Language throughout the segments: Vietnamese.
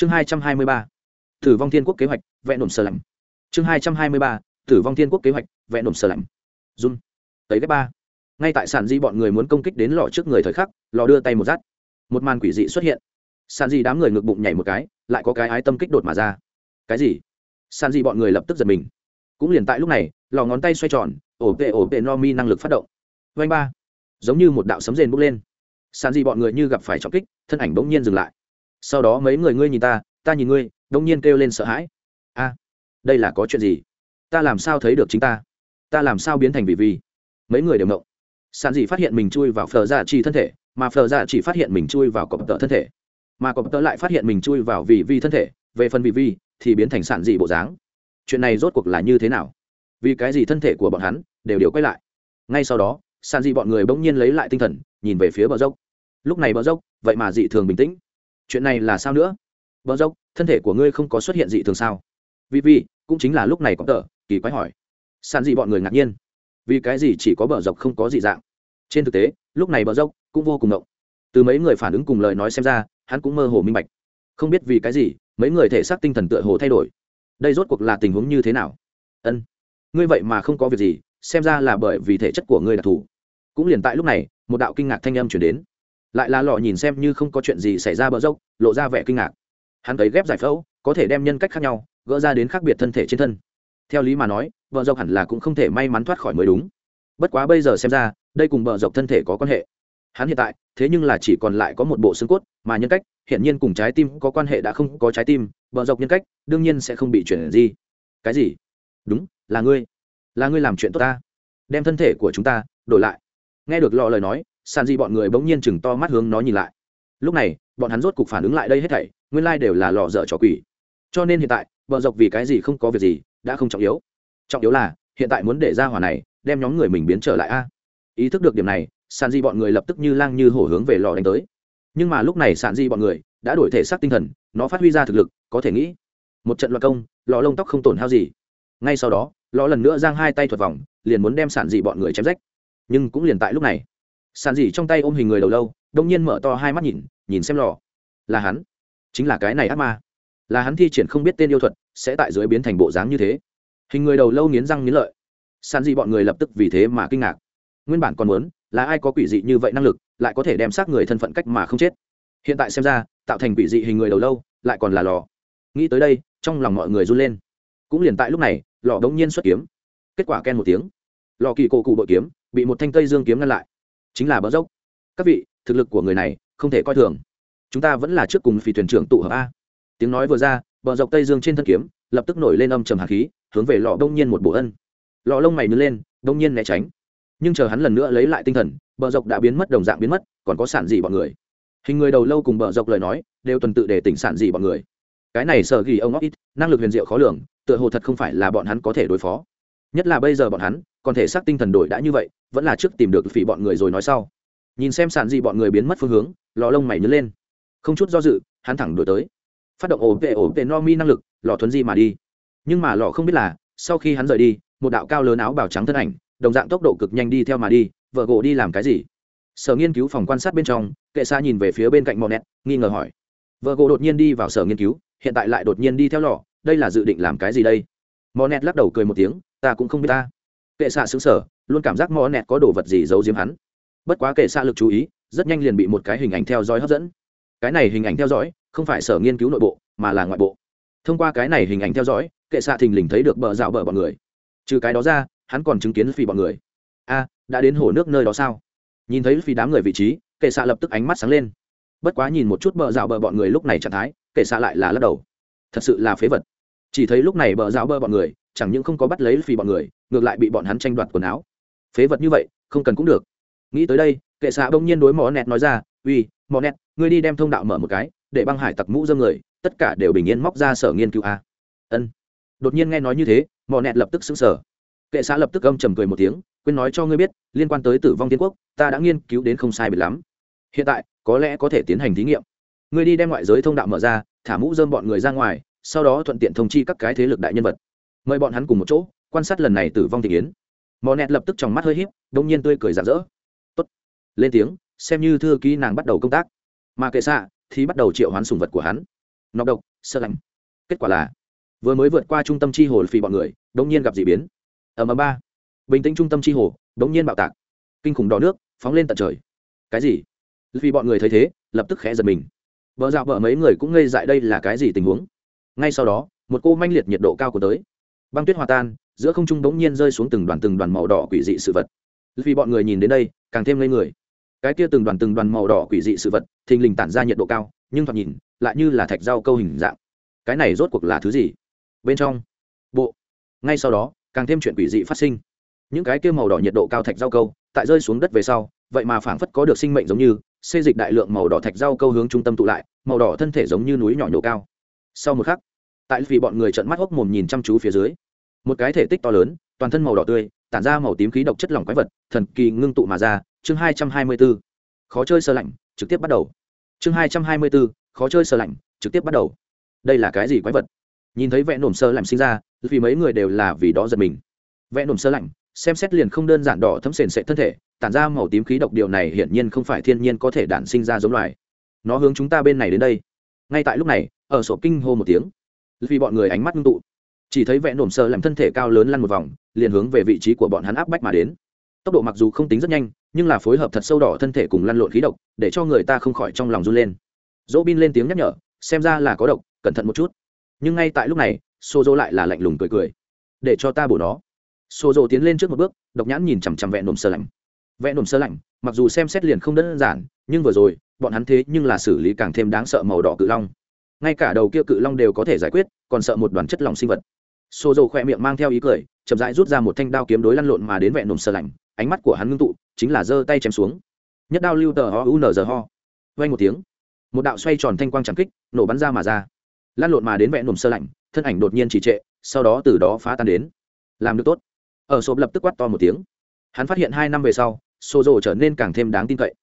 chương hai trăm hai mươi ba, tử vong thiên quốc kế hoạch vẹn nổm sơ lạnh. Chương hai trăm hai mươi ba, tử vong thiên quốc kế hoạch vẹn nổm sơ lạnh. Run. Tới ghép ba. Ngay tại sản di bọn người muốn công kích đến lò trước người thời khắc, lò đưa tay một rát một màn quỷ dị xuất hiện. Sản di đám người ngực bụng nhảy một cái, lại có cái ái tâm kích đột mà ra. Cái gì? Sản di bọn người lập tức giật mình. Cũng liền tại lúc này, lò ngón tay xoay tròn, ổ vệ ổ vệ no mi năng lực phát động. Vanh ba. Giống như một đạo sấm rền bốc lên. Sản di bọn người như gặp phải trọng kích, thân ảnh bỗng nhiên dừng lại sau đó mấy người ngươi nhìn ta ta nhìn ngươi, đông nhiên kêu lên sợ hãi. A, đây là có chuyện gì? Ta làm sao thấy được chính ta? Ta làm sao biến thành vị vi? Mấy người đều mộng sản dị phát hiện mình chui vào phờ dạ chỉ thân thể, mà phờ dạ chỉ phát hiện mình chui vào cọp tợ thân thể. Mà cọp tợ lại phát hiện mình chui vào vị vi thân thể, về phần vị vi thì biến thành sản dị bộ dáng. Chuyện này rốt cuộc là như thế nào? Vì cái gì thân thể của bọn hắn đều đều quay lại? Ngay sau đó sản dị bọn người bỗng nhiên lấy lại tinh thần, nhìn về phía bờ dốc. Lúc này bờ dốc, vậy mà dị thường bình tĩnh chuyện này là sao nữa? Bờ dốc, thân thể của ngươi không có xuất hiện dị thường sao? Vì vì, cũng chính là lúc này có tờ, kỳ quái hỏi. Sàn dị bọn người ngạc nhiên. Vì cái gì chỉ có bờ dốc không có dị dạng? Trên thực tế, lúc này bờ dốc cũng vô cùng động từ mấy người phản ứng cùng lời nói xem ra, hắn cũng mơ hồ minh bạch. Không biết vì cái gì, mấy người thể xác tinh thần tựa hồ thay đổi. Đây rốt cuộc là tình huống như thế nào? Ân, ngươi vậy mà không có việc gì, xem ra là bởi vì thể chất của ngươi đặc thù cũng liền tại lúc này, một đạo kinh ngạc thanh âm chuyển đến lại là lọ nhìn xem như không có chuyện gì xảy ra bờ dốc, lộ ra vẻ kinh ngạc. Hắn thấy ghép giải phẫu, có thể đem nhân cách khác nhau, gỡ ra đến khác biệt thân thể trên thân. Theo lý mà nói vợ dốc hẳn là cũng không thể may mắn thoát khỏi mới đúng. Bất quá bây giờ xem ra, đây cùng bờ dọc thân thể có quan hệ. Hắn hiện tại, thế nhưng là chỉ còn lại có một bộ xương cốt, mà nhân cách hiện nhiên cùng trái tim có quan hệ đã không có trái tim, bờ dọc nhân cách, đương nhiên sẽ không bị chuyển gì. Cái gì? Đúng, là ngươi. Là ngươi làm chuyện tốt ta. Đem thân thể của chúng ta đổi lại. Nghe được lọ lời nói sàn di bọn người bỗng nhiên chừng to mắt hướng nó nhìn lại. Lúc này, bọn hắn rốt cục phản ứng lại đây hết thảy, nguyên lai、like、đều là lò dở trò quỷ. Cho nên hiện tại bờ dọc vì cái gì không có việc gì, đã không trọng yếu. Trọng yếu là, hiện tại muốn để ra hỏa này, đem nhóm người mình biến trở lại a. Ý thức được điểm này sàn di bọn người lập tức như lang như hổ hướng về lò đánh tới. Nhưng mà lúc này sàn di bọn người, đã đổi thể xác tinh thần, nó phát huy ra thực lực, có thể nghĩ, một trận loạt công, lò lông tóc không tổn hao gì. Ngay sau đó, lò lần nữa giang hai tay thuật vòng, liền muốn đem sản dị bọn người chém rách. Nhưng cũng liền tại lúc này Sàn dị trong tay ôm hình người đầu lâu, đông nhiên mở to hai mắt nhìn nhìn xem lò. Là hắn. Chính là cái này ác ma. Là hắn thi triển không biết tên yêu thuật, sẽ tại dưới biến thành bộ dáng như thế. Hình người đầu lâu nghiến răng nghiến lợi. Sàn dị bọn người lập tức vì thế mà kinh ngạc. Nguyên bản còn muốn, là ai có quỷ dị như vậy năng lực, lại có thể đem xác người thân phận cách mà không chết. Hiện tại xem ra, tạo thành quỷ dị hình người đầu lâu, lại còn là lò. Nghĩ tới đây, trong lòng mọi người run lên. Cũng liền tại lúc này, lò đống nhiên xuất kiếm. Kết quả ken một tiếng. Lò kỳ cổ cụ bội kiếm, bị một thanh tây dương kiếm ngăn lại chính là bờ dốc. Các vị, thực lực của người này không thể coi thường. Chúng ta vẫn là trước cùng phi thuyền trưởng tụ hợp a. Tiếng nói vừa ra, bờ dọc tây dương trên thân kiếm lập tức nổi lên âm trầm hạt khí, hướng về lọ đông nhiên một bộ ân. Lọ lông mày nứt lên, đông nhiên né tránh. Nhưng chờ hắn lần nữa lấy lại tinh thần, bờ dọc đã biến mất, đồng dạng biến mất, còn có sản gì bọn người. Hình người đầu lâu cùng bờ dọc lời nói đều tuần tự để tỉnh sản gì bọn người. Cái này sợ ghi ông óc ít, năng lực huyền diệu khó lường, tựa hồ thật không phải là bọn hắn có thể đối phó nhất là bây giờ bọn hắn, còn thể xác tinh thần đổi đã như vậy, vẫn là trước tìm được phỉ bọn người rồi nói sau. Nhìn xem sản gì bọn người biến mất phương hướng, lò lông mày nhớ lên. Không chút do dự, hắn thẳng đổi tới. Phát động ổ vệ ổ vệ no mi năng lực, lò thuấn di mà đi. Nhưng mà lò không biết là, sau khi hắn rời đi, một đạo cao lớn áo bào trắng thân ảnh, đồng dạng tốc độ cực nhanh đi theo mà đi, vợ gỗ đi làm cái gì? Sở nghiên cứu phòng quan sát bên trong, kệ xa nhìn về phía bên cạnh mò nẹt, nghi ngờ hỏi. Vợ gỗ đột nhiên đi vào sở nghiên cứu, hiện tại lại đột nhiên đi theo lò, đây là dự định làm cái gì đây? Mò nẹt lắc đầu cười một tiếng, ta cũng không biết ta. Kệ xạ xứng sở luôn cảm giác mò nẹt có đồ vật gì giấu giếm hắn. Bất quá kệ xạ lực chú ý, rất nhanh liền bị một cái hình ảnh theo dõi hấp dẫn. Cái này hình ảnh theo dõi, không phải sở nghiên cứu nội bộ, mà là ngoại bộ. Thông qua cái này hình ảnh theo dõi, kệ xạ thình lình thấy được bờ rào bờ bọn người. Trừ cái đó ra, hắn còn chứng kiến phi bọn người. A, đã đến hồ nước nơi đó sao? Nhìn thấy phi đám người vị trí, kệ xạ lập tức ánh mắt sáng lên. Bất quá nhìn một chút bờ rào bờ bọn người lúc này trạng thái, kệ xạ lại là lắc đầu. Thật sự là phế vật chỉ thấy lúc này bờ rào bờ bọn người, chẳng những không có bắt lấy phi bọn người, ngược lại bị bọn hắn tranh đoạt quần áo. Phế vật như vậy, không cần cũng được. Nghĩ tới đây, kệ xạ bỗng nhiên đối mò nẹt nói ra, uy mò nẹt, ngươi đi đem thông đạo mở một cái, để băng hải tặc mũ dâm người, tất cả đều bình yên móc ra sở nghiên cứu a. Ân. Đột nhiên nghe nói như thế mò nẹt lập tức xứng sở kệ xã lập tức âm trầm cười một tiếng, quên nói cho ngươi biết, liên quan tới tử vong tiên quốc, ta đã nghiên cứu đến không sai biệt lắm. Hiện tại, có lẽ có thể tiến hành thí nghiệm. Ngươi đi đem ngoại giới thông đạo mở ra, thả mũ dơm bọn người ra ngoài sau đó thuận tiện thông chi các cái thế lực đại nhân vật. Mời bọn hắn cùng một chỗ, quan sát lần này tử vong thị kiến. Mò nẹt lập tức trong mắt hơi h í p đông nhiên tươi cười rạng rỡ. Tốt. lên tiếng, xem như thư ký nàng bắt đầu công tác. Mà kệ xạ, thì bắt đầu triệu hoán sùng vật của hắn. Nọc độc sơ lạnh. Kết quả là, vừa mới vượt qua trung tâm chi hồ phì bọn người đống nhiên gặp d ị biến. Ở ầm ba. Bình tĩnh trung tâm chi hồ đống nhiên bạo tạc. Kinh khủng đỏ nước, phóng lên tận trời. Cái gì? Vì bọn người thấy thế, lập tức khẽ giật mình. Vợ dạo vợ mấy người cũng ngây dại đây là cái gì tình huống? Ngay sau đó, một cô manh liệt nhiệt độ cao của tới. Băng tuyết hòa tan, giữa không trung bỗng nhiên rơi xuống từng đoàn từng đoàn màu đỏ quỷ dị sự vật. Vì bọn người nhìn đến đây, càng thêm ngây người. Cái kia từng đoàn từng đoàn màu đỏ quỷ dị sự vật, thình lình tản ra nhiệt độ cao, nhưng thoạt nhìn, lại như là thạch rau câu hình dạng. Cái này rốt cuộc là thứ gì? Bên trong, bộ. Ngay sau đó, càng thêm chuyện quỷ dị phát sinh. Những cái kia màu đỏ nhiệt độ cao thạch rau câu, tại rơi xuống đất về sau, vậy mà phảng phất có được sinh mệnh giống như, xê dịch đại lượng màu đỏ thạch rau câu hướng trung tâm tụ lại, màu đỏ thân thể giống như núi nhỏ nhổ cao sau một khắc, tại vì bọn người trợn mắt hốc mồm nhìn chăm chú phía dưới, một cái thể tích to lớn, toàn thân màu đỏ tươi, tản ra màu tím khí độc chất lỏng quái vật, thần kỳ ngưng tụ mà ra, chương hai trăm hai mươi b ố khó chơi sơ lạnh, trực tiếp bắt đầu. Chương hai trăm hai mươi b ố khó chơi sơ lạnh, trực tiếp bắt đầu. Đây là cái gì quái vật? Nhìn thấy vẽ nổm sơ lạnh sinh ra, vì mấy người đều là vì đó giật mình. Vẽ nổm sơ lạnh, xem xét liền không đơn giản đỏ thấm sền sệ thân thể, tản ra màu tím khí độc điều này hiển nhiên không phải thiên nhiên có thể đản sinh ra giống loài. Nó hướng chúng ta bên này đến đây. Ngay tại lúc này ở sổ kinh hô một tiếng. Vì bọn người ánh mắt ngưng tụ. Chỉ thấy vẽ nổm sơ làm thân thể cao lớn lăn một vòng, liền hướng về vị trí của bọn hắn áp bách mà đến. Tốc độ mặc dù không tính rất nhanh, nhưng là phối hợp thật sâu đỏ thân thể cùng lăn lộn khí độc, để cho người ta không khỏi trong lòng run lên. Dỗ bin lên tiếng nhắc nhở, xem ra là có độc, cẩn thận một chút. Nhưng ngay tại lúc này xô dỗ lại là lạnh lùng cười cười. Để cho ta bổ nó. Xô dỗ tiến lên trước một bước, độc nhãn nhìn chằm chằm vẹn nổm sơ lạnh. Vẹn nổm sơ lạnh, mặc dù xem xét liền không đơn giản, nhưng vừa rồi, bọn hắn thế nhưng là xử lý càng thêm đáng sợ màu đỏ cự long ngay cả đầu kia cự long đều có thể giải quyết, còn sợ một đoàn chất lỏng sinh vật. Xô dầu khỏe miệng mang theo ý cười, chậm rãi rút ra một thanh đao kiếm đối lăn lộn mà đến vẹn nồm sơ lạnh, ánh mắt của hắn ngưng tụ, chính là giơ tay chém xuống. Nhất đao lưu tờ ho u n giờ ho. Vay một tiếng, một đạo xoay tròn thanh quang trắng kích, nổ bắn ra mà ra. Lan lộn mà đến vẹn nồm sơ lạnh, thân ảnh đột nhiên trì trệ, sau đó từ đó phá tan đến. Làm được tốt. Ở sộp lập tức quát to một tiếng. Hắn phát hiện hai năm về sau, sô rồ trở nên càng thêm đáng tin cậy.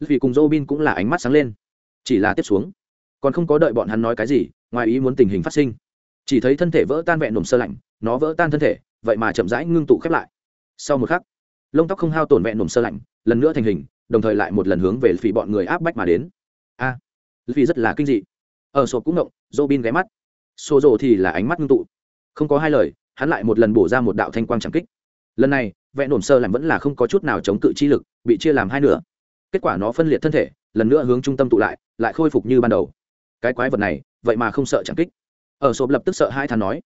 Vì cùng dô bin cũng là ánh mắt sáng lên. Chỉ là tiếp xuống còn không có đợi bọn hắn nói cái gì ngoài ý muốn tình hình phát sinh. Chỉ thấy thân thể vỡ tan vẹn nổm sơ lạnh nó vỡ tan thân thể vậy mà chậm rãi ngưng tụ khép lại. Sau một khắc lông tóc không hao tổn vẹn nổm sơ lạnh lần nữa thành hình đồng thời lại một lần hướng về phỉ bọn người áp bách mà đến. A à, vì rất là kinh dị. Ở sộp cũng động dô bin ghé mắt. Xô rộ thì là ánh mắt ngưng tụ. Không có hai lời hắn lại một lần bổ ra một đạo thanh quang trắng kích. Lần này vẹn nổm sơ lạnh vẫn là không có chút nào chống cự chi lực bị chia làm hai nửa. Kết quả nó phân liệt thân thể lần nữa hướng trung tâm tụ lại lại khôi phục như ban đầu cái quái vật này, vậy mà không sợ chẳng kích. Ở sộp lập tức sợ hai thằng nói,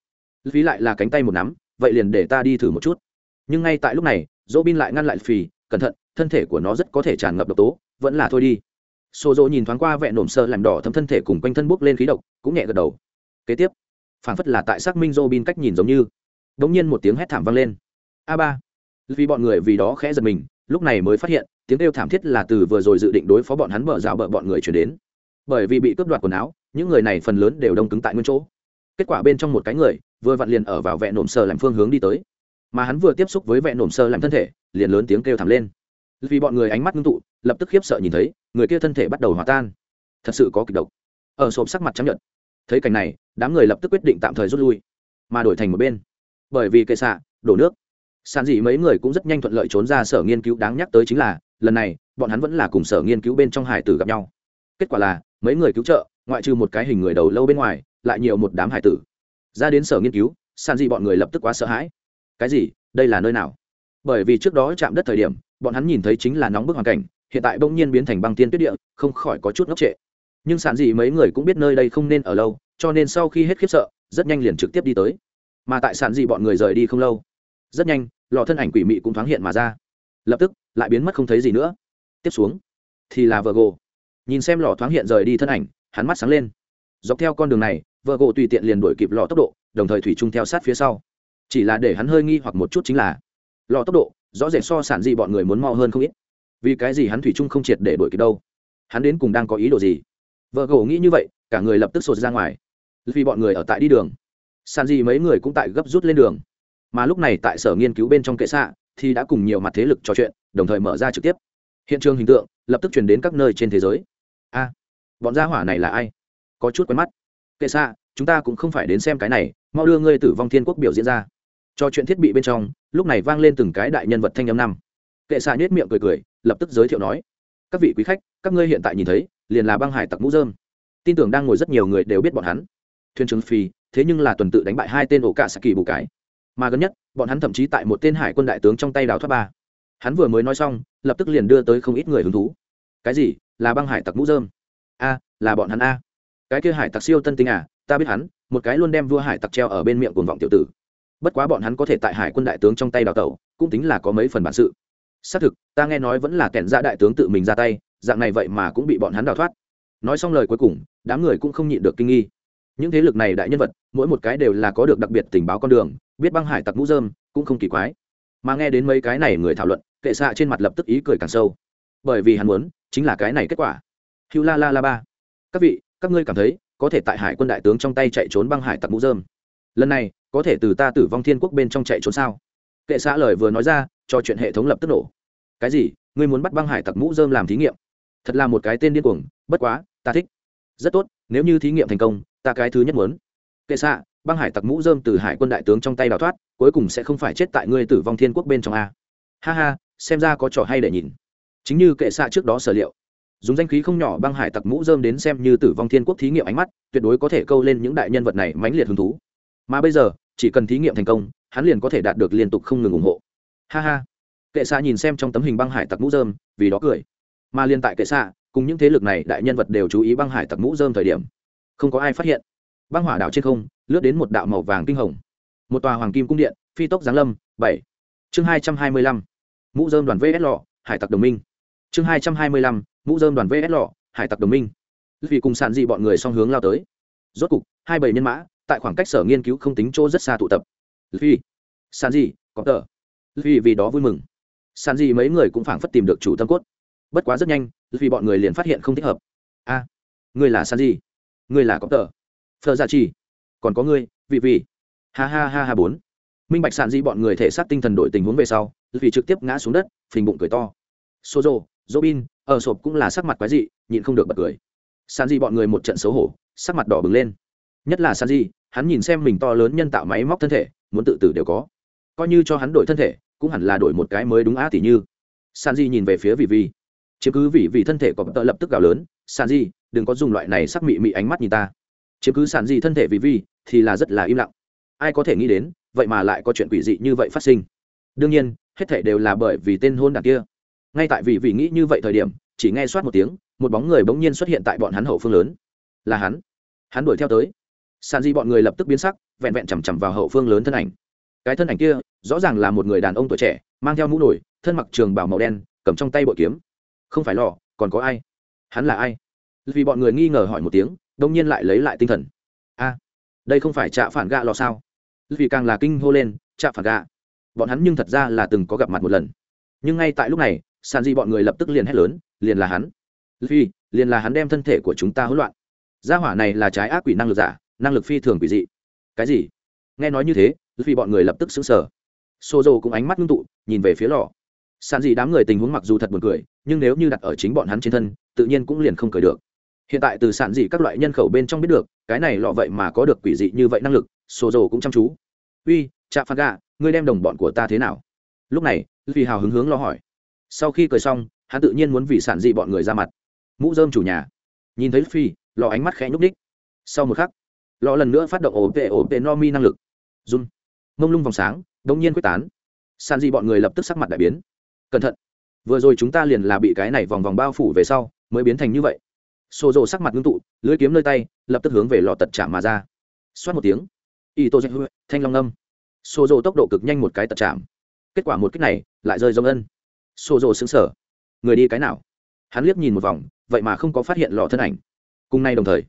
phí lại là cánh tay một nắm, vậy liền để ta đi thử một chút. Nhưng ngay tại lúc này dỗ bin lại ngăn lại phì, cẩn thận, thân thể của nó rất có thể tràn ngập độc tố, vẫn là thôi đi. Xô dỗ nhìn thoáng qua vẹn nổm sơ làm đỏ thấm thân thể cùng quanh thân bốc lên khí độc, cũng nhẹ gật đầu. Kế tiếp phản phất là tại xác minh dỗ bin cách nhìn giống như. Đ ỗ n g nhiên một tiếng hét thảm vang lên. A ba. Vì bọn người vì đó khẽ giật mình, lúc này mới phát hiện, tiếng kêu thảm thiết là từ vừa rồi dự định đối phó bọn hắn mở rào bợ bọn người chuyển đến bởi vì bị cướp đoạt quần áo, những người này phần lớn đều đông cứng tại nguyên chỗ. Kết quả bên trong một cái người, vừa vặn liền ở vào vẹn nổm sơ làm phương hướng đi tới. Mà hắn vừa tiếp xúc với vẹn nổm sơ làm thân thể, liền lớn tiếng kêu thảm lên. Vì bọn người ánh mắt ngưng tụ, lập tức khiếp sợ nhìn thấy, người kia thân thể bắt đầu hòa tan. Thật sự có kịch độc. Ở sộp sắc mặt chấp nhận thấy cảnh này, đám người lập tức quyết định tạm thời rút lui, mà đổi thành một bên. Bởi vì cây xạ, đổ nước. Sàn dị mấy người cũng rất nhanh thuận lợi trốn ra sở nghiên cứu, đáng nhắc tới chính là, lần này, bọn hắn vẫn là cùng sở nghiên cứu bên trong hải tử gặp nhau. Kết quả là mấy người cứu trợ, ngoại trừ một cái hình người đầu lâu bên ngoài, lại nhiều một đám hải tử. Ra đến sở nghiên cứu sàn dị bọn người lập tức quá sợ hãi. Cái gì? Đây là nơi nào? Bởi vì trước đó chạm đất thời điểm, bọn hắn nhìn thấy chính là nóng bức hoàn cảnh, hiện tại bỗng nhiên biến thành băng tiên tuyết địa, không khỏi có chút ngốc trệ. Nhưng sản dị mấy người cũng biết nơi đây không nên ở lâu, cho nên sau khi hết khiếp sợ, rất nhanh liền trực tiếp đi tới. Mà tại sản dị bọn người rời đi không lâu, rất nhanh, lò thân ảnh quỷ mị cũng thoáng hiện mà ra. Lập tức, lại biến mất không thấy gì nữa. Tiếp xuống, thì là vợ gồ nhìn xem lò thoáng hiện rời đi thân ảnh, hắn mắt sáng lên. Dọc theo con đường này, vợ gỗ tùy tiện liền đuổi kịp lò tốc độ, đồng thời thủy chung theo sát phía sau. Chỉ là để hắn hơi nghi hoặc một chút chính là, lò tốc độ, rõ rệt so sản dị bọn người muốn mo hơn không ít. Vì cái gì hắn thủy chung không triệt để đuổi kịp đâu? Hắn đến cùng đang có ý đồ gì? Vợ gỗ nghĩ như vậy, cả người lập tức sột ra ngoài. Vì bọn người ở tại đi đường. Sàn gì mấy người cũng tại gấp rút lên đường. Mà lúc này tại sở nghiên cứu bên trong kệ xạ, thì đã cùng nhiều mặt thế lực trò chuyện, đồng thời mở ra trực tiếp. Hiện trường hình tượng lập tức chuyển đến các nơi trên thế giới a, bọn gia hỏa này là ai? Có chút quen mắt. Kệ xạ chúng ta cũng không phải đến xem cái này, mau đưa ngươi tử vong thiên quốc biểu diễn ra. Cho chuyện thiết bị bên trong, lúc này vang lên từng cái đại nhân vật thanh âm năm. Kệ xạ nhếch miệng cười cười, lập tức giới thiệu nói, các vị quý khách, các ngươi hiện tại nhìn thấy, liền là băng hải tặc mũ dơm tin tưởng đang ngồi rất nhiều người đều biết bọn hắn. Thuyền trưởng phi, thế nhưng là tuần tự đánh bại hai tên ổ cạ saki bù cái. Mà gần nhất, bọn hắn thậm chí tại một tên hải quân đại tướng trong tay đào thoát ba. Hắn vừa mới nói xong, lập tức liền đưa tới không ít người hứng thú cái gì? Là băng hải tặc mũ dơm a, là bọn hắn a. Cái kia hải tặc siêu tân tinh à ta biết hắn, một cái luôn đem vua hải tặc treo ở bên miệng cuồng vọng tiểu tử. Bất quá bọn hắn có thể tại hải quân đại tướng trong tay đào tẩu, cũng tính là có mấy phần bản sự. Xác thực, ta nghe nói vẫn là kẻn ra đại tướng tự mình ra tay, dạng này vậy mà cũng bị bọn hắn đào thoát. Nói xong lời cuối cùng, đám người cũng không nhịn được kinh nghi. Những thế lực này đại nhân vật, mỗi một cái đều là có được đặc biệt tình báo con đường, biết băng hải tặc mũ dơm cũng không kỳ quái. Mà nghe đến mấy cái này người thảo luận, kệ xạ trên mặt lập tức ý cười càng sâu. Bởi vì hắn muốn chính là cái này kết quả. Hữu la la la ba. Các vị, các ngươi cảm thấy có thể tại hải quân đại tướng trong tay chạy trốn băng hải tặc mũ dơm lần này, có thể từ ta tử vong thiên quốc bên trong chạy trốn sao? Kệ xã lời vừa nói ra, cho chuyện hệ thống lập tức nổ. Cái gì? Ngươi muốn bắt băng hải tặc mũ dơm làm thí nghiệm? Thật là một cái tên điên cuồng, bất quá, ta thích. Rất tốt, nếu như thí nghiệm thành công, ta cái thứ nhất muốn. Kệ xạ băng hải tặc mũ dơm từ hải quân đại tướng trong tay đào thoát, cuối cùng sẽ không phải chết tại ngươi tử vong thiên quốc bên trong a. Ha ha, xem ra có trò hay để nhìn chính như kệ xạ trước đó sở liệu, dùng danh khí không nhỏ băng hải tặc mũ dơm đến xem như tử vong thiên quốc thí nghiệm ánh mắt, tuyệt đối có thể câu lên những đại nhân vật này mãnh liệt hứng thú. Mà bây giờ, chỉ cần thí nghiệm thành công, hắn liền có thể đạt được liên tục không ngừng ủng hộ. Ha ha. Kệ xạ nhìn xem trong tấm hình băng hải tặc mũ dơm vì đó cười. Mà liên tại kệ xạ, cùng những thế lực này đại nhân vật đều chú ý băng hải tặc mũ dơm thời điểm, không có ai phát hiện. Băng hỏa đảo trên không, lướt đến một đạo màu vàng kinh hồng. Một tòa hoàng kim cung điện, phi tốc giáng lâm, bảy. Chương hai trăm hai mươi lăm. Mũ dơm đoàn vs lọ hải tặc đồng minh chương hai trăm hai mươi lăm mũ dơm đoàn vs lọ hải tặc đồng minh. Vì cùng sàn dị bọn người song hướng lao tới. Rốt cục hai bảy nhân mã tại khoảng cách sở nghiên cứu không tính chỗ rất xa tụ tập. Vì, sàn dị có tờ. Vì vì đó vui mừng. Sàn dị mấy người cũng phảng phất tìm được chủ tâm cốt. Bất quá rất nhanh vì bọn người liền phát hiện không thích hợp. A à, ngươi là sàn dị ngươi là có tờ. Phờ gia trì còn có ngươi vị vị. Ha ha ha ha bốn. Minh bạch sàn dị bọn người thể xác tinh thần đổi tình huống về sau vì trực tiếp ngã xuống đất phình bụng cười to. Sozo robin, ở sộp cũng là sắc mặt quái dị, nhịn không được bật cười. Sàn bọn người một trận xấu hổ, sắc mặt đỏ bừng lên. Nhất là sàn hắn nhìn xem mình to lớn nhân tạo máy móc thân thể, muốn tự tử đều có. Coi như cho hắn đổi thân thể, cũng hẳn là đổi một cái mới đúng á tỷ như. Sàn nhìn về phía vị vi chiếm cứ vị Vị thân thể của tợ lập tức gào lớn sàn đừng có dùng loại này sắc mị mị ánh mắt nhìn ta. Chiếm cứ sàn thân thể vị vi thì là rất là im lặng. Ai có thể nghĩ đến, vậy mà lại có chuyện quỷ dị như vậy phát sinh. Đương nhiên, hết thảy đều là bởi vì tên hôn đản kia ngay tại vì vì nghĩ như vậy thời điểm, chỉ nghe soát một tiếng, một bóng người bỗng nhiên xuất hiện tại bọn hắn hậu phương lớn. Là hắn. Hắn đuổi theo tới. Sàn di bọn người lập tức biến sắc, vẹn vẹn chằm chằm vào hậu phương lớn thân ảnh. Cái thân ảnh kia, rõ ràng là một người đàn ông tuổi trẻ, mang theo mũ nổi, thân mặc trường bảo màu đen, cầm trong tay bội kiếm. Không phải lò, còn có ai? Hắn là ai? Vì bọn người nghi ngờ hỏi một tiếng, đông nhiên lại lấy lại tinh thần. A, đây không phải trạ phản gạ lò sao? Vì càng là kinh hô lên, trạ phản gạ. Bọn hắn nhưng thật ra là từng có gặp mặt một lần. Nhưng ngay tại lúc này sàn di bọn người lập tức liền hét lớn, liền là hắn. Phi, liền là hắn đem thân thể của chúng ta hỗn loạn. Gia hỏa này là trái ác quỷ năng lực giả, năng lực phi thường quỷ dị. Cái gì? Nghe nói như thế, phi bọn người lập tức xứng sở xô dầu cũng ánh mắt ngưng tụ, nhìn về phía lò. Sàn dị đám người tình huống mặc dù thật buồn cười, nhưng nếu như đặt ở chính bọn hắn trên thân, tự nhiên cũng liền không cười được. Hiện tại từ sản dị các loại nhân khẩu bên trong biết được, cái này lọ vậy mà có được quỷ dị như vậy năng lực xô dầu cũng chăm chú. Uy chạ phan gà, ngươi đem đồng bọn của ta thế nào? Lúc này vì hào hứng hướng lo hỏi sau khi cười xong, hắn tự nhiên muốn vì sản dị bọn người ra mặt. Mũ dơm chủ nhà. Nhìn thấy phi lò ánh mắt khẽ nhúc ních sau một khắc lò lần nữa phát động ổ vệ ổ vệ no mi năng lực. Run. Mông lung vòng sáng đông nhiên quyết tán. Sản dị bọn người lập tức sắc mặt đại biến. Cẩn thận. Vừa rồi chúng ta liền là bị cái này vòng vòng bao phủ về sau, mới biến thành như vậy. Xô rộ sắc mặt ngưng tụ lưới kiếm nơi tay, lập tức hướng về lò tật chạm mà ra. Xoát một tiếng. Y tô danh thanh long âm. Xô rộ tốc độ cực nhanh một cái tật chạm. Kết quả một cách này, lại rơi giống ân xô rộ xứng sở người đi cái nào? Hắn liếc nhìn một vòng, vậy mà không có phát hiện lò thân ảnh. Cùng nay đồng thời,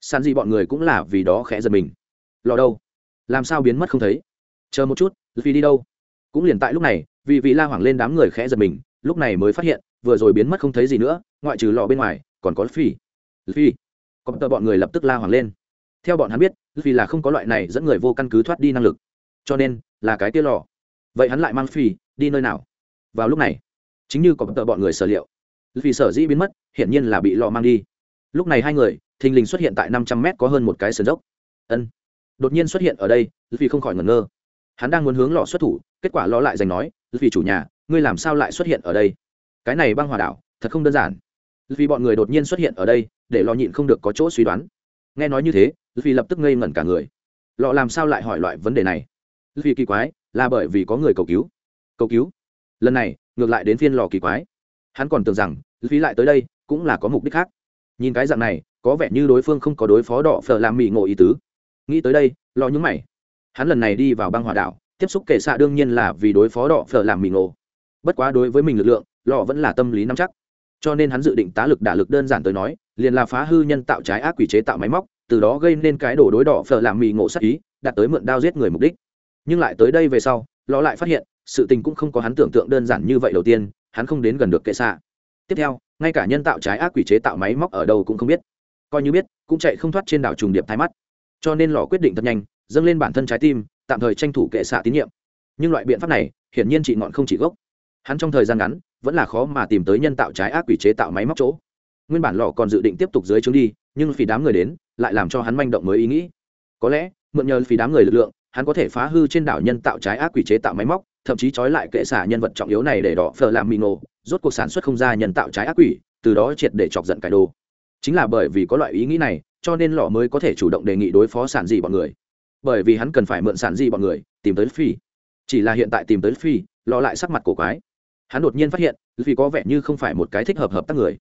san di bọn người cũng là vì đó khẽ giật mình. Lò đâu? Làm sao biến mất không thấy? Chờ một chút vì đi đâu? Cũng liền tại lúc này, vì vị la hoảng lên đám người khẽ giật mình, lúc này mới phát hiện, vừa rồi biến mất không thấy gì nữa, ngoại trừ lò bên ngoài, còn có phi phi có tờ bọn người lập tức la hoảng lên. Theo bọn hắn biết vì là không có loại này dẫn người vô căn cứ thoát đi năng lực. Cho nên, là cái tia lò. Vậy hắn lại mang phi đi nơi nào? Vào lúc này chính như có tờ bọn người sở liệu. Vì sở dĩ biến mất, hiển nhiên là bị lò mang đi. Lúc này hai người, thình lình xuất hiện tại năm trăm mét có hơn một cái sườn dốc. Ân. Đột nhiên xuất hiện ở đây, vì không khỏi ngẩn ngơ. Hắn đang muốn hướng lò xuất thủ, kết quả lò lại giành nói, vì chủ nhà, ngươi làm sao lại xuất hiện ở đây? Cái này băng hòa đảo, thật không đơn giản. Vì bọn người đột nhiên xuất hiện ở đây, để lò nhịn không được có chỗ suy đoán. Nghe nói như thế, vì lập tức ngây ngẩn cả người. Lọ làm sao lại hỏi loại vấn đề này? Vì kỳ quái, là bởi vì có người cầu cứu. Cầu cứu? Lần này ngược lại đến phiên lò kỳ quái. Hắn còn tưởng rằng, phí lại tới đây, cũng là có mục đích khác. Nhìn cái dạng này, có vẻ như đối phương không có đối phó đỏ phở làm mì ngộ ý tứ. Nghĩ tới đây lo nhúng mày. Hắn lần này đi vào băng hòa đảo, tiếp xúc kệ xạ đương nhiên là vì đối phó đỏ phở làm mì ngộ. Bất quá đối với mình lực lượng, lò vẫn là tâm lý nắm chắc. Cho nên hắn dự định tá lực đả lực đơn giản tới nói, liền là phá hư nhân tạo trái ác quỷ chế tạo máy móc, từ đó gây nên cái đổ đối đỏ phở làm mì ngộ sắc ý, đạt tới mượn đao giết người mục đích. Nhưng lại tới đây về sau, lò lại phát hiện sự tình cũng không có hắn tưởng tượng đơn giản như vậy đầu tiên, hắn không đến gần được kệ xạ. Tiếp theo, ngay cả nhân tạo trái ác quỷ chế tạo máy móc ở đâu cũng không biết. Coi như biết, cũng chạy không thoát trên đảo trùng điệp thái mắt. Cho nên lò quyết định thật nhanh, dâng lên bản thân trái tim, tạm thời tranh thủ kệ xạ tín nhiệm. Nhưng loại biện pháp này, hiển nhiên chỉ ngọn không chỉ gốc. Hắn trong thời gian ngắn, vẫn là khó mà tìm tới nhân tạo trái ác quỷ chế tạo máy móc chỗ. Nguyên bản lò còn dự định tiếp tục dưới chúng đi, nhưng vì đám người đến, lại làm cho hắn manh động mới ý nghĩ. Có lẽ, mượn nhờ phí đám người lực lượng, hắn có thể phá hư trên đảo nhân tạo trái ác quỷ chế tạo máy móc thậm chí trói lại kệ xả nhân vật trọng yếu này để đỏ phờ làm mì nổ rốt cuộc sản xuất không ra nhân tạo trái ác quỷ, từ đó triệt để chọc giận cải đồ. Chính là bởi vì có loại ý nghĩ này, cho nên lọ mới có thể chủ động đề nghị đối phó sản dị bọn người. Bởi vì hắn cần phải mượn sản dị bọn người, tìm tới phi chỉ là hiện tại tìm tới phi lọ lại sắc mặt cổ quái. Hắn đột nhiên phát hiện phi có vẻ như không phải một cái thích hợp hợp tác người.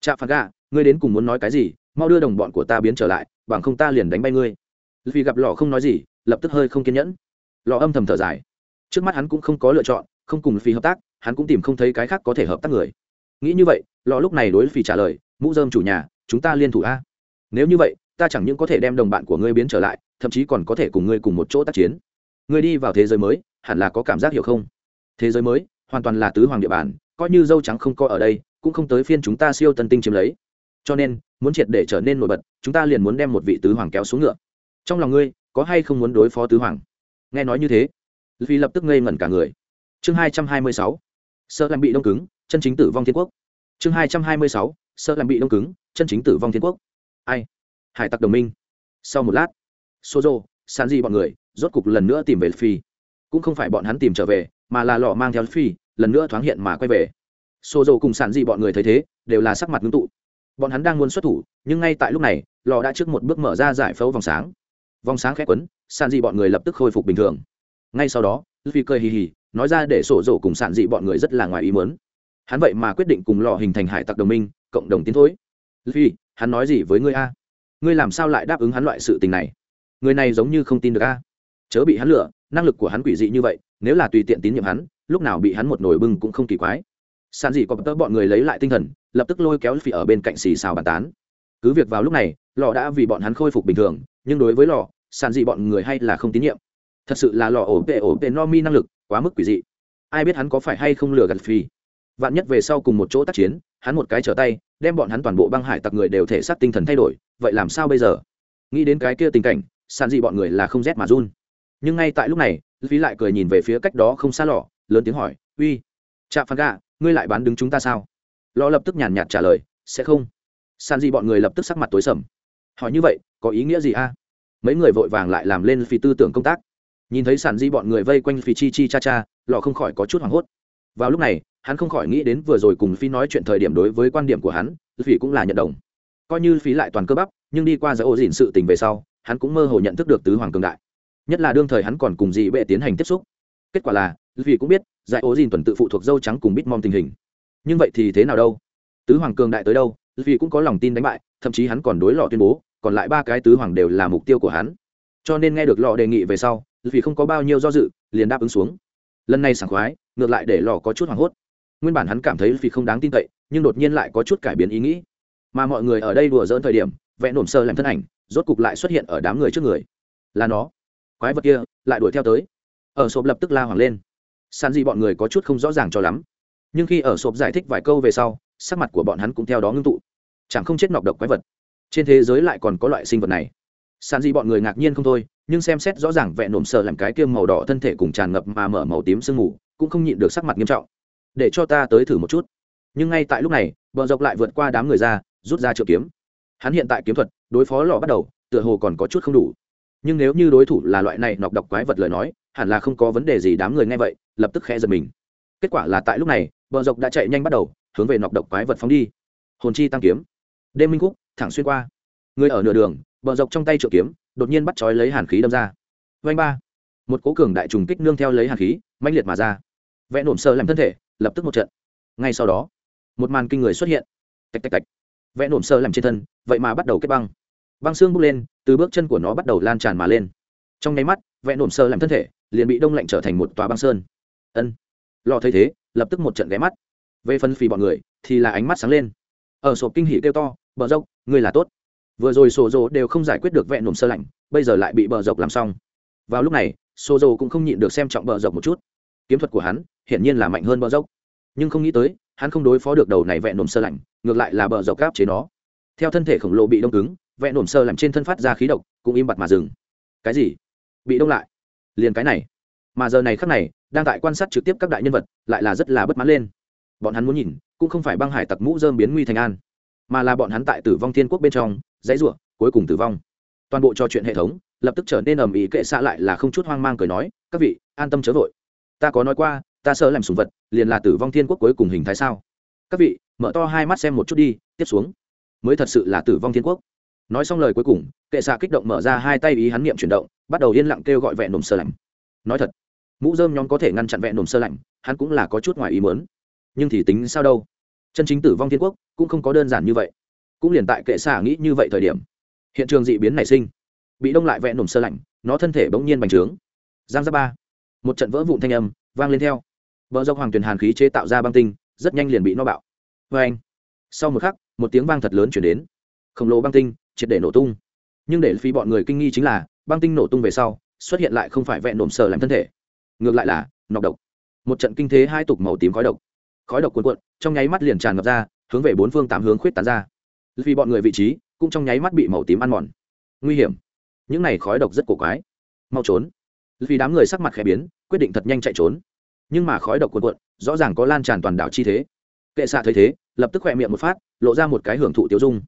Chạ phạt gà, ngươi đến cùng muốn nói cái gì? Mau đưa đồng bọn của ta biến trở lại, bằng không ta liền đánh bay ngươi. Vì gặp lọ không nói gì, lập tức hơi không kiên nhẫn. Lọ âm thầm thở dài trước mắt hắn cũng không có lựa chọn, không cùng phi hợp tác, hắn cũng tìm không thấy cái khác có thể hợp tác người. Nghĩ như vậy lò lúc này đối phi trả lời, mũ dơm chủ nhà, chúng ta liên thủ a. Nếu như vậy, ta chẳng những có thể đem đồng bạn của ngươi biến trở lại, thậm chí còn có thể cùng ngươi cùng một chỗ tác chiến. Ngươi đi vào thế giới mới, hẳn là có cảm giác hiểu không? Thế giới mới, hoàn toàn là tứ hoàng địa bàn, coi như dâu trắng không coi ở đây, cũng không tới phiên chúng ta siêu tân tinh chiếm lấy. Cho nên, muốn triệt để trở nên nổi bật, chúng ta liền muốn đem một vị tứ hoàng kéo xuống ngựa. Trong lòng ngươi, có hay không muốn đối phó tứ hoàng? Nghe nói như thế vì lập tức ngây ngẩn cả người. Chương hai trăm hai mươi sáu, sợ làm bị đông cứng, chân chính tử vong thiên quốc. Chương hai trăm hai mươi sáu, sợ làm bị đông cứng, chân chính tử vong thiên quốc. Ai? Hải tặc đồng minh. Sau một lát, sozo, san di bọn người rốt cục lần nữa tìm về phi cũng không phải bọn hắn tìm trở về, mà là lọ mang theo phi lần nữa thoáng hiện mà quay về. Sozo cùng san di bọn người thấy thế, đều là sắc mặt ngưng tụ. Bọn hắn đang muốn xuất thủ, nhưng ngay tại lúc này lò đã trước một bước mở ra giải phẫu vòng sáng. Vòng sáng khẽ quấn, san di bọn người lập tức khôi phục bình thường ngay sau đó phi cười hì hì, nói ra để sổ rổ cùng sản dị bọn người rất là ngoài ý mớn hắn vậy mà quyết định cùng lò hình thành hải tặc đồng minh, cộng đồng tiến thối. Phi hắn nói gì với ngươi a? Ngươi làm sao lại đáp ứng hắn loại sự tình này? Người này giống như không tin được a. Chớ bị hắn lựa năng lực của hắn quỷ dị như vậy, nếu là tùy tiện tín nhiệm hắn, lúc nào bị hắn một nồi bưng cũng không kỳ quái. San dị có tớ bọn người lấy lại tinh thần, lập tức lôi kéo phi ở bên cạnh xì xào bàn tán. Cứ việc vào lúc này, lò đã vì bọn hắn khôi phục bình thường, nhưng đối với lò San dị bọn người hay là không tín nhiệm thật sự là lò ổ tệ ổ tệ no mi năng lực, quá mức quỷ dị. Ai biết hắn có phải hay không lừa gạt phi. Vạn nhất về sau cùng một chỗ tác chiến, hắn một cái trở tay, đem bọn hắn toàn bộ băng hải tặc người đều thể xác tinh thần thay đổi, vậy làm sao bây giờ? Nghĩ đến cái kia tình cảnh sàn dị bọn người là không rét mà run. Nhưng ngay tại lúc này phí lại cười nhìn về phía cách đó không xa lọ lớn tiếng hỏi, uy chạ phan gà ngươi lại bán đứng chúng ta sao? Lọ lập tức nhàn nhạt trả lời, sẽ không. Sàn dị bọn người lập tức sắc mặt tối sầm. Hỏi như vậy, có ý nghĩa gì a? Mấy người vội vàng lại làm lên phi tư tưởng công tác nhìn thấy sản di bọn người vây quanh phi chi chi cha cha lọ không khỏi có chút hoảng hốt. Vào lúc này, hắn không khỏi nghĩ đến vừa rồi cùng phi nói chuyện thời điểm đối với quan điểm của hắn, phi cũng là nhận đồng. Coi như phí lại toàn cơ bắp, nhưng đi qua giải ô dìn sự tình về sau, hắn cũng mơ hồ nhận thức được tứ hoàng cường đại. Nhất là đương thời hắn còn cùng dị bệ tiến hành tiếp xúc. Kết quả là vì cũng biết giải ô dìn tuần tự phụ thuộc dâu trắng cùng bít mom tình hình. Nhưng vậy thì thế nào đâu? Tứ hoàng cường đại tới đâu vì cũng có lòng tin đánh bại, thậm chí hắn còn đối lọ tuyên bố, còn lại ba cái tứ hoàng đều là mục tiêu của hắn. Cho nên nghe được lọ đề nghị về sau vì không có bao nhiêu do dự, liền đáp ứng xuống. Lần này sảng khoái, ngược lại để lò có chút hoảng hốt. Nguyên bản hắn cảm thấy vì không đáng tin cậy, nhưng đột nhiên lại có chút cải biến ý nghĩ. Mà mọi người ở đây đùa dỡn thời điểm, vẽ nổm sơ làm thân ảnh, rốt cục lại xuất hiện ở đám người trước người. Là nó. Quái vật kia, lại đuổi theo tới. Ở sộp lập tức la hoảng lên. San di bọn người có chút không rõ ràng cho lắm. Nhưng khi ở sộp giải thích vài câu về sau, sắc mặt của bọn hắn cũng theo đó ngưng tụ. Chẳng không chết nọc độc quái vật. Trên thế giới lại còn có loại sinh vật này. San di bọn người ngạc nhiên không thôi nhưng xem xét rõ ràng vẹn nổm sờ làm cái kia màu đỏ thân thể cùng tràn ngập mà mở màu tím sương mù, cũng không nhịn được sắc mặt nghiêm trọng. Để cho ta tới thử một chút. Nhưng ngay tại lúc này, bờ dọc lại vượt qua đám người ra, rút ra trợ kiếm. Hắn hiện tại kiếm thuật, đối phó lò bắt đầu, tựa hồ còn có chút không đủ. Nhưng nếu như đối thủ là loại này nọc độc quái vật lời nói, hẳn là không có vấn đề gì đám người nghe vậy, lập tức khẽ giật mình. Kết quả là tại lúc này, bờ dọc đã chạy nhanh bắt đầu, hướng về nọc độc quái vật phóng đi. Hồn chi tăng kiếm. Đêm minh khúc, thẳng xuyên qua. Người ở nửa đường, bờ dọc trong tay trợ kiếm đột nhiên bắt chói lấy hàn khí đâm ra. Vanh ba. Một cố cường đại trùng kích nương theo lấy hàn khí, mãnh liệt mà ra. Vẽ nổm sơ làm thân thể, lập tức một trận. Ngay sau đó, một màn kinh người xuất hiện. Tạch tạch tạch. Vẽ nổm sơ làm trên thân, vậy mà bắt đầu kết băng. Băng xương bốc lên, từ bước chân của nó bắt đầu lan tràn mà lên. Trong nháy mắt, vẽ nổm sơ làm thân thể liền bị đông lạnh trở thành một tòa băng sơn. Ân. Lò thấy thế, lập tức một trận ghé mắt. Về phân phì bọn người thì là ánh mắt sáng lên. Ở sổ kinh hỉ kêu to bờ rộng người là tốt vừa rồi sổ dồ đều không giải quyết được vẹn nổm sơ lạnh, bây giờ lại bị bờ dọc làm xong. Vào lúc này sổ dồ cũng không nhịn được xem trọng bờ dọc một chút. Kiếm thuật của hắn, hiển nhiên là mạnh hơn bờ dốc nhưng không nghĩ tới, hắn không đối phó được đầu này vẹn nổm sơ lạnh, ngược lại là bờ dọc gáp chế nó. Theo thân thể khổng lồ bị đông cứng, vẹn nổm sơ lạnh trên thân phát ra khí độc, cũng im bặt mà dừng. Cái gì? Bị đông lại? Liền cái này. Mà giờ này khắc này, đang tại quan sát trực tiếp các đại nhân vật, lại là rất là bất mãn lên. Bọn hắn muốn nhìn, cũng không phải băng hải tặc mũ dơm biến nguy thành an, mà là bọn hắn tại tử vong thiên quốc bên trong dãy ruộng cuối cùng tử vong. Toàn bộ trò chuyện hệ thống lập tức trở nên ầm ĩ, kệ xạ lại là không chút hoang mang cười nói, các vị, an tâm chớ vội. Ta có nói qua, ta sợ làm sùng vật, liền là tử vong thiên quốc cuối cùng hình thái sao? Các vị, mở to hai mắt xem một chút đi, tiếp xuống. Mới thật sự là tử vong thiên quốc. Nói xong lời cuối cùng, kệ xạ kích động mở ra hai tay ý hắn niệm chuyển động, bắt đầu yên lặng kêu gọi vẹn nổm sơ lạnh. Nói thật, mũ dơm nhóm có thể ngăn chặn vẹn nổm sơ lạnh, hắn cũng là có chút ngoài ý mớn nhưng thì tính sao đâu? Chân chính tử vong thiên quốc cũng không có đơn giản như vậy cũng liền tại kệ xạ nghĩ như vậy thời điểm, hiện trường dị biến nảy sinh, bị đông lại vẹn nổm sơ lạnh, nó thân thể bỗng nhiên bành trướng. Giang ra ba, một trận vỡ vụn thanh âm vang lên theo. Vợ dốc hoàng tuyền hàn khí chế tạo ra băng tinh, rất nhanh liền bị nó bạo. Vê anh, sau một khắc, một tiếng vang thật lớn chuyển đến. Khổng lồ băng tinh triệt để nổ tung. Nhưng để phí bọn người kinh nghi chính là, băng tinh nổ tung về sau, xuất hiện lại không phải vẹn nổm sờ làm thân thể, ngược lại là nọc độc. Một trận kinh thế hai tục màu tím khói độc. Khói độc cuồn cuộn, trong nháy mắt liền tràn ngập ra, hướng về bốn phương tám hướng khuyết tán ra vì bọn người vị trí cũng trong nháy mắt bị màu tím ăn mòn. Nguy hiểm. Những này khói độc rất cổ quái. Mau trốn. Vì đám người sắc mặt khẽ biến, quyết định thật nhanh chạy trốn. Nhưng mà khói độc cuộn cuộn, rõ ràng có lan tràn toàn đảo chi thế. Kệ xạ thấy thế, lập tức khỏe miệng một phát, lộ ra một cái hưởng thụ tiêu dung.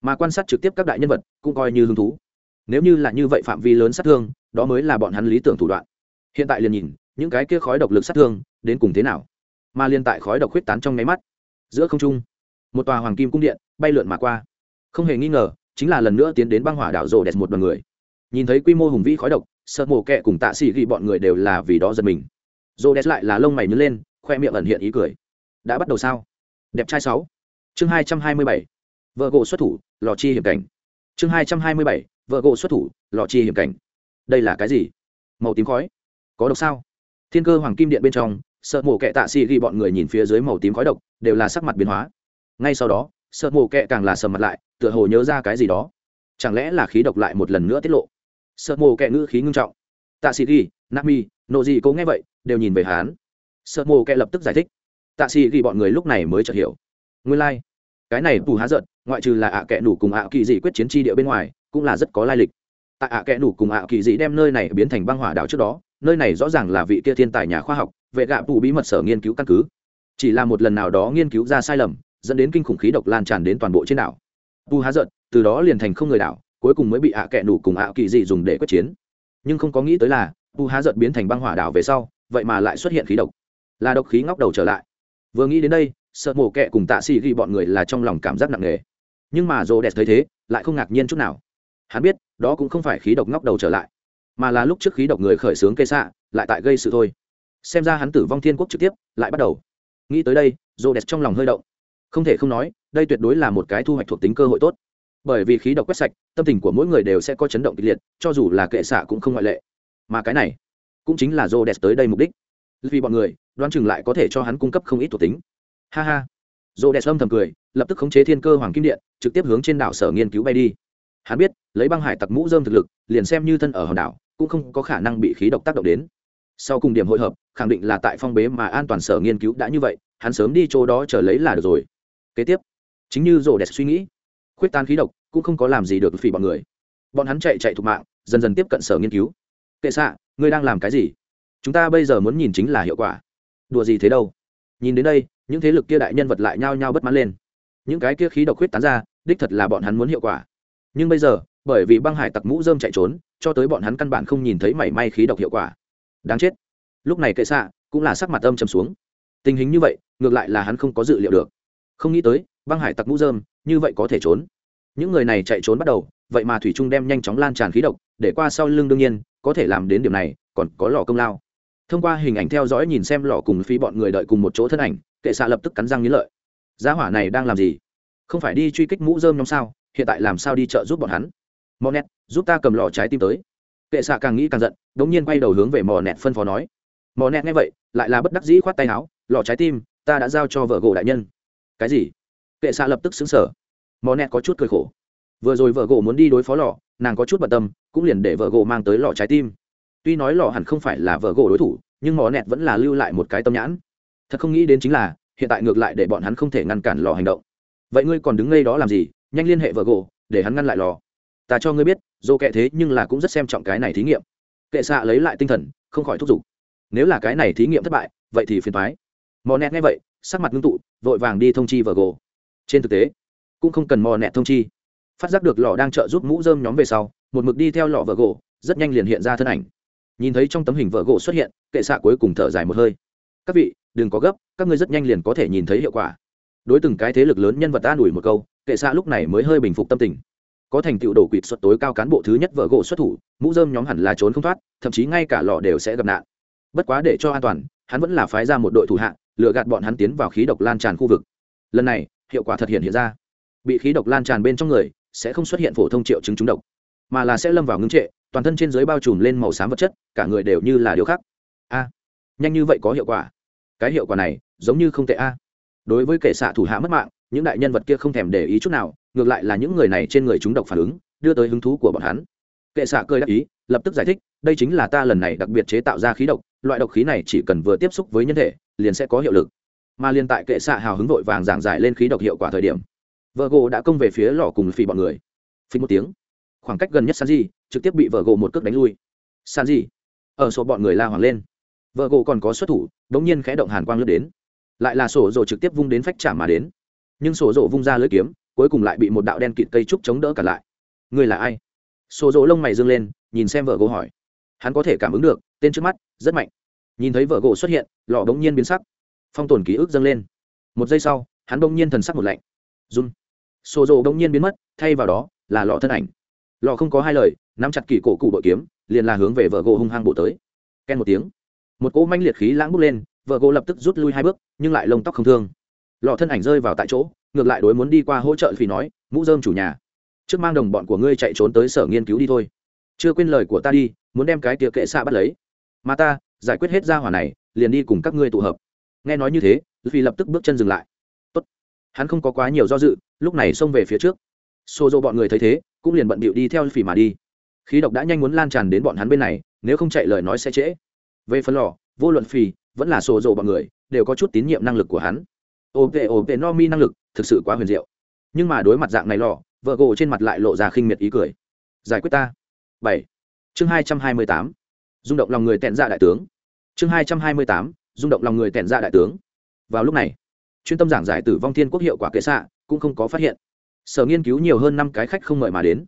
Mà quan sát trực tiếp các đại nhân vật cũng coi như hứng thú. Nếu như là như vậy phạm vi lớn sát thương, đó mới là bọn hắn lý tưởng thủ đoạn. Hiện tại liền nhìn, những cái kia khói độc lực sát thương, đến cùng thế nào? Mà liên tại khói độc huyết tán trong nháy mắt, giữa không trung, một tòa hoàng kim cung điện bay lượn mà qua. Không hề nghi ngờ, chính là lần nữa tiến đến băng hỏa đảo rồ đẹp một đoàn người. Nhìn thấy quy mô hùng vĩ khói độc, sợ mổ kẹ cùng tạ xỉ ghi bọn người đều là vì đó giật mình. Rồ đẹp lại là lông mày nhớ lên, khoe miệng ẩn hiện ý cười. Đã bắt đầu sao? Đẹp trai sáu. Chương hai trăm hai mươi bảy. Vợ gỗ xuất thủ, lò chi hiểm cảnh. Chương hai trăm hai mươi bảy. Vợ gỗ xuất thủ, lò chi hiểm cảnh. Đây là cái gì? Màu tím khói. Có độc sao? Thiên cơ hoàng kim điện bên trong, sợ mổ kẹ tạ xì ghi bọn người nhìn phía dưới màu tím khói độc, đều là sắc mặt biến hóa. Ngay sau đó sợ mổ kẹ càng là sầm mặt lại, tựa hồ nhớ ra cái gì đó. Chẳng lẽ là khí độc lại một lần nữa tiết lộ? Sợ mổ kẹ ngữ khí ngưng trọng. Tạ sĩ ghi, nami, nộ gì cố nghe vậy, đều nhìn về hán sợ mổ kẹ lập tức giải thích. Tạ sĩ ghi bọn người lúc này mới chợt hiểu. Nguyên lai、like. cái này bù há giận, ngoại trừ là ạ à kẹ nủ cùng ạ kỳ dị quyết chiến tri địa bên ngoài, cũng là rất có lai lịch. Tại ạ kẽ nủ cùng ạ kỳ dị đem nơi này biến thành băng hỏa đảo trước đó, nơi này rõ ràng là vị kia thiên tài nhà khoa học, vệ gạ bù bí mật sở nghiên cứu căn cứ. Chỉ là một lần nào đó nghiên cứu ra sai lầm dẫn đến kinh khủng khí độc lan tràn đến toàn bộ trên đảo. Pu há giận từ đó liền thành không người đảo, cuối cùng mới bị ạ kẹ nủ cùng ạ kỳ dị dùng để quyết chiến. Nhưng không có nghĩ tới là pu há giận biến thành băng hỏa đảo về sau, vậy mà lại xuất hiện khí độc. Là độc khí ngóc đầu trở lại. Vừa nghĩ đến đây, sợ mổ kẹ cùng tạ xì ghi bọn người là trong lòng cảm giác nặng nề. Nhưng mà rô đẹp thấy thế, lại không ngạc nhiên chút nào. Hắn biết, đó cũng không phải khí độc ngóc đầu trở lại, mà là lúc trước khí độc người khởi xướng cây xạ, lại tại gây sự thôi. Xem ra hắn tử vong thiên quốc trực tiếp, lại bắt đầu. Nghĩ tới đây rô đẹp trong lòng hơi động không thể không nói, đây tuyệt đối là một cái thu hoạch thuộc tính cơ hội tốt. Bởi vì khí độc quét sạch, tâm tình của mỗi người đều sẽ có chấn động kịch liệt, cho dù là kệ xạ cũng không ngoại lệ. Mà cái này, cũng chính là rô đẹp tới đây mục đích. Vì bọn người, đoán chừng lại có thể cho hắn cung cấp không ít thuộc tính. Ha ha. Rô đẹp âm thầm cười, lập tức khống chế thiên cơ hoàng kim điện, trực tiếp hướng trên đảo sở nghiên cứu bay đi. Hắn biết, lấy băng hải tặc mũ dơm thực lực, liền xem như thân ở hòn đảo, cũng không có khả năng bị khí độc tác động đến. Sau cùng điểm hội hợp, khẳng định là tại phong bế mà an toàn sở nghiên cứu đã như vậy, hắn sớm đi chỗ đó chờ lấy là được rồi kế tiếp, chính như rổ đẹp suy nghĩ, khuyết tan khí độc cũng không có làm gì được phỉ bọn người. Bọn hắn chạy chạy thục mạng, dần dần tiếp cận sở nghiên cứu. Kệ xạ, ngươi đang làm cái gì? Chúng ta bây giờ muốn nhìn chính là hiệu quả. Đùa gì thế đâu? Nhìn đến đây, những thế lực kia đại nhân vật lại nhao nhao bất mãn lên. Những cái kia khí độc khuyết tán ra, đích thật là bọn hắn muốn hiệu quả. Nhưng bây giờ, bởi vì băng hải tặc mũ dơm chạy trốn, cho tới bọn hắn căn bản không nhìn thấy mảy may khí độc hiệu quả. Đáng chết. Lúc này kệ xạ cũng là sắc mặt âm chầm xuống. Tình hình như vậy, ngược lại là hắn không có dự liệu được không nghĩ tới, băng hải tặc mũ dơm như vậy có thể trốn. Những người này chạy trốn bắt đầu, vậy mà thủy trung đem nhanh chóng lan tràn khí độc, để qua sau lưng đương nhiên, có thể làm đến điểm này, còn có lò công lao. Thông qua hình ảnh theo dõi nhìn xem lò cùng phí bọn người đợi cùng một chỗ thân ảnh, kệ xạ lập tức cắn răng nghĩ lợi. Giá hỏa này đang làm gì? Không phải đi truy kích mũ dơm nhóm sao? Hiện tại làm sao đi chợ giúp bọn hắn? Mò nẹt giúp ta cầm lò trái tim tới. Kệ xạ càng nghĩ càng giận đ ỗ n g nhiên quay đầu hướng về mò nẹt phân phó nói. Mò nẹt nghe vậy, lại là bất đắc dĩ khoát tay áo, lò trái tim, ta đã giao cho vợ gỗ đại nhân cái gì? Kệ xạ lập tức xứng sở mò nẹt có chút cười khổ. Vừa rồi vợ gỗ muốn đi đối phó lò, nàng có chút bận tâm, cũng liền để vợ gỗ mang tới lò trái tim. Tuy nói lò hẳn không phải là vợ gỗ đối thủ, nhưng mò nẹt vẫn là lưu lại một cái tâm nhãn. Thật không nghĩ đến chính là, hiện tại ngược lại để bọn hắn không thể ngăn cản lò hành động. Vậy ngươi còn đứng ngay đó làm gì? Nhanh liên hệ vợ gỗ, để hắn ngăn lại lò. Ta cho ngươi biết dô kệ thế nhưng là cũng rất xem trọng cái này thí nghiệm. Kệ xạ lấy lại tinh thần, không khỏi thúc giục. Nếu là cái này thí nghiệm thất bại, vậy thì phiền thoái mò nẹt nghe vậy sắc mặt ngưng tụ, vội vàng đi thông chi vợ gỗ. Trên thực tế, cũng không cần mò nẹt thông chi. Phát giác được lò đang trợ giúp mũ dơm nhóm về sau, một mực đi theo lò vợ gỗ, rất nhanh liền hiện ra thân ảnh. Nhìn thấy trong tấm hình vợ gỗ xuất hiện, kệ xạ cuối cùng thở dài một hơi. Các vị, đừng có gấp, các ngươi rất nhanh liền có thể nhìn thấy hiệu quả. Đối từng cái thế lực lớn nhân vật an ủi một câu, kệ xạ lúc này mới hơi bình phục tâm tình. Có thành tựu đổ quỵt xuất tối cao cán bộ thứ nhất vợ gỗ xuất thủ, mũ dơm nhóm hẳn là trốn không thoát, thậm chí ngay cả lò đều sẽ gặp nạn. Bất quá để cho an toàn, hắn vẫn là phái ra một đội thủ hạ lựa gạt bọn hắn tiến vào khí độc lan tràn khu vực. Lần này, hiệu quả thật hiện hiện ra. Bị khí độc lan tràn bên trong người, sẽ không xuất hiện phổ thông triệu chứng trúng độc, mà là sẽ lâm vào ngưng trệ, toàn thân trên dưới bao trùm lên màu xám vật chất, cả người đều như là điều khác a, nhanh như vậy có hiệu quả. Cái hiệu quả này, giống như không tệ a. Đối với kẻ xạ thủ hạ mất mạng, những đại nhân vật kia không thèm để ý chút nào, ngược lại là những người này trên người chúng độc phản ứng, đưa tới hứng thú của bọn hắn kệ xạ cười đáp ý, lập tức giải thích, đây chính là ta lần này đặc biệt chế tạo ra khí độc, loại độc khí này chỉ cần vừa tiếp xúc với nhân thể, liền sẽ có hiệu lực. Mà liên tại kệ xạ hào hứng vội vàng giảng giải lên khí độc hiệu quả thời điểm vợ gỗ đã công về phía lò cùng phì bọn người. Phí một tiếng, khoảng cách gần nhất san di trực tiếp bị vợ gỗ một cước đánh lui. San di ở số bọn người la hoàng lên. Vợ gỗ còn có xuất thủ đ ỗ n g nhiên khẽ động hàn quang lướt đến. Lại là sổ rộ trực tiếp vung đến phách trả mà đến. Nhưng sổ rộ vung ra lưỡi kiếm, cuối cùng lại bị một đạo đen kịt cây trúc chống đỡ cả lại. Người là ai? Sổ rỗ lông mày dương lên, nhìn xem vợ gỗ hỏi. Hắn có thể cảm ứng được, tên trước mắt, rất mạnh. Nhìn thấy vợ gỗ xuất hiện, lọ bỗng nhiên biến sắc. Phong tồn ký ức dâng lên. Một giây sau, hắn bỗng nhiên thần sắc một lạnh. Run. Sổ rỗ bỗng nhiên biến mất, thay vào đó là lọ thân ảnh. Lọ không có hai lời, nắm chặt kỳ cổ cụ bội kiếm, liền là hướng về vợ gỗ hung hăng bộ tới. Ken một tiếng. Một cỗ manh liệt khí lãng bốc lên, vợ gỗ lập tức rút lui hai bước, nhưng lại lông tóc không thương. Lọ thân ảnh rơi vào tại chỗ, ngược lại đối muốn đi qua hỗ trợ vì nói, mũ dơm chủ nhà trước mang đồng bọn của ngươi chạy trốn tới sở nghiên cứu đi thôi. Chưa quên lời của ta đi, muốn đem cái tia kệ xạ bắt lấy. Mà ta, giải quyết hết ra hỏa này, liền đi cùng các ngươi tụ hợp. Nghe nói như thế vì lập tức bước chân dừng lại. Tốt. hắn không có quá nhiều do dự, lúc này xông về phía trước. Xô dô bọn người thấy thế, cũng liền bận bịu đi theo phỉ mà đi. Khí độc đã nhanh muốn lan tràn đến bọn hắn bên này, nếu không chạy lời nói sẽ trễ. Về phần lò, vô luận phì vẫn là xô dô bọn người, đều có chút tín nhiệm năng lực của hắn. Ồ vệ ồ vệ no mi năng lực, thực sự quá huyền diệu. Nhưng mà đối mặt dạng này lò vợ gỗ trên mặt lại lộ ra khinh miệt ý cười. Giải quyết ta. Bảy. Chương hai trăm hai mươi tám. Rung động lòng người tẹn ra đại tướng. Chương hai trăm hai mươi tám. Rung động lòng người tẹn ra đại tướng. Vào lúc này, chuyên tâm giảng giải tử vong thiên quốc hiệu quả kệ xạ cũng không có phát hiện. Sở nghiên cứu nhiều hơn năm cái khách không mời mà đến.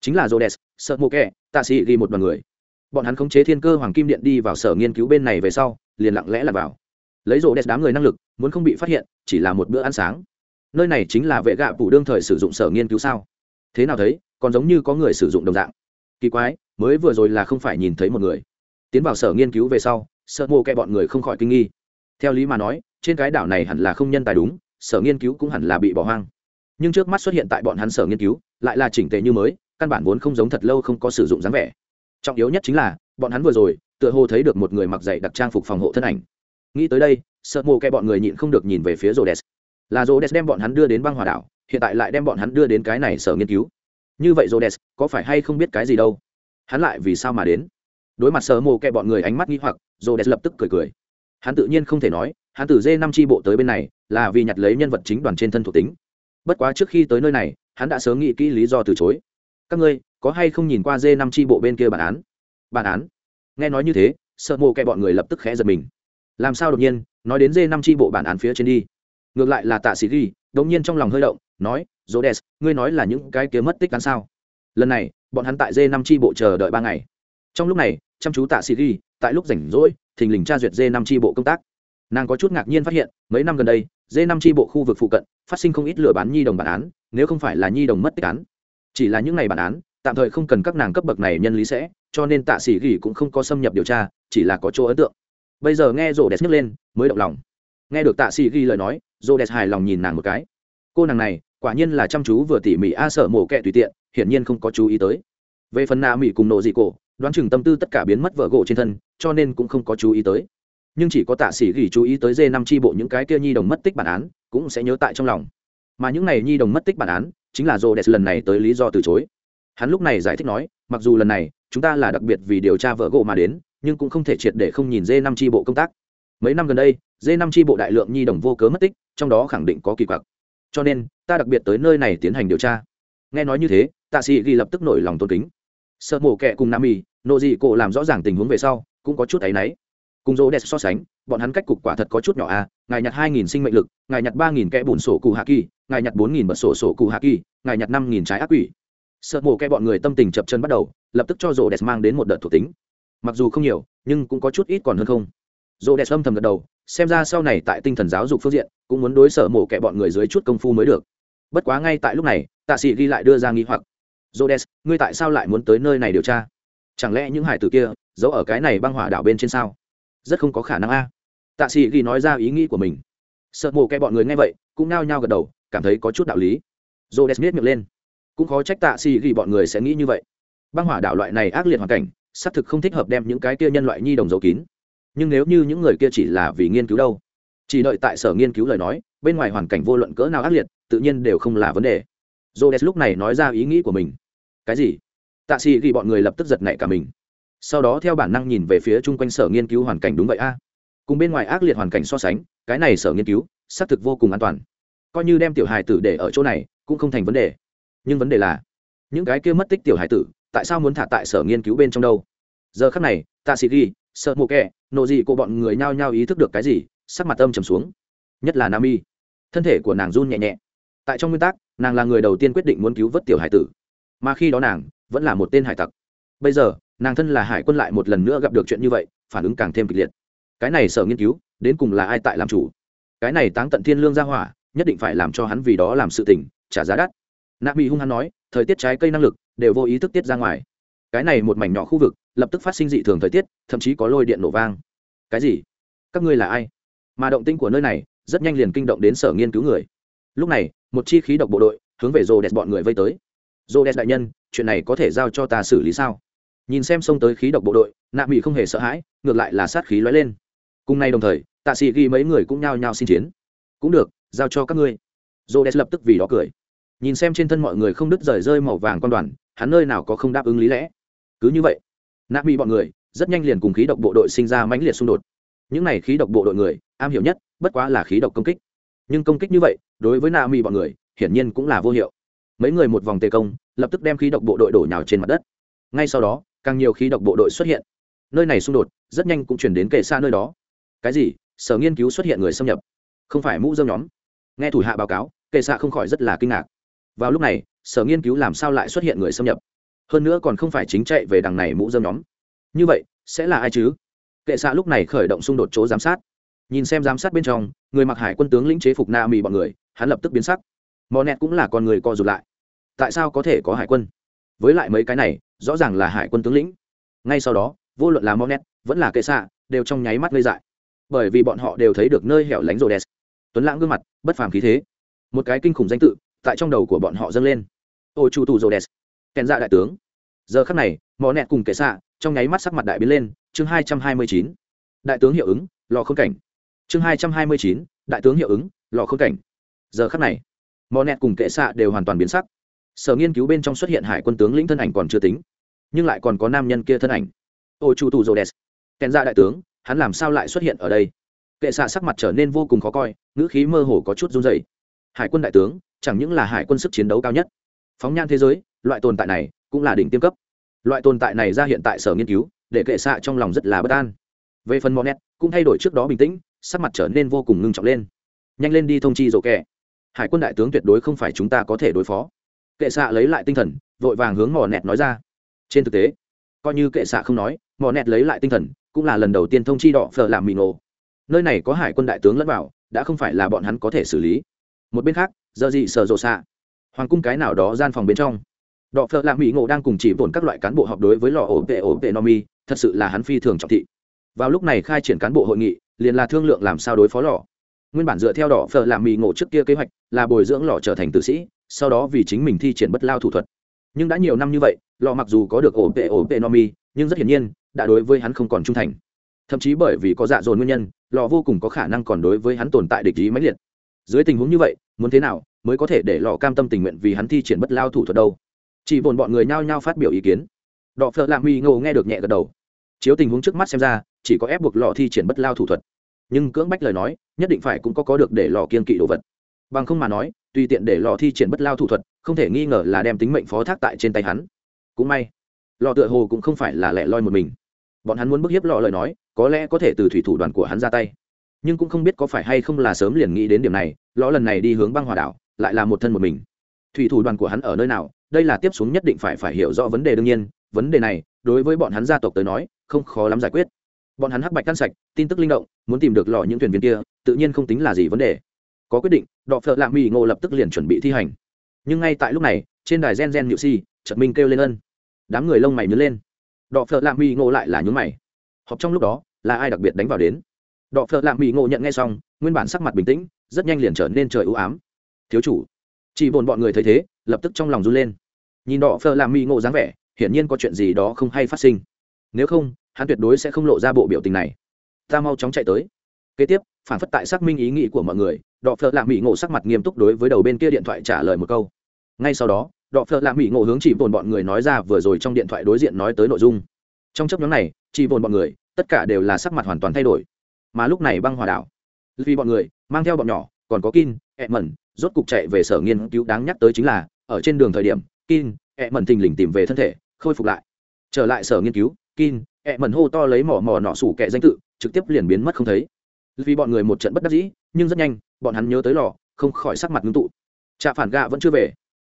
Chính là jodes sợ mô kẹ tạ sĩ ghi một đoàn người. Bọn hắn khống chế thiên cơ hoàng kim điện đi vào sở nghiên cứu bên này về sau, liền lặng lẽ là vào. Lấy jodes đẹp đám người năng lực, muốn không bị phát hiện, chỉ là một bữa ăn sáng nơi này chính là vệ gạ phủ đương thời sử dụng sở nghiên cứu sao? Thế nào thấy, còn giống như có người sử dụng đồng dạng. Kỳ quái, mới vừa rồi là không phải nhìn thấy một người. Tiến vào sở nghiên cứu về sau, sợ mô kẹ bọn người không khỏi kinh nghi. Theo lý mà nói, trên cái đảo này hẳn là không nhân tài đúng, sở nghiên cứu cũng hẳn là bị bỏ hoang. Nhưng trước mắt xuất hiện tại bọn hắn sở nghiên cứu, lại là chỉnh tề như mới, căn bản vốn không giống thật lâu không có sử dụng dáng vẻ. Trọng yếu nhất chính là, bọn hắn vừa rồi, tựa hồ thấy được một người mặc dày đặc trang phục phòng hộ thân ảnh. Nghĩ tới đây, sợ mô kẹ bọn người nhịn không được nhìn về phía rồ đèn là rô đès đem bọn hắn đưa đến băng hòa đảo, hiện tại lại đem bọn hắn đưa đến cái này sở nghiên cứu. Như vậy rô đès có phải hay không biết cái gì đâu? Hắn lại vì sao mà đến? Đối mặt sở mồ kẹ bọn người ánh mắt nghi hoặc rô đès lập tức cười cười. Hắn tự nhiên không thể nói, hắn từ dê năm tri bộ tới bên này, là vì nhặt lấy nhân vật chính đoàn trên thân thuộc tính. Bất quá trước khi tới nơi này, hắn đã sớm nghĩ kỹ lý do từ chối. Các ngươi, có hay không nhìn qua dê năm tri bộ bên kia bản án? Bản án? Nghe nói như thế sợ mộ kẹ bọn người lập tức khẽ giật mình. Làm sao đột nhiên, nói đến dê năm tri bộ bản án phía trên đi? Ngược lại là tạ sĩ ghi đống nhiên trong lòng hơi động, nói dô đès ngươi nói là những cái kia mất tích cán sao? Lần này, bọn hắn tại dê năm tri bộ chờ đợi ba ngày. Trong lúc này, chăm chú tạ sĩ ghi, tại lúc rảnh rỗi, thình lình tra duyệt dê năm tri bộ công tác. Nàng có chút ngạc nhiên phát hiện, mấy năm gần đây d năm tri bộ khu vực phụ cận, phát sinh không ít lừa bán nhi đồng bản án, nếu không phải là nhi đồng mất tích án. Chỉ là những ngày bản án, tạm thời không cần các nàng cấp bậc này nhân lý sẽ, cho nên tạ sĩ ghi cũng không có xâm nhập điều tra, chỉ là có chỗ ấn tượng. Bây giờ nghe rổ đẹp nhấc lên, mới động lòng. Nghe được tạ sĩ ghi lời nói rô đẹp hài lòng nhìn nàng một cái. Cô nàng này, quả nhiên là chăm chú vừa tỉ mỉ a, sợ mổ kẹ tùy tiện, hiển nhiên không có chú ý tới. Về phần nạ mỹ cùng nộ dị cổ, đoán chừng tâm tư tất cả biến mất vợ gỗ trên thân, cho nên cũng không có chú ý tới. Nhưng chỉ có tạ sĩ gỉ chú ý tới dê năm tri bộ những cái kia nhi đồng mất tích bản án, cũng sẽ nhớ tại trong lòng. Mà những này nhi đồng mất tích bản án, chính là rô đẹp lần này tới lý do từ chối. Hắn lúc này giải thích nói, mặc dù lần này, chúng ta là đặc biệt vì điều tra vợ gỗ mà đến, nhưng cũng không thể triệt để không nhìn dê năm tri bộ công tác. Mấy năm gần đây, dê năm tri bộ đại lượng nhi đồng vô cớ mất tích trong đó khẳng định có kỳ quặc. Cho nên, ta đặc biệt tới nơi này tiến hành điều tra. Nghe nói như thế, tạ sĩ ghi lập tức nổi lòng tôn kính. Sợ mổ kẹ cùng nam y nộ dị cổ làm rõ ràng tình huống về sau, cũng có chút áy náy. Cùng dỗ đẹp so sánh, bọn hắn cách cục quả thật có chút nhỏ à ngài nhặt hai nghìn sinh mệnh lực, ngài nhặt ba nghìn kẽ bùn sổ cụ hạ kỳ, ngài nhặt bốn nghìn bật sổ sổ cụ hạ kỳ, ngài nhặt năm nghìn trái ác quỷ. Sợ mổ kẹ bọn người tâm tình chập chân bắt đầu, lập tức cho dỗ đẹp mang đến một đợt thuộc tính. Mặc dù không nhiều, nhưng cũng có chút ít còn hơn không. Dỗ đẹp âm thầm gật đầu xem ra sau này tại tinh thần giáo dục phương diện cũng muốn đối sở mổ kẻ bọn người dưới chút công phu mới được bất quá ngay tại lúc này tạ sĩ ghi lại đưa ra nghi hoặc jodes, ngươi tại sao lại muốn tới nơi này điều tra? Chẳng lẽ những hải tử kia giấu ở cái này băng hỏa đảo bên trên sao? Rất không có khả năng a. Tạ Sĩ ghi nói ra ý nghĩ của mình. Sợ mộ kẻ bọn người nghe vậy, cũng nao nhao gật đầu, cảm thấy có chút đạo lý. jodes miết miệng lên. Cũng khó trách Tạ Sĩ ghi bọn người sẽ nghĩ như vậy. Băng hỏa đảo loại này ác liệt hoàn cảnh, xác thực không thích hợp đem những cái kia nhân loại nhi đồng giấu kín. Nhưng nếu như những người kia chỉ là vì nghiên cứu đâu, chỉ đợi tại sở nghiên cứu lời nói, bên ngoài hoàn cảnh vô luận cỡ nào ác liệt, tự nhiên đều không là vấn đề Rhodes lúc này nói ra ý nghĩ của mình. Cái gì? Tạ xì ghi bọn người lập tức giật nảy cả mình. Sau đó theo bản năng nhìn về phía chung quanh sở nghiên cứu hoàn cảnh đúng vậy a. À? Cùng bên ngoài ác liệt hoàn cảnh so sánh, cái này sở nghiên cứu xác thực vô cùng an toàn. Coi như đem tiểu hài tử để ở chỗ này, cũng không thành vấn đề. Nhưng vấn đề là, những cái kia mất tích tiểu hài tử, tại sao muốn thả tại sở nghiên cứu bên trong đâu? Giờ khắc này, Tạ Sĩ ghi, sợ mộ kẹ, nộ gì của bọn người nhao nhao ý thức được cái gì, sắc mặt âm trầm xuống. Nhất là Nami, thân thể của nàng run nhẹ nhẹ. Tại trong nguyên tắc nàng là người đầu tiên quyết định muốn cứu vớt tiểu hải tử. Mà khi đó nàng vẫn là một tên hải tặc. Bây giờ nàng thân là hải quân lại một lần nữa gặp được chuyện như vậy phản ứng càng thêm kịch liệt. Cái này sở nghiên cứu đến cùng là ai tại làm chủ? Cái này táng tận thiên lương ra hỏa nhất định phải làm cho hắn vì đó làm sự tình trả giá đắt. Nạp bị hung hắn nói thời tiết trái cây năng lực đều vô ý thức tiết ra ngoài. Cái này một mảnh nhỏ khu vực lập tức phát sinh dị thường thời tiết, thậm chí có lôi điện nổ vang. Cái gì? Các ngươi là ai? Mà động tinh của nơi này rất nhanh liền kinh động đến sở nghiên cứu người. Lúc này, một chi khí độc bộ đội hướng về rô đẹp bọn người vây tới. Rô đẹp đại nhân, chuyện này có thể giao cho ta xử lý sao? Nhìn xem xông tới khí độc bộ đội, nạ mỹ không hề sợ hãi, ngược lại là sát khí lóe lên. Cùng nay đồng thời, tạ sĩ ghi mấy người cũng nhao nhao xin chiến. Cũng được, giao cho các ngươi. Rô đẹp lập tức vì đó cười. Nhìn xem trên thân mọi người không đứt rời rơi màu vàng quan đoàn, hắn nơi nào có không đáp ứng lý lẽ? Cứ như vậy nạ mỹ bọn người rất nhanh liền cùng khí độc bộ đội sinh ra mãnh liệt xung đột. Những này khí độc bộ đội người, am hiểu nhất, bất quá là khí độc công kích. Nhưng công kích như vậy, đối với na mi bọn người, hiển nhiên cũng là vô hiệu. Mấy người một vòng tề công, lập tức đem khí độc bộ đội đổ nhào trên mặt đất. Ngay sau đó, càng nhiều khí độc bộ đội xuất hiện. Nơi này xung đột rất nhanh cũng chuyển đến kể xa nơi đó. Cái gì? Sở nghiên cứu xuất hiện người xâm nhập. Không phải mũ dơm nhóm. Nghe thủ hạ báo cáo, kệ xa không khỏi rất là kinh ngạc. Vào lúc này, sở nghiên cứu làm sao lại xuất hiện người xâm nhập? Hơn nữa còn không phải chính chạy về đằng này mũ dơm nhóm. Như vậy, sẽ là ai chứ? Kệ xạ lúc này khởi động xung đột chỗ giám sát. Nhìn xem giám sát bên trong, người mặc hải quân tướng lĩnh chế phục na mì bọn người, hắn lập tức biến sắc. Mò nẹt cũng là con người co rụt lại. Tại sao có thể có hải quân? Với lại mấy cái này, rõ ràng là hải quân tướng lĩnh. Ngay sau đó, vô luận là mò nẹt, vẫn là kệ xạ, đều trong nháy mắt gây dại. Bởi vì bọn họ đều thấy được nơi hẻo lánh rồ đèn tuấn lãng gương mặt, bất phàm khí thế. Một cái kinh khủng danh tự, tại trong đầu của bọn họ dâng lên. Ô chu tù rồ đèn kèn dạ đại tướng. Giờ khắc này, mò nẹt cùng kệ xạ, trong nháy mắt sắc mặt đại biến lên, chương hai trăm hai mươi chín. Đại tướng hiệu ứng, lò khôn cảnh. Chương hai trăm hai mươi chín, đại tướng hiệu ứng, lò khôn cảnh. Giờ khắc này, mò nẹt cùng kệ xạ đều hoàn toàn biến sắc. Sở nghiên cứu bên trong xuất hiện hải quân tướng lĩnh thân ảnh còn chưa tính, nhưng lại còn có nam nhân kia thân ảnh. Ô chu tù rô đèn kèn ra đại tướng, hắn làm sao lại xuất hiện ở đây? Kệ xạ sắc mặt trở nên vô cùng khó coi, ngữ khí mơ hồ có chút run dày hải quân đại tướng, chẳng những là hải quân sức chiến đấu cao nhất. Phóng nhan thế giới loại tồn tại này cũng là đỉnh tiêm cấp. Loại tồn tại này ra hiện tại sở nghiên cứu, để kệ xạ trong lòng rất là bất an. Về phần monet, cũng thay đổi trước đó bình tĩnh, sắc mặt trở nên vô cùng ngưng trọng lên. Nhanh lên đi thông chi rổ kẻ. Hải quân đại tướng tuyệt đối không phải chúng ta có thể đối phó. Kệ xạ lấy lại tinh thần, vội vàng hướng mò nẹt nói ra. Trên thực tế, coi như kệ xạ không nói mò nẹt lấy lại tinh thần cũng là lần đầu tiên thông chi đỏ phở làm mì nổ. Nơi này có hải quân đại tướng lẫn vào, đã không phải là bọn hắn có thể xử lý. Một bên khác giờ gì sợ rộ xạ hoàng cung cái nào đó gian phòng bên trong đọ phợ lạ mỹ ngộ đang cùng chỉ vồn các loại cán bộ họp đối với lò ổ vệ ổ vệ nomi thật sự là hắn phi thường trọng thị. Vào lúc này khai triển cán bộ hội nghị, liền là thương lượng làm sao đối phó lò. Nguyên bản dựa theo đỏ phở làm mỹ ngộ trước kia kế hoạch là bồi dưỡng lò trở thành tử sĩ, sau đó vì chính mình thi triển bất lao thủ thuật. Nhưng đã nhiều năm như vậy, lò mặc dù có được ổ vệ ổ vệ nomi nhưng rất hiển nhiên, đã đối với hắn không còn trung thành. Thậm chí bởi vì có dạ dồn nguyên nhân, lò vô cùng có khả năng còn đối với hắn tồn tại địch ý mãnh liệt. Dưới tình huống như vậy, muốn thế nào mới có thể để lò cam tâm tình nguyện vì hắn thi triển bất lao thủ thuật đâu? Chỉ vồn bọn người nhao nhao phát biểu ý kiến. Đọ phợ lạ mi ngô nghe được nhẹ gật đầu. Chiếu tình huống trước mắt xem ra, chỉ có ép buộc lò thi triển bất lao thủ thuật. Nhưng cưỡng bách lời nói, nhất định phải cũng có có được để lò kiên kỵ đồ vật. Bằng không mà nói, tùy tiện để lò thi triển bất lao thủ thuật, không thể nghi ngờ là đem tính mệnh phó thác tại trên tay hắn. Cũng may, lò tựa hồ cũng không phải là lẻ loi một mình. Bọn hắn muốn bức hiếp lò lời nói, có lẽ có thể từ thủy thủ đoàn của hắn ra tay. Nhưng cũng không biết có phải hay không là sớm liền nghĩ đến điểm này, lò lần này đi hướng băng hòa đảo, lại là một thân một mình. Thủy thủ đoàn của hắn ở nơi nào đây là tiếp xuống nhất định phải phải hiểu rõ vấn đề đương nhiên, vấn đề này, đối với bọn hắn gia tộc tới nói, không khó lắm giải quyết. Bọn hắn hắc bạch căn sạch, tin tức linh động, muốn tìm được lò những thuyền viên kia, tự nhiên không tính là gì vấn đề. Có quyết định, đọ phợ lạ mỹ ngộ lập tức liền chuẩn bị thi hành. Nhưng ngay tại lúc này, trên đài gen gen nhự si trật minh kêu lên ân. Đám người lông mày nhớ lên. Đọ phợ lạ mỹ ngộ lại là nhún mày. Họp trong lúc đó, là ai đặc biệt đánh vào đến? Đọ phợ lạ mỹ ngộ nhận ngay xong, nguyên bản sắc mặt bình tĩnh, rất nhanh liền trở nên trời ưu ám. Thiếu chủ, chỉ bồn bọn người thấy thế lập tức trong lòng run lên. Nhìn đỏ phờ làm mỹ ngộ dáng vẻ, hiển nhiên có chuyện gì đó không hay phát sinh. Nếu không, hắn tuyệt đối sẽ không lộ ra bộ biểu tình này. Ta mau chóng chạy tới. Kế tiếp, phản phất tại xác minh ý nghĩ của mọi người đọ phợ lạ mỹ ngộ sắc mặt nghiêm túc đối với đầu bên kia điện thoại trả lời một câu. Ngay sau đó đọ phợ lạ mỹ ngộ hướng chỉ vồn bọn người nói ra vừa rồi trong điện thoại đối diện nói tới nội dung. Trong chấp nhóm này, chỉ vồn bọn người, tất cả đều là sắc mặt hoàn toàn thay đổi. Mà lúc này băng hòa đảo, vì bọn người, mang theo bọn nhỏ, còn có kin ẹ mẩn rốt cục chạy về sở nghiên cứu đáng nhắc tới chính là ở trên đường thời điểm kin ẹ mẩn thình lình tìm về thân thể, khôi phục lại. Trở lại sở nghiên cứu kin ẹ mẩn hô to lấy mỏ mỏ nọ sủ kẹ danh tự, trực tiếp liền biến mất không thấy. Vì bọn người một trận bất đắc dĩ, nhưng rất nhanh, bọn hắn nhớ tới lò, không khỏi sắc mặt ngưng tụ. Trạ phản gạ vẫn chưa về.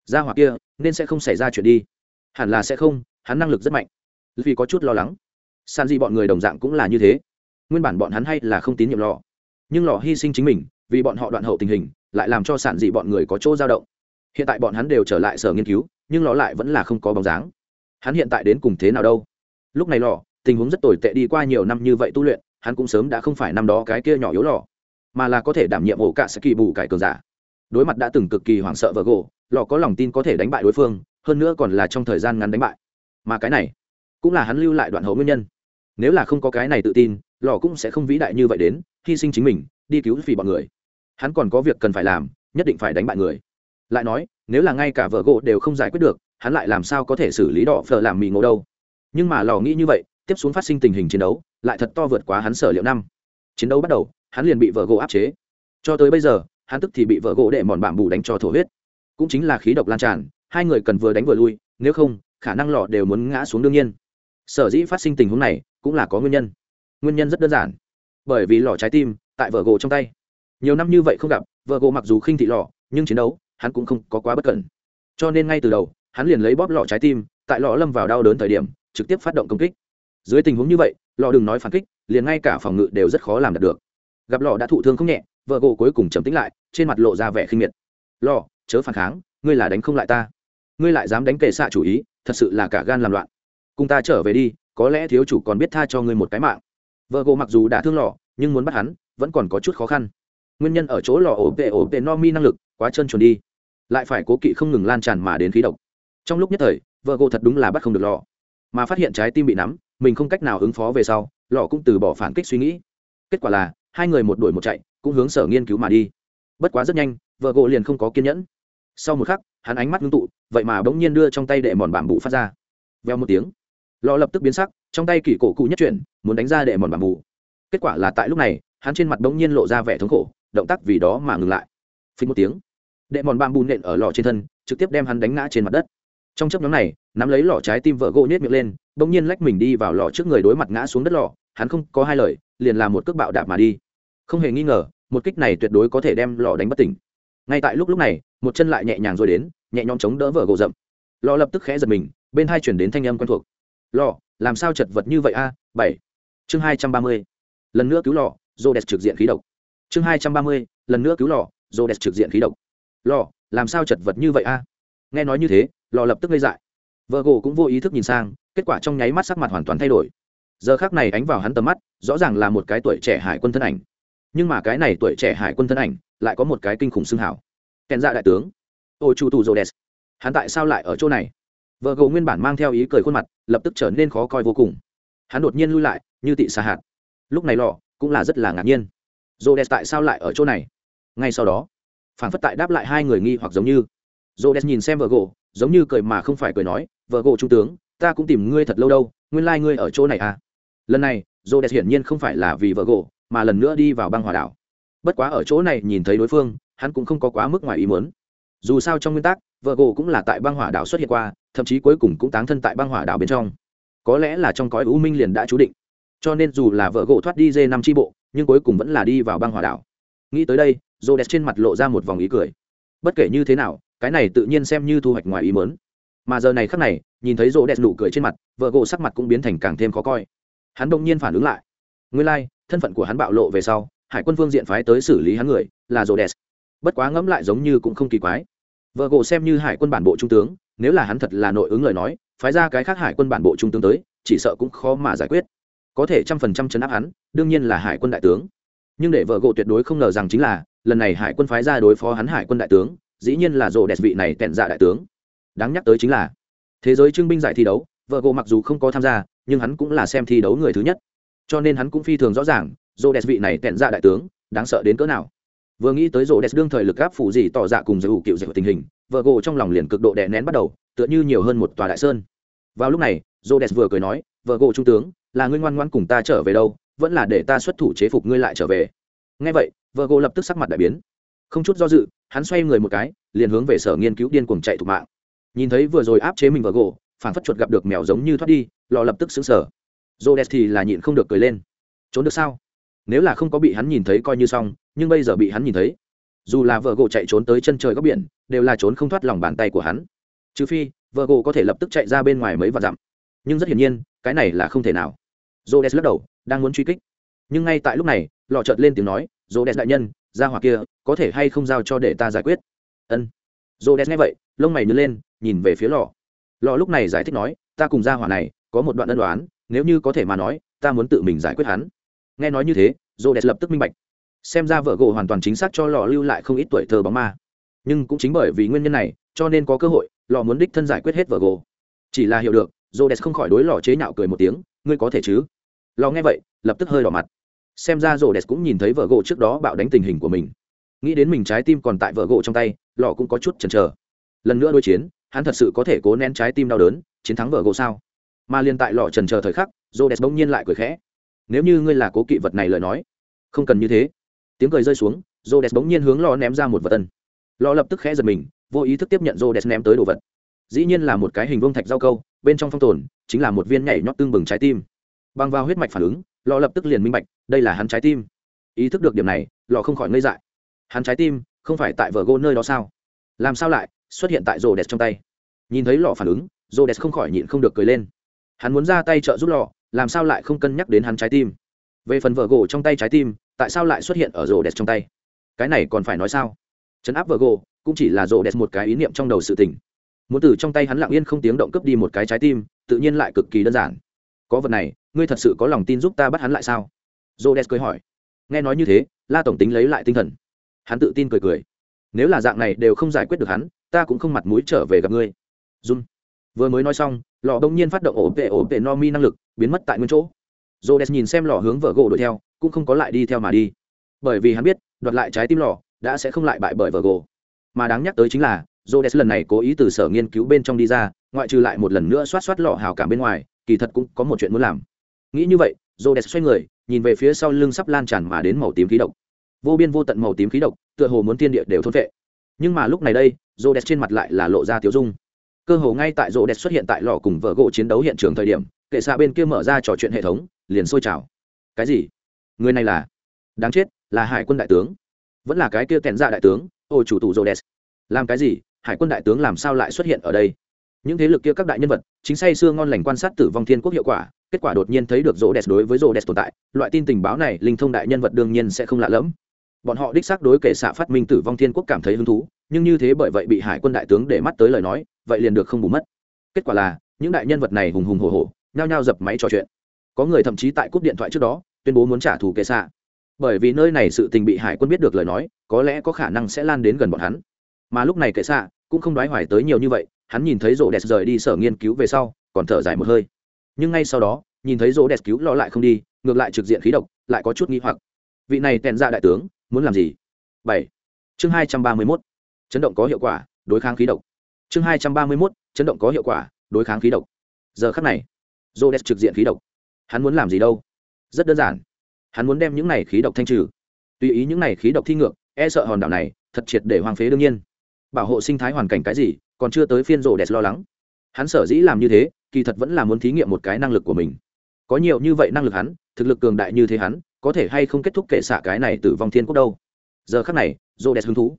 Ra hoặc kia, nên sẽ không xảy ra chuyện đi. Hẳn là sẽ không, hắn năng lực rất mạnh. Vì có chút lo lắng. San di bọn người đồng dạng cũng là như thế. Nguyên bản bọn hắn hay là không tín nhiệm lò. Nhưng lò hy sinh chính mình, vì bọn họ đoạn hậu tình hình, lại làm cho sản dị bọn người có chỗ dao động hiện tại bọn hắn đều trở lại sở nghiên cứu, nhưng lò lại vẫn là không có bóng dáng. Hắn hiện tại đến cùng thế nào đâu? Lúc này lò, tình huống rất tồi tệ đi qua nhiều năm như vậy tu luyện, hắn cũng sớm đã không phải năm đó cái kia nhỏ yếu lò, mà là có thể đảm nhiệm ổ cả sẽ kỳ bù cải cường giả. Đối mặt đã từng cực kỳ hoảng sợ và gỗ, lò có lòng tin có thể đánh bại đối phương, hơn nữa còn là trong thời gian ngắn đánh bại. Mà cái này, cũng là hắn lưu lại đoạn hậu nguyên nhân. Nếu là không có cái này tự tin, lò cũng sẽ không vĩ đại như vậy đến, hy sinh chính mình, đi cứu vì bọn người. Hắn còn có việc cần phải làm, nhất định phải đánh bại người lại nói, nếu là ngay cả vợ gỗ đều không giải quyết được, hắn lại làm sao có thể xử lý đỏ phở làm mì ngộ đâu? Nhưng mà lò nghĩ như vậy, tiếp xuống phát sinh tình hình chiến đấu, lại thật to vượt quá hắn sở liệu năm. Chiến đấu bắt đầu, hắn liền bị vợ gỗ áp chế. Cho tới bây giờ, hắn tức thì bị vợ gỗ để mòn bảm bù đánh cho thổ huyết. Cũng chính là khí độc lan tràn, hai người cần vừa đánh vừa lui, nếu không, khả năng lò đều muốn ngã xuống đương nhiên. Sở dĩ phát sinh tình huống này, cũng là có nguyên nhân. Nguyên nhân rất đơn giản. Bởi vì lò trái tim, tại vợ gỗ trong tay. Nhiều năm như vậy không gặp, vợ gỗ mặc dù khinh thị lò, nhưng chiến đấu hắn cũng không có quá bất cẩn. Cho nên ngay từ đầu, hắn liền lấy bóp lọ trái tim, tại lọ lâm vào đau đớn thời điểm, trực tiếp phát động công kích. Dưới tình huống như vậy, lọ đừng nói phản kích, liền ngay cả phòng ngự đều rất khó làm đạt được. Gặp lọ đã thụ thương không nhẹ, vợ gỗ cuối cùng trầm tĩnh lại, trên mặt lộ ra vẻ khinh miệt. Lọ, chớ phản kháng, ngươi là đánh không lại ta. Ngươi lại dám đánh kệ xạ chủ ý, thật sự là cả gan làm loạn. Cùng ta trở về đi, có lẽ thiếu chủ còn biết tha cho ngươi một cái mạng. Vợ gỗ mặc dù đã thương lọ, nhưng muốn bắt hắn, vẫn còn có chút khó khăn. Nguyên nhân ở chỗ lò ổ vệ ổ vệ no mi năng lực, quá chân chuồn đi lại phải cố kỵ không ngừng lan tràn mà đến khí độc. Trong lúc nhất thời vợ gỗ thật đúng là bắt không được lò mà phát hiện trái tim bị nắm, mình không cách nào ứng phó về sau lò cũng từ bỏ phản kích suy nghĩ. Kết quả là, hai người một đuổi một chạy, cũng hướng sở nghiên cứu mà đi. Bất quá rất nhanh vợ gỗ liền không có kiên nhẫn. Sau một khắc, hắn ánh mắt ngưng tụ, vậy mà bỗng nhiên đưa trong tay đệ mòn bảm bụ phát ra. Veo một tiếng lò lập tức biến sắc, trong tay kỷ cổ cụ nhất chuyển, muốn đánh ra đệ mòn bảm bụ kết quả là tại lúc này, hắn trên mặt bỗng nhiên lộ ra vẻ thống khổ, động tác vì đó mà ngừng lại. Phí một tiếng đệ mòn bam bùn nện ở lò trên thân, trực tiếp đem hắn đánh ngã trên mặt đất. Trong chấp nhóm này, nắm lấy lò trái tim vợ gỗ nhét miệng lên, bỗng nhiên lách mình đi vào lò trước người đối mặt ngã xuống đất lò, hắn không có hai lời, liền làm một cước bạo đạp mà đi. Không hề nghi ngờ, một kích này tuyệt đối có thể đem lò đánh bất tỉnh. Ngay tại lúc lúc này, một chân lại nhẹ nhàng rồi đến, nhẹ nhõm chống đỡ vợ gỗ rậm. Lò lập tức khẽ giật mình, bên hai chuyển đến thanh âm quen thuộc. Lò, làm sao chật vật như vậy a? Bảy. Chương hai trăm ba mươi. Lần nữa cứu lò rô đẹp trực diện khí độc. Chương hai trăm ba mươi, lần nữa cứu lò rô đẹp trực diện khí độc lò, làm sao chật vật như vậy a? Nghe nói như thế, lò lập tức gây dại. Vợ gỗ cũng vô ý thức nhìn sang, kết quả trong nháy mắt sắc mặt hoàn toàn thay đổi. Giờ khác này ánh vào hắn tầm mắt, rõ ràng là một cái tuổi trẻ hải quân thân ảnh. Nhưng mà cái này tuổi trẻ hải quân thân ảnh, lại có một cái kinh khủng xương hảo kèn dạ đại tướng. Ô chu tù dô đèn hắn tại sao lại ở chỗ này? Vợ gỗ nguyên bản mang theo ý cười khuôn mặt, lập tức trở nên khó coi vô cùng. Hắn đột nhiên lui lại, như tị xa hạt. Lúc này lọ cũng là rất là ngạc nhiên. Dô đèn tại sao lại ở chỗ này? Ngay sau đó phản phất tại đáp lại hai người nghi hoặc giống như. Dô đen nhìn xem vợ gỗ giống như cười mà không phải cười nói vợ gỗ trung tướng, ta cũng tìm ngươi thật lâu đâu, nguyên lai、like、ngươi ở chỗ này à? Lần này dô đen hiển nhiên không phải là vì vợ gỗ mà lần nữa đi vào băng hòa đảo. Bất quá ở chỗ này nhìn thấy đối phương, hắn cũng không có quá mức ngoài ý muốn. Dù sao trong nguyên tắc vợ gỗ cũng là tại băng hỏa đảo xuất hiện qua, thậm chí cuối cùng cũng tán thân tại băng hỏa đảo bên trong. Có lẽ là trong cõi u minh liền đã chú định. Cho nên dù là vợ gỗ thoát đi dê năm tri bộ, nhưng cuối cùng vẫn là đi vào băng hỏa đảo. Nghĩ tới đây rô đẹp trên mặt lộ ra một vòng ý cười. Bất kể như thế nào cái này tự nhiên xem như thu hoạch ngoài ý mớn mà giờ này khắc này nhìn thấy rô đẹp nụ cười trên mặt vợ gỗ sắc mặt cũng biến thành càng thêm khó coi. Hắn đông nhiên phản ứng lại. Nguyên lai、like, thân phận của hắn bạo lộ về sau hải quân phương diện phái tới xử lý hắn người là rô đẹp bất quá ngẫm lại giống như cũng không kỳ quái. Vợ gỗ xem như hải quân bản bộ trung tướng nếu là hắn thật là nội ứng lời nói phái ra cái khác hải quân bản bộ trung tướng tới chỉ sợ cũng khó mà giải quyết. Có thể trăm phần trăm chấn áp hắn đương nhiên là hải quân đại tướng nhưng để vợ gỗ tuyệt đối không ngờ rằng chính là, lần này hải quân phái ra đối phó hắn hải quân đại tướng, dĩ nhiên là rổ đẹp vị này tẹn dạ đại tướng. Đáng nhắc tới chính là, thế giới trưng binh giải thi đấu, vợ gỗ mặc dù không có tham gia, nhưng hắn cũng là xem thi đấu người thứ nhất. Cho nên hắn cũng phi thường rõ ràng rổ đẹp vị này tẹn dạ đại tướng, đáng sợ đến cỡ nào. Vừa nghĩ tới rổ đẹp đương thời lực gáp phủ gì tỏ dạ cùng giới hữu cựu dạy tình hình, vợ gỗ trong lòng liền cực độ đè nén bắt đầu, tựa như nhiều hơn một tòa đại sơn. Vào lúc này rổ đẹp vừa cười nói, vợ gỗ trung tướng, là ngươi ngoan ngoan cùng ta trở về đâu? Vẫn là để ta xuất thủ chế phục ngươi lại trở về. Ngay vậy vợ gỗ lập tức sắc mặt đại biến. Không chút do dự, hắn xoay người một cái, liền hướng về sở nghiên cứu điên cuồng chạy thục mạng. Nhìn thấy vừa rồi áp chế mình vợ gỗ phản phất chuột gặp được mèo giống như thoát đi, lò lập tức xứng sở rô đẹp thì là nhịn không được cười lên. Trốn được sao? Nếu là không có bị hắn nhìn thấy coi như xong, nhưng bây giờ bị hắn nhìn thấy. Dù là vợ gỗ chạy trốn tới chân trời góc biển, đều là trốn không thoát lòng bàn tay của hắn. Trừ phi vợ gỗ có thể lập tức chạy ra bên ngoài mấy vạn dặm. Nhưng rất hiển nhiên, cái này là không thể nào j o lắc đầu, đang muốn truy kích. Nhưng ngay tại lúc này lọ chợt lên tiếng nói j o đại nhân, ra hỏa kia, có thể hay không giao cho để ta giải quyết? Ân. J o nghe vậy, lông mày nhớ lên, nhìn về phía lọ lọ lúc này giải thích nói, ta cùng ra hỏa này, có một đoạn ân đoán nếu như có thể mà nói, ta muốn tự mình giải quyết hắn. Nghe nói như thế j o lập tức minh bạch. Xem ra vợ gỗ hoàn toàn chính xác cho lọ lưu lại không ít tuổi thơ bóng ma. Nhưng cũng chính bởi vì nguyên nhân này, cho nên có cơ hội lọ muốn đích thân giải quyết hết vợ gỗ. Chỉ là hiểu được rô đès không khỏi đối lò chế nhạo cười một tiếng, ngươi có thể chứ? Lò nghe vậy, lập tức hơi đỏ mặt. Xem ra rô đès cũng nhìn thấy vợ gỗ trước đó bạo đánh tình hình của mình. Nghĩ đến mình trái tim còn tại vợ gỗ trong tay, lò cũng có chút chần chờ. Lần nữa đối chiến, hắn thật sự có thể cố nén trái tim đau đớn, chiến thắng vợ gỗ sao? Mà liên tại lò trần chờ thời khắc rô đès bỗng nhiên lại cười khẽ. Nếu như ngươi là cố kỵ vật này lời nói, không cần như thế. Tiếng cười rơi xuống rô đès bỗng nhiên hướng lò ném ra một vật tân lò lập tức khẽ giật mình, vô ý thức tiếp nhận rô đès ném tới đồ vật dĩ nhiên là một cái hình vuông thạch rau câu, bên trong phong tồn chính là một viên nhảy nhót tương bừng trái tim. Bằng vào huyết mạch phản ứng, lò lập tức liền minh bạch, đây là hắn trái tim. Ý thức được điểm này, lò không khỏi ngây dại. Hắn trái tim không phải tại vở gỗ nơi đó sao? Làm sao lại xuất hiện tại rô đẹp trong tay? Nhìn thấy lò phản ứng rô đẹp không khỏi nhịn không được cười lên. Hắn muốn ra tay trợ giúp lò, làm sao lại không cân nhắc đến hắn trái tim? Về phần vở gỗ trong tay trái tim, tại sao lại xuất hiện ở rô đẹp trong tay? Cái này còn phải nói sao? Chấn áp vở gỗ cũng chỉ là rô đẹp một cái ý niệm trong đầu sự tình muốn từ trong tay hắn lặng yên không tiếng động cướp đi một cái trái tim, tự nhiên lại cực kỳ đơn giản. Có vật này, ngươi thật sự có lòng tin giúp ta bắt hắn lại sao? J cười hỏi. Nghe nói như thế, la tổng tính lấy lại tinh thần. Hắn tự tin cười cười. Nếu là dạng này đều không giải quyết được hắn, ta cũng không mặt mũi trở về gặp ngươi. Jun. vừa mới nói xong, lò đông nhiên phát động ổ vệ ổ vệ no mi năng lực, biến mất tại nguyên chỗ. J nhìn xem lò hướng vợ gỗ đuổi theo, cũng không có lại đi theo mà đi. Bởi vì hắn biết, đoạt lại trái tim lò, đã sẽ không lại bại bởi vợ gỗ. Mà đáng nhắc tới chính là j lần này cố ý từ sở nghiên cứu bên trong đi ra, ngoại trừ lại một lần nữa xoát xoát lọ hào cảm bên ngoài, kỳ thật cũng có một chuyện muốn làm. Nghĩ như vậy rô đẹp xoay người, nhìn về phía sau lưng sắp lan tràn mà đến màu tím khí độc. Vô biên vô tận màu tím khí độc, tựa hồ muốn thiên địa đều thôn vệ nhưng mà lúc này đây rô đẹp trên mặt lại là lộ ra tiếu dung. Cơ hồ ngay tại rô đẹp xuất hiện tại lò cùng vợ gỗ chiến đấu hiện trường thời điểm, kệ xạ bên kia mở ra trò chuyện hệ thống, liền sôi trào. Cái gì? Người này là? Đáng chết, là hải quân đại tướng. Vẫn là cái kia kèn ra dạ đại tướng, ô chủ tù rô đẹp làm cái gì? Hải quân đại tướng làm sao lại xuất hiện ở đây? Những thế lực kia các đại nhân vật, chính say xưa ngon lành quan sát tử vong thiên quốc hiệu quả, kết quả đột nhiên thấy được rô đès đối với rô đès tồn tại. Loại tin tình báo này, linh thông đại nhân vật đương nhiên sẽ không lạ lẫm. Bọn họ đích xác đối kể xạ phát minh tử vong thiên quốc cảm thấy hứng thú, nhưng như thế bởi vậy bị hải quân đại tướng để mắt tới lời nói, vậy liền được không bù mất. Kết quả là, những đại nhân vật này hùng hùng hồ hồ nhao nhao dập máy trò chuyện. Có người thậm chí tại cúp điện thoại trước đó, tuyên bố muốn trả thù kệ xạ. Bởi vì nơi này sự tình bị hải quân biết được lời nói, có lẽ có khả năng sẽ lan đến gần bọn hắn mà lúc này kệ xạ cũng không đoái hoài tới nhiều như vậy, hắn nhìn thấy rộ đẹp rời đi sở nghiên cứu về sau, còn thở dài một hơi. Nhưng ngay sau đó, nhìn thấy rộ đẹp cứu lo lại không đi, ngược lại trực diện khí độc, lại có chút nghi hoặc. Vị này tèn ra đại tướng, muốn làm gì? Bảy. Chương hai trăm ba mươi mốt. Chấn động có hiệu quả, đối kháng khí độc. Chương hai trăm ba mươi mốt, chấn động có hiệu quả, đối kháng khí độc. Giờ khắc này rô đẹp trực diện khí độc. Hắn muốn làm gì đâu? Rất đơn giản. Hắn muốn đem những này khí độc thanh trừ. Tùy ý những này khí độc thi ngược e sợ hòn đảo này, thật triệt để hoang phế đương nhiên bảo hộ sinh thái hoàn cảnh cái gì, còn chưa tới phiên rô đẹp lo lắng. Hắn sở dĩ làm như thế, kỳ thật vẫn là muốn thí nghiệm một cái năng lực của mình. Có nhiều như vậy năng lực hắn, thực lực cường đại như thế hắn, có thể hay không kết thúc kệ xạ cái này tử vong thiên quốc đâu? Giờ khắc này rô đẹp hứng thú.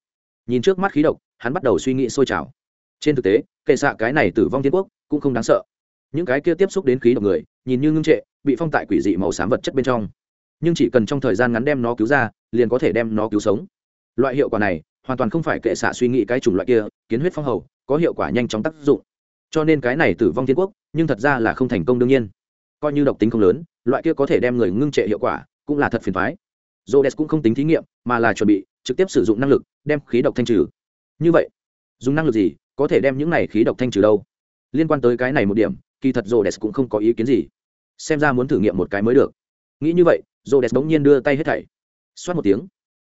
Nhìn trước mắt khí độc, hắn bắt đầu suy nghĩ sôi trào. Trên thực tế, kệ xạ cái này tử vong thiên quốc cũng không đáng sợ. Những cái kia tiếp xúc đến khí độc người, nhìn như ngưng trệ, bị phong tại quỷ dị màu xám vật chất bên trong. Nhưng chỉ cần trong thời gian ngắn đem nó cứu ra, liền có thể đem nó cứu sống. Loại hiệu quả này hoàn toàn không phải kệ xạ suy nghĩ cái chủng loại kia kiến huyết phong hầu có hiệu quả nhanh chóng tác dụng cho nên cái này tử vong thiên quốc nhưng thật ra là không thành công đương nhiên coi như độc tính không lớn loại kia có thể đem người ngưng trệ hiệu quả cũng là thật phiền thoái s cũng không tính thí nghiệm, mà là chuẩn bị trực tiếp sử dụng năng lực đem khí độc thanh trừ. Như vậy, dùng năng lực gì có thể đem những này khí độc thanh trừ đâu? Liên quan tới cái này một điểm, kỳ thật Rhodes cũng không có ý kiến gì. Xem ra muốn thử nghiệm một cái mới được. Nghĩ như vậy, Rhodes bỗng nhiên đưa tay hết thảy. Xoát một tiếng,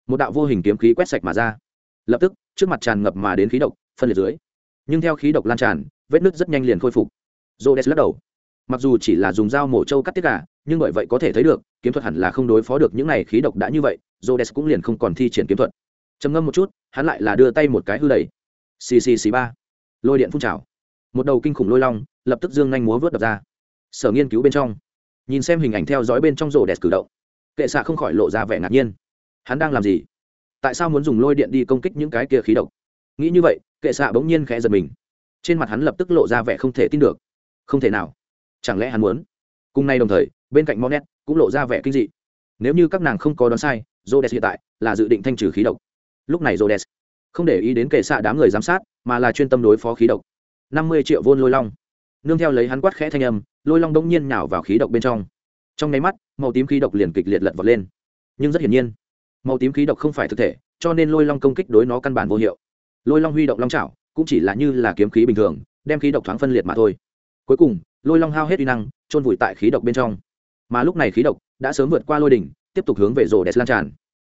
một đạo vô hình kiếm khí quét sạch mà ra. Lập tức, trước mặt tràn ngập mà đến khí độc, phân liệt dưới. Nhưng theo khí độc lan tràn, vết nứt rất nhanh liền khôi phục. Rhodes lắc đầu. Mặc dù chỉ là dùng dao mổ trâu cắt tiết gà, nhưng bởi vậy có thể thấy được kiếm thuật hẳn là không đối phó được những này khí độc đã như vậy jodes cũng liền không còn thi triển kiếm thuật. Trầm ngâm một chút hắn lại là đưa tay một cái hư đẩy. Ccc ba. Lôi điện phun trào. Một đầu kinh khủng lôi long lập tức dương nhanh múa vớt đập ra. Sở nghiên cứu bên trong. Nhìn xem hình ảnh theo dõi bên trong rổ đẹp cử động. Kệ xạ không khỏi lộ ra vẻ ngạc nhiên. Hắn đang làm gì? Tại sao muốn dùng lôi điện đi công kích những cái kia khí độc? Nghĩ như vậy, kệ xạ bỗng nhiên khẽ giật mình. Trên mặt hắn lập tức lộ ra vẻ không thể tin được. Không thể nào. Chẳng lẽ hắn muốn? Cùng nay đồng thời, bên cạnh monet cũng lộ ra vẻ kinh dị. Nếu như các nàng không có đoán sai jodes hiện tại là dự định thanh trừ khí độc. Lúc này jodes không để ý đến kệ xạ đám người giám sát, mà là chuyên tâm đối phó khí độc. Năm mươi triệu vôn lôi long. Nương theo lấy hắn quát khẽ thanh âm, lôi long đông nhiên nhào vào khí độc bên trong. Trong nháy mắt, màu tím khí độc liền kịch liệt lật vọt lên. Nhưng rất hiển nhiên màu tím khí độc không phải thực thể, cho nên lôi long công kích đối nó căn bản vô hiệu. Lôi long huy động long chảo, cũng chỉ là như là kiếm khí bình thường, đem khí độc thoáng phân liệt mà thôi. Cuối cùng, lôi long hao hết uy năng trôn vùi tại khí độc bên trong. Mà lúc này khí độc đã sớm vượt qua lôi đỉnh, tiếp tục hướng về rô đès lan tràn.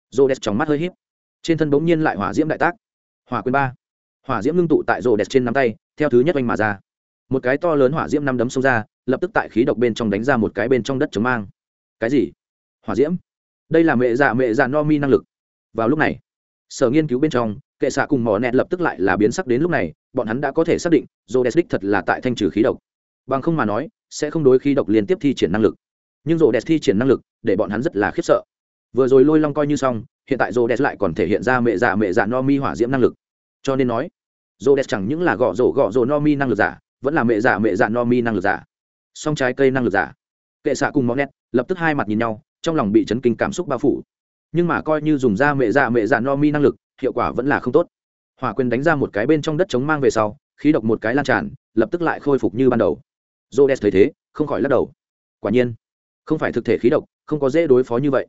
Rô đès trong mắt hơi h í p trên thân bỗng nhiên lại hỏa diễm đại tác. Hỏa quyền ba. Hỏa diễm ngưng tụ tại rô đès trên nắm tay, theo thứ nhất oanh mà ra. Một cái to lớn hỏa diễm năm đấm xông ra, lập tức tại khí độc bên trong đánh ra một cái bên trong đất chống mang. Cái gì? Hỏa diễm? Đây là mẹ dạ mẹ dạ no mi năng lực. Vào lúc này, sở nghiên cứu bên trong, kệ xạ cùng mỏ nẹt lập tức lại là biến sắc đến lúc này, bọn hắn đã có thể xác định rô đès đích thật là tại thanh trừ khí độc. Bằng không mà nói, sẽ không đối khí độc liên tiếp thi triển năng lực. Nhưng rô đẹp thi triển năng lực, để bọn hắn rất là khiếp sợ. Vừa rồi lôi long coi như xong, hiện tại rô đẹp lại còn thể hiện ra mẹ dạ mẹ dạ no mi hỏa diễm năng lực. Cho nên nói rô đẹp chẳng những là gõ rổ gõ rổ no mi năng lực giả, vẫn là mẹ dạ mẹ dạ no mi năng lực giả. Song trái cây năng lực giả. Kệ xạ cùng món nét lập tức hai mặt nhìn nhau trong lòng bị chấn kinh cảm xúc bao phủ. Nhưng mà coi như dùng ra mẹ dạ mẹ dạ no mi năng lực, hiệu quả vẫn là không tốt. Hỏa quyền đánh ra một cái bên trong đất chống mang về sau, khí độc một cái lan tràn, lập tức lại khôi phục như ban đầu. J o thấy thế, không khỏi lắc đầu. Quả nhiên, không phải thực thể khí độc, không có dễ đối phó như vậy.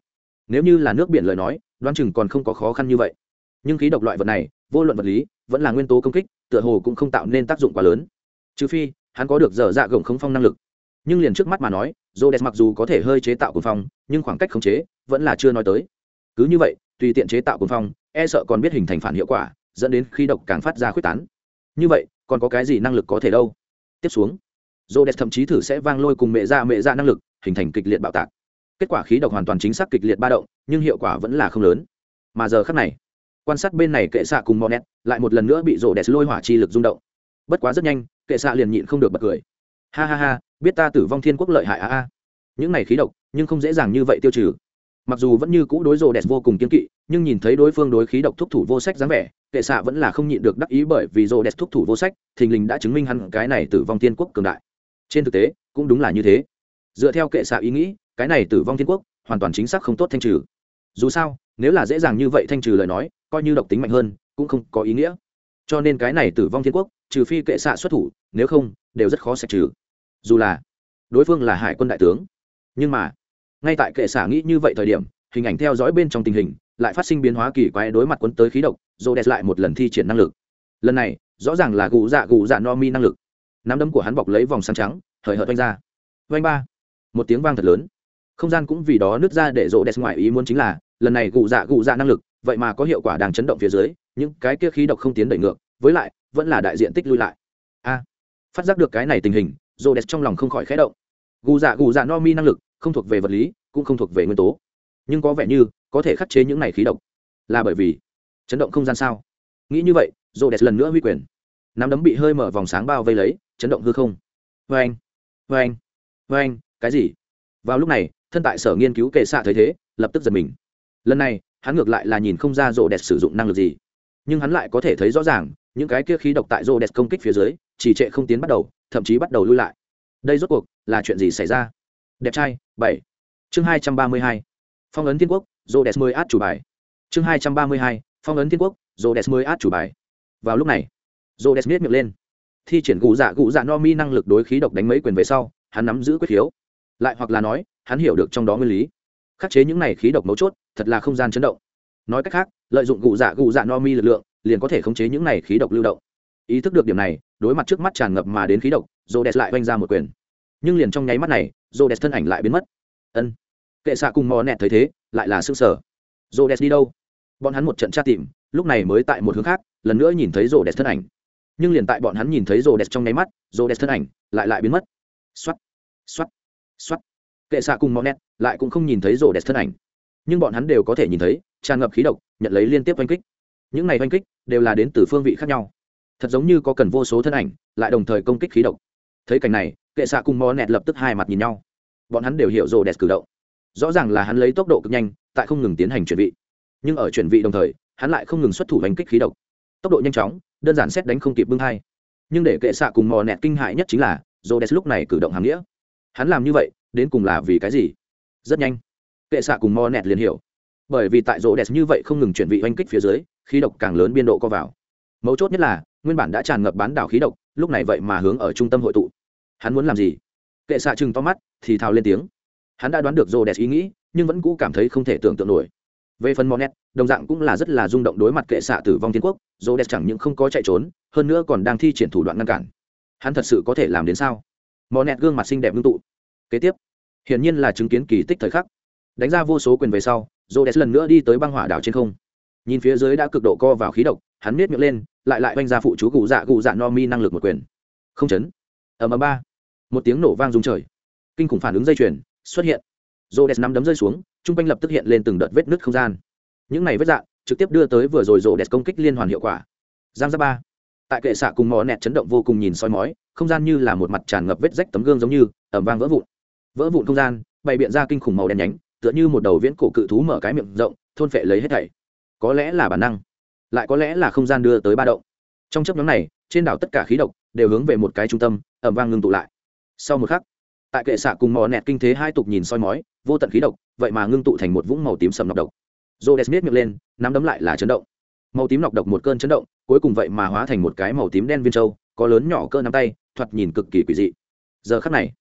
Nếu như là nước biển lời nói, đoán chừng còn không có khó khăn như vậy. Nhưng khí độc loại vật này, vô luận vật lý, vẫn là nguyên tố công kích, tựa hồ cũng không tạo nên tác dụng quá lớn. Trừ phi, hắn có được dở dạ gồng khống phong năng lực nhưng liền trước mắt mà nói j o mặc dù có thể hơi chế tạo cuồng phong, nhưng khoảng cách khống chế vẫn là chưa nói tới. Cứ như vậy, tùy tiện chế tạo cuồng phong e sợ còn biết hình thành phản hiệu quả, dẫn đến khi độc càng phát ra khuyết tán. Như vậy, còn có cái gì năng lực có thể đâu? Tiếp xuống j o thậm chí thử sẽ vang lôi cùng mẹ ra mẹ ra năng lực, hình thành kịch liệt bạo tạc. Kết quả khí độc hoàn toàn chính xác kịch liệt ba động, nhưng hiệu quả vẫn là không lớn. Mà giờ khác này, quan sát bên này kệ xạ cùng monet lại một lần nữa bị rổ đẹp lôi hỏa chi lực rung động. Bất quá rất nhanh, kệ xạ liền nhịn không được bật cười. Ha ha ha biết ta tử vong thiên quốc lợi hại a a. Những này khí độc, nhưng không dễ dàng như vậy tiêu trừ. Mặc dù vẫn như cũ đối rồ đẹp vô cùng kiên kỵ, nhưng nhìn thấy đối phương đối khí độc thúc thủ vô sách dáng vẻ, kệ xạ vẫn là không nhịn được đắc ý bởi vì rồ đẹp thúc thủ vô sách, thình lình đã chứng minh hắn cái này tử vong thiên quốc cường đại. Trên thực tế, cũng đúng là như thế. Dựa theo kệ xạ ý nghĩ, cái này tử vong thiên quốc hoàn toàn chính xác không tốt thanh trừ. Dù sao, nếu là dễ dàng như vậy thanh trừ lời nói, coi như độc tính mạnh hơn, cũng không có ý nghĩa. Cho nên cái này tử vong thiên quốc, trừ phi kệ xạ xuất thủ, nếu không, đều rất khó sạch trừ dù là đối phương là hải quân đại tướng, nhưng mà ngay tại kệ xả nghĩ như vậy thời điểm, hình ảnh theo dõi bên trong tình hình lại phát sinh biến hóa kỳ quái đối mặt quấn tới khí độc rô đẹp lại một lần thi triển năng lực. Lần này, rõ ràng là gù dạ gù dạ no mi năng lực. Nắm đấm của hắn bọc lấy vòng sáng trắng, hời hợt oanh ra. Oanh ba. Một tiếng vang thật lớn. Không gian cũng vì đó nứt ra để rô đẹp ngoại ý muốn chính là, lần này gù dạ gù dạ năng lực, vậy mà có hiệu quả đang chấn động phía dưới, những cái kia khí độc không tiến đẩy ngược, với lại, vẫn là đại diện tích lui lại. A. Phát giác được cái này tình hình rô đẹp trong lòng không khỏi khẽ động. Gù dạ gù dạ no mi năng lực, không thuộc về vật lý, cũng không thuộc về nguyên tố. Nhưng có vẻ như, có thể khắc chế những này khí độc. Là bởi vì, chấn động không gian sao? Nghĩ như vậy rô đẹp lần nữa huy quyền. Nắm đấm bị hơi mở vòng sáng bao vây lấy, chấn động hư không. Vê anh vê anh vê anh cái gì? Vào lúc này, thân tại sở nghiên cứu kệ xạ thấy thế, lập tức giật mình. Lần này, hắn ngược lại là nhìn không ra rô đẹp sử dụng năng lực gì. Nhưng hắn lại có thể thấy rõ ràng, những cái kia khí độc tại rô đẹp công kích phía dưới chỉ trệ không tiến bắt đầu thậm chí bắt đầu lui lại. Đây rốt cuộc là chuyện gì xảy ra? Đẹp trai, bảy. Chương hai trăm ba mươi hai. Phong ấn thiên quốc, rô đẹp mười át chủ bài. Chương hai trăm ba mươi hai. Phong ấn thiên quốc, rô đẹp mười át chủ bài. Vào lúc này, rô đẹp miết miệng lên. Thi triển cụ dạ cụ dạ no mi năng lực đối khí độc đánh mấy quyền về sau, hắn nắm giữ quyết khiếu. Lại hoặc là nói, hắn hiểu được trong đó nguyên lý. Khắc chế những này khí độc mấu chốt, thật là không gian chấn động. Nói cách khác, lợi dụng cụ dạ cụ dạ no mi lực lượng, liền có thể khống chế những này khí độc lưu động. Ý thức được điểm này đối mặt trước mắt tràn ngập mà đến khí độc rô đẹp lại oanh ra một quyền. Nhưng liền trong nháy mắt này rô đẹp thân ảnh lại biến mất. Ân. Kệ xạ cùng mò nẹt thấy thế, lại là s ư ơ n g sở rô đẹp đi đâu? Bọn hắn một trận tra tìm, lúc này mới tại một hướng khác, lần nữa nhìn thấy rô đẹp thân ảnh. Nhưng liền tại bọn hắn nhìn thấy rô đẹp trong nháy mắt rô đẹp thân ảnh lại lại biến mất. X o á t x o á t x o á t kệ xạ cùng mò nẹt lại cũng không nhìn thấy rô đẹp thân ảnh. Nhưng bọn hắn đều có thể nhìn thấy, tràn ngập khí độc, nhận lấy liên tiếp oanh kích. Những này oanh kích đều là đến từ phương vị khác nhau thật giống như có cần vô số thân ảnh, lại đồng thời công kích khí độc. Thấy cảnh này, kệ xạ cùng mò nẹt lập tức hai mặt nhìn nhau. Bọn hắn đều hiểu rồ đẹp cử động. Rõ ràng là hắn lấy tốc độ cực nhanh, tại không ngừng tiến hành chuyển vị. Nhưng ở chuyển vị đồng thời, hắn lại không ngừng xuất thủ đánh kích khí độc. Tốc độ nhanh chóng, đơn giản xét đánh không kịp bưng hai nhưng để kệ xạ cùng mò nẹt kinh hại nhất chính là, rồ đẹp lúc này cử động hàm nghĩa. Hắn làm như vậy, đến cùng là vì cái gì? Rất nhanh, kệ xạ cùng mò nẹt liền hiểu. Bởi vì tại rồ đẹp như vậy không ngừng chuyển vị oanh kích phía dưới, khí độc càng lớn biên độ co vào. Mấu chốt nhất là nguyên bản đã tràn ngập bán đảo khí độc, lúc này vậy mà hướng ở trung tâm hội tụ. Hắn muốn làm gì? Kệ xạ chừng to mắt, thì thào lên tiếng. Hắn đã đoán được rô đẹp ý nghĩ, nhưng vẫn cũ cảm thấy không thể tưởng tượng nổi. Về phần monet, đồng dạng cũng là rất là rung động đối mặt kệ xạ tử vong thiên quốc rô đẹp chẳng những không có chạy trốn, hơn nữa còn đang thi triển thủ đoạn ngăn cản. Hắn thật sự có thể làm đến sao? Monet gương mặt xinh đẹp ngưng tụ. Kế tiếp, hiển nhiên là chứng kiến kỳ tích thời khắc. Đánh ra vô số quyền về sau rô đẹp lần nữa đi tới băng hỏa đảo trên không. Nhìn phía dưới đã cực độ co vào khí độc, hắn miết miệng lên lại lại oanh ra phụ chú cụ dạ cụ dạ no mi năng lực một quyền. Không chấn. Ầm ầm ba. Một tiếng nổ vang rung trời. Kinh khủng phản ứng dây chuyền xuất hiện. Rô đẹp nắm đấm rơi xuống chung quanh lập tức hiện lên từng đợt vết nứt không gian. Những này vết dạ trực tiếp đưa tới vừa rồi rô đẹp công kích liên hoàn hiệu quả. Giang ra ba. Tại kệ xạ cùng mò nẹt chấn động vô cùng nhìn soi mói, không gian như là một mặt tràn ngập vết rách tấm gương giống như ẩm vang vỡ vụn. Vỡ vụn không gian, bày biện ra kinh khủng màu đen nhánh, tựa như một đầu viễn cổ cự thú mở cái miệng rộng, thôn phệ lấy hết thảy. Có lẽ là bản năng lại có lẽ là không gian đưa tới ba động. Trong chấp nhóm này, trên đảo tất cả khí độc đều hướng về một cái trung tâm, ẩm vang ngưng tụ lại. Sau một khắc, tại kệ xạ cùng mò nẹt kinh thế hai tục nhìn soi mói, vô tận khí độc, vậy mà ngưng tụ thành một vũng màu tím sầm nọc độc. Rô đès miết miệng lên, nắm đấm lại là chấn động. Màu tím nọc độc một cơn chấn động, cuối cùng vậy mà hóa thành một cái màu tím đen viên trâu có lớn nhỏ cơ nắm tay, thoạt nhìn cực kỳ quỷ dị. Giờ khắc này,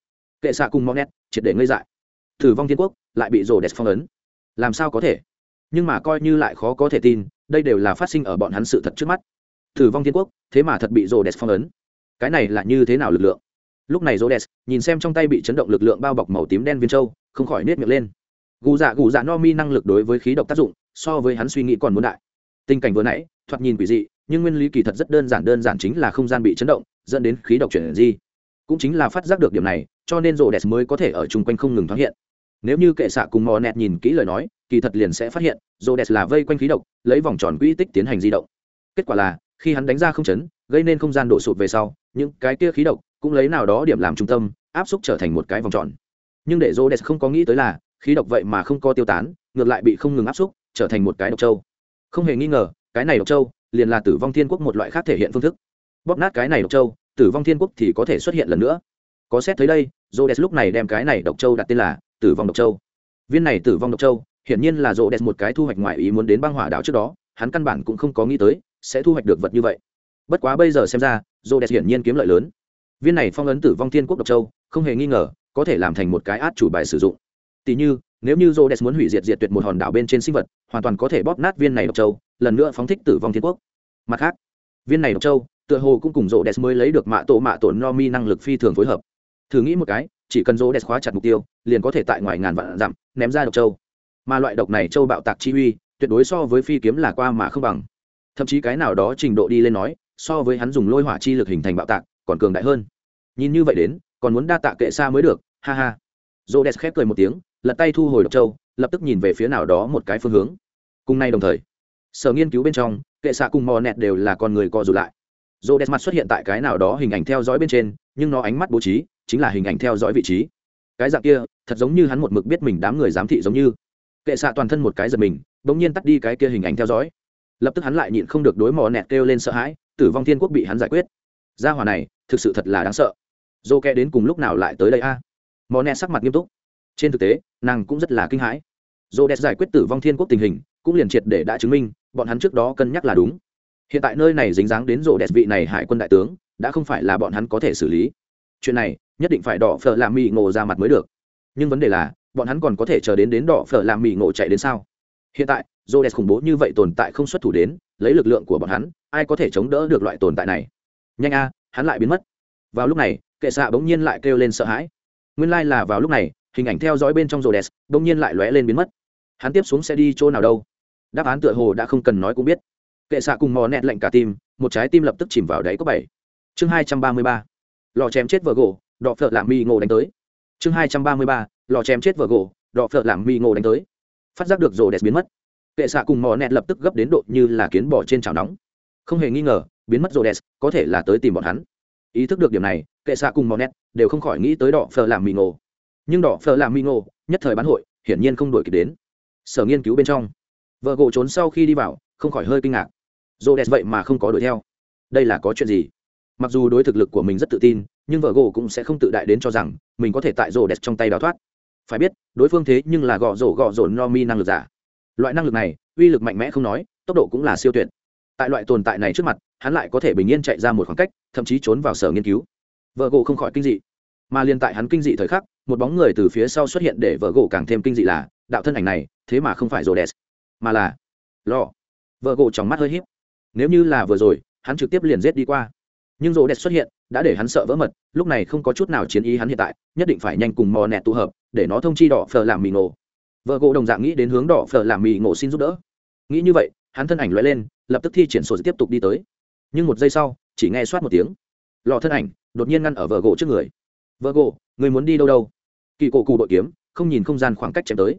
kệ xạ cùng mò nẹt triệt để ngây dại. Thử vong thiên quốc lại bị rô phong ấn. Làm sao có thể? Nhưng mà coi như lại khó có thể tin, đây đều là phát sinh ở bọn hắn sự thật trước mắt. Thử vong thiên quốc, thế mà thật bị rô đès phong ấn. Cái này là như thế nào lực lượng? Lúc này rhodes, nhìn xem trong tay bị chấn động lực lượng bao bọc màu tím đen viên châu, không khỏi nết miệng lên. Gù dạ gù dạ no mi năng lực đối với khí độc tác dụng, so với hắn suy nghĩ còn muốn đại. Tình cảnh vừa nãy, thoạt nhìn quỷ dị, nhưng nguyên lý kỳ thật rất đơn giản đơn giản chính là không gian bị chấn động, dẫn đến khí độc chuyển di. Cũng chính là phát giác được điểm này, cho nên rô đès mới có thể ở chung quanh không ngừng thoáng hiện. Nếu như kệ xạ cùng mò nẹt nhìn kỹ lời nói kỳ thật liền sẽ phát hiện rô đẹp là vây quanh khí độc, lấy vòng tròn quỹ tích tiến hành di động. Kết quả là, khi hắn đánh ra không chấn, gây nên không gian đổ sụt về sau, những cái kia khí độc cũng lấy nào đó điểm làm trung tâm, áp xúc trở thành một cái vòng tròn. Nhưng để rô đès không có nghĩ tới là, khí độc vậy mà không có tiêu tán, ngược lại bị không ngừng áp xúc, trở thành một cái độc châu. Không hề nghi ngờ, cái này độc châu liền là tử vong thiên quốc một loại khác thể hiện phương thức. Bóp nát cái này độc châu, tử vong thiên quốc thì có thể xuất hiện lần nữa. Có xét thấy đây j lúc này đem cái này độc châu đặt tên là tử vong độc châu. Viên này tử vong độc châu hiển nhiên là j một cái thu hoạch ngoài ý muốn đến băng hỏa đảo trước đó, hắn căn bản cũng không có nghĩ tới sẽ thu hoạch được vật như vậy. Bất quá bây giờ xem ra j hiển nhiên kiếm lợi lớn. Viên này phong ấn tử vong thiên quốc độc châu, không hề nghi ngờ, có thể làm thành một cái át chủ bài sử dụng. Tỉ như, nếu như j muốn hủy diệt diệt tuyệt một hòn đảo bên trên sinh vật, hoàn toàn có thể bóp nát viên này độc châu, lần nữa phóng thích tử vong thiên quốc. Mặt khác, viên này độc châu, tựa hồ cũng cùng rô đès mới lấy được mạ tổ mạ tổ no mi năng lực phi thường phối hợp. Thử nghĩ một cái, chỉ cần rô đès khóa chặt mục tiêu, liền có thể tại ngoài ngàn vạn dặm ném ra độc châu mà loại độc này châu bạo tạc chi uy, tuyệt đối so với phi kiếm là qua mà không bằng. Thậm chí cái nào đó trình độ đi lên nói, so với hắn dùng lôi hỏa chi lực hình thành bạo tạc, còn cường đại hơn. Nhìn như vậy đến, còn muốn đa tạ kệ xa mới được, ha ha. Rô đès khép cười một tiếng, lật tay thu hồi độc châu, lập tức nhìn về phía nào đó một cái phương hướng. Cùng nay đồng thời, sở nghiên cứu bên trong, kệ xạ cùng mò nẹt đều là con người co rụt lại. Rô đès mặt xuất hiện tại cái nào đó hình ảnh theo dõi bên trên, nhưng nó ánh mắt bố trí chính là hình ảnh theo dõi vị trí. Cái dạng kia, thật giống như hắn một mực biết mình đám người giám thị giống như kệ xạ toàn thân một cái giật mình, bỗng nhiên tắt đi cái kia hình ảnh theo dõi. Lập tức hắn lại nhịn không được đối mò nẹt kêu lên sợ hãi, tử vong thiên quốc bị hắn giải quyết. Gia hòa này, thực sự thật là đáng sợ. Dô kẹ đến cùng lúc nào lại tới đây a? À? mò nẹt sắc mặt nghiêm túc. Trên thực tế, nàng cũng rất là kinh hãi. Dô đẹp giải quyết tử vong thiên quốc tình hình, cũng liền triệt để đã chứng minh, bọn hắn trước đó cân nhắc là đúng. Hiện tại nơi này dính dáng đến rộ đẹp vị này hải quân đại tướng, đã không phải là bọn hắn có thể xử lý. Chuyện này, nhất định phải đỏ phở làm mì ngộ ra mặt mới được. Nhưng vấn đề là bọn hắn còn có thể chờ đến đến đỏ phở làm mì ngộ chạy đến sao? Hiện tại rổ đẹp khủng bố như vậy tồn tại không xuất thủ đến, lấy lực lượng của bọn hắn, ai có thể chống đỡ được loại tồn tại này? Nhanh a, hắn lại biến mất. Vào lúc này, kệ xạ bỗng nhiên lại kêu lên sợ hãi. Nguyên lai、like、là vào lúc này, hình ảnh theo dõi bên trong rồ đèn bỗng nhiên lại lóe lên biến mất. Hắn tiếp xuống sẽ đi chỗ nào đâu? Đáp án tựa hồ đã không cần nói cũng biết. Kệ xạ cùng mò nẹt lệnh cả tim một trái tim lập tức chìm vào đáy có bảy. Chương hai trăm ba mươi ba. Lò chém chết vợ gỗ đọ phợ làm mi ngộ đánh tới. Chương hai trăm ba mươi ba lò chém chết vợ gỗ, đọ phợ làm mi ngộ đánh tới. Phát giác được rồ đẹp biến mất. Kệ xạ cùng mò nẹt lập tức gấp đến độ như là kiến bỏ trên chảo nóng. Không hề nghi ngờ, biến mất rồ đẹp có thể là tới tìm bọn hắn. Ý thức được điểm này, kệ xạ cùng mò nẹt đều không khỏi nghĩ tới đỏ phở làm mì ngộ nhưng đỏ phở làm mì ngộ nhất thời bán hội, hiển nhiên không đổi kịp đến. Sở nghiên cứu bên trong, vợ gỗ trốn sau khi đi vào, không khỏi hơi kinh ngạc. Rồ đẹp vậy mà không có đuổi theo. Đây là có chuyện gì? Mặc dù đối thực lực của mình rất tự tin, nhưng vợ gỗ cũng sẽ không tự đại đến cho rằng mình có thể tại rồ đẹp trong tay đào thoát phải biết, đối phương thế nhưng là gõ rổ gõ rổ no mi năng lực giả. Loại năng lực này, uy lực mạnh mẽ không nói, tốc độ cũng là siêu tuyệt. Tại loại tồn tại này trước mặt, hắn lại có thể bình yên chạy ra một khoảng cách, thậm chí trốn vào sở nghiên cứu. Vợ gỗ không khỏi kinh dị. Mà liên tại hắn kinh dị thời khắc, một bóng người từ phía sau xuất hiện để vợ gỗ càng thêm kinh dị là, đạo thân ảnh này, thế mà không phải rồ đẹp mà là lò. Vợ gỗ trong mắt hơi hiếp nếu như là vừa rồi, hắn trực tiếp liền giết đi qua. Nhưng rồ đẹp xuất hiện đã để hắn sợ vỡ mật, lúc này không có chút nào chiến ý hắn hiện tại, nhất định phải nhanh cùng mò nẹt tụ hợp, để nó thông chi đỏ phở làm mì ngộ. Vợ gỗ đồng dạng nghĩ đến hướng đỏ phở làm mì ngộ xin giúp đỡ. Nghĩ như vậy, hắn thân ảnh loại lên, lập tức thi triển sổ tiếp tục đi tới. Nhưng một giây sau, chỉ nghe soát một tiếng. Lò thân ảnh đột nhiên ngăn ở vợ gỗ trước người. Vợ gỗ, người muốn đi đâu đâu? Kỳ cổ cụ đội kiếm, không nhìn không gian khoảng cách chém tới.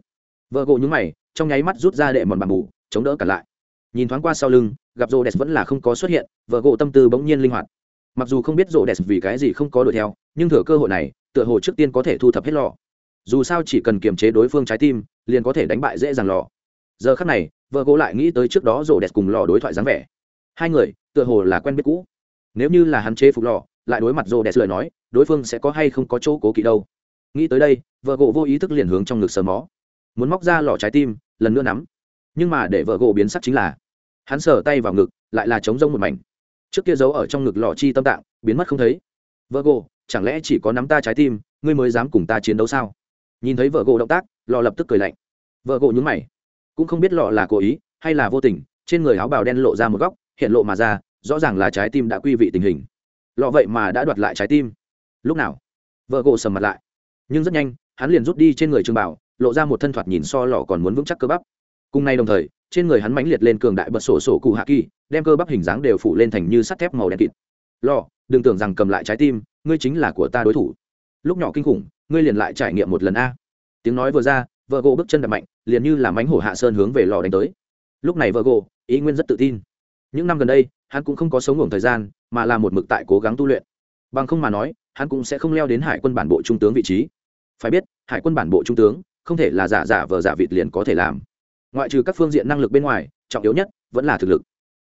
Vợ gỗ nhúng mày, trong nháy mắt rút ra đệ mòn bàn mù chống đỡ cả lại. Nhìn thoáng qua sau lưng, gặp rô đẹp vẫn là không có xuất hiện, vợ gỗ tâm tư bỗng nhiên linh hoạt mặc dù không biết rộ đẹp vì cái gì không có đuổi theo, nhưng thừa cơ hội này, tựa hồ trước tiên có thể thu thập hết lò. Dù sao chỉ cần kiềm chế đối phương trái tim, liền có thể đánh bại dễ dàng lò. Giờ khắc này, vợ gỗ lại nghĩ tới trước đó rộ đẹp cùng lò đối thoại dáng vẻ. Hai người, tựa hồ là quen biết cũ. Nếu như là hắn chế phục lò, lại đối mặt rộ đẹp lời nói, đối phương sẽ có hay không có chỗ cố kỵ đâu. Nghĩ tới đây, vợ gỗ vô ý thức liền hướng trong ngực sờ mó. Muốn móc ra lò trái tim, lần nữa nắm. Nhưng mà để vợ gỗ biến sắc chính là, hắn sờ tay vào ngực, lại là chống rông một mảnh trước kia giấu ở trong ngực lò chi tâm tạng, biến mất không thấy. Vợ gỗ chẳng lẽ chỉ có nắm ta trái tim, ngươi mới dám cùng ta chiến đấu sao? Nhìn thấy vợ gỗ động tác, lò lập tức cười lạnh. Vợ gỗ nhún mày. Cũng không biết lọ là cố ý hay là vô tình, trên người áo bào đen lộ ra một góc, hiện lộ mà ra, rõ ràng là trái tim đã quy vị tình hình. Lọ vậy mà đã đoạt lại trái tim. Lúc nào? Vợ gỗ sầm mặt lại. Nhưng rất nhanh, hắn liền rút đi trên người trường bảo, lộ ra một thân thoạt nhìn so lọ còn muốn vững chắc cơ bắp. Cùng nay đồng thời trên người hắn mãnh liệt lên cường đại bật sổ sổ cụ hạ kỳ, đem cơ bắp hình dáng đều phủ lên thành như sắt thép màu đen kịt. Lọ đừng tưởng rằng cầm lại trái tim, ngươi chính là của ta đối thủ. Lúc nhỏ kinh khủng, ngươi liền lại trải nghiệm một lần a. Tiếng nói vừa ra vợ gỗ bước chân đập mạnh, liền như là mánh hổ hạ sơn hướng về lò đánh tới. Lúc này vợ gỗ ý nguyên rất tự tin. Những năm gần đây, hắn cũng không có sống ngủ thời gian, mà là một mực tại cố gắng tu luyện. Bằng không mà nói, hắn cũng sẽ không leo đến hải quân bản bộ trung tướng vị trí. Phải biết, hải quân bản bộ trung tướng không thể là giả giả vờ giả vịt liền có thể làm ngoại trừ các phương diện năng lực bên ngoài, trọng yếu nhất vẫn là thực lực.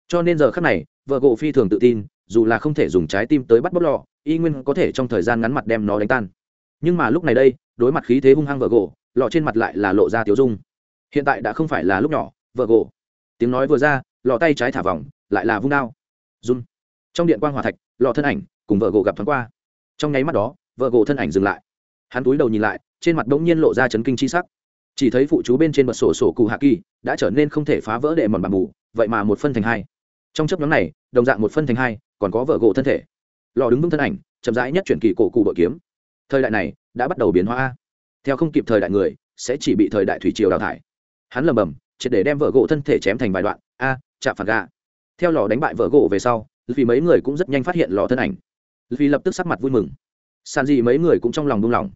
Cho nên giờ khác này vợ gỗ phi thường tự tin, dù là không thể dùng trái tim tới bắt bóc lò, y nguyên có thể trong thời gian ngắn mặt đem nó đánh tan. Nhưng mà lúc này đây, đối mặt khí thế hung hăng vợ gỗ lọ trên mặt lại là lộ ra tiếu dung. Hiện tại đã không phải là lúc nhỏ vợ gỗ tiếng nói vừa ra lọ tay trái thả vòng, lại là vung đao. Run. Trong điện quan hòa thạch lọ thân ảnh cùng vợ gỗ gặp thoáng qua. Trong nháy mắt đó vợ gỗ thân ảnh dừng lại. Hắn túi đầu nhìn lại, trên mặt bỗng nhiên lộ ra chấn kinh chi sắc chỉ thấy phụ chú bên trên bật sổ sổ cụ hạ kỳ, đã trở nên không thể phá vỡ đệ mòn bạc mù, vậy mà một phân thành hai. Trong chấp nhóm này, đồng dạng một phân thành hai, còn có vợ gỗ thân thể. Lò đứng vững thân ảnh, chậm rãi nhất chuyển kỳ cổ cụ bội kiếm. Thời đại này, đã bắt đầu biến hóa. Theo không kịp thời đại người, sẽ chỉ bị thời đại thủy triều đào thải. Hắn lầm bầm, triệt để đem vợ gỗ thân thể chém thành vài đoạn, a, chạm phản gà theo lò đánh bại vợ gỗ về sau vì mấy người cũng rất nhanh phát hiện lò thân ảnh. Vì lập tức sắc mặt vui mừng. Sàn gì mấy người cũng trong lòng buông lỏng.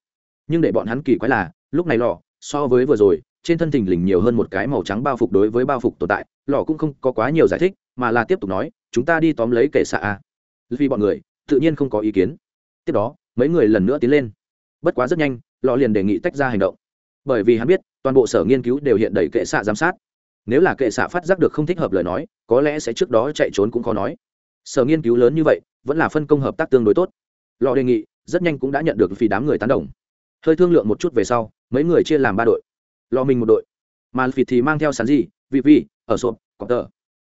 Nhưng để bọn hắn kỳ quái là, lúc này lò so với vừa rồi, trên thân thình lình nhiều hơn một cái màu trắng bao phục đối với bao phục tồn tại, lò cũng không có quá nhiều giải thích, mà là tiếp tục nói, chúng ta đi tóm lấy kẻ xạ a. Vì bọn người, tự nhiên không có ý kiến. Tiếp đó, mấy người lần nữa tiến lên. Bất quá rất nhanh, lò liền đề nghị tách ra hành động. Bởi vì hắn biết, toàn bộ sở nghiên cứu đều hiện đầy kệ xạ giám sát. Nếu là kệ xạ phát giác được không thích hợp lời nói, có lẽ sẽ trước đó chạy trốn cũng khó nói. Sở nghiên cứu lớn như vậy, vẫn là phân công hợp tác tương đối tốt. Lò đề nghị, rất nhanh cũng đã nhận được vì đám người tán đồng hơi thương lượng một chút về sau, mấy người chia làm ba đội. Lò mình một đội. Mà phịt thì mang theo sàn gì vị vi ở sộp, cọp tờ.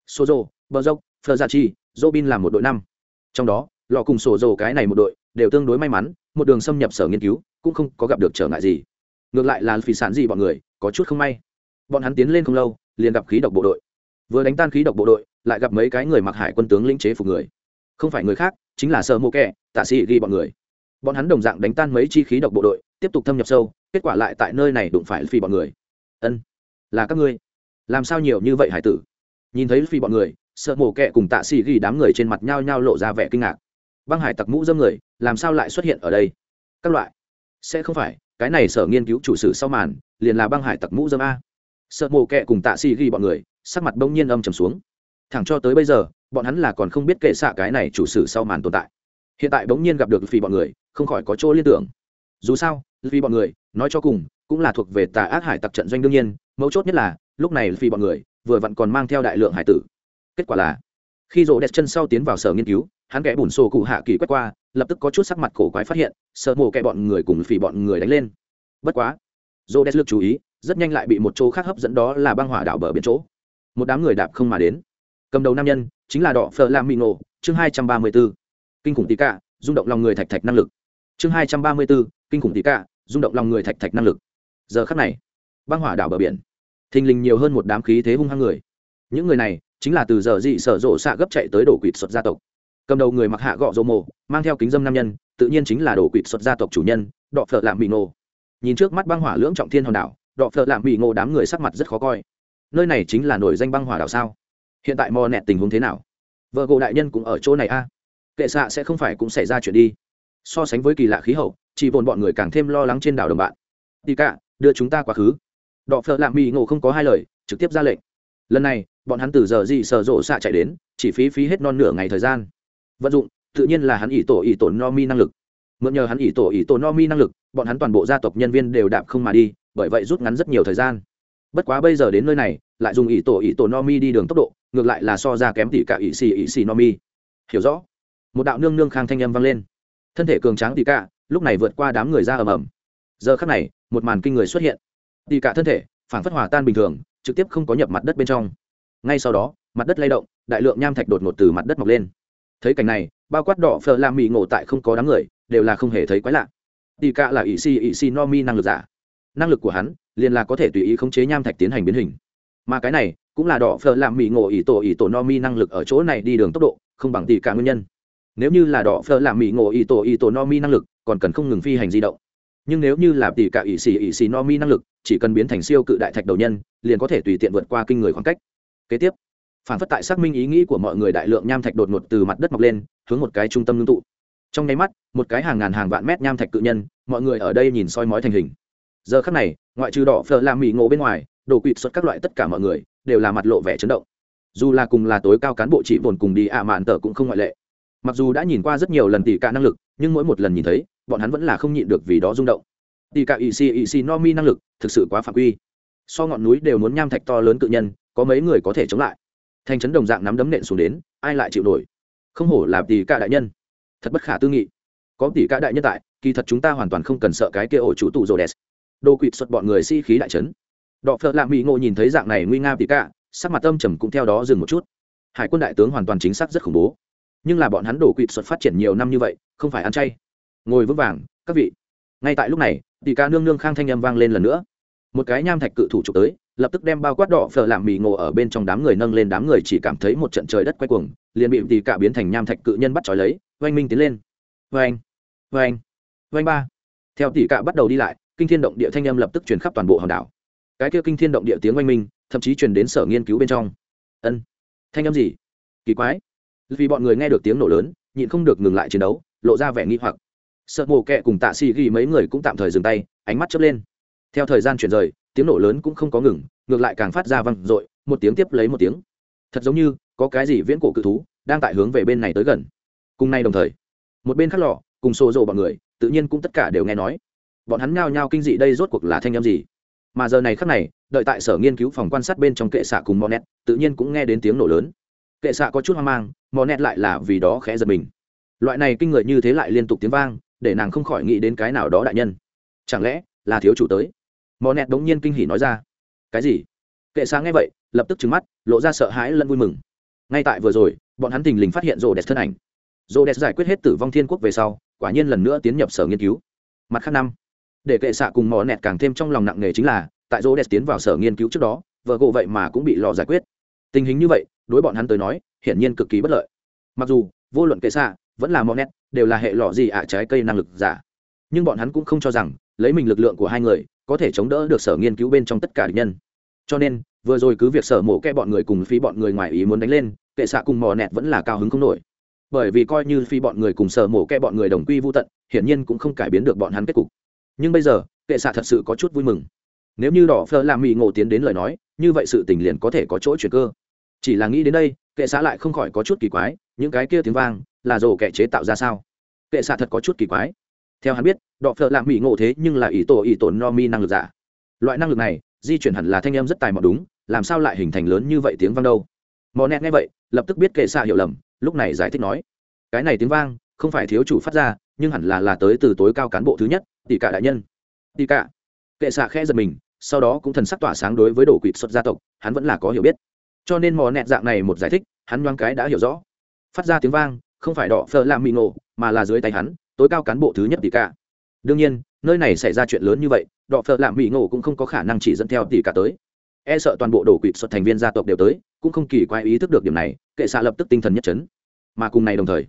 Sozo bờ dốc, phờ gia chi robin làm một đội năm. Trong đó, lò cùng sổ dồ cái này một đội đều tương đối may mắn, một đường xâm nhập sở nghiên cứu, cũng không có gặp được trở ngại gì. Ngược lại là phì sản gì bọn người có chút không may. Bọn hắn tiến lên không lâu, liền gặp khí độc bộ đội. Vừa đánh tan khí độc bộ đội, lại gặp mấy cái người mặc hải quân tướng lĩnh chế phục người. Không phải người khác, chính là sợ mô kẻ, tạ sĩ ghi bọn người. Bọn hắn đồng dạng đánh tan mấy chi khí độc bộ đội tiếp tục thâm nhập sâu, kết quả lại tại nơi này đụng phải phi bọn người. Ân, là các ngươi. Làm sao nhiều như vậy hải tử? Nhìn thấy phi bọn người, sợ mổ kẹ cùng tạ xì ghi đám người trên mặt nhao nhao lộ ra vẻ kinh ngạc. Băng hải tặc mũ dâm người, làm sao lại xuất hiện ở đây? Các loại. Sẽ không phải, cái này sở nghiên cứu chủ sử sau màn, liền là băng hải tặc mũ dâm a. Sợ mổ kẹ cùng tạ xì ghi bọn người, sắc mặt bỗng nhiên âm trầm xuống. Thẳng cho tới bây giờ, bọn hắn là còn không biết kệ xạ cái này chủ sử sau màn tồn tại. Hiện tại bỗng nhiên gặp được phi bọn người, không khỏi có chỗ liên tưởng dù sao vì bọn người, nói cho cùng, cũng là thuộc về tà ác hải tặc trận doanh đương nhiên, mấu chốt nhất là, lúc này vì bọn người, vừa vặn còn mang theo đại lượng hải tử. Kết quả là, khi rộ đẹp chân sau tiến vào sở nghiên cứu, hắn kẻ bùn xô cụ hạ kỳ quét qua, lập tức có chút sắc mặt cổ quái phát hiện, sợ mổ kẻ bọn người cùng phỉ bọn người đánh lên. Bất quá, rộ đẹp lực chú ý, rất nhanh lại bị một chỗ khác hấp dẫn đó là băng hỏa đảo bờ biển chỗ. Một đám người đạp không mà đến. Cầm đầu nam nhân, chính là đỏ phờ lam mỹ nổ chương hai trăm ba mươi b ố kinh khủng tí cả, rung động lòng người thạch thạch năng lực. Chương hai trăm ba mươi b ố kinh khủng tí cả, rung động lòng người thạch thạch năng lực. Giờ khắc này, băng hỏa đảo bờ biển, thình lình nhiều hơn một đám khí thế hung hăng người. Những người này chính là từ giờ dị sở rộ xạ gấp chạy tới đổ quỵt xuất gia tộc. Cầm đầu người mặc hạ gọ rô mồ, mang theo kính dâm nam nhân, tự nhiên chính là đổ quỵt xuất gia tộc chủ nhân, đọ phợ lạm bị ngô. Nhìn trước mắt băng hỏa lưỡng trọng thiên hòn đảo, đọ phợ lạm bị ngô đám người sắc mặt rất khó coi. Nơi này chính là nổi danh băng hỏa đảo sao? Hiện tại mò nẹt tình huống thế nào? Vợ gộ đại nhân cũng ở chỗ này a. À? kệ xạ sẽ không phải cũng xảy ra chuyện đi. So sánh với kỳ lạ khí hậu chỉ vồn bọn người càng thêm lo lắng trên đảo đồng bạn. Tỷ cả, đưa chúng ta quá khứ. Đọ phợ lạm mỹ ngộ không có hai lời, trực tiếp ra lệnh. Lần này, bọn hắn từ giờ gì sở rộ xạ chạy đến, chỉ phí phí hết non nửa ngày thời gian. Vận dụng, tự nhiên là hắn ỷ tổ ỷ tổ no mi năng lực. Mượn nhờ hắn ỷ tổ ỷ tổ no mi năng lực, bọn hắn toàn bộ gia tộc nhân viên đều đạp không mà đi, bởi vậy rút ngắn rất nhiều thời gian. Bất quá bây giờ đến nơi này, lại dùng ỷ tổ ỷ tổ no mi đi đường tốc độ, ngược lại là so ra kém tỷ cả ỷ xì ỷ xì no mi. Hiểu rõ? Một đạo nương nương khang thanh âm vang lên. Thân thể cường tráng tỷ cả lúc này vượt qua đám người ra ầm ầm. Giờ khắc này, một màn kinh người xuất hiện. Tì cả thân thể phản phất hòa tan bình thường, trực tiếp không có nhập mặt đất bên trong. Ngay sau đó, mặt đất lay động, đại lượng nham thạch đột ngột từ mặt đất mọc lên. Thấy cảnh này, bao quát đỏ phờ làm mì ngộ tại không có đám người, đều là không hề thấy quái lạ. Tì cả là ỵ si ỵ si no mi năng lực giả. Năng lực của hắn, liền là có thể tùy ý khống chế nham thạch tiến hành biến hình. Mà cái này, cũng là đỏ phờ làm mì ngộ ỵ tổ ỵ tổ no mi năng lực ở chỗ này đi đường tốc độ, không bằng tì cả nguyên nhân nếu như là đỏ phở làm mỹ ngộ ý tổ ý tổ no mi năng lực, còn cần không ngừng phi hành di động. Nhưng nếu như là tỷ cả ỷ xì ỷ xì no mi năng lực, chỉ cần biến thành siêu cự đại thạch đầu nhân, liền có thể tùy tiện vượt qua kinh người khoảng cách. Kế tiếp, phản phất tại xác minh ý nghĩ của mọi người đại lượng nham thạch đột ngột từ mặt đất mọc lên, hướng một cái trung tâm ngưng tụ. Trong nháy mắt, một cái hàng ngàn hàng vạn mét nham thạch cự nhân, mọi người ở đây nhìn soi mói thành hình. Giờ khắc này, ngoại trừ đỏ phở làm mỹ ngộ bên ngoài, đồ quỵt xuất các loại tất cả mọi người, đều là mặt lộ vẻ chấn động. Dù là cùng là tối cao cán bộ trị vồn cùng đi ạ mạn tờ cũng không ngoại lệ mặc dù đã nhìn qua rất nhiều lần tỷ cả năng lực, nhưng mỗi một lần nhìn thấy, bọn hắn vẫn là không nhịn được vì đó rung động. Tỷ cả ec xì no mi năng lực thực sự quá phạm quy. So ngọn núi đều muốn nham thạch to lớn cự nhân, có mấy người có thể chống lại. Thành trấn đồng dạng nắm đấm nện xuống đến, ai lại chịu nổi? Không hổ là tỷ cả đại nhân. Thật bất khả tư nghị. Có tỷ cả đại nhân tại, kỳ thật chúng ta hoàn toàn không cần sợ cái kia ổ chủ tụ rồ đèn đồ quỵt xuất bọn người si-khí đại trấn. Đọ phợ lạ mỹ ngộ nhìn thấy dạng này nguy nga tỷ cả, sắc mặt âm trầm cũng theo đó dừng một chút. Hải quân đại tướng hoàn toàn chính xác rất khủng bố nhưng là bọn hắn đổ quỵt xuất phát triển nhiều năm như vậy, không phải ăn chay. Ngồi vững vàng, các vị. Ngay tại lúc này, tỷ ca nương nương khang thanh âm vang lên lần nữa. Một cái nham thạch cự thủ trục tới, lập tức đem bao quát đỏ phở làm mì ngộ ở bên trong đám người nâng lên đám người chỉ cảm thấy một trận trời đất quay cuồng, liền bị tỷ cả biến thành nham thạch cự nhân bắt trói lấy, oanh minh tiến lên. Oanh oanh oanh ba. Theo tỷ cả bắt đầu đi lại, kinh thiên động địa thanh âm lập tức truyền khắp toàn bộ hòn đảo. Cái kia kinh thiên động địa tiếng oanh minh, thậm chí truyền đến sở nghiên cứu bên trong. Ân, thanh âm gì? Kỳ quái vì bọn người nghe được tiếng nổ lớn, nhịn không được ngừng lại chiến đấu, lộ ra vẻ nghi hoặc. Sợ mồ kẹ cùng tạ xì ghi mấy người cũng tạm thời dừng tay, ánh mắt chớp lên. Theo thời gian chuyển rời, tiếng nổ lớn cũng không có ngừng, ngược lại càng phát ra văng r ộ i một tiếng tiếp lấy một tiếng. Thật giống như, có cái gì viễn cổ cự thú, đang tại hướng về bên này tới gần. Cùng nay đồng thời, một bên khác lò, cùng xô rộ bọn người, tự nhiên cũng tất cả đều nghe nói. Bọn hắn nhao nhao kinh dị đây rốt cuộc là thanh â m gì? Mà giờ này khác này, đợi tại sở nghiên cứu phòng quan sát bên trong kệ xạ cùng mò nẹt tự nhiên cũng nghe đến tiếng nổ lớn kệ xạ có chút hoang mang, mò nẹt lại là vì đó khẽ giật mình. Loại này kinh người như thế lại liên tục tiếng vang, để nàng không khỏi nghĩ đến cái nào đó đại nhân. Chẳng lẽ là thiếu chủ tới? Mò nẹt đống nhiên kinh hỉ nói ra. Cái gì? Kệ xạ nghe vậy, lập tức trứng mắt, lộ ra sợ hãi lẫn vui mừng. Ngay tại vừa rồi, bọn hắn tình lình phát hiện rô đẹp thân ảnh. Rô đẹp giải quyết hết tử vong thiên quốc về sau, quả nhiên lần nữa tiến nhập sở nghiên cứu. Mặt khác năm, để kệ xạ cùng mò nẹt càng thêm trong lòng nặng nề chính là, tại rô đẹp tiến vào sở nghiên cứu trước đó, vợ gộ vậy mà cũng bị lò giải quyết. Tình hình như vậy đối bọn hắn tới nói, hiển nhiên cực kỳ bất lợi. Mặc dù, vô luận kệ xạ, vẫn là mò nẹt đều là hệ lọ gì ạ, trái cây năng lực giả. Nhưng bọn hắn cũng không cho rằng, lấy mình lực lượng của hai người, có thể chống đỡ được sở nghiên cứu bên trong tất cả địch nhân. Cho nên, vừa rồi cứ việc sở mổ kẹ bọn người cùng phi bọn người ngoài ý muốn đánh lên, kệ xạ cùng mò nẹt vẫn là cao hứng không nổi. Bởi vì coi như phi bọn người cùng sở mổ kẹ bọn người đồng quy vô tận, hiển nhiên cũng không cải biến được bọn hắn kết cục. Nhưng bây giờ, kệ xạ thật sự có chút vui mừng. Nếu như đỏ phơ làm mỹ ngộ tiến đến lời nói, như vậy sự tình liền có thể có chỗ chuyển cơ chỉ là nghĩ đến đây, kệ xạ lại không khỏi có chút kỳ quái, những cái kia tiếng vang, là rồ kẻ chế tạo ra sao? Kệ xạ thật có chút kỳ quái. Theo hắn biết, đọ phợ lạ mỹ ngộ thế nhưng là ý tổ ý tổ no mi năng lực giả. Loại năng lực này, di chuyển hẳn là thanh em rất tài mọt đúng, làm sao lại hình thành lớn như vậy tiếng vang đâu? Mò nẹt nghe vậy, lập tức biết kệ xạ hiểu lầm, lúc này giải thích nói, cái này tiếng vang, không phải thiếu chủ phát ra, nhưng hẳn là là tới từ tối cao cán bộ thứ nhất, tỷ cả đại nhân. Tỷ cả? Kệ xạ khẽ giật mình, sau đó cũng thần sắc tỏa sáng đối với đồ quỵt xuất gia tộc, hắn vẫn là có hiểu biết cho nên mò nẹt dạng này một giải thích, hắn nhoáng cái đã hiểu rõ. Phát ra tiếng vang, không phải đỏ phờ làm mì nổ mà là dưới tay hắn, tối cao cán bộ thứ nhất tỷ cả. Đương nhiên, nơi này xảy ra chuyện lớn như vậy đọ phợ lạm mỹ ngộ cũng không có khả năng chỉ dẫn theo tỷ cả tới. E sợ toàn bộ đổ quỵt xuất thành viên gia tộc đều tới, cũng không kỳ quái ý thức được điểm này, kệ xạ lập tức tinh thần nhất trấn mà cùng này đồng thời,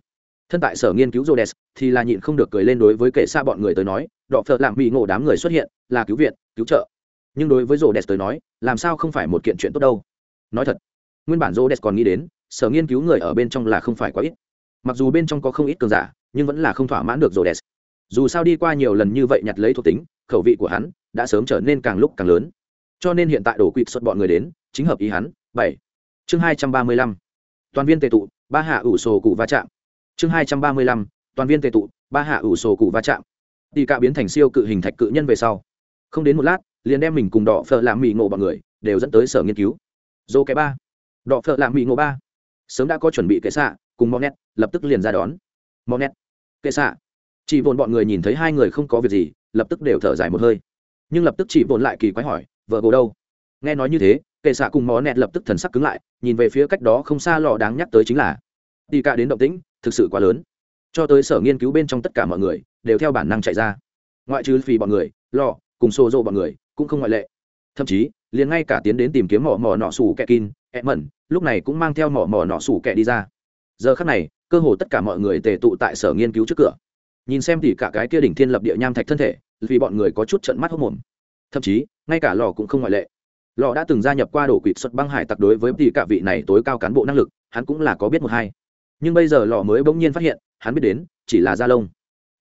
thân tại sở nghiên cứu Rhodes thì là nhịn không được cười lên đối với kệ xa bọn người tới nói đọ phợ lạm mỹ ngộ đám người xuất hiện, là cứu viện, cứu trợ. Nhưng đối với Rhodes tới nói, làm sao không phải một kiện chuyện tốt đâu? Nói thật nguyên bản rô đès còn nghĩ đến, sở nghiên cứu người ở bên trong là không phải quá ít. Mặc dù bên trong có không ít cường giả, nhưng vẫn là không thỏa mãn được rô đès dù sao đi qua nhiều lần như vậy nhặt lấy thuộc tính, khẩu vị của hắn đã sớm trở nên càng lúc càng lớn. Cho nên hiện tại đổ quỵt xuất bọn người đến, chính hợp ý hắn. Bảy. Chương hai trăm ba mươi lăm. Toàn viên tệ tụ, ba hạ ủ sổ cụ va chạm. Chương hai trăm ba mươi lăm. Toàn viên tệ tụ, ba hạ ủ sổ cụ va chạm. Tỷ cạ biến thành siêu cự hình thạch cự nhân về sau. Không đến một lát, liền đem mình cùng đỏ phở làm mì ngộ bọn người, đều dẫn tới sở nghiên cứu. Dô cái ba đọ phợ làm mỹ ngộ ba. Sớm đã có chuẩn bị kệ xạ, cùng monet, lập tức liền ra đón. Monet, kệ xạ. Chỉ vồn bọn người nhìn thấy hai người không có việc gì, lập tức đều thở dài một hơi. Nhưng lập tức chỉ vồn lại kỳ quái hỏi, vợ gỗ đâu? Nghe nói như thế, kệ xạ cùng mó nét lập tức thần sắc cứng lại, nhìn về phía cách đó không xa lò đáng nhắc tới chính là đi cả đến động tĩnh, thực sự quá lớn. Cho tới sở nghiên cứu bên trong tất cả mọi người, đều theo bản năng chạy ra. Ngoại trừ vì bọn người, lò, cùng xô rộ bọn người, cũng không ngoại lệ. Thậm chí liền ngay cả tiến đến tìm kiếm mỏ mỏ nọ sủ kẹ kin ẹ mẩn, lúc này cũng mang theo mỏ mỏ nọ sủ kẹ đi ra. Giờ khắc này, cơ hồ tất cả mọi người tề tụ tại sở nghiên cứu trước cửa. Nhìn xem thì cả cái kia đỉnh thiên lập địa nham thạch thân thể, vì bọn người có chút trận mắt hốc mồm thậm chí, ngay cả lò cũng không ngoại lệ. Lò đã từng gia nhập qua đổ quỵt xuất băng hải tặc đối với tỷ cả vị này tối cao cán bộ năng lực, hắn cũng là có biết một hai. Nhưng bây giờ lò mới bỗng nhiên phát hiện, hắn biết đến, chỉ là da lông.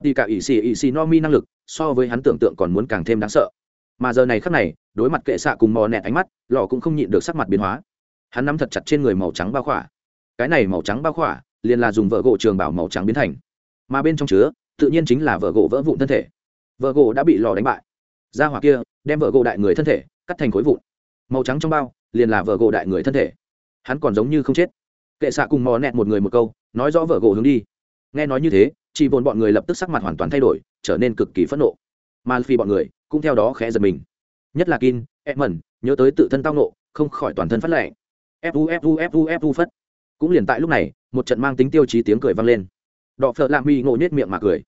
Tỷ cả ỵ xì ỵ xì no mi năng lực, so với hắn tưởng tượng còn muốn càng thêm đáng sợ mà giờ này khắc này, đối mặt kệ xạ cùng mò nẹt ánh mắt, lò cũng không nhịn được sắc mặt biến hóa. Hắn nắm thật chặt trên người màu trắng bao khỏa. Cái này màu trắng bao khỏa, liền là dùng vợ gỗ trường bảo màu trắng biến thành. Mà bên trong chứa, tự nhiên chính là vợ gỗ vỡ vụn thân thể. Vợ gỗ đã bị lò đánh bại. Ra hỏa kia, đem vợ gỗ đại người thân thể, cắt thành khối vụn. Màu trắng trong bao, liền là vợ gỗ đại người thân thể. Hắn còn giống như không chết. Kệ xạ cùng mò nẹt một người một câu, nói rõ vợ gỗ hướng đi. Nghe nói như thế, chỉ vồn bọn người lập tức sắc mặt hoàn toàn thay đổi, trở nên cực kỳ phẫn nộ mà phi bọn người cũng theo đó khẽ giật mình. Nhất là kin em mẩn nhớ tới tự thân tao nộ không khỏi toàn thân phát lệ fu fu fu fu phất. Cũng liền tại lúc này, một trận mang tính tiêu chí tiếng cười vang lên. Đọ phợ lạ mi ngộ nết miệng mà cười.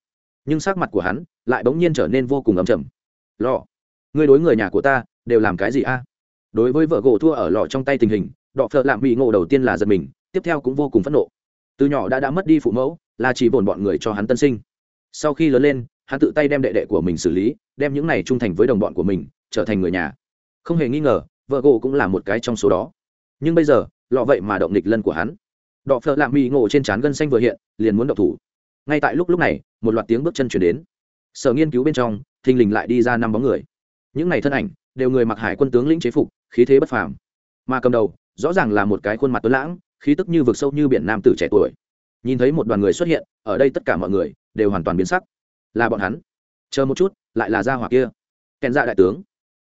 Nhưng sắc mặt của hắn lại bỗng nhiên trở nên vô cùng ấm chầm lò người đối người nhà của ta đều làm cái gì a? Đối với vợ gỗ thua ở lò trong tay tình hình, đọ phợ lạ mi ngộ đầu tiên là giật mình, tiếp theo cũng vô cùng phẫn nộ. Từ nhỏ đã đã mất đi phụ mẫu, là chỉ bổn bọn người cho hắn tân sinh. Sau khi lớn lên hắn tự tay đem đệ đệ của mình xử lý, đem những này trung thành với đồng bọn của mình, trở thành người nhà. Không hề nghi ngờ, vợ gỗ cũng là một cái trong số đó. Nhưng bây giờ, lọ vậy mà động nghịch lân của hắn. Đọ phợ lạ mỹ ngộ trên trán gân xanh vừa hiện, liền muốn động thủ. Ngay tại lúc lúc này, một loạt tiếng bước chân chuyển đến. Sở nghiên cứu bên trong, thình lình lại đi ra năm bóng người. Những này thân ảnh, đều người mặc hải quân tướng lĩnh chế phục, khí thế bất phàm. Mà cầm đầu, rõ ràng là một cái khuôn mặt tuấn lãng, khí tức như vực sâu như biển nam tử trẻ tuổi. Nhìn thấy một đoàn người xuất hiện, ở đây tất cả mọi người, đều hoàn toàn biến sắc là bọn hắn. Chờ một chút, lại là gia hỏa kia. Kèn dạ đại tướng.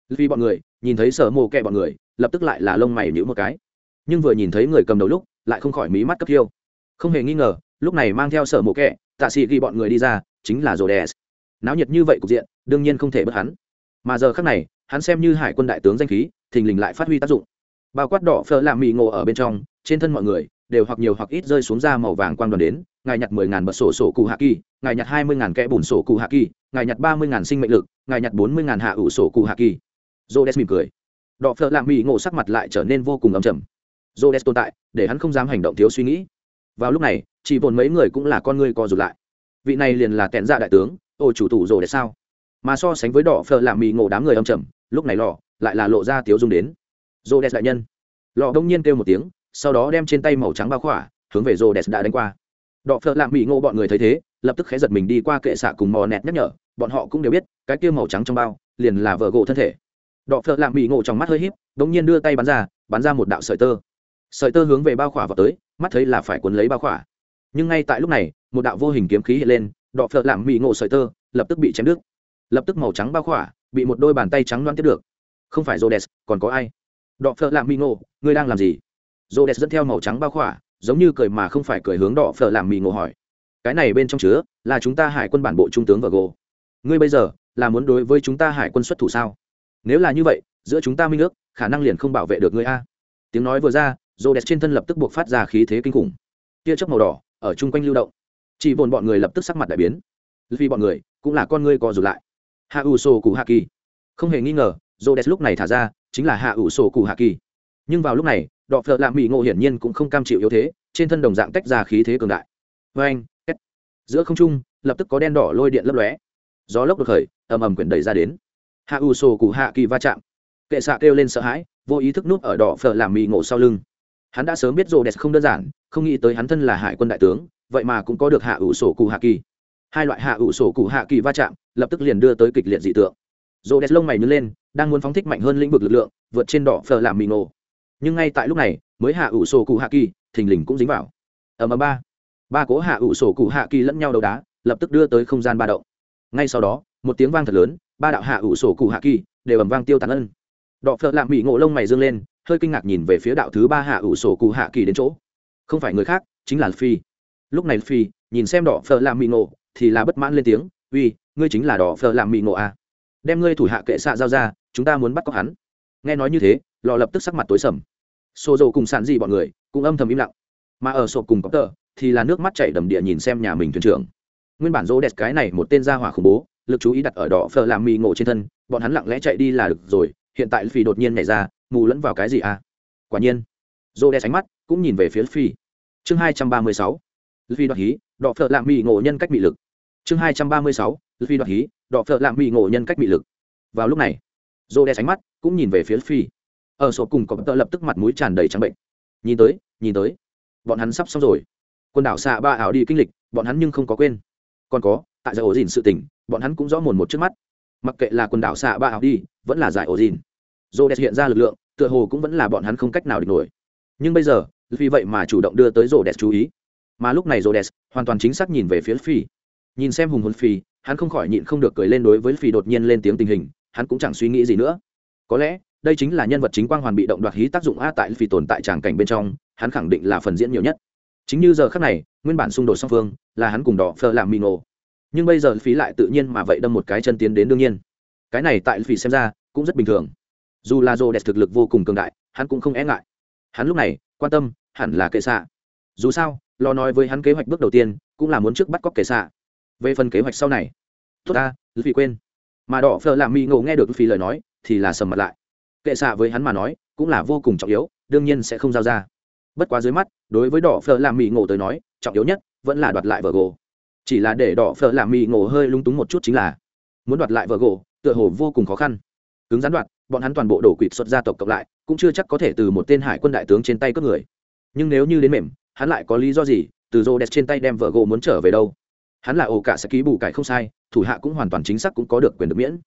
Vì bọn người, nhìn thấy sở mồ kẹ bọn người, lập tức lại là lông mày nhữ một cái. Nhưng vừa nhìn thấy người cầm đầu lúc, lại không khỏi mí mắt cấp thiêu. Không hề nghi ngờ, lúc này mang theo sở mộ kẹ, tạ sĩ ghi bọn người đi ra, chính là rồ đèn náo nhiệt như vậy cục diện, đương nhiên không thể bất hắn. Mà giờ khác này, hắn xem như hải quân đại tướng danh khí, thình lình lại phát huy tác dụng. Bao quát đỏ phở làm mì ngộ ở bên trong, trên thân mọi người, đều hoặc nhiều hoặc ít rơi xuống ra màu vàng quang đoàn đến, ngài nhặt mười ngàn bật sổ sổ cụ hạ kỳ ngài nhặt hai mươi ngàn kẽ bùn sổ cụ hạ kỳ, ngài nhặt ba mươi ngàn sinh mệnh lực, ngài nhặt bốn mươi ngàn hạ ủ sổ cụ hạ kỳ. J o mỉm cười. Đỏ phở lạng mỹ ngộ sắc mặt lại trở nên vô cùng ấm chầm j o tồn tại, để hắn không dám hành động thiếu suy nghĩ. Vào lúc này, chỉ vồn mấy người cũng là con người co rụt lại. Vị này liền là tẹn dạ đại tướng, ô chủ tủ rồi để sao? Mà so sánh với đỏ phở làm mì ngộ đám người âm trầm, lúc này lò lại là lộ ra tiếu dung đến. Jodes đẹp đại nhân. Lò đông nhiên kêu một tiếng, sau đó đem trên tay màu trắng bao khỏa, hướng về Jodes đẹp đã đánh qua. Đỏ phở làm mì ngộ bọn người thấy thế lập tức khẽ giật mình đi qua kệ xạ cùng mò nẹt nhắc nhở bọn họ cũng đều biết cái kia màu trắng trong bao liền là vợ gỗ thân thể. Đọ phở làm bị ngộ trong mắt hơi híp đống nhiên đưa tay bắn ra bắn ra một đạo sợi tơ. Sợi tơ hướng về bao khỏa vào tới mắt thấy là phải cuốn lấy bao khỏa. Nhưng ngay tại lúc này một đạo vô hình kiếm khí hiện lên đọ phợ làm bị ngộ sợi tơ lập tức bị chém đứt. Lập tức màu trắng bao khỏa bị một đôi bàn tay trắng loan tiếp được. Không phải Rhodes, còn có ai? Đọ phợ làm bị ngộ ngươi đang làm gì? Rhodes dẫn theo màu trắng bao khỏa giống như cười mà không phải cười hướng đọ phợ làm mì ngộ hỏi cái này bên trong chứa là chúng ta hải quân bản bộ trung tướng và gồ ngươi bây giờ là muốn đối với chúng ta hải quân xuất thủ sao? Nếu là như vậy, giữa chúng ta minh ước, khả năng liền không bảo vệ được ngươi a. Tiếng nói vừa ra rô đẹp trên thân lập tức buộc phát ra khí thế kinh khủng. Tia chớp màu đỏ ở chung quanh lưu động. Chỉ vồn bọn người lập tức sắc mặt đại biến. Vì bọn người, cũng là con ngươi co rụt lại. Hạ ủ sổ cụ hạ kỳ. Không hề nghi ngờ rô đẹp lúc này thả ra, chính là hạ ủ sổ cụ hạ kỳ. Nhưng vào lúc này đọ phợ lạ mỹ ngộ hiển nhiên cũng không cam chịu yếu thế, trên thân đồng dạng tách ra khí thế cường đại. Vê anh giữa không trung, lập tức có đen đỏ lôi điện lấp lóe. Gió lốc được khởi, ầm ầm quyển đẩy ra đến. Hạ ủ sổ cụ hạ kỳ va chạm. Kệ xạ kêu lên sợ hãi, vô ý thức núp ở đỏ phở làm mì ngộ sau lưng. Hắn đã sớm biết rô đẹp không đơn giản, không nghĩ tới hắn thân là hải quân đại tướng, vậy mà cũng có được hạ ủ sổ cụ hạ kỳ. Hai loại hạ ủ sổ cụ hạ kỳ va chạm, lập tức liền đưa tới kịch liệt dị tượng. Rô đẹp lông mày nhớ lên, đang muốn phóng thích mạnh hơn lĩnh vực lực lượng, vượt trên đỏ phở làm mì ngộ. Nhưng ngay tại lúc này, mới hạ ủ sổ cụ hạ kỳ, thình lình cũng dính vào. Ầm ầm ba ba cố hạ ủ sổ cụ hạ kỳ lẫn nhau đầu đá, lập tức đưa tới không gian ba động. Ngay sau đó, một tiếng vang thật lớn, ba đạo hạ ủ sổ cụ hạ kỳ đều ầm vang tiêu tán ân. Đọ phợ lạm mỹ ngộ lông mày dương lên, hơi kinh ngạc nhìn về phía đạo thứ ba hạ ủ sổ cụ hạ kỳ đến chỗ. Không phải người khác, chính là phi. Lúc này phi, nhìn xem đỏ phở làm mì ngộ, thì là bất mãn lên tiếng, uy, ngươi chính là đỏ phở làm mì ngộ à. đem ngươi thủ hạ kệ xạ giao ra, chúng ta muốn bắt cóc hắn. Nghe nói như thế, lò lập tức sắc mặt tối sầm. Xô dầu cùng sàn gì bọn người cũng âm thầm im lặng. Mà ở sộp cùng có tờ thì là nước mắt chảy đầm địa nhìn xem nhà mình thuyền trưởng. Nguyên bản rô đẹp cái này một tên gia hỏa khủng bố, lực chú ý đặt ở đỏ phở làm mì ngộ trên thân, bọn hắn lặng lẽ chạy đi là được rồi, hiện tại phi đột nhiên nhảy ra, mù lẫn vào cái gì à? Quả nhiên rô đẹp ánh mắt cũng nhìn về phía phi. Chương hai trăm ba mươi sáu, phi đoạt hí đọ phờ làm mì ngộ nhân cách bị lực. Chương hai trăm ba mươi sáu, phi đoạt hí đọ phờ làm mì ngộ nhân cách bị lực. Vào lúc này rô đẹp ánh mắt cũng nhìn về phía phi. Ở sổ cùng có tợ lập tức mặt mũi tràn đầy trắng bệnh. Nhìn tới nhìn tới, bọn hắn sắp xong rồi quần đảo xạ ba ảo đi kinh lịch, bọn hắn nhưng không có quên. Còn có, tại giải ổ dìn sự tình, bọn hắn cũng rõ mồn một trước mắt. Mặc kệ là quần đảo xạ ba ảo đi, vẫn là giải ổ dìn. Dô đẹp hiện ra lực lượng, tựa hồ cũng vẫn là bọn hắn không cách nào địch nổi. Nhưng bây giờ, vì vậy mà chủ động đưa tới rô đẹp chú ý. Mà lúc này rô đẹp hoàn toàn chính xác nhìn về phía phi. Nhìn xem hùng hồn phi, hắn không khỏi nhịn không được cười lên đối với phi đột nhiên lên tiếng tình hình, hắn cũng chẳng suy nghĩ gì nữa. Có lẽ, đây chính là nhân vật chính quang hoàn bị động đoạt hí tác dụng a tại Phi tồn tại tràng cảnh bên trong, hắn khẳng định là phần diễn nhiều nhất chính như giờ khắc này, nguyên bản xung đột song phương là hắn cùng đỏ phờ làm mì nổ nhưng bây giờ phí lại tự nhiên mà vậy đâm một cái chân tiến đến đương nhiên. Cái này tại vì xem ra cũng rất bình thường. Dù là rô đẹp thực lực vô cùng cường đại, hắn cũng không e ngại. Hắn lúc này quan tâm hẳn là kệ xạ. Dù sao, lo nói với hắn kế hoạch bước đầu tiên cũng là muốn trước bắt cóc kệ xạ. Về phần kế hoạch sau này, tốt ta vì quên. Mà đỏ phờ làm mì ngộ nghe được phí lời nói thì là sầm mặt lại. Kệ xạ với hắn mà nói cũng là vô cùng trọng yếu, đương nhiên sẽ không giao ra bất quá dưới mắt, đối với đỏ phở làm mì ngộ tới nói, trọng yếu nhất vẫn là đoạt lại vợ gỗ chỉ là để đỏ phở làm mì ngộ hơi lung túng một chút chính là, muốn đoạt lại vợ gỗ tựa hồ vô cùng khó khăn. Cứng gián đoạt, bọn hắn toàn bộ đổ quỵt xuất gia tộc cộng lại, cũng chưa chắc có thể từ một tên hải quân đại tướng trên tay cướp người. Nhưng nếu như đến mềm, hắn lại có lý do gì, từ rô đẹp trên tay đem vợ gỗ muốn trở về đâu? Hắn là ổ cả sẽ ký bù cải không sai, thủ hạ cũng hoàn toàn chính xác cũng có được quyền được miễn.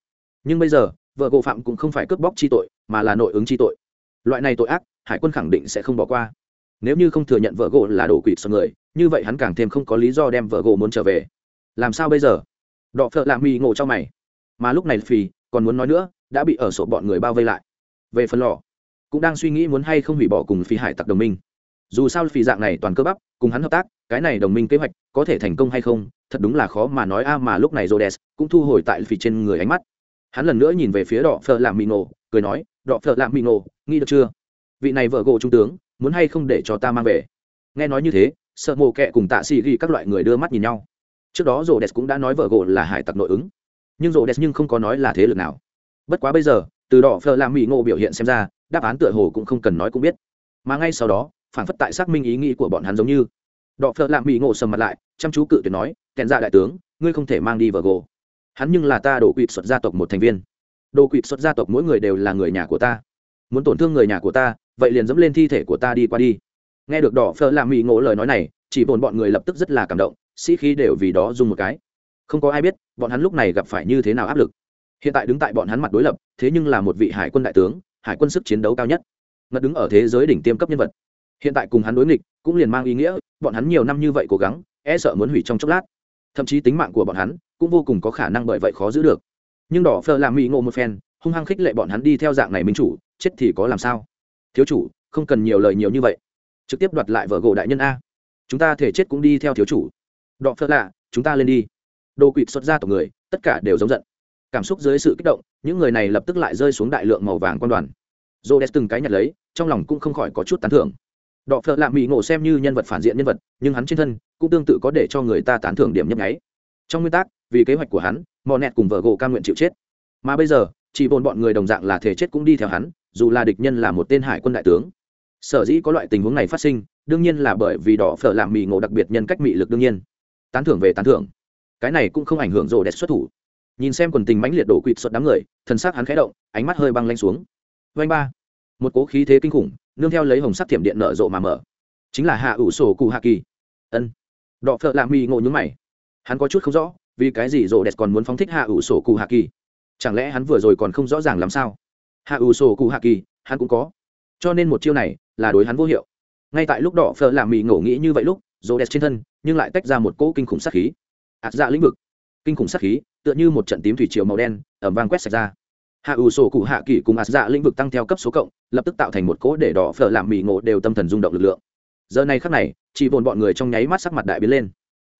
Nhưng bây giờ vợ gỗ phạm cũng không phải cướp bóc chi tội, mà là nội ứng chi tội. Loại này tội ác, hải quân khẳng định sẽ không bỏ qua nếu như không thừa nhận vợ gỗ là đổ quỵ sợ người, như vậy hắn càng thêm không có lý do đem vợ gỗ muốn trở về. Làm sao bây giờ? Đọ phợ lạ mì ngộ cho mày. Mà lúc này phì còn muốn nói nữa, đã bị ở sổ bọn người bao vây lại. Về phần lò, cũng đang suy nghĩ muốn hay không hủy bỏ cùng phi hải tặc đồng minh. Dù sao phì dạng này toàn cơ bắp, cùng hắn hợp tác, cái này đồng minh kế hoạch có thể thành công hay không, thật đúng là khó mà nói a, mà lúc này Rhodes cũng thu hồi tại phì trên người ánh mắt. Hắn lần nữa nhìn về phía đọ phợ lạ mì ngộ, cười nói, đọ phợ lạ mì ngộ nghĩ được chưa? Vị này vợ gỗ trung tướng muốn hay không để cho ta mang về? Nghe nói như thế, sợ mộ kệ cùng tạ xì ghi các loại người đưa mắt nhìn nhau. Trước đó rô đès cũng đã nói vợ gỗ là hải tặc nội ứng. Nhưng rô đès nhưng không có nói là thế lực nào. Bất quá bây giờ, từ đỏ phờ làm mỹ ngộ biểu hiện xem ra, đáp án tựa hồ cũng không cần nói cũng biết. Mà ngay sau đó, phản phất tại xác minh ý nghĩ của bọn hắn giống như, đỏ phờ làm mỹ ngộ sầm mặt lại, chăm chú cự tuyệt nói, kèn ra dạ đại tướng, ngươi không thể mang đi vợ gỗ. Hắn nhưng là ta đổ quỵt xuất gia tộc một thành viên. Đồ quỵt xuất gia tộc mỗi người đều là người nhà của ta. Muốn tổn thương người nhà của ta vậy liền dẫm lên thi thể của ta đi qua đi. Nghe được đỏ phơ làm mỹ ngộ lời nói này, chỉ bồn bọn người lập tức rất là cảm động, sĩ khí đều vì đó dùng một cái. Không có ai biết, bọn hắn lúc này gặp phải như thế nào áp lực. Hiện tại đứng tại bọn hắn mặt đối lập, thế nhưng là một vị hải quân đại tướng, hải quân sức chiến đấu cao nhất. Ngất đứng ở thế giới đỉnh tiêm cấp nhân vật. Hiện tại cùng hắn đối nghịch, cũng liền mang ý nghĩa, bọn hắn nhiều năm như vậy cố gắng e sợ muốn hủy trong chốc lát. Thậm chí tính mạng của bọn hắn, cũng vô cùng có khả năng bởi vậy khó giữ được. Nhưng đỏ phơ làm mỹ ngộ một phen, hung hăng khích lệ bọn hắn đi theo dạng này minh chủ, chết thì có làm sao? Thiếu chủ, không cần nhiều lời nhiều như vậy. Trực tiếp đoạt lại vợ gỗ đại nhân a. Chúng ta thể chết cũng đi theo thiếu chủ. Đọ phớt lạ, chúng ta lên đi. Đồ quỵt xuất ra tộc người, tất cả đều giống giận. Cảm xúc dưới sự kích động, những người này lập tức lại rơi xuống đại lượng màu vàng quan đoàn. Dô đès từng cái nhặt lấy, trong lòng cũng không khỏi có chút tán thưởng. Đọ phớt lạ mỹ ngộ xem như nhân vật phản diện nhân vật, nhưng hắn trên thân cũng tương tự có để cho người ta tán thưởng điểm nhấp nháy. Trong nguyên tắc, vì kế hoạch của hắn mò nẹt cùng vợ gỗ ca nguyện chịu chết. Mà bây giờ, chỉ bồn bọn người đồng dạng là thể chết cũng đi theo hắn dù là địch nhân là một tên hải quân đại tướng. Sở dĩ có loại tình huống này phát sinh, đương nhiên là bởi vì đỏ phở làm mì ngộ đặc biệt nhân cách mị lực đương nhiên. Tán thưởng về tán thưởng. Cái này cũng không ảnh hưởng rồ đẹp xuất thủ. Nhìn xem quần tình mãnh liệt đổ quỵt xuất đám người thân xác hắn khẽ động, ánh mắt hơi băng lanh xuống. Vanh ba. Một cố khí thế kinh khủng, nương theo lấy hồng sắc thiểm điện nở rộ mà mở. Chính là hạ ủ sổ cụ hạ kỳ. Ân. Đỏ phở làm mì ngộ nhúng mày. Hắn có chút không rõ, vì cái gì rồ đẹp còn muốn phóng thích hạ ủ sổ cụ hạ kỳ? Chẳng lẽ hắn vừa rồi còn không rõ ràng làm sao? Hạ ủ sổ cụ hạ kỳ, hắn cũng có. Cho nên một chiêu này là đối hắn vô hiệu. Ngay tại lúc đỏ phở làm mì ngổ nghĩ như vậy lúc rô đẹp trên thân, nhưng lại tách ra một cỗ kinh khủng sát khí. Ạt dạ lĩnh vực. Kinh khủng sát khí, tựa như một trận tím thủy triều màu đen ẩm vang quét sạch ra. Hạ ủ sổ cụ hạ kỳ cùng ạt dạ lĩnh vực tăng theo cấp số cộng, lập tức tạo thành một cỗ để đỏ phở làm mì ngộ đều tâm thần rung động lực lượng. Giờ này khắc này, chỉ vồn bọn người trong nháy mắt sắc mặt đại biến lên.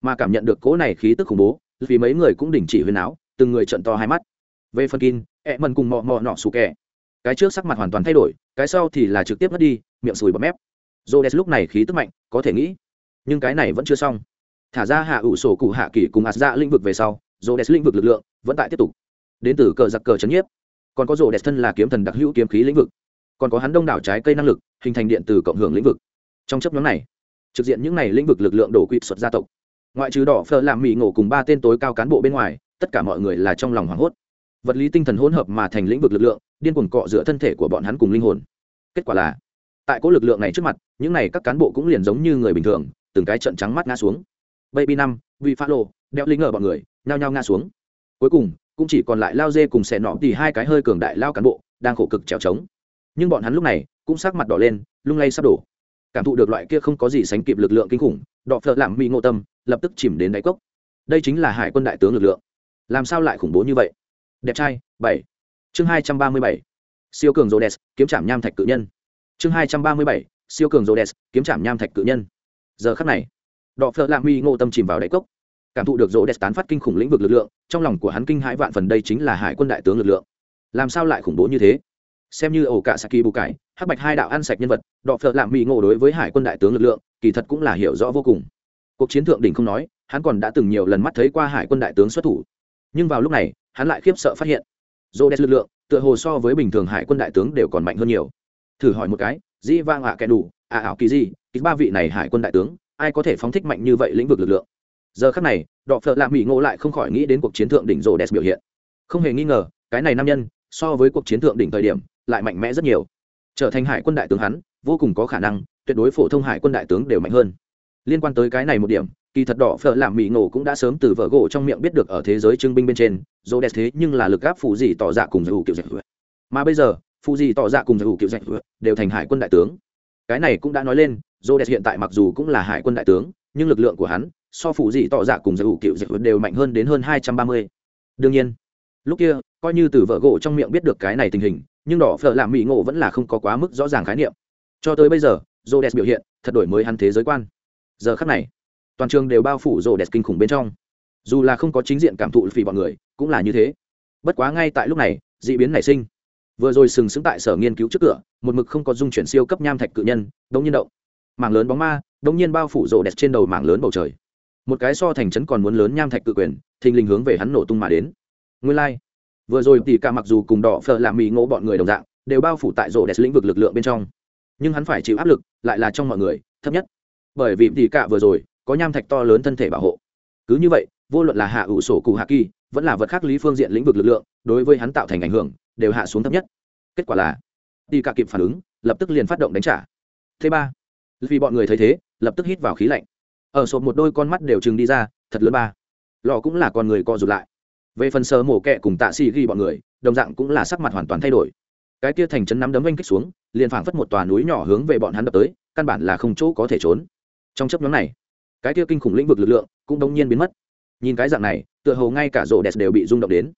Mà cảm nhận được cỗ này khí tức khủng bố, vì mấy người cũng đình chỉ huyền áo, từng người trận to hai mắt. Về phần kin ẹ mần cùng mọ mọ nọ xù kẹ cái trước sắc mặt hoàn toàn thay đổi cái sau thì là trực tiếp mất đi miệng sùi bọt mép Rhodes lúc này khí tức mạnh, có thể nghĩ, nhưng cái này vẫn chưa xong. Thả ra hạ ủ sổ cụ hạ kỳ cùng Asda dạ lĩnh vực về sau, Rhodes lĩnh vực lực lượng vẫn tại tiếp tục. Đến từ cờ giặc cờ chấn nhiếp, còn có Rhodes thân là kiếm thần đặc hữu kiếm khí lĩnh vực, còn có hắn đông đảo trái cây năng lực, hình thành điện từ cộng hưởng lĩnh vực. Trong chấp nhóm này, trực diện những này lĩnh vực lực lượng đổ quỵ xuất gia tộc. Ngoại trừ đỏ phở làm mỹ ngộ cùng ba tên tối cao cán bộ bên ngoài, tất cả mọi người là trong lòng hoảng hốt. Vật lý tinh thần hỗn hợp mà thành lĩnh vực lực lượng, điên cuồng cọ rửa thân thể của bọn hắn cùng linh hồn. Kết quả là, tại cỗ lực lượng này trước mặt những này các cán bộ cũng liền giống như người bình thường từng cái trận trắng mắt ngã xuống. Baby năm vị phá lô đeo lính ở bọn người nhao nhao ngã xuống. Cuối cùng cũng chỉ còn lại lao dê cùng xẻ nọ thì hai cái hơi cường đại lao cán bộ đang khổ cực trèo trống. Nhưng bọn hắn lúc này cũng sắc mặt đỏ lên lung lay sắp đổ. Cảm thụ được loại kia không có gì sánh kịp lực lượng kinh khủng đọ phợ làm mỹ ngộ tâm lập tức chìm đến đáy cốc. Đây chính là hải quân đại tướng lực lượng. Làm sao lại khủng bố như vậy? Đẹp trai bảy chương hai trăm ba mươi bảy, siêu cường rô đès kiếm trảm nham thạch cự nhân. Chương hai trăm ba mươi bảy, siêu cường rô đès kiếm trảm nham thạch cự nhân. Giờ khắc này, đọ phợ Lạm Huy ngộ tâm chìm vào đáy cốc. Cảm thụ được rô đès tán phát kinh khủng lĩnh vực lực lượng, trong lòng của hắn kinh hãi vạn phần đây chính là hải quân đại tướng lực lượng. Làm sao lại khủng bố như thế? Xem như ổ cả saki bù cải, hắc bạch hai đạo ăn sạch nhân vật, đọ phợ Lạm mi ngộ đối với hải quân đại tướng lực lượng, kỳ thật cũng là hiểu rõ vô cùng. Cuộc chiến thượng đỉnh không nói, hắn còn đã từng nhiều lần mắt thấy qua hải quân đại tướng xuất thủ. Nhưng vào lúc này, hắn lại khiếp sợ phát hiện rô đen lực lượng, tựa hồ so với bình thường hải quân đại tướng đều còn mạnh hơn nhiều. Thử hỏi một cái dĩ vang ạ à kẻ đủ ạ ảo kỳ gì ít ba vị này hải quân đại tướng, ai có thể phóng thích mạnh như vậy lĩnh vực lực lượng? Giờ khắc này, đọ phợ lạ mỹ ngộ lại không khỏi nghĩ đến cuộc chiến thượng đỉnh rô đès biểu hiện. Không hề nghi ngờ, cái này nam nhân, so với cuộc chiến thượng đỉnh thời điểm, lại mạnh mẽ rất nhiều. Trở thành hải quân đại tướng hắn, vô cùng có khả năng, tuyệt đối phổ thông hải quân đại tướng đều mạnh hơn. Liên quan tới cái này một điểm kỳ thật đỏ phở làm mỹ ngộ cũng đã sớm từ vợ gỗ trong miệng biết được ở thế giới trưng binh bên trên dô đẹp thế nhưng là lực gáp phụ gì tỏ dạ cùng giải hữu kiểu dạy mà bây giờ phụ gì tỏ dạ cùng giải hữu kiểu dạy đều thành hải quân đại tướng. Cái này cũng đã nói lên dô đẹp hiện tại mặc dù cũng là hải quân đại tướng, nhưng lực lượng của hắn, so phụ gì tỏ dạ cùng giải hữu kiểu dạy đều mạnh hơn đến hơn hai trăm ba mươi. Đương nhiên, lúc kia, coi như từ vợ gỗ trong miệng biết được cái này tình hình, nhưng đỏ phở làm mỹ ngộ vẫn là không có quá mức rõ ràng khái niệm. Cho tới bây giờ dô đẹp biểu hiện, thật đổi mới hắn thế giới quan. Giờ khắc này toàn trường đều bao phủ rồ đẹp kinh khủng bên trong. Dù là không có chính diện cảm thụ phì bọn người, cũng là như thế. Bất quá ngay tại lúc này d ị biến nảy sinh. Vừa rồi sừng sững tại sở nghiên cứu trước cửa, một mực không có dung chuyển siêu cấp nham thạch cự nhân đông nhiên động. Mảng lớn bóng ma đông nhiên bao phủ rồ đẹp trên đầu mảng lớn bầu trời. Một cái so thành trấn còn muốn lớn nham thạch cự quyền, thình lình hướng về hắn nổ tung mà đến. Nguyên lai、like. vừa rồi tỷ cả mặc dù cùng đỏ phở làm mì ngộ bọn người đồng dạng, đều bao phủ tại rồ đẹp lĩnh vực lực lượng bên trong. Nhưng hắn phải chịu áp lực, lại là trong mọi người, thấp nhất. Bởi vì tỷ cả vừa rồi có nham thạch to lớn thân thể bảo hộ. Cứ như vậy, vô luận là hạ ủ sổ cụ hạ kỳ, vẫn là vật khác lý phương diện lĩnh vực lực lượng, đối với hắn tạo thành ảnh hưởng, đều hạ xuống thấp nhất. Kết quả là đi cả kịp phản ứng, lập tức liền phát động đánh trả. Thứ ba, vì bọn người thấy thế, lập tức hít vào khí lạnh. Ở sộp một đôi con mắt đều chừng đi ra, thật lớn ba. Lọ cũng là con người co rụt lại. Về phần sơ mổ kẹ cùng tạ xì ghi bọn người, đồng dạng cũng là sắc mặt hoàn toàn thay đổi. Cái kia thành chấn nắm đấm oanh kích xuống, liền phảng phất một tòa núi nhỏ hướng về bọn hắn đập tới, căn bản là không chỗ có thể trốn. Trong chấp nhóm này cái kia kinh khủng lĩnh vực lực lượng cũng đông nhiên biến mất. Nhìn cái dạng này, tựa hồ ngay cả rổ đẹp đều bị rung động đến.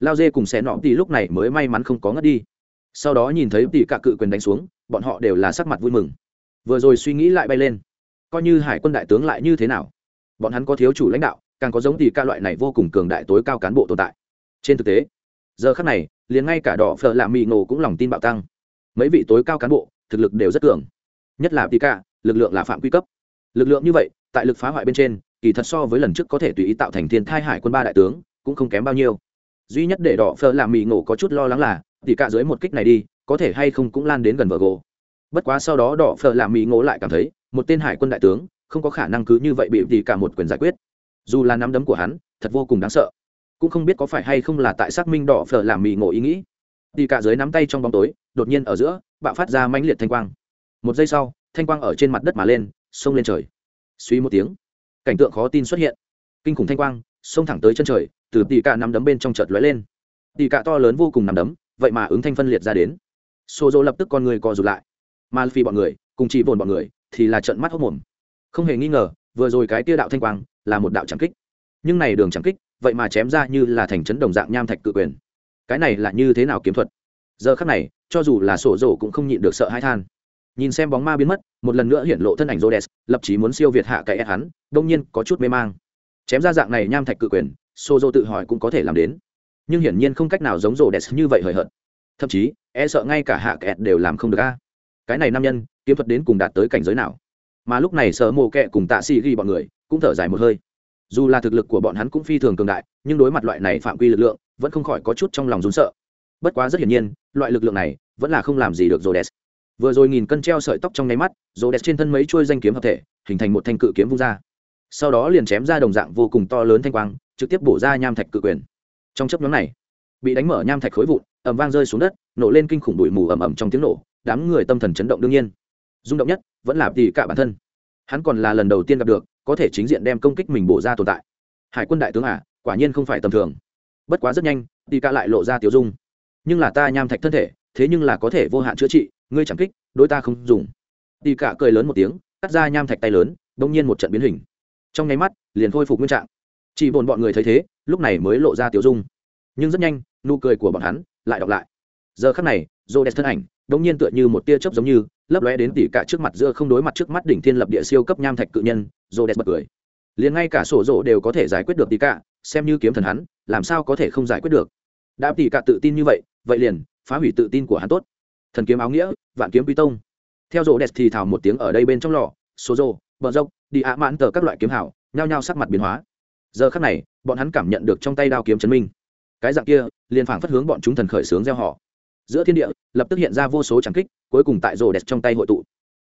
Lao dê cùng xé nọ thì lúc này mới may mắn không có ngất đi. Sau đó nhìn thấy tỷ cả cự quyền đánh xuống, bọn họ đều là sắc mặt vui mừng. Vừa rồi suy nghĩ lại bay lên. Coi như hải quân đại tướng lại như thế nào? Bọn hắn có thiếu chủ lãnh đạo, càng có giống tỷ ca loại này vô cùng cường đại tối cao cán bộ tồn tại. Trên thực tế, giờ khắc này, liền ngay cả đỏ phở lạ mì ngộ cũng lòng tin bạo tăng. Mấy vị tối cao cán bộ, thực lực đều rất cường. Nhất là tỷ ca lực lượng là phạm quy cấp lực lượng như vậy, tại lực phá hoại bên trên, kỳ thật so với lần trước có thể tùy ý tạo thành thiên thai hải quân ba đại tướng, cũng không kém bao nhiêu. Duy nhất để đỏ phơ làm mì ngộ có chút lo lắng là, tỉ cả dưới một kích này đi, có thể hay không cũng lan đến gần vợ gỗ. Bất quá sau đó đỏ phơ làm mì ngộ lại cảm thấy, một tên hải quân đại tướng, không có khả năng cứ như vậy bị tỉ cả một quyền giải quyết. Dù là nắm đấm của hắn, thật vô cùng đáng sợ. Cũng không biết có phải hay không là tại xác minh đỏ phở làm mì ngộ ý nghĩ. Thì cả dưới nắm tay trong bóng tối, đột nhiên ở giữa, bạo phát ra mãnh liệt thanh quang. Một giây sau, thanh quang ở trên mặt đất mà lên xông lên trời. Suy một tiếng, cảnh tượng khó tin xuất hiện. Kinh khủng thanh quang xông thẳng tới chân trời, từ tỷ cả nằm đấm bên trong chợt lóe lên. Tỷ cả to lớn vô cùng nằm đấm, vậy mà ứng thanh phân liệt ra đến. Xô dỗ lập tức con người co rụt lại. Mà phi bọn người, cùng chỉ vồn bọn người, thì là trận mắt hốc mồm. Không hề nghi ngờ, vừa rồi cái tia đạo thanh quang là một đạo trảm kích. Nhưng này đường trảm kích, vậy mà chém ra như là thành trấn đồng dạng nham thạch cự quyền. Cái này là như thế nào kiếm thuật? Giờ khắc này, cho dù là sổ dỗ cũng không nhịn được sợ hãi than nhìn xem bóng ma biến mất một lần nữa hiện lộ thân ảnh Rhodes, lập chí muốn siêu việt hạ cái hắn, đông nhiên có chút mê mang. Chém ra dạng này nham thạch cự quyền, Sozo tự hỏi cũng có thể làm đến. Nhưng hiển nhiên không cách nào giống Rhodes như vậy hời hợt. Thậm chí, e sợ ngay cả hạ kẹt đều làm không được a. Cái này nam nhân, kiếm thuật đến cùng đạt tới cảnh giới nào? Mà lúc này Sở mô kẹ cùng Tạ Sĩ ghi bọn người, cũng thở dài một hơi. Dù là thực lực của bọn hắn cũng phi thường cường đại, nhưng đối mặt loại này phạm quy lực lượng, vẫn không khỏi có chút trong lòng run sợ. Bất quá rất hiển nhiên, loại lực lượng này vẫn là không làm gì được Rhodes vừa rồi nghìn cân treo sợi tóc trong nháy mắt rô đẹp trên thân mấy chuôi danh kiếm hợp thể, hình thành một thanh cự kiếm vung ra. Sau đó liền chém ra đồng dạng vô cùng to lớn thanh quang, trực tiếp bổ ra nham thạch cự quyền. Trong chấp nhóm này, bị đánh mở nham thạch khối vụn ẩm vang rơi xuống đất, nổ lên kinh khủng bụi mù ẩm ẩm trong tiếng nổ, đám người tâm thần chấn động đương nhiên. Rung động nhất, vẫn là tỷ cả bản thân. Hắn còn là lần đầu tiên gặp được, có thể chính diện đem công kích mình bổ ra tồn tại. Hải quân đại tướng à quả nhiên không phải tầm thường. Bất quá rất nhanh tỷ cả lại lộ ra tiểu dung. Nhưng là ta nham thạch thân thể, thế nhưng là có thể vô hạn chữa trị ngươi chẳng kích, đối ta không dùng. Tì cả cười lớn một tiếng, cắt ra nham thạch tay lớn đông nhiên một trận biến hình. Trong nháy mắt, liền khôi phục nguyên trạng. Chỉ bồn bọn người thấy thế, lúc này mới lộ ra tiểu dung. Nhưng rất nhanh, nụ cười của bọn hắn lại đọc lại. Giờ khắc này rô đẹp thân ảnh đống nhiên tựa như một tia chớp giống như, lấp lóe đến tỉ cả trước mặt giữa không đối mặt trước mắt đỉnh thiên lập địa siêu cấp nham thạch cự nhân rô đẹp bật cười. Liền ngay cả sổ rộ đều có thể giải quyết được tỉ cả, xem như kiếm thần hắn, làm sao có thể không giải quyết được. Đã tỉ cả tự tin như vậy vậy liền, phá hủy tự tin của hắn tốt thần kiếm áo nghĩa, vạn kiếm quý tông. Theo rô đẹp thì thào một tiếng ở đây bên trong lò, số rô bờ rộng đi ạ mãn tờ các loại kiếm hảo, nhao nhao sắc mặt biến hóa. Giờ khắc này, bọn hắn cảm nhận được trong tay đao kiếm chấn minh. Cái dạng kia, liền phảng phất hướng bọn chúng thần khởi sướng gieo họ. Giữa thiên địa, lập tức hiện ra vô số tràng kích, cuối cùng tại rô đẹp trong tay hội tụ.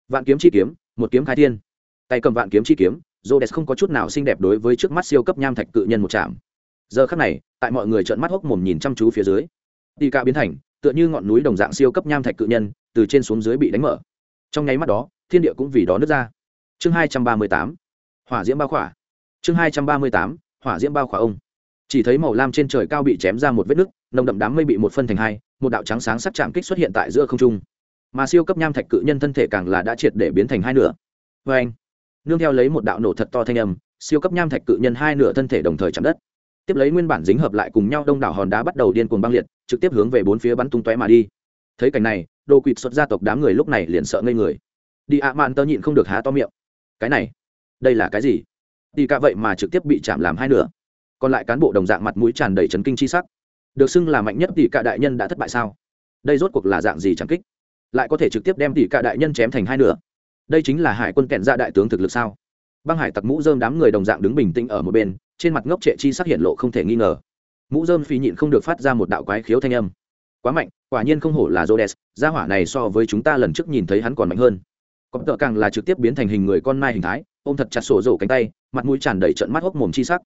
Vạn kiếm chi kiếm, một kiếm khai thiên. Tay cầm vạn kiếm chi kiếm rô đẹp không có chút nào xinh đẹp đối với trước mắt siêu cấp nham thạch cự nhân một chạm. Giờ khắc này, tại mọi người trợn mắt hốc mồm nhìn chăm chú phía dưới đi ca biến thành tựa như ngọn núi đồng dạng siêu cấp nham thạch cự nhân, từ trên xuống dưới bị đánh mở. Trong nháy mắt đó, thiên địa cũng vì đó nứt ra. Chương hai trăm ba mươi tám, hỏa diễm bao khỏa. Chương hai trăm ba mươi tám, hỏa diễm bao khỏa ông. Chỉ thấy màu lam trên trời cao bị chém ra một vết nứt, nồng đậm đám mây bị một phân thành hai, một đạo trắng sáng sắc chạm kích xuất hiện tại giữa không trung. Mà siêu cấp nham thạch cự nhân thân thể càng là đã triệt để biến thành hai nửa. Vê anh nương theo lấy một đạo nổ thật to thanh âm, siêu cấp nham thạch cự nhân hai nửa thân thể đồng thời chạm đất tiếp lấy nguyên bản dính hợp lại cùng nhau đông đảo hòn đá bắt đầu điên cuồng băng liệt, trực tiếp hướng về bốn phía bắn tung tóe mà đi. Thấy cảnh này, đồ quỵt xuất gia tộc đám người lúc này liền sợ ngây người. Đi ạ, mạn tơ nhịn không được há to miệng. Cái này, đây là cái gì? Đi cả vậy mà trực tiếp bị chạm làm hai nửa. Còn lại cán bộ đồng dạng mặt mũi tràn đầy chấn kinh chi sắc. Được xưng là mạnh nhất tỷ cả đại nhân đã thất bại sao? Đây rốt cuộc là dạng gì chẳng kích? Lại có thể trực tiếp đem tỷ cả đại nhân chém thành hai nửa? Đây chính là hải quân kẹn ra đại tướng thực lực sao? Băng hải tặc mũ dơm đám người đồng dạng đứng bình tĩnh ở một bên trên mặt ngốc trệ chi sắc hiện lộ không thể nghi ngờ mũ dơm phi nhịn không được phát ra một đạo quái khiếu thanh âm quá mạnh quả nhiên không hổ là Jodes gia hỏa này so với chúng ta lần trước nhìn thấy hắn còn mạnh hơn. Có tợ càng là trực tiếp biến thành hình người con mai hình thái, ôm thật chặt sổ rổ cánh tay, mặt mũi tràn đầy trận mắt hốc mồm chi sắc.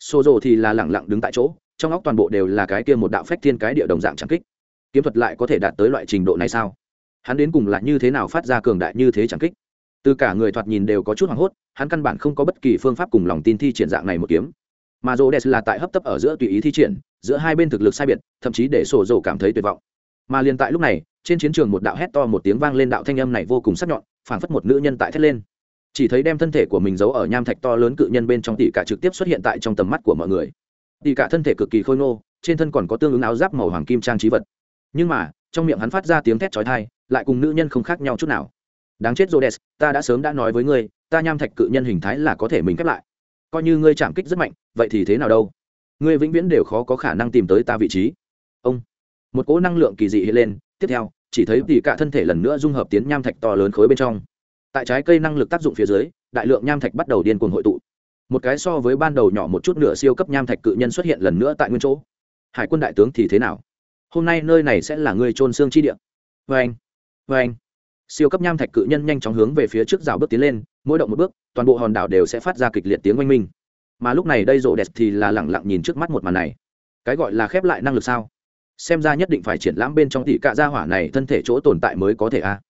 Sổ rổ thì là lẳng lặng đứng tại chỗ, trong óc toàn bộ đều là cái kia một đạo phách thiên cái địa đồng dạng trang kích. Kiếm thuật lại có thể đạt tới loại trình độ này sao? Hắn đến cùng là như thế nào phát ra cường đại như thế chẳng kích? Từ cả người thoạt nhìn đều có chút hoảng hốt, hắn căn bản không có bất kỳ phương pháp cùng lòng tin thi triển dạng này một kiếm. Mà Rhodes là tại hấp tấp ở giữa tùy ý thi triển, giữa hai bên thực lực sai biệt, thậm chí để sổ rổ cảm thấy tuyệt vọng. Mà liền tại lúc này trên chiến trường một đạo hét to một tiếng vang lên đạo thanh âm này vô cùng sắc nhọn phảng phất một nữ nhân tại thét lên. Chỉ thấy đem thân thể của mình giấu ở nham thạch to lớn cự nhân bên trong tỷ cả trực tiếp xuất hiện tại trong tầm mắt của mọi người. Tỷ cả thân thể cực kỳ khôi ngô trên thân còn có tương ứng áo giáp màu hoàng kim trang trí vật. Nhưng mà trong miệng hắn phát ra tiếng thét chói tai lại cùng nữ nhân không khác nhau chút nào đáng chết Rhodes, ta đã sớm đã nói với ngươi ta nham thạch cự nhân hình thái là có thể mình khép lại. Coi như ngươi chạm kích rất mạnh vậy thì thế nào đâu? Ngươi vĩnh viễn đều khó có khả năng tìm tới ta vị trí. Ông một cỗ năng lượng kỳ dị hiện lên tiếp theo chỉ thấy tỉ cả thân thể lần nữa dung hợp tiến nham thạch to lớn khối bên trong. Tại trái cây năng lực tác dụng phía dưới đại lượng nham thạch bắt đầu điên cuồng hội tụ. Một cái so với ban đầu nhỏ một chút nửa siêu cấp nham thạch cự nhân xuất hiện lần nữa tại nguyên chỗ. Hải quân đại tướng thì thế nào? Hôm nay nơi này sẽ là người trôn xương chi địa. Vê anh vê anh siêu cấp nham thạch cự nhân nhanh chóng hướng về phía trước rào bước tiến lên, mỗi động một bước, toàn bộ hòn đảo đều sẽ phát ra kịch liệt tiếng oanh minh. Mà lúc này đây rộ đẹp thì là lẳng lặng nhìn trước mắt một màn này. Cái gọi là khép lại năng lực sao? Xem ra nhất định phải triển lãm bên trong tỷ cạ gia hỏa này thân thể chỗ tồn tại mới có thể a. À.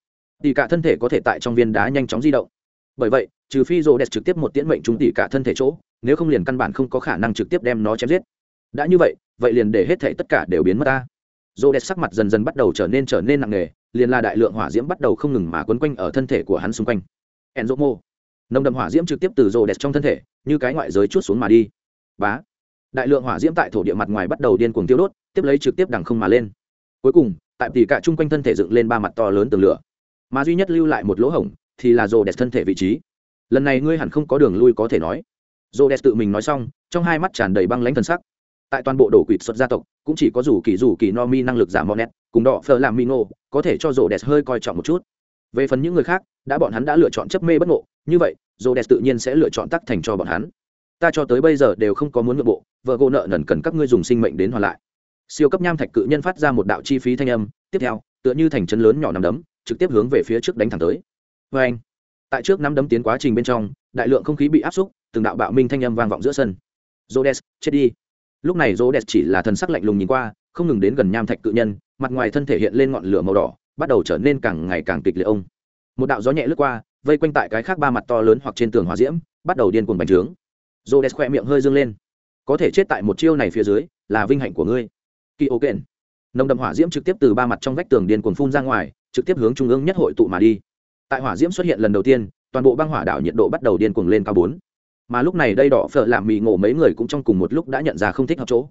tỷ cạ thân thể có thể tại trong viên đá nhanh chóng di động. Bởi vậy, trừ phi rộ đẹp trực tiếp một tiễn mệnh chúng tỷ cạ thân thể chỗ, nếu không liền căn bản không có khả năng trực tiếp đem nó chém giết. Đã như vậy vậy liền để hết thể tất cả đều biến mất ta rô đẹp sắc mặt dần dần bắt đầu trở nên trở nên nặng nề, liền là đại lượng hỏa diễm bắt đầu không ngừng mà quấn quanh ở thân thể của hắn xung quanh. Enzo mô nồng đậm hỏa diễm trực tiếp từ rô đẹp trong thân thể, như cái ngoại giới chút xuống mà đi. Bá. Đại lượng hỏa diễm tại thổ địa mặt ngoài bắt đầu điên cuồng tiêu đốt, tiếp lấy trực tiếp đằng không mà lên. Cuối cùng, tại tỉ cả chung quanh thân thể dựng lên ba mặt to lớn tường lửa. Mà duy nhất lưu lại một lỗ hổng thì là rô đẹp thân thể vị trí. Lần này ngươi hẳn không có đường lui có thể nói. Rô đẹp tự mình nói xong, trong hai mắt tràn đầy băng lãnh thân sắc tại toàn bộ đổ quỵt xuất gia tộc cũng chỉ có dù kỳ dù kỳ no mi năng lực giảm monet cùng đỏ phờ làm mi ngô có thể cho rổ đẹp hơi coi trọng một chút. Về phần những người khác đã bọn hắn đã lựa chọn chấp mê bất ngộ như vậy rổ đẹp tự nhiên sẽ lựa chọn tắc thành cho bọn hắn. Ta cho tới bây giờ đều không có muốn nội bộ vợ gỗ nợ nần cần các ngươi dùng sinh mệnh đến hoàn lại. Siêu cấp nham thạch cự nhân phát ra một đạo chi phí thanh âm tiếp theo tựa như thành chân lớn nhỏ nằm đấm trực tiếp hướng về phía trước đánh thẳng tới. Vê anh tại trước năm đấm tiến quá trình bên trong đại lượng không khí bị áp xúc từng đạo bạo minh thanh âm vang vọng giữa sân. Rhodes, chết đi. Lúc này Rhodes chỉ là thần sắc lạnh lùng nhìn qua, không ngừng đến gần nham thạch cự nhân, mặt ngoài thân thể hiện lên ngọn lửa màu đỏ, bắt đầu trở nên càng ngày càng kịch liệt ông. Một đạo gió nhẹ lướt qua, vây quanh tại cái khác ba mặt to lớn hoặc trên tường hỏa diễm, bắt đầu điên cuồng bành trướng. Rhodes khẽ miệng hơi dương lên. Có thể chết tại một chiêu này phía dưới, là vinh hạnh của ngươi kỳ ô kện nồng đậm hỏa diễm trực tiếp từ ba mặt trong vách tường điên cuồng phun ra ngoài trực tiếp hướng trung ương nhất hội tụ mà đi tại hỏa diễm xuất hiện lần đầu tiên toàn bộ băng hỏa đảo nhiệt độ bắt đầu điên cuồng lên cao bốn mà lúc này đây đỏ phở làm mì ngộ mấy người cũng trong cùng một lúc đã nhận ra không thích hợp chỗ.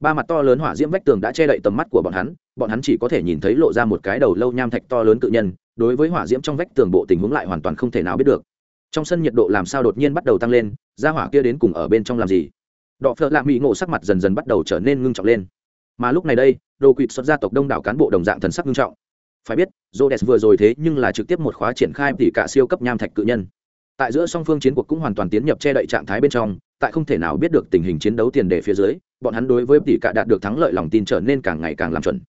Ba mặt to lớn hỏa diễm vách tường đã che đậy tầm mắt của bọn hắn bọn hắn chỉ có thể nhìn thấy lộ ra một cái đầu lâu nham thạch to lớn tự nhân, đối với hỏa diễm trong vách tường bộ tình huống lại hoàn toàn không thể nào biết được. Trong sân nhiệt độ làm sao đột nhiên bắt đầu tăng lên ra hỏa kia đến cùng ở bên trong làm gì? Đọ phợ lạ mỹ ngộ sắc mặt dần dần bắt đầu trở nên ngưng trọng lên. Mà lúc này đây, đồ quỵt xuất gia tộc đông đảo cán bộ đồng dạng thần sắc ngưng trọng. Phải biết, Rhodes vừa rồi thế nhưng là trực tiếp một khóa triển khai tỷ cả siêu cấp nham thạch cự nhân tại giữa song phương chiến cuộc cũng hoàn toàn tiến nhập che đậy trạng thái bên trong, tại không thể nào biết được tình hình chiến đấu tiền đề phía dưới, bọn hắn đối với tỷ cả đạt được thắng lợi lòng tin trở nên càng ngày càng làm chuẩn.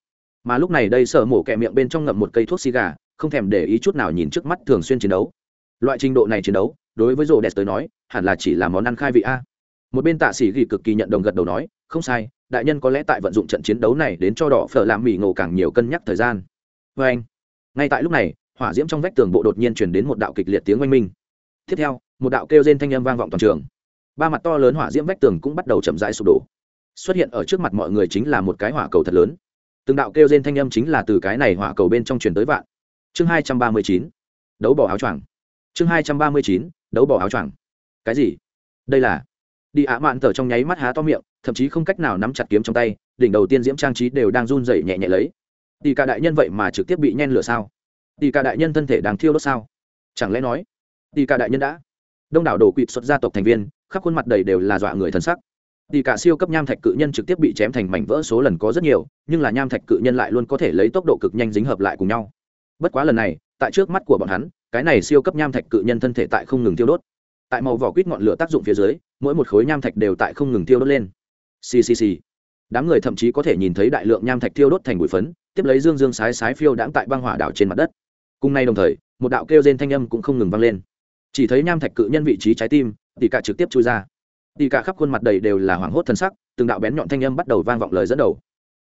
Mà lúc này đây sở mổ kẹ miệng bên trong ngậm một cây thuốc xì gà không thèm để ý chút nào nhìn trước mắt thường xuyên chiến đấu. Loại trình độ này chiến đấu, đối với rô đẹp tới nói, hẳn là chỉ là món ăn khai vị a. Một bên tạ sĩ ghi cực kỳ nhận đồng gật đầu nói, không sai, đại nhân có lẽ tại vận dụng trận chiến đấu này đến cho đỏ phở làm mì ngộ càng nhiều cân nhắc thời gian. Vê anh ngay tại lúc này, hỏa diễm trong vách tường bộ đột nhiên chuyển đến một đạo kịch liệt tiếng oanh minh tiếp theo, một đạo kêu rên thanh âm vang vọng toàn trường. Ba mặt to lớn hỏa diễm vách tường cũng bắt đầu chậm rãi sụp đổ. Xuất hiện ở trước mặt mọi người chính là một cái hỏa cầu thật lớn. Từng đạo kêu rên thanh âm chính là từ cái này hỏa cầu bên trong truyền tới vạn. Chương hai trăm ba mươi chín, đấu bỏ áo choàng. Chương hai trăm ba mươi chín, đấu bỏ áo choàng. Cái gì? Đây là? Đi ạ mạn thở trong nháy mắt há to miệng, thậm chí không cách nào nắm chặt kiếm trong tay, đỉnh đầu tiên diễm trang trí đều đang run rẩy nhẹ nhẹ lấy. Đi cả đại nhân vậy mà trực tiếp bị nhen lửa sao? Đi cả đại nhân thân thể đang thiêu đốt sao? Chẳng lẽ nói tỷ cả đại nhân đã. Đông đảo đồ quỵt xuất gia tộc thành viên, khắp khuôn mặt đầy đều là dọa người thân sắc. Tỷ cả siêu cấp nham thạch cự nhân trực tiếp bị chém thành mảnh vỡ số lần có rất nhiều, nhưng là nham thạch cự nhân lại luôn có thể lấy tốc độ cực nhanh dính hợp lại cùng nhau. Bất quá lần này, tại trước mắt của bọn hắn, cái này siêu cấp nham thạch cự nhân thân thể tại không ngừng tiêu đốt. Tại màu vỏ quýt ngọn lửa tác dụng phía dưới, mỗi một khối nham thạch đều tại không ngừng tiêu đốt lên. Ccc đám người thậm chí có thể nhìn thấy đại lượng nham thạch tiêu đốt thành bụi phấn, tiếp lấy dương dương sái sái phiêu đãng tại băng hỏa đảo trên mặt đất. Cùng nay đồng thời, một đạo kêu rên thanh âm cũng không ngừng vang lên chỉ thấy nham thạch cự nhân vị trí trái tim tỷ cả trực tiếp chui ra. Tỷ cả khắp khuôn mặt đầy đều là hoảng hốt thân sắc, từng đạo bén nhọn thanh âm bắt đầu vang vọng lời dẫn đầu.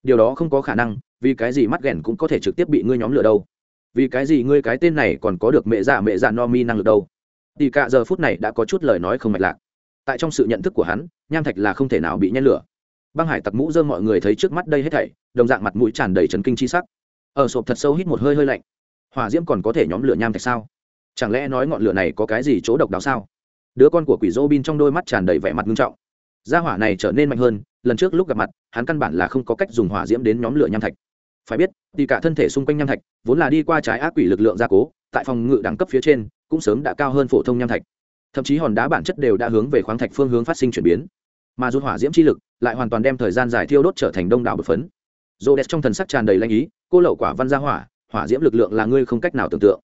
Điều đó không có khả năng, vì cái gì mắt ghẻn cũng có thể trực tiếp bị ngươi nhóm lửa đâu? Vì cái gì ngươi cái tên này còn có được mẹ dạ mẹ dạ no mi năng lực đâu? Tỷ cả giờ phút này đã có chút lời nói không mạch lạc. Tại trong sự nhận thức của hắn, nham thạch là không thể nào bị nhen lửa. Băng hải tặc mũ dơ mọi người thấy trước mắt đây hết thảy, đồng dạng mặt mũi tràn đầy trấn kinh chi sắc. Ở sộp thật sâu hít một hơi hơi lạnh. Hỏa diễm còn có thể nhóm lửa nham thạch sao? Chẳng lẽ nói ngọn lửa này có cái gì chỗ độc đáo sao? Đứa con của quỷ dô bin trong đôi mắt tràn đầy vẻ mặt nghiêm trọng. Gia hỏa này trở nên mạnh hơn, lần trước lúc gặp mặt, hắn căn bản là không có cách dùng hỏa diễm đến nhóm lửa nham thạch. Phải biết, thì cả thân thể xung quanh nham thạch, vốn là đi qua trái ác quỷ lực lượng gia cố, tại phòng ngự đẳng cấp phía trên, cũng sớm đã cao hơn phổ thông nham thạch. Thậm chí hòn đá bản chất đều đã hướng về khoáng thạch phương hướng phát sinh chuyển biến. Mà rút hỏa diễm chi lực, lại hoàn toàn đem thời gian dài thiêu đốt trở thành đông đảo bột phấn. Rô đẹp trong thần sắc tràn đầy lanh ý, cô lậu quả văn gia hỏa hỏa diễm lực lượng là ngươi không cách nào tưởng tượng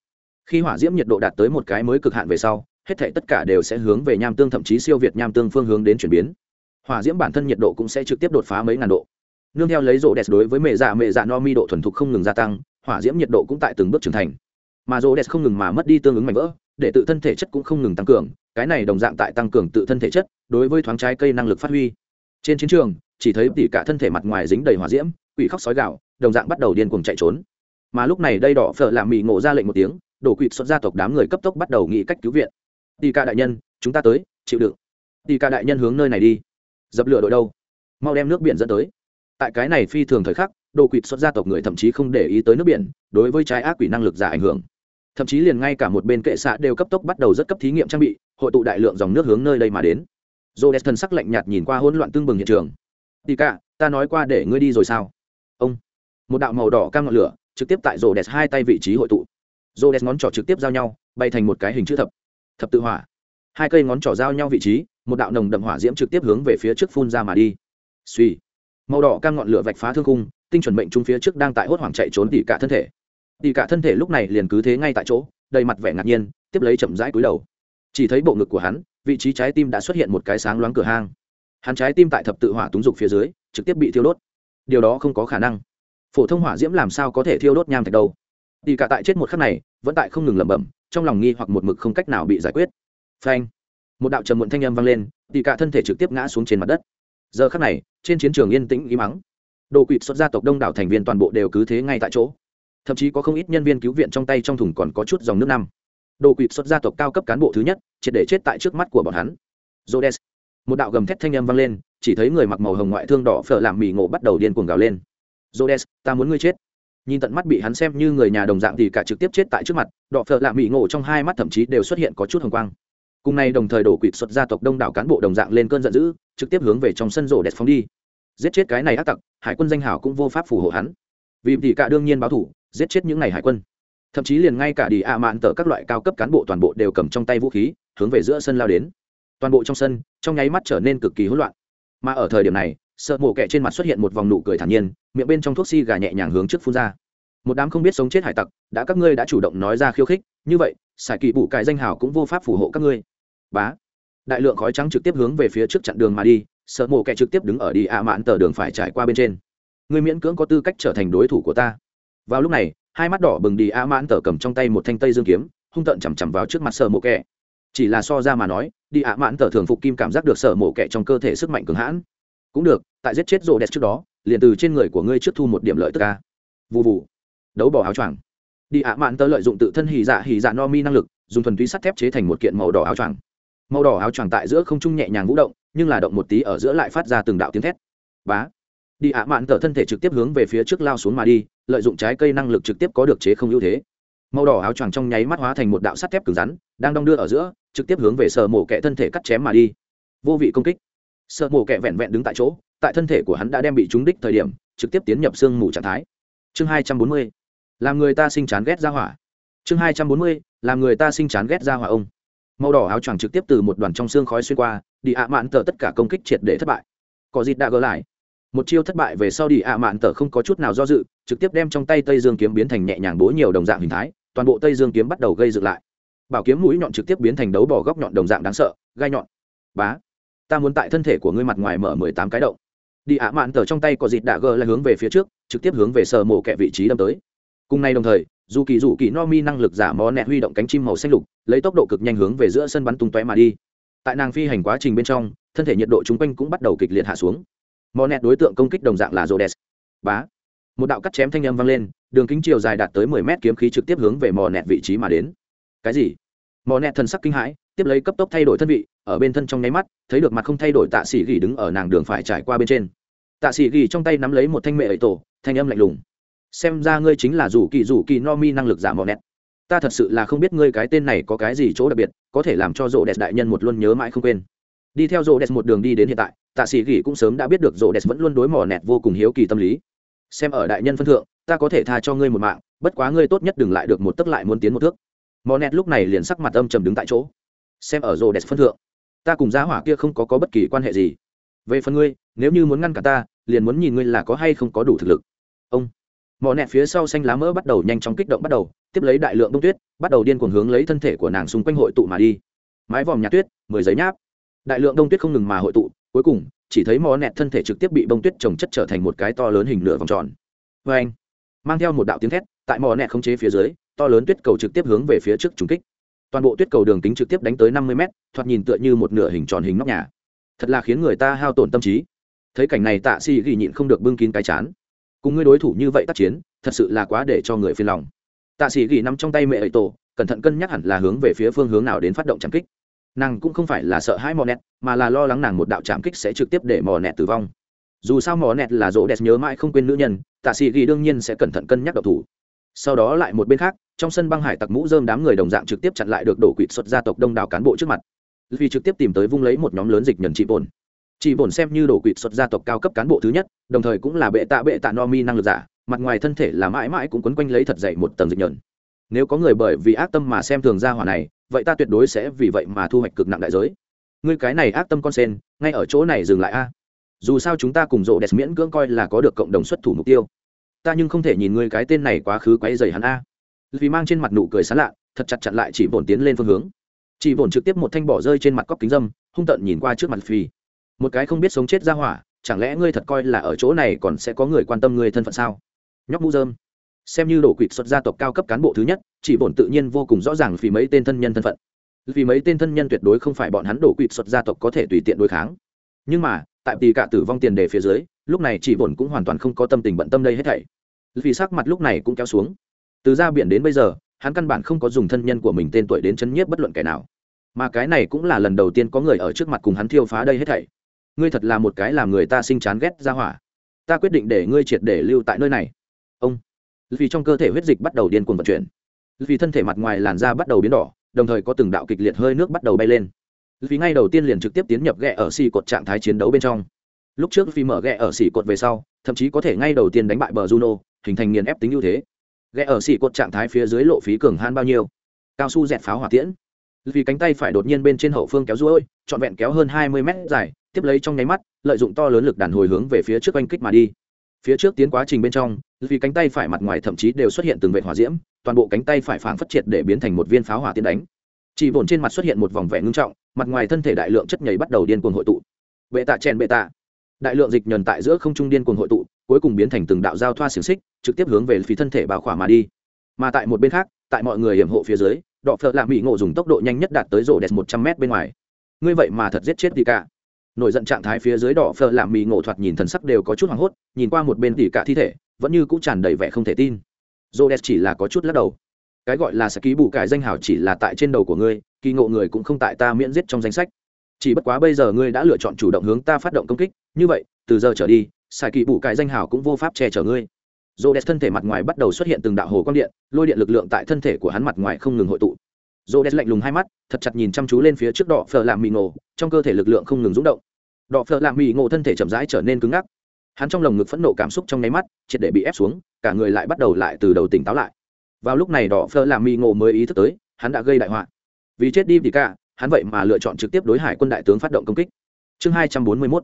khi hỏa diễm nhiệt độ đạt tới một cái mới cực hạn về sau, hết thể tất cả đều sẽ hướng về nham tương thậm chí siêu việt nham tương phương hướng đến chuyển biến. Hỏa diễm bản thân nhiệt độ cũng sẽ trực tiếp đột phá mấy ngàn độ. Nương theo lấy rô đẹp đối với mẹ dạ mẹ dạ no mi độ thuần thục không ngừng gia tăng, hỏa diễm nhiệt độ cũng tại từng bước trưởng thành. Mà rô đẹp không ngừng mà mất đi tương ứng mảnh vỡ, để tự thân thể chất cũng không ngừng tăng cường, cái này đồng dạng tại tăng cường tự thân thể chất, đối với thoáng trái cây năng lực phát huy. Trên chiến trường, chỉ thấy tỉ cả thân thể mặt ngoài dính đầy hỏa diễm, quỷ khóc sói gạo đồng dạng bắt đầu điên cuồng chạy trốn. Mà lúc này đây đỏ phở làm mì ngộ ra lệnh một tiếng đổ quỵt xuất gia tộc đám người cấp tốc bắt đầu nghĩ cách cứu viện. Tỉ ca đại nhân, chúng ta tới, chịu đựng. Tỉ ca đại nhân hướng nơi này đi. Dập lửa đội đâu? Mau đem nước biển dẫn tới. Tại cái này phi thường thời khắc đồ quỵt xuất gia tộc người thậm chí không để ý tới nước biển, đối với trái ác quỷ năng lực giả ảnh hưởng. Thậm chí liền ngay cả một bên kệ xạ đều cấp tốc bắt đầu rất cấp thí nghiệm trang bị, hội tụ đại lượng dòng nước hướng nơi đây mà đến. J thần sắc lạnh nhạt nhìn qua hỗn loạn tương bừng hiện trường. Tì cả ta nói qua để ngươi đi rồi sao? Ông. Một đạo màu đỏ cam ngọn lửa trực tiếp tại rổ đẹp hai tay vị trí hội tụ rô ngón trỏ trực tiếp giao nhau, bay thành một cái hình chữ thập. Thập tự hỏa. Hai cây ngón trỏ giao nhau vị trí, một đạo nồng đậm hỏa diễm trực tiếp hướng về phía trước phun ra mà đi. Suy màu đỏ cam ngọn lửa vạch phá thương khung, tinh chuẩn mệnh trung phía trước đang tại hốt hoảng chạy trốn tỉ cả thân thể. Tỉ cả thân thể lúc này liền cứ thế ngay tại chỗ, đầy mặt vẻ ngạc nhiên, tiếp lấy chậm rãi cúi đầu. Chỉ thấy bộ ngực của hắn, vị trí trái tim đã xuất hiện một cái sáng loáng cửa hang. Hắn trái tim tại thập tự hỏa túng dục phía dưới, trực tiếp bị thiêu đốt. Điều đó không có khả năng. Phổ thông hỏa diễm làm sao có thể thiêu đốt nham thạch đâu? Tỷ cả tại chết một khắc này vẫn tại không ngừng lẩm bẩm trong lòng nghi hoặc một mực không cách nào bị giải quyết. Phanh. Một đạo trầm muộn thanh âm vang lên tỷ cả thân thể trực tiếp ngã xuống trên mặt đất. Giờ khắc này trên chiến trường yên tĩnh ý mắng đồ quỵt xuất gia tộc đông đảo thành viên toàn bộ đều cứ thế ngay tại chỗ. Thậm chí có không ít nhân viên cứu viện trong tay trong thùng còn có chút dòng nước năm. Đồ quỵt xuất gia tộc cao cấp cán bộ thứ nhất triệt để chết tại trước mắt của bọn hắn. Rhodes. một đạo gầm thét thanh âm vang lên chỉ thấy người mặc màu hồng ngoại thương đỏ phở làm mì ngộ bắt đầu điên cuồng gào lên. Rhodes, ta muốn ngươi chết nhìn tận mắt bị hắn xem như người nhà đồng dạng thì cả trực tiếp chết tại trước mặt đỏ phợ lạ mỹ ngộ trong hai mắt thậm chí đều xuất hiện có chút hồng quang. Cùng nay đồng thời đổ quỵt xuất gia tộc đông đảo cán bộ đồng dạng lên cơn giận dữ, trực tiếp hướng về trong sân rổ đẹp phóng đi. Giết chết cái này ác tặc, hải quân danh hảo cũng vô pháp phù hộ hắn. Vì tỷ cả đương nhiên báo thủ, giết chết những ngày hải quân. Thậm chí liền ngay cả đi ạ mạn tờ các loại cao cấp cán bộ toàn bộ đều cầm trong tay vũ khí, hướng về giữa sân lao đến. Toàn bộ trong sân, trong nháy mắt trở nên cực kỳ hỗn loạn. Mà ở thời điểm này sợ mổ kẹ trên mặt xuất hiện một vòng nụ cười thản nhiên, miệng bên trong thuốc si gà nhẹ nhàng hướng trước phun ra. Một đám không biết sống chết hải tặc, đã các ngươi đã chủ động nói ra khiêu khích, như vậy sải kỳ bù cải danh hào cũng vô pháp phù hộ các ngươi. Bá. Đại lượng khói trắng trực tiếp hướng về phía trước chặn đường mà đi, sợ mổ kẹ trực tiếp đứng ở đi ạ mạn tờ đường phải trải qua bên trên. Người miễn cưỡng có tư cách trở thành đối thủ của ta. Vào lúc này, hai mắt đỏ bừng đi ạ mạn tờ cầm trong tay một thanh tây dương kiếm, hung tợn chằm chằm vào trước mặt sợ mổ kẹ chỉ là so ra mà nói, đi ạ mạn tờ thường phục kim cảm giác được sợ mổ kẹ trong cơ thể sức mạnh cường hãn. Cũng được tại giết chết rô đẹp trước đó, liền từ trên người của ngươi trước thu một điểm lợi tức ca vụ vụ đấu bỏ áo choàng. Đi ạ, mạn tớ lợi dụng tự thân hì dạ hì dạ no mi năng lực, dùng thuần túy sắt thép chế thành một kiện màu đỏ áo choàng. Màu đỏ áo choàng tại giữa không trung nhẹ nhàng vũ động, nhưng là động một tí ở giữa lại phát ra từng đạo tiếng thét. Bá. Đi ạ, mạn tờ thân thể trực tiếp hướng về phía trước lao xuống mà đi, lợi dụng trái cây năng lực trực tiếp có được chế không ưu thế. Màu đỏ áo choàng trong nháy mắt hóa thành một đạo sắt thép cứng rắn, đang đong đưa ở giữa, trực tiếp hướng về sờ mổ kẹ thân thể cắt chém mà đi. Vô vị công kích sợ mổ kẹ vẹn vẹn đứng tại chỗ, tại thân thể của hắn đã đem bị trúng đích thời điểm, trực tiếp tiến nhập sương mù trạng thái. Chương hai trăm bốn mươi, làm người ta sinh chán ghét ra hỏa. Chương hai trăm bốn mươi, làm người ta sinh chán ghét ra hỏa ông. Màu đỏ áo choàng trực tiếp từ một đoàn trong xương khói xuyên qua, đi ạ mạn tờ tất cả công kích triệt để thất bại. Có dịt đã gỡ lại. Một chiêu thất bại về sau đi ạ mạn tờ không có chút nào do dự, trực tiếp đem trong tay tây dương kiếm biến thành nhẹ nhàng bố nhiều đồng dạng hình thái, toàn bộ tây dương kiếm bắt đầu gây dựng lại. Bảo kiếm mũi nhọn trực tiếp biến thành đấu bỏ góc nhọn đồng dạng đáng sợ, gai nhọn. Bá ta muốn tại thân thể của ngươi mặt ngoài mở mười tám cái động. Đi ạ, mạn tờ trong tay có dịt đạ gờ là hướng về phía trước, trực tiếp hướng về sờ mổ kẹ vị trí đâm tới. Cùng nay đồng thời, dù kỳ dù kỳ no mi năng lực giả mò nẹt huy động cánh chim màu xanh lục, lấy tốc độ cực nhanh hướng về giữa sân bắn tung tóe mà đi. Tại nàng phi hành quá trình bên trong, thân thể nhiệt độ chung quanh cũng bắt đầu kịch liệt hạ xuống. Mò nẹt đối tượng công kích đồng dạng là rô đès bá. Một đạo cắt chém thanh âm vang lên, đường kính chiều dài đạt tới mười mét kiếm khí trực tiếp hướng về mò nẹt vị trí mà đến. Cái gì? Mò nẹt thần sắc kinh hãi tiếp lấy cấp tốc thay đổi thân vị, ở bên thân trong nháy mắt, thấy được mặt không thay đổi tạ sĩ Gỉ đứng ở nàng đường phải trải qua bên trên. Tạ sĩ Gỉ trong tay nắm lấy một thanh mệ ấy tổ, thanh âm lạnh lùng. Xem ra ngươi chính là rủ kỳ rủ kỳ no mi năng lực giả mò nẹt. Ta thật sự là không biết ngươi cái tên này có cái gì chỗ đặc biệt, có thể làm cho rộ đẹp đại nhân một luôn nhớ mãi không quên. Đi theo rộ đẹp một đường đi đến hiện tại, tạ sĩ Gỉ cũng sớm đã biết được rộ đẹp vẫn luôn đối mò nẹt vô cùng hiếu kỳ tâm lý. Xem ở đại nhân phân thượng, ta có thể tha cho ngươi một mạng, bất quá ngươi tốt nhất đừng lại được một tấc lại muốn tiến một thước. Mò nẹt lúc này liền sắc mặt âm trầm đứng tại chỗ xem ở rồ đẹp phân thượng. Ta cùng giá hỏa kia không có, có bất kỳ quan hệ gì. Về phần ngươi nếu như muốn ngăn cả ta liền muốn nhìn ngươi là có hay không có đủ thực lực. Ông. Mỏ nẹt phía sau xanh lá mỡ bắt đầu nhanh chóng kích động bắt đầu tiếp lấy đại lượng bông tuyết bắt đầu điên cuồng hướng lấy thân thể của nàng xung quanh hội tụ mà đi. Mái vòm nhạt tuyết mười giấy nháp. Đại lượng đông tuyết không ngừng mà hội tụ cuối cùng chỉ thấy mò nẹt thân thể trực tiếp bị bông tuyết trồng chất trở thành một cái to lớn hình nửa vòng tròn. Vê anh mang theo một đạo tiếng thét tại mò nẹt khống chế phía dưới to lớn tuyết cầu trực tiếp hướng về phía trước trúng kích toàn bộ tuyết cầu đường kính trực tiếp đánh tới năm mươi mét, thoạt nhìn tựa như một nửa hình tròn hình nóc nhà. Thật là khiến người ta hao tổn tâm trí. Thấy cảnh này tạ si ghi nhịn không được bưng kín cái chán. Cùng ngươi đối thủ như vậy tác chiến, thật sự là quá để cho người phiền lòng. Tạ sĩ ghi nằm trong tay mẹ ấy tổ, cẩn thận cân nhắc hẳn là hướng về phía phương hướng nào đến phát động trảm kích. Nàng cũng không phải là sợ hãi mò nẹt, mà là lo lắng nàng một đạo trảm kích sẽ trực tiếp để mò nẹt tử vong. Dù sao mò nẹt là rỗ đẹp nhớ mãi không quên nữ nhân, tạ sĩ ghi đương nhiên sẽ cẩn thận cân nhắc độc thủ. Sau đó lại một bên khác trong sân băng hải tặc mũ dơm đám người đồng dạng trực tiếp chặn lại được đổ quỵt xuất gia tộc đông đảo cán bộ trước mặt. Vì trực tiếp tìm tới vung lấy một nhóm lớn dịch nhẫn trị bổn. Trị bổn xem như đổ quỵt xuất gia tộc cao cấp cán bộ thứ nhất, đồng thời cũng là bệ tạ bệ tạ no mi năng lực giả, mặt ngoài thân thể là mãi mãi cũng quấn quanh lấy thật dậy một tầng dịch nhẫn. Nếu có người bởi vì ác tâm mà xem thường gia hỏa này, vậy ta tuyệt đối sẽ vì vậy mà thu hoạch cực nặng đại giới. Ngươi cái này ác tâm con sen, ngay ở chỗ này dừng lại a. Dù sao chúng ta cùng rộ đẹp miễn cưỡng coi là có được cộng đồng xuất thủ mục tiêu. Ta nhưng không thể nhìn ngươi cái tên này quá khứ quấy dày hắn a vì mang trên mặt nụ cười sán lạ, thật chặt chặn lại chỉ bổn tiến lên phương hướng. Chỉ bổn trực tiếp một thanh bỏ rơi trên mặt cóc kính dâm, hung tợn nhìn qua trước mặt phi. Một cái không biết sống chết ra hỏa, chẳng lẽ ngươi thật coi là ở chỗ này còn sẽ có người quan tâm ngươi thân phận sao? Nhóc mũ dơm xem như đổ quỵt xuất gia tộc cao cấp cán bộ thứ nhất, chỉ bổn tự nhiên vô cùng rõ ràng vì mấy tên thân nhân thân phận. Vì mấy tên thân nhân tuyệt đối không phải bọn hắn đổ quỵt xuất gia tộc có thể tùy tiện đối kháng. Nhưng mà, tại tỷ cả tử vong tiền đề phía dưới, lúc này chỉ bổn cũng hoàn toàn không có tâm tình bận tâm đây hết thảy. Vì sắc mặt lúc này cũng kéo xuống từ ra biển đến bây giờ, hắn căn bản không có dùng thân nhân của mình tên tuổi đến chấn nhiếp bất luận kẻ nào. Mà cái này cũng là lần đầu tiên có người ở trước mặt cùng hắn thiêu phá đây hết thảy. Ngươi thật là một cái làm người ta sinh chán ghét ra hỏa. Ta quyết định để ngươi triệt để lưu tại nơi này. Ông. Vì trong cơ thể huyết dịch bắt đầu điên cuồng vận chuyển. Vì thân thể mặt ngoài làn da bắt đầu biến đỏ, đồng thời có từng đạo kịch liệt hơi nước bắt đầu bay lên. Vì ngay đầu tiên liền trực tiếp tiến nhập ghẹ ở xì cột trạng thái chiến đấu bên trong. Lúc trước vì mở ghẹ ở xì cột về sau, thậm chí có thể ngay đầu tiên đánh bại bờ juno hình thành nghiền ép tính ưu thế ghé ở xỉ cột trạng thái phía dưới lộ phí cường han bao nhiêu? Cao su dẹt pháo hỏa tiễn. Vì cánh tay phải đột nhiên bên trên hậu phương kéo ruôi, trọn vẹn kéo hơn hai mươi mét dài, tiếp lấy trong nháy mắt, lợi dụng to lớn lực đàn hồi hướng về phía trước oanh kích mà đi. Phía trước tiến quá trình bên trong, vì cánh tay phải mặt ngoài thậm chí đều xuất hiện từng vệ hỏa diễm, toàn bộ cánh tay phải phảng phất triệt để biến thành một viên pháo hỏa tiến đánh. Chỉ vồn trên mặt xuất hiện một vòng vẻ ngưng trọng, mặt ngoài thân thể đại lượng chất nhảy bắt đầu điên cuồng hội tụ. Bệ tạ chèn bệ tạ đại lượng dịch nhờn tại giữa không trung điên cuồng hội tụ, cuối cùng biến thành từng đạo giao thoa xiềng xích, trực tiếp hướng về phía thân thể bào khỏa mà đi. Mà tại một bên khác, tại mọi người hiểm hộ phía dưới, đọ phợ lạ mỹ ngộ dùng tốc độ nhanh nhất đạt tới rổ đẹp một trăm m bên ngoài. Ngươi vậy mà thật giết chết đi cả. Nổi giận trạng thái phía dưới đỏ phờ làm mì ngộ thoạt nhìn thần sắc đều có chút hoảng hốt, nhìn qua một bên tỉ cả thi thể, vẫn như cũng tràn đầy vẻ không thể tin. J o chỉ là có chút lắc đầu. Cái gọi là sẽ ký bù cải danh hào chỉ là tại trên đầu của ngươi, kỳ ngộ người cũng không tại ta miễn giết trong danh sách chỉ bất quá bây giờ ngươi đã lựa chọn chủ động hướng ta phát động công kích, như vậy, từ giờ trở đi, xài kỳ bù cải danh hào cũng vô pháp che chở ngươi. Dồ đẹp thân thể mặt ngoài bắt đầu xuất hiện từng đạo hồ quang điện, lôi điện lực lượng tại thân thể của hắn mặt ngoài không ngừng hội tụ. Dồ đẹp lạnh lùng hai mắt, thật chặt nhìn chăm chú lên phía trước đỏ phờ làm mì ngộ, trong cơ thể lực lượng không ngừng rúng động. Đỏ phở làm mì ngộ thân thể chậm rãi trở nên cứng ngắc. Hắn trong lồng ngực phẫn nộ cảm xúc trong nháy mắt, triệt để bị ép xuống, cả người lại bắt đầu lại từ đầu tỉnh táo lại. Vào lúc này đỏ phợ làm mỹ ngộ mới ý thức tới, hắn đã gây đại họa. Vì chết đi vì cả hắn vậy mà lựa chọn trực tiếp đối hải quân đại tướng phát động công kích. Chương hai trăm bốn mươi 241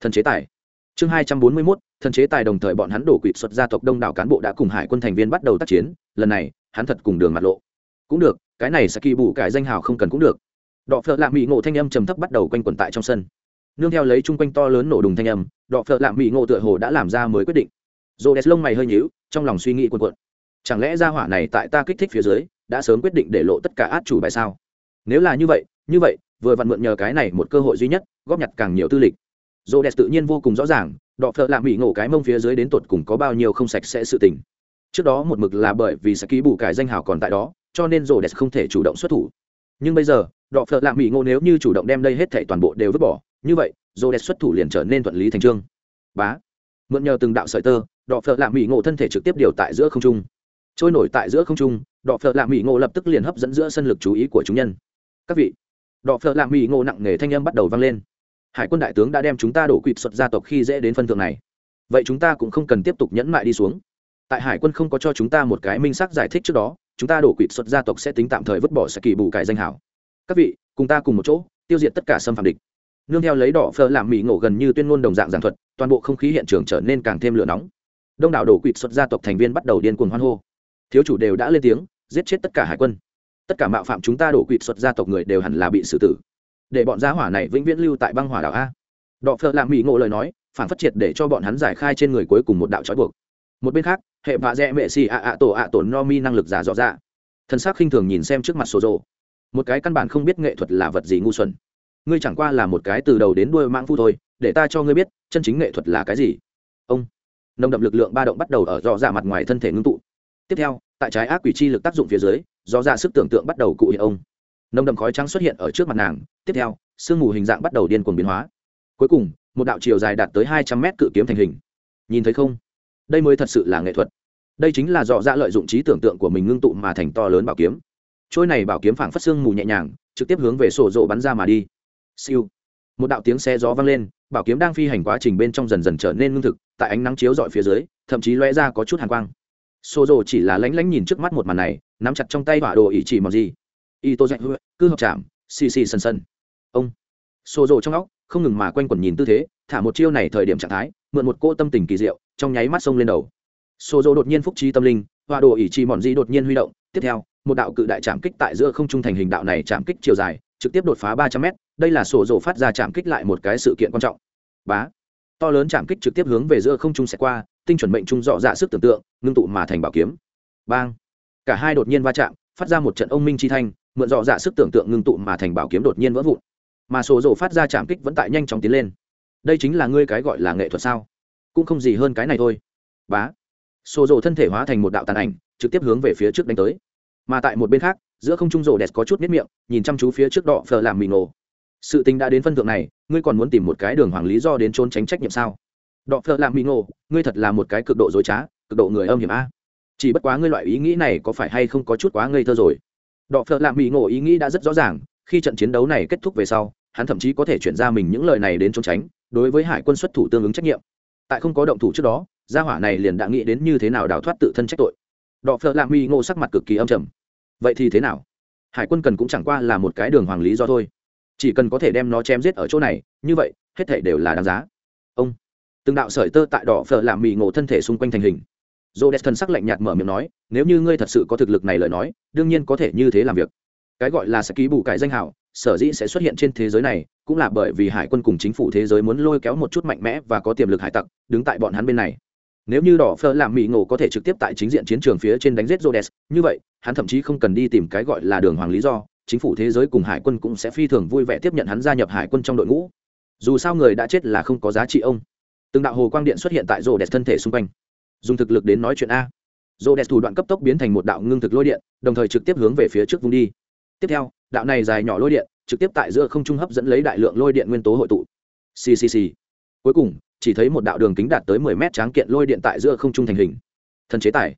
thần chế tài. Chương hai trăm bốn mươi 241 thần chế tài đồng thời bọn hắn đổ quỵ xuất gia tộc đông đảo cán bộ đã cùng hải quân thành viên bắt đầu tác chiến, lần này, hắn thật cùng đường mặt lộ. Cũng được, cái này sẽ kỳ bù cải danh hào không cần cũng được. Đọ phợ lạ mỹ ngộ thanh âm trầm thấp bắt đầu quanh quẩn tại trong sân. Nương theo lấy chung quanh to lớn nổ đùng thanh âm, đọ phợ lạ mỹ ngộ tựa hồ đã làm ra mới quyết định. Rô đès lông mày hơi nhíu, trong lòng suy nghĩ quần quận chẳng lẽ ra hỏa này tại ta kích thích phía dưới, đã sớm quyết định để lộ tất cả át chủ bài sao? Nếu là như vậy như vậy, vừa vặn mượn nhờ cái này một cơ hội duy nhất, góp nhặt càng nhiều tư lịch. Rô đẹp tự nhiên vô cùng rõ ràng, đọ phợ lạ mỹ ngộ cái mông phía dưới đến tột cùng có bao nhiêu không sạch sẽ sự tình. Trước đó một mực là bởi vì sẽ ký bù cải danh hào còn tại đó, cho nên rô đẹp không thể chủ động xuất thủ. Nhưng bây giờ, đọ phợ lạ mỹ ngộ nếu như chủ động đem đây hết thảy toàn bộ đều vứt bỏ, như vậy dô đẹp xuất thủ liền trở nên thuận lý thành trương. Bá! Mượn nhờ từng đạo sợi tơ, đọ phợ lạ mỹ ngộ thân thể trực tiếp điều tại giữa không trung. Trôi nổi tại giữa không trung, đọ phợ lạ mỹ ngộ lập tức liền hấp dẫn giữa sân lực chú ý của chúng nhân. Các vị đọ Phở lạ mỹ ngộ nặng nề thanh âm bắt đầu vang lên. Hải quân đại tướng đã đem chúng ta đổ quỵt xuất gia tộc khi dễ đến phân thượng này. Vậy chúng ta cũng không cần tiếp tục nhẫn mại đi xuống. Tại hải quân không có cho chúng ta một cái minh xác giải thích trước đó, chúng ta đổ quỵt xuất gia tộc sẽ tính tạm thời vứt bỏ sẽ kỳ bù cải danh hảo. Các vị, cùng ta cùng một chỗ, tiêu diệt tất cả xâm phạm địch. Nương theo lấy đỏ phơ làm mỹ ngộ gần như tuyên ngôn đồng dạng giảng thuật, toàn bộ không khí hiện trường trở nên càng thêm lửa nóng. Đông đảo đổ quỵt xuất gia tộc thành viên bắt đầu điên cuồng hoan hô. Thiếu chủ đều đã lên tiếng, giết chết tất cả hải quân tất cả mạo phạm chúng ta đổ quỵt xuất gia tộc người đều hẳn là bị xử tử. Để bọn gia hỏa này vĩnh viễn lưu tại băng hỏa đảo a. Đọ phơ lạng mỹ ngộ lời nói, phản phát triệt để cho bọn hắn giải khai trên người cuối cùng một đạo trói buộc. Một bên khác, hệ vạ dẹ mệ xì ạ ạ tổ ạ tổ no mi năng lực giả rõ ra thân xác khinh thường nhìn xem trước mặt sổ rồ một cái căn bản không biết nghệ thuật là vật gì ngu xuẩn. Ngươi chẳng qua là một cái từ đầu đến đuôi mãng phu thôi, để ta cho ngươi biết, chân chính nghệ thuật là cái gì. Ông. Nồng đậm lực lượng ba động bắt đầu ở dọ dạ mặt ngoài thân thể ngưng tụ. Tiếp theo, tại trái ác quỷ chi lực tác dụng phía dưới do ra sức tưởng tượng bắt đầu cụ hiện ông. Nồng đậm khói trắng xuất hiện ở trước mặt nàng, tiếp theo, sương mù hình dạng bắt đầu điên cuồng biến hóa. Cuối cùng, một đạo chiều dài đạt tới hai trăm mét cự kiếm thành hình. Nhìn thấy không? Đây mới thật sự là nghệ thuật. Đây chính là dọ dạ lợi dụng trí tưởng tượng của mình ngưng tụ mà thành to lớn bảo kiếm. Trôi này bảo kiếm phảng phất xương mù nhẹ nhàng, trực tiếp hướng về sổ rộ bắn ra mà đi. Siêu. Một đạo tiếng xe gió vang lên, bảo kiếm đang phi hành quá trình bên trong dần dần trở nên ngưng thực, tại ánh nắng chiếu dọi phía dưới, thậm chí lóe ra có chút hàn quang. Sổ rộ chỉ là lánh lánh nhìn trước mắt một màn này nắm chặt trong tay họa đồ ý chỉ mọc gì. Y tô dạy hư cứ hợp chạm, xì xì sần sần. Ông. Xô rồ trong óc, không ngừng mà quanh quẩn nhìn tư thế, thả một chiêu này thời điểm trạng thái, mượn một cô tâm tình kỳ diệu, trong nháy mắt sông lên đầu. Xô rồ đột nhiên phúc trí tâm linh, họa đồ ý chỉ mòn gì đột nhiên huy động. Tiếp theo, một đạo cự đại chạm kích tại giữa không trung thành hình đạo này chạm kích chiều dài, trực tiếp đột phá ba trăm mét, đây là sổ rổ phát ra chạm kích lại một cái sự kiện quan trọng. Bá. To lớn chạm kích trực tiếp hướng về giữa không trung sẽ qua, tinh chuẩn mệnh trung dọ dạ sức tưởng tượng, ngưng tụ mà thành bảo kiếm. Bang cả hai đột nhiên va chạm, phát ra một trận ông minh chi thanh, mượn dọ dạ sức tưởng tượng ngưng tụ mà thành bảo kiếm đột nhiên vỡ vụn. Mà sổ rổ phát ra chạm kích vẫn tại nhanh chóng tiến lên. Đây chính là ngươi cái gọi là nghệ thuật sao? Cũng không gì hơn cái này thôi. Bá. Sổ rổ thân thể hóa thành một đạo tàn ảnh, trực tiếp hướng về phía trước đánh tới. Mà tại một bên khác, giữa không trung rổ đẹp có chút miết miệng, nhìn chăm chú phía trước đỏ phờ làm mì nổ. Sự tình đã đến phân thượng này, ngươi còn muốn tìm một cái đường hoàng lý do đến trốn tránh trách nhiệm sao? Đọ phợ làm mỹ ngộ ngươi thật là một cái cực độ dối trá, cực độ người âm hiểm a chỉ bất quá ngươi loại ý nghĩ này có phải hay không có chút quá ngây thơ rồi? Đọ phợ lạ mỹ ngộ ý nghĩ đã rất rõ ràng, khi trận chiến đấu này kết thúc về sau, hắn thậm chí có thể chuyển ra mình những lời này đến trốn tránh, đối với hải quân xuất thủ tương ứng trách nhiệm. Tại không có động thủ trước đó, gia hỏa này liền đã nghĩ đến như thế nào đào thoát tự thân trách tội. Đọ phợ lạ mỹ ngộ sắc mặt cực kỳ âm trầm. Vậy thì thế nào? Hải quân cần cũng chẳng qua là một cái đường hoàng lý do thôi. Chỉ cần có thể đem nó chém giết ở chỗ này, như vậy, hết thể đều là đáng giá. Ông, từng đạo sợi tơ tại đỏ phở làm mì ngộ thân thể xung quanh thành hình dô đès thân sắc lạnh nhạt mở miệng nói nếu như ngươi thật sự có thực lực này lời nói đương nhiên có thể như thế làm việc cái gọi là sẽ ký bù cải danh hảo sở dĩ sẽ xuất hiện trên thế giới này cũng là bởi vì hải quân cùng chính phủ thế giới muốn lôi kéo một chút mạnh mẽ và có tiềm lực hải tặc đứng tại bọn hắn bên này nếu như đỏ phơ làm mỹ ngộ có thể trực tiếp tại chính diện chiến trường phía trên đánh giết Rhodes, như vậy, hắn thậm chí không cần đi tìm cái gọi là đường hoàng lý do, chính phủ thế giới cùng hải quân cũng sẽ phi thường vui vẻ tiếp nhận hắn gia nhập hải quân trong đội ngũ. Dù sao người đã chết là không có giá trị ông. Từng đạo hồ quang điện xuất hiện tại Rhodes thân thể xung quanh. Dùng thực lực đến nói chuyện a. Rhodes thủ đoạn cấp tốc biến thành một đạo ngưng thực lôi điện, đồng thời trực tiếp hướng về phía trước vung đi. Tiếp theo, đạo này dài nhỏ lôi điện, trực tiếp tại giữa không trung hấp dẫn lấy đại lượng lôi điện nguyên tố hội tụ. ccc. Cuối cùng, chỉ thấy một đạo đường kính đạt tới 10 mét tráng kiện lôi điện tại giữa không trung thành hình. Thần chế tài.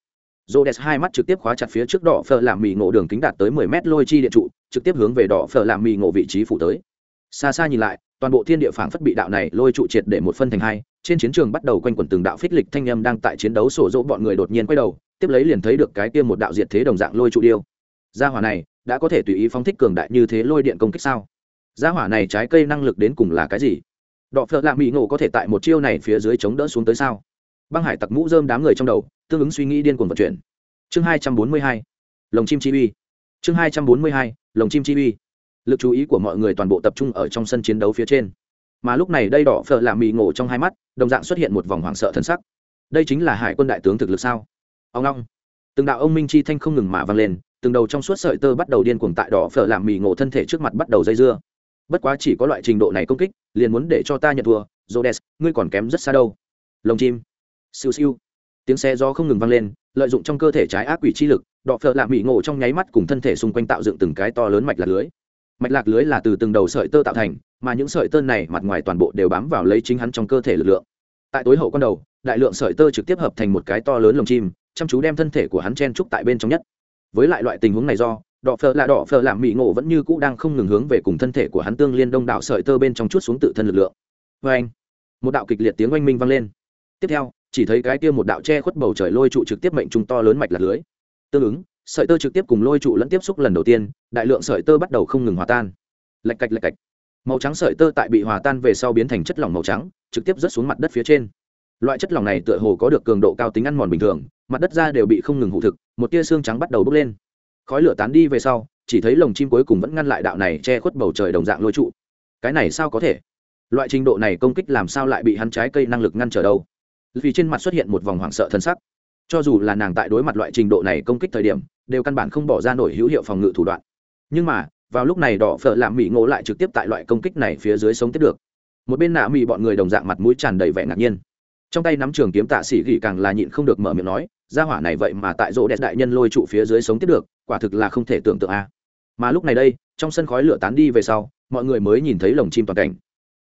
Rhodes hai mắt trực tiếp khóa chặt phía trước đỏ phở làm mì ngộ đường kính đạt tới 10 mét lôi chi điện trụ, trực tiếp hướng về đỏ phở làm mì ngộ vị trí phủ tới. Xa xa nhìn lại, toàn bộ thiên địa phảng phất bị đạo này lôi trụ triệt để một phân thành hai, trên chiến trường bắt đầu quanh quẩn từng đạo phích lịch thanh âm đang tại chiến đấu sổ dỗ bọn người đột nhiên quay đầu, tiếp lấy liền thấy được cái kia một đạo diệt thế đồng dạng lôi trụ điêu. Gia hỏa này đã có thể tùy ý phóng thích cường đại như thế lôi điện công kích sao? Gia hỏa này trái cây năng lực đến cùng là cái gì? đọ phợ lạ mỹ ngộ có thể tại một chiêu này phía dưới chống đỡ xuống tới sao băng hải tặc mũ dơm đám người trong đầu tương ứng suy nghĩ điên cuồng vận chuyển chương hai trăm bốn mươi hai lồng chim chi uy chương hai trăm bốn mươi hai lồng chim chi uy lực chú ý của mọi người toàn bộ tập trung ở trong sân chiến đấu phía trên mà lúc này đây đỏ phở lạ mì ngộ trong hai mắt, đồng dạng xuất hiện một vòng hoảng sợ thân sắc. Đây chính là hải quân đại tướng thực lực sao? Ông long. Từng đạo ông minh chi thanh không ngừng mà vang lên, từng đầu trong suốt sợi tơ bắt đầu điên cuồng tại đỏ phở làm mì ngộ thân thể trước mặt bắt đầu dây dưa. Bất quá chỉ có loại trình độ này công kích, liền muốn để cho ta nhận thua jodes ngươi còn kém rất xa đâu. Lồng chim. Siêu siêu. Tiếng xe gió không ngừng vang lên, lợi dụng trong cơ thể trái ác quỷ chi lực đọ phợ lạ mỹ ngộ trong nháy mắt cùng thân thể xung quanh tạo dựng từng cái to lớn mạch lạc lưới. Mạch lạc lưới là từ từng đầu sợi tơ tạo thành mà những sợi tơ này mặt ngoài toàn bộ đều bám vào lấy chính hắn trong cơ thể lực lượng. Tại tối hậu con đầu, đại lượng sợi tơ trực tiếp hợp thành một cái to lớn lồng chim, chăm chú đem thân thể của hắn chen trúc tại bên trong nhất. Với lại loại tình huống này do, đỏ phở là đỏ phở làm mỹ ngộ vẫn như cũ đang không ngừng hướng về cùng thân thể của hắn tương liên đông đạo sợi tơ bên trong chút xuống tự thân lực lượng. Vê anh, một đạo kịch liệt tiếng oanh minh vang lên. Tiếp theo, chỉ thấy cái kia một đạo che khuất bầu trời lôi trụ trực tiếp mệnh trung to lớn mạch lạc lưới. Tương ứng, sợi tơ trực tiếp cùng lôi trụ lẫn tiếp xúc lần đầu tiên, đại lượng sợi tơ bắt đầu không ngừng hòa tan. Lạch cạch lạch cạch màu trắng sợi tơ tại bị hòa tan về sau biến thành chất lỏng màu trắng, trực tiếp rớt xuống mặt đất phía trên. Loại chất lỏng này tựa hồ có được cường độ cao tính ăn mòn bình thường, mặt đất ra đều bị không ngừng hụ thực, một tia xương trắng bắt đầu bốc lên. Khói lửa tán đi về sau, chỉ thấy lồng chim cuối cùng vẫn ngăn lại đạo này che khuất bầu trời đồng dạng lôi trụ. Cái này sao có thể? Loại trình độ này công kích làm sao lại bị hắn trái cây năng lực ngăn trở đâu? Vì trên mặt xuất hiện một vòng hoảng sợ thân sắc. Cho dù là nàng tại đối mặt loại trình độ này công kích thời điểm, đều căn bản không bỏ ra nổi hữu hiệu phòng ngự thủ đoạn. Nhưng mà vào lúc này đỏ phở làm mỹ ngộ lại trực tiếp tại loại công kích này phía dưới sống tiếp được. Một bên nạ mỹ bọn người đồng dạng mặt mũi tràn đầy vẻ ngạc nhiên. Trong tay nắm trường kiếm tạ sĩ gỉ càng là nhịn không được mở miệng nói ra hỏa này vậy mà tại rỗ đẹp đại nhân lôi trụ phía dưới sống tiếp được, quả thực là không thể tưởng tượng a. Mà lúc này đây, trong sân khói lửa tán đi về sau, mọi người mới nhìn thấy lồng chim toàn cảnh.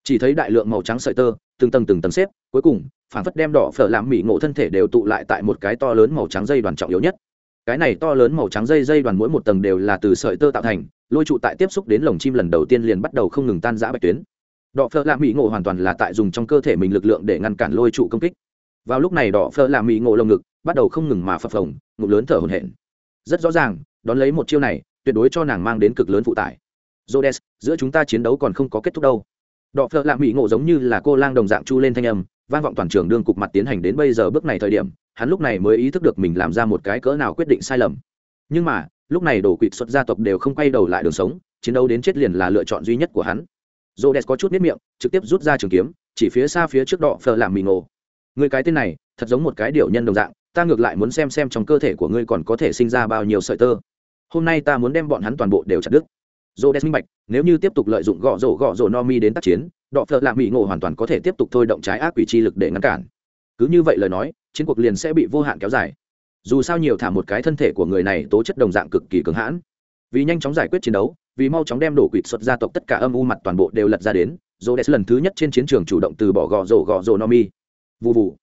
Chỉ thấy đại lượng màu trắng sợi tơ, từng tầng từng tầng xếp, cuối cùng phản phất đem đỏ phở làm mỹ ngộ thân thể đều tụ lại tại một cái to lớn màu trắng dây đoàn trọng yếu nhất. Cái này to lớn màu trắng dây dây đoàn mỗi một tầng đều là từ sợi tơ tạo thành lôi trụ tại tiếp xúc đến lồng chim lần đầu tiên liền bắt đầu không ngừng tan giã bạch tuyến đỏ phở lạ mỹ ngộ hoàn toàn là tại dùng trong cơ thể mình lực lượng để ngăn cản lôi trụ công kích vào lúc này đỏ phở lạ mỹ ngộ lồng ngực bắt đầu không ngừng mà phập phồng ngụm lớn thở hổn hển rất rõ ràng đón lấy một chiêu này tuyệt đối cho nàng mang đến cực lớn phụ tải jodes giữa chúng ta chiến đấu còn không có kết thúc đâu. Đọ Phở lạ Mỹ ngộ giống như là cô lang đồng dạng chu lên thanh âm, vang vọng toàn trường đương cục mặt tiến hành đến bây giờ bước này thời điểm, hắn lúc này mới ý thức được mình làm ra một cái cỡ nào quyết định sai lầm. Nhưng mà, lúc này đổ quỵt xuất gia tộc đều không quay đầu lại đường sống, chiến đấu đến chết liền là lựa chọn duy nhất của hắn. Rhodes có chút niết miệng, trực tiếp rút ra trường kiếm, chỉ phía xa phía trước Đọ phờ làm mì ngộ. Người cái tên này, thật giống một cái điều nhân đồng dạng, ta ngược lại muốn xem xem trong cơ thể của ngươi còn có thể sinh ra bao nhiêu sợi tơ hôm nay ta muốn đem bọn hắn toàn bộ đều chặt đứt dồ đen minh bạch nếu như tiếp tục lợi dụng gõ rổ gõ rổ no mi đến tác chiến đọ phờ làm mì ngộ hoàn toàn có thể tiếp tục thôi động trái ác quỷ chi lực để ngăn cản cứ như vậy lời nói chiến cuộc liền sẽ bị vô hạn kéo dài dù sao nhiều thả một cái thân thể của người này tố chất đồng dạng cực kỳ cứng hãn. Vì nhanh chóng giải quyết chiến đấu, vì mau chóng đem đổ quỵt xuất gia tộc tất cả âm u mặt toàn bộ đều lật ra đến dô đès lần thứ nhất trên chiến trường chủ động từ bỏ gò rổ gò rổ no mi. Vụ vụ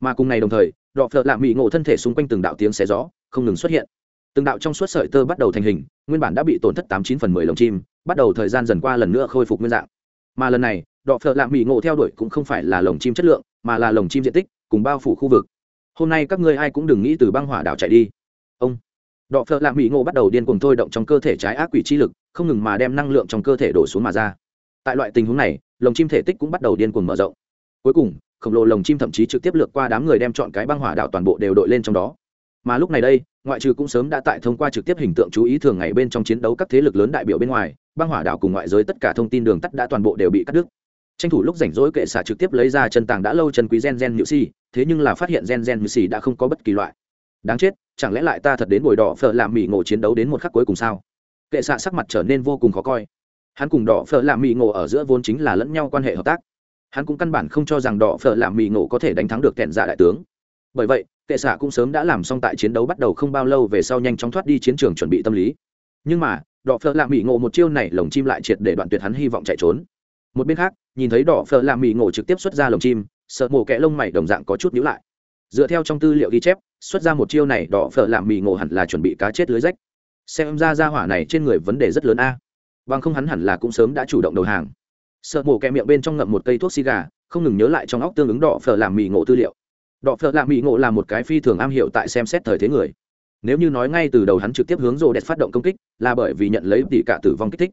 mà cùng ngày đồng thời đọ phợ lạ mỹ ngộ thân thể xung quanh từng đạo tiếng xé gió, không ngừng xuất hiện. Từng đạo trong suốt sợi tơ bắt đầu thành hình, nguyên bản đã bị tổn thất tám chín phần mười lồng chim, bắt đầu thời gian dần qua lần nữa khôi phục nguyên dạng. Mà lần này đọ phợ lạ mỹ ngộ theo đuổi cũng không phải là lồng chim chất lượng, mà là lồng chim diện tích, cùng bao phủ khu vực hôm nay các ngươi ai cũng đừng nghĩ từ băng hỏa đảo chạy đi. Ông. Đọ phợ lạ mỹ ngộ bắt đầu điên cuồng thôi động trong cơ thể trái ác quỷ chi lực, không ngừng mà đem năng lượng trong cơ thể đổ xuống mà ra. Tại loại tình huống này, lồng chim thể tích cũng bắt đầu điên cuồng mở rộng. Cuối cùng, khổng lồ lồng chim thậm chí trực tiếp lược qua đám người đem chọn cái băng hỏa đảo toàn bộ đều đội lên trong đó. Mà lúc này đây, ngoại trừ cũng sớm đã tại thông qua trực tiếp hình tượng chú ý thường ngày bên trong chiến đấu các thế lực lớn đại biểu bên ngoài, băng hỏa đảo cùng ngoại giới tất cả thông tin đường tắt đã toàn bộ đều bị cắt đứt tranh thủ lúc rảnh rỗi kệ xạ trực tiếp lấy ra chân tàng đã lâu chân quý gen gen nhự si, thế nhưng là phát hiện gen gen nhự si đã không có bất kỳ loại. Đáng chết, chẳng lẽ lại ta thật đến bồi đỏ phở làm mỹ ngộ chiến đấu đến một khắc cuối cùng sao? Kệ xạ sắc mặt trở nên vô cùng khó coi. Hắn cùng đỏ phở làm mỹ ngộ ở giữa vốn chính là lẫn nhau quan hệ hợp tác. Hắn cũng căn bản không cho rằng đỏ phở làm mỹ ngộ có thể đánh thắng được kẹn dạ đại tướng. Bởi vậy, kệ xạ cũng sớm đã làm xong tại chiến đấu bắt đầu không bao lâu về sau nhanh chóng thoát đi chiến trường chuẩn bị tâm lý. Nhưng mà, đỏ phở làm mỹ ngộ một chiêu này lồng chim lại triệt để đoạn tuyệt hắn hy vọng chạy trốn một bên khác, nhìn thấy đỏ phở làm mì ngộ trực tiếp xuất ra lồng chim, sợ mổ kẽ lông mày đồng dạng có chút nhữ lại. Dựa theo trong tư liệu ghi chép, xuất ra một chiêu này đỏ phở làm mì ngộ hẳn là chuẩn bị cá chết lưới rách. Xem ra ra hỏa này trên người vấn đề rất lớn a. Bằng không hắn hẳn là cũng sớm đã chủ động đầu hàng. Sợ mổ kẹ miệng bên trong ngậm một cây thuốc xì gà không ngừng nhớ lại trong óc tương ứng đỏ phở làm mì ngộ tư liệu. Đỏ phở làm mì ngộ là một cái phi thường am hiểu tại xem xét thời thế người. Nếu như nói ngay từ đầu hắn trực tiếp hướng rô đẹp phát động công kích, là bởi vì nhận lấy tỷ cả tử vong kích thích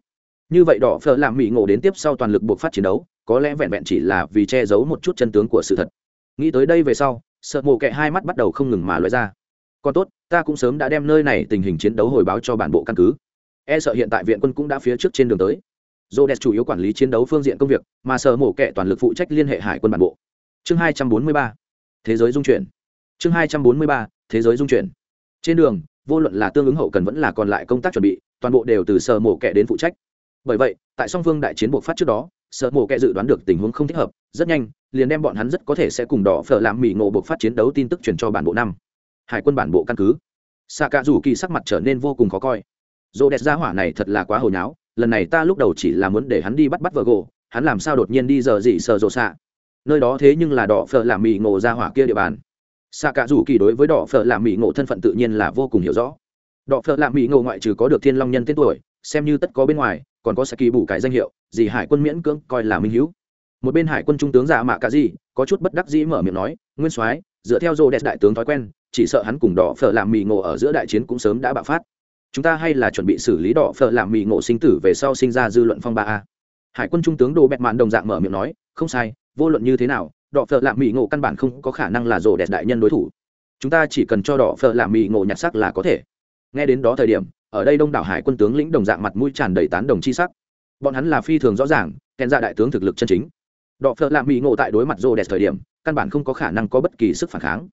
như vậy đỏ phở làm mỹ ngộ đến tiếp sau toàn lực buộc phát chiến đấu, có lẽ vẹn vẹn chỉ là vì che giấu một chút chân tướng của sự thật. Nghĩ tới đây về sau, sợ mộ kệ hai mắt bắt đầu không ngừng mà loại ra. Còn tốt, ta cũng sớm đã đem nơi này tình hình chiến đấu hồi báo cho bản bộ căn cứ. E sợ hiện tại viện quân cũng đã phía trước trên đường tới. Dô đẹp chủ yếu quản lý chiến đấu phương diện công việc, mà sợ mổ kệ toàn lực phụ trách liên hệ hải quân bản bộ. Chương hai trăm bốn mươi ba. Thế giới dung chuyển. Chương hai trăm bốn mươi ba. Thế giới dung chuyển. Trên đường, vô luận là tương ứng hậu cần vẫn là còn lại công tác chuẩn bị, toàn bộ đều từ sợ mổ kệ đến phụ trách bởi vậy, tại song phương đại chiến buộc phát trước đó, sợ mổ kẹ dự đoán được tình huống không thích hợp, rất nhanh, liền đem bọn hắn rất có thể sẽ cùng đỏ phở làm mỹ ngộ buộc phát chiến đấu tin tức truyền cho bản bộ năm. Hải quân bản bộ căn cứ. Xạ cả rủ kỳ sắc mặt trở nên vô cùng khó coi. Dồ đẹp ra hỏa này thật là quá hồi nháo, lần này ta lúc đầu chỉ là muốn để hắn đi bắt bắt vợ gỗ, hắn làm sao đột nhiên đi giờ gì sợ rộ xạ? Nơi đó thế nhưng là đỏ phở làm mì ngộ ra hỏa kia địa bàn. Xạ cả rủ kỳ đối với đỏ phở làm mì ngộ thân phận tự nhiên là vô cùng hiểu rõ. Đỏ phở làm mì ngộ ngoại trừ có được thiên long nhân tên tuổi, xem như tất có bên ngoài còn có saki bù cái danh hiệu, gì hải quân miễn cưỡng coi là minh hữu một bên hải quân trung tướng giả mạ cả gì, có chút bất đắc dĩ mở miệng nói, nguyên soái, dựa theo rô đẹp đại tướng thói quen, chỉ sợ hắn cùng đỏ phở làm mì ngộ ở giữa đại chiến cũng sớm đã bạo phát. Chúng ta hay là chuẩn bị xử lý đỏ phở làm mì ngộ sinh tử về sau sinh ra dư luận phong ba a. Hải quân trung tướng đồ bẹt mạn đồng dạng mở miệng nói, không sai, vô luận như thế nào, đỏ phở làm mì ngộ căn bản không có khả năng là rô đẹp đại nhân đối thủ. Chúng ta chỉ cần cho đỏ phở làm mì ngộ nhặt sắc là có thể. Nghe đến đó thời điểm ở đây đông đảo hải quân tướng lĩnh đồng dạng mặt mũi tràn đầy tán đồng chi sắc. Bọn hắn là phi thường rõ ràng, kèn ra đại tướng thực lực chân chính. Đọ phợ làm mỹ ngộ tại đối mặt rô đẹp thời điểm, căn bản không có khả năng có bất kỳ sức phản kháng.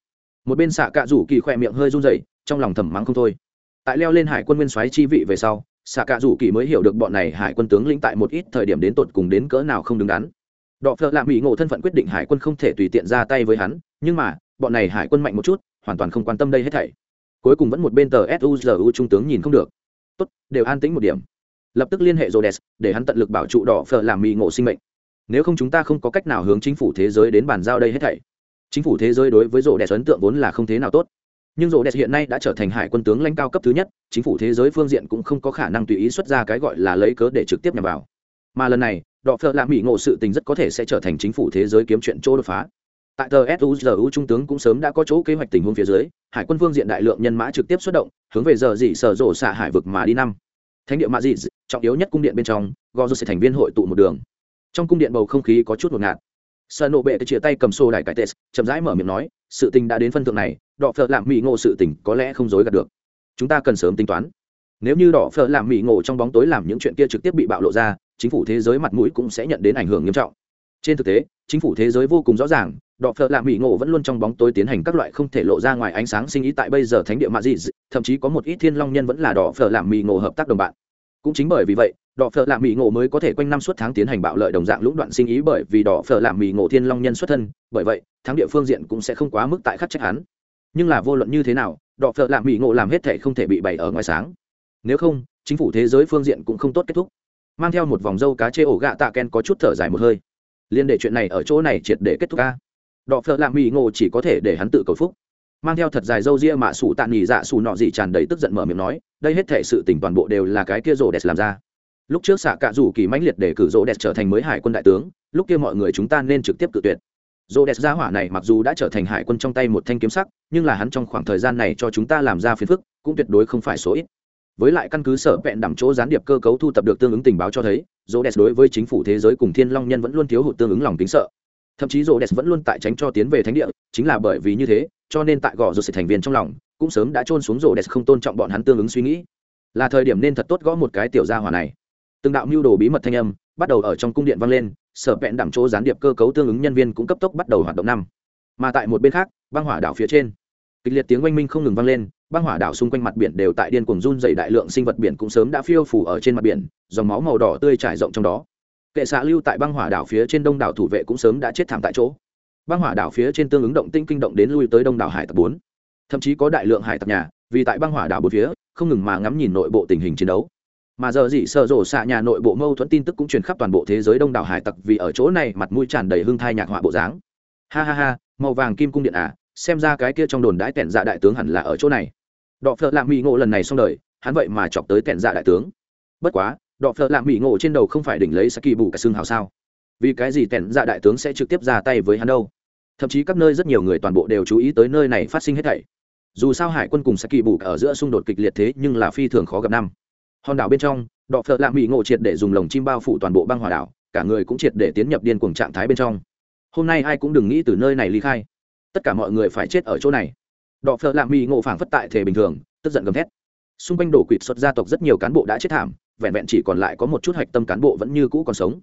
Một bên xạ cạ rủ kỳ khỏe miệng hơi run rẩy, trong lòng thầm mắng không thôi. Tại leo lên hải quân nguyên soái chi vị về sau, xạ cạ rủ kỳ mới hiểu được bọn này hải quân tướng lĩnh tại một ít thời điểm đến tột cùng đến cỡ nào không đứng đắn. Đọ phợ lạ mỹ ngộ thân phận quyết định hải quân không thể tùy tiện ra tay với hắn, nhưng mà, bọn này hải quân mạnh một chút, hoàn toàn không quan tâm đây hết thảy cuối cùng vẫn một bên tờ suzu trung tướng nhìn không được. Tốt, đều an tĩnh một điểm. Lập tức liên hệ rhodes, để hắn tận lực bảo trụ đỏ phở làm mì ngộ sinh mệnh. Nếu không chúng ta không có cách nào hướng chính phủ thế giới đến bàn giao đây hết thảy. Chính phủ thế giới đối với rô đẹp ấn tượng vốn là không thế nào tốt. Nhưng rô đẹp hiện nay đã trở thành hải quân tướng lãnh cao cấp thứ nhất, chính phủ thế giới phương diện cũng không có khả năng tùy ý xuất ra cái gọi là lấy cớ để trực tiếp nhằm vào. Mà lần này, đỏ phở làm mì ngộ sự tình rất có thể sẽ trở thành chính phủ thế giới kiếm chuyện chỗ đột phá tại tờ suzu trung tướng cũng sớm đã có chỗ kế hoạch tình huống phía dưới, hải quân phương diện đại lượng nhân mã trực tiếp xuất động, hướng về giờ dị sở rộ xạ hải vực mà đi năm. Thánh địa mạ dị trọng yếu nhất cung điện bên trong, gò rô sẽ thành viên hội tụ một đường. Trong cung điện bầu không khí có chút ngột ngạt. Sợ nộ bệ chia tay cầm xô đài cải tệ, chậm rãi mở miệng nói, sự tình đã đến phân thượng này đọ phở làm mỹ ngộ sự tình có lẽ không dối gạt được. Chúng ta cần sớm tính toán. Nếu như đỏ phở làm mỹ ngộ trong bóng tối làm những chuyện kia trực tiếp bị bạo lộ ra, chính phủ thế giới mặt mũi cũng sẽ nhận đến ảnh hưởng nghiêm trọng. Trên thực tế, chính phủ thế giới vô cùng rõ ràng đọ phở làm mỹ ngộ vẫn luôn trong bóng tối tiến hành các loại không thể lộ ra ngoài ánh sáng sinh ý tại bây giờ thánh địa mạ dị thậm chí có một ít thiên long nhân vẫn là đọ phở làm mỹ ngộ hợp tác đồng bạn. Cũng chính bởi vì vậy đỏ phở làm mỹ ngộ mới có thể quanh năm suốt tháng tiến hành bạo lợi đồng dạng lũng đoạn sinh ý bởi vì đỏ phở làm mỹ ngộ thiên long nhân xuất thân, bởi vậy, thắng địa phương diện cũng sẽ không quá mức tại khắc trách hắn. Nhưng là vô luận như thế nào đỏ phở làm mỹ ngộ làm hết thể không thể bị bày ở ngoài sáng. Nếu không, chính phủ thế giới phương diện cũng không tốt kết thúc. Mang theo một vòng dâu cá chê ổ gạ tạ ken có chút thở dài một hơi. Liên để chuyện này ở chỗ này triệt để kết thúc ca đọ phợ lạ mỹ ngộ chỉ có thể để hắn tự cầu phúc. Mang theo thật dài râu ria mạ sủ tạ nghỉ dạ sủ nọ gì tràn đầy tức giận mở miệng nói, đây hết thể sự tình toàn bộ đều là cái kia rổ đẹp làm ra. Lúc trước xạ cạ rủ kỳ mãnh liệt để cử rổ đẹp trở thành mới hải quân đại tướng, lúc kia mọi người chúng ta nên trực tiếp cự tuyệt. Rổ đẹp gia hỏa này mặc dù đã trở thành hải quân trong tay một thanh kiếm sắc, nhưng là hắn trong khoảng thời gian này cho chúng ta làm ra phiền phức, cũng tuyệt đối không phải số ít. Với lại căn cứ sở vẹn đảm chỗ gián điệp cơ cấu thu tập được tương ứng tình báo cho thấy rổ đẹp đối với chính phủ thế giới cùng thiên long nhân vẫn luôn thiếu hụt tương ứng lòng tính sợ thậm chí rô đès vẫn luôn tại tránh cho tiến về thánh địa, chính là bởi vì như thế, cho nên tại gò rô sẽ thành viên trong lòng, cũng sớm đã trôn xuống rô đès không tôn trọng bọn hắn tương ứng suy nghĩ. Là thời điểm nên thật tốt gõ một cái tiểu gia hỏa này. Từng đạo mưu đồ bí mật thanh âm bắt đầu ở trong cung điện vang lên, sở vẹn đảm chỗ gián điệp cơ cấu tương ứng nhân viên cũng cấp tốc bắt đầu hoạt động năm. Mà tại một bên khác, băng hỏa đảo phía trên, kịch liệt tiếng oanh minh không ngừng vang lên, băng hỏa đảo xung quanh mặt biển đều tại điên cuồng run dày đại lượng sinh vật biển cũng sớm đã phiêu phủ ở trên mặt biển, dòng máu màu đỏ tươi trải rộng trong đó kệ xạ lưu tại băng hỏa đảo phía trên đông đảo thủ vệ cũng sớm đã chết thảm tại chỗ. Băng hỏa đảo phía trên tương ứng động tinh kinh động đến lui tới đông đảo hải tặc bốn. Thậm chí có đại lượng hải tặc nhà, vì tại băng hỏa đảo bốn phía, không ngừng mà ngắm nhìn nội bộ tình hình chiến đấu. Mà giờ gì sợ rổ xạ nhà nội bộ mâu thuẫn tin tức cũng truyền khắp toàn bộ thế giới đông đảo hải tặc vì ở chỗ này mặt mũi tràn đầy hương thai nhạc họa bộ dáng. Ha ha ha, màu vàng kim cung điện à xem ra cái kia trong đồn đãi tẻn dạ đại tướng hẳn là ở chỗ này. Đọ phợ lạng mỹ ngộ lần này xong đời, hắn vậy mà chọc tới tẻn dạ đại tướng. Bất quá đọ phợ lạ mỹ ngộ trên đầu không phải đỉnh lấy saki bù cả xương hào sao? Vì cái gì tẻn dạ đại tướng sẽ trực tiếp ra tay với hắn đâu? Thậm chí các nơi rất nhiều người toàn bộ đều chú ý tới nơi này phát sinh hết thảy. Dù sao hải quân cùng saki bù ở giữa xung đột kịch liệt thế nhưng là phi thường khó gặp năm. Hòn đảo bên trong, đọ phợ lạ mỹ ngộ triệt để dùng lồng chim bao phủ toàn bộ băng hỏa đảo, cả người cũng triệt để tiến nhập điên cuồng trạng thái bên trong. Hôm nay ai cũng đừng nghĩ từ nơi này ly khai. Tất cả mọi người phải chết ở chỗ này. Đọ phợ lạ mỹ ngộ phảng phất tại thể bình thường, tức giận gầm thét. Xung quanh đổ quỵt xuất gia tộc rất nhiều cán bộ đã chết thảm vẹn vẹn chỉ còn lại có một chút hạch tâm cán bộ vẫn như cũ còn sống.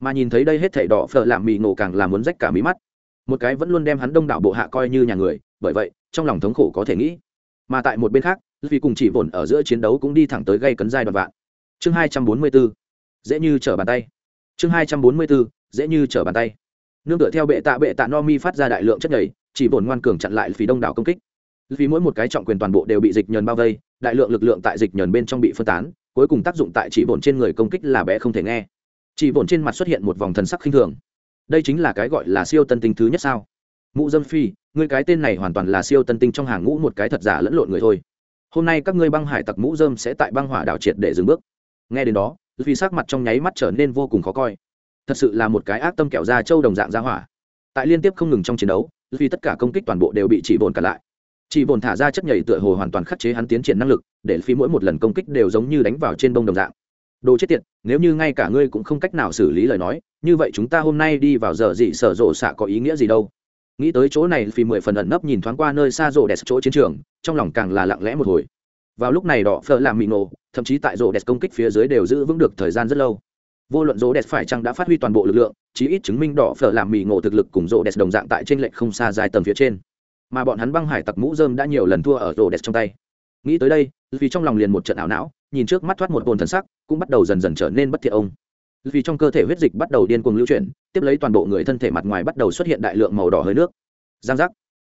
Mà nhìn thấy đây hết thảy đỏ phở làm mì ngộ càng là muốn rách cả mí mắt. Một cái vẫn luôn đem hắn đông đảo bộ hạ coi như nhà người, bởi vậy, trong lòng thống khổ có thể nghĩ. Mà tại một bên khác vì cùng chỉ vồn ở giữa chiến đấu cũng đi thẳng tới gây cấn giai đoạn vạn. Chương hai trăm bốn mươi 244 dễ như trở bàn tay. Chương hai trăm bốn mươi 244 dễ như trở bàn tay. Nương tựa theo bệ tạ bệ tạ no mi phát ra đại lượng chất nhầy, chỉ vồn ngoan cường chặn lại phí đông đảo công kích. Vì mỗi một cái trọng quyền toàn bộ đều bị dịch nhờn bao vây, đại lượng lực lượng tại dịch nhờn bên trong bị phân tán cuối cùng tác dụng tại chỉ bổn trên người công kích là bé không thể nghe. Chỉ bổn trên mặt xuất hiện một vòng thần sắc khinh thường. Đây chính là cái gọi là siêu tân tinh thứ nhất sao? Mụ dâm phi, ngươi cái tên này hoàn toàn là siêu tân tinh trong hàng ngũ một cái thật giả lẫn lộn người thôi. Hôm nay các ngươi băng hải tặc mũ dơm sẽ tại băng hỏa đảo triệt để dừng bước. Nghe đến đó vì sắc mặt trong nháy mắt trở nên vô cùng khó coi. Thật sự là một cái ác tâm kẹo da trâu đồng dạng ra hỏa. Tại liên tiếp không ngừng trong chiến đấu vì tất cả công kích toàn bộ đều bị chỉ bồn cả lại chỉ bồn thả ra chất nhảy tựa hồ hoàn toàn khắc chế hắn tiến triển năng lực, để phi mỗi một lần công kích đều giống như đánh vào trên bông đồng dạng. Đồ chết tiệt, nếu như ngay cả ngươi cũng không cách nào xử lý lời nói, như vậy chúng ta hôm nay đi vào giờ dị sở rộ xạ có ý nghĩa gì đâu? Nghĩ tới chỗ này phi mười phần ẩn nấp nhìn thoáng qua nơi xa rộ đẹp chỗ chiến trường, trong lòng càng là lặng lẽ một hồi. Vào lúc này đỏ phở làm mì nổ, thậm chí tại rộ đẹp công kích phía dưới đều giữ vững được thời gian rất lâu. Vô luận rộ đẹp phải chăng đã phát huy toàn bộ lực lượng, chí ít chứng minh đỏ phở làm mì ngộ thực lực cùng rộ đẹp đồng dạng tại trên lệnh không xa dài tầng phía trên mà bọn hắn băng hải tặc mũ dơm đã nhiều lần thua ở rổ đẹp trong tay. Nghĩ tới đây vì trong lòng liền một trận ảo não, nhìn trước mắt thoát một bồn thần sắc, cũng bắt đầu dần dần trở nên bất thiện ông. Vì trong cơ thể huyết dịch bắt đầu điên cuồng lưu chuyển, tiếp lấy toàn bộ người thân thể mặt ngoài bắt đầu xuất hiện đại lượng màu đỏ hơi nước. Giang giác.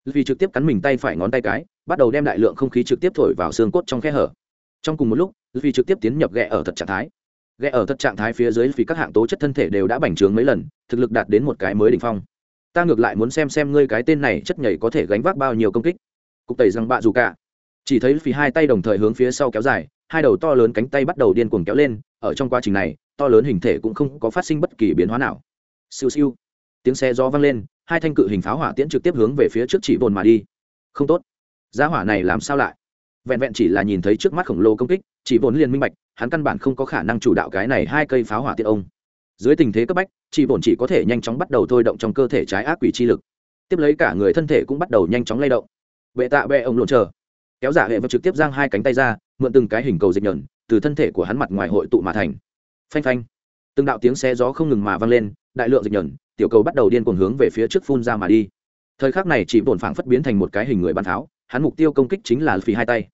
Vì trực tiếp cắn mình tay phải ngón tay cái, bắt đầu đem đại lượng không khí trực tiếp thổi vào xương cốt trong khe hở. Trong cùng một lúc vì trực tiếp tiến nhập ghẹ ở thật trạng thái. Ghẹ ở thật trạng thái phía dưới vì các hạng tố chất thân thể đều đã bành trướng mấy lần, thực lực đạt đến một cái mới đỉnh phong ta ngược lại muốn xem xem ngươi cái tên này chất nhảy có thể gánh vác bao nhiêu công kích. Cục tẩy rằng bạ dù cả. Chỉ thấy phí hai tay đồng thời hướng phía sau kéo dài, hai đầu to lớn cánh tay bắt đầu điên cuồng kéo lên, ở trong quá trình này, to lớn hình thể cũng không có phát sinh bất kỳ biến hóa nào. Siêu siêu. Tiếng xe gió vang lên, hai thanh cự hình pháo hỏa tiễn trực tiếp hướng về phía trước chỉ vồn mà đi. Không tốt. Giá hỏa này làm sao lại? Vẹn vẹn chỉ là nhìn thấy trước mắt khổng lồ công kích, chỉ vốn liền minh bạch, hắn căn bản không có khả năng chủ đạo cái này hai cây pháo hỏa tiễn ông dưới tình thế cấp bách, chỉ bổn chỉ có thể nhanh chóng bắt đầu thôi động trong cơ thể trái ác quỷ chi lực. Tiếp lấy cả người thân thể cũng bắt đầu nhanh chóng lay động. Bệ tạ bệ ông lộn chờ. Kéo giả hệ và trực tiếp giang hai cánh tay ra, mượn từng cái hình cầu dịch nhợn từ thân thể của hắn mặt ngoài hội tụ mà thành. Phanh phanh. Từng đạo tiếng xe gió không ngừng mà vang lên, đại lượng dịch nhợn tiểu cầu bắt đầu điên cuồng hướng về phía trước phun ra mà đi. Thời khắc này chỉ bổn phảng phất biến thành một cái hình người bắn tháo hắn mục tiêu công kích chính là phí hai tay.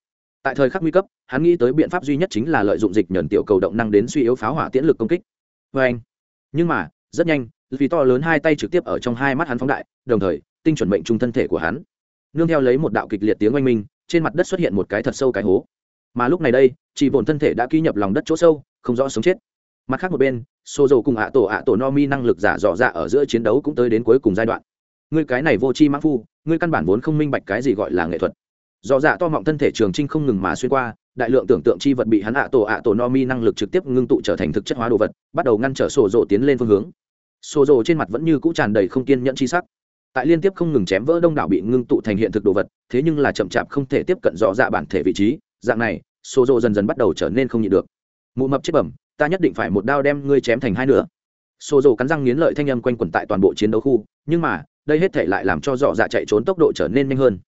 Tại thời khắc nguy cấp, hắn nghĩ tới biện pháp duy nhất chính là lợi dụng dịch nhẫn tiểu cầu động năng đến suy yếu pháo hỏa tiễn lực công kích. Vê anh nhưng mà, rất nhanh, vì to lớn hai tay trực tiếp ở trong hai mắt hắn phóng đại, đồng thời, tinh chuẩn mệnh trung thân thể của hắn. Nương theo lấy một đạo kịch liệt tiếng oanh minh, trên mặt đất xuất hiện một cái thật sâu cái hố. Mà lúc này đây, chỉ bổn thân thể đã ký nhập lòng đất chỗ sâu, không rõ sống chết. Mặt khác một bên xô dầu cùng ạ tổ ạ tổ no mi năng lực giả dọ dạ ở giữa chiến đấu cũng tới đến cuối cùng giai đoạn. Ngươi cái này vô chi mãn phu, ngươi căn bản vốn không minh bạch cái gì gọi là nghệ thuật. Dọ dạ to mọng thân thể trường trinh không ngừng mà xuyên qua đại lượng tưởng tượng chi vật bị hắn ạ tổ ạ tổ no mi năng lực trực tiếp ngưng tụ trở thành thực chất hóa đồ vật, bắt đầu ngăn trở sổ rộ tiến lên phương hướng. Sổ rộ trên mặt vẫn như cũ tràn đầy không kiên nhẫn chi sắc. Tại liên tiếp không ngừng chém vỡ đông đảo bị ngưng tụ thành hiện thực đồ vật, thế nhưng là chậm chạp không thể tiếp cận dò dạ bản thể vị trí, dạng này, sổ rộ dần dần bắt đầu trở nên không nhịn được. Mụ mập chết bẩm, ta nhất định phải một đao đem ngươi chém thành hai nửa. Sổ rộ cắn răng nghiến lợi thanh âm quanh quẩn tại toàn bộ chiến đấu khu, nhưng mà, đây hết thể lại làm cho dọ dạ chạy trốn tốc độ trở nên nhanh hơn.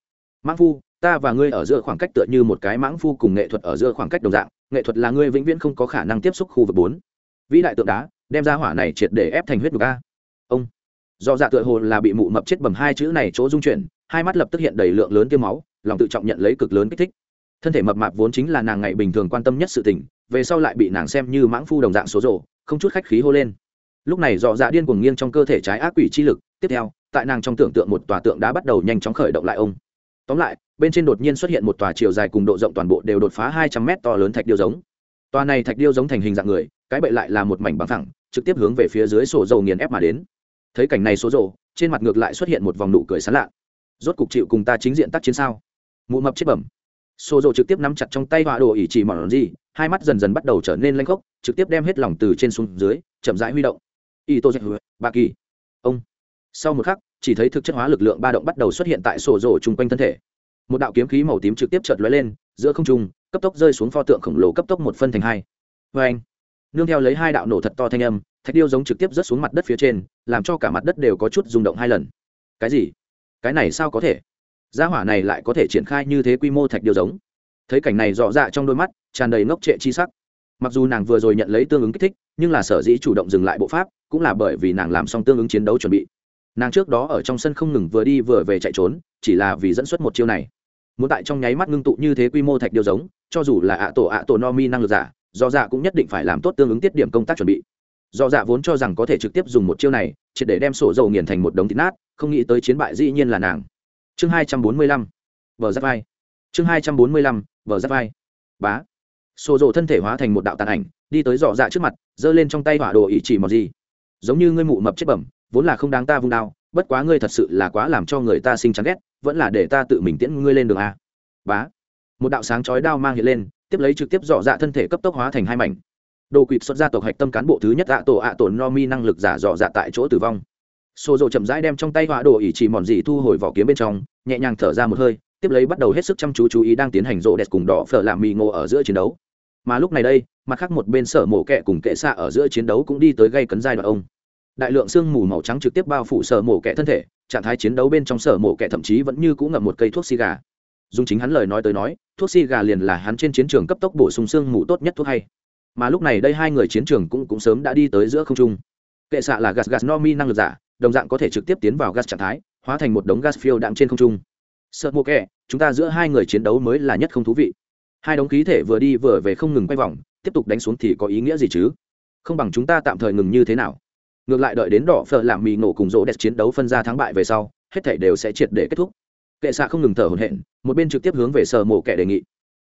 Mãng phu ta và ngươi ở giữa khoảng cách tựa như một cái mãng phu cùng nghệ thuật ở giữa khoảng cách đồng dạng, nghệ thuật là ngươi vĩnh viễn không có khả năng tiếp xúc khu vực bốn. Vĩ đại tượng đá, đem ra hỏa này triệt để ép thành huyết ngục a. Ông. Do dạ tựa hồ là bị mụ mập chết bầm hai chữ này chỗ dung chuyển, hai mắt lập tức hiện đầy lượng lớn tiêu máu, lòng tự trọng nhận lấy cực lớn kích thích. Thân thể mập mạp vốn chính là nàng ngày bình thường quan tâm nhất sự tình, về sau lại bị nàng xem như mãng phu đồng dạng số rổ không chút khách khí hô lên. Lúc này dọ dạ điên cuồng nghiêng trong cơ thể trái ác quỷ chi lực, tiếp theo, tại nàng trong tưởng tượng một tòa tượng đã bắt đầu nhanh chóng khởi động lại ông tóm lại, bên trên đột nhiên xuất hiện một tòa chiều dài cùng độ rộng toàn bộ đều đột phá hai trăm mét to lớn thạch điêu giống. Tòa này thạch điêu giống thành hình dạng người, cái bậy lại là một mảnh bằng thẳng trực tiếp hướng về phía dưới sổ dầu nghiền ép mà đến. Thấy cảnh này số dầu, trên mặt ngược lại xuất hiện một vòng nụ cười sán lạ. Rốt cục chịu cùng ta chính diện tác chiến sao? Mụ mập chết bẩm. Sổ dầu trực tiếp nắm chặt trong tay họa đồ ỉ chỉ mỏng gì, hai mắt dần dần bắt đầu trở nên lanh khốc, trực tiếp đem hết lòng từ trên xuống dưới, chậm rãi huy động. Y tô dạy bà kỳ ông. Sau một khắc chỉ thấy thực chất hóa lực lượng ba động bắt đầu xuất hiện tại sổ rổ chung quanh thân thể. Một đạo kiếm khí màu tím trực tiếp chợt lóe lên, giữa không trung, cấp tốc rơi xuống pho tượng khổng lồ cấp tốc một phân thành hai. Vê anh nương theo lấy hai đạo nổ thật to thanh âm, thạch điêu giống trực tiếp rớt xuống mặt đất phía trên, làm cho cả mặt đất đều có chút rung động hai lần. Cái gì? Cái này sao có thể? Gia hỏa này lại có thể triển khai như thế quy mô thạch điêu giống. Thấy cảnh này rõ dạ trong đôi mắt, tràn đầy ngốc trệ chi sắc. Mặc dù nàng vừa rồi nhận lấy tương ứng kích thích, nhưng là sở dĩ chủ động dừng lại bộ pháp, cũng là bởi vì nàng làm xong tương ứng chiến đấu chuẩn bị nàng trước đó ở trong sân không ngừng vừa đi vừa về chạy trốn, chỉ là vì dẫn xuất một chiêu này. Muốn tại trong nháy mắt ngưng tụ như thế quy mô thạch điều giống, cho dù là ạ tổ ạ tổ no mi năng lực giả, do dạ cũng nhất định phải làm tốt tương ứng tiết điểm công tác chuẩn bị. Do dạ vốn cho rằng có thể trực tiếp dùng một chiêu này chỉ để đem sổ dầu nghiền thành một đống thịt nát, không nghĩ tới chiến bại dĩ nhiên là nàng. Chương hai trăm bốn mươi lăm, vờ giáp vai. Chương hai trăm bốn mươi lăm, vờ giáp vai. Bá. Sổ dầu thân thể hóa thành một đạo tàn ảnh, đi tới dọ dạ trước mặt, giơ lên trong tay hỏa đồ ý chỉ mọt gì. Giống như ngươi mụ mập chết bẩm vốn là không đáng ta vung đao, bất quá ngươi thật sự là quá làm cho người ta sinh chán ghét, vẫn là để ta tự mình tiễn ngươi lên đường a. Bá. Một đạo sáng chói đao mang hiện lên, tiếp lấy trực tiếp dọ dạ thân thể cấp tốc hóa thành hai mảnh. Đồ quỵt xuất ra tộc hạch tâm cán bộ thứ nhất ạ tổ ạ tổ no mi năng lực giả dọ dạ tại chỗ tử vong. Xô rộ chậm rãi đem trong tay họa đồ ỉ chỉ mòn dị thu hồi vỏ kiếm bên trong, nhẹ nhàng thở ra một hơi, tiếp lấy bắt đầu hết sức chăm chú chú ý đang tiến hành rộ đẹp cùng đỏ phở làm mì ngộ ở giữa chiến đấu. Mà lúc này đây, mặt khác một bên sở mổ kẹ cùng kệ xạ ở giữa chiến đấu cũng đi tới gây cấn giai đoạn ông đại lượng sương mù màu trắng trực tiếp bao phủ sở mổ kẹ thân thể, trạng thái chiến đấu bên trong sở mổ kẹ thậm chí vẫn như cũng ngậm một cây thuốc xì gà. Dùng chính hắn lời nói tới nói, thuốc xì gà liền là hắn trên chiến trường cấp tốc bổ sung sương mù tốt nhất thuốc hay. Mà lúc này đây hai người chiến trường cũng cũng sớm đã đi tới giữa không trung. Kệ xạ là gas gas no mi năng lực giả, đồng dạng có thể trực tiếp tiến vào gas trạng thái, hóa thành một đống gas phiêu đạm trên không trung. Sợ mô kẹ chúng ta giữa hai người chiến đấu mới là nhất không thú vị. Hai đống khí thể vừa đi vừa về không ngừng quay vòng, tiếp tục đánh xuống thì có ý nghĩa gì chứ? Không bằng chúng ta tạm thời ngừng như thế nào ngược lại đợi đến đỏ phở làm mì nổ cùng rỗ đẹp chiến đấu phân ra thắng bại về sau, hết thể đều sẽ triệt để kết thúc. Kệ xạ không ngừng thở hổn hển, một bên trực tiếp hướng về sở mổ kẻ đề nghị.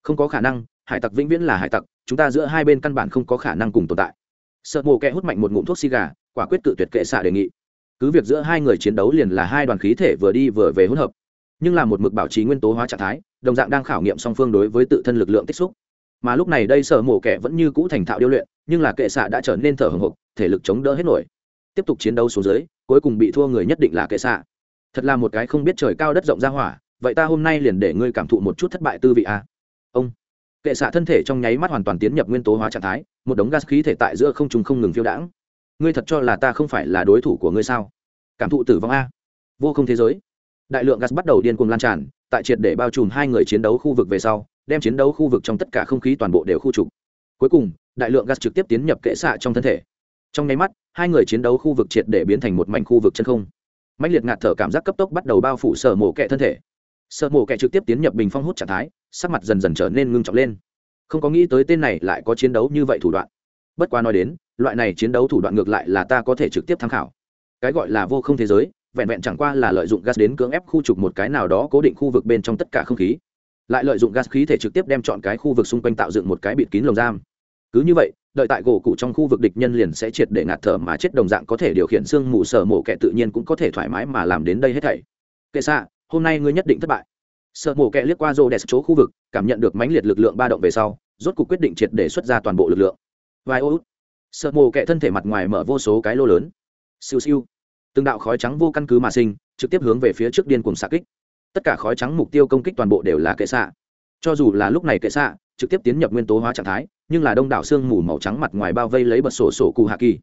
Không có khả năng, hải tặc vĩnh viễn là hải tặc, chúng ta giữa hai bên căn bản không có khả năng cùng tồn tại. Sợ mổ kẻ hút mạnh một ngụm thuốc xì gà quả quyết tự tuyệt kệ xạ đề nghị. Cứ việc giữa hai người chiến đấu liền là hai đoàn khí thể vừa đi vừa về hỗn hợp, nhưng là một mực bảo trì nguyên tố hóa trạng thái, đồng dạng đang khảo nghiệm song phương đối với tự thân lực lượng tích xúc. Mà lúc này đây sở mổ kẻ vẫn như cũ thành thạo điêu luyện, nhưng là kệ xạ đã trở nên thở hồng hộc thể lực chống đỡ hết nổi tiếp tục chiến đấu xuống dưới, cuối cùng bị thua người nhất định là kệ xạ. Thật là một cái không biết trời cao đất rộng ra hỏa, vậy ta hôm nay liền để ngươi cảm thụ một chút thất bại tư vị a. À? ông. Kệ xạ thân thể trong nháy mắt hoàn toàn tiến nhập nguyên tố hóa trạng thái, một đống gas khí thể tại giữa không trùng không ngừng phiêu đãng. Ngươi thật cho là ta không phải là đối thủ của ngươi sao? Cảm thụ tử vong a. Vô không thế giới. Đại lượng gas bắt đầu điên cuồng lan tràn, tại triệt để bao trùm hai người chiến đấu khu vực về sau, đem chiến đấu khu vực trong tất cả không khí toàn bộ đều khu trục. Cuối cùng, đại lượng gas trực tiếp tiến nhập kệ xạ trong thân thể trong nháy mắt, hai người chiến đấu khu vực triệt để biến thành một mảnh khu vực chân không. Mạnh liệt ngạt thở cảm giác cấp tốc bắt đầu bao phủ sở mổ kẹ thân thể. Sở mổ kẹ trực tiếp tiến nhập bình phong hút trạng thái, sắc mặt dần dần trở nên ngưng trọng lên. Không có nghĩ tới tên này lại có chiến đấu như vậy thủ đoạn. Bất quá nói đến, loại này chiến đấu thủ đoạn ngược lại là ta có thể trực tiếp tham khảo. Cái gọi là vô không thế giới, vẹn vẹn chẳng qua là lợi dụng gas đến cưỡng ép khu trục một cái nào đó cố định khu vực bên trong tất cả không khí. Lại lợi dụng gas khí thể trực tiếp đem chọn cái khu vực xung quanh tạo dựng một cái bịt kín lồng giam. Cứ như vậy đợi tại gỗ cụ trong khu vực địch nhân liền sẽ triệt để ngạt thở mà chết đồng dạng có thể điều khiển xương mù sở mổ kẹ tự nhiên cũng có thể thoải mái mà làm đến đây hết thảy. Kệ xạ, hôm nay ngươi nhất định thất bại. Sợ mổ kẹ liếc qua rô đẹp chỗ khu vực, cảm nhận được mãnh liệt lực lượng ba động về sau, rốt cuộc quyết định triệt để xuất ra toàn bộ lực lượng. Vài ô sợ mổ kẹ thân thể mặt ngoài mở vô số cái lô lớn. Siêu siêu. Từng đạo khói trắng vô căn cứ mà sinh, trực tiếp hướng về phía trước điên cùng xạ kích. Tất cả khói trắng mục tiêu công kích toàn bộ đều là kệ xạ. Cho dù là lúc này kệ xạ, trực tiếp tiến nhập nguyên tố hóa trạng thái nhưng là đông đảo xương mù màu trắng mặt ngoài bao vây lấy bật sổ sổ cụ hạ kỳ.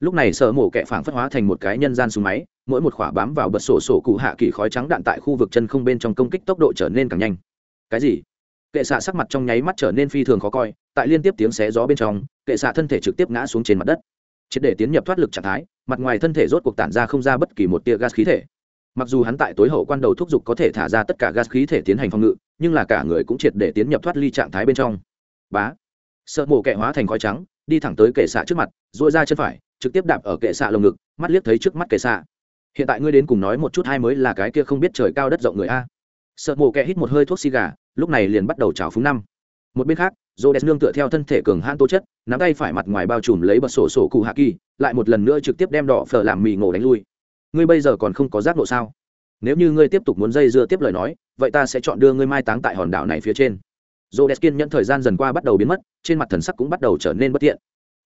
Lúc này sở mổ kẹ phảng phất hóa thành một cái nhân gian súng máy, mỗi một khỏa bám vào bật sổ sổ cụ hạ kỳ khói trắng đạn tại khu vực chân không bên trong công kích tốc độ trở nên càng nhanh. Cái gì? Kệ xạ sắc mặt trong nháy mắt trở nên phi thường khó coi, tại liên tiếp tiếng xé gió bên trong, kệ xạ thân thể trực tiếp ngã xuống trên mặt đất. Triệt để tiến nhập thoát lực trạng thái, mặt ngoài thân thể rốt cuộc tản ra không ra bất kỳ một tia gas khí thể. Mặc dù hắn tại tối hậu quan đầu thúc giục có thể thả ra tất cả gas khí thể tiến hành phòng ngự, nhưng là cả người cũng triệt để tiến nhập thoát ly trạng thái bên trong. Bá! Sợ mổ kẹ hóa thành khói trắng, đi thẳng tới kệ xạ trước mặt dội ra chân phải, trực tiếp đạp ở kệ xạ lồng ngực, mắt liếc thấy trước mắt kệ xạ. Hiện tại ngươi đến cùng nói một chút hai mới là cái kia không biết trời cao đất rộng người a. Sợ mổ kẹ hít một hơi thuốc xì gà, lúc này liền bắt đầu trào phúng năm. Một bên khác dô đès nương tựa theo thân thể cường hãn tố chất, nắm tay phải mặt ngoài bao trùm lấy bật sổ sổ cụ hạ kỳ, lại một lần nữa trực tiếp đem đỏ phở làm mì ngộ đánh lui. Ngươi bây giờ còn không có giác nộ sao? Nếu như ngươi tiếp tục muốn dây dưa tiếp lời nói, vậy ta sẽ chọn đưa ngươi mai táng tại hòn đảo này phía trên dô kiên nhẫn thời gian dần qua bắt đầu biến mất, trên mặt thần sắc cũng bắt đầu trở nên bất tiện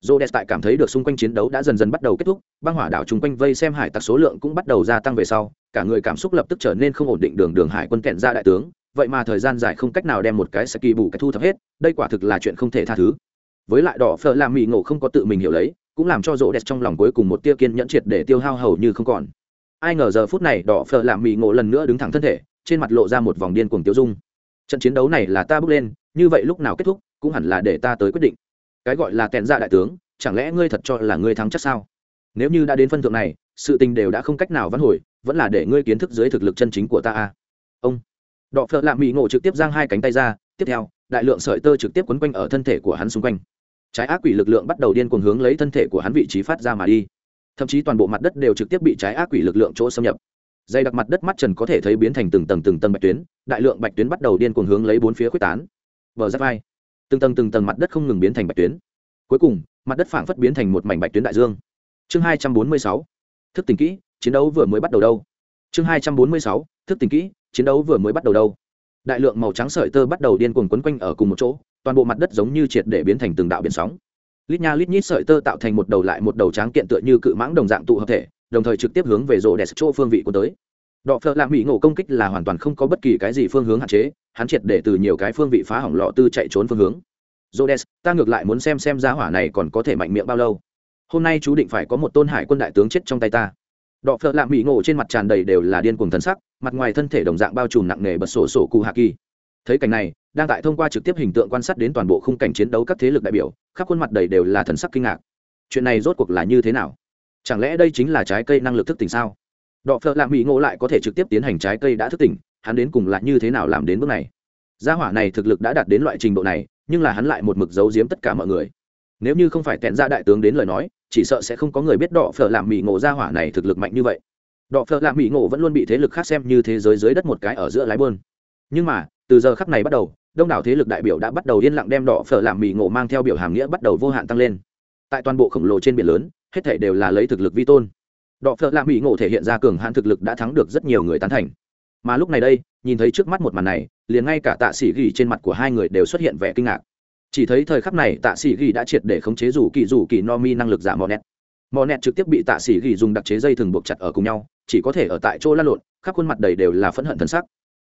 dô tại cảm thấy được xung quanh chiến đấu đã dần dần bắt đầu kết thúc, băng hỏa đảo chung quanh vây xem hải tặc số lượng cũng bắt đầu gia tăng về sau, cả người cảm xúc lập tức trở nên không ổn định đường đường hải quân kẹn ra đại tướng, vậy mà thời gian dài không cách nào đem một cái sẽ kỳ bù cái thu thập hết, đây quả thực là chuyện không thể tha thứ. Với lại đỏ phở làm mì ngộ không có tự mình hiểu lấy, cũng làm cho rỗ đẹp trong lòng cuối cùng một tia kiên nhẫn triệt để tiêu hao hầu như không còn. Ai ngờ giờ phút này đỏ phở làm mì ngộ lần nữa đứng thẳng thân thể, trên mặt lộ ra một vòng điên cuồng tiêu dung trận chiến đấu này là ta bước lên, như vậy lúc nào kết thúc, cũng hẳn là để ta tới quyết định. Cái gọi là kẹn dạ đại tướng, chẳng lẽ ngươi thật cho là ngươi thắng chắc sao? Nếu như đã đến phân thượng này, sự tình đều đã không cách nào vãn hồi, vẫn là để ngươi kiến thức dưới thực lực chân chính của ta a ông. Đọ phợ lạ mỹ ngộ trực tiếp giang hai cánh tay ra, tiếp theo, đại lượng sợi tơ trực tiếp quấn quanh ở thân thể của hắn xung quanh. Trái ác quỷ lực lượng bắt đầu điên cuồng hướng lấy thân thể của hắn vị trí phát ra mà đi. Thậm chí toàn bộ mặt đất đều trực tiếp bị trái ác quỷ lực lượng chỗ xâm nhập dày đặc mặt đất mắt trần có thể thấy biến thành từng tầng từng tầng bạch tuyến, đại lượng bạch tuyến bắt đầu điên cuồng hướng lấy bốn phía quyết tán. Bờ giáp vai. Từng tầng từng tầng mặt đất không ngừng biến thành bạch tuyến. Cuối cùng, mặt đất phảng phất biến thành một mảnh bạch tuyến đại dương. Chương hai trăm bốn mươi sáu. Thức tỉnh kỹ, chiến đấu vừa mới bắt đầu đâu. Chương hai trăm bốn mươi sáu. Thức tỉnh kỹ, chiến đấu vừa mới bắt đầu đâu. Đại lượng màu trắng sợi tơ bắt đầu điên cuồng quấn quanh ở cùng một chỗ, toàn bộ mặt đất giống như triệt để biến thành từng đạo biển sóng. Lít nha lít nhít sợi tơ tạo thành một đầu lại một đầu tráng kiện tựa như cự mãng đồng dạng tụ hợp thể đồng thời trực tiếp hướng về rổ đẹp chỗ phương vị của tới đọ phợ lạ mỹ ngộ công kích là hoàn toàn không có bất kỳ cái gì phương hướng hạn chế hắn triệt để từ nhiều cái phương vị phá hỏng lọ tư chạy trốn phương hướng Rhodes, ta ngược lại muốn xem xem giá hỏa này còn có thể mạnh miệng bao lâu. Hôm nay chú định phải có một tôn hải quân đại tướng chết trong tay ta. Đọ phợ lạ mỹ ngộ trên mặt tràn đầy đều là điên cuồng thần sắc, mặt ngoài thân thể đồng dạng bao trùm nặng nề bật sổ sổ cụ hạ kỳ. Thấy cảnh này, đang tại thông qua trực tiếp hình tượng quan sát đến toàn bộ khung cảnh chiến đấu các thế lực đại biểu, khắp khuôn mặt đầy đều là thần sắc kinh ngạc. Chuyện này rốt cuộc là như thế nào? Chẳng lẽ đây chính là trái cây năng lực thức tỉnh sao? Đọ phợ lạm mỹ ngộ lại có thể trực tiếp tiến hành trái cây đã thức tỉnh, hắn đến cùng là như thế nào làm đến bước này? Gia hỏa này thực lực đã đạt đến loại trình độ này, nhưng là hắn lại một mực giấu giếm tất cả mọi người nếu như không phải tẹn ra đại tướng đến lời nói chỉ sợ sẽ không có người biết Đọ phở lạ mỹ ngộ gia hỏa này thực lực mạnh như vậy Đọ phở lạ mỹ ngộ vẫn luôn bị thế lực khác xem như thế giới dưới đất một cái ở giữa lái bơn nhưng mà từ giờ khắc này bắt đầu đông đảo thế lực đại biểu đã bắt đầu yên lặng đem đỏ phở làm mì ngộ mang theo biểu hàm nghĩa bắt đầu vô hạn tăng lên tại toàn bộ khổng lồ trên biển lớn hết thể đều là lấy thực lực vi tôn. Đọ phở làm mỹ ngộ thể hiện ra cường hãn thực lực đã thắng được rất nhiều người tán thành. Mà lúc này đây, nhìn thấy trước mắt một màn này, liền ngay cả tạ sĩ ghi trên mặt của hai người đều xuất hiện vẻ kinh ngạc. Chỉ thấy thời khắc này tạ sĩ ghi đã triệt để khống chế rủ kỳ rủ kỳ no mi năng lực giả mò nẹt mò nẹt trực tiếp bị tạ sĩ ghi dùng đặc chế dây thường buộc chặt ở cùng nhau, chỉ có thể ở tại chỗ lăn lộn, khắp khuôn mặt đầy đều là phẫn hận thân sắc.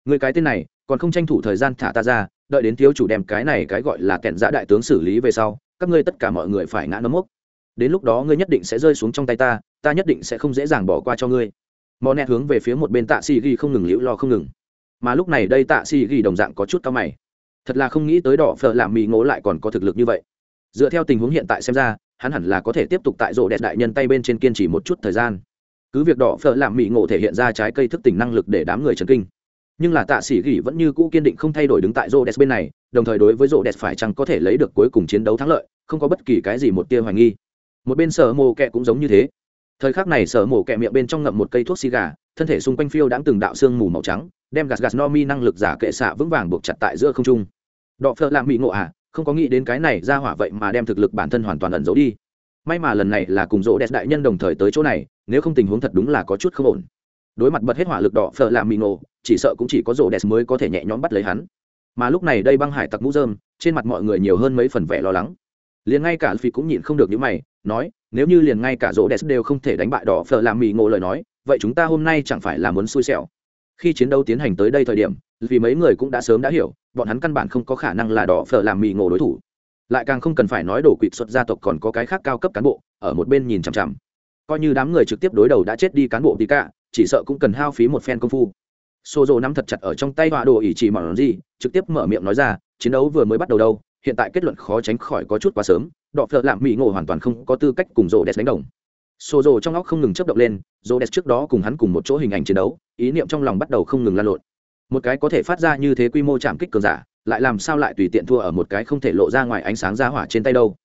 Người cái tên này, còn không tranh thủ thời gian thả ta ra, đợi đến thiếu chủ đem cái này cái gọi là kẹn giã đại tướng xử lý về sau, các ngươi tất cả mọi người phải ngã nấm mốc đến lúc đó ngươi nhất định sẽ rơi xuống trong tay ta ta nhất định sẽ không dễ dàng bỏ qua cho ngươi. Mò nẹt hướng về phía một bên tạ sĩ ghi không ngừng liễu lo không ngừng. Mà lúc này đây tạ sĩ ghi đồng dạng có chút cao mày. Thật là không nghĩ tới đỏ phở làm mì ngộ lại còn có thực lực như vậy. Dựa theo tình huống hiện tại xem ra, hắn hẳn là có thể tiếp tục tại rộ đẹp đại nhân tay bên trên kiên trì một chút thời gian. Cứ việc đỏ phở làm mì ngộ thể hiện ra trái cây thức tỉnh năng lực để đám người chấn kinh. Nhưng là tạ sĩ gỉ vẫn như cũ kiên định không thay đổi đứng tại rô đès bên này, đồng thời đối với rô đès phải chăng có thể lấy được cuối cùng chiến đấu thắng lợi, không có bất kỳ cái gì một tia hoài nghi một bên sở mồ kẹ cũng giống như thế. Thời khắc này sở mổ kẹ miệng bên trong ngậm một cây thuốc xì gà, thân thể xung quanh phiêu đã từng đạo xương mù màu trắng, đem gạt gạt no mi năng lực giả kệ xạ vững vàng buộc chặt tại giữa không trung. Đọ phợ làm bị ngộ à không có nghĩ đến cái này ra hỏa vậy mà đem thực lực bản thân hoàn toàn ẩn giấu đi. May mà lần này là cùng rỗ đẹp đại nhân đồng thời tới chỗ này, nếu không tình huống thật đúng là có chút không ổn. Đối mặt bật hết hỏa lực đỏ phở làm mì ngộ, chỉ sợ cũng chỉ có rỗ đẹp mới có thể nhẹ nhõm bắt lấy hắn. Mà lúc này đây băng hải tặc mũ dơm trên mặt mọi người nhiều hơn mấy phần vẻ lo lắng liền ngay cả phi cũng nhịn không được những mày, nói, nếu như liền ngay cả rỗ đẹp đều không thể đánh bại đỏ phở làm mì ngộ lời nói, vậy chúng ta hôm nay chẳng phải là muốn xui xẻo? Khi chiến đấu tiến hành tới đây thời điểm, vì mấy người cũng đã sớm đã hiểu, bọn hắn căn bản không có khả năng là đỏ phở làm mì ngộ đối thủ. Lại càng không cần phải nói đổ quỵt xuất gia tộc còn có cái khác cao cấp cán bộ, ở một bên nhìn chằm chằm. Coi như đám người trực tiếp đối đầu đã chết đi cán bộ đi cả, chỉ sợ cũng cần hao phí một phen công phu. Xô rồ nắm thật chặt ở trong tay họa đồ ỷ chỉ mỏng gì, trực tiếp mở miệng nói ra, chiến đấu vừa mới bắt đầu đâu hiện tại kết luận khó tránh khỏi có chút quá sớm, đọ phợ lạm mỹ ngộ hoàn toàn không có tư cách cùng rô đẹp đánh đồng. Xô rồ trong óc không ngừng chấp động lên rô đẹp trước đó cùng hắn cùng một chỗ hình ảnh chiến đấu, ý niệm trong lòng bắt đầu không ngừng lan lộn. Một cái có thể phát ra như thế quy mô chạm kích cường giả, lại làm sao lại tùy tiện thua ở một cái không thể lộ ra ngoài ánh sáng ra hỏa trên tay đâu?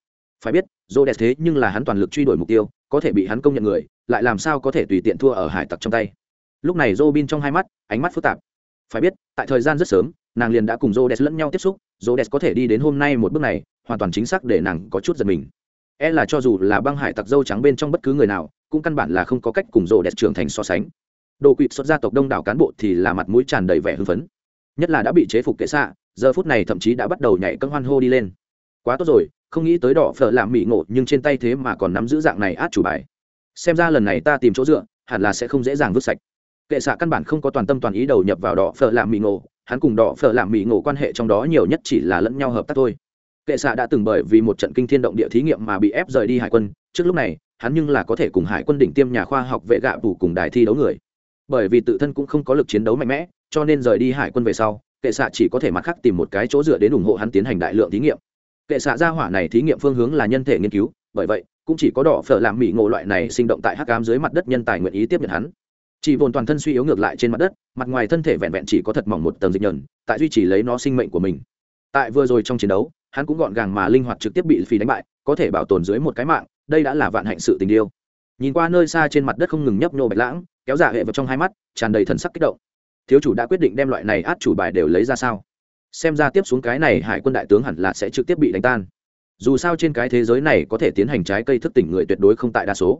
Phải biết rô đẹp thế nhưng là hắn toàn lực truy đuổi mục tiêu, có thể bị hắn công nhận người, lại làm sao có thể tùy tiện thua ở hải tặc trong tay? Lúc này dô bin trong hai mắt, ánh mắt phức tạp. Phải biết, tại thời gian rất sớm nàng liền đã cùng Rhodes lẫn nhau tiếp xúc, Rhodes có thể đi đến hôm nay một bước này, hoàn toàn chính xác để nàng có chút giật mình. E là cho dù là băng hải tặc dâu trắng bên trong bất cứ người nào, cũng căn bản là không có cách cùng Rhodes trưởng thành so sánh. Đồ quỷ xuất gia tộc đông đảo cán bộ thì là mặt mũi tràn đầy vẻ hưng phấn. Nhất là đã bị chế phục kệ xạ, giờ phút này thậm chí đã bắt đầu nhảy cẫng hoan hô đi lên. Quá tốt rồi, không nghĩ tới đỏ phở làm mỹ ngộ, nhưng trên tay thế mà còn nắm giữ dạng này át chủ bài. Xem ra lần này ta tìm chỗ dựa, hẳn là sẽ không dễ dàng vứt sạch. Kệ xạ căn bản không có toàn tâm toàn ý đầu nhập vào đỏ phở làm mỹ ngộ hắn cùng đỏ phở làm mỹ ngộ quan hệ trong đó nhiều nhất chỉ là lẫn nhau hợp tác thôi. Kệ xạ đã từng bởi vì một trận kinh thiên động địa thí nghiệm mà bị ép rời đi hải quân, trước lúc này, hắn nhưng là có thể cùng hải quân đỉnh tiêm nhà khoa học vệ gạ phủ cùng đài thi đấu người. Bởi vì tự thân cũng không có lực chiến đấu mạnh mẽ, cho nên rời đi hải quân về sau, kệ xạ chỉ có thể mặt khác tìm một cái chỗ dựa đến ủng hộ hắn tiến hành đại lượng thí nghiệm. Kệ xạ ra hỏa này thí nghiệm phương hướng là nhân thể nghiên cứu, bởi vậy, cũng chỉ có đỏ phở làm mỹ ngộ loại này sinh động tại hắc cám dưới mặt đất nhân tài nguyện ý tiếp nhận hắn chỉ vồn toàn thân suy yếu ngược lại trên mặt đất, mặt ngoài thân thể vẹn vẹn chỉ có thật mỏng một tầng dịch nhờn, tại duy trì lấy nó sinh mệnh của mình. Tại vừa rồi trong chiến đấu, hắn cũng gọn gàng mà linh hoạt trực tiếp bị phi đánh bại, có thể bảo tồn dưới một cái mạng, đây đã là vạn hạnh sự tình yêu nhìn qua nơi xa trên mặt đất không ngừng nhấp nhô bạch lãng, kéo giả hệ vào trong hai mắt, tràn đầy thần sắc kích động. Thiếu chủ đã quyết định đem loại này át chủ bài đều lấy ra sao? Xem ra tiếp xuống cái này hải quân đại tướng hẳn là sẽ trực tiếp bị đánh tan. Dù sao trên cái thế giới này có thể tiến hành trái cây thức tỉnh người tuyệt đối không tại đa số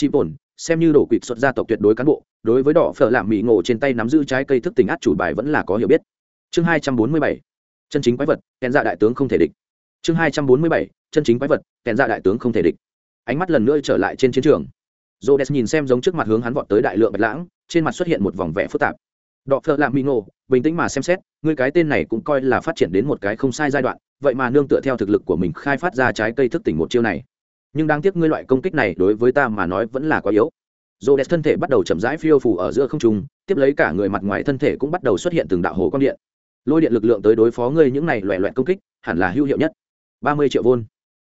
chị bổn xem như đổ quỵt xuất gia tộc tuyệt đối cán bộ, đối với đỏ phở làm mỹ ngộ trên tay nắm giữ trái cây thức tỉnh át chủ bài vẫn là có hiểu biết. Chương hai trăm bốn mươi bảy, chân chính quái vật, kèn dạ đại tướng không thể địch. Chương hai trăm bốn mươi bảy, chân chính quái vật, kèn dạ đại tướng không thể địch. Ánh mắt lần nữa trở lại trên chiến trường. J o nhìn xem giống trước mặt hướng hắn vọt tới đại lượng bạch lãng, trên mặt xuất hiện một vòng vẻ phức tạp. Đọ phở làm mỹ ngộ, bình tĩnh mà xem xét người cái tên này cũng coi là phát triển đến một cái không sai giai đoạn, vậy mà nương tựa theo thực lực của mình khai phát ra trái cây thức tỉnh một chiêu này nhưng đáng tiếc ngươi loại công kích này đối với ta mà nói vẫn là quá yếu. Rô đẹp thân thể bắt đầu chậm rãi phiêu phủ ở giữa không trung, tiếp lấy cả người mặt ngoài thân thể cũng bắt đầu xuất hiện từng đạo hồ quang điện. Lôi điện lực lượng tới đối phó ngươi những này loẹ loẹt công kích, hẳn là hữu hiệu nhất. Ba mươi triệu vôn.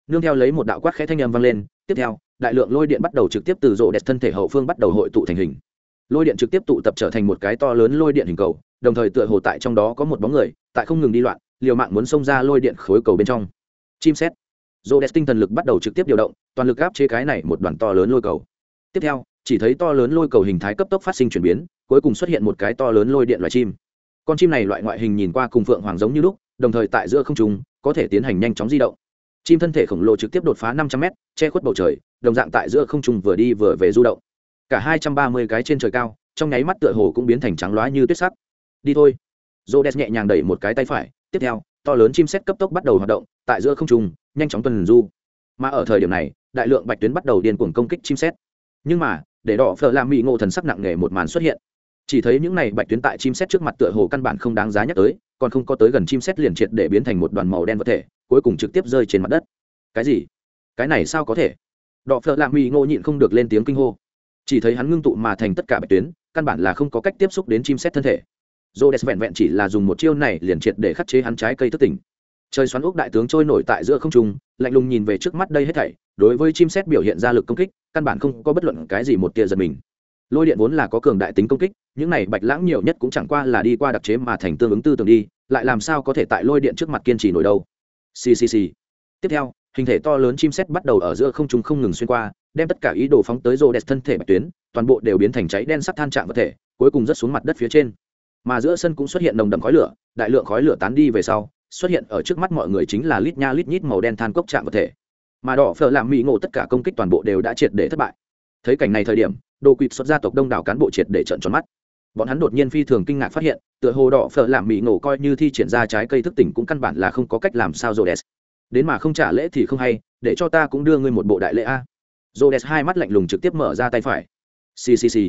Nương theo lấy một đạo quát khẽ thanh âm vang lên, tiếp theo, đại lượng lôi điện bắt đầu trực tiếp từ rô đẹp thân thể hậu phương bắt đầu hội tụ thành hình. Lôi điện trực tiếp tụ tập trở thành một cái to lớn lôi điện hình cầu, đồng thời tựa hồ tại trong đó có một bóng người, tại không ngừng đi loạn, liều mạng muốn xông ra lôi điện khối cầu bên trong. Chim xét dồ đẹp tinh thần lực bắt đầu trực tiếp điều động, toàn lực áp chế cái này một đoàn to lớn lôi cầu. Tiếp theo, chỉ thấy to lớn lôi cầu hình thái cấp tốc phát sinh chuyển biến, cuối cùng xuất hiện một cái to lớn lôi điện loài chim. Con chim này loại ngoại hình nhìn qua cùng phượng hoàng giống như lúc, đồng thời tại giữa không trung, có thể tiến hành nhanh chóng di động. Chim thân thể khổng lồ trực tiếp đột phá năm trăm mét, che khuất bầu trời, đồng dạng tại giữa không trung vừa đi vừa về du động. Cả hai trăm ba mươi cái trên trời cao, trong nháy mắt tựa hồ cũng biến thành trắng loá như tuyết sắc. Đi thôi. Rô đès nhẹ nhàng đẩy một cái tay phải, tiếp theo, to lớn chim xét cấp tốc bắt đầu hoạt động, tại giữa không trung nhanh chóng tuần du. Mà ở thời điểm này, đại lượng bạch tuyến bắt đầu điên cuồng công kích chim xét nhưng mà, để đỏ phở làm mỹ ngộ thần sắc nặng nề một màn xuất hiện. Chỉ thấy những này bạch tuyến tại chim xét trước mặt tựa hồ căn bản không đáng giá nhắc tới, còn không có tới gần chim xét liền triệt để biến thành một đoàn màu đen vật thể, cuối cùng trực tiếp rơi trên mặt đất. Cái gì? Cái này sao có thể? Đỏ phở làm mỹ ngộ nhịn không được lên tiếng kinh hô. Chỉ thấy hắn ngưng tụ mà thành tất cả bạch tuyến, căn bản là không có cách tiếp xúc đến chim xét thân thể. Rhodes vẹn vẹn chỉ là dùng một chiêu này liền triệt để khắc chế hắn trái cây thức tỉnh. Trời xoắn úc đại tướng trôi nổi tại giữa không trung, lạnh lùng nhìn về trước mắt đây hết thảy, đối với chim sét biểu hiện ra lực công kích, căn bản không có bất luận cái gì một tia giật mình. Lôi điện vốn là có cường đại tính công kích, những này bạch lãng nhiều nhất cũng chẳng qua là đi qua đặc chế mà thành tương ứng tư tưởng đi, lại làm sao có thể tại lôi điện trước mặt kiên trì nổi đâu. ccc. Tiếp theo, hình thể to lớn chim sét bắt đầu ở giữa không trung không ngừng xuyên qua, đem tất cả ý đồ phóng tới Rhodes thân thể bạch tuyến, toàn bộ đều biến thành cháy đen sắt than trạng vật thể, cuối cùng rất xuống mặt đất phía trên mà giữa sân cũng xuất hiện nồng đậm khói lửa đại lượng khói lửa tán đi về sau xuất hiện ở trước mắt mọi người chính là lít nha lít nhít màu đen than cốc chạm vật thể. Mà đỏ phở làm mỹ ngộ tất cả công kích toàn bộ đều đã triệt để thất bại. Thấy cảnh này thời điểm, đồ quỵt xuất gia tộc đông đảo cán bộ triệt để trận tròn mắt. Bọn hắn đột nhiên phi thường kinh ngạc phát hiện, tựa hồ đỏ phở làm mỹ ngộ coi như thi triển ra trái cây thức tỉnh cũng căn bản là không có cách làm sao rô đến mà không trả lễ thì không hay, để cho ta cũng đưa ngươi một bộ đại lễ a. Rô đès hai mắt lạnh lùng trực tiếp mở ra tay phải. Ccc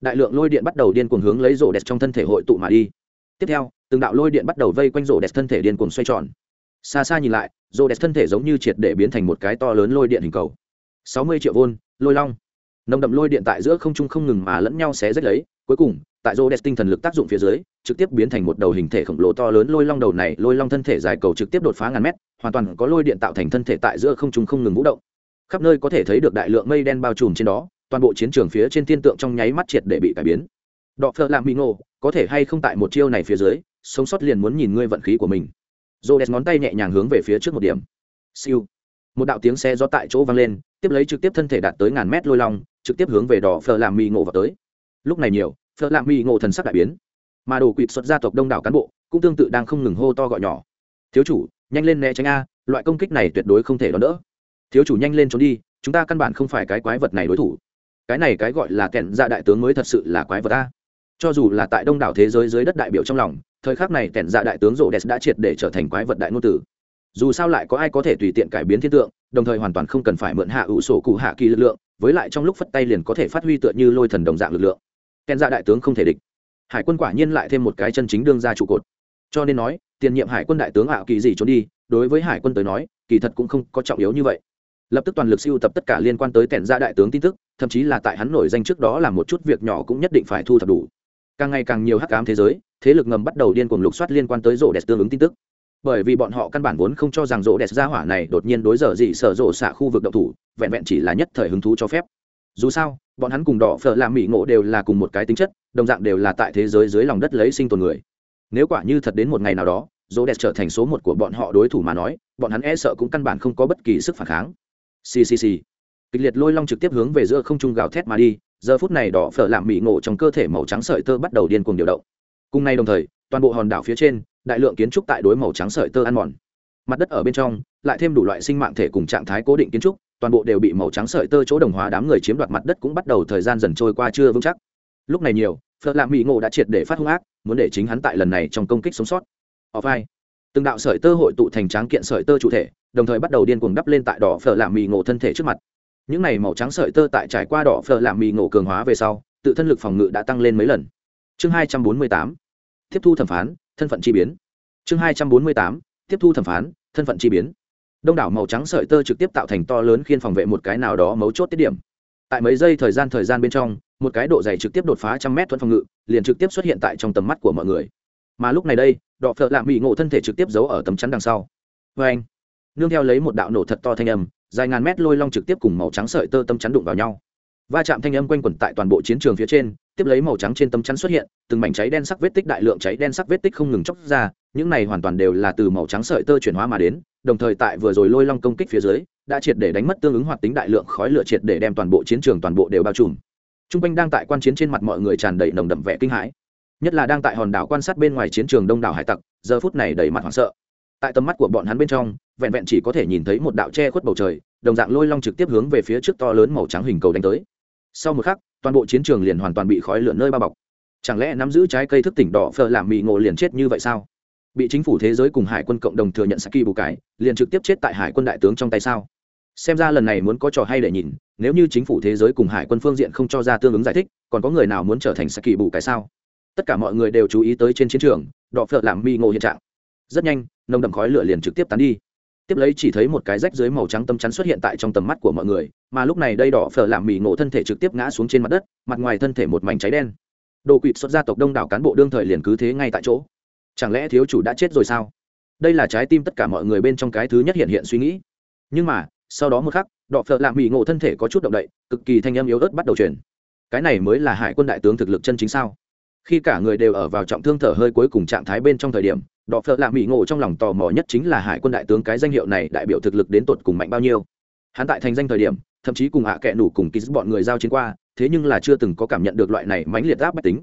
đại lượng lôi điện bắt đầu điên cuồng hướng lấy rô đès trong thân thể hội tụ mà đi. Tiếp theo từng đạo lôi điện bắt đầu vây quanh rô đẹp thân thể điên cuồng xoay tròn. Xa xa nhìn lại, rô đẹp thân thể giống như triệt để biến thành một cái to lớn lôi điện hình cầu. Sáu mươi triệu vôn, lôi long. Nồng đậm lôi điện tại giữa không trung không ngừng mà lẫn nhau xé rách lấy, cuối cùng, tại rô đès tinh thần lực tác dụng phía dưới, trực tiếp biến thành một đầu hình thể khổng lồ to lớn lôi long đầu này, lôi long thân thể dài cầu trực tiếp đột phá ngàn mét, hoàn toàn có lôi điện tạo thành thân thể tại giữa không trung không ngừng vũ động. Khắp nơi có thể thấy được đại lượng mây đen bao trùm trên đó, toàn bộ chiến trường phía trên thiên tượng trong nháy mắt triệt để bị cải biến đọ phợ làm bị ngộ, có thể hay không tại một chiêu này phía dưới, sống sót liền muốn nhìn ngươi vận khí của mình. Rô đès ngón tay nhẹ nhàng hướng về phía trước một điểm. Siêu. Một đạo tiếng xe gió tại chỗ vang lên, tiếp lấy trực tiếp thân thể đạt tới ngàn mét lôi long, trực tiếp hướng về đỏ phờ làm mì ngộ vào tới. Lúc này nhiều phờ làm mì ngộ thần sắc đại biến. Mà đồ quỵt xuất gia tộc đông đảo cán bộ, cũng tương tự đang không ngừng hô to gọi nhỏ. Thiếu chủ, nhanh lên né tránh a, loại công kích này tuyệt đối không thể đón đỡ. Thiếu chủ nhanh lên trốn đi, chúng ta căn bản không phải cái quái vật này đối thủ. Cái này cái gọi là kẹn dạ đại tướng mới thật sự là quái vật a cho dù là tại đông đảo thế giới dưới đất đại biểu trong lòng, thời khắc này kẻn dạ đại tướng rộ đẹp đã triệt để trở thành quái vật đại ngôn tử. Dù sao lại có ai có thể tùy tiện cải biến thiên tượng, đồng thời hoàn toàn không cần phải mượn hạ ủ sổ cụ hạ kỳ lực lượng, với lại trong lúc phất tay liền có thể phát huy tựa như lôi thần đồng dạng lực lượng. Kèn dạ đại tướng không thể địch. Hải quân quả nhiên lại thêm một cái chân chính đương ra trụ cột. Cho nên nói, tiền nhiệm hải quân đại tướng ảo kỳ gì trốn đi, đối với hải quân tới nói, kỳ thật cũng không có trọng yếu như vậy. Lập tức toàn lực siêu tập tất cả liên quan tới kèn dạ đại tướng tin tức, thậm chí là tại hắn nổi danh trước đó là một chút việc nhỏ cũng nhất định phải thu thập đủ càng ngày càng nhiều hắc ám thế giới, thế lực ngầm bắt đầu điên cuồng lục soát liên quan tới rổ đẹp tương ứng tin tức. Bởi vì bọn họ căn bản vốn không cho rằng rổ đẹp ra hỏa này đột nhiên đối giờ gì sở rộ xạ khu vực động thủ, vẹn vẹn chỉ là nhất thời hứng thú cho phép. Dù sao, bọn hắn cùng đỏ phở làm mỹ ngộ đều là cùng một cái tính chất, đồng dạng đều là tại thế giới dưới lòng đất lấy sinh tồn người. Nếu quả như thật đến một ngày nào đó rỗ đẹp trở thành số một của bọn họ đối thủ mà nói, bọn hắn e sợ cũng căn bản không có bất kỳ sức phản kháng. Ccc kịch liệt lôi long trực tiếp hướng về giữa không trung gào thét mà đi giờ phút này đỏ phở làm mỹ ngộ trong cơ thể màu trắng sợi tơ bắt đầu điên cuồng điều động. Cùng nay đồng thời, toàn bộ hòn đảo phía trên, đại lượng kiến trúc tại đối màu trắng sợi tơ ăn mòn. Mặt đất ở bên trong, lại thêm đủ loại sinh mạng thể cùng trạng thái cố định kiến trúc, toàn bộ đều bị màu trắng sợi tơ chỗ đồng hóa đám người chiếm đoạt mặt đất cũng bắt đầu thời gian dần trôi qua chưa vững chắc. Lúc này nhiều, phở làm mỹ ngộ đã triệt để phát hung ác, muốn để chính hắn tại lần này trong công kích sống sót. Off vai từng đạo sợi tơ hội tụ thành tráng kiện sợi tơ chủ thể, đồng thời bắt đầu điên cuồng đắp lên tại đỏ phở làm mì ngộ thân thể trước mặt những này màu trắng sợi tơ tại trải qua đỏ phở làm mì ngộ cường hóa về sau, tự thân lực phòng ngự đã tăng lên mấy lần. Chương hai trăm bốn mươi tám, tiếp thu thẩm phán, thân phận chi biến. Chương hai trăm bốn mươi tám, tiếp thu thẩm phán, thân phận chi biến. Đông đảo màu trắng sợi tơ trực tiếp tạo thành to lớn khiên phòng vệ một cái nào đó mấu chốt tiết điểm. Tại mấy giây thời gian thời gian bên trong, một cái độ dày trực tiếp đột phá trăm mét thuận phòng ngự, liền trực tiếp xuất hiện tại trong tầm mắt của mọi người. Mà lúc này đây đọ phợ lạ mỹ ngộ thân thể trực tiếp giấu ở tấm chắn đằng sau. Vê anh nương theo lấy một đạo nổ thật to thanh âm dài ngàn mét lôi long trực tiếp cùng màu trắng sợi tơ tâm chắn đụng vào nhau. Va chạm thanh âm quanh quẩn tại toàn bộ chiến trường phía trên, tiếp lấy màu trắng trên tấm chắn xuất hiện, từng mảnh cháy đen sắc vết tích đại lượng cháy đen sắc vết tích không ngừng chóc ra, những này hoàn toàn đều là từ màu trắng sợi tơ chuyển hóa mà đến, đồng thời tại vừa rồi lôi long công kích phía dưới, đã triệt để đánh mất tương ứng hoạt tính đại lượng khói lửa triệt để đem toàn bộ chiến trường toàn bộ đều bao trùm. T r u n g quanh đang tại quan chiến trên mặt mọi người tràn đầy nồng đậm vẻ kinh hãi. Nhất là đang tại hòn đảo quan sát bên ngoài chiến trường đông đảo hải tặc, giờ phút này đầy mặt hoảng sợ tại tầm mắt của bọn hắn bên trong, vẹn vẹn chỉ có thể nhìn thấy một đạo che khuất bầu trời, đồng dạng lôi long trực tiếp hướng về phía trước to lớn màu trắng hình cầu đánh tới. Sau một khắc, toàn bộ chiến trường liền hoàn toàn bị khói lửa nơi bao bọc. Chẳng lẽ nắm giữ trái cây thức tỉnh đỏ phờ làm mì ngộ liền chết như vậy sao? Bị chính phủ thế giới cùng hải quân cộng đồng thừa nhận saki bù cái liền trực tiếp chết tại hải quân đại tướng trong tay sao? Xem ra lần này muốn có trò hay để nhìn, nếu như chính phủ thế giới cùng hải quân phương diện không cho ra tương ứng giải thích, còn có người nào muốn trở thành saki bù cái sao? Tất cả mọi người đều chú ý tới trên chiến trường, đỏ phở làm mì ngộ hiện trạng rất nhanh, nồng đậm khói lửa liền trực tiếp tán đi. Tiếp lấy chỉ thấy một cái rách dưới màu trắng tâm chắn xuất hiện tại trong tầm mắt của mọi người, mà lúc này đây đỏ phở làm mì ngộ thân thể trực tiếp ngã xuống trên mặt đất, mặt ngoài thân thể một mảnh cháy đen. Đồ quỵt xuất gia tộc đông đảo cán bộ đương thời liền cứ thế ngay tại chỗ. Chẳng lẽ thiếu chủ đã chết rồi sao? Đây là trái tim tất cả mọi người bên trong cái thứ nhất hiện hiện suy nghĩ. Nhưng mà, sau đó một khắc, đỏ phở làm mì ngộ thân thể có chút động đậy, cực kỳ thanh âm yếu ớt bắt đầu truyền. Cái này mới là hải quân đại tướng thực lực chân chính sao? Khi cả người đều ở vào trọng thương thở hơi cuối cùng trạng thái bên trong thời điểm, đọ phợ lạ mỹ ngộ trong lòng tò mò nhất chính là hải quân đại tướng cái danh hiệu này đại biểu thực lực đến tột cùng mạnh bao nhiêu. Hắn tại thành danh thời điểm, thậm chí cùng hạ à kệ nủ cùng ký bọn người giao chiến qua, thế nhưng là chưa từng có cảm nhận được loại này mãnh liệt áp bách tính.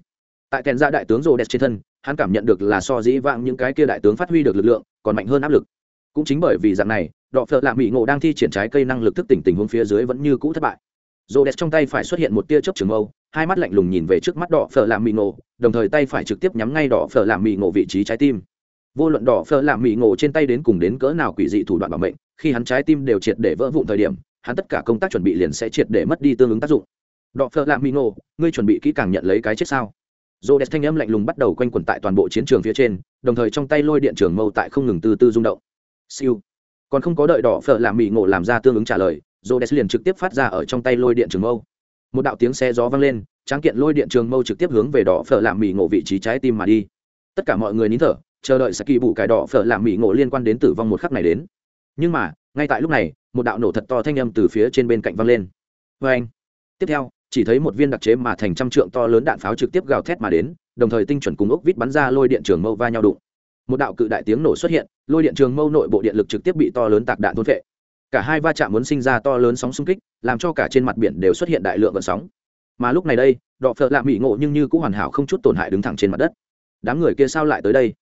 Tại kèn gia đại tướng rô đẹp trên thân, hắn cảm nhận được là so dĩ vãng những cái kia đại tướng phát huy được lực lượng, còn mạnh hơn áp lực. Cũng chính bởi vì dạng này, đọ phợ lạ mỹ ngộ đang thi triển trái cây năng lực thức tỉnh tình huống phía dưới vẫn như cũ thất bại rô đès trong tay phải xuất hiện một tia chớp trường mâu, hai mắt lạnh lùng nhìn về trước mắt đỏ phở làm mì ngộ, đồng thời tay phải trực tiếp nhắm ngay đỏ phở làm mì ngộ vị trí trái tim. Vô luận đỏ phở làm mì ngộ trên tay đến cùng đến cỡ nào quỷ dị thủ đoạn bảo mệnh, khi hắn trái tim đều triệt để vỡ vụn thời điểm, hắn tất cả công tác chuẩn bị liền sẽ triệt để mất đi tương ứng tác dụng. Đỏ phở làm mì ngộ, ngươi chuẩn bị kỹ càng nhận lấy cái chết sao? Rô đès thanh âm lạnh lùng bắt đầu quanh quẩn tại toàn bộ chiến trường phía trên, đồng thời trong tay lôi điện trường mâu tại không ngừng từ từ rung động. Siêu. Còn không có đợi đỏ phở làm mì ngộ làm ra tương ứng trả lời rô đès liền trực tiếp phát ra ở trong tay lôi điện trường mâu. Một đạo tiếng xe gió vang lên, tráng kiện lôi điện trường mâu trực tiếp hướng về đỏ phở làm mì ngộ vị trí trái tim mà đi. Tất cả mọi người nín thở, chờ đợi sẽ kỳ bù cải đỏ phở làm mì ngộ liên quan đến tử vong một khắc này đến. Nhưng mà, ngay tại lúc này, một đạo nổ thật to thanh âm từ phía trên bên cạnh vang lên. Vê anh, tiếp theo, chỉ thấy một viên đặc chế mà thành trăm trượng to lớn đạn pháo trực tiếp gào thét mà đến, đồng thời tinh chuẩn cùng ốc vít bắn ra lôi điện trường mâu va nhau đụng. Một đạo cự đại tiếng nổ xuất hiện, lôi điện trường mâu nội bộ điện lực trực tiếp bị to lớn tạc đạn thôn vệ cả hai va chạm muốn sinh ra to lớn sóng xung kích, làm cho cả trên mặt biển đều xuất hiện đại lượng vận sóng. Mà lúc này đây, đọ phợ lạ mỹ ngộ nhưng như cũng hoàn hảo không chút tổn hại đứng thẳng trên mặt đất. Đám người kia sao lại tới đây?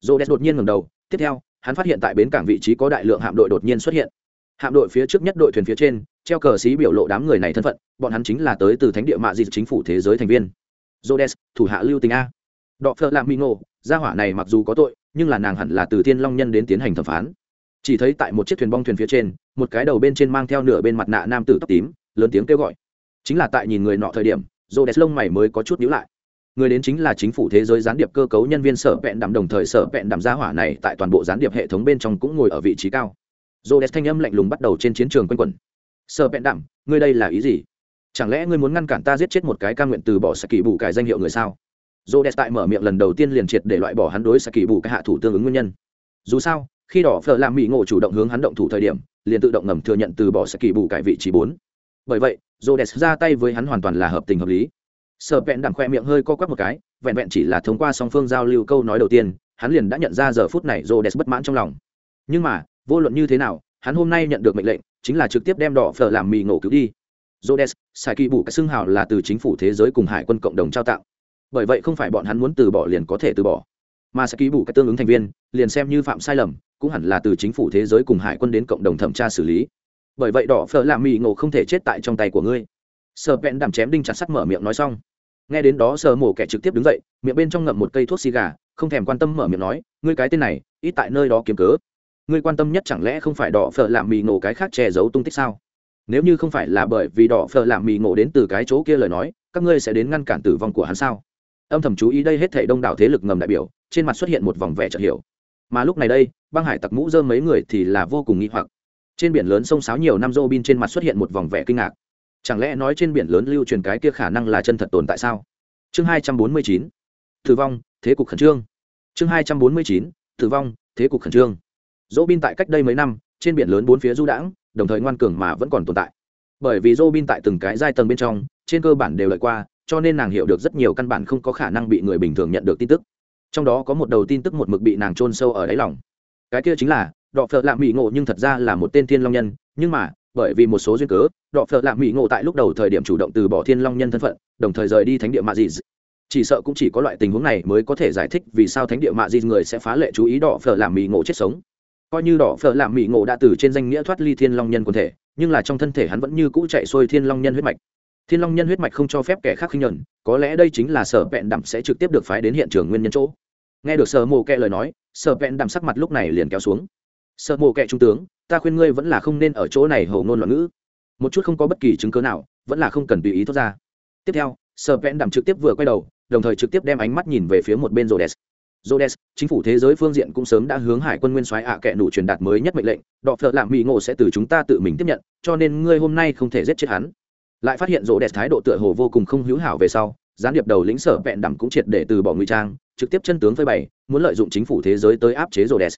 Rô đột nhiên ngầm đầu, tiếp theo, hắn phát hiện tại bến cảng vị trí có đại lượng hạm đội đột nhiên xuất hiện. Hạm đội phía trước nhất đội thuyền phía trên, treo cờ xí biểu lộ đám người này thân phận, bọn hắn chính là tới từ thánh địa mạ di chính phủ thế giới thành viên. Jodes thủ hạ lưu tình a. Đọ phợ lạm mỹ ngộ, gia hỏa này mặc dù có tội, nhưng là nàng hẳn là từ thiên long nhân đến tiến hành thẩm phán chỉ thấy tại một chiếc thuyền bong thuyền phía trên, một cái đầu bên trên mang theo nửa bên mặt nạ nam tử tóc tím, lớn tiếng kêu gọi. Chính là tại nhìn người nọ thời điểm rô đès lông mày mới có chút nhíu lại. Người đến chính là chính phủ thế giới gián điệp cơ cấu nhân viên sở vẹn đảm đồng thời sở vẹn đảm gia hỏa này tại toàn bộ gián điệp hệ thống bên trong cũng ngồi ở vị trí cao. Rô đès thanh âm lạnh lùng bắt đầu trên chiến trường quanh quẩn. Sở vẹn đảm ngươi đây là ý gì? Chẳng lẽ ngươi muốn ngăn cản ta giết chết một cái ca nguyện từ bỏ saki bù cải danh hiệu người sao? Rô đès tại mở miệng lần đầu tiên liền triệt để loại bỏ hắn đối saki bù cái hạ thủ tương ứng nguyên nhân. Dù sao khi đỏ phở làm mỹ ngộ chủ động hướng hắn động thủ thời điểm liền tự động ngầm thừa nhận từ bỏ saki bù cải vị trí bốn. Bởi vậy rô ra tay với hắn hoàn toàn là hợp tình hợp lý. Sợ vẹn đặng khoe miệng hơi co quắp một cái vẹn vẹn chỉ là thông qua song phương giao lưu câu nói đầu tiên hắn liền đã nhận ra giờ phút này rô bất mãn trong lòng. Nhưng mà vô luận như thế nào hắn hôm nay nhận được mệnh lệnh chính là trực tiếp đem đỏ phở làm mì ngộ cứu đi. Rhodes, Sai Kỳ bù cái xưng hào là từ chính phủ thế giới cùng hải quân cộng đồng trao tặng. Bởi vậy không phải bọn hắn muốn từ bỏ liền có thể từ bỏ, mà sẽ ký bù cái tương ứng thành viên, liền xem như phạm sai lầm, cũng hẳn là từ chính phủ thế giới cùng hải quân đến cộng đồng thẩm tra xử lý. Bởi vậy đỏ phở lạ mì ngộ không thể chết tại trong tay của ngươi. Sở Vẹn đảm chém đinh chặt sắt mở miệng nói xong. Nghe đến đó Sở Mổ kẻ trực tiếp đứng dậy, miệng bên trong ngậm một cây thuốc xì gà, không thèm quan tâm mở miệng nói, ngươi cái tên này, ít tại nơi đó kiếm cớ. Ngươi quan tâm nhất chẳng lẽ không phải đỏ phở làm mì ngộ cái khác che giấu tung tích sao? nếu như không phải là bởi vì đỏ phở làm mì ngộ đến từ cái chỗ kia lời nói các ngươi sẽ đến ngăn cản tử vong của hắn sao âm thầm chú ý đây hết thể đông đảo thế lực ngầm đại biểu trên mặt xuất hiện một vòng vẻ chợt hiểu mà lúc này đây băng hải tặc mũ dơ mấy người thì là vô cùng nghi hoặc. Trên biển lớn sông sáo nhiều năm dô bin trên mặt xuất hiện một vòng vẻ kinh ngạc. Chẳng lẽ nói trên biển lớn lưu truyền cái kia khả năng là chân thật tồn tại sao? Chương hai trăm bốn mươi chín. Tử vong, thế cục khẩn trương. Chương hai trăm bốn mươi chín. Tử vong, thế cục khẩn trương. Dỗ bin tại cách đây mấy năm, trên biển lớn bốn phía du đãng, đồng thời ngoan cường mà vẫn còn tồn tại. Bởi vì Robin tại từng cái giai tầng bên trong, trên cơ bản đều lợi qua, cho nên nàng hiểu được rất nhiều căn bản không có khả năng bị người bình thường nhận được tin tức. Trong đó có một đầu tin tức một mực bị nàng trôn sâu ở đáy lòng cái kia chính là, đọ phợ lạm mỹ ngộ nhưng thật ra là một tên thiên long nhân, nhưng mà, bởi vì một số duyên cớ, đọ phợ lạm mỹ ngộ tại lúc đầu thời điểm chủ động từ bỏ thiên long nhân thân phận, đồng thời rời đi thánh địa mạ dị chỉ sợ cũng chỉ có loại tình huống này mới có thể giải thích vì sao thánh địa mạ dị người sẽ phá lệ chú ý đọ phợ lạm mỹ ngộ chết sống. Coi như đỏ phở làm mỹ ngộ đã từ trên danh nghĩa thoát ly thiên long nhân quần thể, nhưng là trong thân thể hắn vẫn như cũ chạy xuôi thiên long nhân huyết mạch. Thiên long nhân huyết mạch không cho phép kẻ khác khinh nhuận, có lẽ đây chính là sở vẹn đậm sẽ trực tiếp được phái đến hiện trường nguyên nhân chỗ. Nghe được sở mồ kẹ lời nói sở vẹn đậm sắc mặt lúc này liền kéo xuống. Sở Mộ kệ trung tướng ta khuyên ngươi vẫn là không nên ở chỗ này hầu ngôn loạn ngữ. Một chút không có bất kỳ chứng cớ nào vẫn là không cần tùy ý thoát ra. Tiếp theo sở vẹn đậm trực tiếp vừa quay đầu đồng thời trực tiếp đem ánh mắt nhìn về phía một bên rô đès Rhodes, chính phủ thế giới phương diện cũng sớm đã hướng Hải quân Nguyên soái ạ à kệ nủ truyền đạt mới nhất mệnh lệnh, đọ phợ làm mỹ ngộ sẽ từ chúng ta tự mình tiếp nhận, cho nên ngươi hôm nay không thể giết chết hắn. Lại phát hiện Rô Rhodes thái độ tựa hồ vô cùng không hữu hảo về sau, gián điệp đầu lĩnh sở vẹn đẳng cũng triệt để từ bỏ ngụy trang, trực tiếp chân tướng phơi bày, muốn lợi dụng chính phủ thế giới tới áp chế Rhodes.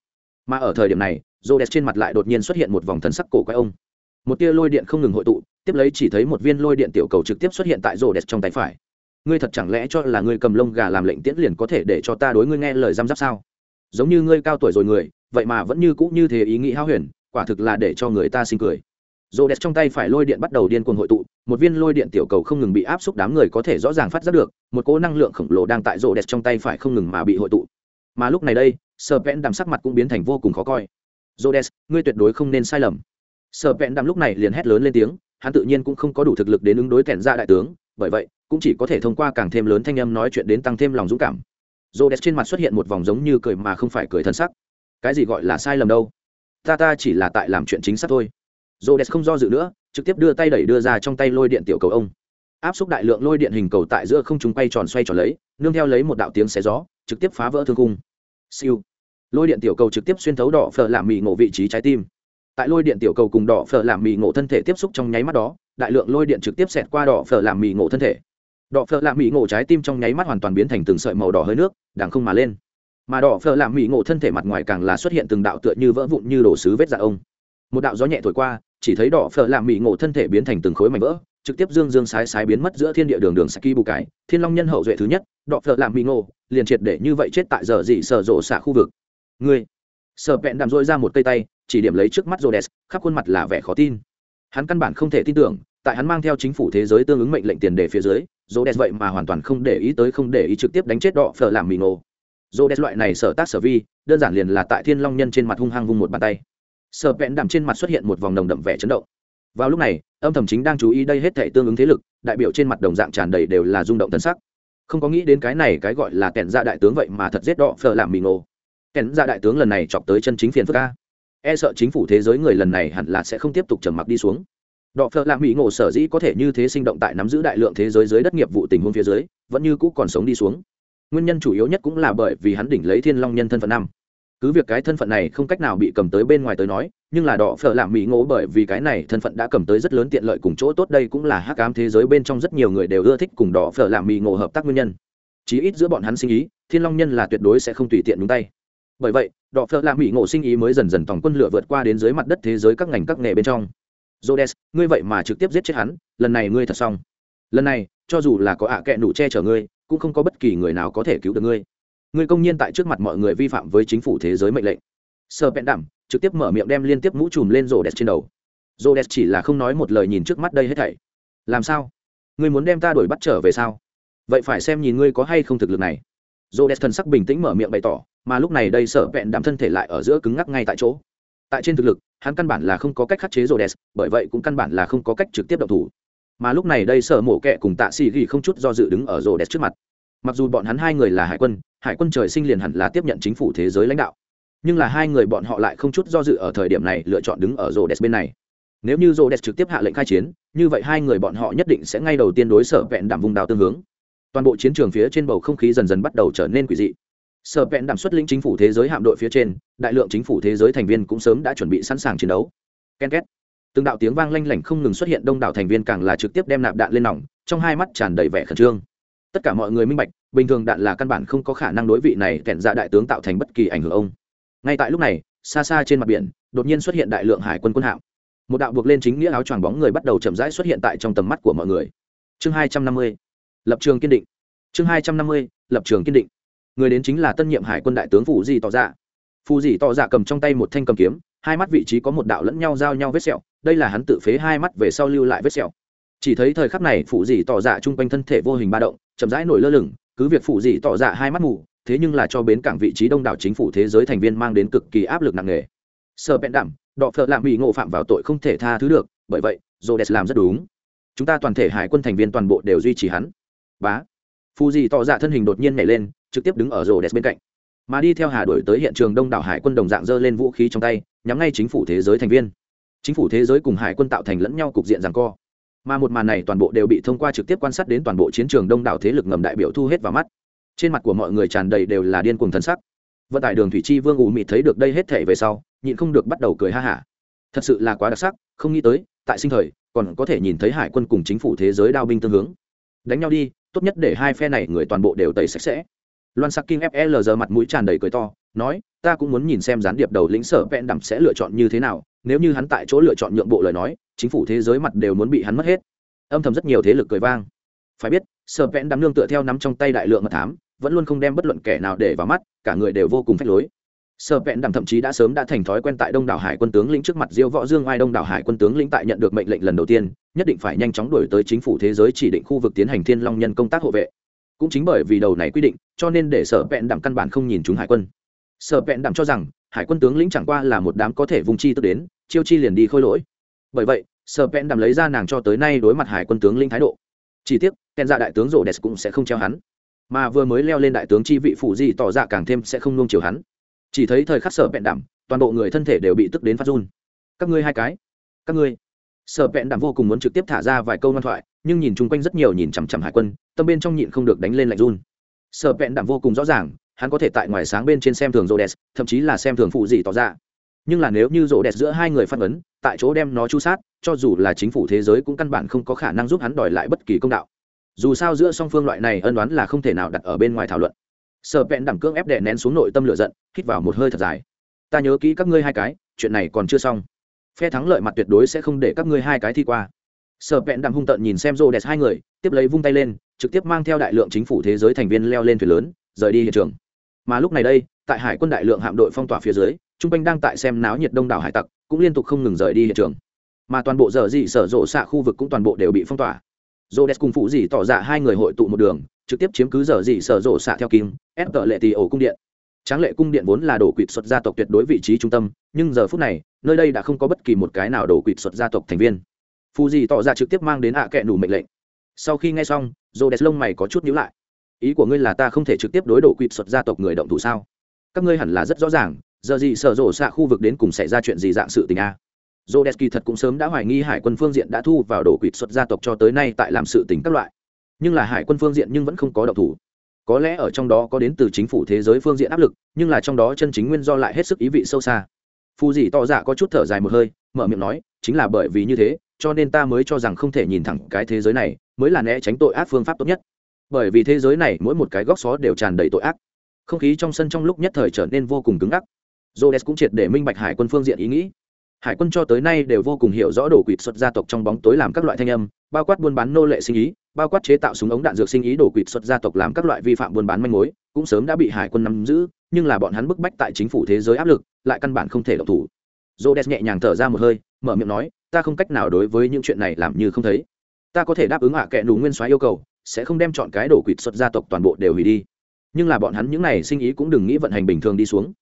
Mà ở thời điểm này, Rhodes trên mặt lại đột nhiên xuất hiện một vòng thần sắc cổ quái ông. Một tia lôi điện không ngừng hội tụ, tiếp lấy chỉ thấy một viên lôi điện tiểu cầu trực tiếp xuất hiện tại Rhodes trong tay phải ngươi thật chẳng lẽ cho là ngươi cầm lông gà làm lệnh tiễn liền có thể để cho ta đối ngươi nghe lời giam giáp sao giống như ngươi cao tuổi rồi người vậy mà vẫn như cũ như thế ý nghĩ hao huyền quả thực là để cho người ta sinh cười rô đẹp trong tay phải lôi điện bắt đầu điên cuồng hội tụ, một viên lôi điện tiểu cầu không ngừng bị áp xúc đám người có thể rõ ràng phát giác được, một cỗ năng lượng khổng lồ đang tại rô đẹp trong tay phải không ngừng mà bị hội tụ. Mà lúc này đây sờ vẽn đàm sắc mặt cũng biến thành vô cùng khó coi. Rô đẹp ngươi tuyệt đối không nên sai lầm. Sờ vẽn đàm lúc này liền hét lớn lên tiếng, hắn tự nhiên cũng không có đủ thực lực đến ứng đối kẻn ra đại tướng, bởi vậy, cũng chỉ có thể thông qua càng thêm lớn thanh âm nói chuyện đến tăng thêm lòng dũng cảm. Rô đẹp trên mặt xuất hiện một vòng giống như cười mà không phải cười thân sắc. Cái gì gọi là sai lầm đâu? Ta ta chỉ là tại làm chuyện chính xác thôi rô đès không do dự nữa, trực tiếp đưa tay đẩy đưa ra trong tay lôi điện tiểu cầu ông. Áp xúc đại lượng lôi điện hình cầu tại giữa không chúng quay tròn xoay tròn lấy, nương theo lấy một đạo tiếng xé gió, trực tiếp phá vỡ thương cung siêu. Lôi điện tiểu cầu trực tiếp xuyên thấu đỏ phở làm mì ngộ vị trí trái tim. Tại lôi điện tiểu cầu cùng đỏ phở làm mì ngộ thân thể tiếp xúc trong nháy mắt đó, đại lượng lôi điện trực tiếp xẹt qua đỏ phở làm mì ngộ thân thể. Đỏ phở làm mì ngộ trái tim trong nháy mắt hoàn toàn biến thành từng sợi màu đỏ hơi nước, đằng không mà lên. Mà đỏ phở làm mì ngộ thân thể mặt ngoài càng là xuất hiện từng đạo tựa như vỡ vụn như đổ sứ vết dạ ông một đạo gió nhẹ thổi qua chỉ thấy đỏ phở làm mỹ ngộ thân thể biến thành từng khối mảnh vỡ trực tiếp dương dương sái sái biến mất giữa thiên địa đường đường saki bù cải thiên long nhân hậu duệ thứ nhất đọ phợ làm mỹ ngộ liền triệt để như vậy chết tại giờ dị sở rộ xạ khu vực ngươi sợ vẹn đạm dội ra một cây tay chỉ điểm lấy trước mắt rô Rhodes, khắp khuôn mặt là vẻ khó tin. Hắn căn bản không thể tin tưởng, tại hắn mang theo chính phủ thế giới tương ứng mệnh lệnh tiền đề phía dưới, rô Rhodes vậy mà hoàn toàn không để ý tới không để ý trực tiếp đánh chết đọ phở làm mỹ ngộ. rô Rhodes loại này sở tác sở vi, đơn giản liền là tại Thiên Long nhân trên mặt hung hăng vung một bàn tay. Sở vẹn đạm trên mặt xuất hiện một vòng nồng đậm vẻ chấn động. Vào lúc này, âm thầm chính đang chú ý đây hết thảy tương ứng thế lực, đại biểu trên mặt đồng dạng tràn đầy đều là rung động thân sắc. Không có nghĩ đến cái này cái gọi là kẻn dạ đại tướng vậy mà thật giết đọ phở làm mì ngộ. Kẻn dạ đại tướng lần này chọc tới chân chính phiền phức a e sợ chính phủ thế giới người lần này hẳn là sẽ không tiếp tục trầm mặc đi xuống đọ phợ lạ mỹ ngộ sở dĩ có thể như thế sinh động tại nắm giữ đại lượng thế giới dưới đất nghiệp vụ tình huống phía dưới vẫn như cũ còn sống đi xuống nguyên nhân chủ yếu nhất cũng là bởi vì hắn đỉnh lấy thiên long nhân thân phận năm cứ việc cái thân phận này không cách nào bị cầm tới bên ngoài tới nói, nhưng là đỏ phở làm mỹ ngộ bởi vì cái này thân phận đã cầm tới rất lớn tiện lợi cùng chỗ tốt, đây cũng là hắc ám thế giới bên trong rất nhiều người đều ưa thích cùng đỏ phở làm mỹ ngộ hợp tác nguyên nhân. Chí ít giữa bọn hắn sinh ý, thiên long nhân là tuyệt đối sẽ không tùy tiện đúng tay. Bởi vậy đọ phở làm mỹ ngộ sinh ý mới dần dần tòng quân lửa vượt qua đến dưới mặt đất thế giới các ngành các nghề bên trong. Jodes ngươi vậy mà trực tiếp giết chết hắn, lần này ngươi thật xong. Lần này, cho dù là có ạ à kẹ nụ che chở ngươi, cũng không có bất kỳ người nào có thể cứu được ngươi ngươi công nhiên tại trước mặt mọi người vi phạm với chính phủ thế giới mệnh lệnh. Sơ bẹn đảm trực tiếp mở miệng đem liên tiếp mũ chùm lên rổ đẹp trên đầu. Rổ đẹp chỉ là không nói một lời nhìn trước mắt đây hết thảy. Làm sao? Ngươi muốn đem ta đuổi bắt trở về sao? Vậy phải xem nhìn ngươi có hay không thực lực này. Rổ đẹp thần sắc bình tĩnh mở miệng bày tỏ, mà lúc này đây Sở vẹn đạm thân thể lại ở giữa cứng ngắc ngay tại chỗ. Tại trên thực lực, hắn căn bản là không có cách khắc chế rổ đẹp bởi vậy cũng căn bản là không có cách trực tiếp độc thủ. Mà lúc này đây Sở mổ kẹ cùng tạ xì ghi không chút do dự đứng ở rổ đẹp trước mặt mặc dù bọn hắn hai người là hải quân hải quân trời sinh liền hẳn là tiếp nhận chính phủ thế giới lãnh đạo. Nhưng là hai người bọn họ lại không chút do dự ở thời điểm này lựa chọn đứng ở rô đès bên này. Nếu như rô đès trực tiếp hạ lệnh khai chiến, như vậy hai người bọn họ nhất định sẽ ngay đầu tiên đối sở vẹn đảm vùng đào tương hướng. Toàn bộ chiến trường phía trên bầu không khí dần dần bắt đầu trở nên quỷ dị. Sở vẹn đảm xuất lĩnh chính phủ thế giới hạm đội phía trên, đại lượng chính phủ thế giới thành viên cũng sớm đã chuẩn bị sẵn sàng chiến đấu. Ken két. Từng đạo tiếng vang lanh lảnh không ngừng xuất hiện, đông đảo thành viên càng là trực tiếp đem nạp đạn lên nòng, trong hai mắt tràn đầy vẻ khẩn trương tất cả mọi người minh bạch, bình thường đạn là căn bản không có khả năng đối vị này kẹn dạ đại tướng tạo thành bất kỳ ảnh hưởng ông. Ngay tại lúc này, xa xa trên mặt biển, đột nhiên xuất hiện đại lượng hải quân quân hạm. Một đạo buộc lên chính nghĩa áo choàng bóng người bắt đầu chậm rãi xuất hiện tại trong tầm mắt của mọi người. Chương hai trăm năm mươi, lập trường kiên định. Chương hai trăm năm mươi, lập trường kiên định. Người đến chính là tân nhiệm hải quân đại tướng phù dì tỏ dạ. Phù dì tỏ dạ cầm trong tay một thanh cầm kiếm, hai mắt vị trí có một đạo lẫn nhau giao nhau vết sẹo, đây là hắn tự phế hai mắt về sau lưu lại vết sẹo chỉ thấy thời khắc này phụ dì tỏ dạ chung quanh thân thể vô hình ba động, chậm rãi nổi lơ lửng, cứ việc phụ dì tỏ dạ hai mắt mù, thế nhưng là cho bến cảng vị trí đông đảo chính phủ thế giới thành viên mang đến cực kỳ áp lực nặng nề. Sợ bẹn đảm đọ phợ lạm bị ngộ phạm vào tội không thể tha thứ được, bởi vậy jodes làm rất đúng. Chúng ta toàn thể hải quân thành viên toàn bộ đều duy trì hắn. Bá. Phù dì tỏ dạ thân hình đột nhiên nhảy lên, trực tiếp đứng ở rổ đẹp bên cạnh. Mà đi theo hà đổi tới hiện trường đông đảo hải quân đồng dạng dơ lên vũ khí trong tay, nhắm ngay chính phủ thế giới thành viên. Chính phủ thế giới cùng hải quân tạo thành lẫn nhau cục diện rằng co mà một màn này toàn bộ đều bị thông qua trực tiếp quan sát đến toàn bộ chiến trường đông đảo thế lực ngầm đại biểu thu hết vào mắt. Trên mặt của mọi người tràn đầy đều là điên cuồng thân sắc. Vận tải đường thủy chi vương ủ mịt thấy được đây hết thể về sau, nhịn không được bắt đầu cười ha hả. Thật sự là quá đặc sắc, không nghĩ tới, tại sinh thời, còn có thể nhìn thấy hải quân cùng chính phủ thế giới đao binh tương hướng. Đánh nhau đi, tốt nhất để hai phe này người toàn bộ đều tẩy sạch sẽ. Loan sắc kim fl giờ mặt mũi tràn đầy cười to nói, ta cũng muốn nhìn xem gián điệp đầu lĩnh sở vẹn đẳng sẽ lựa chọn như thế nào, nếu như hắn tại chỗ lựa chọn nhượng bộ lời nói, chính phủ thế giới mặt đều muốn bị hắn mất hết. Âm thầm rất nhiều thế lực cười vang. Phải biết, sở vẹn đắm nương tựa theo nắm trong tay đại lượng mật thám, vẫn luôn không đem bất luận kẻ nào để vào mắt, cả người đều vô cùng phách lối. Sở vẹn đắm thậm chí đã sớm đã thành thói quen tại đông đảo hải quân tướng lĩnh trước mặt diêu võ dương ai đông đảo hải quân tướng lĩnh tại nhận được mệnh lệnh lần đầu tiên, nhất định phải nhanh chóng đổi tới chính phủ thế giới chỉ định khu vực tiến hành thiên long nhân công tác hộ vệ. Cũng chính bởi vì đầu này quy định, cho nên để sở vẹn đạm căn bản không nhìn chúng hải quân sở vẹn Đảm cho rằng, hải quân tướng lĩnh chẳng qua là một đám có thể vùng chi tức đến, chiêu chi liền đi khôi lỗi. Bởi vậy sợ vẹn Đảm lấy ra nàng cho tới nay đối mặt hải quân tướng Lĩnh thái độ. Chỉ tiếc, kèn dạ đại tướng Rổ đẹp cũng sẽ không treo hắn. Mà vừa mới leo lên đại tướng chi vị phụ gì tỏ ra càng thêm sẽ không nung chiều hắn. Chỉ thấy thời khắc sợ vẹn đảm toàn bộ người thân thể đều bị tức đến phát run. Các ngươi hai cái, các ngươi. Sợ vẹn đảm vô cùng muốn trực tiếp thả ra vài câu ngoan thoại, nhưng nhìn chung quanh rất nhiều nhìn chằm chằm hải quân, tâm bên trong nhịn không được đánh lên lạnh run. Sợ vẹn đảm vô cùng rõ ràng hắn có thể tại ngoài sáng bên trên xem thường rô đès thậm chí là xem thường phụ gì tỏ ra. Nhưng là nếu như rô đès giữa hai người phát ấn, tại chỗ đem nó chu sát, cho dù là chính phủ thế giới cũng căn bản không có khả năng giúp hắn đòi lại bất kỳ công đạo. Dù sao giữa song phương loại này ân đoán là không thể nào đặt ở bên ngoài thảo luận. Sợ vẹn đẳng cưỡng ép đè nén xuống nội tâm lửa giận, hít vào một hơi thật dài. Ta nhớ kỹ các ngươi hai cái, chuyện này còn chưa xong. Phe thắng lợi mặt tuyệt đối sẽ không để các ngươi hai cái thi qua. Sợ vẹn đẳng hung tợn nhìn xem rô đẹp hai người, tiếp lấy vung tay lên, trực tiếp mang theo đại lượng chính phủ thế giới thành viên leo lên thuyền lớn, rời đi hiện trường mà lúc này đây, tại hải quân đại lượng hạm đội phong tỏa phía dưới, trung quanh đang tại xem náo nhiệt đông đảo hải tặc, cũng liên tục không ngừng rời đi hiện trường. Mà toàn bộ giờ dị sở rộ xạ khu vực cũng toàn bộ đều bị phong tỏa. Rô đès cùng phụ dị tỏ ra hai người hội tụ một đường, trực tiếp chiếm cứ giờ dị sở rộ xạ theo kim, ép tợ lệ tì ổ cung điện. Tráng lệ cung điện vốn là đổ quỵt xuất gia tộc tuyệt đối vị trí trung tâm, nhưng giờ phút này, nơi đây đã không có bất kỳ một cái nào đổ quỵt xuất gia tộc thành viên. Phụ dị tỏ ra trực tiếp mang đến hạ à kệ nủ mệnh lệnh. Sau khi nghe xong rô đès lông mày có chút nhíu lại ý của ngươi là ta không thể trực tiếp đối đầu quỵt xuất gia tộc người động thủ sao? Các ngươi hẳn là rất rõ ràng, giờ gì sở rộ xạ khu vực đến cùng xảy ra chuyện gì dạng sự tình a? Zodeski thật cũng sớm đã hoài nghi hải quân phương diện đã thu vào đổ quỵt xuất gia tộc cho tới nay tại làm sự tình các loại. Nhưng là hải quân phương diện nhưng vẫn không có động thủ. Có lẽ ở trong đó có đến từ chính phủ thế giới phương diện áp lực, nhưng là trong đó chân chính nguyên do lại hết sức ý vị sâu xa. Phù dì tỏ dạ có chút thở dài một hơi, mở miệng nói, chính là bởi vì như thế, cho nên ta mới cho rằng không thể nhìn thẳng cái thế giới này, mới là né tránh tội ác phương pháp tốt nhất bởi vì thế giới này mỗi một cái góc xó đều tràn đầy tội ác. Không khí trong sân trong lúc nhất thời trở nên vô cùng cứng ngắc. Jones cũng triệt để minh bạch hải quân phương diện ý nghĩ. Hải quân cho tới nay đều vô cùng hiểu rõ đồ quỵt xuất gia tộc trong bóng tối làm các loại thanh âm, bao quát buôn bán nô lệ sinh ý, bao quát chế tạo súng ống đạn dược sinh ý đồ quỵt xuất gia tộc làm các loại vi phạm buôn bán manh mối, cũng sớm đã bị hải quân nắm giữ, nhưng là bọn hắn bức bách tại chính phủ thế giới áp lực, lại căn bản không thể độc thủ. J nhẹ nhàng thở ra một hơi, mở miệng nói, ta không cách nào đối với những chuyện này làm như không thấy. Ta có thể đáp ứng hạ kệ đủ nguyên soái yêu cầu sẽ không đem chọn cái đồ quỵt xuất gia tộc toàn bộ đều hủy đi. Nhưng là bọn hắn những này sinh ý cũng đừng nghĩ vận hành bình thường đi xuống.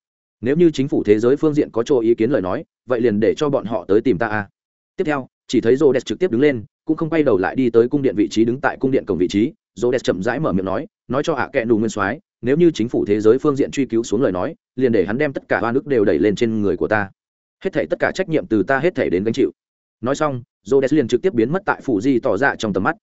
Nếu như chính phủ thế giới phương diện có cho ý kiến lời nói, vậy liền để cho bọn họ tới tìm ta a. Tiếp theo, chỉ thấy rô đẹp trực tiếp đứng lên, cũng không quay đầu lại đi tới cung điện vị trí đứng tại cung điện cổng vị trí. Rô đẹp chậm rãi mở miệng nói nói cho hạ kệ đủ nguyên soái, nếu như chính phủ thế giới phương diện truy cứu xuống lời nói, liền để hắn đem tất cả hoa nước đều đẩy lên trên người của ta. Hết thảy tất cả trách nhiệm từ ta hết thảy đến gánh chịu. Nói xong rô đẹp liền trực tiếp biến mất tại phủ di tỏ ra trong tầm mắt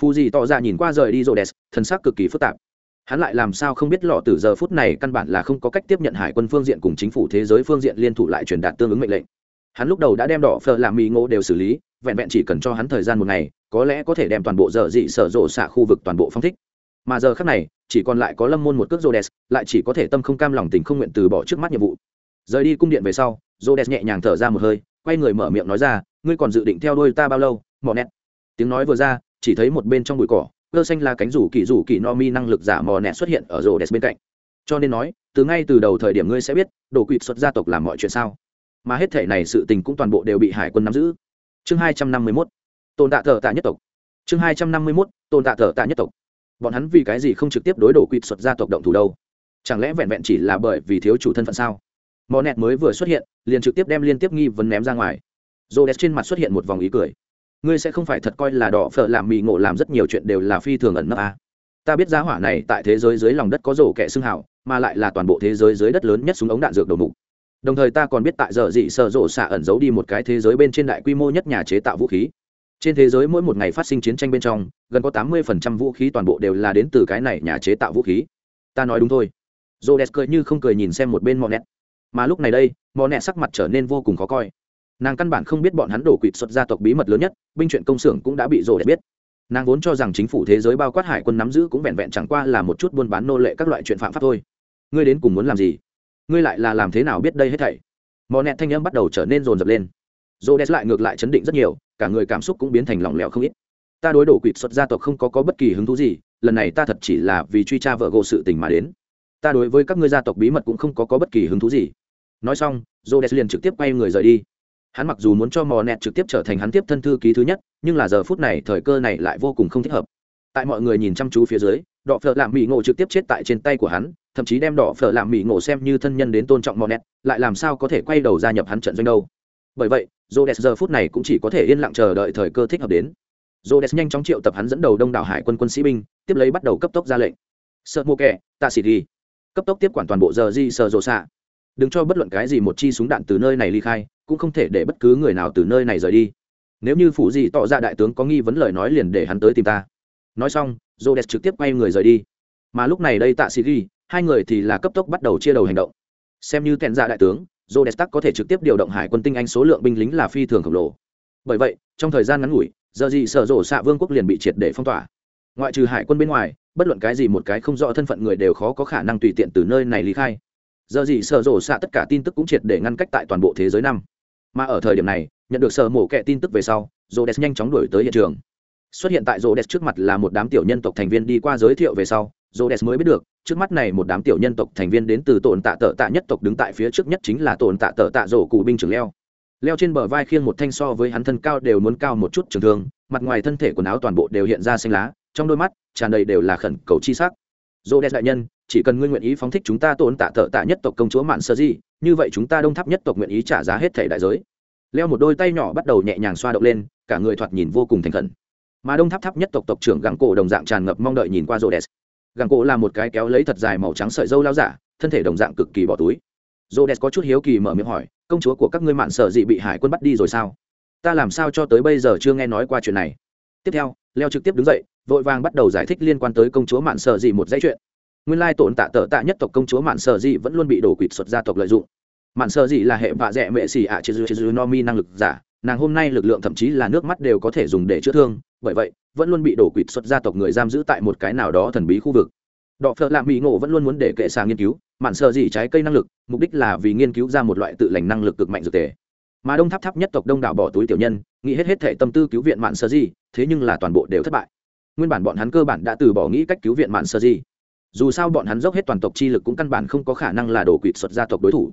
phù dì tỏ ra nhìn qua rời đi rô đès thân xác cực kỳ phức tạp. Hắn lại làm sao không biết lọ từ giờ phút này căn bản là không có cách tiếp nhận hải quân phương diện cùng chính phủ thế giới phương diện liên thủ lại truyền đạt tương ứng mệnh lệnh. Hắn lúc đầu đã đem đỏ phờ làm mì ngộ đều xử lý, vẹn vẹn chỉ cần cho hắn thời gian một ngày, có lẽ có thể đem toàn bộ dở dị sở rộ xạ khu vực toàn bộ phong thích. Mà giờ khác này, chỉ còn lại có lâm môn một cước rô đès lại chỉ có thể tâm không cam lòng tình không nguyện từ bỏ trước mắt nhiệm vụ. Rời đi cung điện về sau rô đès nhẹ nhàng thở ra một hơi, quay người mở miệng nói ra, ngươi còn dự định theo đuôi ta bao lâu mỏ nét tiếng nói vừa ra chỉ thấy một bên trong bụi cỏ, cơ xanh là cánh rủ kỳ rủ kỳ no mi năng lực giả mò nẹt xuất hiện ở rô đẹp bên cạnh. Cho nên nói, từ ngay từ đầu thời điểm ngươi sẽ biết, đồ quỵt xuất gia tộc làm mọi chuyện sao. Mà hết thể này sự tình cũng toàn bộ đều bị hải quân nắm giữ. Chương hai trăm năm mươi mốt tồn tạ thờ tạ nhất tộc. Chương hai trăm năm mươi mốt tồn tạ thờ tạ nhất tộc. Bọn hắn vì cái gì không trực tiếp đối đồ quỵt xuất gia tộc động thủ đâu? Chẳng lẽ vẹn vẹn chỉ là bởi vì thiếu chủ thân phận sao? Mò nẹt mới vừa xuất hiện, liền trực tiếp đem liên tiếp nghi vấn ném ra ngoài. Rô đès trên mặt xuất hiện một vòng ý cười ngươi sẽ không phải thật coi là đỏ phở làm mì ngộ làm rất nhiều chuyện đều là phi thường ẩn nấp à. ta biết giá hỏa này tại thế giới dưới lòng đất có rổ kẻ xương hảo mà lại là toàn bộ thế giới dưới đất lớn nhất súng ống đạn dược đầu mục. Đồng thời ta còn biết tại giờ dị sợ rộ xạ ẩn giấu đi một cái thế giới bên trên đại quy mô nhất nhà chế tạo vũ khí. Trên thế giới mỗi một ngày phát sinh chiến tranh bên trong gần có tám mươi phần trăm vũ khí toàn bộ đều là đến từ cái này nhà chế tạo vũ khí. Ta nói đúng thôi. J o cười như không cười nhìn xem một bên mò nẹt, mà lúc này đây mò nẹt sắc mặt trở nên vô cùng khó coi nàng căn bản không biết bọn hắn đổ quỵt xuất gia tộc bí mật lớn nhất binh chuyện công xưởng cũng đã bị rồ đẹp biết. Nàng vốn cho rằng chính phủ thế giới bao quát hải quân nắm giữ cũng vẹn vẹn chẳng qua là một chút buôn bán nô lệ các loại chuyện phạm pháp thôi. Ngươi đến cùng muốn làm gì? Ngươi lại là làm thế nào biết đây hết thảy? Mò nẹt thanh âm bắt đầu trở nên rồn rập lên. Rô đès lại ngược lại chấn định rất nhiều cả người cảm xúc cũng biến thành lỏng lẻo không ít. Ta đối đổ quỵt xuất gia tộc không có, có bất kỳ hứng thú gì lần này ta thật chỉ là vì truy tra vợ gộ sự tình mà đến. Ta đối với các ngươi gia tộc bí mật cũng không có, có bất kỳ hứng thú gì. Nói xong rô đès liền trực tiếp quay người rời đi hắn mặc dù muốn cho mò nẹt trực tiếp trở thành hắn tiếp thân thư ký thứ nhất, nhưng là giờ phút này thời cơ này lại vô cùng không thích hợp. Tại mọi người nhìn chăm chú phía dưới, đỏ phở làm mỹ ngộ trực tiếp chết tại trên tay của hắn, thậm chí đem đỏ phở làm mỹ ngộ xem như thân nhân đến tôn trọng mò nẹt, lại làm sao có thể quay đầu gia nhập hắn trận doanh đâu. Bởi vậy j giờ phút này cũng chỉ có thể yên lặng chờ đợi thời cơ thích hợp đến. J nhanh chóng triệu tập hắn dẫn đầu đông đảo hải quân quân sĩ binh, tiếp lấy bắt đầu cấp tốc ra lệnh. Sợ mô kẻ, tạ xịt đi. cấp tốc tiếp quản toàn bộ giờ di sợ rộ xạ đừng cho bất luận cái gì một chi súng đạn từ nơi này ly khai, cũng không thể để bất cứ người nào từ nơi này rời đi. Nếu như phủ gì tỏ ra đại tướng có nghi vấn lời nói liền để hắn tới tìm ta. Nói xong j trực tiếp quay người rời đi. Mà lúc này đây tạ sĩ ghi, hai người thì là cấp tốc bắt đầu chia đầu hành động. Xem như kèn dạ đại tướng j tắc có thể trực tiếp điều động hải quân tinh anh số lượng binh lính là phi thường khổng lồ. Bởi vậy, trong thời gian ngắn ngủi, giờ gì sở rộ xạ vương quốc liền bị triệt để phong tỏa. Ngoại trừ hải quân bên ngoài, bất luận cái gì một cái không rõ thân phận người đều khó có khả năng tùy tiện từ nơi này lý khai giờ gì sở rộ xạ tất cả tin tức cũng triệt để ngăn cách tại toàn bộ thế giới năm. Mà ở thời điểm này, nhận được sở mổ kẹ tin tức về sau rô đès nhanh chóng đuổi tới hiện trường. Xuất hiện tại rô đès trước mặt là một đám tiểu nhân tộc thành viên đi qua giới thiệu về sau rô đès mới biết được, trước mắt này một đám tiểu nhân tộc thành viên đến từ tồn tạ tợ tạ nhất tộc đứng tại phía trước nhất chính là tồn tạ tợ tạ rổ cụ binh trưởng leo. Leo trên bờ vai khiêng một thanh so với hắn thân cao đều muốn cao một chút trường thương, mặt ngoài thân thể quần áo toàn bộ đều hiện ra xanh lá, trong đôi mắt tràn đầy đều là khẩn cầu chi sắc. Dô đen đại nhân chỉ cần ngươi nguyện ý phóng thích chúng ta tổn tạ thợ tạ nhất tộc công chúa mạn sơ di, như vậy chúng ta đông tháp nhất tộc nguyện ý trả giá hết thể đại giới. Leo một đôi tay nhỏ bắt đầu nhẹ nhàng xoa động lên, cả người thoạt nhìn vô cùng thành khẩn. Mà đông tháp tháp nhất tộc tộc trưởng gẳng cổ đồng dạng tràn ngập mong đợi nhìn qua rô đès gẳng cổ là một cái kéo lấy thật dài màu trắng sợi dâu lao giả, thân thể đồng dạng cực kỳ bỏ túi. Rô đès có chút hiếu kỳ mở miệng hỏi, công chúa của các ngươi mạn sợ dị bị hải quân bắt đi rồi sao? Ta làm sao cho tới bây giờ chưa nghe nói qua chuyện này? Tiếp theo, leo trực tiếp đứng dậy, vội vàng bắt đầu giải thích liên quan tới công chúa mạn sợ dị một dãy chuyện nguyên lai tổn tạ tợ tạ nhất tộc công chúa mạn sở dị vẫn luôn bị đổ quỵt xuất gia tộc lợi dụng. Mạn sở dị là hệ vạ dẹ mệ xì ạ chê dư no mi năng lực giả nàng hôm nay lực lượng thậm chí là nước mắt đều có thể dùng để chữa thương bởi vậy vẫn luôn bị đổ quỵt xuất gia tộc người giam giữ tại một cái nào đó thần bí khu vực. Đọ phợ lạ mỹ ngộ vẫn luôn muốn để kệ xà nghiên cứu mạn sợ dị trái cây năng lực mục đích là vì nghiên cứu ra một loại tự lành năng lực cực mạnh dược tề. Mà đông tháp tháp nhất tộc đông đảo bỏ túi tiểu nhân nghĩ hết hết thể tâm tư cứu viện mạn sơ Dị, thế nhưng là toàn bộ đều thất bại. Nguyên bản bọn hắn cơ bản đã từ bỏ nghĩ cách cứu viện mạn sơ Dị dù sao bọn hắn dốc hết toàn tộc chi lực cũng căn bản không có khả năng là đổ quỵt xuất gia tộc đối thủ.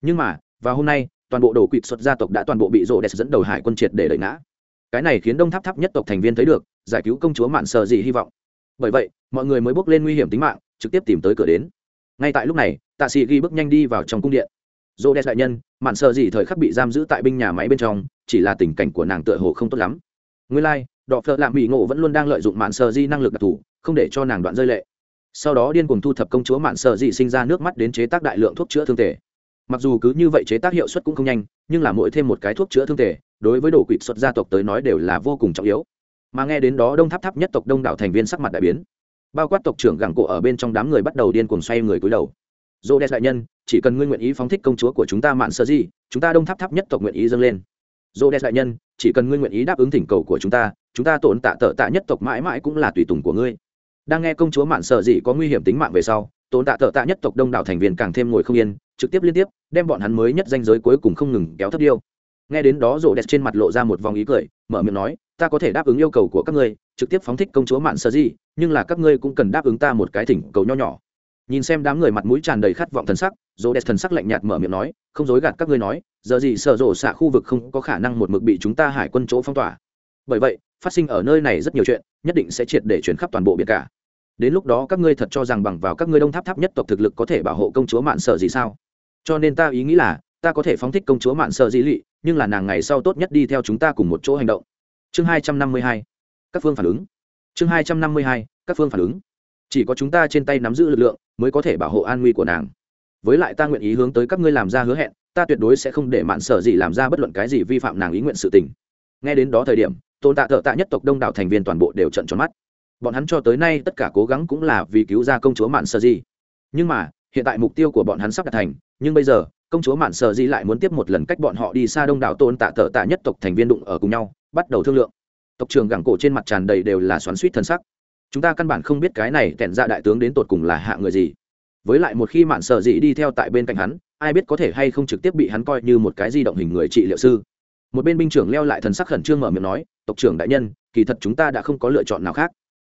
Nhưng mà vào hôm nay toàn bộ đổ quỵt xuất gia tộc đã toàn bộ bị Rô đẹp dẫn đầu hải quân triệt để đẩy ngã. Cái này khiến đông tháp tháp nhất tộc thành viên thấy được giải cứu công chúa mạn sơ gì hy vọng. Bởi vậy mọi người mới bước lên nguy hiểm tính mạng trực tiếp tìm tới cửa đến. Ngay tại lúc này tạ sĩ ghi bước nhanh đi vào trong cung điện. Dô đẹp đại nhân mạn sợ gì thời khắc bị giam giữ tại binh nhà máy bên trong chỉ là tình cảnh của nàng tựa hồ không tốt lắm. Nguyên lai、like, đọ phợ lạm bị ngộ vẫn luôn đang lợi dụng mạn sợ di năng lực đặc thù không để cho nàng đoạn rơi lệ sau đó điên cuồng thu thập công chúa mạn sợ dị sinh ra nước mắt đến chế tác đại lượng thuốc chữa thương tề. Mặc dù cứ như vậy chế tác hiệu suất cũng không nhanh, nhưng là mỗi thêm một cái thuốc chữa thương tề, đối với đồ quỵ xuất gia tộc tới nói đều là vô cùng trọng yếu. Mà nghe đến đó đông tháp tháp nhất tộc đông đảo thành viên sắc mặt đại biến. Bao quát tộc trưởng gẳng cổ ở bên trong đám người bắt đầu điên cuồng xoay người cúi đầu. Dô đen đại nhân, chỉ cần ngươi nguyện ý phóng thích công chúa của chúng ta mạn sơ dị, chúng ta đông tháp tháp nhất tộc nguyện ý dâng lên. Dô đen đại nhân, chỉ cần ngươi nguyện ý đáp ứng thỉnh cầu của chúng ta chúng ta tổn tạ tợ tạ nhất tộc mãi mãi cũng là tùy tùng của ngươi đang nghe công chúa mạn sợ dị có nguy hiểm tính mạng về sau, tốn tạ tợ tạ nhất tộc đông đảo thành viên càng thêm ngồi không yên, trực tiếp liên tiếp, đem bọn hắn mới nhất danh giới cuối cùng không ngừng kéo thấp điêu. Nghe đến đó rổ đẹp trên mặt lộ ra một vòng ý cười, mở miệng nói, ta có thể đáp ứng yêu cầu của các ngươi, trực tiếp phóng thích công chúa mạn sợ dị nhưng là các ngươi cũng cần đáp ứng ta một cái thỉnh cầu nho nhỏ. Nhìn xem đám người mặt mũi tràn đầy khát vọng thần sắc rổ đẹp thần sắc lạnh nhạt mở miệng nói, không dối gạt các ngươi nói, giờ gì sợ rổ xạ khu vực không có khả năng một mực bị chúng ta hải quân chỗ phong tỏa. Bởi vậy phát sinh ở nơi này rất nhiều chuyện, nhất định sẽ triệt để chuyển khắp toàn bộ biển cả. Đến lúc đó các ngươi thật cho rằng bằng vào các ngươi đông tháp tháp nhất tộc thực lực có thể bảo hộ công chúa mạn sợ gì sao? Cho nên ta ý nghĩ là, ta có thể phóng thích công chúa mạn sợ dĩ lị, nhưng là nàng ngày sau tốt nhất đi theo chúng ta cùng một chỗ hành động. Chương hai trăm năm mươi hai, các phương phản ứng. Chương hai trăm năm mươi hai, các phương phản ứng. Chỉ có chúng ta trên tay nắm giữ lực lượng mới có thể bảo hộ an nguy của nàng. Với lại ta nguyện ý hướng tới các ngươi làm ra hứa hẹn, ta tuyệt đối sẽ không để mạn sở gì làm ra bất luận cái gì vi phạm nàng ý nguyện sự tình. Nghe đến đó thời điểm Tôn tạ thợ tạ nhất tộc đông đảo thành viên toàn bộ đều trận tròn mắt. Bọn hắn cho tới nay tất cả cố gắng cũng là vì cứu ra công chúa mạn Sơ gì nhưng mà, hiện tại mục tiêu của bọn hắn sắp đạt thành, nhưng bây giờ, công chúa mạn Sơ gì lại muốn tiếp một lần cách bọn họ đi xa đông đảo tôn tạ thợ tạ nhất tộc thành viên đụng ở cùng nhau, bắt đầu thương lượng. Tộc trưởng gẳng cổ trên mặt tràn đầy đều là xoắn suýt thân sắc. Chúng ta căn bản không biết cái này kẻn ra dạ đại tướng đến tột cùng là hạ người gì. Với lại một khi mạn sợ dị đi theo tại bên cạnh hắn, ai biết có thể hay không trực tiếp bị hắn coi như một cái di động hình người trị liệu sư. Một bên binh trưởng leo lại thần sắc khẩn trương mở miệng nói tộc trưởng đại nhân kỳ thật chúng ta đã không có lựa chọn nào khác.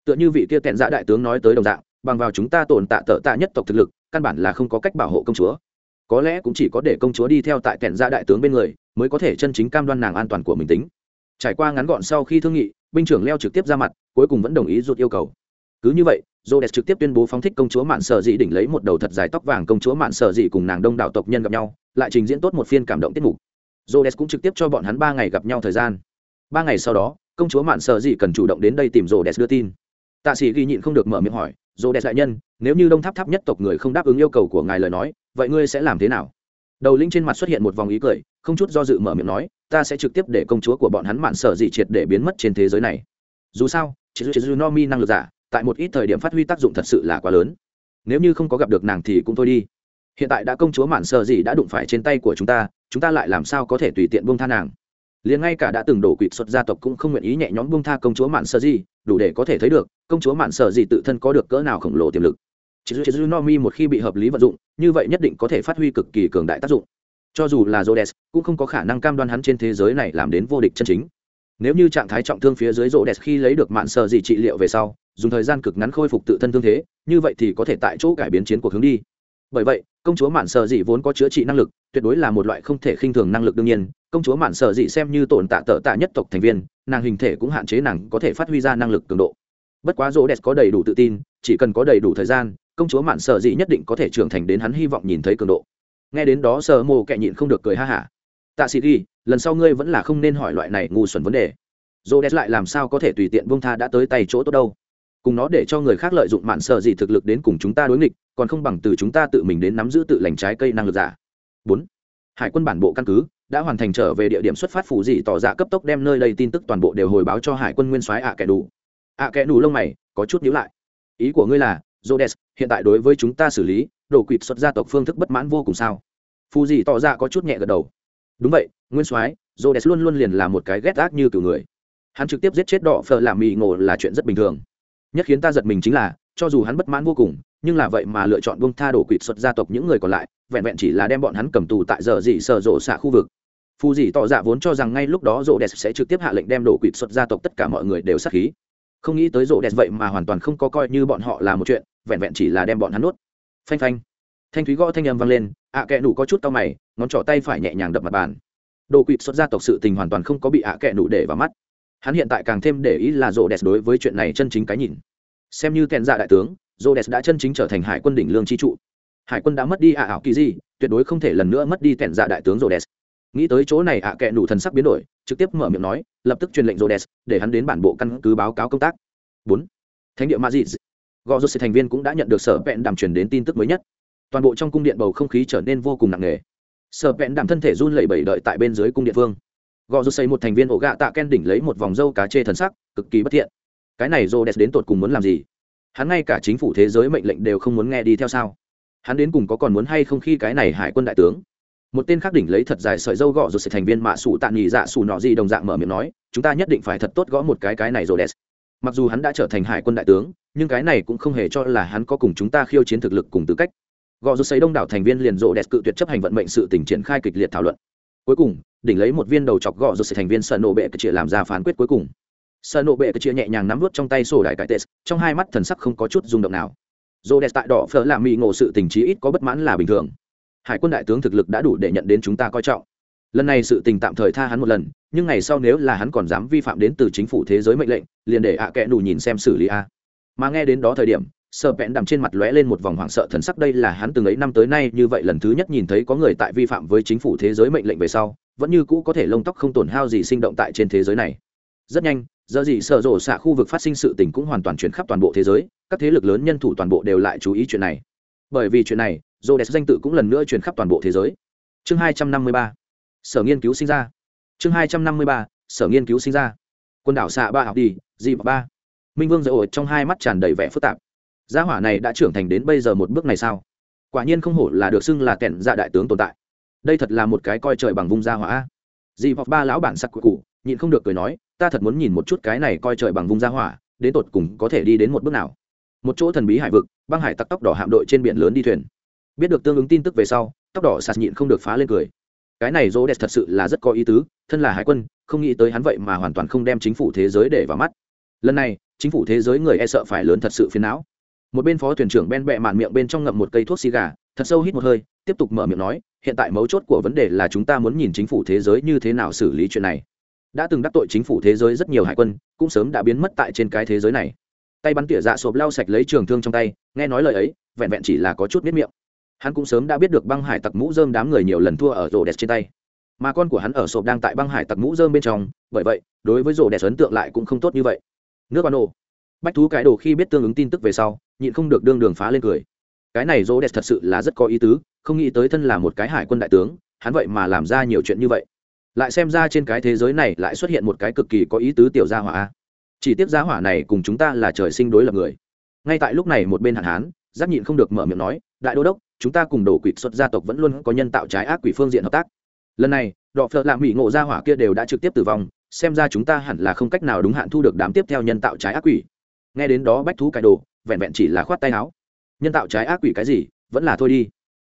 Tựa như vị kia tẹn dạ đại tướng nói tới đồng dạng bằng vào chúng ta tồn tạ tợ tạ nhất tộc thực lực căn bản là không có cách bảo hộ công chúa. Có lẽ cũng chỉ có để công chúa đi theo tại tẹn dạ đại tướng bên người mới có thể chân chính cam đoan nàng an toàn của mình tính. Trải qua ngắn gọn sau khi thương nghị binh trưởng leo trực tiếp ra mặt cuối cùng vẫn đồng ý rút yêu cầu. Cứ như vậy Rhodes trực tiếp tuyên bố phóng thích công chúa Mạn Sở Dị đỉnh lấy một đầu thật dài tóc vàng công chúa Mạn Sở Dị cùng nàng đông đảo tộc nhân gặp nhau, lại trình diễn tốt một phiên cảm động tiết mục. Rhodes cũng trực tiếp cho bọn hắn ba ngày gặp nhau thời gian ba ngày sau đó, công chúa mạn sợ gì cần chủ động đến đây tìm Rhodes đưa tin. Tạ sĩ ghi nhịn không được mở miệng hỏi Rhodes đại nhân, nếu như đông tháp tháp nhất tộc người không đáp ứng yêu cầu của ngài lời nói, vậy ngươi sẽ làm thế nào? Đầu linh trên mặt xuất hiện một vòng ý cười, không chút do dự mở miệng nói, ta sẽ trực tiếp để công chúa của bọn hắn mạn sợ Dị triệt để biến mất trên thế giới này. Dù sao chị dù no mi năng lực giả, tại một ít thời điểm phát huy tác dụng thật sự là quá lớn. Nếu như không có gặp được nàng thì cũng thôi đi. Hiện tại đã công chúa mạn sợ Dị đã đụng phải trên tay của chúng ta chúng ta lại làm sao có thể tùy tiện buông tha nàng? Liền ngay cả đã từng đổ quỵt xuất gia tộc cũng không nguyện ý nhẹ nhõm buông tha công chúa mạn sợ gì đủ để có thể thấy được, công chúa mạn sợ gì tự thân có được cỡ nào khổng lồ tiềm lực. Chỉ dù no mi một khi bị hợp lý vận dụng, như vậy nhất định có thể phát huy cực kỳ cường đại tác dụng. Cho dù là Rhodes, cũng không có khả năng cam đoan hắn trên thế giới này làm đến vô địch chân chính. Nếu như trạng thái trọng thương phía dưới Rhodes khi lấy được mạn sợ gì trị liệu về sau, dùng thời gian cực ngắn khôi phục tự thân thương thế, như vậy thì có thể tại chỗ cải biến chiến cuộc hướng đi. Bởi vậy, công chúa mạn sợ dị vốn có chữa trị năng lực, tuyệt đối là một loại không thể khinh thường năng lực đương nhiên công chúa mạn sợ dị xem như tồn tạ tợ tạ nhất tộc thành viên, nàng hình thể cũng hạn chế nàng có thể phát huy ra năng lực cường độ. Bất quá rô đẹp có đầy đủ tự tin, chỉ cần có đầy đủ thời gian, công chúa mạn sợ dị nhất định có thể trưởng thành đến hắn hy vọng nhìn thấy cường độ. Nghe đến đó sợ mồ kệ nhịn không được cười ha hả. Tạ sĩ ghi, lần sau ngươi vẫn là không nên hỏi loại này ngu xuẩn vấn đề. Rô đẹp lại làm sao có thể tùy tiện bông tha đã tới tay chỗ tốt đâu. Cùng nó để cho người khác lợi dụng mạn sợ gì thực lực đến cùng chúng ta đối nghịch, còn không bằng từ chúng ta tự mình đến nắm giữ tự lành trái cây năng lực giả. Bốn. Hải quân bản bộ căn cứ đã hoàn thành trở về địa điểm xuất phát phủ dị tỏ ra cấp tốc đem nơi đây tin tức toàn bộ đều hồi báo cho hải quân nguyên soái ạ kẻ đủ ạ kẻ đủ lông mày, có chút nhíu lại. Ý của ngươi là jodes hiện tại đối với chúng ta xử lý đồ quỵt xuất gia tộc phương thức bất mãn vô cùng sao? Phù dị tỏ ra có chút nhẹ gật đầu. Đúng vậy, nguyên soái jodes luôn luôn liền là một cái ghét ác như kiểu người. Hắn trực tiếp giết chết đỏ phờ làm mì ngộ là chuyện rất bình thường. Nhất khiến ta giật mình chính là, cho dù hắn bất mãn vô cùng, nhưng là vậy mà lựa chọn bông tha đổ quỵt xuất gia tộc những người còn lại, vẹn vẹn chỉ là đem bọn hắn cầm tù tại giờ dị sở rộ xạ khu vực phù dị tỏ dạ vốn cho rằng ngay lúc đó rộ đẹp sẽ trực tiếp hạ lệnh đem đổ quỵt xuất gia tộc tất cả mọi người đều sát khí. Không nghĩ tới rộ đẹp vậy mà hoàn toàn không có coi như bọn họ là một chuyện, vẹn vẹn chỉ là đem bọn hắn nuốt. Phanh phanh. Thanh thúy gõ thanh âm vang lên, ạ à kẹ có chút tao mày, ngón trỏ tay phải nhẹ nhàng đập mặt bàn. Đồ quỵt xuất gia tộc sự tình hoàn toàn không có bị ạ à kẹ để vào mắt. Hắn hiện tại càng thêm để ý là rộ đẹp đối với chuyện này chân chính cái nhìn. Xem như kèn dạ đại tướng Rhodes đã chân chính trở thành hải quân đỉnh lương chi trụ. Hải quân đã mất đi ạ ảo kỳ gì, tuyệt đối không thể lần nữa mất đi kèn dạ đại tướng Rhodes nghĩ tới chỗ này ạ kệ nụ thần sắc biến đổi, trực tiếp mở miệng nói, lập tức truyền lệnh Rhodes, để hắn đến bản bộ căn cứ báo cáo công tác. Bốn. Thánh địa mazit gò rốt thành viên cũng đã nhận được sở vẹn đàm truyền đến tin tức mới nhất. Toàn bộ trong cung điện bầu không khí trở nên vô cùng nặng nề. Sở vẹn đàm thân thể run lẩy bẩy đợi tại bên dưới cung điện vương. Gò rốt xây một thành viên ổ gạ tạ ken đỉnh lấy một vòng dâu cá chê thần sắc, cực kỳ bất thiện. Cái này Rhodes đến tột cùng muốn làm gì? Hắn ngay cả chính phủ thế giới mệnh lệnh đều không muốn nghe đi theo sao? Hắn đến cùng có còn muốn hay không khi cái này hải quân đại tướng? Một tên khác đỉnh lấy thật dài sợi dâu gõ rồi sẽ thành viên mạ sủ tạ nghỉ dạ sủ nọ gì đồng dạng mở miệng nói, chúng ta nhất định phải thật tốt gõ một cái cái này rồi đẹp. Mặc dù hắn đã trở thành hải quân đại tướng, nhưng cái này cũng không hề cho là hắn có cùng chúng ta khiêu chiến thực lực cùng tư cách. Gõ rồi xây đông đảo thành viên liền rộ đẹp cự tuyệt chấp hành vận mệnh sự tình triển khai kịch liệt thảo luận. Cuối cùng, đỉnh lấy một viên đầu chọc gõ rồi xây thành viên sợ nổ bệ chỉ làm ra phán quyết cuối cùng. Sợ nộ bệ chia nhẹ nhàng nắm vút trong tay sổ đại cải tệ trong hai mắt thần sắc không có chút rung động nào. Dô đẹp tại đỏ phở làm mỹ ngộ sự tình trí ít có bất mãn là bình thường hải quân đại tướng thực lực đã đủ để nhận đến chúng ta coi trọng. Lần này sự tình tạm thời tha hắn một lần, nhưng ngày sau nếu là hắn còn dám vi phạm đến từ chính phủ thế giới mệnh lệnh, liền để ạ à kẽ đủ nhìn xem xử lý a. Mà nghe đến đó thời điểm sợ vẹn đằm trên mặt lóe lên một vòng hoảng sợ thần sắc đây là hắn từng ấy năm tới nay như vậy lần thứ nhất nhìn thấy có người tại vi phạm với chính phủ thế giới mệnh lệnh về sau, vẫn như cũ có thể lông tóc không tổn hao gì sinh động tại trên thế giới này. Rất nhanh, giờ gì sợ rổ xạ khu vực phát sinh sự tình cũng hoàn toàn chuyển khắp toàn bộ thế giới, các thế lực lớn nhân thủ toàn bộ đều lại chú ý chuyện này. Bởi vì chuyện này rô đẹp danh tự cũng lần nữa truyền khắp toàn bộ thế giới. Chương hai trăm năm mươi ba, sở nghiên cứu sinh ra. Chương hai trăm năm mươi ba, sở nghiên cứu sinh ra. Quần đảo xạ ba học đi Dì ba. Minh vương dạy ổi trong hai mắt tràn đầy vẻ phức tạp. Gia hỏa này đã trưởng thành đến bây giờ một bước này sao? Quả nhiên không hổ là được xưng là kẻn dạ đại tướng tồn tại. Đây thật là một cái coi trời bằng vung gia hỏa. Dì hoặc ba lão bản sắc cụ, nhịn không được cười nói, ta thật muốn nhìn một chút cái này coi trời bằng vung gia hỏa, đến tột cùng có thể đi đến một bước nào. Một chỗ thần bí hải vực, băng hải tặc tóc đỏ hạm đội trên biển lớn đi thuyền biết được tương ứng tin tức về sau, tóc đỏ sạt nhịn không được phá lên cười. Cái này rô đẹp thật sự là rất có ý tứ, thân là hải quân, không nghĩ tới hắn vậy mà hoàn toàn không đem chính phủ thế giới để vào mắt. Lần này, chính phủ thế giới người e sợ phải lớn thật sự phiền não. Một bên phó thuyền trưởng ben bẹ mạn miệng bên trong ngậm một cây thuốc xì gà, thật sâu hít một hơi, tiếp tục mở miệng nói, hiện tại mấu chốt của vấn đề là chúng ta muốn nhìn chính phủ thế giới như thế nào xử lý chuyện này. Đã từng đắc tội chính phủ thế giới rất nhiều hải quân, cũng sớm đã biến mất tại trên cái thế giới này. Tay bắn tỉa dạ sộp lau sạch lấy trường thương trong tay, nghe nói lời ấy, vẹn vẹn chỉ là có chút biết miệng hắn cũng sớm đã biết được băng hải tặc mũ dơm đám người nhiều lần thua ở rổ đẹp trên tay. Mà con của hắn ở sộp đang tại băng hải tặc mũ dơm bên trong, bởi vậy, đối với rổ đẹp ấn tượng lại cũng không tốt như vậy. Nước ban đồ bách thú cái đồ khi biết tương ứng tin tức về sau, nhịn không được đương đường phá lên cười. Cái này rổ đẹp thật sự là rất có ý tứ, không nghĩ tới thân là một cái hải quân đại tướng, hắn vậy mà làm ra nhiều chuyện như vậy. Lại xem ra trên cái thế giới này lại xuất hiện một cái cực kỳ có ý tứ tiểu gia hỏa chỉ tiếc gia hỏa này cùng chúng ta là trời sinh đối lập người. Ngay tại lúc này một bên hạn hán, giáp nhịn không được mở miệng nói đại đô đốc, chúng ta cùng đổ quỷ xuất gia tộc vẫn luôn có nhân tạo trái ác quỷ phương diện hợp tác. Lần này, đọ phợ lạ mỹ ngộ gia hỏa kia đều đã trực tiếp tử vong, xem ra chúng ta hẳn là không cách nào đúng hạn thu được đám tiếp theo nhân tạo trái ác quỷ. Nghe đến đó bách thú cải đồ, vẹn vẹn chỉ là khoát tay áo. Nhân tạo trái ác quỷ cái gì, vẫn là thôi đi.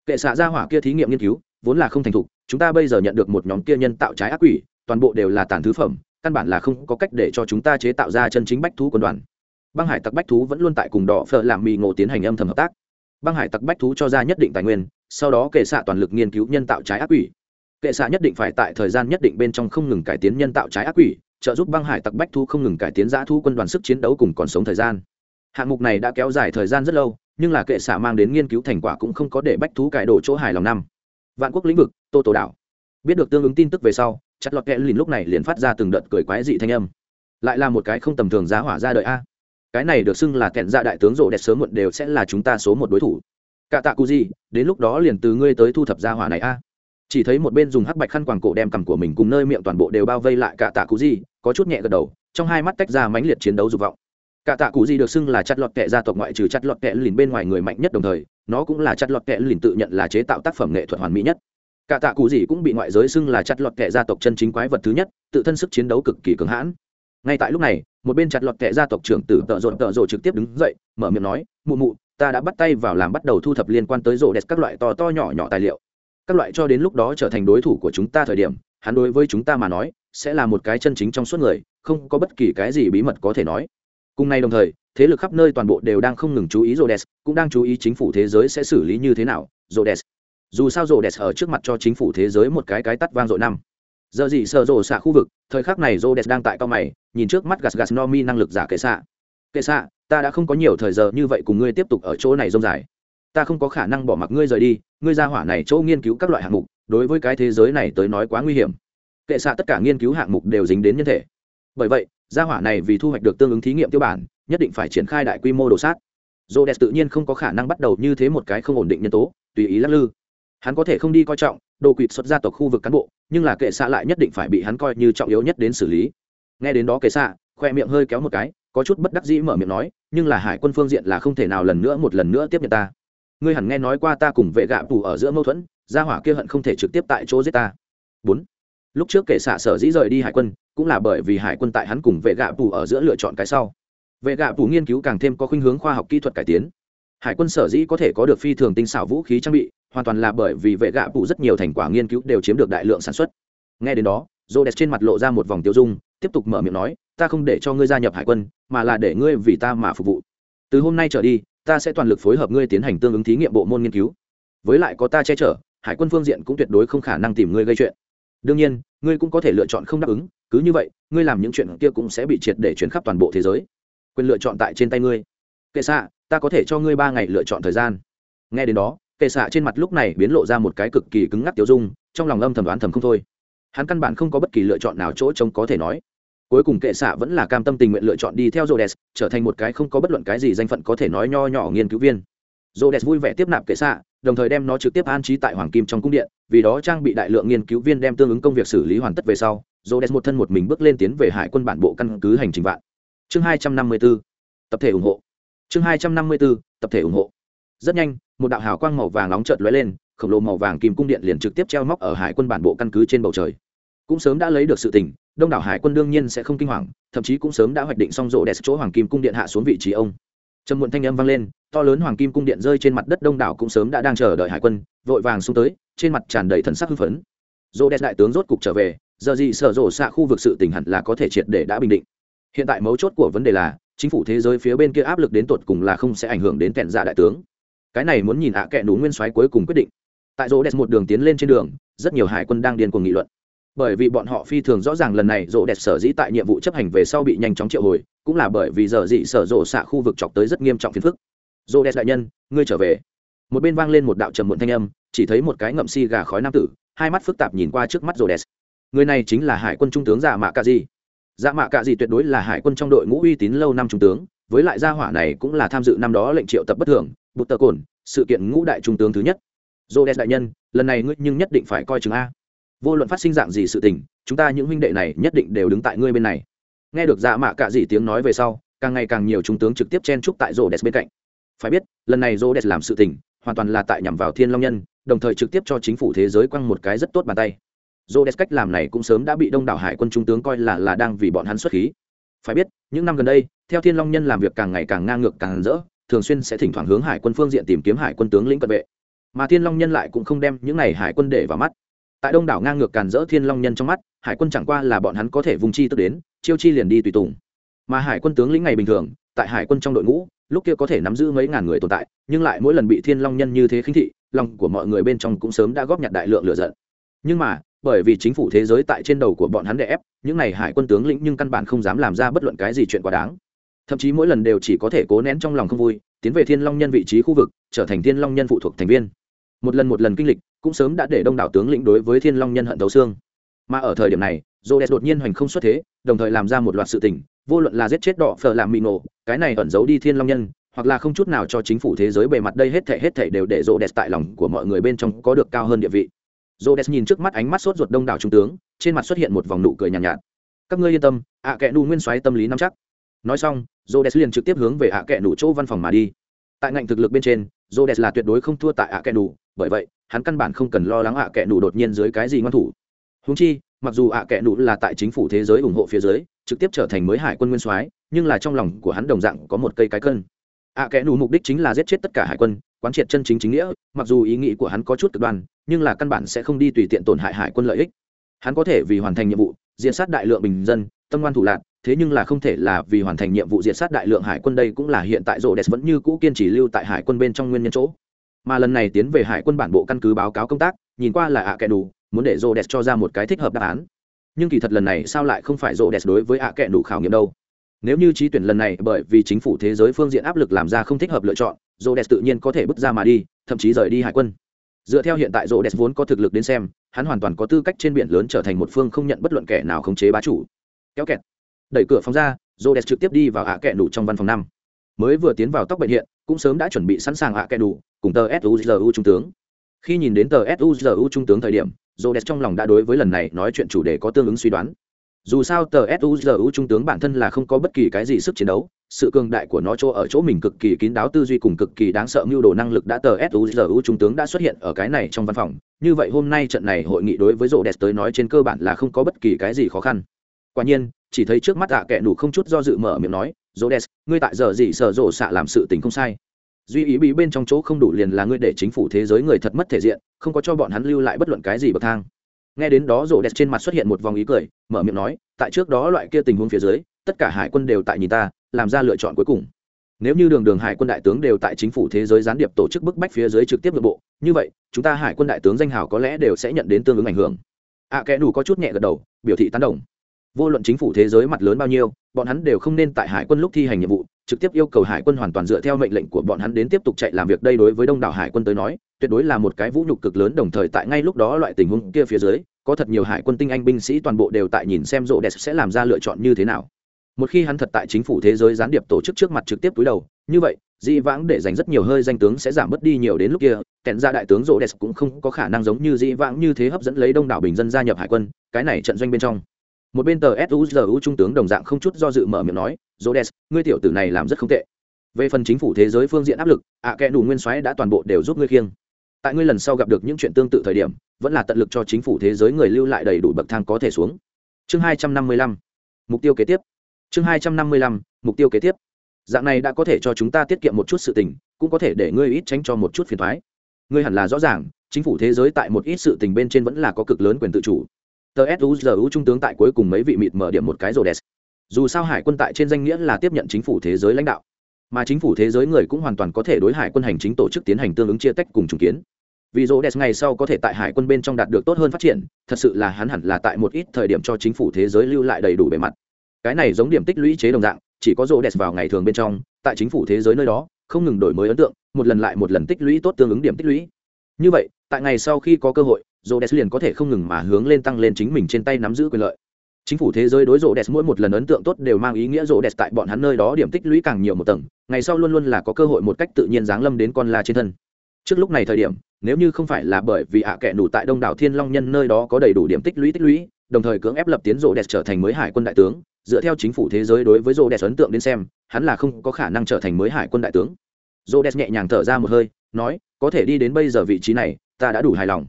Kệ xạ gia hỏa kia thí nghiệm nghiên cứu, vốn là không thành thục, chúng ta bây giờ nhận được một nhóm kia nhân tạo trái ác quỷ, toàn bộ đều là tàn thứ phẩm, căn bản là không có cách để cho chúng ta chế tạo ra chân chính bách thú quân đoàn. Băng hải tặc bách thú vẫn luôn tại cùng đỏ phở làm mì ngộ tiến hành âm thầm hợp tác băng hải tặc bách thú cho ra nhất định tài nguyên, sau đó kệ xạ toàn lực nghiên cứu nhân tạo trái ác quỷ. Kệ xạ nhất định phải tại thời gian nhất định bên trong không ngừng cải tiến nhân tạo trái ác quỷ, trợ giúp băng hải tặc bách thú không ngừng cải tiến giã thu quân đoàn sức chiến đấu cùng còn sống thời gian. Hạng mục này đã kéo dài thời gian rất lâu, nhưng là kệ xạ mang đến nghiên cứu thành quả cũng không có để bách thú cải đổ chỗ hài lòng năm. Vạn quốc lĩnh vực, tô tổ đảo. Biết được tương ứng tin tức về sau, chặt lọt kẽ lìn lúc này liền phát ra từng đợt cười quái dị thanh âm. Lại là một cái không tầm thường giá hỏa ra đời a cái này được xưng là kẹn ra đại tướng rộ đẹp sớm muộn đều sẽ là chúng ta số một đối thủ. Cả tạ cụ gì đến lúc đó liền từ ngươi tới thu thập gia hỏa này a. Chỉ thấy một bên dùng hắc bạch khăn quàng cổ đem cằm của mình cùng nơi miệng toàn bộ đều bao vây lại cả tạ cụ gì có chút nhẹ gật đầu, trong hai mắt tách ra mãnh liệt chiến đấu dục vọng. Cả tạ cụ gì được xưng là chặt lọt kệ gia tộc ngoại trừ chặt lọt kệ lìn bên ngoài người mạnh nhất đồng thời, nó cũng là chặt lọt kệ lìn tự nhận là chế tạo tác phẩm nghệ thuật hoàn mỹ nhất. Cả tạ cụ gì cũng bị ngoại giới xưng là chặt lọt kệ gia tộc chân chính quái vật thứ nhất, tự thân sức chiến đấu cực kỳ cứng hãn. Ngay tại lúc này một bên chặt lọt kệ gia tộc trưởng tử tợ rộn tợ rộ trực tiếp đứng dậy mở miệng nói mụ mụ ta đã bắt tay vào làm bắt đầu thu thập liên quan tới rộ đẹp các loại to to nhỏ nhỏ tài liệu các loại cho đến lúc đó trở thành đối thủ của chúng ta thời điểm hắn đối với chúng ta mà nói sẽ là một cái chân chính trong suốt người không có bất kỳ cái gì bí mật có thể nói cùng nay đồng thời thế lực khắp nơi toàn bộ đều đang không ngừng chú ý Rhodes, cũng đang chú ý chính phủ thế giới sẽ xử lý như thế nào, Rhodes. Dù sao Rhodes ở trước mặt cho chính phủ thế giới một cái cái tắt vang dội năm. Giờ gì sợ rồ xạ khu vực, thời khắc này Jodes đang tại cao mày, nhìn trước mắt gạt gạt Nomi năng lực giả kệ xạ. Kệ xạ, ta đã không có nhiều thời giờ như vậy cùng ngươi tiếp tục ở chỗ này rông dài. Ta không có khả năng bỏ mặc ngươi rời đi, ngươi ra hỏa này chỗ nghiên cứu các loại hạng mục, đối với cái thế giới này tới nói quá nguy hiểm. Kệ xạ tất cả nghiên cứu hạng mục đều dính đến nhân thể. Bởi vậy, gia hỏa này vì thu hoạch được tương ứng thí nghiệm tiêu bản, nhất định phải triển khai đại quy mô đồ sát Jodes tự nhiên không có khả năng bắt đầu như thế một cái không ổn định nhân tố tùy ý lắc lư hắn có thể không đi coi trọng đồ quỵt xuất gia tộc khu vực cán bộ, nhưng là kệ xạ lại nhất định phải bị hắn coi như trọng yếu nhất đến xử lý. Nghe đến đó kệ xạ, khoe miệng hơi kéo một cái, có chút bất đắc dĩ mở miệng nói, nhưng là hải quân phương diện là không thể nào lần nữa một lần nữa tiếp nhận ta. Ngươi hẳn nghe nói qua ta cùng vệ gạ tù ở giữa mâu thuẫn, gia hỏa kia hận không thể trực tiếp tại chỗ giết ta. Bốn. Lúc trước kệ xạ sở dĩ rời đi hải quân, cũng là bởi vì hải quân tại hắn cùng vệ gạ tù ở giữa lựa chọn cái sau. Vệ gạ phủ nghiên cứu càng thêm có khuynh hướng khoa học kỹ thuật cải tiến. Hải quân sở dĩ có thể có được phi thường tinh xảo vũ khí trang bị hoàn toàn là bởi vì vệ gạ bụ rất nhiều thành quả nghiên cứu đều chiếm được đại lượng sản xuất. Nghe đến đó rô đẹp trên mặt lộ ra một vòng tiêu dung, tiếp tục mở miệng nói, ta không để cho ngươi gia nhập hải quân, mà là để ngươi vì ta mà phục vụ. Từ hôm nay trở đi, ta sẽ toàn lực phối hợp ngươi tiến hành tương ứng thí nghiệm bộ môn nghiên cứu. Với lại có ta che chở, hải quân phương diện cũng tuyệt đối không khả năng tìm ngươi gây chuyện. Đương nhiên, ngươi cũng có thể lựa chọn không đáp ứng, cứ như vậy, ngươi làm những chuyện kia cũng sẽ bị triệt để chuyển khắp toàn bộ thế giới. Quyền lựa chọn tại trên tay ngươi. Kệ xạ, ta có thể cho ngươi ba ngày lựa chọn thời gian. Nghe đến đó kệ xạ trên mặt lúc này biến lộ ra một cái cực kỳ cứng ngắc tiêu dung trong lòng âm thầm đoán thầm không thôi. Hắn căn bản không có bất kỳ lựa chọn nào chỗ trông có thể nói. Cuối cùng kệ xạ vẫn là cam tâm tình nguyện lựa chọn đi theo Rhodes, trở thành một cái không có bất luận cái gì danh phận có thể nói nho nhỏ nghiên cứu viên. Rhodes vui vẻ tiếp nạp kệ xạ, đồng thời đem nó trực tiếp an trí tại Hoàng Kim trong cung điện, vì đó trang bị đại lượng nghiên cứu viên đem tương ứng công việc xử lý hoàn tất về sau, Rhodes một thân một mình bước lên tiến về Hải quân bản bộ căn cứ hành trình vạn. Chương hai trăm năm mươi b tập thể ủng hộ. Chương hai trăm năm mươi b tập thể ủng hộ. Rất nhanh một đạo hào quang màu vàng nóng chợt lóe lên, khổng lồ màu vàng kim cung điện liền trực tiếp treo móc ở hải quân bản bộ căn cứ trên bầu trời. Cũng sớm đã lấy được sự tình, đông đảo hải quân đương nhiên sẽ không kinh hoàng, thậm chí cũng sớm đã hoạch định xong rộ đẹp chỗ hoàng kim cung điện hạ xuống vị trí ông. Trầm muộn thanh âm vang lên, to lớn hoàng kim cung điện rơi trên mặt đất đông đảo cũng sớm đã đang chờ đợi hải quân, vội vàng xuống tới, trên mặt tràn đầy thần sắc hưng phấn. Rộ đẹp đại tướng rốt cục trở về, giờ gì sở rộ xạ khu vực sự tình hẳn là có thể triệt để đã bình định. Hiện tại mấu chốt của vấn đề là, chính phủ thế giới phía bên kia áp lực đến tột cùng là không sẽ ảnh hưởng đến kẹn dạ đại tướng cái này muốn nhìn ạ à kẹ nú nguyên soái cuối cùng quyết định. Tại rô đẹp một đường tiến lên trên đường, rất nhiều hải quân đang điên cuồng nghị luận. Bởi vì bọn họ phi thường rõ ràng lần này rô đẹp sở dĩ tại nhiệm vụ chấp hành về sau bị nhanh chóng triệu hồi, cũng là bởi vì giờ dị sở rộ xạ khu vực chọc tới rất nghiêm trọng phiền phức. Rô đẹp đại nhân, ngươi trở về. Một bên vang lên một đạo trầm muộn thanh âm, chỉ thấy một cái ngậm si gà khói nam tử, hai mắt phức tạp nhìn qua trước mắt rô đẹp. Người này chính là hải quân trung tướng giả mạ cà di dạ mạ cà di dạ tuyệt đối là hải quân trong đội ngũ uy tín lâu năm trung tướng với lại gia hỏa này cũng là tham dự năm đó lệnh triệu tập bất thường bút tờ cồn, sự kiện ngũ đại trung tướng thứ nhất. Dô đen đại nhân, lần này ngươi nhưng nhất định phải coi chừng a. Vô luận phát sinh dạng gì sự tình, chúng ta những huynh đệ này nhất định đều đứng tại ngươi bên này. Nghe được dạ mạ cả dị tiếng nói về sau, càng ngày càng nhiều trung tướng trực tiếp chen chúc tại rô đès bên cạnh. Phải biết, lần này rô đès làm sự tình, hoàn toàn là tại nhằm vào thiên long nhân, đồng thời trực tiếp cho chính phủ thế giới quăng một cái rất tốt bàn tay. Rô đès cách làm này cũng sớm đã bị đông đảo hải quân trung tướng coi là là đang vì bọn hắn xuất khí phải biết, những năm gần đây, theo thiên long nhân làm việc càng ngày càng ngang ngược càng rỡ, thường xuyên sẽ thỉnh thoảng hướng hải quân phương diện tìm kiếm hải quân tướng lĩnh cận vệ. Mà thiên long nhân lại cũng không đem những n à y hải quân để vào mắt. Tại đông đảo ngang ngược càn rỡ thiên long nhân trong mắt, hải quân chẳng qua là bọn hắn có thể vùng chi tức đến, chiêu chi liền đi tùy tùng. Mà hải quân tướng lĩnh ngày bình thường, tại hải quân trong đội ngũ, lúc kia có thể nắm giữ mấy ngàn người tồn tại, nhưng lại mỗi lần bị thiên long nhân như thế khinh thị, lòng của mọi người bên trong cũng sớm đã góp nhặt đại lượng lựa giận. Nhưng mà bởi vì chính phủ thế giới tại trên đầu của bọn hắn đè ép, những này hải quân tướng lĩnh nhưng căn bản không dám làm ra bất luận cái gì chuyện quá đáng. Thậm chí mỗi lần đều chỉ có thể cố nén trong lòng không vui, tiến về thiên long nhân vị trí khu vực, trở thành thiên long nhân phụ thuộc thành viên. Một lần một lần kinh lịch, cũng sớm đã để đông đảo tướng lĩnh đối với thiên long nhân hận thấu xương. Mà ở thời điểm này dô đột nhiên hoành không xuất thế, đồng thời làm ra một loạt sự tình, vô luận là giết chết đỏ phở làm mị nổ, cái này ẩn giấu đi thiên long nhân, hoặc là không chút nào cho chính phủ thế giới bề mặt đây hết thể hết thể đều để rô tại lòng của mọi người bên trong có được cao hơn địa vị rô nhìn trước mắt ánh mắt sốt ruột đông đảo trung tướng trên mặt xuất hiện một vòng nụ cười nhàn nhạt, nhạt. Các ngươi yên tâm ạ à kệ nụ nguyên soái tâm lý nắm chắc. Nói xong rô liền trực tiếp hướng về ạ à kệ nụ chỗ văn phòng mà đi. Tại ngành thực lực bên trên rô là tuyệt đối không thua tại ạ kệ nụ bởi vậy hắn căn bản không cần lo lắng ạ kệ nụ đột nhiên dưới cái gì ngoan thủ. Húng chi mặc dù ạ kệ nụ là tại chính phủ thế giới ủng hộ phía dưới trực tiếp trở thành mới hải quân nguyên soái nhưng là trong lòng của hắn đồng dạng có một cây cái cân ạ kẽ nù mục đích chính là giết chết tất cả hải quân, quán triệt chân chính chính nghĩa, mặc dù ý nghĩ của hắn có chút cực đoan, nhưng là căn bản sẽ không đi tùy tiện tổn hại hải quân lợi ích. Hắn có thể vì hoàn thành nhiệm vụ diện sát đại lượng bình dân, tâm ngoan thủ lạc, thế nhưng là không thể là vì hoàn thành nhiệm vụ diệt sát đại lượng hải quân đây cũng là hiện tại rô đès vẫn như cũ kiên trì lưu tại hải quân bên trong nguyên nhân chỗ. Mà lần này tiến về hải quân bản bộ căn cứ báo cáo công tác, nhìn qua là ạ kẽ đủ muốn để rô đès cho ra một cái thích hợp đáp án. Nhưng kỳ thật lần này sao lại không phải rô đès đối với ạ kẽ đủ khảo nghiệm đâu? Nếu như trí tuyển lần này bởi vì chính phủ thế giới phương diện áp lực làm ra không thích hợp lựa chọn rô đès tự nhiên có thể bước ra mà đi, thậm chí rời đi hải quân. Dựa theo hiện tại rô đès vốn có thực lực đến xem, hắn hoàn toàn có tư cách trên biển lớn trở thành một phương không nhận bất luận kẻ nào khống chế bá chủ. Kéo kẹt. Đẩy cửa phòng ra rô đès trực tiếp đi vào ạ kẹ đủ trong văn phòng năm. Mới vừa tiến vào tóc bệnh hiện, cũng sớm đã chuẩn bị sẵn sàng ạ kẹ đủ cùng tờ suzu trung tướng. Khi nhìn đến tờ suzu trung tướng thời điểm rô đès trong lòng đã đối với lần này nói chuyện chủ đề có tương ứng suy đoán dù sao tờ suzu trung tướng bản thân là không có bất kỳ cái gì sức chiến đấu, sự cường đại của nó chỗ ở chỗ mình cực kỳ kín đáo tư duy cùng cực kỳ đáng sợ mưu đồ năng lực đã tờ suzu trung tướng đã xuất hiện ở cái này trong văn phòng. Như vậy hôm nay trận này hội nghị đối với rô đẹp tới nói trên cơ bản là không có bất kỳ cái gì khó khăn. Quả nhiên, chỉ thấy trước mắt ạ à kẻ nủ không chút do dự mở miệng nói, rô đẹp ngươi tại giờ gì sợ rộ xạ làm sự tình không sai. Duy ý bị bên trong chỗ không đủ liền là ngươi để chính phủ thế giới người thật mất thể diện, không có cho bọn hắn lưu lại bất luận cái gì bậc thang nghe đến đó rộ đẹp trên mặt xuất hiện một vòng ý cười mở miệng nói tại trước đó loại kia tình huống phía dưới tất cả hải quân đều tại nhìn ta làm ra lựa chọn cuối cùng. Nếu như đường đường hải quân đại tướng đều tại chính phủ thế giới gián điệp tổ chức bức bách phía dưới trực tiếp nội bộ như vậy chúng ta hải quân đại tướng danh hào có lẽ đều sẽ nhận đến tương ứng ảnh hưởng. Ạ à, kẽ đủ có chút nhẹ gật đầu biểu thị tán đồng. Vô luận chính phủ thế giới mặt lớn bao nhiêu bọn hắn đều không nên tại hải quân lúc thi hành nhiệm vụ trực tiếp yêu cầu hải quân hoàn toàn dựa theo mệnh lệnh của bọn hắn đến tiếp tục chạy làm việc đây đối với đông đảo hải quân tới nói, tuyệt đối là một cái vũ nhục cực lớn đồng thời tại ngay lúc đó loại tình huống kia phía dưới, có thật nhiều hải quân tinh anh binh sĩ toàn bộ đều tại nhìn xem rộ đẹp sẽ làm ra lựa chọn như thế nào. Một khi hắn thật tại chính phủ thế giới gián điệp tổ chức trước mặt trực tiếp túi đầu, như vậy dĩ vãng để dành rất nhiều hơi danh tướng sẽ giảm bớt đi nhiều đến lúc kia, kèn ra đại tướng rộ đẹp cũng không có khả năng giống như dĩ vãng như thế hấp dẫn lấy đông đảo bình dân gia nhập hải quân, cái này trận doanh bên trong một bên tờ suzu trung tướng đồng dạng không chút do dự mở miệng nói rộ ngươi tiểu tử này làm rất không tệ. Về phần chính phủ thế giới phương diện áp lực, ạ à kẽ đủ nguyên soái đã toàn bộ đều giúp ngươi khiêng. Tại ngươi lần sau gặp được những chuyện tương tự thời điểm, vẫn là tận lực cho chính phủ thế giới người lưu lại đầy đủ bậc thang có thể xuống. Chương hai trăm năm mươi lăm. Mục tiêu kế tiếp. Chương hai trăm năm mươi lăm. Mục tiêu kế tiếp. Dạng này đã có thể cho chúng ta tiết kiệm một chút sự tình, cũng có thể để ngươi ít tránh cho một chút phiền thoái ngươi hẳn là rõ ràng, chính phủ thế giới tại một ít sự tình bên trên vẫn là có cực lớn quyền tự chủ tờ trung tướng tại cuối cùng mấy vị mịt mở điểm một cái rồi đẹp dù sao hải quân tại trên danh nghĩa là tiếp nhận chính phủ thế giới lãnh đạo. Mà chính phủ thế giới người cũng hoàn toàn có thể đối hải quân hành chính tổ chức tiến hành tương ứng chia tách cùng trùng kiến. Vì dỗ đẹp ngày sau có thể tại hải quân bên trong đạt được tốt hơn phát triển, thật sự là hắn hẳn là tại một ít thời điểm cho chính phủ thế giới lưu lại đầy đủ bề mặt. Cái này giống điểm tích lũy chế đồng dạng, chỉ có rô đẹp vào ngày thường bên trong, tại chính phủ thế giới nơi đó, không ngừng đổi mới ấn tượng, một lần lại một lần tích lũy tốt tương ứng điểm tích lũy. Như vậy, tại ngày sau khi có cơ hội rô đès liền có thể không ngừng mà hướng lên tăng lên chính mình trên tay nắm giữ quyền lợi. Chính phủ thế giới đối rô đès mỗi một lần ấn tượng tốt đều mang ý nghĩa rô đès tại bọn hắn nơi đó điểm tích lũy càng nhiều một tầng, ngày sau luôn luôn là có cơ hội một cách tự nhiên giáng lâm đến con la trên thân. Trước lúc này thời điểm, nếu như không phải là bởi vì ạ kệ nủ tại Đông đảo Thiên Long nhân nơi đó có đầy đủ điểm tích lũy tích lũy, đồng thời cưỡng ép lập tiến rô đès trở thành mới hải quân đại tướng, dựa theo chính phủ thế giới đối với rô đès ấn tượng đến xem, hắn là không có khả năng trở thành mới hải quân đại tướng. rô đès nhẹ nhàng thở ra một hơi, nói, có thể đi đến bây giờ vị trí này, ta đã đủ hài lòng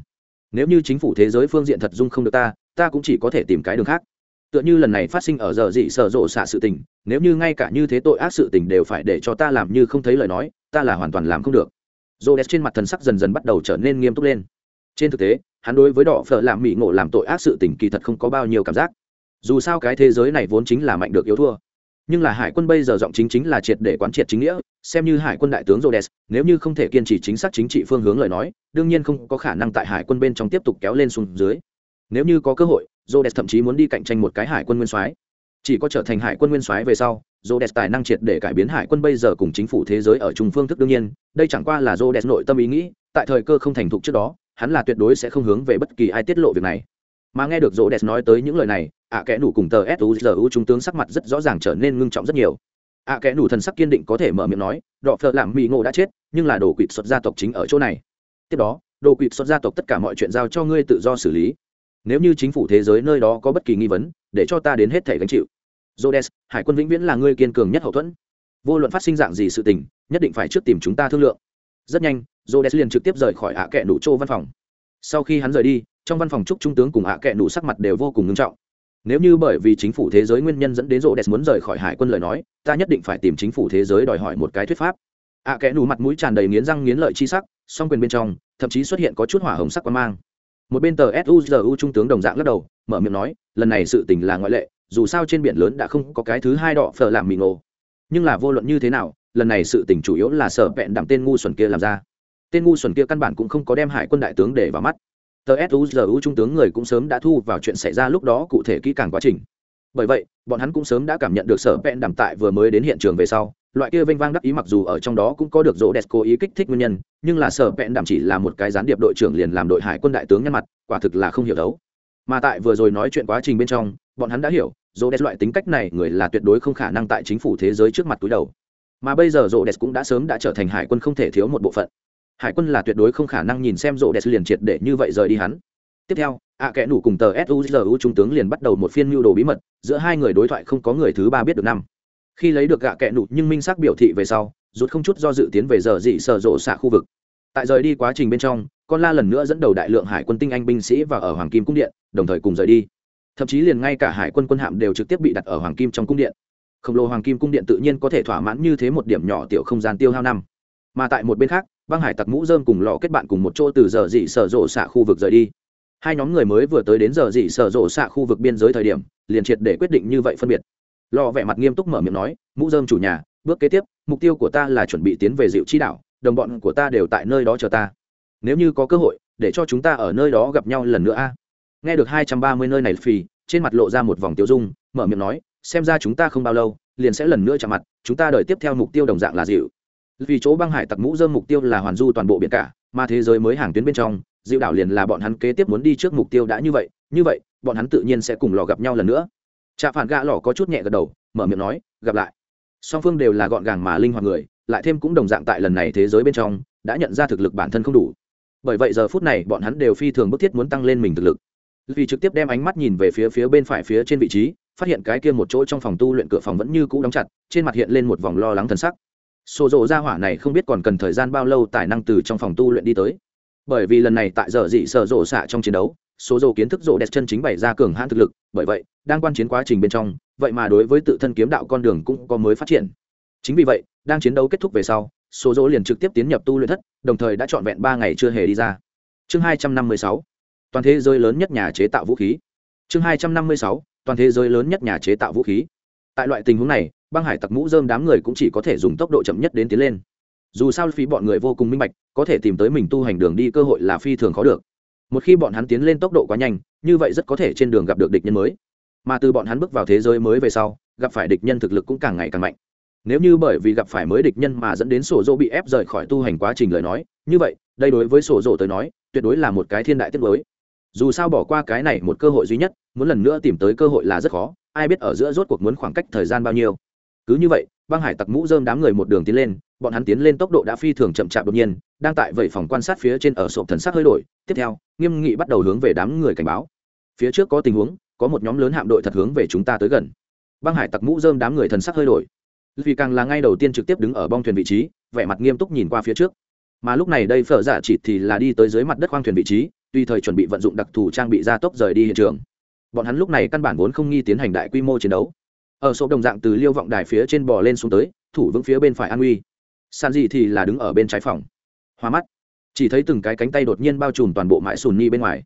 nếu như chính phủ thế giới phương diện thật dung không được ta ta cũng chỉ có thể tìm cái đường khác. Tựa như lần này phát sinh ở giờ dị sở rộ xạ sự tình, nếu như ngay cả như thế tội ác sự tình đều phải để cho ta làm như không thấy lời nói, ta là hoàn toàn làm không được. Rô đès trên mặt thần sắc dần dần bắt đầu trở nên nghiêm túc lên. Trên thực tế, hắn đối với đỏ phở làm mỹ ngộ làm tội ác sự tình kỳ thật không có bao nhiêu cảm giác. Dù sao cái thế giới này vốn chính là mạnh được yếu thua nhưng là hải quân bây giờ giọng chính chính là triệt để quán triệt chính nghĩa xem như hải quân đại tướng Rhodes, nếu như không thể kiên trì chính xác chính trị phương hướng lời nói, đương nhiên không có khả năng tại hải quân bên trong tiếp tục kéo lên xuống dưới. Nếu như có cơ hội, Rhodes thậm chí muốn đi cạnh tranh một cái hải quân nguyên soái. Chỉ có trở thành hải quân nguyên soái về sau, Rhodes tài năng triệt để cải biến hải quân bây giờ cùng chính phủ thế giới ở trung phương thức đương nhiên, đây chẳng qua là Rhodes nội tâm ý nghĩ, tại thời cơ không thành thục trước đó, hắn là tuyệt đối sẽ không hướng về bất kỳ ai tiết lộ việc này. Mà nghe được Rhodes nói tới những lời này, ạ kẽ nủ cùng tờ suzu trung tướng sắc mặt rất rõ ràng trở nên ngưng trọng rất nhiều. ạ kẽ nủ thần sắc kiên định có thể mở miệng nói, đọ phợ làm mỹ ngộ đã chết, nhưng là đồ quỵt xuất gia tộc chính ở chỗ này. Tiếp đó, đồ quỵt xuất gia tộc tất cả mọi chuyện giao cho ngươi tự do xử lý. Nếu như chính phủ thế giới nơi đó có bất kỳ nghi vấn, để cho ta đến hết thể gánh chịu. Jodes hải quân vĩnh viễn là ngươi kiên cường nhất hậu thuẫn. Vô luận phát sinh dạng gì sự tình, nhất định phải trước tìm chúng ta thương lượng. Rất nhanh jodes liền trực tiếp rời khỏi ạ kẽ nủ chỗ văn phòng. Sau khi hắn rời đi, trong văn phòng trúc trung tướng cùng ạ kẽ nủ sắc mặt đều vô cùng ngưng trọng nếu như bởi vì chính phủ thế giới nguyên nhân dẫn đến rộ đẹp muốn rời khỏi hải quân lời nói ta nhất định phải tìm chính phủ thế giới đòi hỏi một cái thuyết pháp. Ạ à, kẽ nù mặt mũi tràn đầy nghiến răng nghiến lợi chi sắc song quyền bên trong thậm chí xuất hiện có chút hỏa hồng sắc quan mang. Một bên tờ suzu trung tướng đồng dạng lắc đầu mở miệng nói lần này sự tình là ngoại lệ dù sao trên biển lớn đã không có cái thứ hai đỏ phở làm mì ngộ nhưng là vô luận như thế nào lần này sự tình chủ yếu là sở vẹn đặng tên ngu xuẩn kia làm ra. Tên ngu xuẩn kia căn bản cũng không có đem hải quân đại tướng để vào mắt tờ suzu trung tướng người cũng sớm đã thu vào chuyện xảy ra lúc đó cụ thể kỹ càng quá trình. Bởi vậy, bọn hắn cũng sớm đã cảm nhận được sở vẹn đảm tại vừa mới đến hiện trường về sau, loại kia vênh vang đắc ý mặc dù ở trong đó cũng có được rỗ đẹp cố ý kích thích nguyên nhân, nhưng là sở vẹn đảm chỉ là một cái gián điệp đội trưởng liền làm đội hải quân đại tướng nhân mặt, quả thực là không hiểu đấu. Mà tại vừa rồi nói chuyện quá trình bên trong, bọn hắn đã hiểu, rỗ đẹp loại tính cách này người là tuyệt đối không khả năng tại chính phủ thế giới trước mặt túi đầu. Mà bây giờ rỗ đẹp cũng đã sớm đã trở thành hải quân không thể thiếu một bộ phận hải quân là tuyệt đối không khả năng nhìn xem rộ đẹp liền triệt để như vậy rời đi hắn. Tiếp theo, ạ kẽ nủ cùng tờ suzu trung tướng liền bắt đầu một phiên mưu đồ bí mật, giữa hai người đối thoại không có người thứ ba biết được năm. Khi lấy được gạ kẽ nụ nhưng minh xác biểu thị về sau rút không chút do dự tiến về giờ dị sở rộ xạ khu vực. Tại rời đi quá trình bên trong, con la lần nữa dẫn đầu đại lượng hải quân tinh anh binh sĩ và ở hoàng kim cung điện, đồng thời cùng rời đi. Thậm chí liền ngay cả hải quân quân hạm đều trực tiếp bị đặt ở hoàng kim trong cung điện. Khổng lồ hoàng kim cung điện tự nhiên có thể thỏa mãn như thế một điểm nhỏ tiểu không gian tiêu hao năm. Mà tại một bên khác băng hải tặc mũ dơm cùng lò kết bạn cùng một chỗ từ giờ dị sở rộ xạ khu vực rời đi. Hai nhóm người mới vừa tới đến giờ dị sở rộ xạ khu vực biên giới thời điểm, liền triệt để quyết định như vậy phân biệt. Lò vẻ mặt nghiêm túc mở miệng nói, mũ dơm chủ nhà, bước kế tiếp, mục tiêu của ta là chuẩn bị tiến về dịu chi đảo, đồng bọn của ta đều tại nơi đó chờ ta. Nếu như có cơ hội, để cho chúng ta ở nơi đó gặp nhau lần nữa a. Nghe được hai trăm ba mươi nơi này phì, trên mặt lộ ra một vòng tiêu dung, mở miệng nói, xem ra chúng ta không bao lâu, liền sẽ lần nữa chạm mặt, chúng ta đợi tiếp theo mục tiêu đồng dạng là dịu vì chỗ băng hải tặc mũ dơm mục tiêu là hoàn du toàn bộ biển cả, mà thế giới mới hàng tuyến bên trong dịu đảo liền là bọn hắn kế tiếp muốn đi trước mục tiêu đã như vậy như vậy, bọn hắn tự nhiên sẽ cùng lò gặp nhau lần nữa. Trạ phản gạ lò có chút nhẹ gật đầu, mở miệng nói, gặp lại. Song phương đều là gọn gàng mà linh hoạt người, lại thêm cũng đồng dạng tại lần này thế giới bên trong, đã nhận ra thực lực bản thân không đủ. Bởi vậy giờ phút này bọn hắn đều phi thường bức thiết muốn tăng lên mình thực lực. Vì trực tiếp đem ánh mắt nhìn về phía phía bên phải phía trên vị trí, phát hiện cái kia một chỗ trong phòng tu luyện cửa phòng vẫn như cũ đóng chặt, trên mặt hiện lên một vòng lo lắng thần sắc. Sổ rồ ra hỏa này không biết còn cần thời gian bao lâu tài năng từ trong phòng tu luyện đi tới. Bởi vì lần này tại giờ dị sở rồ xạ trong chiến đấu số rồ kiến thức rồ đẹp chân chính bày ra cường hãn thực lực, bởi vậy, đang quan chiến quá trình bên trong, vậy mà đối với tự thân kiếm đạo con đường cũng có mới phát triển. Chính vì vậy, đang chiến đấu kết thúc về sau số rồ liền trực tiếp tiến nhập tu luyện thất, đồng thời đã trọn vẹn ba ngày chưa hề đi ra. Chương hai trăm năm mươi sáu, toàn thế giới lớn nhất nhà chế tạo vũ khí. Chương hai trăm năm mươi sáu, toàn thế giới lớn nhất nhà chế tạo vũ khí. Tại loại tình huống này băng hải tặc mũ dơm đám người cũng chỉ có thể dùng tốc độ chậm nhất đến tiến lên. Dù sao phí bọn người vô cùng minh bạch, có thể tìm tới mình tu hành đường đi cơ hội là phi thường khó được. Một khi bọn hắn tiến lên tốc độ quá nhanh, như vậy rất có thể trên đường gặp được địch nhân mới. Mà từ bọn hắn bước vào thế giới mới về sau, gặp phải địch nhân thực lực cũng càng ngày càng mạnh. Nếu như bởi vì gặp phải mới địch nhân mà dẫn đến sổ dỗ bị ép rời khỏi tu hành quá trình lời nói, như vậy, đây đối với sổ dỗ tới nói, tuyệt đối là một cái thiên đại tiết mới dù sao bỏ qua cái này một cơ hội duy nhất, muốn lần nữa tìm tới cơ hội là rất khó, ai biết ở giữa rốt cuộc muốn khoảng cách thời gian bao nhiêu cứ như vậy, băng hải tặc mũ dơm đám người một đường tiến lên, bọn hắn tiến lên tốc độ đã phi thường chậm chạp đột nhiên, đang tại vẩy phòng quan sát phía trên ở sộp thần sắc hơi đổi. Tiếp theo, nghiêm nghị bắt đầu hướng về đám người cảnh báo. Phía trước có tình huống, có một nhóm lớn hạm đội thật hướng về chúng ta tới gần. Băng hải tặc mũ dơm đám người thần sắc hơi đổi. Vì càng là ngay đầu tiên trực tiếp đứng ở bong thuyền vị trí, vẻ mặt nghiêm túc nhìn qua phía trước. Mà lúc này đây phở giả chỉ thì là đi tới dưới mặt đất khoang thuyền vị trí tùy thời chuẩn bị vận dụng đặc thù trang bị gia tốc rời đi hiện trường. Bọn hắn lúc này căn bản vốn không nghi tiến hành đại quy mô chiến đấu ở số đồng dạng từ liêu vọng đài phía trên bò lên xuống tới, thủ vững phía bên phải an uy. San dị thì là đứng ở bên trái phòng. Hoa mắt. Chỉ thấy từng cái cánh tay đột nhiên bao trùm toàn bộ mãi sùn ni bên ngoài.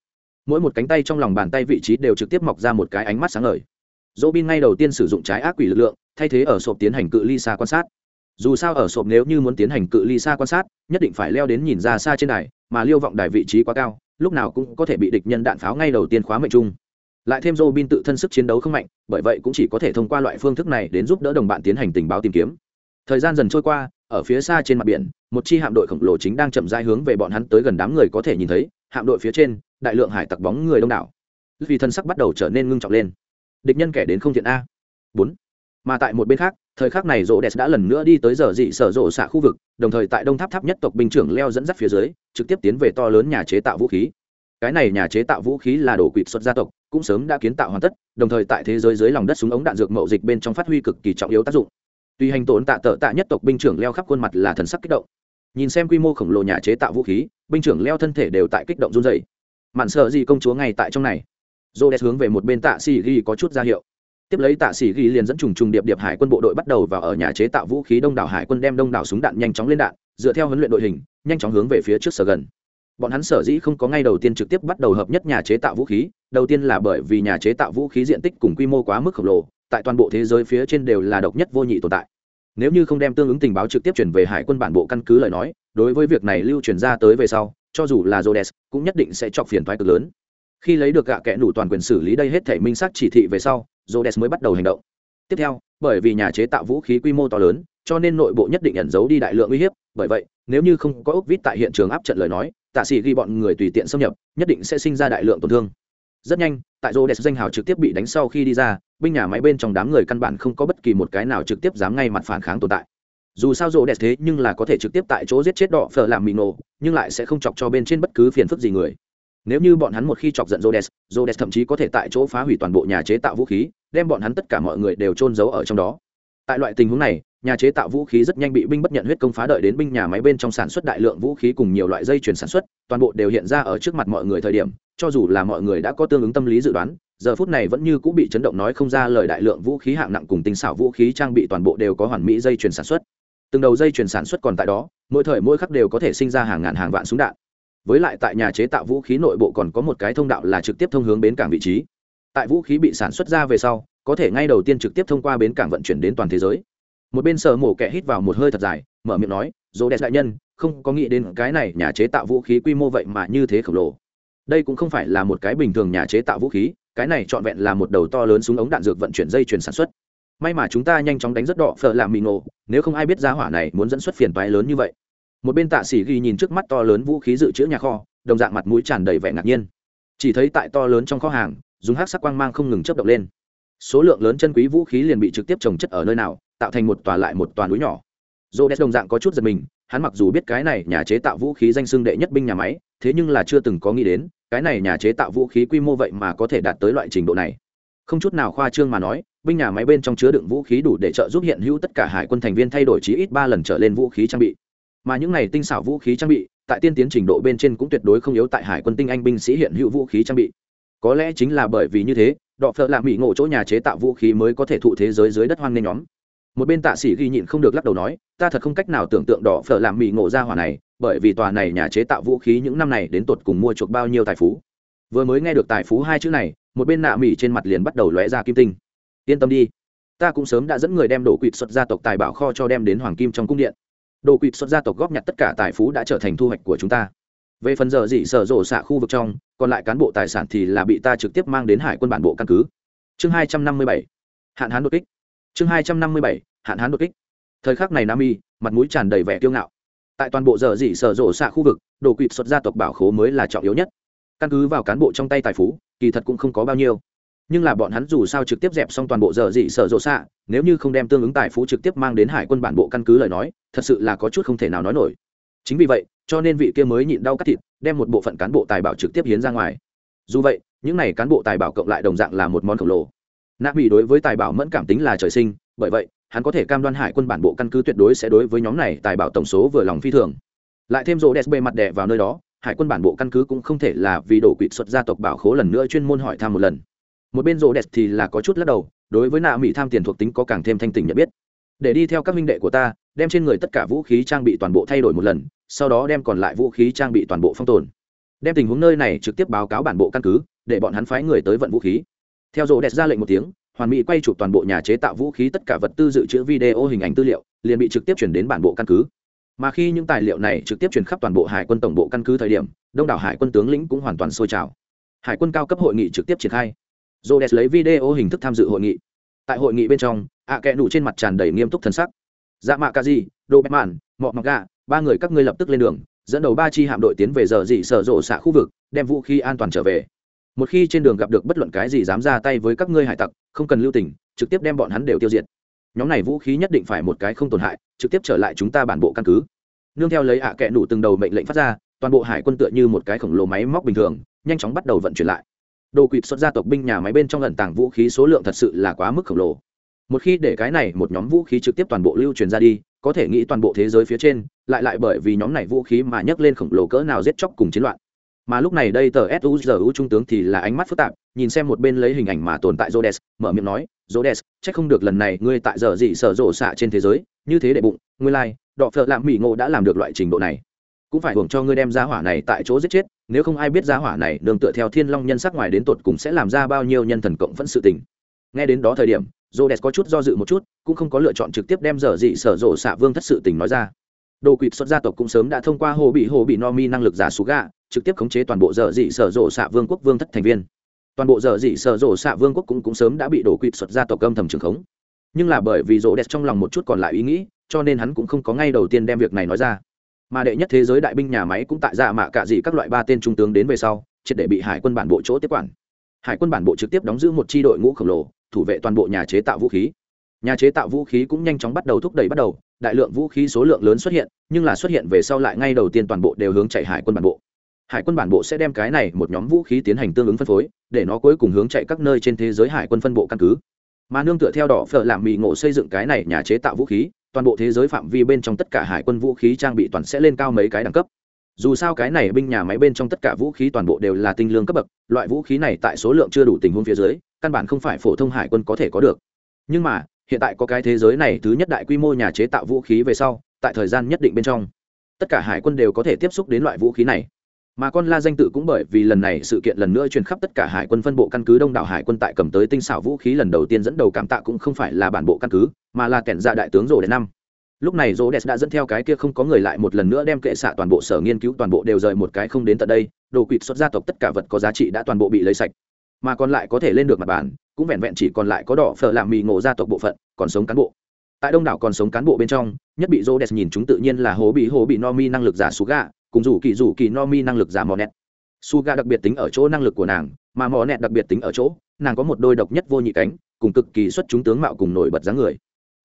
Mỗi một cánh tay trong lòng bàn tay vị trí đều trực tiếp mọc ra một cái ánh mắt sáng ngời. Dỗ bin ngay đầu tiên sử dụng trái ác quỷ lực lượng, thay thế ở sộp tiến hành cự ly xa quan sát. Dù sao ở sộp nếu như muốn tiến hành cự ly xa quan sát, nhất định phải leo đến nhìn ra xa trên đài, mà liêu vọng đài vị trí quá cao, lúc nào cũng có thể bị địch nhân đạn pháo ngay đầu tiên khóa mệnh trung lại thêm Robin tự thân sức chiến đấu không mạnh, bởi vậy cũng chỉ có thể thông qua loại phương thức này đến giúp đỡ đồng bạn tiến hành tình báo tìm kiếm. Thời gian dần trôi qua, ở phía xa trên mặt biển, một chi hạm đội khổng lồ chính đang chậm rãi hướng về bọn hắn tới gần đám người có thể nhìn thấy, hạm đội phía trên, đại lượng hải tặc bóng người đông đảo. Vì thân sắc bắt đầu trở nên ngưng trọng lên. Địch nhân kẻ đến không thiện a. Bốn. Mà tại một bên khác, thời khắc này rộ đã lần nữa đi tới giờ dị sở rộ xạ khu vực, đồng thời tại đông tháp tháp nhất tộc binh trưởng leo dẫn dắt phía dưới, trực tiếp tiến về to lớn nhà chế tạo vũ khí cái này nhà chế tạo vũ khí là đồ quỵt xuất gia tộc, cũng sớm đã kiến tạo hoàn tất, đồng thời tại thế giới dưới lòng đất súng ống đạn dược mậu dịch bên trong phát huy cực kỳ trọng yếu tác dụng. Tuy hành tổn tạ tợ tạ nhất tộc binh trưởng leo khắp khuôn mặt là thần sắc kích động. Nhìn xem quy mô khổng lồ nhà chế tạo vũ khí, binh trưởng leo thân thể đều tại kích động run dày mạn sợ gì công chúa ngay tại trong này. Dô đét hướng về một bên tạ xì ghi có chút ra hiệu. Tiếp lấy tạ sĩ ghi liền dẫn trùng trùng điệp điệp hải quân bộ đội bắt đầu vào ở nhà chế tạo vũ khí đông đảo hải quân đem đông đảo súng đạn nhanh chóng lên đạn, dựa theo huấn luyện đội hình, nhanh chóng hướng về phía trước sở gần bọn hắn sở dĩ không có ngay đầu tiên trực tiếp bắt đầu hợp nhất nhà chế tạo vũ khí, đầu tiên là bởi vì nhà chế tạo vũ khí diện tích cùng quy mô quá mức khổng lồ, tại toàn bộ thế giới phía trên đều là độc nhất vô nhị tồn tại. Nếu như không đem tương ứng tình báo trực tiếp chuyển về hải quân bản bộ căn cứ lời nói, đối với việc này lưu truyền ra tới về sau, cho dù là Rhodes cũng nhất định sẽ chọc phiền toái cực lớn. Khi lấy được gạ kẽ đủ toàn quyền xử lý đây hết thể minh xác chỉ thị về sau, Rhodes mới bắt đầu hành động. Tiếp theo, bởi vì nhà chế tạo vũ khí quy mô to lớn, cho nên nội bộ nhất định ẩn giấu đi đại lượng uy hiếp, bởi vậy, nếu như không có ốc vít tại hiện trường áp trận lời nói tạ sĩ ghi bọn người tùy tiện xâm nhập nhất định sẽ sinh ra đại lượng tổn thương. Rất nhanh tại rô đẹp danh hào trực tiếp bị đánh sau khi đi ra binh nhà máy bên trong đám người căn bản không có bất kỳ một cái nào trực tiếp dám ngay mặt phản kháng tồn tại. Dù sao rô đẹp thế nhưng là có thể trực tiếp tại chỗ giết chết đỏ phở làm mì nổ nhưng lại sẽ không chọc cho bên trên bất cứ phiền phức gì người. Nếu như bọn hắn một khi chọc giận Rhodes, Rhodes thậm chí có thể tại chỗ phá hủy toàn bộ nhà chế tạo vũ khí, đem bọn hắn tất cả mọi người đều chôn giấu ở trong đó. Tại loại tình huống này, nhà chế tạo vũ khí rất nhanh bị binh bất nhận huyết công phá đợi đến binh nhà máy bên trong sản xuất đại lượng vũ khí cùng nhiều loại dây chuyển sản xuất, toàn bộ đều hiện ra ở trước mặt mọi người thời điểm, cho dù là mọi người đã có tương ứng tâm lý dự đoán, giờ phút này vẫn như cũng bị chấn động nói không ra lời đại lượng vũ khí hạng nặng cùng tinh xảo vũ khí trang bị toàn bộ đều có hoàn mỹ dây chuyển sản xuất. Từng đầu dây chuyển sản xuất còn tại đó, mỗi thời mỗi khắc đều có thể sinh ra hàng ngàn hàng vạn súng đạn với lại tại nhà chế tạo vũ khí nội bộ còn có một cái thông đạo là trực tiếp thông hướng bến cảng vị trí tại vũ khí bị sản xuất ra về sau có thể ngay đầu tiên trực tiếp thông qua bến cảng vận chuyển đến toàn thế giới. Một bên sở mổ kẻ hít vào một hơi thật dài, mở miệng nói dỗ đẹp đại nhân, không có nghĩ đến cái này nhà chế tạo vũ khí quy mô vậy mà như thế khổng lồ. Đây cũng không phải là một cái bình thường nhà chế tạo vũ khí, cái này trọn vẹn là một đầu to lớn súng ống đạn dược vận chuyển dây chuyển sản xuất. May mà chúng ta nhanh chóng đánh rất đỏ, phở làm mì ngộ, nếu không ai biết giá hỏa này muốn dẫn xuất phiền toái lớn như vậy. Một bên tạ sĩ ghi nhìn trước mắt to lớn vũ khí dự trữ nhà kho, đồng dạng mặt mũi tràn đầy vẻ ngạc nhiên. Chỉ thấy tại to lớn trong kho hàng, dùng hát sắc quang mang không ngừng chớp động lên số lượng lớn chân quý vũ khí liền bị trực tiếp trồng chất ở nơi nào, tạo thành một tòa lại một tòa núi nhỏ. Dô đès đồng dạng có chút giật mình, hắn mặc dù biết cái này nhà chế tạo vũ khí danh xưng đệ nhất binh nhà máy, thế nhưng là chưa từng có nghĩ đến, cái này nhà chế tạo vũ khí quy mô vậy mà có thể đạt tới loại trình độ này. Không chút nào khoa trương mà nói, binh nhà máy bên trong chứa đựng vũ khí đủ để trợ giúp hiện hữu tất cả hải quân thành viên thay đổi chí ít ba lần trở lên vũ khí trang bị. Mà những này tinh xảo vũ khí trang bị, tại tiên tiến trình độ bên trên cũng tuyệt đối không yếu tại hải quân tinh anh binh sĩ hiện hữu vũ khí trang bị. Có lẽ chính là bởi vì như thế đọ phợ lạ mỹ ngộ chỗ nhà chế tạo vũ khí mới có thể thụ thế giới dưới đất hoang nên nhóm. Một bên tạ sĩ ghi nhịn không được lắc đầu nói, ta thật không cách nào tưởng tượng đỏ phở làm mỹ ngộ ra hỏa này, bởi vì tòa này nhà chế tạo vũ khí những năm này đến tột cùng mua chuộc bao nhiêu tài phú. Vừa mới nghe được tài phú hai chữ này, một bên nạ mỹ trên mặt liền bắt đầu lóe ra kim tinh. Yên tâm đi, ta cũng sớm đã dẫn người đem đồ quỵt xuất gia tộc tài bảo kho cho đem đến hoàng kim trong cung điện. Đồ quỵt xuất gia tộc góp nhặt tất cả tài phú đã trở thành thu hoạch của chúng ta về phần giờ dị sở rộ xạ khu vực trong, còn lại cán bộ tài sản thì là bị ta trực tiếp mang đến hải quân bản bộ căn cứ. Chương hai trăm năm mươi bảy, hạn hán đột kích. Chương hai trăm năm mươi bảy, hạn hán đột kích. Thời khắc này nam y, mặt mũi tràn đầy vẻ kiêu ngạo. Tại toàn bộ giờ dị sở rộ xạ khu vực, đồ quỵt xuất gia tộc bảo khố mới là trọng yếu nhất. Căn cứ vào cán bộ trong tay tài phú, kỳ thật cũng không có bao nhiêu. Nhưng là bọn hắn dù sao trực tiếp dẹp xong toàn bộ giờ dị sở rộ xạ, nếu như không đem tương ứng tài phú trực tiếp mang đến hải quân bản bộ căn cứ lời nói, thật sự là có chút không thể nào nói nổi chính vì vậy, cho nên vị kia mới nhịn đau cắt thịt, đem một bộ phận cán bộ tài bảo trực tiếp hiến ra ngoài. Dù vậy, những n à y cán bộ tài bảo cộng lại đồng dạng là một món khổng lồ. Nạp bị đối với tài bảo mẫn cảm tính là trời sinh, bởi vậy, hắn có thể cam đoan hải quân bản bộ căn cứ tuyệt đối sẽ đối với nhóm này tài bảo tổng số vừa lòng phi thường. Lại thêm rô đès bề mặt đẻ vào nơi đó, hải quân bản bộ căn cứ cũng không thể là vì đổ quỵt xuất gia tộc bảo khố lần nữa chuyên môn hỏi thăm một lần. Một bên rô đès thì là có chút lắc đầu, đối với nạ mỹ tham tiền thuộc tính có càng thêm thanh tình nhận biết. Để đi theo các minh đệ của ta, đem trên người tất cả vũ khí trang bị toàn bộ thay đổi một lần sau đó đem còn lại vũ khí trang bị toàn bộ phong tồn. Đem tình huống nơi này trực tiếp báo cáo bản bộ căn cứ, để bọn hắn phái người tới vận vũ khí. Theo rô đẹp ra lệnh một tiếng, hoàn mỹ quay chụp toàn bộ nhà chế tạo vũ khí tất cả vật tư dự trữ video hình ảnh tư liệu, liền bị trực tiếp chuyển đến bản bộ căn cứ. Mà khi những tài liệu này trực tiếp chuyển khắp toàn bộ hải quân tổng bộ căn cứ thời điểm, đông đảo hải quân tướng lĩnh cũng hoàn toàn sôi trào. Hải quân cao cấp hội nghị trực tiếp triển khai. Rô đẹp lấy video hình thức tham dự hội nghị. Tại hội nghị bên trong, ạ à kẽ nụ trên mặt tràn đầy nghiêm túc thân sắc. Dạ mạ ca di đô bét màn mọ mặc gà ba người các ngươi lập tức lên đường, dẫn đầu ba chi hạm đội tiến về giờ dị sở rộ xạ khu vực, đem vũ khí an toàn trở về. Một khi trên đường gặp được bất luận cái gì dám ra tay với các ngươi hải tặc, không cần lưu tình, trực tiếp đem bọn hắn đều tiêu diệt. Nhóm này vũ khí nhất định phải một cái không tổn hại, trực tiếp trở lại chúng ta bản bộ căn cứ. Nương theo lấy ạ à kẽ nụ từng đầu mệnh lệnh phát ra, toàn bộ hải quân tựa như một cái khổng lồ máy móc bình thường, nhanh chóng bắt đầu vận chuyển lại. Đồ quỵt xuất gia tộc binh nhà máy bên trong lần tàng vũ khí số lượng thật sự là quá mức khổng lồ một khi để cái này một nhóm vũ khí trực tiếp toàn bộ lưu truyền ra đi có thể nghĩ toàn bộ thế giới phía trên lại lại bởi vì nhóm này vũ khí mà nhấc lên khổng lồ cỡ nào giết chóc cùng chiến loạn mà lúc này đây tờ suzu trung tướng thì là ánh mắt phức tạp nhìn xem một bên lấy hình ảnh mà tồn tại Jodes, mở miệng nói, Jodes, chắc không được lần này ngươi tại giờ gì sở rộ xạ trên thế giới, như thế để bụng, ngươi lai, like, đọ phợ lạm mỹ ngộ đã làm được loại trình độ này. Cũng phải hưởng cho ngươi đem giá hỏa này tại chỗ giết chết, nếu không ai biết giá hỏa này nương tựa theo Thiên Long nhân sắc ngoài đến tột cùng sẽ làm ra bao nhiêu nhân thần cộng phẫn sự tình." Nghe đến đó thời điểm, Rhodes có chút do dự một chút, cũng không có lựa chọn trực tiếp đem dở dị sở rộ xạ vương thất sự tình nói ra. Đồ quỷ xuất gia tộc cũng sớm đã thông qua hồ bị hồ bị no mi năng lực giả xú gà trực tiếp khống chế toàn bộ dở dị sở rộ xạ vương quốc vương thất thành viên. Toàn bộ dở dị sở rộ xạ vương quốc cũng, cũng sớm đã bị đổ quỵt xuất gia tộc âm thầm trường khống. Nhưng là bởi vì rộ đẹp trong lòng một chút còn lại ý nghĩ cho nên hắn cũng không có ngay đầu tiên đem việc này nói ra. Mà đệ nhất thế giới đại binh nhà máy cũng tại ra mạ cả dị các loại ba tên trung tướng đến về sau triệt để bị hải quân bản bộ chỗ tiếp quản hải quân bản bộ trực tiếp đóng giữ một tri đội ngũ khổng lồ, thủ vệ toàn bộ nhà chế tạo vũ khí. Nhà chế tạo vũ khí cũng nhanh chóng bắt đầu thúc đẩy bắt đầu, đại lượng vũ khí số lượng lớn xuất hiện, nhưng là xuất hiện về sau lại ngay đầu tiên toàn bộ đều hướng chạy hải quân bản bộ. Hải quân bản bộ sẽ đem cái này một nhóm vũ khí tiến hành tương ứng phân phối, để nó cuối cùng hướng chạy các nơi trên thế giới hải quân phân bộ căn cứ. Mà nương tựa theo đỏ phở làm mì ngộ xây dựng cái này nhà chế tạo vũ khí, toàn bộ thế giới phạm vi bên trong tất cả hải quân vũ khí trang bị toàn sẽ lên cao mấy cái đẳng cấp dù sao cái này binh nhà máy bên trong tất cả vũ khí toàn bộ đều là tinh lương cấp bậc, loại vũ khí này tại số lượng chưa đủ tình huống phía dưới, căn bản không phải phổ thông hải quân có thể có được. Nhưng mà, hiện tại có cái thế giới này thứ nhất đại quy mô nhà chế tạo vũ khí về sau, tại thời gian nhất định bên trong, tất cả hải quân đều có thể tiếp xúc đến loại vũ khí này. Mà con la danh tự cũng bởi vì lần này sự kiện lần nữa truyền khắp tất cả hải quân phân bộ căn cứ đông đảo hải quân tại cầm tới tinh xảo vũ khí lần đầu tiên dẫn đầu cảm tạ cũng không phải là bản bộ căn cứ, mà là kẻn dạ đại tướng rồ đến năm lúc này rô đès đã dẫn theo cái kia không có người lại một lần nữa đem kệ xạ toàn bộ sở nghiên cứu toàn bộ đều rời một cái không đến tận đây, đồ quỵt xuất gia tộc tất cả vật có giá trị đã toàn bộ bị lấy sạch. Mà còn lại có thể lên được mặt bàn, cũng vẹn vẹn chỉ còn lại có đỏ phở làm mì ngộ gia tộc bộ phận, còn sống cán bộ. Tại đông đảo còn sống cán bộ bên trong, nhất bị rô đès nhìn chúng tự nhiên là hố bị hố bị no mi năng lực giả sú gà cùng rủ kỳ rủ kỳ no mi năng lực giả mò nẹt. Su đặc biệt tính ở chỗ năng lực của nàng, mà mò nẹt đặc biệt tính ở chỗ, nàng có một đôi độc nhất vô nhị cánh, cùng cực kỳ xuất chúng tướng mạo cùng nổi bật dáng người.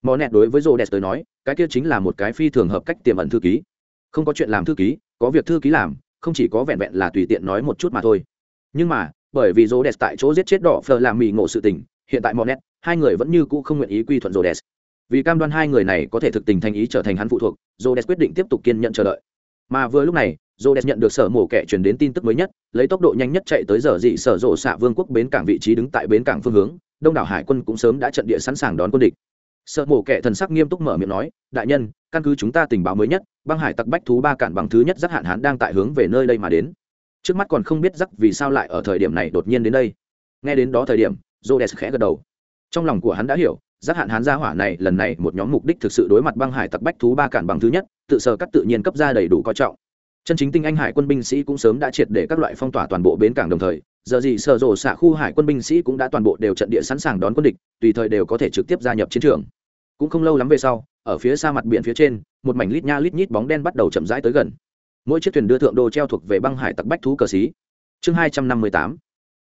Mò nẹt đối với rô đès tới nói cái kia chính là một cái phi thường hợp cách tiềm ẩn thư ký. Không có chuyện làm thư ký, có việc thư ký làm, không chỉ có vẹn vẹn là tùy tiện nói một chút mà thôi. Nhưng mà, bởi vì rô đẹp tại chỗ giết chết đỏ phờ làm mì ngộ sự tình, hiện tại Monet, hai người vẫn như cũ không nguyện ý quy thuận rô đẹp vì cam đoan hai người này có thể thực tình thành ý trở thành hắn phụ thuộc rô đẹp quyết định tiếp tục kiên nhận chờ đợi. Mà vừa lúc này rô đẹp nhận được sở mổ kẻ truyền đến tin tức mới nhất, lấy tốc độ nhanh nhất chạy tới giờ dị sở rộ xạ vương quốc bến cảng vị trí đứng tại bến cảng phương hướng, đông đảo hải quân cũng sớm đã trận địa sẵn sàng đón quân địch sợ mổ kẻ thần sắc nghiêm túc mở miệng nói, đại nhân, căn cứ chúng ta tình báo mới nhất, băng hải tặc bách thú ba cản bằng thứ nhất giác hạn hán đang tại hướng về nơi đây mà đến. Trước mắt còn không biết rắc vì sao lại ở thời điểm này đột nhiên đến đây. Nghe đến đó thời điểm j o khẽ gật đầu. Trong lòng của hắn đã hiểu, giác hạn hán gia hỏa này lần này một nhóm mục đích thực sự đối mặt băng hải tặc bách thú ba cản bằng thứ nhất, tự sở cắt tự nhiên cấp ra đầy đủ coi trọng chân chính tinh anh hải quân binh sĩ cũng sớm đã triệt để các loại phong tỏa toàn bộ bến cảng đồng thời, giờ gì sở rộ xạ khu hải quân binh sĩ cũng đã toàn bộ đều trận địa sẵn sàng đón quân địch, tùy thời đều có thể trực tiếp gia nhập chiến trường. Cũng không lâu lắm về sau, ở phía xa mặt biển phía trên, một mảnh lít nha lít nhít bóng đen bắt đầu chậm rãi tới gần. Mỗi chiếc thuyền đưa thượng đồ treo thuộc về băng hải tặc bách thú cờ xí. Chương hai trăm năm mươi tám,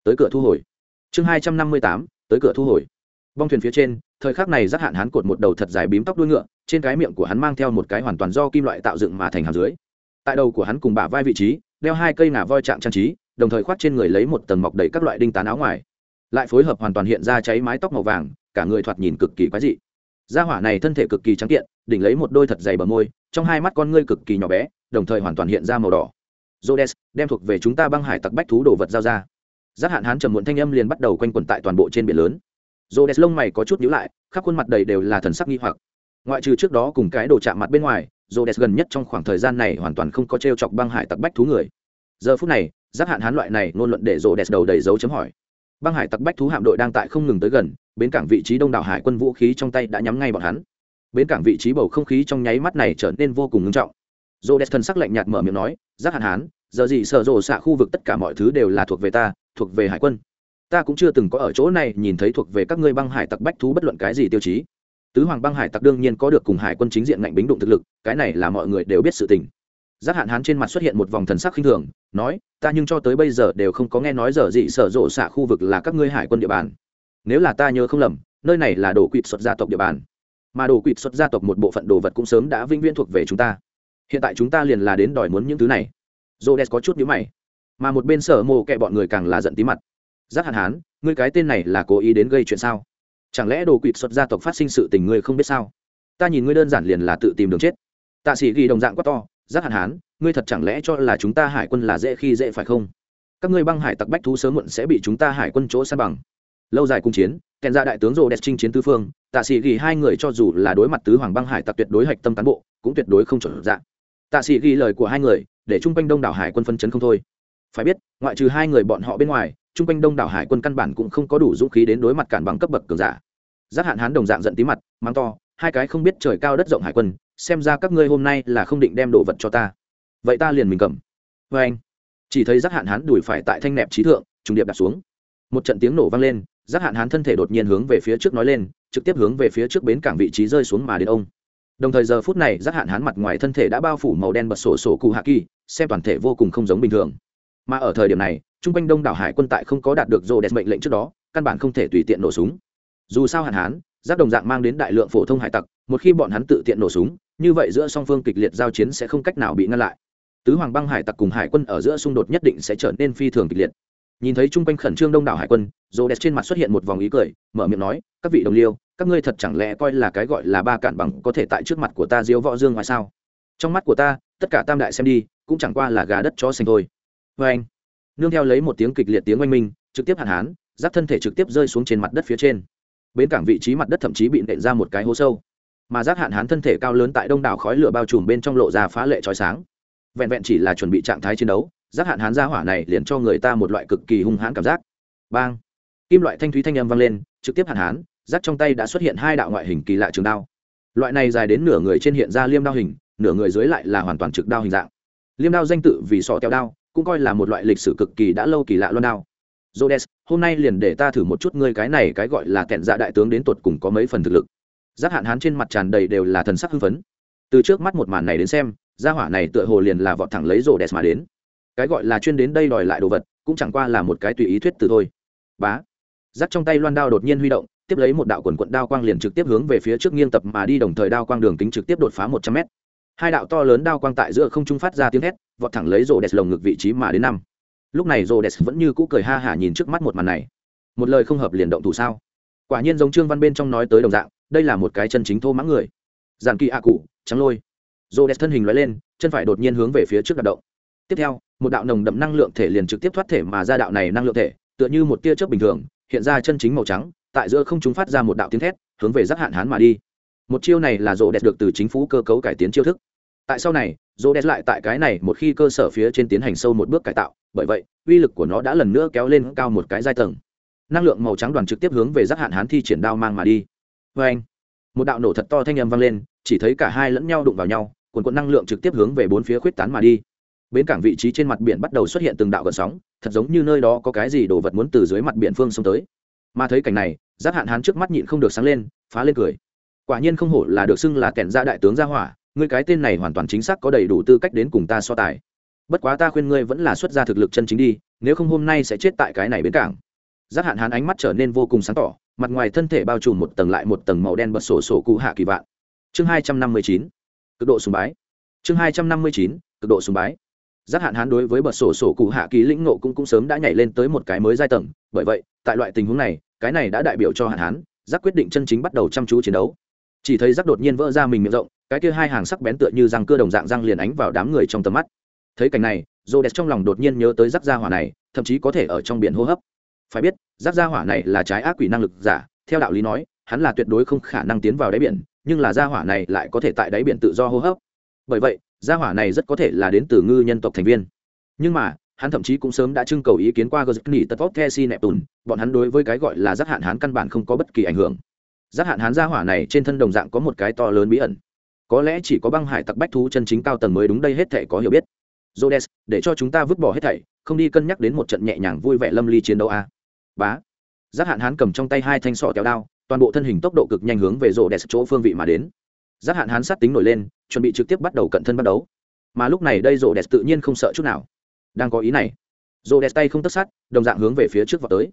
tới cửa thu hồi. Chương hai trăm năm mươi tám, tới cửa thu hồi. Bong thuyền phía trên, thời khắc này giác hạn hắn cột một đầu thật dài bím tóc đuôi ngựa, trên cái miệng của hắn mang theo một cái hoàn toàn do kim loại tạo dựng mà thành hàm dưới tại đầu của hắn cùng bả vai vị trí đeo hai cây ngà voi trạng trang trí đồng thời khoác trên người lấy một tầng mọc đầy các loại đinh tán áo ngoài. Lại phối hợp hoàn toàn hiện ra cháy mái tóc màu vàng cả người thoạt nhìn cực kỳ quái dị. Gia hỏa này thân thể cực kỳ trắng kiện đỉnh lấy một đôi thật dày bờ môi trong hai mắt con ngươi cực kỳ nhỏ bé đồng thời hoàn toàn hiện ra màu đỏ. Jodes, đem thuộc về chúng ta băng hải tặc bách thú đồ vật giao ra. Giác hạn hán trầm muộn thanh âm liền bắt đầu quanh quẩn tại toàn bộ trên biển lớn. Jodes lông mày có chút nhữ lại khắp khuôn mặt đầy đều là thần sắc nghi hoặc. Ngoại trừ trước đó cùng cái đồ chạm mặt bên ngoài Rhodes gần nhất trong khoảng thời gian này hoàn toàn không có treo chọc băng hải tặc bách thú người. Giờ phút này giác hạn hán loại này ngôn luận để Rhodes đầu đầy dấu chấm hỏi. Băng hải tặc bách thú hạm đội đang tại không ngừng tới gần, bến cảng vị trí đông đảo hải quân vũ khí trong tay đã nhắm ngay bọn hắn. Bến cảng vị trí bầu không khí trong nháy mắt này trở nên vô cùng nghiêm trọng. Rhodes thần thân sắc lạnh nhạt mở miệng nói giác hạn hán, giờ gì sở rồ xạ khu vực tất cả mọi thứ đều là thuộc về ta, thuộc về hải quân. Ta cũng chưa từng có ở chỗ này nhìn thấy thuộc về các ngươi băng hải tặc bách thú bất luận cái gì tiêu chí tứ hoàng băng hải tặc đương nhiên có được cùng hải quân chính diện ngạnh bính đụng thực lực, cái này là mọi người đều biết sự tình. Giác hạn hán trên mặt xuất hiện một vòng thần sắc khinh thường, nói, ta nhưng cho tới bây giờ đều không có nghe nói giờ gì sở rộ xạ khu vực là các ngươi hải quân địa bàn. Nếu là ta nhớ không lầm, nơi này là đồ quỵt xuất gia tộc địa bàn. Mà đồ quỵt xuất gia tộc một bộ phận đồ vật cũng sớm đã vĩnh viễn thuộc về chúng ta. Hiện tại chúng ta liền là đến đòi muốn những thứ này. J có chút nhữ mày. Mà một bên sở mồ kệ bọn người càng là giận tí mặt. Giác hạn hán, ngươi cái tên này là cố ý đến gây chuyện sao? Chẳng lẽ đồ quỵt xuất gia tộc phát sinh sự tình ngươi không biết sao? Ta nhìn ngươi đơn giản liền là tự tìm đường chết. Tạ sĩ ghi đồng dạng quá to, giác hạn hán, ngươi thật chẳng lẽ cho là chúng ta hải quân là dễ khi dễ phải không? Các ngươi băng hải tặc bách thú sớm muộn sẽ bị chúng ta hải quân chỗ san bằng. Lâu dài cung chiến, kèn ra đại tướng rô đẹp chinh chiến tứ phương, tạ sĩ ghi hai người cho dù là đối mặt tứ hoàng băng hải tặc tuyệt đối hạch tâm cán bộ, cũng tuyệt đối không chuẩn dạng tạ sĩ ghi lời của hai người, để chung quanh đông đảo hải quân phân chấn không thôi. Phải biết, ngoại trừ hai người bọn họ bên ngoài chung quanh đông đảo hải quân căn bản cũng không có đủ dũng khí đến đối mặt cản bằng cấp bậc cường giả. Giác hạn hán đồng dạng giận tí mặt, mắng to, hai cái không biết trời cao đất rộng hải quân, xem ra các ngươi hôm nay là không định đem đồ vật cho ta. Vậy ta liền mình cầm. Vê anh. Chỉ thấy giác hạn hán đùi phải tại thanh nẹp trí thượng, trùng điệp đặt xuống. Một trận tiếng nổ vang lên giác hạn hán thân thể đột nhiên hướng về phía trước nói lên, trực tiếp hướng về phía trước bến cảng vị trí rơi xuống mà đến ông. Đồng thời giờ phút này giác hạn hán mặt ngoài thân thể đã bao phủ màu đen bật sổ sổ cụ hạ kỳ, xem toàn thể vô cùng không giống bình thường. Mà ở thời điểm này chung quanh đông đảo hải quân tại không có đạt được rô đẹp mệnh lệnh trước đó, căn bản không thể tùy tiện nổ súng. Dù sao hạn hán, giáp đồng dạng mang đến đại lượng phổ thông hải tặc, một khi bọn hắn tự tiện nổ súng, như vậy giữa song phương kịch liệt giao chiến sẽ không cách nào bị ngăn lại. Tứ hoàng băng hải tặc cùng hải quân ở giữa xung đột nhất định sẽ trở nên phi thường kịch liệt. Nhìn thấy chung quanh khẩn trương đông đảo hải quân rô đẹp trên mặt xuất hiện một vòng ý cười, mở miệng nói, các vị đồng liêu, các ngươi thật chẳng lẽ coi là cái gọi là ba cản bằng có thể tại trước mặt của ta diếu võ dương ngoài sao? Trong mắt của ta, tất cả tam đại xem đi, cũng chẳng qua là gà đất cho xanh thôi. Vê anh nương theo lấy một tiếng kịch liệt tiếng oanh minh, trực tiếp hạn hán giáp thân thể trực tiếp rơi xuống trên mặt đất phía trên. Bến cảng vị trí mặt đất thậm chí bị nện ra một cái hố sâu. Mà giác hạn hán thân thể cao lớn tại đông đảo khói lửa bao trùm bên trong lộ ra phá lệ trói sáng. Vẹn vẹn chỉ là chuẩn bị trạng thái chiến đấu giác hạn hán ra hỏa này liền cho người ta một loại cực kỳ hung hãn cảm giác. Bang! Kim loại thanh thúy thanh âm vang lên, trực tiếp hạn hán giác trong tay đã xuất hiện hai đạo ngoại hình kỳ lạ trường đao. Loại này dài đến nửa người trên hiện ra liêm đao hình, nửa người dưới lại là hoàn toàn trực đao hình dạng. Liêm đao danh tự vì sọ teo đao cũng coi là một loại lịch sử cực kỳ đã lâu kỳ lạ loan đao Rhodes, hôm nay liền để ta thử một chút ngươi cái này cái gọi là kẹn dạ đại tướng đến tột cùng có mấy phần thực lực. Giác hạn hán trên mặt tràn đầy đều là thần sắc hưng phấn. Từ trước mắt một màn này đến xem, gia hỏa này tựa hồ liền là vọt thẳng lấy Rhodes mà đến. Cái gọi là chuyên đến đây đòi lại đồ vật, cũng chẳng qua là một cái tùy ý thuyết từ thôi. Bá. Giác trong tay loan đao đột nhiên huy động, tiếp lấy một đạo quần quận đao quang liền trực tiếp hướng về phía trước nghiêng tập mà đi đồng thời đao quang đường kính trực tiếp đột phá một trăm mét. Hai đạo to lớn đao quang tại giữa không trung phát ra tiếng hét, vọt thẳng lấy Rhodes lồng ngực vị trí mà đến năm. Lúc này rô đès vẫn như cũ cười ha hả nhìn trước mắt một màn này. Một lời không hợp liền động thủ sao? Quả nhiên giống trương văn bên trong nói tới đồng dạng đây là một cái chân chính thô mãng người. Giàn kỳ a cụ trắng lôi. Rô đès thân hình loại lên chân phải đột nhiên hướng về phía trước đặt động. Tiếp theo một đạo nồng đậm năng lượng thể liền trực tiếp thoát thể mà ra đạo này năng lượng thể tựa như một tia chớp bình thường hiện ra chân chính màu trắng tại giữa không chúng phát ra một đạo tiếng thét hướng về giác hạn hán mà đi. Một chiêu này là rô đès được từ chính phủ cơ cấu cải tiến chiêu thức tại sau này rô đès lại tại cái này một khi cơ sở phía trên tiến hành sâu một bước cải tạo, bởi vậy, uy lực của nó đã lần nữa kéo lên cao một cái giai tầng. Năng lượng màu trắng đoàn trực tiếp hướng về giác hạn hán thi triển đao mang mà đi. Vê anh, một đạo nổ thật to thanh â m vang lên, chỉ thấy cả hai lẫn nhau đụng vào nhau quần quận năng lượng trực tiếp hướng về bốn phía khuyết tán mà đi. Bến cảng vị trí trên mặt biển bắt đầu xuất hiện từng đạo gợn sóng, thật giống như nơi đó có cái gì đồ vật muốn từ dưới mặt biển phương xông tới. Mà thấy cảnh này, giác hạn hán trước mắt nhịn không được sáng lên, phá lên cười. Quả nhiên không hổ là được xưng là kẻn ra đại tướng gia hỏa ngươi cái tên này hoàn toàn chính xác có đầy đủ tư cách đến cùng ta so tài. Bất quá ta khuyên ngươi vẫn là xuất ra thực lực chân chính đi, nếu không hôm nay sẽ chết tại cái này bến cảng. Giác hạn hán ánh mắt trở nên vô cùng sáng tỏ, mặt ngoài thân thể bao trùm một tầng lại một tầng màu đen bật sổ sổ cụ hạ kỳ vạn. Chương hai trăm năm mươi chín, cực độ sùng bái. Chương hai trăm năm mươi chín, cực độ sùng bái. Giác hạn hán đối với bật sổ sổ cụ hạ kỳ lĩnh nộ cũng cũng sớm đã nhảy lên tới một cái mới giai tầng, bởi vậy, tại loại tình huống này, cái này đã đại biểu cho hạn hán, giác quyết định chân chính bắt đầu chăm chú chiến đấu chỉ thấy rắc đột nhiên vỡ ra mình miệng rộng cái kia hai hàng sắc bén tựa như răng cưa đồng dạng răng liền ánh vào đám người trong tầm mắt. Thấy cảnh này rô đẹp trong lòng đột nhiên nhớ tới rắc gia hỏa này thậm chí có thể ở trong biển hô hấp. Phải biết rắc gia hỏa này là trái ác quỷ năng lực giả theo đạo lý nói hắn là tuyệt đối không khả năng tiến vào đáy biển nhưng là gia hỏa này lại có thể tại đáy biển tự do hô hấp. Bởi vậy gia hỏa này rất có thể là đến từ ngư nhân tộc thành viên. Nhưng mà hắn thậm chí cũng sớm đã trưng cầu ý kiến qua Gozkni Tật Kesi Neptun, bọn hắn đối với cái gọi là giác hạn hắn căn bản không có bất kỳ ảnh hưởng. Giác hạn hán gia hỏa này trên thân đồng dạng có một cái to lớn bí ẩn. Có lẽ chỉ có băng hải tặc bách thú chân chính cao tầng mới đúng đây hết thể có hiểu biết. jodes để cho chúng ta vứt bỏ hết thảy, không đi cân nhắc đến một trận nhẹ nhàng vui vẻ lâm ly chiến đấu a. À. Bá. Giác hạn hán cầm trong tay hai thanh sọ kéo đao, toàn bộ thân hình tốc độ cực nhanh hướng về Rhodes chỗ phương vị mà đến. Giác hạn hán sát tính nổi lên, chuẩn bị trực tiếp bắt đầu cận thân bắt đấu. Mà lúc này đây Rhodes tự nhiên không sợ chút nào đang có ý này jodes tay không tất sát đồng dạng hướng về phía trước vào tới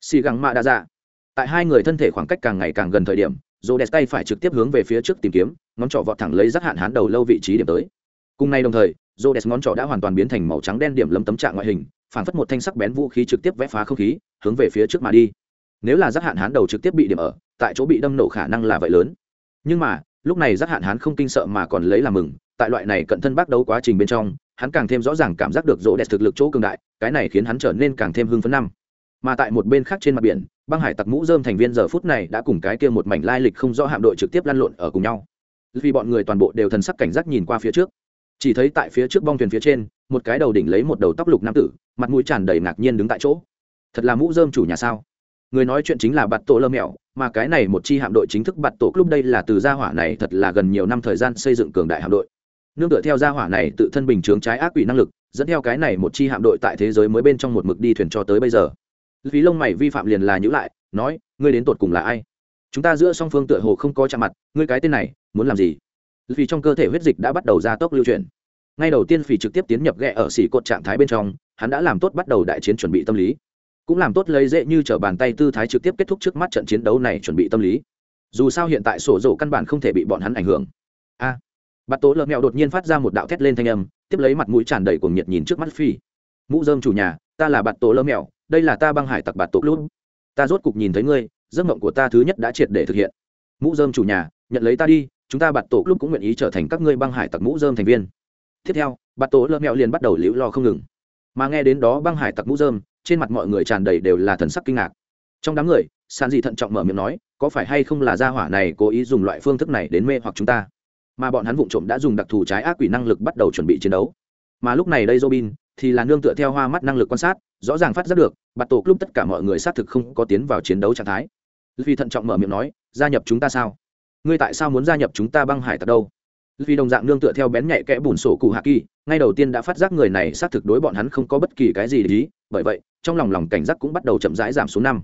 xì găng mạ đa dạ tại hai người thân thể khoảng cách càng ngày càng gần thời điểm rô đẹp tay phải trực tiếp hướng về phía trước tìm kiếm, ngón trỏ vọt thẳng lấy rắc hạn hán đầu lâu vị trí điểm tới. Cùng nay đồng thời rô đẹp ngón trỏ đã hoàn toàn biến thành màu trắng đen điểm lấm tấm trạng ngoại hình, phản phất một thanh sắc bén vũ khí trực tiếp vẽ phá không khí, hướng về phía trước mà đi. Nếu là rắc hạn hán đầu trực tiếp bị điểm ở, tại chỗ bị đâm nổ khả năng là vậy lớn. Nhưng mà, lúc này rắc hạn hán không kinh sợ mà còn lấy làm mừng, tại loại này cận thân bác đấu quá trình bên trong, hắn càng thêm rõ ràng cảm giác được rỗ đẹp thực lực chỗ cường đại, cái này khiến hắn trở nên càng thêm hưng phấn năm mà tại một bên khác trên mặt biển, băng hải tặc mũ dơm thành viên giờ phút này đã cùng cái kia một mảnh lai lịch không rõ hạm đội trực tiếp lăn lộn ở cùng nhau. Vì bọn người toàn bộ đều thần sắc cảnh giác nhìn qua phía trước. Chỉ thấy tại phía trước bong thuyền phía trên, một cái đầu đỉnh lấy một đầu tóc lục nam tử, mặt mũi tràn đầy ngạc nhiên đứng tại chỗ. Thật là mũ dơm chủ nhà sao? Người nói chuyện chính là bạt tổ lơ mẹo, mà cái này một chi hạm đội chính thức bạt tổ lúc đây là từ gia hỏa này thật là gần nhiều năm thời gian xây dựng cường đại hạm đội. Nương tựa theo gia hỏa này tự thân bình chướng trái ác quỷ năng lực, dẫn theo cái này một chi hạm đội tại thế giới mới bên trong một mực đi thuyền cho tới bây giờ phí lông mày vi phạm liền là nhữ lại, nói, ngươi đến tột cùng là ai? Chúng ta giữa song phương tựa hồ không có chạm mặt, ngươi cái tên này, muốn làm gì? Vì trong cơ thể huyết dịch đã bắt đầu ra tốc lưu chuyển. Ngay đầu tiên phì trực tiếp tiến nhập ghẹ ở xỉ cột trạng thái bên trong, hắn đã làm tốt bắt đầu đại chiến chuẩn bị tâm lý. Cũng làm tốt lấy dễ như t r ở bàn tay tư thái trực tiếp kết thúc trước mắt trận chiến đấu này chuẩn bị tâm lý. Dù sao hiện tại sổ dầu căn bản không thể bị bọn hắn ảnh hưởng. A. Bắt tố lợn mẹo đột nhiên phát ra một đạo thét lên thanh âm, tiếp lấy mặt mũi tràn đầy cuồng nhiệt nhìn trước mắt phi mũ dơm chủ nhà, ta là bạt tố lơ mèo đây là ta băng hải tặc bạt tố lút ta rốt cục nhìn thấy ngươi, giấc mộng của ta thứ nhất đã triệt để thực hiện. Mũ dơm chủ nhà, nhận lấy ta đi, chúng ta bạt tổ lúc cũng nguyện ý trở thành các ngươi băng hải tặc mũ dơm thành viên. Tiếp theo, bạt tổ lơ mẹo liền bắt đầu liễu lo không ngừng. Mà nghe đến đó băng hải tặc mũ dơm, trên mặt mọi người tràn đầy đều là thần sắc kinh ngạc. Trong đám người sàn dị thận trọng mở miệng nói, có phải hay không là gia hỏa này cố ý dùng loại phương thức này đến mê hoặc chúng ta? Mà bọn hắn vụng trộm đã dùng đặc thù trái ác quỷ năng lực bắt đầu chuẩn bị chiến đấu. Mà lúc này đây robin thì là nương tựa theo hoa mắt năng lực quan sát, rõ ràng phát giác được, bạt tổ lúc tất cả mọi người xác thực không có tiến vào chiến đấu trạng thái. Vì thận trọng mở miệng nói, gia nhập chúng ta sao? Ngươi tại sao muốn gia nhập chúng ta băng hải tặc đâu? Vì đồng dạng nương tựa theo bén nhạy kẽ bùn sổ cụ hạ kỳ ngay đầu tiên đã phát giác người này xác thực đối bọn hắn không có bất kỳ cái gì để ý, bởi vậy, trong lòng lòng cảnh giác cũng bắt đầu chậm rãi giảm xuống năm.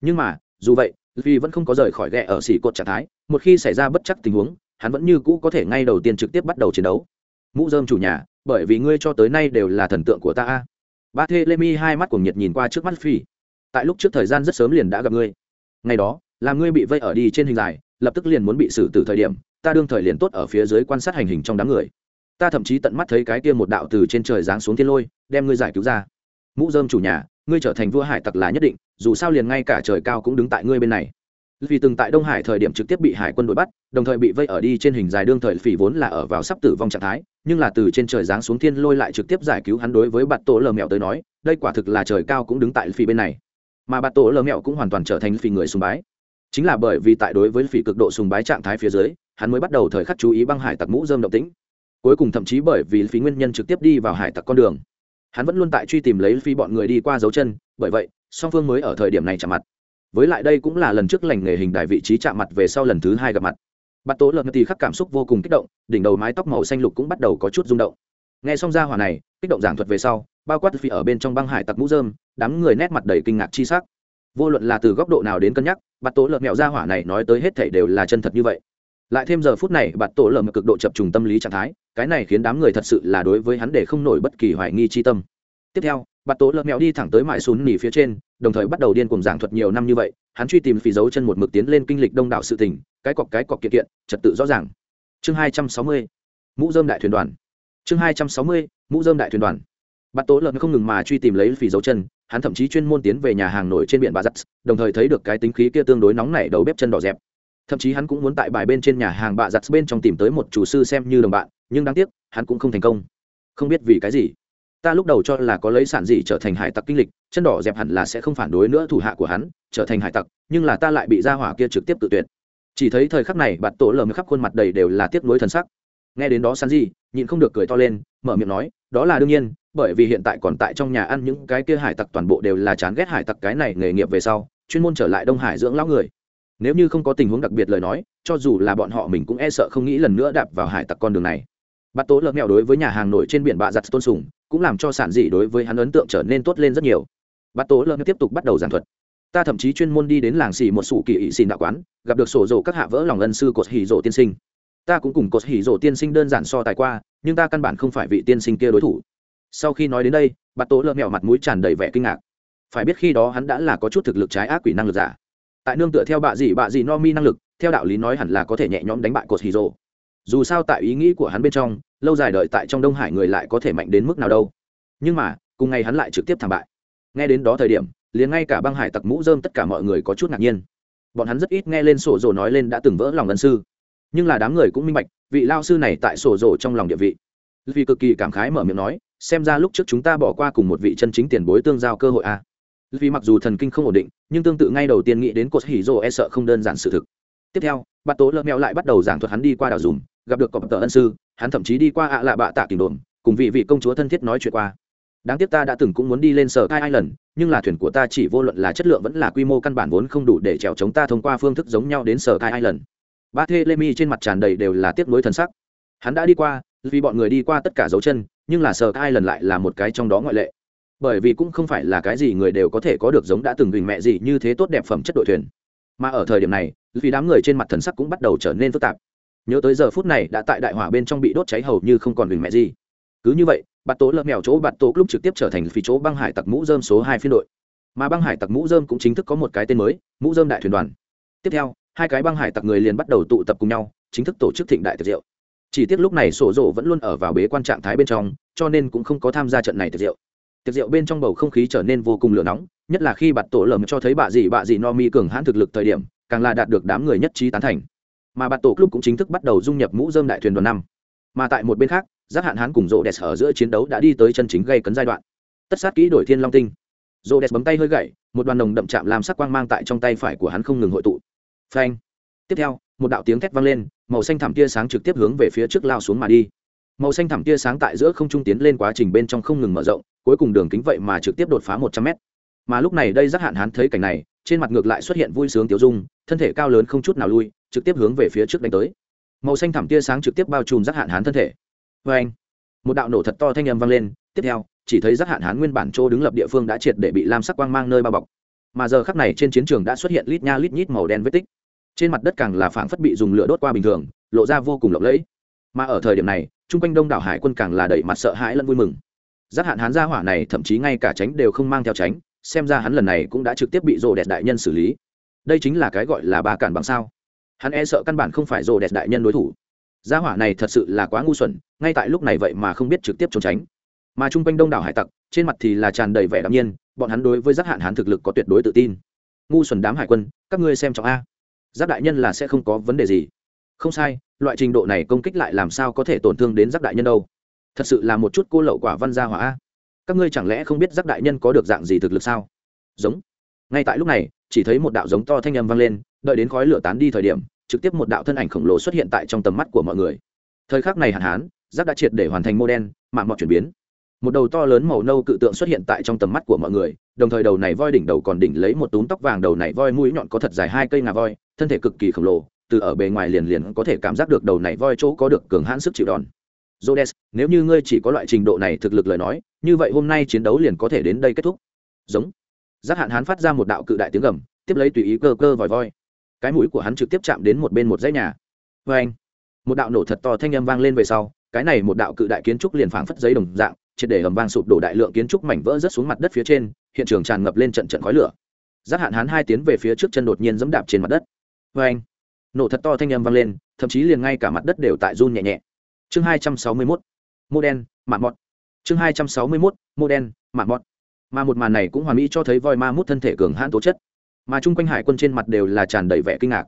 Nhưng mà, dù vậy vì vẫn không có rời khỏi ghẹ ở xỉ cột trạng thái, một khi xảy ra bất chắc tình huống, hắn vẫn như cũ có thể ngay đầu tiên trực tiếp bắt đầu chiến đấu mũ dơm chủ nhà, bởi vì ngươi cho tới nay đều là thần tượng của ta a. Ba thê lê mi hai mắt cùng nhiệt nhìn qua trước mắt phi. Tại lúc trước thời gian rất sớm liền đã gặp ngươi. Ngày đó, làm ngươi bị vây ở đi trên hình dài, lập tức liền muốn bị xử từ thời điểm, ta đương thời liền tốt ở phía dưới quan sát hành hình trong đám người. Ta thậm chí tận mắt thấy cái kia một đạo từ trên trời giáng xuống thiên lôi, đem ngươi giải cứu ra. Mũ dơm chủ nhà, ngươi trở thành vua hải tặc là nhất định, dù sao liền ngay cả trời cao cũng đứng tại ngươi bên này vì từng tại đông hải thời điểm trực tiếp bị hải quân đuổi bắt, đồng thời bị vây ở đi trên hình dài đương thời phỉ vốn là ở vào sắp tử vong trạng thái, nhưng là từ trên trời giáng xuống thiên lôi lại trực tiếp giải cứu hắn đối với bạt tổ lờ mẹo tới nói, đây quả thực là trời cao cũng đứng tại phỉ bên này. Mà bạt tổ lờ mẹo cũng hoàn toàn trở thành phỉ người sùng bái. Chính là bởi vì tại đối với phỉ cực độ sùng bái trạng thái phía dưới, hắn mới bắt đầu thời khắc chú ý băng hải tặc mũ dơm động tĩnh. Cuối cùng thậm chí bởi vì phí nguyên nhân trực tiếp đi vào hải tặc con đường. Hắn vẫn luôn tại truy tìm lấy phi bọn người đi qua dấu chân, bởi vậy, song phương mới ở thời điểm này chạm mặt với lại đây cũng là lần trước lành nghề hình đài vị trí chạm mặt về sau lần thứ hai gặp mặt. Bắt tố lợn thì khắc cảm xúc vô cùng kích động, đỉnh đầu mái tóc màu xanh lục cũng bắt đầu có chút rung động. Nghe xong ra hỏa này, kích động giảng thuật về sau, bao quát phi ở bên trong băng hải tặc mũ dơm đám người nét mặt đầy kinh ngạc chi sắc. Vô luận là từ góc độ nào đến cân nhắc bắt tố lợn mẹo ra hỏa này nói tới hết thể đều là chân thật như vậy. Lại thêm giờ phút này bắt tố lợn cực độ chập trùng tâm lý trạng thái, cái này khiến đám người thật sự là đối với hắn để không nổi bất kỳ hoài nghi chi tâm. Tiếp theo bắt tố lợn mẹo đi thẳng tới mãi xuống nỉ phía trên đồng thời bắt đầu điên cuồng giảng thuật nhiều năm như vậy, hắn truy tìm phì dấu chân một mực tiến lên kinh lịch đông đảo sự tình, cái cọc cái cọc kiện kiện, trật tự rõ ràng. Chương hai trăm sáu mươi, mũ dơm đại thuyền đoàn. Chương hai trăm sáu mươi, mũ dơm đại thuyền đoàn. Bạt tố lợn không ngừng mà truy tìm lấy phì dấu chân, hắn thậm chí chuyên môn tiến về nhà hàng nổi trên biển bà giắt đồng thời thấy được cái tính khí kia tương đối nóng nảy đầu bếp chân đỏ dẹp. Thậm chí hắn cũng muốn tại bài bên trên nhà hàng bà giặt bên trong tìm tới một chủ sư xem như đồng bạn, nhưng đáng tiếc, hắn cũng không thành công. Không biết vì cái gì ta lúc đầu cho là có lấy sản dị trở thành hải tặc kinh lịch, chân đỏ dẹp hẳn là sẽ không phản đối nữa thủ hạ của hắn, trở thành hải tặc, nhưng là ta lại bị ra hỏa kia trực tiếp tự tuyệt. Chỉ thấy thời khắc này, bạt tổ lờ khắp khuôn mặt đầy đều là tiếc nuối thần sắc. Nghe đến đó sản dị nhịn không được cười to lên, mở miệng nói, đó là đương nhiên, bởi vì hiện tại còn tại trong nhà ăn những cái kia hải tặc toàn bộ đều là chán ghét hải tặc cái này nghề nghiệp về sau, chuyên môn trở lại đông hải dưỡng lão người. Nếu như không có tình huống đặc biệt lời nói, cho dù là bọn họ mình cũng e sợ không nghĩ lần nữa đạp vào hải tặc con đường này. Bắt tố lợn mèo đối với nhà hàng nổi trên biển bạ giặt tôn sùng cũng làm cho sản dị đối với hắn ấn tượng trở nên tốt lên rất nhiều. Bắt tố lợn tiếp tục bắt đầu giảng thuật. Ta thậm chí chuyên môn đi đến làng xì một sủ kỳ ỵ xìn đạo quán, gặp được sổ rổ các hạ vỡ lòng ân sư cột hỉ rổ tiên sinh. Ta cũng cùng cột hỉ rổ tiên sinh đơn giản so tài qua, nhưng ta căn bản không phải vị tiên sinh kia đối thủ. Sau khi nói đến đây bắt tố lợn mèo mặt mũi tràn đầy vẻ kinh ngạc. Phải biết khi đó hắn đã là có chút thực lực trái ác quỷ năng lực giả. Tại nương tựa theo bạ dị bạ dị no mi năng lực, theo đạo lý nói hẳn là có thể nhẹ nhõm đánh bại cột hỉ rổ dù sao tại ý nghĩ của hắn bên trong lâu dài đợi tại trong đông hải người lại có thể mạnh đến mức nào đâu. Nhưng mà, cùng ngày hắn lại trực tiếp thảm bại. Nghe đến đó thời điểm, liền ngay cả băng hải tặc mũ dơm tất cả mọi người có chút ngạc nhiên. Bọn hắn rất ít nghe lên sổ rồ nói lên đã từng vỡ lòng ân sư. Nhưng là đám người cũng minh bạch, vị lao sư này tại sổ rồ trong lòng địa vị. Vì cực kỳ cảm khái mở miệng nói, xem ra lúc trước chúng ta bỏ qua cùng một vị chân chính tiền bối tương giao cơ hội a à. vì mặc dù thần kinh không ổn định, nhưng tương tự ngay đầu tiên nghĩ đến cột hỉ rồ e sợ không đơn giản sự thực tiếp theo, bạt tố lơ mèo lại bắt đầu giảng thuật hắn đi qua đảo dùm, gặp được cọp tờ ân sư, hắn thậm chí đi qua ạ lạ bạ tạ kìm đồn, cùng vị vị công chúa thân thiết nói chuyện qua. Đáng tiếc ta đã từng cũng muốn đi lên sở hai lần, nhưng là thuyền của ta chỉ vô luận là chất lượng vẫn là quy mô căn bản vốn không đủ để trèo chống ta thông qua phương thức giống nhau đến sở hai lần. Ba thê lê mi trên mặt tràn đầy đều là tiếc nuối thần sắc. Hắn đã đi qua, vì bọn người đi qua tất cả dấu chân, nhưng là sở cai lần lại là một cái trong đó ngoại lệ. Bởi vì cũng không phải là cái gì người đều có thể có được giống đã từng bình mẹ gì như thế tốt đẹp phẩm chất đội thuyền. Mà ở thời điểm này vì đám người trên mặt thần sắc cũng bắt đầu trở nên phức tạp. Nhớ tới giờ phút này đã tại đại hỏa bên trong bị đốt cháy hầu như không còn bình mẹ gì. Cứ như vậy, bạt tố lợn mèo chỗ bạt tố lúc trực tiếp trở thành phi chỗ băng hải tặc mũ dơm số hai phiên đội. Mà băng hải tặc mũ dơm cũng chính thức có một cái tên mới, mũ dơm đại thuyền đoàn. Tiếp theo, hai cái băng hải tặc người liền bắt đầu tụ tập cùng nhau, chính thức tổ chức thịnh đại tiệc rượu. Chỉ tiếc lúc này sổ rộ vẫn luôn ở vào bế quan trạng thái bên trong, cho nên cũng không có tham gia trận này tiệc rượu. Tiệc rượu bên trong bầu không khí trở nên vô cùng lửa nóng, nhất là khi bạt tổ lầm cho thấy bà gì bà gì no mi cường hãn thực lực thời điểm càng là đạt được đám người nhất trí tán thành. Mà bạt tổ club cũng chính thức bắt đầu dung nhập mũ dơm đại thuyền đoàn năm. Mà tại một bên khác, giác hạn hán cùng Rô đẹp ở giữa chiến đấu đã đi tới chân chính gây cấn giai đoạn. Tất sát kỹ đổi thiên long tinh. Rô đẹp bấm tay hơi gậy, một đoàn nồng đậm chạm làm sắc quang mang tại trong tay phải của hắn không ngừng hội tụ. Phanh. Tiếp theo, một đạo tiếng thét vang lên, màu xanh thảm tia sáng trực tiếp hướng về phía trước lao xuống mà đi. Màu xanh thảm tia sáng tại giữa không trung tiến lên quá trình bên trong không ngừng mở rộng, cuối cùng đường kính vậy mà trực tiếp đột phá một trăm mét. Mà lúc này đây giác hạn hán thấy cảnh này trên mặt ngược lại xuất hiện vui sướng tiêu dung, thân thể cao lớn không chút nào lui, trực tiếp hướng về phía trước đánh tới. Màu xanh thẳm tia sáng trực tiếp bao trùm giác hạn hán thân thể. Vê anh một đạo nổ thật to thanh âm vang lên, tiếp theo, chỉ thấy giác hạn hán nguyên bản chỗ đứng lập địa phương đã triệt để bị lam sắc quang mang nơi bao bọc. Mà giờ khắc này trên chiến trường đã xuất hiện lít nha lít nhít màu đen vết tích. Trên mặt đất càng là phảng phất bị dùng lửa đốt qua bình thường, lộ ra vô cùng lộng lẫy. Mà ở thời điểm này, chung quanh đông đảo hải quân càng là đẩy mặt sợ hãi lẫn vui mừng. Giác hạn hán gia hỏa này thậm chí ngay cả tránh đều không mang theo tránh xem ra hắn lần này cũng đã trực tiếp bị rồ đẹp đại nhân xử lý. Đây chính là cái gọi là ba cản bằng sao? Hắn e sợ căn bản không phải rồ đẹp đại nhân đối thủ. Gia hỏa này thật sự là quá ngu xuẩn, ngay tại lúc này vậy mà không biết trực tiếp trốn tránh. Mà chung quanh đông đảo hải tặc, trên mặt thì là tràn đầy vẻ đ nhiên, bọn hắn đối với giác hạn hắn thực lực có tuyệt đối tự tin. Ngu xuẩn đám hải quân, các ngươi xem trọng a. Giác đại nhân là sẽ không có vấn đề gì. Không sai, loại trình độ này công kích lại làm sao có thể tổn thương đến giác đại nhân đâu? Thật sự là một chút cô lậu quả văn gia hỏa a các ngươi chẳng lẽ không biết giác đại nhân có được dạng gì thực lực sao? Giống. Ngay tại lúc này, chỉ thấy một đạo giống to thanh âm vang lên, đợi đến khói lửa tán đi thời điểm, trực tiếp một đạo thân ảnh khổng lồ xuất hiện tại trong tầm mắt của mọi người. Thời khắc này hạn hán, giác đã triệt để hoàn thành mô đen, mạng mọt chuyển biến. Một đầu to lớn màu nâu cự tượng xuất hiện tại trong tầm mắt của mọi người, đồng thời đầu này voi đỉnh đầu còn đỉnh lấy một túm tóc vàng, đầu này voi mũi nhọn có thật dài hai cây ngà voi, thân thể cực kỳ khổng lồ, từ ở bề ngoài liền liền có thể cảm giác được đầu này voi chỗ có được cường hãn sức chịu đòn. Rhodes, nếu như ngươi chỉ có loại trình độ này thực lực lời nói, như vậy hôm nay chiến đấu liền có thể đến đây kết thúc. Giống. Giác Hạn Hán phát ra một đạo cự đại tiếng gầm, tiếp lấy tùy ý cơ cơ vòi voi. Cái mũi của hắn trực tiếp chạm đến một bên một dãy nhà. Oeng. Một đạo nổ thật to thanh âm vang lên về sau, cái này một đạo cự đại kiến trúc liền phảng phất giấy đồng dạng, triệt để ầm vang sụp đổ đại lượng kiến trúc mảnh vỡ rớt xuống mặt đất phía trên hiện trường tràn ngập lên trận trận khói lửa giác hạn hán hai tiến về phía trước chân đột nhiên giẫm đạp trên mặt đất Oeng. nổ thật to thanh âm vang lên thậm chí liền ngay cả mặt đất đều tại run nhẹ nhẹ chương hai trăm sáu mươi mốt, mô đen, mạn mọt. Chương hai trăm sáu mươi mốt, mô đen, mạn mọt. Mà một màn này cũng hoàn mỹ cho thấy voi ma mút thân thể cường hãn tố chất. Mà chung quanh hải quân trên mặt đều là tràn đầy vẻ kinh ngạc.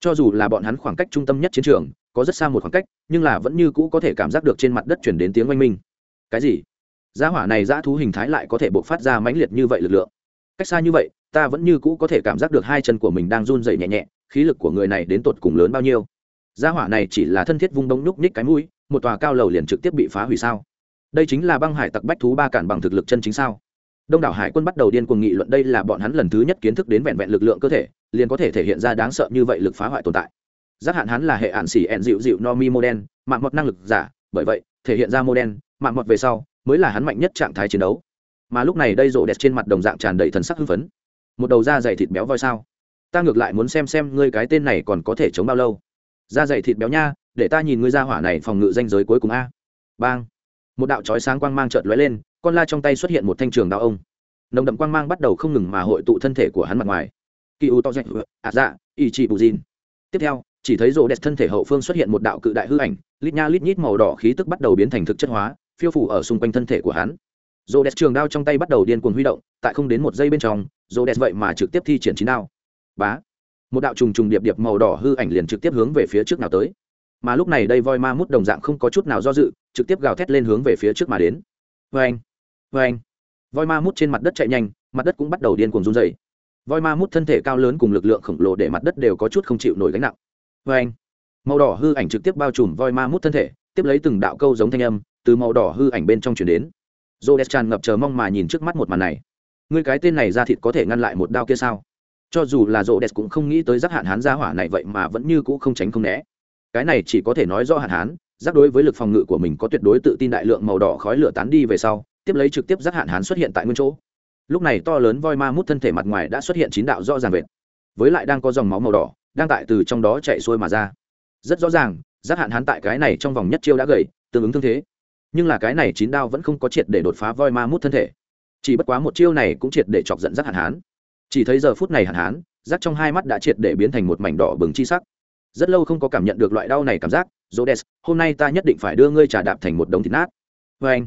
Cho dù là bọn hắn khoảng cách trung tâm nhất chiến trường, có rất xa một khoảng cách, nhưng là vẫn như cũ có thể cảm giác được trên mặt đất chuyển đến tiếng oanh minh. Cái gì? Giá hỏa này giá thú hình thái lại có thể bộc phát ra mãnh liệt như vậy lực lượng. Cách xa như vậy, ta vẫn như cũ có thể cảm giác được hai chân của mình đang run dày nhẹ nhẹ, khí lực của người này đến tột cùng lớn bao nhiêu gia hỏa này chỉ là thân thiết vung đông nhúc nhích cái mũi, một tòa cao lầu liền trực tiếp bị phá hủy sao? Đây chính là băng hải tặc bách thú ba cản bằng thực lực chân chính sao? Đông đảo hải quân bắt đầu điên cuồng nghị luận đây là bọn hắn lần thứ nhất kiến thức đến vẹn vẹn lực lượng cơ thể, liền có thể thể hiện ra đáng sợ như vậy lực phá hoại tồn tại. Giác hạn hắn là hệ ạn xỉ ẹn dịu dịu no mi mô đen mạng mọt năng lực giả, bởi vậy, thể hiện ra mô đen mạng mọt về sau, mới là hắn mạnh nhất trạng thái chiến đấu. Mà lúc này đây rộ đẹp trên mặt đồng dạng tràn đầy thần sắc hưng phấn. Một đầu da dày thịt béo voi sao? Ta ngược lại muốn xem xem ngươi cái tên này còn có thể chống bao lâu da dày thịt béo nha, để ta nhìn ngươi ra hỏa này phòng ngự danh giới cuối cùng a. Bang. Một đạo chói sáng quang mang trợt lóe lên, con la trong tay xuất hiện một thanh trường đao ông. Nồng đậm quang mang bắt đầu không ngừng mà hội tụ thân thể của hắn mặt ngoài. Kỳ u to dạch ạ à dạ ý chị bù dìn. Tiếp theo, chỉ thấy rô đẹp thân thể hậu phương xuất hiện một đạo cự đại hư ảnh, lít nha lít nhít màu đỏ khí tức bắt đầu biến thành thực chất hóa, phiêu phủ ở xung quanh thân thể của hắn. Rô đẹp trường đao trong tay bắt đầu điên cuồng huy động, tại không đến một giây bên trong rô đẹp vậy mà trực tiếp thi triển chín đao. Bá một đạo trùng trùng điệp điệp màu đỏ hư ảnh liền trực tiếp hướng về phía trước nào tới. Mà lúc này đây voi ma mút đồng dạng không có chút nào do dự, trực tiếp gào thét lên hướng về phía trước mà đến. Vê anh vê anh voi ma mút trên mặt đất chạy nhanh, mặt đất cũng bắt đầu điên cuồng run dày voi ma mút thân thể cao lớn cùng lực lượng khổng lồ để mặt đất đều có chút không chịu nổi gánh nặng. Vê anh màu đỏ hư ảnh trực tiếp bao trùm voi ma mút thân thể, tiếp lấy từng đạo câu giống thanh âm từ màu đỏ hư ảnh bên trong chuyển đến. J o d e s tràn ngập chờ mong mà nhìn trước mắt một màn này. Người cái tên này ra thịt có thể ngăn lại một đao kia sao? Cho dù là rộ đẹp cũng không nghĩ tới giác hạn hán gia hỏa này vậy mà vẫn như cũ không tránh không né. Cái này chỉ có thể nói do hạn hán, giác đối với lực phòng ngự của mình có tuyệt đối tự tin đại lượng màu đỏ khói lửa tán đi về sau, tiếp lấy trực tiếp giác hạn hán xuất hiện tại nguyên chỗ. Lúc này to lớn voi ma mút thân thể mặt ngoài đã xuất hiện chín đạo rõ ràng vệt, với lại đang có dòng máu màu đỏ, đang tại từ trong đó chạy xuôi mà ra. Rất rõ ràng, giác hạn hán tại cái này trong vòng nhất chiêu đã gầy, tương ứng thương thế. Nhưng là cái này chín đao vẫn không có triệt để đột phá voi ma mút thân thể. Chỉ bất quá một chiêu này cũng triệt để chọc giận giác hạn hán chỉ thấy giờ phút này hạn hán rác trong hai mắt đã triệt để biến thành một mảnh đỏ bừng chi sắc rất lâu không có cảm nhận được loại đau này cảm giác Rhodes, hôm nay ta nhất định phải đưa ngươi trà đạp thành một đống thịt nát. vê anh,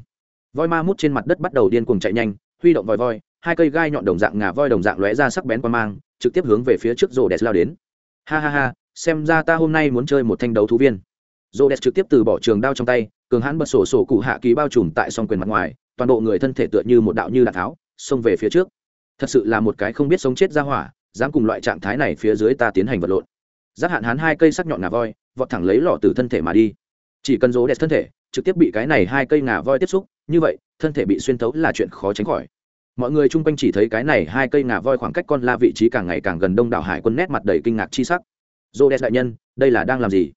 voi ma mút trên mặt đất bắt đầu điên cuồng chạy nhanh, huy động vòi voi, hai cây gai nhọn đồng dạng ngà voi đồng dạng lóe ra sắc bén qua mang, trực tiếp hướng về phía trước Rhodes lao đến. Ha ha ha, xem ra ta hôm nay muốn chơi một thanh đấu thú viên. Rhodes trực tiếp từ bỏ trường đao trong tay, cường hãn bật sổ sổ cụ hạ kỳ bao trùm tại song quyền mặt ngoài, toàn bộ người thân thể tựa như một đạo như đạn tháo, xông về phía trước. Thật sự là một cái không biết sống chết ra hỏa, dám cùng loại trạng thái này phía dưới ta tiến hành vật lộn. Giác hạn hán hai cây sắc nhọn ngà voi, vọt thẳng lấy lọ từ thân thể mà đi. Chỉ cần rô đẹp thân thể trực tiếp bị cái này hai cây ngà voi tiếp xúc như vậy thân thể bị xuyên tấu là chuyện khó tránh khỏi. Mọi người chung quanh chỉ thấy cái này hai cây ngà voi khoảng cách con la vị trí càng ngày càng gần đông đảo hải quân nét mặt đầy kinh ngạc chi sắc. Rô đẹp đại nhân đây là đang làm gì?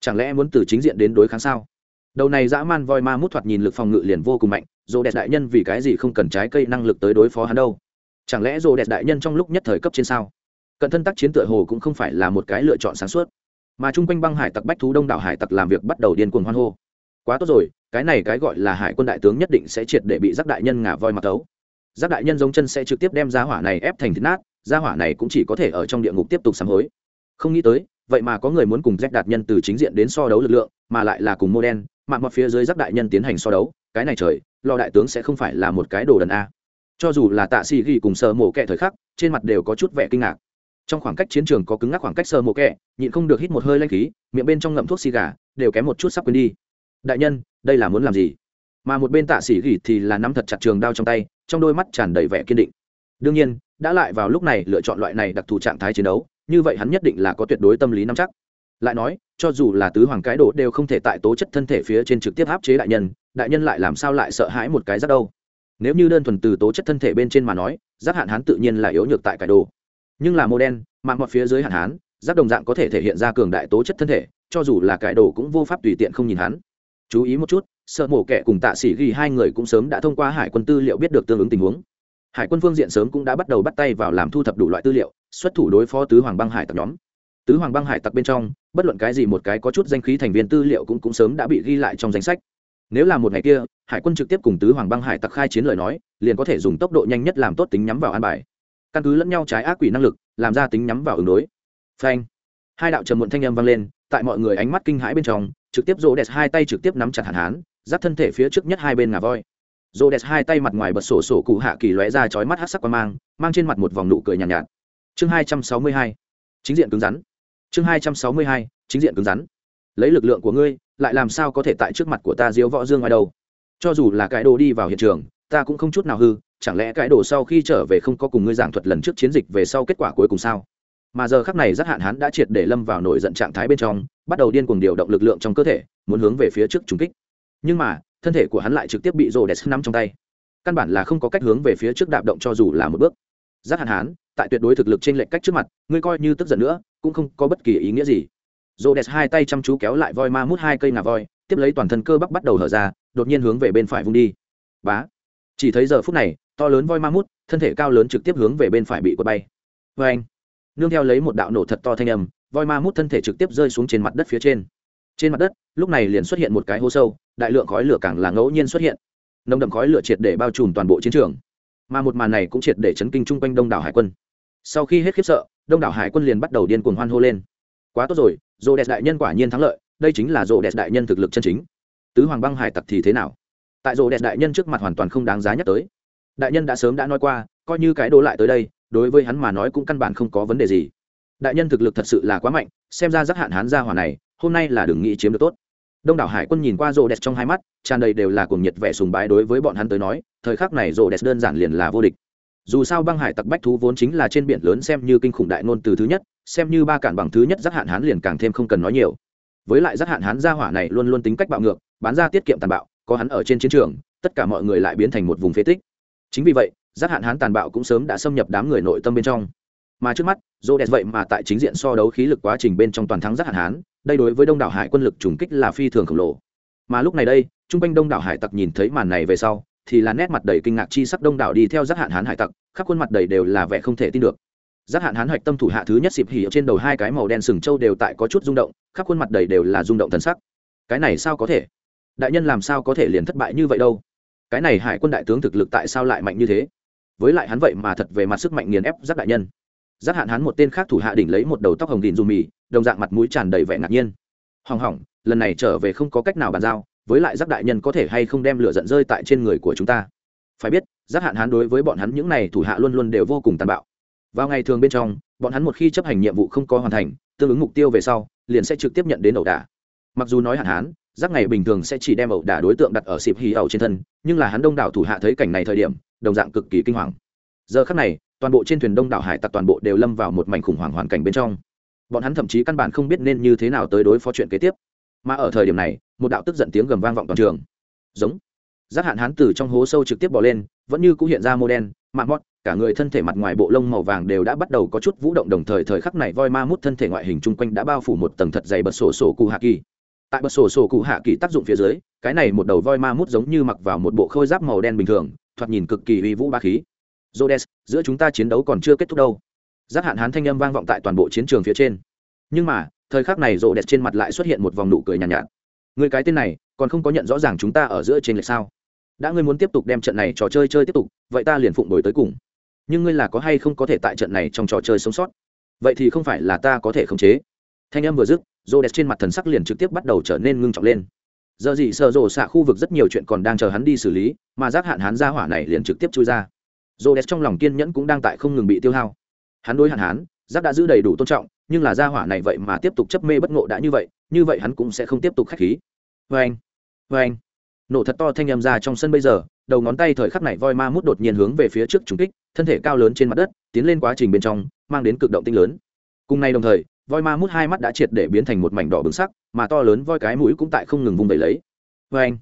Chẳng lẽ muốn từ chính diện đến đối kháng sao? Đầu này dã man voi ma mút thoạt nhìn lực phòng ngự liền vô cùng mạnh rô đẹp đại nhân vì cái gì không cần trái cây năng lực tới đối phó hắn đâu? Chẳng lẽ rồ đẹp đại nhân trong lúc nhất thời cấp trên sao? Cận thân tác chiến tựa hồ cũng không phải là một cái lựa chọn sáng suốt. Mà chung quanh băng hải tặc bách thú đông đảo hải tặc làm việc bắt đầu điên cuồng hoan hô. Quá tốt rồi, cái này cái gọi là hải quân đại tướng nhất định sẽ triệt để bị giác đại nhân ngả voi mặt tấu. Giác đại nhân giống chân sẽ trực tiếp đem ra hỏa này ép thành thịt nát ra hỏa này cũng chỉ có thể ở trong địa ngục tiếp tục sám hối. Không nghĩ tới, vậy mà có người muốn cùng giác đạt nhân từ chính diện đến so đấu lực lượng, mà lại là cùng mô đen mạng mọt phía dưới giác đại nhân tiến hành so đấu. Cái này trời lo đại tướng sẽ không phải là một cái đồ đần a cho dù là tạ sĩ ghi cùng sơ mổ kẹ thời khắc, trên mặt đều có chút vẻ kinh ngạc. Trong khoảng cách chiến trường có cứng ngắc khoảng cách sơ mổ kẹ, nhịn không được hít một hơi lanh khí, miệng bên trong ngậm thuốc xì gà, đều kém một chút sắp quên đi. Đại nhân, đây là muốn làm gì? Mà một bên tạ sĩ gỉ thì là nắm thật chặt trường đao trong tay, trong đôi mắt tràn đầy vẻ kiên định. Đương nhiên, đã lại vào lúc này lựa chọn loại này đặc thù trạng thái chiến đấu, như vậy hắn nhất định là có tuyệt đối tâm lý nắm chắc. Lại nói, cho dù là tứ hoàng cái đồ đều không thể tại tố chất thân thể phía trên trực tiếp áp chế đại nhân đại nhân lại làm sao lại sợ hãi một cái rất đâu? Nếu như đơn thuần từ tố chất thân thể bên trên mà nói giác hạn hán tự nhiên là yếu nhược tại cải đồ. Nhưng là mô đen, mạng mọt phía dưới hạn hán, giáp đồng dạng có thể thể hiện ra cường đại tố chất thân thể, cho dù là cải đồ cũng vô pháp tùy tiện không nhìn hắn. Chú ý một chút, sợ mổ kẻ cùng tạ sĩ ghi hai người cũng sớm đã thông qua hải quân tư liệu biết được tương ứng tình huống. Hải quân phương diện sớm cũng đã bắt đầu bắt tay vào làm thu thập đủ loại tư liệu, xuất thủ đối phó tứ hoàng băng hải tặc nhóm. Tứ hoàng băng hải tặc bên trong, bất luận cái gì một cái có chút danh khí thành viên tư liệu cũng cũng sớm đã bị ghi lại trong danh sách nếu là một ngày kia hải quân trực tiếp cùng tứ hoàng băng hải tặc khai chiến lời nói liền có thể dùng tốc độ nhanh nhất làm tốt tính nhắm vào an bài. Căn cứ lẫn nhau trái ác quỷ năng lực làm ra tính nhắm vào ứng đối. Phanh. Hai đạo trầm muộn thanh âm vang lên tại mọi người ánh mắt kinh hãi bên trong trực tiếp rô đẹp hai tay trực tiếp nắm chặt hạn hán giáp thân thể phía trước nhất hai bên ngà voi. Rô đẹp hai tay mặt ngoài bật sổ sổ cụ hạ kỳ lóe ra chói mắt hát sắc quan mang mang trên mặt một vòng nụ cười nhàn nhạt, nhạt. Chương hai trăm sáu mươi hai. Chính diện cứng rắn. Chương hai trăm sáu mươi hai. Chính diện cứng rắn lấy lực lượng của ngươi, lại làm sao có thể tại trước mặt của ta diếu võ dương ngoài đâu cho dù là cái đồ đi vào hiện trường, ta cũng không chút nào hư, chẳng lẽ cái đồ sau khi trở về không có cùng ngươi giảng thuật lần trước chiến dịch về sau kết quả cuối cùng sao? Mà giờ khắc này rất hạn hán đã triệt để lâm vào nổi giận trạng thái bên trong, bắt đầu điên cuồng điều động lực lượng trong cơ thể, muốn hướng về phía trước trúng kích. Nhưng mà, thân thể của hắn lại trực tiếp bị rô đẹp nắm trong tay. Căn bản là không có cách hướng về phía trước đạp động cho dù là một bước. Giác hạn hán tại tuyệt đối thực lực trên lệnh cách trước mặt, ngươi coi như tức giận nữa, cũng không có bất kỳ ý nghĩa gì rô đẹp hai tay chăm chú kéo lại voi ma mút hai cây ngà voi, tiếp lấy toàn thân cơ bắp bắt đầu hở ra, đột nhiên hướng về bên phải vung đi. Bá! Chỉ thấy giờ phút này, to lớn voi ma mút, thân thể cao lớn trực tiếp hướng về bên phải bị quật bay. Vê anh nương theo lấy một đạo nổ thật to thanh âm, voi ma mút thân thể trực tiếp rơi xuống trên mặt đất phía trên. Trên mặt đất, lúc này liền xuất hiện một cái hố sâu, đại lượng khói lửa càng là ngẫu nhiên xuất hiện. Nồng đậm khói lửa triệt để bao trùm toàn bộ chiến trường. Mà một màn này cũng triệt để chấn kinh chung quanh đông đảo hải quân. Sau khi hết khiếp sợ, đông đảo hải quân liền bắt đầu điên cuồng hoan hô lên. Quá tốt rồi rô đẹp đại nhân quả nhiên thắng lợi, đây chính là rô đẹp đại nhân thực lực chân chính. Tứ hoàng băng hải tặc thì thế nào? Tại rô đẹp đại nhân trước mặt hoàn toàn không đáng giá nhắc tới. Đại nhân đã sớm đã nói qua, coi như cái đố lại tới đây, đối với hắn mà nói cũng căn bản không có vấn đề gì. Đại nhân thực lực thật sự là quá mạnh, xem ra giác hạn hán gia hỏa này, hôm nay là đừng nghĩ chiếm được tốt. Đông đảo hải quân nhìn qua rô đẹp trong hai mắt, tràn đầy đều là cuồng nhiệt vẻ sùng bái đối với bọn hắn tới nói, thời khắc này rô đẹp đơn giản liền là vô địch. Dù sao băng hải tặc bách thú vốn chính là trên biển lớn xem như kinh khủng đại ngôn từ thứ nhất xem như ba cản bằng thứ nhất giác hạn hán liền càng thêm không cần nói nhiều. Với lại giác hạn hán gia hỏa này luôn luôn tính cách bạo ngược, bán ra tiết kiệm tàn bạo, có hắn ở trên chiến trường, tất cả mọi người lại biến thành một vùng phế tích. Chính vì vậy, giác hạn hán tàn bạo cũng sớm đã xâm nhập đám người nội tâm bên trong. Mà trước mắt dô đẹp vậy mà tại chính diện so đấu khí lực quá trình bên trong toàn thắng giác hạn hán, đây đối với đông đảo hải quân lực trùng kích là phi thường khổng lồ. Mà lúc này đây t r u n g quanh đông đảo hải tặc nhìn thấy màn này về sau, thì là nét mặt đầy kinh ngạc chi sắc đông đảo đi theo giác hạn hán hải tặc, khắp khuôn mặt đầy đều là vẻ không thể tin được giác hạn hán hạch tâm thủ hạ thứ nhất xịp hỉ trên đầu hai cái màu đen sừng trâu đều tại có chút rung động, khắp khuôn mặt đầy đều là rung động thần sắc. Cái này sao có thể? Đại nhân làm sao có thể liền thất bại như vậy đâu? Cái này hải quân đại tướng thực lực tại sao lại mạnh như thế? Với lại hắn vậy mà thật về mặt sức mạnh nghiền ép giác đại nhân. Giác hạn hắn một tên khác thủ hạ đỉnh lấy một đầu tóc hồng đìn dù mì, đồng dạng mặt mũi tràn đầy vẻ ngạc nhiên. Hỏng hỏng, lần này trở về không có cách nào bàn giao, với lại giác đại nhân có thể hay không đem lửa giận rơi tại trên người của chúng ta? Phải biết, giác hạn hắn đối với bọn hắn những này thủ hạ luôn luôn đều vô cùng tàn bạo vào ngày thường bên trong, bọn hắn một khi chấp hành nhiệm vụ không có hoàn thành, tương ứng mục tiêu về sau, liền sẽ trực tiếp nhận đến ẩu đả. Mặc dù nói hạn hán giác ngày bình thường sẽ chỉ đem ẩu đả đối tượng đặt ở xịp hì ẩu trên thân, nhưng là hắn đông đảo thủ hạ thấy cảnh này thời điểm, đồng dạng cực kỳ kinh hoàng. Giờ khắc này, toàn bộ trên thuyền đông đảo hải tặc toàn bộ đều lâm vào một mảnh khủng hoảng hoàn cảnh bên trong. Bọn hắn thậm chí căn bản không biết nên như thế nào tới đối phó chuyện kế tiếp. Mà ở thời điểm này, một đạo tức giận tiếng gầm vang vọng toàn trường. Giống. Giác hạn hán từ trong hố sâu trực tiếp bỏ lên, vẫn như cũng hiện ra mô đen mạng mót cả người thân thể mặt ngoài bộ lông màu vàng đều đã bắt đầu có chút vũ động đồng thời thời khắc này voi ma mút thân thể ngoại hình chung quanh đã bao phủ một tầng thật dày bật sổ sổ cụ hạ kỳ tại bật sổ sổ cụ hạ kỳ tác dụng phía dưới cái này một đầu voi ma mút giống như mặc vào một bộ khôi giáp màu đen bình thường thoạt nhìn cực kỳ uy vũ ba khí Rhodes, giữa chúng ta chiến đấu còn chưa kết thúc đâu. Giác hạn hán thanh âm vang vọng tại toàn bộ chiến trường phía trên. Nhưng mà, thời khắc này Rhodes trên mặt lại xuất hiện một vòng nụ cười nhàn nhạt, nhạt. Người cái tên này, còn không có nhận rõ ràng chúng ta ở giữa trên lệch sao? Đã ngươi muốn tiếp tục đem trận này trò chơi chơi tiếp tục, vậy ta liền phụng đổi tới cùng. Nhưng ngươi là có hay không có thể tại trận này trong trò chơi sống sót? Vậy thì không phải là ta có thể khống chế. Thanh âm vừa dứt, Rhodes trên mặt thần sắc liền trực tiếp bắt đầu trở nên ngưng trọng lên. Giờ gì sợ rồ xạ khu vực rất nhiều chuyện còn đang chờ hắn đi xử lý, mà giác hạn hán ra hỏa này liền trực tiếp chui ra rô đẹp trong lòng kiên nhẫn cũng đang tại không ngừng bị tiêu hao hắn đối hạn hán giác đã giữ đầy đủ tôn trọng nhưng là gia hỏa này vậy mà tiếp tục chấp mê bất ngộ đã như vậy như vậy hắn cũng sẽ không tiếp tục k h á c h khí vê anh vê anh nổ thật to thanh âm ra trong sân bây giờ đầu ngón tay thời khắc này voi ma mút đột nhiên hướng về phía trước trúng kích thân thể cao lớn trên mặt đất tiến lên quá trình bên trong mang đến cực động tinh lớn. Cùng nay đồng thời voi ma mút hai mắt đã triệt để biến thành một mảnh đỏ bừng sắc mà to lớn voi cái mũi cũng tại không ngừng vung đẩy lấy. Vê anh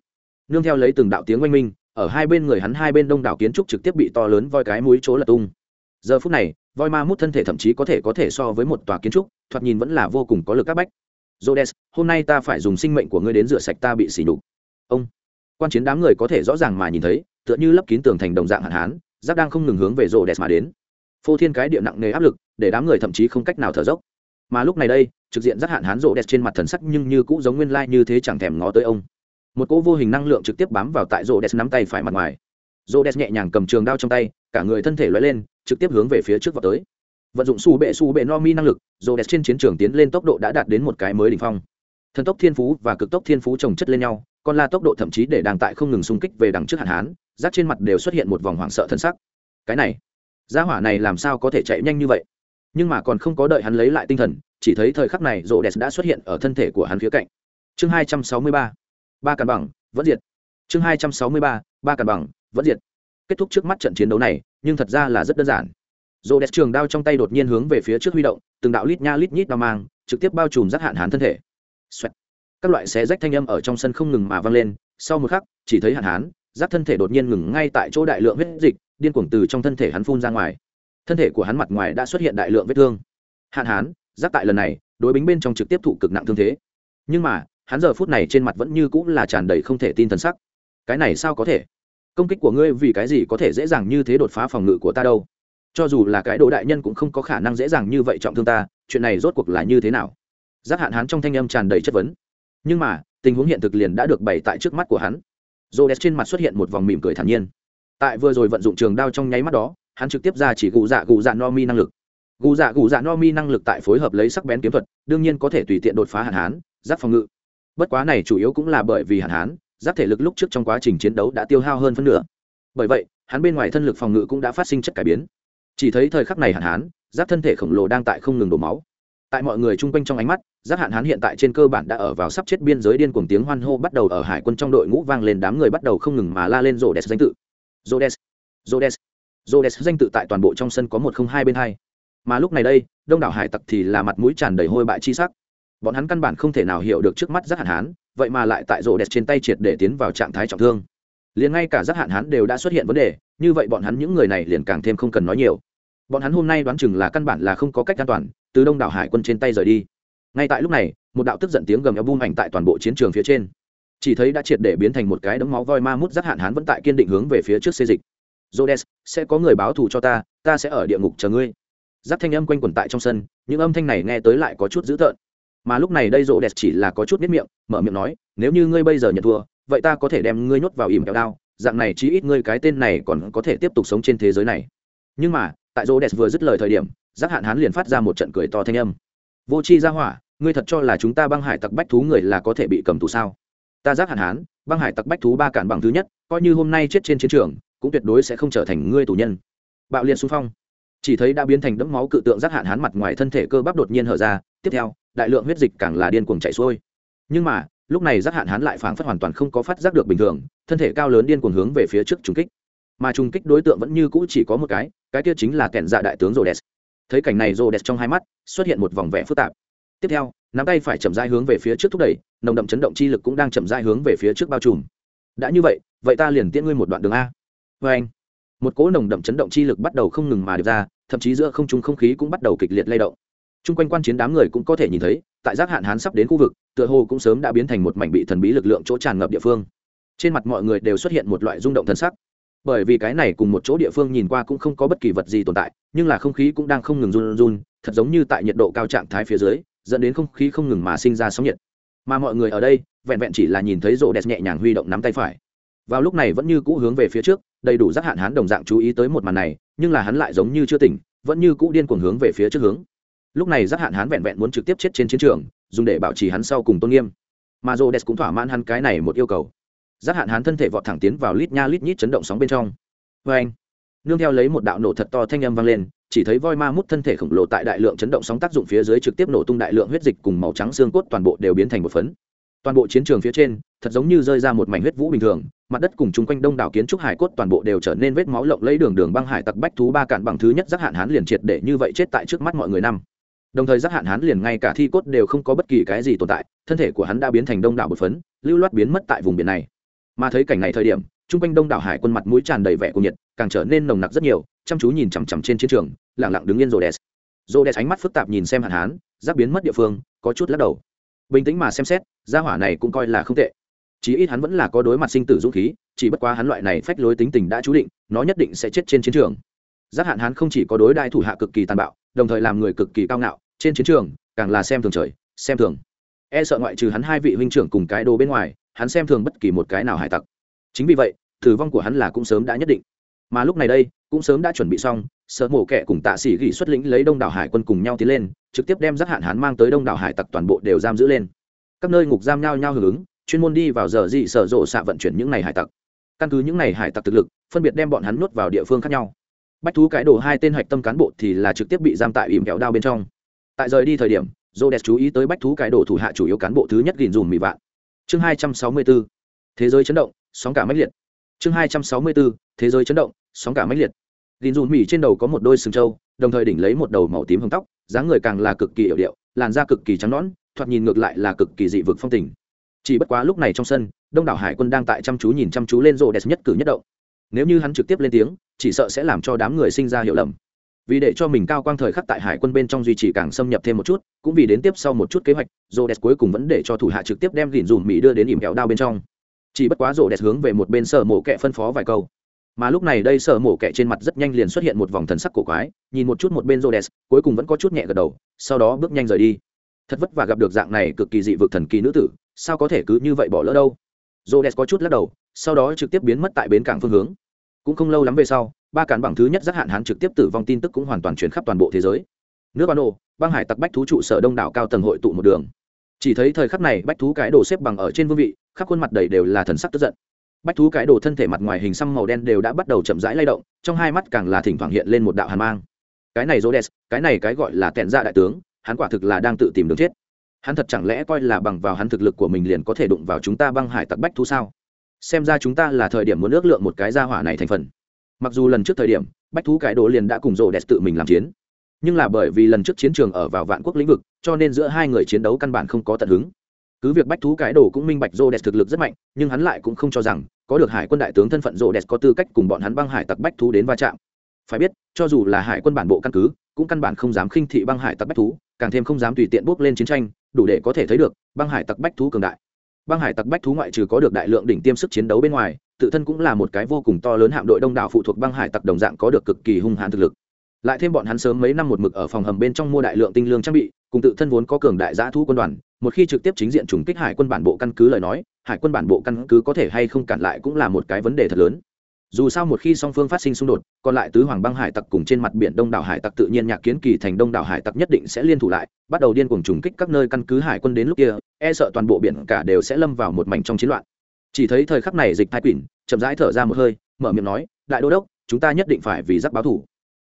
nương theo lấy từng đạo tiếng oanh minh ở hai bên người hắn hai bên đông đảo kiến trúc trực tiếp bị to lớn voi cái mũi chỗ là tung. Giờ phút này voi ma mút thân thể thậm chí có thể có thể so với một tòa kiến trúc thoạt nhìn vẫn là vô cùng có lực các bách. Rhodes, hôm nay ta phải dùng sinh mệnh của ngươi đến rửa sạch ta bị xỉ đục Ông, quan chiến đám người có thể rõ ràng mà nhìn thấy, tựa như lấp kín tường thành đồng dạng hạn hán, giáp đang không ngừng hướng về Rhodes mà đến. Phô thiên cái địa nặng nề áp lực, để đám người thậm chí không cách nào thở dốc. Mà lúc này đây, trực diện giác hạn hán Rhodes trên mặt thần sắc nhưng như cũ giống nguyên lai như thế chẳng thèm ngó tới ông. một cỗ vô hình năng lượng trực tiếp bám vào tại rộ đẹp nắm tay phải mặt ngoài rộ đẹp nhẹ nhàng cầm trường đao trong tay cả người thân thể loay lên trực tiếp hướng về phía trước vào tới vận dụng su bệ su bệ no mi năng lực rộ đẹp trên chiến trường tiến lên tốc độ đã đạt đến một cái mới đỉnh phong thần tốc thiên phú và cực tốc thiên phú trồng chất lên nhau còn là tốc độ thậm chí để đàng tại không ngừng xung kích về đằng trước hạn hán rác trên mặt đều xuất hiện một vòng hoảng sợ thân sắc. Cái này, gia hỏa này làm sao có thể chạy nhanh như vậy? Nhưng mà còn không có đợi hắn lấy lại tinh thần, chỉ thấy thời khắc này rô đẹp đã xuất hiện ở thân thể của hắn phía cạnh. Chương hai trăm sáu mươi ba ba càn bằng, vẫn diệt. Chương hai trăm sáu mươi ba ba càn bằng, vẫn diệt. Kết thúc trước mắt trận chiến đấu này, nhưng thật ra là rất đơn giản. Rô đẹp trường đao trong tay đột nhiên hướng về phía trước huy động, từng đạo lít nha lít nhít đao mang, trực tiếp bao trùm rác hạn hán thân thể. Xoẹt. các loại xé rách thanh âm ở trong sân không ngừng mà vang lên, sau một khắc, chỉ thấy hạn hán giáp thân thể đột nhiên ngừng ngay tại chỗ đại lượng huyết dịch, điên cuồng từ trong thân thể hắn phun ra ngoài. Thân thể của hắn mặt ngoài đã xuất hiện đại lượng vết thương. Hạn hán giáp tại lần này, đối bính bên trong trực tiếp thụ cực nặng thương thế. Nhưng mà, hắn giờ phút này trên mặt vẫn như cũng là tràn đầy không thể tin thần sắc. Cái này sao có thể? Công kích của ngươi vì cái gì có thể dễ dàng như thế đột phá phòng ngự của ta đâu? Cho dù là cái đồ đại nhân cũng không có khả năng dễ dàng như vậy trọng thương ta, chuyện này rốt cuộc là như thế nào? Giác hạn hán trong thanh âm tràn đầy chất vấn. Nhưng mà, tình huống hiện thực liền đã được bày tại trước mắt của hắn rô đès trên mặt xuất hiện một vòng mỉm cười thản nhiên. Tại vừa rồi vận dụng trường đao trong nháy mắt đó, hắn trực tiếp ra chỉ gù dạ gù dạ no mi năng lực. Gù dạ gù dạ no mi năng lực tại phối hợp lấy sắc bén kiếm thuật, đương nhiên có thể tùy tiện đột phá hạn hán, giáp phòng ngự. Bất quá này chủ yếu cũng là bởi vì hạn hán, giáp thể lực lúc trước trong quá trình chiến đấu đã tiêu hao hơn phân nửa. Bởi vậy, hắn bên ngoài thân lực phòng ngự cũng đã phát sinh chất cải biến. Chỉ thấy thời khắc này hạn hán, giáp thân thể khổng lồ đang tại không ngừng đổ máu tại mọi người chung quanh trong ánh mắt, giác hạn hán hiện tại trên cơ bản đã ở vào sắp chết biên giới điên cuồng tiếng hoan hô bắt đầu ở hải quân trong đội ngũ vang lên đám người bắt đầu không ngừng mà la lên rô đès danh tự. Rô đès rô đès rô đès danh tự tại toàn bộ trong sân có một không hai bên hai. Mà lúc này đây, đông đảo hải tặc thì là mặt mũi tràn đầy hôi bại chi sắc. Bọn hắn căn bản không thể nào hiểu được trước mắt giác hạn hán vậy mà lại tại rô đẹp trên tay triệt để tiến vào trạng thái trọng thương. Liền ngay cả giác hạn hán đều đã xuất hiện vấn đề, như vậy bọn hắn những người này liền càng thêm không cần nói nhiều. Bọn hắn hôm nay đoán chừng là căn bản là không có cách an toàn từ đông đảo hải quân trên tay rời đi. Ngay tại lúc này một đạo tức giận tiếng gầm eo bung ảnh tại toàn bộ chiến trường phía trên. Chỉ thấy đã triệt để biến thành một cái đống máu voi ma mút giác hạn hán vẫn tại kiên định hướng về phía trước xê dịch. Rhodes, sẽ có người báo thù cho ta, ta sẽ ở địa ngục chờ ngươi. Giáp thanh âm quanh quẩn tại trong sân, những âm thanh này nghe tới lại có chút dữ tợn. Mà lúc này đây rộ đẹp chỉ là có chút biết miệng mở miệng nói nếu như ngươi bây giờ nhận thua vậy ta có thể đem ngươi nhốt vào ìm kẹo đao dạng này chí ít ngươi cái tên này còn có thể tiếp tục sống trên thế giới này. Nhưng mà tại rộ đẹp vừa dứt lời thời điểm giác hạn hán liền phát ra một trận cười to thanh âm. Vô c h i ra hỏa, ngươi thật cho là chúng ta băng hải tặc bách thú người là có thể bị cầm tù sao? Ta giác hạn hán, băng hải tặc bách thú ba cản bằng thứ nhất, coi như hôm nay chết trên chiến trường, cũng tuyệt đối sẽ không trở thành ngươi tù nhân. Bạo liệt xung phong. Chỉ thấy đã biến thành đẫm máu cự tượng giác hạn hán mặt ngoài thân thể cơ bắp đột nhiên hở ra, tiếp theo, đại lượng huyết dịch càng là điên cuồng chảy xuôi. Nhưng mà, lúc này giác hạn hán lại phảng phất hoàn toàn không có phát giác được bình thường, thân thể cao lớn điên cuồng hướng về phía trước trùng kích. Mà trùng kích đối tượng vẫn như cũ chỉ có một cái cái kia chính là kẹn dạ đại tướng rồi đès thấy cảnh này rô đẹp trong hai mắt xuất hiện một vòng vẽ phức tạp tiếp theo nắm tay phải chậm rãi hướng về phía trước thúc đẩy nồng đậm chấn động chi lực cũng đang chậm rãi hướng về phía trước bao trùm đã như vậy vậy ta liền tiễn ngươi một đoạn đường a vê anh một cỗ nồng đậm chấn động chi lực bắt đầu không ngừng mà được ra thậm chí giữa không trung không khí cũng bắt đầu kịch liệt lay động chung quanh quan chiến đám người cũng có thể nhìn thấy, tại giác hạn hán sắp đến khu vực, tựa hồ cũng sớm đã biến thành một mảnh bị thần bí lực lượng chỗ tràn ngập địa phương. Trên mặt mọi người đều xuất hiện một loại rung động thần sắc. Bởi vì cái này cùng một chỗ địa phương nhìn qua cũng không có bất kỳ vật gì tồn tại, nhưng là không khí cũng đang không ngừng run run, thật giống như tại nhiệt độ cao trạng thái phía dưới, dẫn đến không khí không ngừng mà sinh ra sóng nhiệt. Mà mọi người ở đây, vẹn vẹn chỉ là nhìn thấy rộ đẹp nhẹ nhàng huy động nắm tay phải. Vào lúc này vẫn như cũ hướng về phía trước, đầy đủ giác hạn hán đồng dạng chú ý tới một màn này, nhưng là hắn lại giống như chưa tỉnh, vẫn như cũ điên cuồng hướng về phía trước hướng lúc này giác hạn hán vẹn vẹn muốn trực tiếp chết trên chiến trường dùng để bảo trì hắn sau cùng tôn nghiêm mà rô đès cũng thỏa mãn hắn cái này một yêu cầu giác hạn hán thân thể vọt thẳng tiến vào lít nha lít nhít chấn động sóng bên trong. Vê anh, nương theo lấy một đạo nổ thật to thanh âm vang lên, chỉ thấy voi ma mút thân thể khổng lồ tại đại lượng chấn động sóng tác dụng phía dưới trực tiếp nổ tung đại lượng huyết dịch cùng màu trắng xương cốt toàn bộ đều biến thành một phấn. Toàn bộ chiến trường phía trên, thật giống như rơi ra một mảnh huyết vũ bình thường, mặt đất cùng chung quanh đông đảo kiến trúc hải cốt toàn bộ đều trở nên vết máu lộng lấy đường đường băng hải tặc bách thú ba cạn bằng thứ nhất giác hạn hán liền triệt để như vậy chết tại trước mắt mọi người năm. Đồng thời giác hạn hán liền ngay cả thi cốt đều không có bất kỳ cái gì tồn tại, thân thể của hắn đã biến thành đông đảo bột phấn, lưu loát biến mất tại vùng biển này mà thấy cảnh này thời điểm, chung quanh đông đảo hải quân mặt mũi tràn đầy vẻ cuồng nhiệt, càng trở nên nồng nặc rất nhiều, chăm chú nhìn chằm chằm trên chiến trường lẳng lặng đứng yên rô đès rô đès ánh mắt phức tạp nhìn xem hạn hán, giáp biến mất địa phương, có chút lắc đầu. Bình tĩnh mà xem xét, gia hỏa này cũng coi là không tệ. Chí ít hắn vẫn là có đối mặt sinh tử dũng khí, chỉ bất quá hắn loại này phách lối tính tình đã chú định, nó nhất định sẽ chết trên chiến trường. Giác hạn hán không chỉ có đối đại thủ hạ cực kỳ tàn bạo, đồng thời làm người cực kỳ cao ngạo, trên chiến trường, càng là xem thường trời, xem thường. E sợ ngoại trừ hắn hai vị huynh trưởng cùng cái đồ bên ngoài hắn xem thường bất kỳ một cái nào hải tặc. Chính vì vậy, tử vong của hắn là cũng sớm đã nhất định. Mà lúc này đây, cũng sớm đã chuẩn bị xong, sợ mổ kẻ cùng tạ sĩ gỉ xuất lĩnh lấy đông đảo hải quân cùng nhau tiến lên, trực tiếp đem giác hạn hắn mang tới đông đảo hải tặc toàn bộ đều giam giữ lên. Các nơi ngục giam nhau nhau hưởng ứng, chuyên môn đi vào giờ dị sở rộ xạ vận chuyển những này hải tặc. Căn cứ những này hải tặc thực lực, phân biệt đem bọn hắn nuốt vào địa phương khác nhau. Bách thú cái đồ hai tên hạch tâm cán bộ thì là trực tiếp bị giam tại ìm kẹo đao bên trong. Tại rời đi thời điểm rô đẹp chú ý tới bách thú cái đồ thủ hạ chủ yếu cán bộ thứ nhất gìn dùm mị vạn chương hai trăm sáu mươi bốn thế giới chấn động, sóng cả máy liệt. Chương hai trăm sáu mươi bốn thế giới chấn động, sóng cả máy liệt. Gìn dùn mỉ trên đầu có một đôi sừng trâu, đồng thời đỉnh lấy một đầu màu tím hồng tóc, dáng người càng là cực kỳ hiệu điệu, làn da cực kỳ trắng nõn, thoạt nhìn ngược lại là cực kỳ dị vực phong tình. Chỉ bất quá lúc này trong sân, đông đảo hải quân đang tại chăm chú nhìn chăm chú lên rô đẹp nhất cử nhất động. Nếu như hắn trực tiếp lên tiếng, chỉ sợ sẽ làm cho đám người sinh ra hiểu lầm vì để cho mình cao quang thời khắc tại hải quân bên trong duy trì càng xâm nhập thêm một chút, cũng vì đến tiếp sau một chút kế hoạch rô đès cuối cùng vẫn để cho thủ hạ trực tiếp đem gỉn dùm mỹ đưa đến ỉm kẹo đao bên trong. Chỉ bất quá rô đès hướng về một bên sở mổ kẹ phân phó vài câu. Mà lúc này đây sở mổ kẹ trên mặt rất nhanh liền xuất hiện một vòng thần sắc cổ quái, nhìn một chút một bên rô đès cuối cùng vẫn có chút nhẹ gật đầu, sau đó bước nhanh rời đi. Thật vất vả gặp được dạng này cực kỳ dị vực thần kỳ nữ tử, sao có thể cứ như vậy bỏ lỡ đâu? Rô đès có chút lắc đầu, sau đó trực tiếp biến mất tại bến cảng phương hướng. Cũng không lâu lắm về sau ba cản bằng thứ nhất giác hạn hán trực tiếp tử vong tin tức cũng hoàn toàn chuyển khắp toàn bộ thế giới. Nước ban đồ băng hải tặc bách thú trụ sở đông đảo cao tầng hội tụ một đường. Chỉ thấy thời khắc này, bách thú cái đồ xếp bằng ở trên vương vị, khắp khuôn mặt đầy đều là thần sắc tức giận. Bách thú cái đồ thân thể mặt ngoài hình xăm màu đen đều đã bắt đầu chậm rãi lay động, trong hai mắt càng là thỉnh thoảng hiện lên một đạo hàn mang. Cái này rô đès cái này cái gọi là tẹn ra đại tướng, hắn quả thực là đang tự tìm đường chết. Hắn thật chẳng lẽ coi là bằng vào hắn thực lực của mình liền có thể đụng vào chúng ta băng hải tặc bách thú sao? Xem ra chúng ta là thời điểm muốn ước lượng một cái gia hỏa này thành phần mặc dù lần trước thời điểm, bách thú cái đồ liền đã cùng rộ đẹp tự mình làm chiến. Nhưng là bởi vì lần trước chiến trường ở vào vạn quốc lĩnh vực, cho nên giữa hai người chiến đấu căn bản không có tận hứng. Cứ việc bách thú cái đồ cũng minh bạch rô đẹp thực lực rất mạnh, nhưng hắn lại cũng không cho rằng có được hải quân đại tướng thân phận rô đẹp có tư cách cùng bọn hắn băng hải tặc bách thú đến va chạm. Phải biết, cho dù là hải quân bản bộ căn cứ, cũng căn bản không dám khinh thị băng hải tặc bách thú, càng thêm không dám tùy tiện bước lên chiến tranh, đủ để có thể thấy được băng hải tặc bách thú cường đại. Băng hải tặc bách thú ngoại trừ có được đại lượng đỉnh tiêm sức chiến đấu bên ngoài tự thân cũng là một cái vô cùng to lớn hạm đội đông đảo phụ thuộc băng hải tặc đồng dạng có được cực kỳ hung hãn thực lực. Lại thêm bọn hắn sớm mấy năm một mực ở phòng hầm bên trong mua đại lượng tinh lương trang bị, cùng tự thân vốn có cường đại giã thu quân đoàn, một khi trực tiếp chính diện trùng kích hải quân bản bộ căn cứ lời nói, hải quân bản bộ căn cứ có thể hay không cản lại cũng là một cái vấn đề thật lớn. Dù sao một khi song phương phát sinh xung đột, còn lại tứ hoàng băng hải tặc cùng trên mặt biển đông đảo hải tặc tự nhiên nhạc kiến kỳ thành đông đảo hải tặc nhất định sẽ liên thủ lại, bắt đầu điên cuồng trùng kích các nơi căn cứ hải quân đến lúc kia e sợ toàn bộ biển cả đều sẽ lâm vào một mảnh trong chiến loạn chỉ thấy thời khắc này dịch thái quỷ chậm rãi thở ra một hơi, mở miệng nói, đại đô đốc, chúng ta nhất định phải vì giắc báo thủ.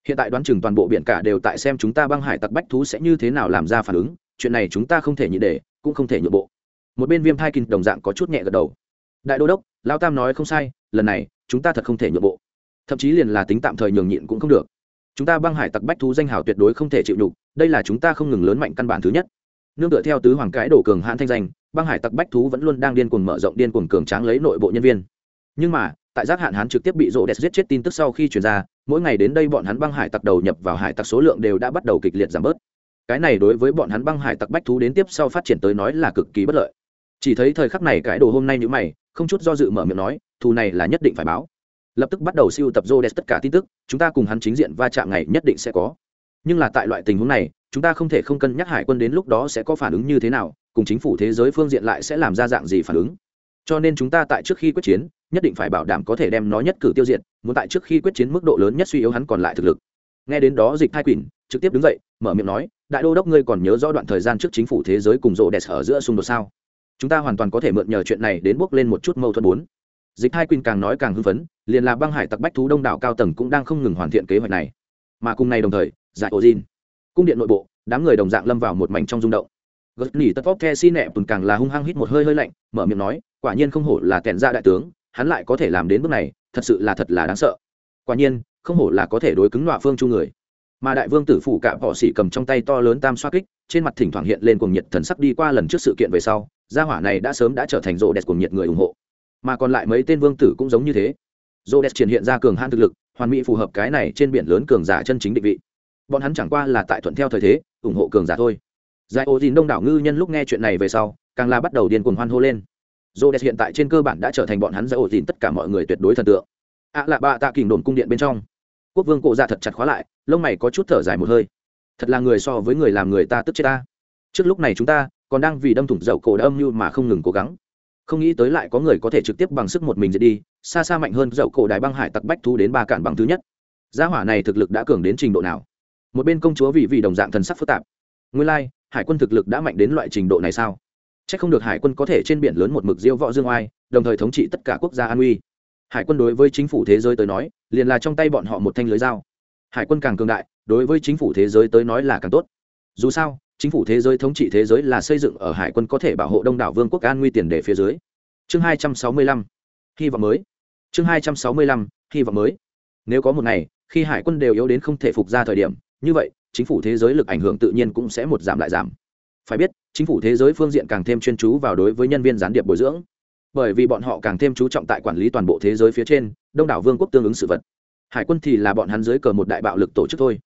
Hiện tại đoán chừng toàn bộ biển cả đều tại xem chúng ta băng hải tặc bách thú sẽ như thế nào làm ra phản ứng, chuyện này chúng ta không thể nhịn để, cũng không thể nhượng bộ. Một bên viêm thai kinh đồng dạng có chút nhẹ gật đầu. Đại đô đốc lao tam nói không sai, lần này, chúng ta thật không thể nhượng bộ. Thậm chí liền là tính tạm thời nhường nhịn cũng không được. Chúng ta băng hải tặc bách thú danh hào tuyệt đối không thể chịu nhục, đây là chúng ta không ngừng lớn mạnh căn bản thứ nhất. Nương tựa theo tứ hoàng cái đổ cường hãn thanh danh băng hải tặc bách thú vẫn luôn đang điên cuồng mở rộng điên cuồng cường tráng lấy nội bộ nhân viên. Nhưng mà, tại giác hạn hán trực tiếp bị rộ đẹp giết chết tin tức sau khi truyền ra, mỗi ngày đến đây bọn hắn băng hải tặc đầu nhập vào hải tặc số lượng đều đã bắt đầu kịch liệt giảm bớt. Cái này đối với bọn hắn băng hải tặc bách thú đến tiếp sau phát triển tới nói là cực kỳ bất lợi. Chỉ thấy thời khắc này cái đồ hôm nay như mày, không chút do dự mở miệng nói, thù này là nhất định phải báo. Lập tức bắt đầu siêu tập rô đẹp tất cả tin tức, chúng ta cùng hắn chính diện va chạm ngày nhất định sẽ có. Nhưng là tại loại tình huống này, chúng ta không thể không cân nhắc hải quân đến lúc đó sẽ có phản ứng như thế nào cùng chính phủ thế giới phương diện lại sẽ làm ra dạng gì phản ứng. Cho nên chúng ta tại trước khi quyết chiến, nhất định phải bảo đảm có thể đem nó nhất cử tiêu diệt, muốn tại trước khi quyết chiến mức độ lớn nhất suy yếu hắn còn lại thực lực. Nghe đến đó dịch thai quỳnh trực tiếp đứng dậy, mở miệng nói, đại đô đốc ngươi còn nhớ rõ đoạn thời gian trước chính phủ thế giới cùng rộ đẹp ở giữa xung đột sao? Chúng ta hoàn toàn có thể mượn nhờ chuyện này đến bước lên một chút mâu thuẫn bốn. Dịch thai quỳnh càng nói càng hưng phấn, liền là băng hải tặc bách thú đông đảo cao tầng cũng đang không ngừng hoàn thiện kế hoạch này. Mà cùng ngày đồng thời, giải ô diên cung điện nội bộ, đám người đồng dạng lâm vào một mảnh trong rung động gật nỉ tất vóc the xin nẹp tùn càng là hung hăng hít một hơi hơi lạnh, mở miệng nói, quả nhiên không hổ là kẹn ra đại tướng, hắn lại có thể làm đến bước này, thật sự là thật là đáng sợ. Quả nhiên, không hổ là có thể đối cứng nọa phương chu người. Mà đại vương tử phủ cạm bỏ xỉ cầm trong tay to lớn tam xoa kích, trên mặt thỉnh thoảng hiện lên cuồng nhiệt thần sắc đi qua lần trước sự kiện về sau, gia hỏa này đã sớm đã trở thành rộ đẹp cuồng nhiệt người ủng hộ. Mà còn lại mấy tên vương tử cũng giống như thế. Rộ đẹp triển hiện ra cường han thực lực, hoàn mỹ phù hợp cái này trên biển lớn cường giả chân chính định vị. Bọn hắn chẳng qua là tại thuận theo thời thế, ủng hộ cường giả thôi giải ô dìn đông đảo ngư nhân lúc nghe chuyện này về sau càng là bắt đầu điên cuồng hoan hô lên. Rộ đẹp hiện tại trên cơ bản đã trở thành bọn hắn giải ô dìn tất cả mọi người tuyệt đối thần tượng. Ạ à là bạ tạ kình đồn cung điện bên trong. Quốc vương cổ dạ thật chặt khóa lại lông mày có chút thở dài một hơi. Thật là người so với người làm người ta tức chết ta. Trước lúc này chúng ta còn đang vì đâm thủng dầu cổ đã âm mưu mà không ngừng cố gắng. Không nghĩ tới lại có người có thể trực tiếp bằng sức một mình dễ đi xa xa mạnh hơn dậu cổ đài băng hải tặc bách thu đến ba cản bằng thứ nhất. Gia hỏa này thực lực đã cường đến trình độ nào? Một bên công chúa vì vì đồng dạng thần sắc phức tạp. Nguyên lai、like, hải quân thực lực đã mạnh đến loại trình độ này sao? C h ắ c không được hải quân có thể trên biển lớn một mực diêu võ dương oai, đồng thời thống trị tất cả quốc gia an uy. Hải quân đối với chính phủ thế giới tới nói, liền là trong tay bọn họ một thanh lưới dao. Hải quân càng cường đại, đối với chính phủ thế giới tới nói là càng tốt. Dù sao, chính phủ thế giới thống trị thế giới là xây dựng ở hải quân có thể bảo hộ đông đảo vương quốc an nguy tiền đề phía dưới. Chương hai trăm sáu mươi lăm, hy vọng mới. Chương hai trăm sáu mươi lăm, hy vọng mới. Nếu có một ngày, khi hải quân đều yếu đến không thể phục ra thời điểm, như vậy chính phủ thế giới lực ảnh hưởng tự nhiên cũng sẽ một giảm lại giảm. Phải biết, chính phủ thế giới phương diện càng thêm chuyên chú vào đối với nhân viên gián điệp bồi dưỡng. Bởi vì bọn họ càng thêm chú trọng tại quản lý toàn bộ thế giới phía trên, đông đảo vương quốc tương ứng sự vật. Hải quân thì là bọn hắn dưới cờ một đại bạo lực tổ chức thôi.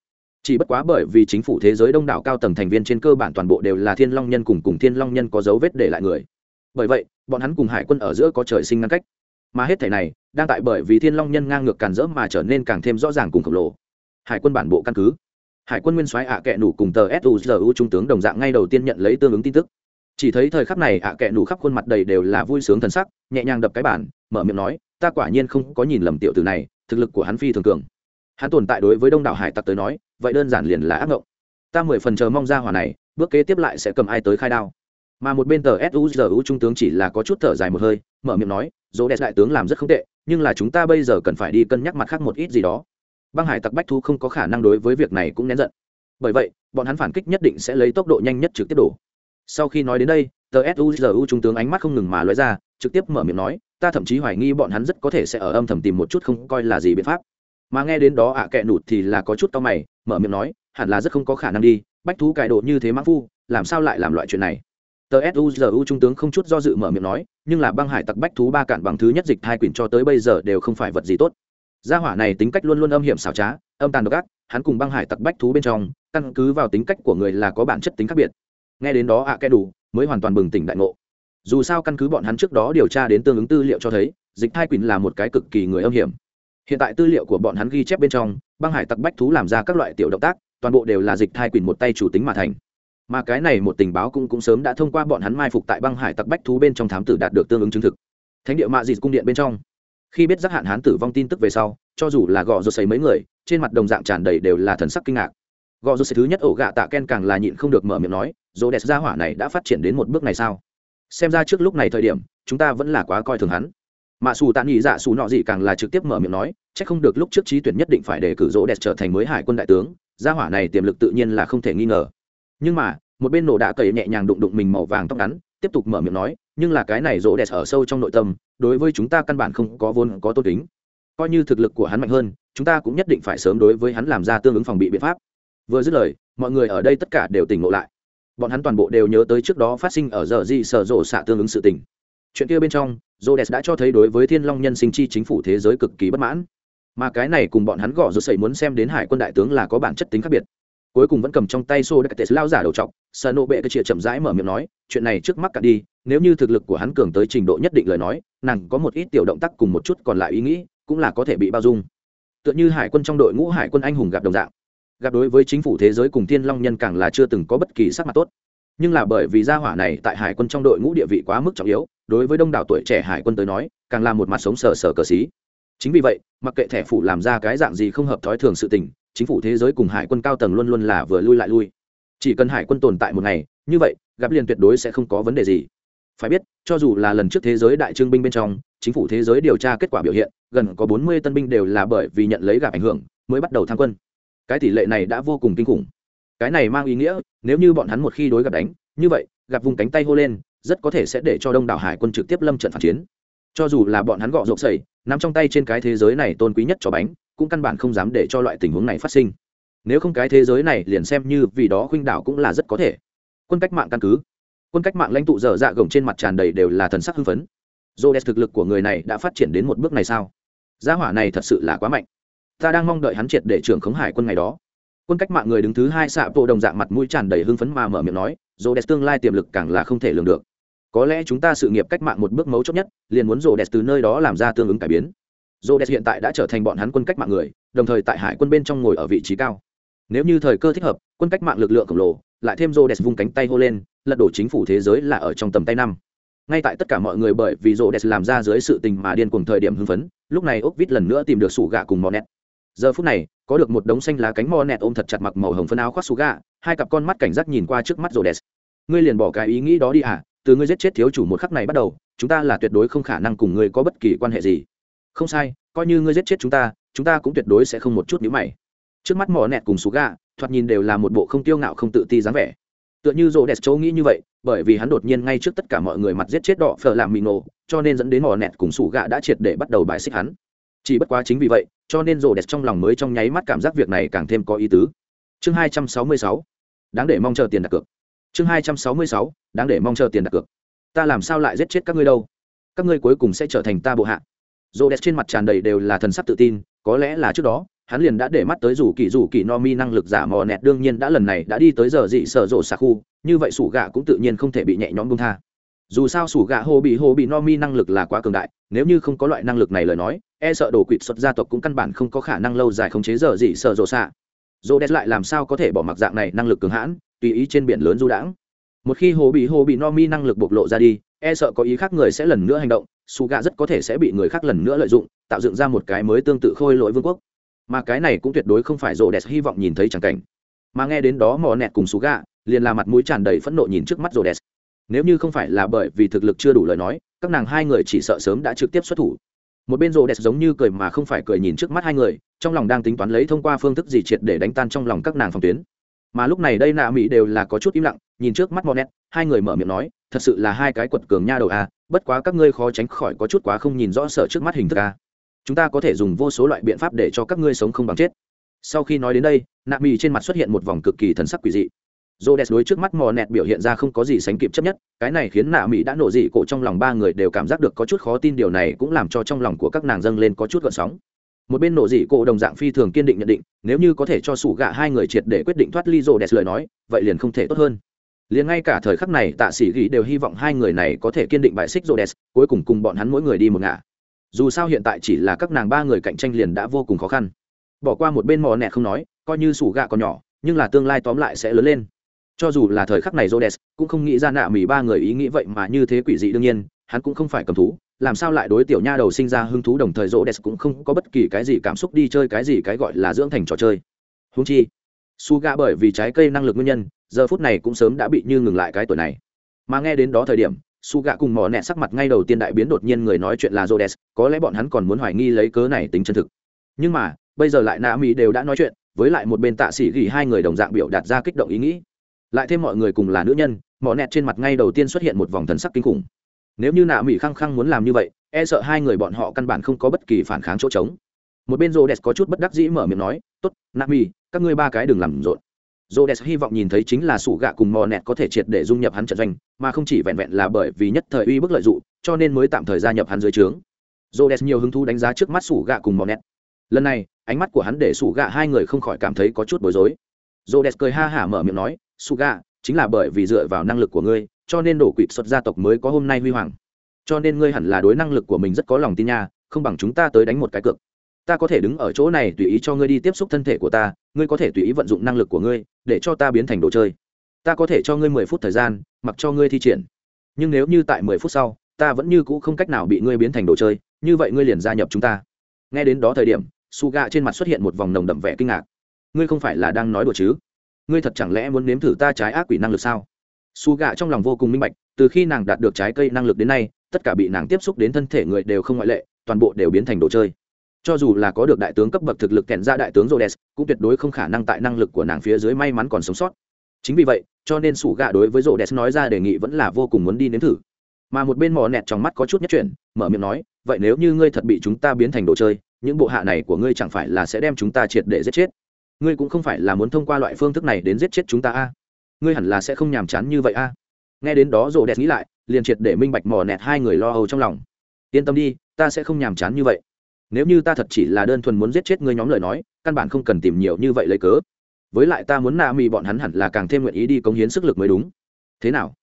Chỉ bất quá bởi vì chính phủ thế giới đông đảo cao tầng thành viên trên cơ bản toàn bộ đều là thiên long nhân cùng cùng thiên long nhân có dấu vết để lại người. Bởi vậy, bọn hắn cùng hải quân ở giữa có trời sinh ngăn cách. Mà hết thể này, đang tại bởi vì thiên long nhân ngang ngược càn rỡ mà trở nên càng thêm rõ ràng cùng khổng lồ. Hải quân bản bộ căn cứ hải quân nguyên soái ạ kệ nủ cùng tờ suzu trung tướng đồng dạng ngay đầu tiên nhận lấy tương ứng tin tức. Chỉ thấy thời khắc này ạ kệ nủ khắp khuôn mặt đầy đều là vui sướng thần sắc, nhẹ nhàng đập cái bản mở miệng nói, ta quả nhiên không có nhìn lầm tiểu từ này, thực lực của hắn phi thường cường. Hắn tồn tại đối với đông đảo hải tặc tới nói, vậy đơn giản liền là ác ngộng. Ta mười phần chờ mong ra hỏa này, bước kế tiếp lại sẽ cầm ai tới khai đao. Mà một bên tờ suzu trung tướng chỉ là có chút thở dài một hơi, mở miệng nói, dỗ đẹp đại tướng làm rất không tệ, nhưng là chúng ta bây giờ cần phải đi cân nhắc mặt khác một ít gì đó băng hải tặc bách thu không có khả năng đối với việc này cũng nén giận. Bởi vậy, bọn hắn phản kích nhất định sẽ lấy tốc độ nhanh nhất trực tiếp đổ. Sau khi nói đến đây, tờ suzu trung tướng ánh mắt không ngừng mà lóe ra, trực tiếp mở miệng nói, ta thậm chí hoài nghi bọn hắn rất có thể sẽ ở âm thầm tìm một chút không coi là gì biện pháp. Mà nghe đến đó ạ à kệ nụt thì là có chút to mày, mở miệng nói, hẳn là rất không có khả năng đi, bách thú cải độ như thế mã phu, làm sao lại làm loại chuyện này? Tờ suzu trung tướng không chút do dự mở miệng nói, nhưng là băng hải tặc bách thú ba cạn bằng thứ nhất dịch hai quyển cho tới bây giờ đều không phải vật gì tốt gia hỏa này tính cách luôn luôn âm hiểm xảo trá, âm tàn độc ác, hắn cùng băng hải tặc bách thú bên trong, căn cứ vào tính cách của người là có bản chất tính khác biệt. Nghe đến đó ạ à kẽ đủ, mới hoàn toàn bừng tỉnh đại ngộ. Dù sao căn cứ bọn hắn trước đó điều tra đến tương ứng tư liệu cho thấy, dịch thai quỳnh là một cái cực kỳ người âm hiểm. Hiện tại tư liệu của bọn hắn ghi chép bên trong, băng hải tặc bách thú làm ra các loại tiểu động tác, toàn bộ đều là dịch thai quỳnh một tay chủ tính mà thành. Mà cái này một tình báo cũng cũng sớm đã thông qua bọn hắn mai phục tại băng hải tặc bách thú bên trong thám tử đạt được tương ứng chứng thực. Thánh địa mạ dịt cung điện bên trong khi biết giác hạn hán tử vong tin tức về sau, cho dù là gò rột xấy mấy người, trên mặt đồng dạng tràn đầy đều là thần sắc kinh ngạc. Gò rột xấy thứ nhất ổ gạ tạ ken càng là nhịn không được mở miệng nói, rô đẹp gia hỏa này đã phát triển đến một bước này sao? Xem ra trước lúc này thời điểm, chúng ta vẫn là quá coi thường hắn. Mà xù tạ nghỉ dạ xù nọ gì càng là trực tiếp mở miệng nói c h ắ c không được lúc trước trí tuyển nhất định phải để cử rô đẹp trở thành mới hải quân đại tướng, gia hỏa này tiềm lực tự nhiên là không thể nghi ngờ. Nhưng mà, một bên nổ đã cầy nhẹ nhàng đụng đụng mình màu vàng tóc ngắn tiếp tục mở miệng nói nhưng là cái này rỗ đẹp ở sâu trong nội tâm đối với chúng ta căn bản không có vốn có tôn kính coi như thực lực của hắn mạnh hơn chúng ta cũng nhất định phải sớm đối với hắn làm ra tương ứng phòng bị biện pháp vừa dứt lời mọi người ở đây tất cả đều tỉnh ngộ lại bọn hắn toàn bộ đều nhớ tới trước đó phát sinh ở giờ gì sở rộ xạ tương ứng sự tình chuyện kia bên trong Rhodes đã cho thấy đối với Thiên Long nhân sinh chi chính phủ thế giới cực kỳ bất mãn. Mà cái này cùng bọn hắn gõ rốt xảy muốn xem đến hải quân đại tướng là có bản chất tính khác biệt. Cuối cùng vẫn cầm trong tay xô đặc tệ lao giả đầu trọc, Sở Nộ Bệ cái chìa chậm rãi mở miệng nói, chuyện này trước mắt cả đi, nếu như thực lực của hắn cường tới trình độ nhất định lời nói, nàng có một ít tiểu động tác cùng một chút còn lại ý nghĩ, cũng là có thể bị bao dung. Tựa như hải quân trong đội ngũ hải quân anh hùng gặp đồng dạng. Gặp đối với chính phủ thế giới cùng Thiên Long nhân càng là chưa từng có bất kỳ sắc mặt tốt nhưng là bởi vì gia hỏa này tại hải quân trong đội ngũ địa vị quá mức trọng yếu đối với đông đảo tuổi trẻ hải quân tới nói càng là một mặt sống sờ sờ cờ xí chính vì vậy mặc kệ thẻ phủ làm ra cái dạng gì không hợp thói thường sự tình chính phủ thế giới cùng hải quân cao tầng luôn luôn là vừa lui lại lui chỉ cần hải quân tồn tại một ngày như vậy gặp liền tuyệt đối sẽ không có vấn đề gì. Phải biết, cho dù là lần trước thế giới đại trương binh bên trong, chính phủ thế giới điều tra kết quả biểu hiện, gần có bốn mươi tân binh đều là bởi vì nhận lấy gặp ảnh hưởng, mới bắt đầu tham quân. Cái tỷ lệ này đã vô cùng kinh khủng. Cái này mang ý nghĩa, nếu như bọn hắn một khi đối gặp đánh, như vậy, gặp vùng cánh tay hô lên, rất có thể sẽ để cho đông đảo hải quân trực tiếp lâm trận phản chiến. Cho dù là bọn hắn gọ rộp sẩy nằm trong tay trên cái thế giới này tôn quý nhất cho bánh, cũng căn bản không dám để cho loại tình huống này phát sinh. Nếu không cái thế giới này liền xem như vì đó khuynh đảo cũng là rất có thể quân cách mạng căn cứ. Quân cách mạng lãnh tụ dở dạ gồng trên mặt tràn đầy đều là thần sắc hưng phấn. Dô đẹp thực lực của người này đã phát triển đến một bước này sao? Gia hỏa này thật sự là quá mạnh. Ta đang mong đợi hắn triệt để trưởng khống hải quân ngày đó. Quân cách mạng người đứng thứ hai xạ bộ đồng dạng mặt mũi tràn đầy hưng phấn mà mở miệng nói dô đẹp tương lai tiềm lực càng là không thể lường được. Có lẽ chúng ta sự nghiệp cách mạng một bước mấu chốt nhất, liền muốn dô đẹp từ nơi đó làm ra tương ứng cải biến. Dô đẹp hiện tại đã trở thành bọn hắn quân cách mạng người, đồng thời tại hải quân bên trong ngồi ở vị trí cao nếu như thời cơ thích hợp, quân cách mạng lực lượng khổng lồ, lại thêm rô đẹp vung cánh tay hô lên, lật đổ chính phủ thế giới là ở trong tầm tay năm. Ngay tại tất cả mọi người bởi vì rô đès làm ra dưới sự tình mà điên cùng thời điểm hưng phấn, lúc này ốc vít lần nữa tìm được sủ gạ cùng mò nẹt giờ phút này, có được một đống xanh lá cánh mò nẹt ôm thật chặt mặc màu hồng phân áo khoác sủ gạ hai cặp con mắt cảnh giác nhìn qua trước mắt rô đès ngươi liền bỏ cái ý nghĩ đó đi à từ ngươi giết chết thiếu chủ một khắc này bắt đầu, chúng ta là tuyệt đối không khả năng cùng ngươi có bất kỳ quan hệ gì. Không sai, coi như ngươi giết chết chúng ta chúng ta cũng tuyệt đối sẽ không một chút nhữ mày trước mắt mỏ nẹt cùng sủ gà, thoạt nhìn đều là một bộ không tiêu ngạo không tự ti dáng vẻ. Tựa như rô đẹp châu nghĩ như vậy, bởi vì hắn đột nhiên ngay trước tất cả mọi người mặt giết chết đỏ phở làm mì nổ, cho nên dẫn đến mỏ nẹt cùng sủ gạ đã triệt để bắt đầu bài xích hắn. Chỉ bất quá chính vì vậy, cho nên rô đẹp trong lòng mới trong nháy mắt cảm giác việc này càng thêm có ý tứ. Chương hai trăm sáu mươi sáu, đáng để mong chờ tiền đặt cược. Chương hai trăm sáu mươi sáu, đáng để mong chờ tiền đặt cược. Ta làm sao lại giết chết các ngươi đâu? Các ngươi cuối cùng sẽ trở thành ta bộ hạ. Rô đẹp trên mặt tràn đầy đều là thần sắc tự tin, có lẽ là trước đó hắn liền đã để mắt tới rủ kỳ rủ kỳ no mi năng lực giả mò nẹt đương nhiên đã lần này đã đi tới giờ dị sở rộ xạ khu, như vậy sủ gạ cũng tự nhiên không thể bị nhẹ nhõm bông tha. Dù sao sủ gạ hồ bị hồ bị no mi năng lực là quá cường đại, nếu như không có loại năng lực này lời nói e sợ đồ quỵt xuất gia tộc cũng căn bản không có khả năng lâu dài khống chế giờ dị sở rộ xạ. Rô đét lại làm sao có thể bỏ mặc dạng này năng lực cường hãn, tùy ý trên biển lớn du đãng. Một khi hồ bị hồ bị no mi năng lực bộc lộ ra đi e sợ có ý khác người sẽ lần nữa hành động su gạ rất có thể sẽ bị người khác lần nữa lợi dụng, tạo dựng ra một cái mới tương tự khôi lỗi vương quốc mà cái này cũng tuyệt đối không phải rộ đẹp hy vọng nhìn thấy chẳng cảnh. Mà nghe đến đó mò nẹt cùng xú gà liền là mặt mũi tràn đầy phẫn nộ nhìn trước mắt rộ đẹp. Nếu như không phải là bởi vì thực lực chưa đủ lời nói, các nàng hai người chỉ sợ sớm đã trực tiếp xuất thủ. Một bên rộ đẹp giống như cười mà không phải cười nhìn trước mắt hai người, trong lòng đang tính toán lấy thông qua phương thức gì triệt để đánh tan trong lòng các nàng phòng tuyến. Mà lúc này đây nạ mỹ đều là có chút im lặng, nhìn trước mắt mò nẹt, hai người mở miệng nói, thật sự là hai cái quật cường nha đầu a, bất quá các ngươi khó tránh khỏi có chút quá không nhìn rõ sợ trước mắt hình thức a chúng ta có thể dùng vô số loại biện pháp để cho các ngươi sống không bằng chết. Sau khi nói đến đây, nạ mì trên mặt xuất hiện một vòng cực kỳ thần sắc quỷ dị. Dô đès đối trước mắt mò nẹt biểu hiện ra không có gì sánh kịp chấp nhất, cái này khiến nạ mỹ đã nổ dị cổ trong lòng ba người đều cảm giác được có chút khó tin, điều này cũng làm cho trong lòng của các nàng dâng lên có chút gợn sóng. Một bên nổ dị cổ đồng dạng phi thường kiên định nhận định, nếu như có thể cho sủ gạ hai người triệt để quyết định thoát ly rô đès lời nói, vậy liền không thể tốt hơn. Liền ngay cả thời khắc này, tạ sĩ ghi đều hy vọng hai người này có thể kiên định bại xích rô đès cuối cùng cùng bọn hắn mỗi người đi một ngả dù sao hiện tại chỉ là các nàng ba người cạnh tranh liền đã vô cùng khó khăn bỏ qua một bên mò nẹ không nói coi như sủ gạ còn nhỏ nhưng là tương lai tóm lại sẽ lớn lên cho dù là thời khắc này Rhodes cũng không nghĩ ra nạ mỉ ba người ý nghĩ vậy mà như thế quỷ dị đương nhiên, hắn cũng không phải cầm thú, làm sao lại đối tiểu nha đầu sinh ra hứng thú đồng thời Rhodes cũng không có bất kỳ cái gì cảm xúc đi chơi cái gì cái gọi là dưỡng thành trò chơi. húng chi, Suga bởi vì trái cây năng lực nguyên nhân, giờ phút này cũng sớm đã bị như ngừng lại cái tuổi này. Mà nghe đến đó thời điểm, su gạ cùng mỏ nẹ sắc mặt ngay đầu tiên đại biến đột nhiên người nói chuyện là jodes có lẽ bọn hắn còn muốn hoài nghi lấy cớ này tính chân thực. Nhưng mà, bây giờ lại nạ mỹ đều đã nói chuyện, với lại một bên tạ sĩ gỉ hai người đồng dạng biểu đạt ra kích động ý nghĩ. Lại thêm mọi người cùng là nữ nhân mỏ nẹt trên mặt ngay đầu tiên xuất hiện một vòng thần sắc kinh khủng. Nếu như nạ mỹ khăng khăng muốn làm như vậy e sợ hai người bọn họ căn bản không có bất kỳ phản kháng chỗ trống. Một bên rô đẹp có chút bất đắc dĩ mở miệng nói, tốt, nạ mỹ các ngươi ba cái đừng làm rộn. Rhodes hy vọng nhìn thấy chính là sủ gạ cùng mò nẹt có thể triệt để dung nhập hắn trận doanh, mà không chỉ vẹn vẹn là bởi vì nhất thời uy bức lợi dụng, cho nên mới tạm thời gia nhập hắn dưới trướng. Rhodes nhiều hứng thú đánh giá trước mắt sủ gạ cùng mò nẹt. Lần này, ánh mắt của hắn để sủ gạ hai người không khỏi cảm thấy có chút bối rối. Rhodes cười ha hả mở miệng nói, "Sủ gạ, chính là bởi vì dựa vào năng lực của ngươi, cho nên đổ quỵt xuất gia tộc mới có hôm nay huy hoàng. Cho nên ngươi hẳn là đối năng lực của mình rất có lòng tin nha, không bằng chúng ta tới đánh một cái cược." ta có thể đứng ở chỗ này tùy ý cho ngươi đi tiếp xúc thân thể của ta ngươi có thể tùy ý vận dụng năng lực của ngươi, để cho ta biến thành đồ chơi. Ta có thể cho ngươi mười phút thời gian, mặc cho ngươi thi triển. Nhưng nếu như tại mười phút sau, ta vẫn như cũ không cách nào bị ngươi biến thành đồ chơi, như vậy ngươi liền gia nhập chúng ta. Nghe đến đó thời điểm su gạ trên mặt xuất hiện một vòng nồng đậm vẻ kinh ngạc. Ngươi không phải là đang nói đùa chứ? Ngươi thật chẳng lẽ muốn nếm thử ta trái ác quỷ năng lực sao? Su gạ trong lòng vô cùng minh bạch, từ khi nàng đạt được trái cây năng lực đến nay, tất cả bị nàng tiếp xúc đến thân thể người đều không ngoại lệ, toàn bộ đều biến thành đồ chơi cho dù là có được đại tướng cấp bậc thực lực kèn ra đại tướng Rhodes, cũng tuyệt đối không khả năng tại năng lực của nàng phía dưới may mắn còn sống sót. Chính vì vậy, cho nên sủ gạ đối với Rhodes nói ra đề nghị vẫn là vô cùng muốn đi nếm thử. Mà một bên mò nẹt trong mắt có chút nhất chuyển, mở miệng nói, vậy nếu như ngươi thật bị chúng ta biến thành đồ chơi, những bộ hạ này của ngươi chẳng phải là sẽ đem chúng ta triệt để giết chết? Ngươi cũng không phải là muốn thông qua loại phương thức này đến giết chết chúng ta a? Ngươi hẳn là sẽ không nhàm chán như vậy a? Nghe đến đó Rhodes nghĩ lại, liền triệt để minh bạch mò nẹt hai người lo âu trong lòng. Yên tâm đi, ta sẽ không nhàm chán như vậy nếu như ta thật chỉ là đơn thuần muốn giết chết ngươi nhóm lời nói, căn bản không cần tìm nhiều như vậy lấy cớ. Với lại ta muốn nạ mì bọn hắn hẳn là càng thêm nguyện ý đi cống hiến sức lực mới đúng. Thế nào?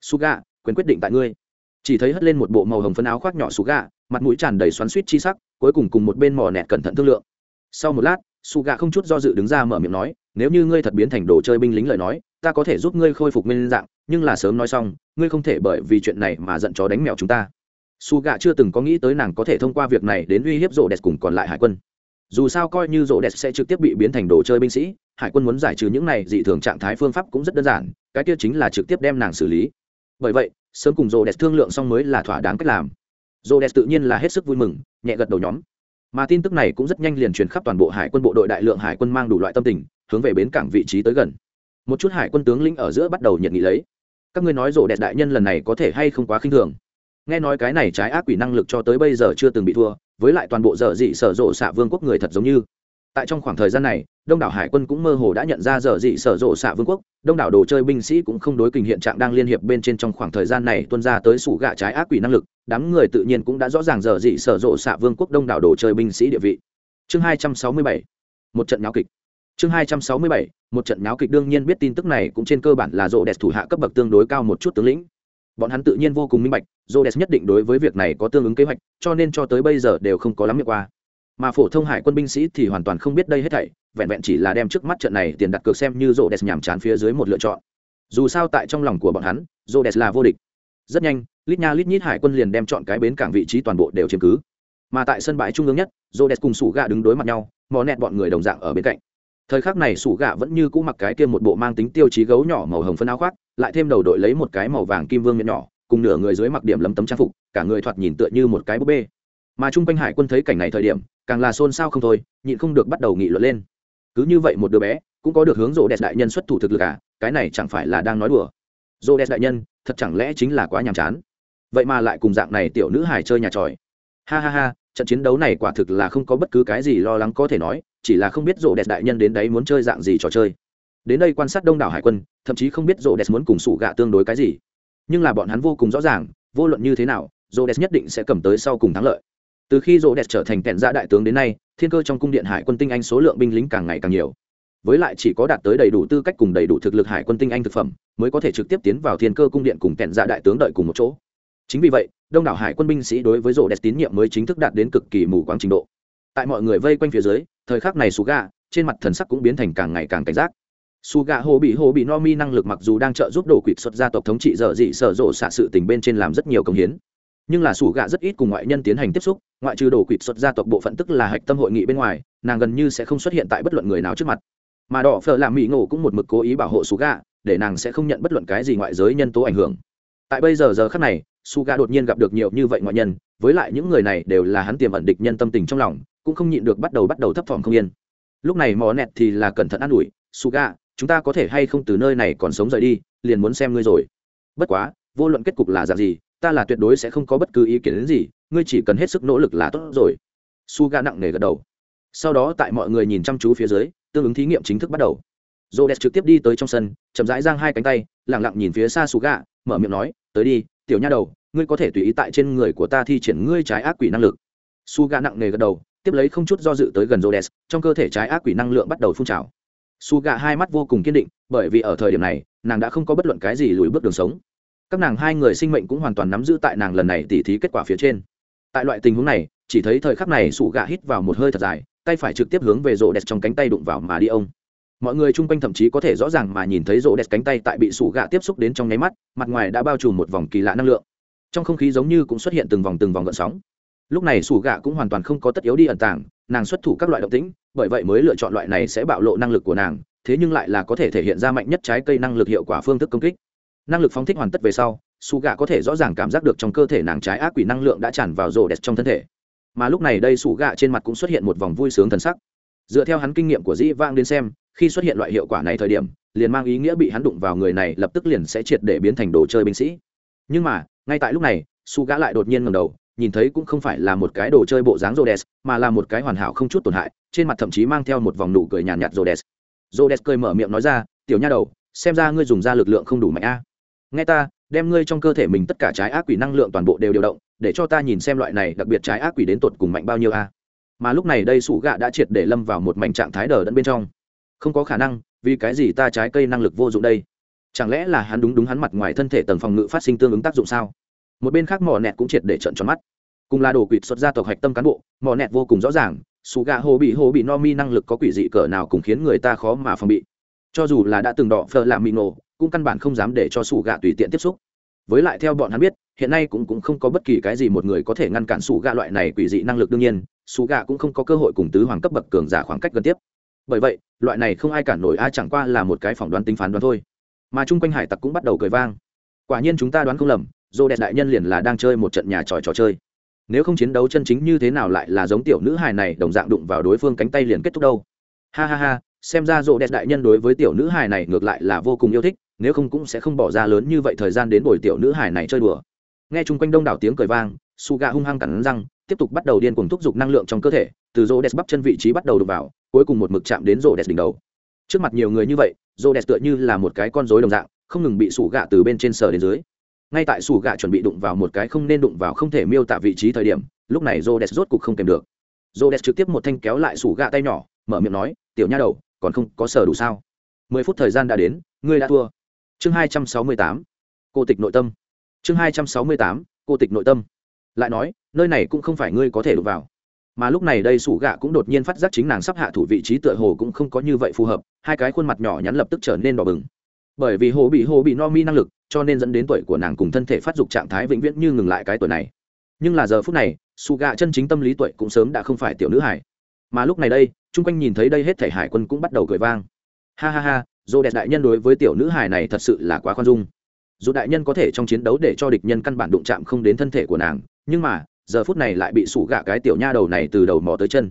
Suga, quyền quyết định tại ngươi. Chỉ thấy hất lên một bộ màu hồng phấn áo khoác nhỏ suga, mặt mũi tràn đầy xoắn suýt chi sắc, cuối cùng cùng một bên mò nẹt cẩn thận thương lượng. Sau một lát, suga không chút do dự đứng ra mở miệng nói, nếu như ngươi thật biến thành đồ chơi binh lính lời nói, ta có thể giúp ngươi khôi phục nguyên dạng, nhưng là sớm nói xong, ngươi không thể bởi vì chuyện này mà giận chó đánh mèo chúng ta su gạ chưa từng có nghĩ tới nàng có thể thông qua việc này đến uy hiếp rộ đẹp cùng còn lại hải quân. Dù sao coi như rộ đẹp sẽ trực tiếp bị biến thành đồ chơi binh sĩ, hải quân muốn giải trừ những này dị thường trạng thái phương pháp cũng rất đơn giản, cái kia chính là trực tiếp đem nàng xử lý. Bởi vậy, sớm cùng rộ đẹp thương lượng xong mới là thỏa đáng cách làm. Rộ đẹp tự nhiên là hết sức vui mừng, nhẹ gật đầu nhóm. Mà tin tức này cũng rất nhanh liền truyền khắp toàn bộ hải quân bộ đội đại lượng hải quân mang đủ loại tâm tình, hướng về bến cảng vị trí tới gần. Một chút hải quân tướng lĩnh ở giữa bắt đầu nhận nghị lấy. Các ngươi nói rộ đẹp đại nhân lần này có thể hay không quá khinh thường? Nghe nói cái này trái ác quỷ năng lực cho tới bây giờ chưa từng bị thua, với lại toàn bộ dở dị sở rộ xạ vương quốc người thật giống như. Tại trong khoảng thời gian này, đông đảo hải quân cũng mơ hồ đã nhận ra dở dị sở rộ xạ vương quốc, đông đảo đồ chơi binh sĩ cũng không đối kình hiện trạng đang liên hiệp bên trên trong khoảng thời gian này tuân ra tới sủ gạ trái ác quỷ năng lực, đám người tự nhiên cũng đã rõ ràng dở dị sở rộ xạ vương quốc đông đảo đồ chơi binh sĩ địa vị. Chương hai trăm sáu mươi bảy, một trận nháo kịch. Chương hai trăm sáu mươi bảy, một trận nháo kịch đương nhiên biết tin tức này cũng trên cơ bản là rộ đẹp thủ hạ cấp bậc tương đối cao một chút tướng lĩnh bọn hắn tự nhiên vô cùng minh bạch Rhodes nhất định đối với việc này có tương ứng kế hoạch, cho nên cho tới bây giờ đều không có lắm miệng qua. Mà phổ thông hải quân binh sĩ thì hoàn toàn không biết đây hết thảy, vẹn vẹn chỉ là đem trước mắt trận này tiền đặt cược xem như Rhodes nhảm chán phía dưới một lựa chọn. Dù sao tại trong lòng của bọn hắn, Rhodes là vô địch. Rất nhanh, lít nha lít nhít hải quân liền đem chọn cái bến cảng vị trí toàn bộ đều chiếm cứ. Mà tại sân bãi trung ương nhất, Rhodes cùng sủ gạ đứng đối mặt nhau, mò nẹt bọn người đồng dạng ở bên cạnh thời khắc này sủ gạ vẫn như cũ mặc cái kia một bộ mang tính tiêu chí gấu nhỏ màu hồng phân áo khoác, lại thêm đầu đội lấy một cái màu vàng kim vương miệng nhỏ, cùng nửa người dưới mặc điểm lấm tấm trang phục, cả người thoạt nhìn tựa như một cái búp bê. Mà chung quanh hải quân thấy cảnh này thời điểm, càng là xôn xao không thôi, nhịn không được bắt đầu nghị luận lên. Cứ như vậy một đứa bé, cũng có được hướng rộ đẹp đại nhân xuất thủ thực lực à cái này chẳng phải là đang nói đùa. Rộ đẹp đại nhân, thật chẳng lẽ chính là quá nhàm chán? Vậy mà lại cùng dạng này tiểu nữ hải chơi nhà tròi. Ha ha ha, trận chiến đấu này quả thực là không có bất cứ cái gì lo lắng có thể nói chỉ là không biết rộ đẹp đại nhân đến đấy muốn chơi dạng gì trò chơi. Đến đây quan sát đông đảo hải quân, thậm chí không biết rộ đẹp muốn cùng sủ gạ tương đối cái gì. Nhưng là bọn hắn vô cùng rõ ràng, vô luận như thế nào rộ đẹp nhất định sẽ cầm tới sau cùng thắng lợi. Từ khi rộ đẹp trở thành kẹn gia đại tướng đến nay, thiên cơ trong cung điện hải quân tinh anh số lượng binh lính càng ngày càng nhiều. Với lại chỉ có đạt tới đầy đủ tư cách cùng đầy đủ thực lực hải quân tinh anh thực phẩm, mới có thể trực tiếp tiến vào thiên cơ cung điện cùng kẹn gia đại tướng đợi cùng một chỗ. Chính vì vậy, đông đảo hải quân binh sĩ đối với rộ đẹp tín nhiệm mới chính thức đạt đến cực kỳ mù quáng trình độ. Tại mọi người vây quanh phía dưới thời khắc này xù gà trên mặt thần sắc cũng biến thành càng ngày càng cảnh giác. Su gà hồ bị hồ bị no mi năng lực mặc dù đang trợ giúp đồ quỵt xuất gia tộc thống trị dở dị sở rộ xạ sự tình bên trên làm rất nhiều công hiến. Nhưng là sủ gạ rất ít cùng ngoại nhân tiến hành tiếp xúc, ngoại trừ đồ quỵt xuất gia tộc bộ phận tức là hạch tâm hội nghị bên ngoài, nàng gần như sẽ không xuất hiện tại bất luận người nào trước mặt. Mà đỏ phở làm mỹ ngộ cũng một mực cố ý bảo hộ sủ gạ để nàng sẽ không nhận bất luận cái gì ngoại giới nhân tố ảnh hưởng. Tại bây giờ giờ khắc này Suga đột nhiên gặp được nhiều như vậy ngoại nhân với lại những người này đều là hắn tiềm ẩn địch nhân tâm tình trong lòng cũng không nhịn được bắt đầu bắt đầu thấp thỏm không yên. Lúc này mò nẹt thì là cẩn thận an ủi Suga, chúng ta có thể hay không từ nơi này còn sống rời đi liền muốn xem ngươi rồi. Bất quá vô luận kết cục là dạng gì ta là tuyệt đối sẽ không có bất cứ ý kiến đến gì ngươi chỉ cần hết sức nỗ lực là tốt rồi. Suga nặng nề gật đầu. Sau đó tại mọi người nhìn chăm chú phía dưới tương ứng thí nghiệm chính thức bắt đầu. J o d e s trực tiếp đi tới trong sân chậm rãi giang hai cánh tay lẳng lặng nhìn phía xa Suga, mở miệng nói tới đi tiểu nha đầu ngươi có thể tùy ý tại trên người của ta thi triển ngươi trái ác quỷ năng lực. Su gà nặng nề gật đầu tiếp lấy không chút do dự tới gần Rhodes, trong cơ thể trái ác quỷ năng lượng bắt đầu phun trào. Su gạ hai mắt vô cùng kiên định bởi vì ở thời điểm này nàng đã không có bất luận cái gì lùi bước đường sống. Các nàng hai người sinh mệnh cũng hoàn toàn nắm giữ tại nàng lần này tỉ thí kết quả phía trên. Tại loại tình huống này chỉ thấy thời khắc này Su gạ hít vào một hơi thật dài tay phải trực tiếp hướng về Rhodes trong cánh tay đụng vào mà đi ông mọi người chung quanh thậm chí có thể rõ ràng mà nhìn thấy rỗ đẹp cánh tay tại bị sủ gạ tiếp xúc đến trong nháy mắt, mặt ngoài đã bao trùm một vòng kỳ lạ năng lượng. Trong không khí giống như cũng xuất hiện từng vòng từng vòng gợn sóng. Lúc này sủ gạ cũng hoàn toàn không có tất yếu đi ẩn tàng, nàng xuất thủ các loại động tĩnh, bởi vậy mới lựa chọn loại này sẽ bạo lộ năng lực của nàng, thế nhưng lại là có thể thể hiện ra mạnh nhất trái cây năng lực hiệu quả phương thức công kích. Năng lực phóng thích hoàn tất về sau su gạ có thể rõ ràng cảm giác được trong cơ thể nàng trái ác quỷ năng lượng đã tràn vào rổ đẹp trong thân thể. Mà lúc này đây su gạ trên mặt cũng xuất hiện một vòng vui sướng thần sắc. Dựa theo hắn kinh nghiệm của dĩ vang đến xem khi xuất hiện loại hiệu quả này thời điểm liền mang ý nghĩa bị hắn đụng vào người này lập tức liền sẽ triệt để biến thành đồ chơi binh sĩ nhưng mà ngay tại lúc này su gã lại đột nhiên ngầm đầu nhìn thấy cũng không phải là một cái đồ chơi bộ dáng Rhodes, mà là một cái hoàn hảo không chút tổn hại, trên mặt thậm chí mang theo một vòng nụ cười nhàn nhạt, nhạt Rhodes. Rhodes cười mở miệng nói ra, "Tiểu nha đầu, xem ra ngươi dùng ra lực lượng không đủ mạnh a. Nghe ta, đem ngươi trong cơ thể mình tất cả trái ác quỷ năng lượng toàn bộ đều điều động, để cho ta nhìn xem loại này đặc biệt trái ác quỷ đến tột cùng mạnh bao nhiêu a." Mà lúc này đây sủ gạ đã triệt để lâm vào một mảnh trạng thái đờ đẫn bên trong. Không có khả năng, vì cái gì ta trái cây năng lực vô dụng đây? Chẳng lẽ là hắn đúng đúng hắn mặt ngoài thân thể tầng phòng ngự phát sinh tương ứng tác dụng sao? Một bên khác mỏ nẹt cũng triệt để trận tròn mắt cùng là đồ quỵt xuất ra tộc hạch tâm cán bộ mỏ nẹt vô cùng rõ ràng xù gà hồ bị hồ bị no mi năng lực có quỷ dị cỡ nào cũng khiến người ta khó mà phòng bị cho dù là đã từng đỏ phờ làm mì nổ cũng căn bản không dám để cho sủ gạ tùy tiện tiếp xúc với lại theo bọn hắn biết hiện nay cũng cũng không có bất kỳ cái gì một người có thể ngăn cản sủ gạ loại này quỷ dị năng lực đương nhiên sủ gạ cũng không có cơ hội cùng tứ hoàng cấp bậc cường giả khoảng cách gần tiếp bởi vậy, loại này không ai cản nổi ai chẳng qua là một cái phỏng đoán tính phán đoán thôi. Mà chung quanh hải tặc cũng bắt đầu cười vang. Quả nhiên chúng ta đoán không lầm dô đẹp đại nhân liền là đang chơi một trận nhà tròi trò chơi. Nếu không chiến đấu chân chính như thế nào lại là giống tiểu nữ hài này đồng dạng đụng vào đối phương cánh tay liền kết thúc đâu. Ha ha ha, xem ra dô đẹp đại nhân đối với tiểu nữ hài này ngược lại là vô cùng yêu thích, nếu không cũng sẽ không bỏ ra lớn như vậy thời gian đến bồi tiểu nữ hài này chơi đùa. Nghe chung quanh đông đảo tiếng cười vang, su gà hung hăng cắn răng tiếp tục bắt đầu điên cuồng thúc giục năng lượng trong cơ thể, từ rô đès bắp chân vị trí bắt đầu đục vào, cuối cùng một mực chạm đến rô đès đỉnh đầu. Trước mặt nhiều người như vậy rô đès tựa như là một cái con rối đồng dạng, không ngừng bị sủ gạ từ bên trên sờ đến dưới. Ngay tại sủ gạ chuẩn bị đụng vào một cái không nên đụng vào không thể miêu tả vị trí thời điểm, lúc này rô đès rốt cục không kèm được. Rô đès trực tiếp một thanh kéo lại sủ gạ tay nhỏ, mở miệng nói, tiểu nha đầu, còn không có sờ đủ sao? Mười phút thời gian đã đến, ngươi đã thua. Chương hai trăm sáu mươi tám, cô tịch nội tâm. Chương hai trăm sáu mươi tám, cô tịch nội tâm. Lại nói nơi này cũng không phải ngươi có thể đụng vào. Mà lúc này đây sủ gạ cũng đột nhiên phát giác chính nàng sắp hạ thủ vị trí tựa hồ cũng không có như vậy phù hợp, hai cái khuôn mặt nhỏ nhắn lập tức trở nên đỏ bừng. Bởi vì hồ bị hồ bị no mi năng lực, cho nên dẫn đến tuổi của nàng cùng thân thể phát dục trạng thái vĩnh viễn như ngừng lại cái tuổi này. Nhưng là giờ phút này, sủ gạ chân chính tâm lý tuổi cũng sớm đã không phải tiểu nữ hải mà lúc này đây, chung quanh nhìn thấy đây hết thể hải quân cũng bắt đầu cười vang. Ha ha ha dô đẹp đại nhân đối với tiểu nữ hải này thật sự là quá khoan dung. Dù đại nhân có thể trong chiến đấu để cho địch nhân căn bản đụng chạm không đến thân thể của nàng, nhưng mà giờ phút này lại bị sủ gạ cái tiểu nha đầu này từ đầu mò tới chân.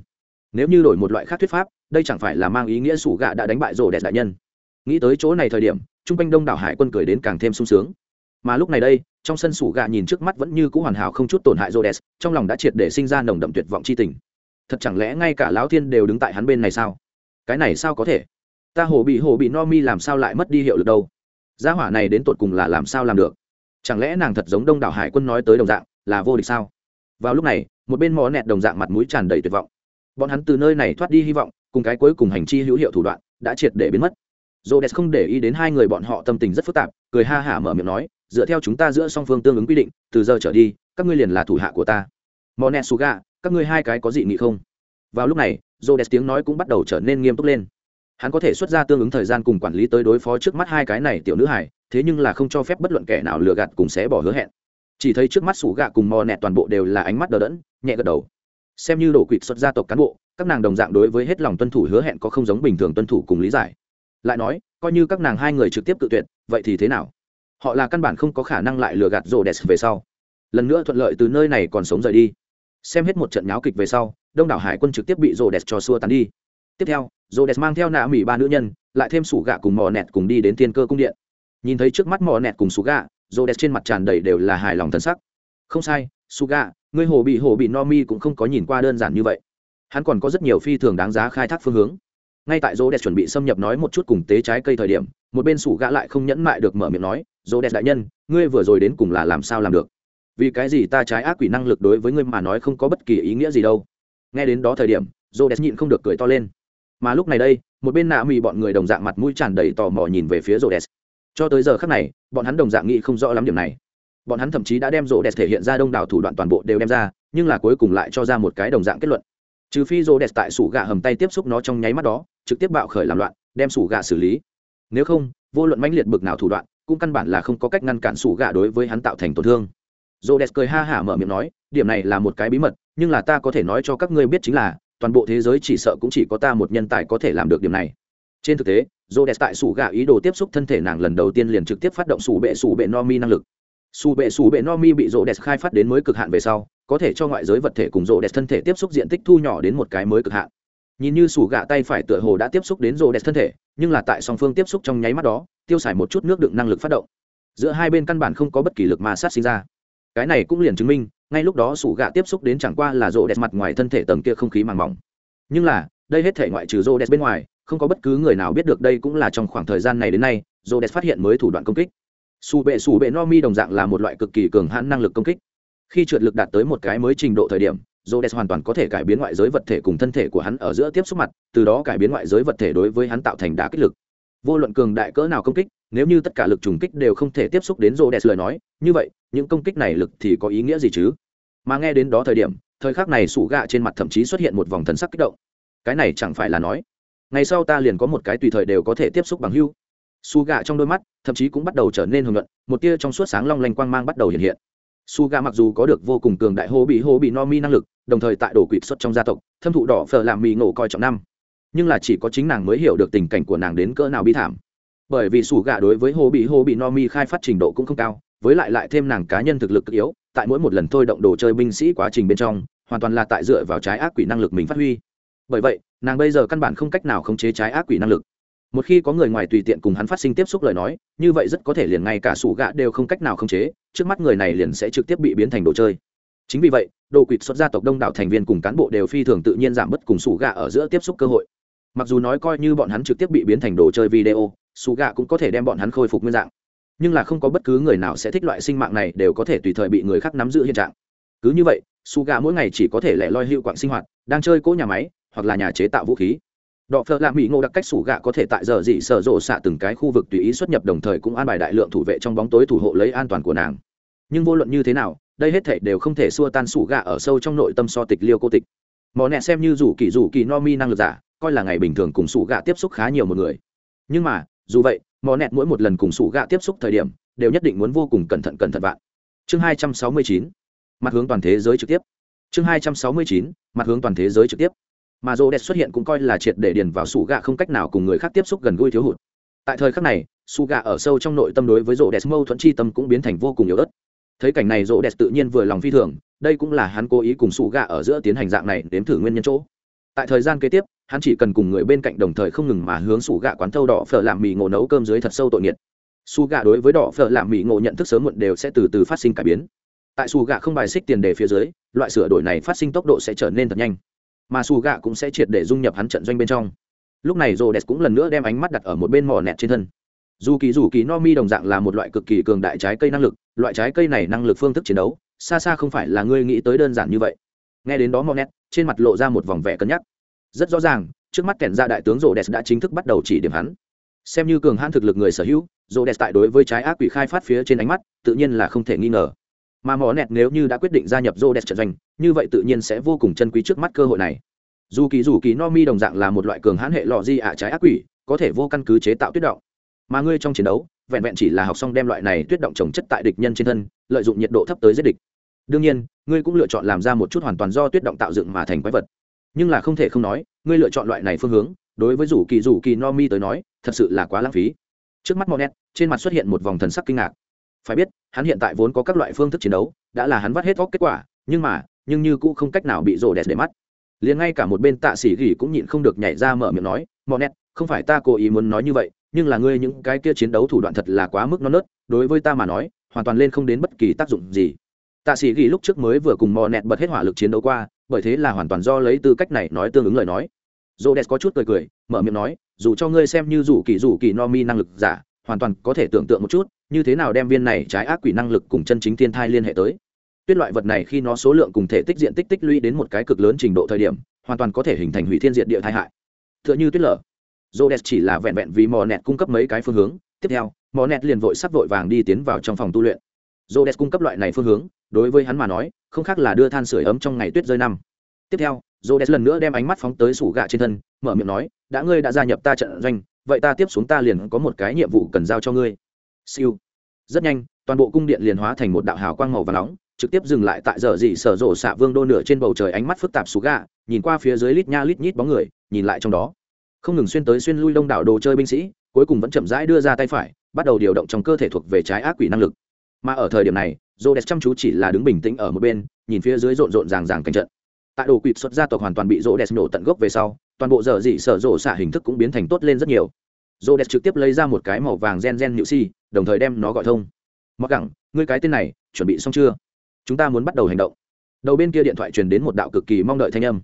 Nếu như đổi một loại khác thuyết pháp, đây chẳng phải là mang ý nghĩa sủ gạ đã đánh bại rổ đẹp đại nhân. Nghĩ tới chỗ này thời điểm t r u n g quanh đông đảo hải quân cười đến càng thêm sung sướng. Mà lúc này đây, trong sân sủ gạ nhìn trước mắt vẫn như c ũ hoàn hảo không chút tổn hại rô đès trong lòng đã triệt để sinh ra nồng đậm tuyệt vọng c h i tình. Thật chẳng lẽ ngay cả lão thiên đều đứng tại hắn bên này sao? Cái này sao có thể? Ta hồ bị hồ bị no mi làm sao lại mất đi hiệu lực đâu? Gia hỏa này đến tột cùng là làm sao làm được? Chẳng lẽ nàng thật giống đông đảo hải quân nói tới đồng dạng, là vô địch sao? Vào lúc này, một bên mò nẹt đồng dạng mặt mũi tràn đầy tuyệt vọng. Bọn hắn từ nơi này thoát đi hy vọng, cùng cái cuối cùng hành chi hữu hiệu thủ đoạn, đã triệt để biến mất. Dô đès không để ý đến hai người bọn họ tâm tình rất phức tạp, cười ha hả mở miệng nói, dựa theo chúng ta giữa song phương tương ứng quy định, từ giờ trở đi, các ngươi liền là thủ hạ của ta. Mò nẹt suga các ngươi hai cái có dị nghị không? Vào lúc này dô đès tiếng nói cũng bắt đầu trở nên nghiêm túc lên. Hắn có thể xuất ra tương ứng thời gian cùng quản lý tới đối phó trước mắt hai cái này tiểu nữ hải thế nhưng là không cho phép bất luận kẻ nào lừa gạt cùng xé bỏ hứa hẹn chỉ thấy trước mắt sủ gạ cùng mò nẹt toàn bộ đều là ánh mắt đờ đẫn, nhẹ gật đầu. Xem như đổ quỵt xuất gia tộc cán bộ, các nàng đồng dạng đối với hết lòng tuân thủ hứa hẹn có không giống bình thường tuân thủ cùng lý giải. Lại nói, coi như các nàng hai người trực tiếp tự tuyệt, vậy thì thế nào? Họ là căn bản không có khả năng lại lừa gạt rồ đẹp về sau. Lần nữa thuận lợi từ nơi này còn sống rời đi. Xem hết một trận nháo kịch về sau, đông đảo hải quân trực tiếp bị rồ đẹp cho xua tán đi. Tiếp theo rồ đẹp mang theo nạ mỹ ba nữ nhân, lại thêm sủ gạ cùng mò nẹt cùng đi đến thiên cơ cung điện. Nhìn thấy trước mắt mò nẹt cùng sủ gạ rô đẹp trên mặt tràn đầy đều là hài lòng thân sắc. Không sai, suga người hồ bị hồ bị no mi cũng không có nhìn qua đơn giản như vậy. Hắn còn có rất nhiều phi thường đáng giá khai thác phương hướng. Ngay tại rô đẹp chuẩn bị xâm nhập nói một chút cùng tế trái cây thời điểm, một bên sủ gã lại không nhẫn mại được mở miệng nói rô đẹp đại nhân, ngươi vừa rồi đến cùng là làm sao làm được? Vì cái gì ta trái ác quỷ năng lực đối với ngươi mà nói không có bất kỳ ý nghĩa gì đâu? Nghe đến đó thời điểm rô đẹp nhịn không được cười to lên. Mà lúc này đây, một bên nạ mì bọn người đồng dạng mặt mũi tràn đầy tò mò nhìn về phía rô đẹp cho tới giờ khác này, bọn hắn đồng dạng nghĩ không rõ lắm điểm này. Bọn hắn thậm chí đã đem rô đẹp thể hiện ra đông đảo thủ đoạn toàn bộ đều đem ra, nhưng là cuối cùng lại cho ra một cái đồng dạng kết luận. Trừ phi rô đẹp tại sủ gà hầm tay tiếp xúc nó trong nháy mắt đó, trực tiếp bạo khởi làm loạn, đem sủ gà xử lý. Nếu không, vô luận mãnh liệt bực nào thủ đoạn, cũng căn bản là không có cách ngăn cản sủ gà đối với hắn tạo thành tổn thương. Rô đẹp cười ha hả mở miệng nói, điểm này là một cái bí mật, nhưng là ta có thể nói cho các ngươi biết chính là, toàn bộ thế giới chỉ sợ cũng chỉ có ta một nhân tài có thể làm được điểm này. Trên thực tế dô đẹp tại sủ gà ý đồ tiếp xúc thân thể nàng lần đầu tiên liền trực tiếp phát động sủ bệ sủ bệ no mi năng lực. Sủ bệ sủ bệ no mi bị rô đẹp khai phát đến mới cực hạn về sau, có thể cho ngoại giới vật thể cùng rô đẹp thân thể tiếp xúc diện tích thu nhỏ đến một cái mới cực hạn. Nhìn như sủ gà tay phải tựa hồ đã tiếp xúc đến rô đẹp thân thể, nhưng là tại song phương tiếp xúc trong nháy mắt đó, tiêu xài một chút nước đựng năng lực phát động. Giữa hai bên căn bản không có bất kỳ lực mà sát sinh ra. Cái này cũng liền chứng minh, ngay lúc đó sủ gà tiếp xúc đến chẳng qua là rô đẹp mặt ngoài thân thể tầng kia không khí màng mỏng. Nhưng là, đây hết thể ngoại trừ rô đẹp bên ngoài không có bất cứ người nào biết được đây cũng là trong khoảng thời gian này đến nay j o phát hiện mới thủ đoạn công kích. Su bệ su bệ no mi đồng dạng là một loại cực kỳ cường hãn năng lực công kích. Khi trượt lực đạt tới một cái mới trình độ thời điểm, Rhodes hoàn toàn có thể cải biến ngoại giới vật thể cùng thân thể của hắn ở giữa tiếp xúc mặt, từ đó cải biến ngoại giới vật thể đối với hắn tạo thành đá kích lực. Vô luận cường đại cỡ nào công kích, nếu như tất cả lực trùng kích đều không thể tiếp xúc đến Rhodes lời nói, như vậy, những công kích này lực thì có ý nghĩa gì chứ? Mà nghe đến đó thời điểm, thời khắc này sủ gạ trên mặt thậm chí xuất hiện một vòng thần sắc kích động. Cái này chẳng phải là nói ngày sau ta liền có một cái tùy thời đều có thể tiếp xúc bằng hưu. Su gà trong đôi mắt, thậm chí cũng bắt đầu trở nên hưởng luận một tia trong suốt sáng long lanh quang mang bắt đầu hiện hiện. Su gà mặc dù có được vô cùng cường đại hô bị hô bị no mi năng lực, đồng thời tại đồ quỵt xuất trong gia tộc, thâm thụ đỏ phở làm mì ngộ coi trọng năm. Nhưng là chỉ có chính nàng mới hiểu được tình cảnh của nàng đến cỡ nào bi thảm. Bởi vì sủ gà đối với hô bị hô bị no mi khai phát trình độ cũng không cao, với lại lại thêm nàng cá nhân thực lực cực yếu, tại mỗi một lần thôi động đồ chơi binh sĩ quá trình bên trong, hoàn toàn là tại dựa vào trái ác quỷ năng lực mình phát huy bởi vậy, nàng bây giờ căn bản không cách nào khống chế trái ác quỷ năng lực. Một khi có người ngoài tùy tiện cùng hắn phát sinh tiếp xúc lời nói, như vậy rất có thể liền ngay cả sủ gạ đều không cách nào khống chế, trước mắt người này liền sẽ trực tiếp bị biến thành đồ chơi. Chính vì vậy, đồ quỵt xuất gia tộc đông đảo thành viên cùng cán bộ đều phi thường tự nhiên giảm bớt cùng sủ gạ ở giữa tiếp xúc cơ hội. Mặc dù nói coi như bọn hắn trực tiếp bị biến thành đồ chơi video, sủ gạ cũng có thể đem bọn hắn khôi phục nguyên dạng. Nhưng là không có bất cứ người nào sẽ thích loại sinh mạng này đều có thể tùy thời bị người khác nắm giữ hiện trạng. Cứ như vậy, sủ gạ mỗi ngày chỉ có thể lẻ loi hiệu quạng sinh hoạt, đang chơi cỗ nhà máy hoặc là nhà chế tạo vũ khí. Đọ phợ lạ mỹ ngộ đặc cách sủ gạ có thể tại giờ dị sở rộ xạ từng cái khu vực tùy ý xuất nhập đồng thời cũng an bài đại lượng thủ vệ trong bóng tối thủ hộ lấy an toàn của nàng. Nhưng vô luận như thế nào, đây hết thể đều không thể xua tan sủ gạ ở sâu trong nội tâm so tịch liêu cô tịch. Mò nẹ xem như rủ kỳ rủ kỳ no mi năng lực giả, coi là ngày bình thường cùng sủ gạ tiếp xúc khá nhiều một người. Nhưng mà, dù vậy, mò nẹt mỗi một lần cùng sủ gạ tiếp xúc thời điểm, đều nhất định muốn vô cùng cẩn thận cẩn thận vạn. Chương hai trăm sáu mươi chín, mặt hướng toàn thế giới trực tiếp. Chương hai trăm sáu mươi chín, mặt hướng toàn thế giới trực tiếp mà rô đẹp xuất hiện cũng coi là triệt để điền vào sủ gạ không cách nào cùng người khác tiếp xúc gần gũi thiếu hụt. Tại thời khắc này su gạ ở sâu trong nội tâm đối với rô đẹp mâu thuẫn chi tâm cũng biến thành vô cùng yếu ớt. Thấy cảnh này rô đẹp tự nhiên vừa lòng phi thường, đây cũng là hắn cố ý cùng sủ gạ ở giữa tiến hành dạng này đếm thử nguyên nhân chỗ. Tại thời gian kế tiếp, hắn chỉ cần cùng người bên cạnh đồng thời không ngừng mà hướng sủ gạ quán thâu đỏ phở làm mì ngộ nấu cơm dưới thật sâu tội nghiệt. Su gạ đối với đỏ phở làm mì ngộ nhận thức sớm muộn đều sẽ từ từ phát sinh cải biến. Tại su gạ không bài xích tiền đề phía dưới, loại sửa đổi này phát sinh tốc độ sẽ trở nên thật nhanh mà xù gạ cũng sẽ triệt để dung nhập hắn trận doanh bên trong. Lúc này rô đẹp cũng lần nữa đem ánh mắt đặt ở một bên mỏ nẹt trên thân. Dù kỳ dù kỳ no mi đồng dạng là một loại cực kỳ cường đại trái cây năng lực, loại trái cây này năng lực phương thức chiến đấu, xa xa không phải là ngươi nghĩ tới đơn giản như vậy. Nghe đến đó mỏ nẹt, trên mặt lộ ra một vòng vẻ cân nhắc. Rất rõ ràng, trước mắt kẻn ra đại tướng rô đẹp đã chính thức bắt đầu chỉ điểm hắn. Xem như cường hãn thực lực người sở hữu rô đẹp tại đối với trái ác quỷ khai phát phía trên ánh mắt, tự nhiên là không thể nghi ngờ mà mỏ nẹt nếu như đã quyết định gia nhập rô đẹp trận doanh, như vậy tự nhiên sẽ vô cùng chân quý trước mắt cơ hội này. Dù kỳ dù kỳ no mi đồng dạng là một loại cường hãn hệ lọ di ạ trái ác quỷ, có thể vô căn cứ chế tạo tuyết động. Mà ngươi trong chiến đấu, vẹn vẹn chỉ là học xong đem loại này tuyết động trồng chất tại địch nhân trên thân, lợi dụng nhiệt độ thấp tới giết địch. Đương nhiên, ngươi cũng lựa chọn làm ra một chút hoàn toàn do tuyết động tạo dựng mà thành quái vật. Nhưng là không thể không nói, ngươi lựa chọn loại này phương hướng, đối với rủ kỳ rủ kỳ no mi tới nói, thật sự là quá lãng phí. Trước mắt monet, trên mặt xuất hiện một vòng thần sắc kinh ngạc phải biết hắn hiện tại vốn có các loại phương thức chiến đấu đã là hắn vắt hết óc kết quả nhưng mà nhưng như cũng không cách nào bị rổ đẹp để mắt. Liền ngay cả một bên tạ sĩ gỉ cũng nhịn không được nhảy ra mở miệng nói monet không phải ta cố ý muốn nói như vậy nhưng là ngươi những cái kia chiến đấu thủ đoạn thật là quá mức non nớt đối với ta mà nói hoàn toàn lên không đến bất kỳ tác dụng gì. Tạ sĩ gỉ lúc trước mới vừa cùng monet bật hết hỏa lực chiến đấu qua bởi thế là hoàn toàn do lấy tư cách này nói tương ứng lời nói. Rhodes có chút cười cười, mở miệng nói, dù cho ngươi xem như rủ kỳ rủ kỳ no mi năng lực giả, hoàn toàn có thể tưởng tượng một chút, như thế nào đem viên này trái ác quỷ năng lực cùng chân chính thiên thai liên hệ tới. Tuyết loại vật này khi nó số lượng cùng thể tích diện tích tích lũy đến một cái cực lớn trình độ thời điểm, hoàn toàn có thể hình thành hủy thiên diện địa tai hại. Tựa như tuyết lở. Rhodes chỉ là vẹn vẹn vì mò nẹt cung cấp mấy cái phương hướng, tiếp theo, mò nẹt liền vội sắp vội vàng đi tiến vào trong phòng tu luyện. Rhodes cung cấp loại này phương hướng, đối với hắn mà nói, không khác là đưa than sửa ấm trong ngày tuyết rơi năm. Tiếp theo, Rhodes lần nữa đem ánh mắt phóng tới sủ gạ trên thân, mở miệng nói, đã ngươi đã gia nhập ta trận doanh, vậy ta tiếp xuống ta liền có một cái nhiệm vụ cần giao cho ngươi. Siêu. Rất nhanh, toàn bộ cung điện liền hóa thành một đạo hào quang màu vàng nóng, trực tiếp dừng lại tại giờ gì sở rộ xạ vương đô nửa trên bầu trời ánh mắt phức tạp sủ gà nhìn qua phía dưới lít nha lít nhít bóng người, nhìn lại trong đó. Không ngừng xuyên tới xuyên lui đông đảo đồ chơi binh sĩ, cuối cùng vẫn chậm rãi đưa ra tay phải, bắt đầu điều động trong cơ thể thuộc về trái ác quỷ năng lực. Mà ở thời điểm này, Rhodes chăm chú chỉ là đứng bình tĩnh ở một bên, nhìn phía dưới rộn rộn ràng ràng cảnh trận tại đồ quỵt xuất gia tộc hoàn toàn bị rô đẹp nổ tận gốc về sau toàn bộ giờ dị sở rộ xạ hình thức cũng biến thành tốt lên rất nhiều. Rô đẹp trực tiếp lấy ra một cái màu vàng gen gen nhự si đồng thời đem nó gọi thông. Mặc gẳng ngươi cái tên này chuẩn bị xong chưa? Chúng ta muốn bắt đầu hành động. Đầu bên kia điện thoại truyền đến một đạo cực kỳ mong đợi thanh âm.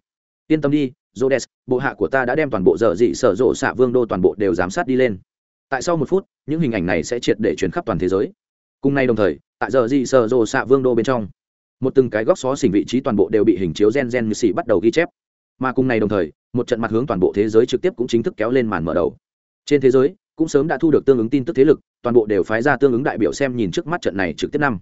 Yên tâm đi Rhodes, bộ hạ của ta đã đem toàn bộ giờ dị sở rộ xạ vương đô toàn bộ đều giám sát đi lên. Tại sau một phút những hình ảnh này sẽ triệt để truyền khắp toàn thế giới. Cùng nay đồng thời tại giờ dị sở rộ xạ vương đô bên trong một từng cái góc xó xỉnh vị trí toàn bộ đều bị hình chiếu gen gen như si bắt đầu ghi chép. Mà cùng này đồng thời một trận mặt hướng toàn bộ thế giới trực tiếp cũng chính thức kéo lên màn mở đầu. Trên thế giới, cũng sớm đã thu được tương ứng tin tức thế lực, toàn bộ đều phái ra tương ứng đại biểu xem nhìn trước mắt trận này trực tiếp năm.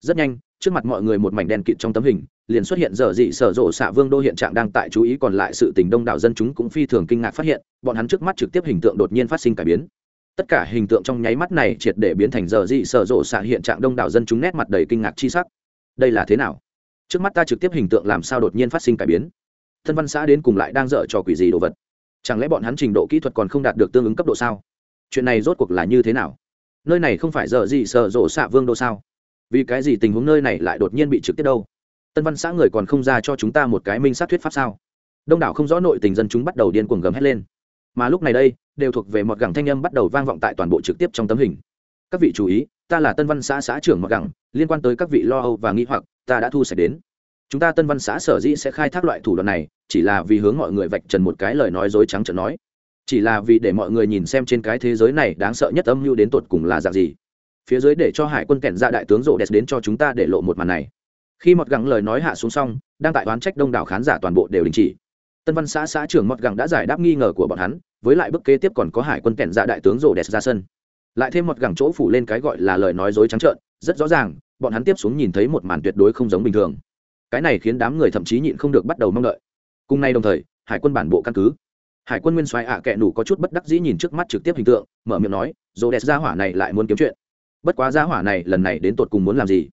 Rất nhanh, trước mặt mọi người một mảnh đen kịt trong tấm hình, liền xuất hiện dở dị sở rộ xạ vương đô hiện trạng đang tại chú ý, còn lại sự tình đông đảo dân chúng cũng phi thường kinh ngạc phát hiện, bọn hắn trước mắt trực tiếp hình tượng đột nhiên phát sinh cải biến. Tất cả hình tượng trong nháy mắt này triệt để biến thành dở dị sở rộ xạ hiện trạng đông đảo dân chúng nét mặt đầy kinh ngạc chi sắc. Đây là thế nào? Trước mắt ta trực tiếp hình tượng làm sao đột nhiên phát sinh cải biến? Thân văn xã đến cùng lại đang dở trò quỷ gì đồ vật? Chẳng lẽ bọn hắn trình độ kỹ thuật còn không đạt được tương ứng cấp độ sao? Chuyện này rốt cuộc là như thế nào? Nơi này không phải giờ gì sợ rộ xạ vương đô sao? Vì cái gì tình huống nơi này lại đột nhiên bị trực tiếp đâu? Tân văn xã người còn không ra cho chúng ta một cái minh sát thuyết pháp sao? Đông đảo không rõ nội tình dân chúng bắt đầu điên cuồng gầm hét lên. Mà lúc này đây, đều thuộc về một gẳng thanh âm bắt đầu vang vọng tại toàn bộ trực tiếp trong tấm hình. Các vị chú ý, ta là tân văn xã xã trưởng một gẳng, liên quan tới các vị lo âu và nghĩ hoặc, ta đã thu sạch đến chúng ta tân văn xã sở dĩ sẽ khai thác loại thủ đoạn này, chỉ là vì hướng mọi người vạch trần một cái lời nói dối trắng trợn nói. Chỉ là vì để mọi người nhìn xem trên cái thế giới này đáng sợ nhất âm mưu đến tột cùng là dạng gì. Phía dưới để cho hải quân kẹn ra đại tướng rộ đẹp đến cho chúng ta để lộ một màn này. Khi mọt gẳng lời nói hạ xuống xong, đang tại oán trách đông đảo khán giả toàn bộ đều đình chỉ. Tân văn xã xã trưởng mọt gẳng đã giải đáp nghi ngờ của bọn hắn, với lại bước kế tiếp còn có hải quân kẹn ra đại tướng rộ đẹp ra sân. Lại thêm mọt gẳng chỗ phủ lên cái gọi là lời nói dối trắng trợn, rất rõ ràng, bọn hắn tiếp xuống nhìn thấy một màn tuyệt đối không giống bình thường cái này khiến đám người thậm chí nhịn không được bắt đầu mong đợi. Cùng nay đồng thời, hải quân bản bộ căn cứ. Hải quân nguyên soái ạ à kệ nủ có chút bất đắc dĩ nhìn trước mắt trực tiếp hình tượng, mở miệng nói dồ đẹp gia hỏa này lại muốn kiếm chuyện. Bất quá gia hỏa này lần này đến tột cùng muốn làm gì?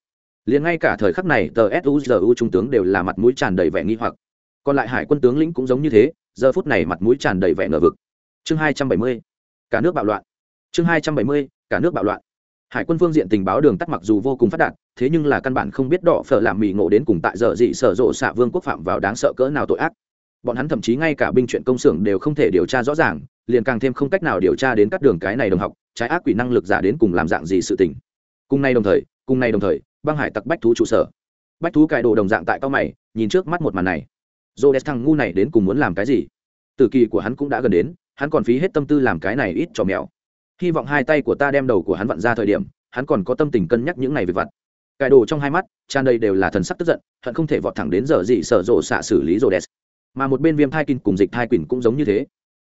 Liền ngay cả thời khắc này, tờ suzu trung tướng đều là mặt mũi tràn đầy vẻ nghi hoặc. Còn lại hải quân tướng lĩnh cũng giống như thế, giờ phút này mặt mũi tràn đầy vẻ ngờ vực. Chương hai trăm bảy mươi, cả nước bạo loạn. Chương hai trăm bảy mươi, cả nước bạo loạn hải quân phương diện tình báo đường tắt mặc dù vô cùng phát đạt, thế nhưng là căn bản không biết đỏ phở làm mì ngộ đến cùng tại giờ dị sở rộ xạ vương quốc phạm vào đáng sợ cỡ nào tội ác. Bọn hắn thậm chí ngay cả binh chuyện công xưởng đều không thể điều tra rõ ràng, liền càng thêm không cách nào điều tra đến các đường cái này đồng học, trái ác quỷ năng lực giả đến cùng làm dạng gì sự tình. Cùng nay đồng thời, cùng nay đồng thời, băng hải tặc bách thú trụ sở. Bách thú cải đồ đồng dạng tại cao mày, nhìn trước mắt một màn này. Dô đès thằng ngu này đến cùng muốn làm cái gì? Tử kỳ của hắn cũng đã gần đến, hắn còn phí hết tâm tư làm cái này ít cho mèo hy vọng hai tay của ta đem đầu của hắn vặn ra thời điểm, hắn còn có tâm tình cân nhắc những này về vặt. Cải đồ trong hai mắt, tràn đầy đều là thần sắc tức giận, hận không thể vọt thẳng đến giờ gì sở rộ xạ xử lý rồ đèn mà một bên viêm thai kinh cùng dịch thai quỳnh cũng giống như thế.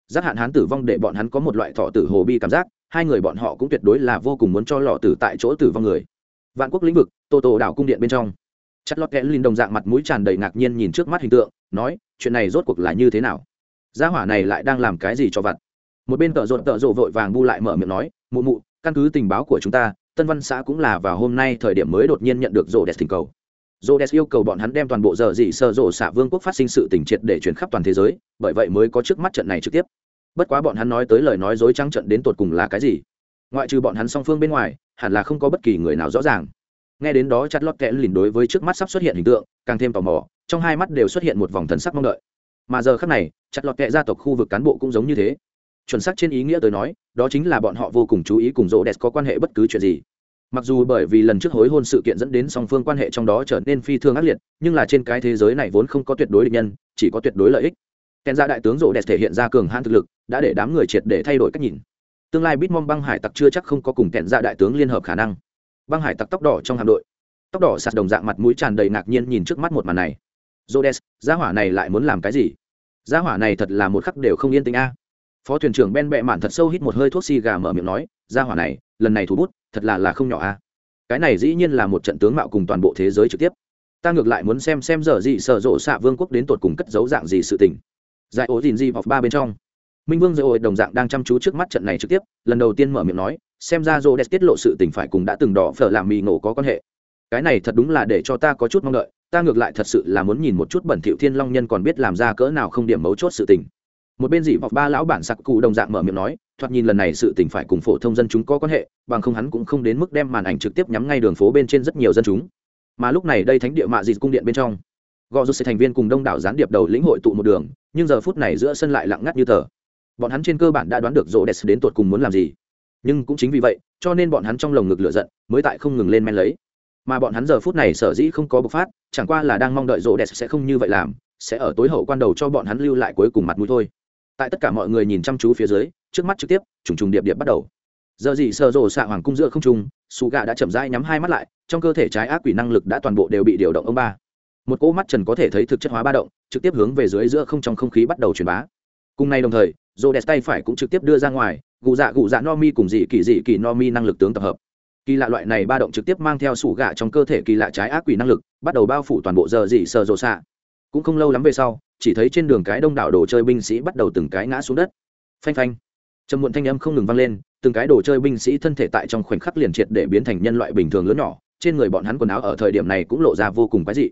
Giác hạn hắn tử vong để bọn hắn có một loại thọ tử hồ bi cảm giác, hai người bọn họ cũng tuyệt đối là vô cùng muốn cho lọ tử tại chỗ tử vong người. Vạn quốc lĩnh vực, tô tô đảo cung điện bên trong. Chất lót kẽ linh đồng dạng mặt mũi tràn đầy ngạc nhiên nhìn trước mắt hình tượng, nói, chuyện này rốt cuộc là như thế nào? Gia hỏa này lại đang làm cái gì cho vặt? Một bên tợ rộn tợ rộ vội vàng bu lại mở miệng nói mụ mụ căn cứ tình báo của chúng ta tân văn xã cũng là vào hôm nay thời điểm mới đột nhiên nhận được rộ đẹp tình cầu Rhodes yêu cầu bọn hắn đem toàn bộ giờ dị sơ rộ xạ vương quốc phát sinh sự tình triệt để truyền khắp toàn thế giới, bởi vậy mới có trước mắt trận này trực tiếp. Bất quá bọn hắn nói tới lời nói dối trắng trận đến tột cùng là cái gì? Ngoại trừ bọn hắn song phương bên ngoài, hẳn là không có bất kỳ người nào rõ ràng. Nghe đến đó chặt lót kẽ lìn đối với trước mắt sắp xuất hiện hình tượng, càng thêm tò mò, trong hai mắt đều xuất hiện một vòng thần sắc mong đợi. Mà giờ khắc này, chặt lót kẽ gia tộc khu vực cán bộ cũng giống như thế. Chuẩn xác trên ý nghĩa tới nói, đó chính là bọn họ vô cùng chú ý cùng Rhodes có quan hệ bất cứ chuyện gì. Mặc dù bởi vì lần trước hối hôn sự kiện dẫn đến song phương quan hệ trong đó trở nên phi thường ác liệt nhưng là trên cái thế giới này vốn không có tuyệt đối địch nhân chỉ có tuyệt đối lợi ích. Kèn ra đại tướng rộ đẹp thể hiện ra cường hãn thực lực đã để đám người triệt để thay đổi cách nhìn. Tương lai bitmom băng hải tặc chưa chắc không có cùng kèn ra đại tướng liên hợp khả năng. Băng hải tặc tóc đỏ trong hạm đội. Tóc đỏ sạt đồng dạng mặt mũi tràn đầy ngạc nhiên nhìn trước mắt một màn này. Rhodes, gia hỏa này lại muốn làm cái gì? Gia hỏa này thật là một khắc đều không yên tĩnh a. Phó thuyền trưởng Ben bẹ mạn thật sâu hít một hơi thuốc xì gà mở miệng nói, Ra hỏa này, lần này thủ bút, thật là là không nhỏ a cái này dĩ nhiên là một trận tướng mạo cùng toàn bộ thế giới trực tiếp. Ta ngược lại muốn xem xem giờ gì sở rộ xạ vương quốc đến tột cùng cất dấu dạng gì sự tình. Giải ố dìn gì vào ba bên trong. Minh vương dội đồng dạng đang chăm chú trước mắt trận này trực tiếp lần đầu tiên mở miệng nói xem ra rô đẹp tiết lộ sự tình phải cùng đã từng đỏ phở làm mì ngộ có quan hệ. Cái này thật đúng là để cho ta có chút mong đợi ta ngược lại thật sự là muốn nhìn một chút bẩn thiệu thiên long nhân còn biết làm ra cỡ nào không điểm mấu chốt sự tình một bên dị vọc ba lão bản sặc cụ đồng dạng mở miệng nói, thoạt nhìn lần này sự tình phải cùng phổ thông dân chúng có quan hệ, bằng không hắn cũng không đến mức đem màn ảnh trực tiếp nhắm ngay đường phố bên trên rất nhiều dân chúng. Mà lúc này đây thánh địa mạ dịt cung điện bên trong, gò rút sẽ thành viên cùng đông đảo gián điệp đầu lĩnh hội tụ một đường, nhưng giờ phút này giữa sân lại lặng ngắt như tờ. Bọn hắn trên cơ bản đã đoán được rô đès đến tột cùng muốn làm gì. Nhưng cũng chính vì vậy, cho nên bọn hắn trong lồng ngực lửa giận, mới tại không ngừng lên men lấy. Mà bọn hắn giờ phút này sở dĩ không có bộc phát, chẳng qua là đang mong đợi rô đès sẽ không như vậy làm, sẽ ở tối hậu quan đầu cho bọn hắn lưu lại cuối cùng mặt mũi thôi tại tất cả mọi người nhìn chăm chú phía dưới, trước mắt trực tiếp, trùng trùng điệp điệp bắt đầu. Giờ gì sợ rồ xạ hoàng cung giữa không trung su gà đã chậm rãi nhắm hai mắt lại, trong cơ thể trái ác quỷ năng lực đã toàn bộ đều bị điều động ông ba. Một cỗ mắt trần có thể thấy thực chất hóa ba động, trực tiếp hướng về dưới giữa không trong không khí bắt đầu truyền bá. Cùng nay đồng thời rô đẹp tay phải cũng trực tiếp đưa ra ngoài, gù dạ gù dạ no mi cùng dị kỳ dị kỳ no mi năng lực tướng tập hợp. Kỳ lạ loại này ba động trực tiếp mang theo sủ gạ trong cơ thể kỳ lạ trái ác quỷ năng lực, bắt đầu bao phủ toàn bộ giờ dị sợ rồ xạ. Cũng không lâu lắm về sau chỉ thấy trên đường cái đông đảo đồ chơi binh sĩ bắt đầu từng cái ngã xuống đất. Phanh phanh. Trầm muộn thanh âm không ngừng vang lên, từng cái đồ chơi binh sĩ thân thể tại trong khoảnh khắc liền triệt để biến thành nhân loại bình thường lớn nhỏ, trên người bọn hắn quần áo ở thời điểm này cũng lộ ra vô cùng quái dị.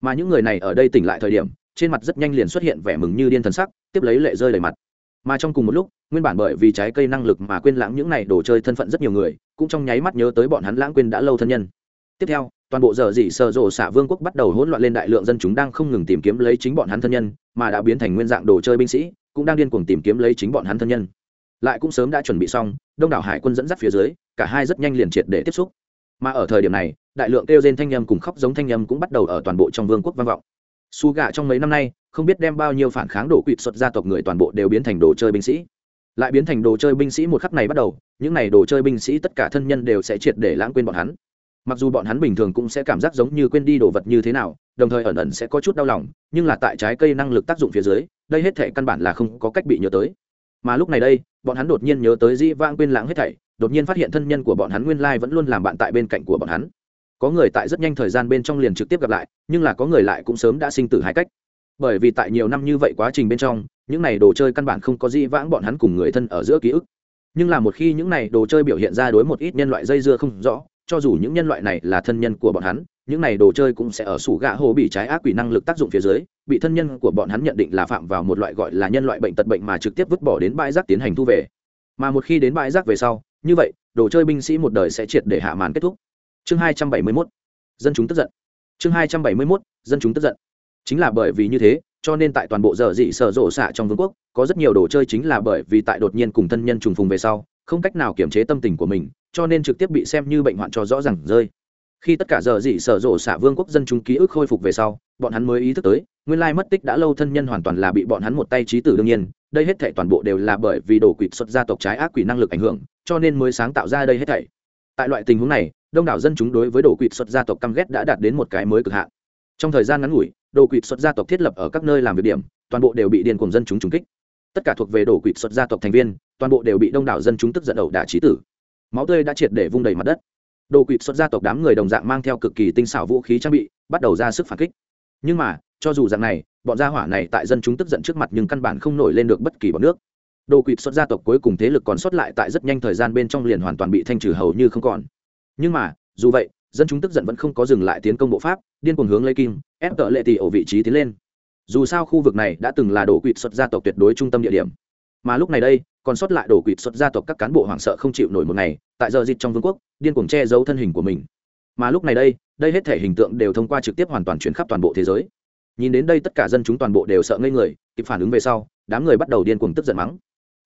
Mà những người này ở đây tỉnh lại thời điểm, trên mặt rất nhanh liền xuất hiện vẻ mừng như điên thần sắc, tiếp lấy lệ rơi đầy mặt. Mà trong cùng một lúc, nguyên bản bởi vì trái cây năng lực mà quên lãng những này đồ chơi thân phận rất nhiều người, cũng trong nháy mắt nhớ tới bọn hắn lãng quên đã lâu thân nhân. Tiếp theo toàn bộ giờ dị sợ rộ xạ vương quốc bắt đầu hỗn loạn lên đại lượng dân chúng đang không ngừng tìm kiếm lấy chính bọn hắn thân nhân, mà đã biến thành nguyên dạng đồ chơi binh sĩ, cũng đang điên cuồng tìm kiếm lấy chính bọn hắn thân nhân. Lại cũng sớm đã chuẩn bị xong, đông đảo hải quân dẫn dắt phía dưới, cả hai rất nhanh liền triệt để tiếp xúc. Mà ở thời điểm này, đại lượng kêu rên thanh â cùng khóc giống thanh â cũng bắt đầu ở toàn bộ trong vương quốc vang vọng. Su gạ trong mấy năm nay, không biết đem bao nhiêu phản kháng đổ quỵt xuất gia tộc người toàn bộ đều biến thành đồ chơi binh sĩ. Lại biến thành đồ chơi binh sĩ một khắc này bắt đầu, những n à y đồ chơi binh sĩ tất cả thân nhân đều sẽ triệt để lãng quên bọn hắn mặc dù bọn hắn bình thường cũng sẽ cảm giác giống như quên đi đồ vật như thế nào, đồng thời ẩn ẩn sẽ có chút đau lòng, nhưng là tại trái cây năng lực tác dụng phía dưới, đây hết thể căn bản là không có cách bị nhớ tới. Mà lúc này đây, bọn hắn đột nhiên nhớ tới di vang quên lãng hết thảy, đột nhiên phát hiện thân nhân của bọn hắn nguyên lai vẫn luôn làm bạn tại bên cạnh của bọn hắn. Có người tại rất nhanh thời gian bên trong liền trực tiếp gặp lại, nhưng là có người lại cũng sớm đã sinh tử hai cách. Bởi vì tại nhiều năm như vậy quá trình bên trong, những này đồ chơi căn bản không có di vãng bọn hắn cùng người thân ở giữa ký ức. Nhưng là một khi những này đồ chơi biểu hiện ra đối một ít nhân loại dây dưa không rõ cho dù những nhân loại này là thân nhân của bọn hắn, những này đồ chơi cũng sẽ ở sủ gạ hồ bị trái ác quỷ năng lực tác dụng phía dưới, bị thân nhân của bọn hắn nhận định là phạm vào một loại gọi là nhân loại bệnh tật bệnh mà trực tiếp vứt bỏ đến bãi rác tiến hành thu về. Mà một khi đến bãi rác về sau, như vậy, đồ chơi binh sĩ một đời sẽ triệt để hạ màn kết thúc. Chương hai trăm bảy mươi mốt, dân chúng tức giận. Chương hai trăm bảy mươi mốt, dân chúng tức giận. Chính là bởi vì như thế, cho nên tại toàn bộ giờ dị sở rộ xạ trong vương quốc, có rất nhiều đồ chơi chính là bởi vì tại đột nhiên cùng thân nhân trùng phùng về sau, không cách nào kiểm chế tâm tình của mình cho nên trực tiếp bị xem như bệnh hoạn cho rõ ràng rơi. Khi tất cả giờ dị sở rộ xả vương quốc dân chúng ký ức khôi phục về sau, bọn hắn mới ý thức tới, nguyên lai mất tích đã lâu thân nhân hoàn toàn là bị bọn hắn một tay trí tử đương nhiên, đây hết thảy toàn bộ đều là bởi vì đổ quỷ xuất gia tộc trái ác quỷ năng lực ảnh hưởng, cho nên mới sáng tạo ra đây hết thảy. Tại loại tình huống này, đông đảo dân chúng đối với đổ quỷ xuất gia tộc căm ghét đã đạt đến một cái mới cực hạn. Trong thời gian ngắn ngủi, đồ quỷ xuất gia tộc thiết lập ở các nơi làm việc điểm, toàn bộ đều bị điên cùng dân chúng trúng kích. Tất cả thuộc về đồ quỷ xuất gia tộc thành viên, toàn bộ đều bị đông đảo dân chúng tức giận ẩu đả trí tử máu tươi đã triệt để vung đầy mặt đất. Đồ quỷ xuất gia tộc đám người đồng dạng mang theo cực kỳ tinh xảo vũ khí trang bị, bắt đầu ra sức phản kích. Nhưng mà, cho dù dạng này, bọn gia hỏa này tại dân chúng tức giận trước mặt nhưng căn bản không nổi lên được bất kỳ bọn nước. Đồ quỵt xuất gia tộc cuối cùng thế lực còn sót lại tại rất nhanh thời gian bên trong liền hoàn toàn bị thanh trừ hầu như không còn. Nhưng mà, dù vậy, dân chúng tức giận vẫn không có dừng lại tiến công bộ pháp, điên cuồng hướng lấy kim, ép tợ lệ tỷ ở vị trí tiến lên. Dù sao khu vực này đã từng là đồ quỵt xuất gia tộc tuyệt đối trung tâm địa điểm mà lúc này đây, còn sót lại đổ quỵt xuất gia tộc các cán bộ hoảng sợ không chịu nổi một ngày, tại giờ dịch trong vương quốc, điên cuồng che giấu thân hình của mình. Mà lúc này đây đây hết thể hình tượng đều thông qua trực tiếp hoàn toàn chuyển khắp toàn bộ thế giới. Nhìn đến đây tất cả dân chúng toàn bộ đều sợ ngây người, kịp phản ứng về sau, đám người bắt đầu điên cuồng tức giận mắng.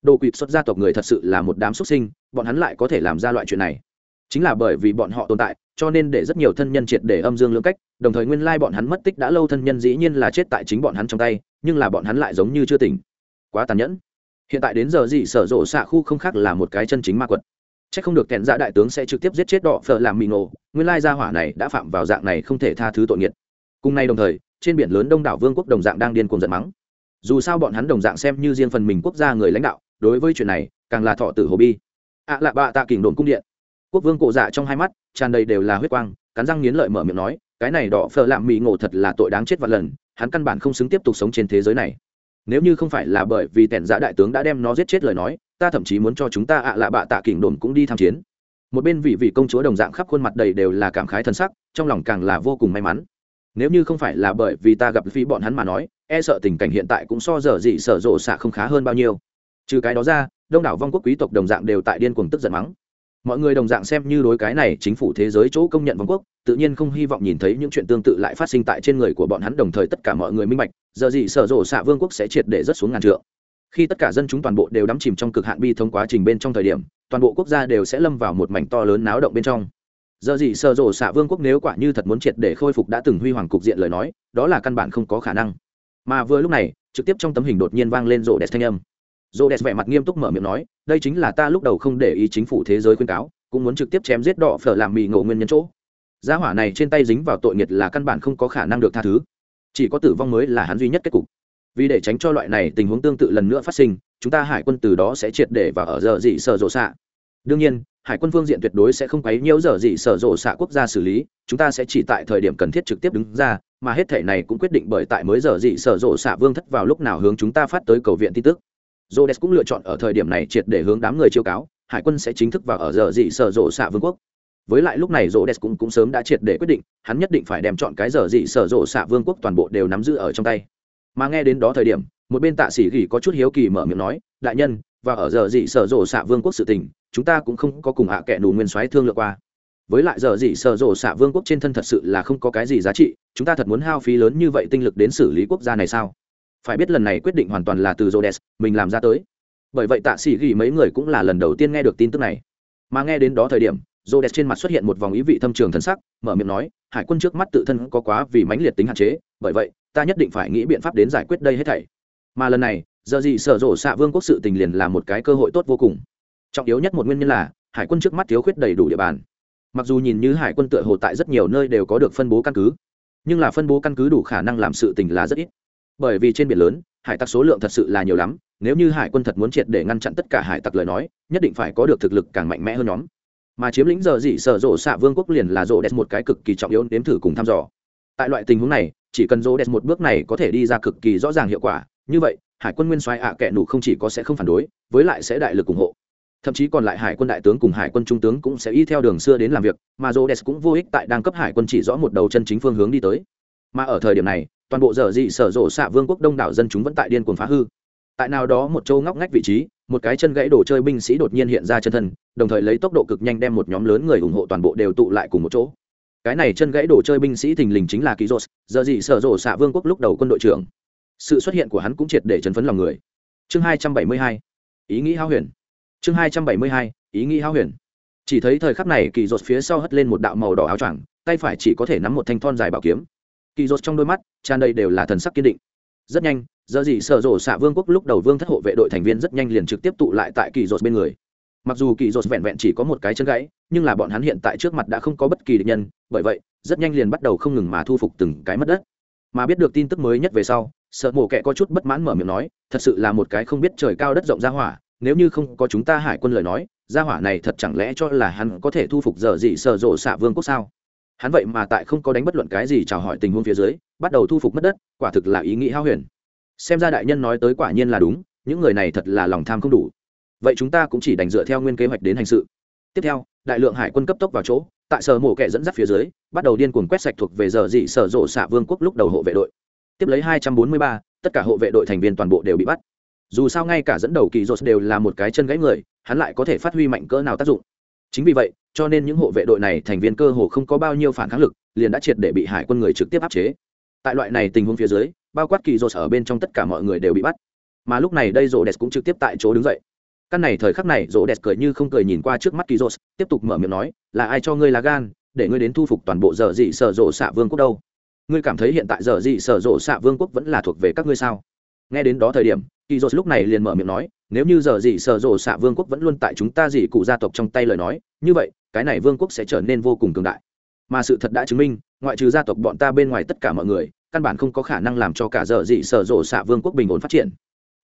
Đồ quỵt xuất gia tộc người thật sự là một đám xuất sinh, bọn hắn lại có thể làm ra loại chuyện này. Chính là bởi vì bọn họ tồn tại, cho nên để rất nhiều thân nhân triệt để âm dương lưỡng cách, đồng thời nguyên lai bọn hắn mất tích đã lâu thân nhân dĩ nhiên là chết tại chính bọn hắn trong tay, nhưng là bọn hắn lại giống như chưa tỉnh. Quá tàn nhẫn hiện tại đến giờ gì sở rộ xạ khu không khác là một cái chân chính ma quật. C h ắ c không được kẹn dạ đại tướng sẽ trực tiếp giết chết đỏ phở làm mì ngộ, nguyên lai gia hỏa này đã phạm vào dạng này không thể tha thứ tội nghiệt. Cùng nay đồng thời, trên biển lớn đông đảo vương quốc đồng dạng đang điên cuồng giận mắng. Dù sao bọn hắn đồng dạng xem như riêng phần mình quốc gia người lãnh đạo, đối với chuyện này, càng là thọ tử hồ bi. Ạ à lạ bạ tạ kỉnh đồn cung điện. Quốc vương cổ dạ trong hai mắt, tràn đầy đều là huyết quang, cắn răng nghiến lợi mở miệng nói, cái này đỏ phở làm mì ngộ thật là tội đáng chết vạn lần, hắn căn bản không xứng tiếp tục sống trên thế giới này nếu như không phải là bởi vì tẻn dạ đại tướng đã đem nó giết chết lời nói, ta thậm chí muốn cho chúng ta ạ à lạ bạ tạ kỉnh đồn cũng đi tham chiến. Một bên vị vị công chúa đồng dạng khắp khuôn mặt đầy đều là cảm khái thân sắc, trong lòng càng là vô cùng may mắn. Nếu như không phải là bởi vì ta gặp phi bọn hắn mà nói e sợ tình cảnh hiện tại cũng so dở dị sở rộ xạ không khá hơn bao nhiêu. Trừ cái đó ra, đông đảo vong quốc quý tộc đồng dạng đều tại điên cuồng tức giận mắng mọi người đồng dạng xem như đối cái này chính phủ thế giới chỗ công nhận Vương quốc, tự nhiên không hy vọng nhìn thấy những chuyện tương tự lại phát sinh tại trên người của bọn hắn, đồng thời tất cả mọi người minh bạch, giờ gì sở rộ xạ vương quốc sẽ triệt để rất xuống ngàn trượng. Khi tất cả dân chúng toàn bộ đều đắm chìm trong cực hạn bi thông quá trình bên trong thời điểm, toàn bộ quốc gia đều sẽ lâm vào một mảnh to lớn náo động bên trong. Giờ gì sở rộ xạ vương quốc nếu quả như thật muốn triệt để khôi phục đã từng huy hoàng cục diện lời nói, đó là căn bản không có khả năng. Mà vừa lúc này, trực tiếp trong tấm hình đột nhiên vang lên rộ đẹp thanh âm rộ đẹp vẻ mặt nghiêm túc mở miệng nói, đây chính là ta lúc đầu không để ý chính phủ thế giới khuyên cáo, cũng muốn trực tiếp chém giết đỏ phở làm mì ngộ nguyên nhân chỗ. Gia hỏa này trên tay dính vào tội nghiệt là căn bản không có khả năng được tha thứ. Chỉ có tử vong mới là hắn duy nhất kết cục. Vì để tránh cho loại này tình huống tương tự lần nữa phát sinh, chúng ta hải quân từ đó sẽ triệt để và ở giờ dị sở rộ xạ. Đương nhiên, hải quân phương diện tuyệt đối sẽ không quấy nhiễu giờ dị sở rộ xạ quốc gia xử lý, chúng ta sẽ chỉ tại thời điểm cần thiết trực tiếp đứng ra, mà hết thể này cũng quyết định bởi tại mới giờ dị sở rộ xạ vương thất vào lúc nào hướng chúng ta phát tới cầu viện tin tức. Rhodes cũng lựa chọn ở thời điểm này triệt để hướng đám người chiêu cáo, hải quân sẽ chính thức vào ở giờ dị sở rộ xạ vương quốc. Với lại lúc này rô đès cũng, cũng sớm đã triệt để quyết định hắn nhất định phải đem chọn cái giờ dị sở rộ xạ vương quốc toàn bộ đều nắm giữ ở trong tay. Mà nghe đến đó thời điểm một bên tạ sĩ gỉ có chút hiếu kỳ mở miệng nói đại nhân và ở giờ dị sở rộ xạ vương quốc sự tình chúng ta cũng không có cùng hạ à kẻ đủ nguyên soái thương lượng qua. Với lại giờ dị sở rộ xạ vương quốc trên thân thật sự là không có cái gì giá trị chúng ta thật muốn hao phí lớn như vậy tinh lực đến xử lý quốc gia này sao? Phải biết lần này quyết định hoàn toàn là từ Rhodes, mình làm ra tới. Bởi vậy tạ sĩ ghi mấy người cũng là lần đầu tiên nghe được tin tức này. Mà nghe đến đó thời điểm, Rhodes trên mặt xuất hiện một vòng ý vị thâm trường thần sắc, mở miệng nói, hải quân trước mắt tự thân có quá vì mãnh liệt tính hạn chế, bởi vậy, ta nhất định phải nghĩ biện pháp đến giải quyết đây hết thảy. Mà lần này, giờ gì sở rộ xạ vương quốc sự tình liền là một cái cơ hội tốt vô cùng. Trọng yếu nhất một nguyên nhân là, hải quân trước mắt thiếu khuyết đầy đủ địa bàn. Mặc dù nhìn như hải quân tựa hồ tại rất nhiều nơi đều có được phân bố căn cứ, nhưng là phân bố căn cứ đủ khả năng làm sự tình là rất ít bởi vì trên biển lớn, hải tặc số lượng thật sự là nhiều lắm, nếu như hải quân thật muốn triệt để ngăn chặn tất cả hải tặc lời nói, nhất định phải có được thực lực càng mạnh mẽ hơn nhóm. Mà chiếm lĩnh giờ dị sở rộ xạ vương quốc liền là rộ đẹp một cái cực kỳ trọng yếu nếm thử cùng thăm dò. Tại loại tình huống này, chỉ cần rộ đẹp một bước này có thể đi ra cực kỳ rõ ràng hiệu quả, như vậy, hải quân nguyên soái ạ à kệ nụ không chỉ có sẽ không phản đối, với lại sẽ đại lực ủng hộ. Thậm chí còn lại hải quân đại tướng cùng hải quân trung tướng cũng sẽ y theo đường xưa đến làm việc, mà rô đès cũng vô ích tại đang cấp hải quân chỉ rõ một đầu chân chính phương hướng đi tới. Mà ở thời điểm này toàn bộ dở dị sở rộ xạ vương quốc đông đảo dân chúng vẫn tại điên cuồng phá hư. Tại nào đó một châu ngóc ngách vị trí, một cái chân gãy đồ chơi binh sĩ đột nhiên hiện ra chân thân, đồng thời lấy tốc độ cực nhanh đem một nhóm lớn người ủng hộ toàn bộ đều tụ lại cùng một chỗ. Cái này chân gãy đồ chơi binh sĩ thình lình chính là ký rô giờ dị sở rộ xạ vương quốc lúc đầu quân đội trưởng. Sự xuất hiện của hắn cũng triệt để chấn phấn lòng người. Chương hai trăm bảy mươi hai, ý nghĩ hao huyền. Chương hai trăm bảy mươi hai, ý nghĩ hao huyền. Chỉ thấy thời khắc này kỳ rột phía sau hất lên một đạo màu đỏ áo choàng, tay phải chỉ có thể nắm một thanh thon dài bảo kiếm kỳ rột trong đôi mắt, tràn đầy đều là thần sắc kiên định. Rất nhanh, giờ gì sở rộ xạ vương quốc lúc đầu vương thất hộ vệ đội thành viên rất nhanh liền trực tiếp tụ lại tại kỳ rột bên người. Mặc dù kỳ rột vẹn vẹn chỉ có một cái chân gãy, nhưng là bọn hắn hiện tại trước mặt đã không có bất kỳ địch nhân, bởi vậy, rất nhanh liền bắt đầu không ngừng mà thu phục từng cái mất đất. Mà biết được tin tức mới nhất về sau, sợ mổ kẻ có chút bất mãn mở miệng nói, thật sự là một cái không biết trời cao đất rộng ra hỏa, nếu như không có chúng ta hải quân lời nói, gia hỏa này thật chẳng lẽ cho là hắn có thể thu phục giờ gì sở rộ xạ vương quốc sao? Hắn vậy mà tại không có đánh bất luận cái gì chào hỏi tình huống phía dưới, bắt đầu thu phục mất đất, quả thực là ý nghĩ hao huyền. Xem ra đại nhân nói tới quả nhiên là đúng, những người này thật là lòng tham không đủ. Vậy chúng ta cũng chỉ đành dựa theo nguyên kế hoạch đến hành sự. Tiếp theo, đại lượng hải quân cấp tốc vào chỗ, tại sở mổ kẻ dẫn dắt phía dưới, bắt đầu điên cuồng quét sạch thuộc về giờ dị sở rộ xạ vương quốc lúc đầu hộ vệ đội. Tiếp lấy hai trăm bốn mươi ba, tất cả hộ vệ đội thành viên toàn bộ đều bị bắt. Dù sao ngay cả dẫn đầu kỳ dột đều là một cái chân gãy người, hắn lại có thể phát huy mạnh cỡ nào tác dụng chính vì vậy, cho nên những hộ vệ đội này thành viên cơ hồ không có bao nhiêu phản kháng lực, liền đã triệt để bị hải quân người trực tiếp áp chế. Tại loại này tình huống phía dưới, bao quát kỳ dột ở bên trong tất cả mọi người đều bị bắt. Mà lúc này đây rô đès cũng trực tiếp tại chỗ đứng dậy. Căn này thời khắc này rô đès cười như không cười nhìn qua trước mắt kỳ dột tiếp tục mở miệng nói, là ai cho ngươi là gan, để ngươi đến thu phục toàn bộ giờ dị sở rộ xạ vương quốc đâu? Ngươi cảm thấy hiện tại giờ dị sở rộ xạ vương quốc vẫn là thuộc về các ngươi sao? Nghe đến đó thời điểm kỳ dột lúc này liền mở miệng nói nếu như giờ dị sở rộ xạ vương quốc vẫn luôn tại chúng ta dị cụ gia tộc trong tay lời nói, như vậy, cái này vương quốc sẽ trở nên vô cùng cường đại. Mà sự thật đã chứng minh, ngoại trừ gia tộc bọn ta bên ngoài tất cả mọi người, căn bản không có khả năng làm cho cả giờ dị sở rộ xạ vương quốc bình ổn phát triển.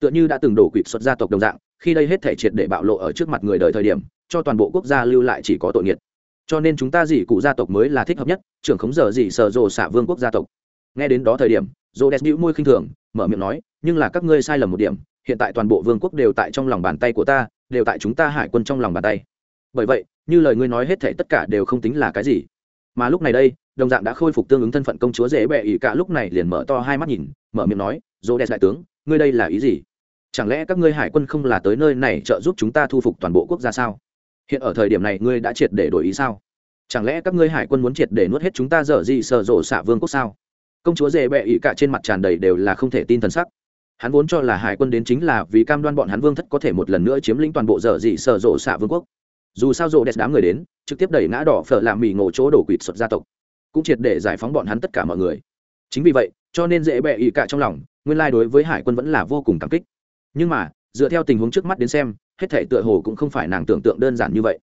Tựa như đã từng đổ quỵt xuất gia tộc đồng dạng, khi đây hết thể triệt để bạo lộ ở trước mặt người đời thời điểm, cho toàn bộ quốc gia lưu lại chỉ có tội nghiệt. Cho nên chúng ta dị cụ gia tộc mới là thích hợp nhất, trưởng khống giờ dị sở rộ xạ vương quốc gia tộc. Nghe đến đó thời điểm rô đès bĩu môi khinh thường, mở miệng nói, nhưng là các ngươi sai lầm một điểm hiện tại toàn bộ vương quốc đều tại trong lòng bàn tay của ta, đều tại chúng ta hải quân trong lòng bàn tay. Bởi vậy, như lời ngươi nói hết thể tất cả đều không tính là cái gì. Mà lúc này đây, đồng dạng đã khôi phục tương ứng thân phận công chúa dễ bẹ ỷ cả lúc này liền mở to hai mắt nhìn, mở miệng nói dô đẹp đại tướng, ngươi đây là ý gì? Chẳng lẽ các ngươi hải quân không là tới nơi này trợ giúp chúng ta thu phục toàn bộ quốc gia sao? Hiện ở thời điểm này ngươi đã triệt để đổi ý sao? Chẳng lẽ các ngươi hải quân muốn triệt để nuốt hết chúng ta dở gì sợ rộ xạ vương quốc sao? Công chúa dễ bẹ ỷ cả trên mặt tràn đầy đều là không thể tin thần sắc hắn vốn cho là hải quân đến chính là vì cam đoan bọn hắn vương thất có thể một lần nữa chiếm lĩnh toàn bộ dở dị sở rộ xạ vương quốc. Dù sao rộ đẹp đám người đến, trực tiếp đẩy ngã đỏ phở làm mì ngộ chỗ đổ quỵt xuất gia tộc, cũng triệt để giải phóng bọn hắn tất cả mọi người. Chính vì vậy, cho nên dễ bẹ ỉ cả trong lòng, nguyên lai đối với hải quân vẫn là vô cùng cảm kích. Nhưng mà, dựa theo tình huống trước mắt đến xem, hết thể tựa hồ cũng không phải nàng tưởng tượng đơn giản như vậy.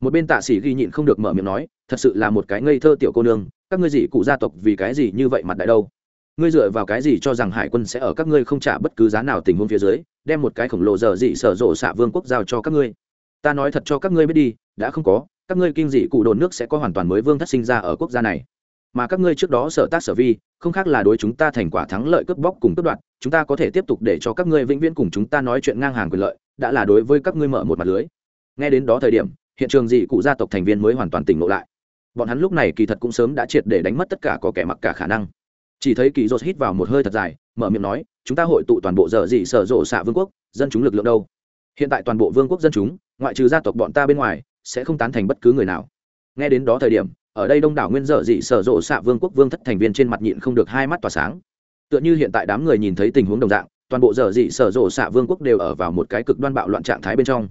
Một bên tạ sĩ ghi nhịn không được mở miệng nói, thật sự là một cái ngây thơ tiểu cô nương, các ngươi gì cụ gia tộc vì cái gì như vậy mặt đại đâu? Ngươi dựa vào cái gì cho rằng hải quân sẽ ở các ngươi không trả bất cứ giá nào tình huống phía dưới, đem một cái khổng lồ dở dị sở rộ xạ vương quốc giao cho các ngươi? Ta nói thật cho các ngươi biết đi, đã không có, các ngươi kinh dị cụ đồn nước sẽ có hoàn toàn mới vương thất sinh ra ở quốc gia này. Mà các ngươi trước đó sở tác sở vi, không khác là đối chúng ta thành quả thắng lợi cướp bóc cùng cướp đoạt, chúng ta có thể tiếp tục để cho các ngươi vĩnh viễn cùng chúng ta nói chuyện ngang hàng quyền lợi, đã là đối với các ngươi mở một mặt lưới. Nghe đến đó thời điểm, hiện trường dị cụ gia tộc thành viên mới hoàn toàn tỉnh ngộ lại. Bọn hắn lúc này kỳ thật cũng sớm đã triệt để đánh mất tất cả có kẻ mặc cả khả năng chỉ thấy kỳ dột hít vào một hơi thật dài, mở miệng nói, chúng ta hội tụ toàn bộ dở dị sở rộ xạ vương quốc, dân chúng lực lượng đâu? Hiện tại toàn bộ vương quốc dân chúng, ngoại trừ gia tộc bọn ta bên ngoài, sẽ không tán thành bất cứ người nào. Nghe đến đó thời điểm, ở đây đông đảo nguyên dở dị sở rộ xạ vương quốc vương thất thành viên trên mặt nhịn không được hai mắt tỏa sáng. Tựa như hiện tại đám người nhìn thấy tình huống đồng dạng, toàn bộ dở dị sở rộ xạ vương quốc đều ở vào một cái cực đoan bạo loạn trạng thái bên trong.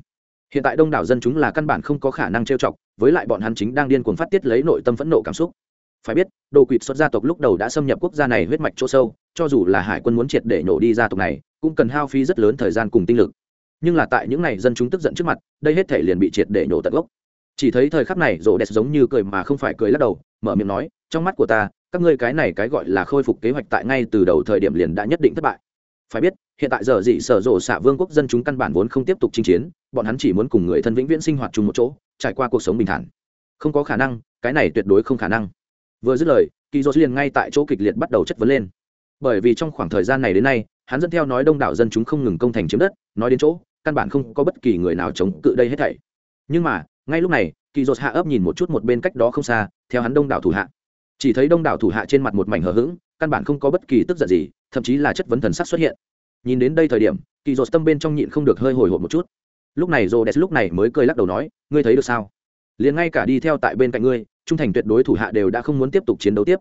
Hiện tại đông đảo dân chúng là căn bản không có khả năng trêu chọc, với lại bọn hắn chính đang điên cuồng phát tiết lấy nội tâm phẫn nộ cảm xúc phải biết, đồ quỵt xuất gia tộc lúc đầu đã xâm nhập quốc gia này huyết mạch chỗ sâu, cho dù là hải quân muốn triệt để nhổ đi gia tộc này, cũng cần hao phí rất lớn thời gian cùng tinh lực. Nhưng là tại những n à y dân chúng tức giận trước mặt, đây hết thể liền bị triệt để nhổ tận gốc. Chỉ thấy thời khắc này rổ đẹp giống như cười mà không phải cười lắc đầu, mở miệng nói, trong mắt của ta, các ngươi cái này cái gọi là khôi phục kế hoạch tại ngay từ đầu thời điểm liền đã nhất định thất bại. Phải biết, hiện tại giờ dị sở rộ xạ vương quốc dân chúng căn bản vốn không tiếp tục chinh chiến, bọn hắn chỉ muốn cùng người thân vĩnh viễn sinh hoạt chung một chỗ, trải qua cuộc sống bình thản. Không có khả năng, cái này tuyệt đối không khả năng vừa dứt lời, kỳ dô liền ngay tại chỗ kịch liệt bắt đầu chất vấn lên. Bởi vì trong khoảng thời gian này đến nay, hắn dẫn theo nói đông đảo dân chúng không ngừng công thành chiếm đất, nói đến chỗ, căn bản không có bất kỳ người nào chống cự đây hết thảy. Nhưng mà, ngay lúc này, kỳ dột hạ ấp nhìn một chút một bên cách đó không xa, theo hắn đông đảo thủ hạ. Chỉ thấy đông đảo thủ hạ trên mặt một mảnh hờ hững, căn bản không có bất kỳ tức giận gì, thậm chí là chất vấn thần sắc xuất hiện. Nhìn đến đây thời điểm, kỳ dột tâm bên trong nhịn không được hơi hồi hộp một chút. Lúc này rô đès lúc này mới cười lắc đầu nói, ngươi thấy được sao? Liền ngay cả đi theo tại bên cạnh ngươi, trung thành tuyệt đối thủ hạ đều đã không muốn tiếp tục chiến đấu tiếp.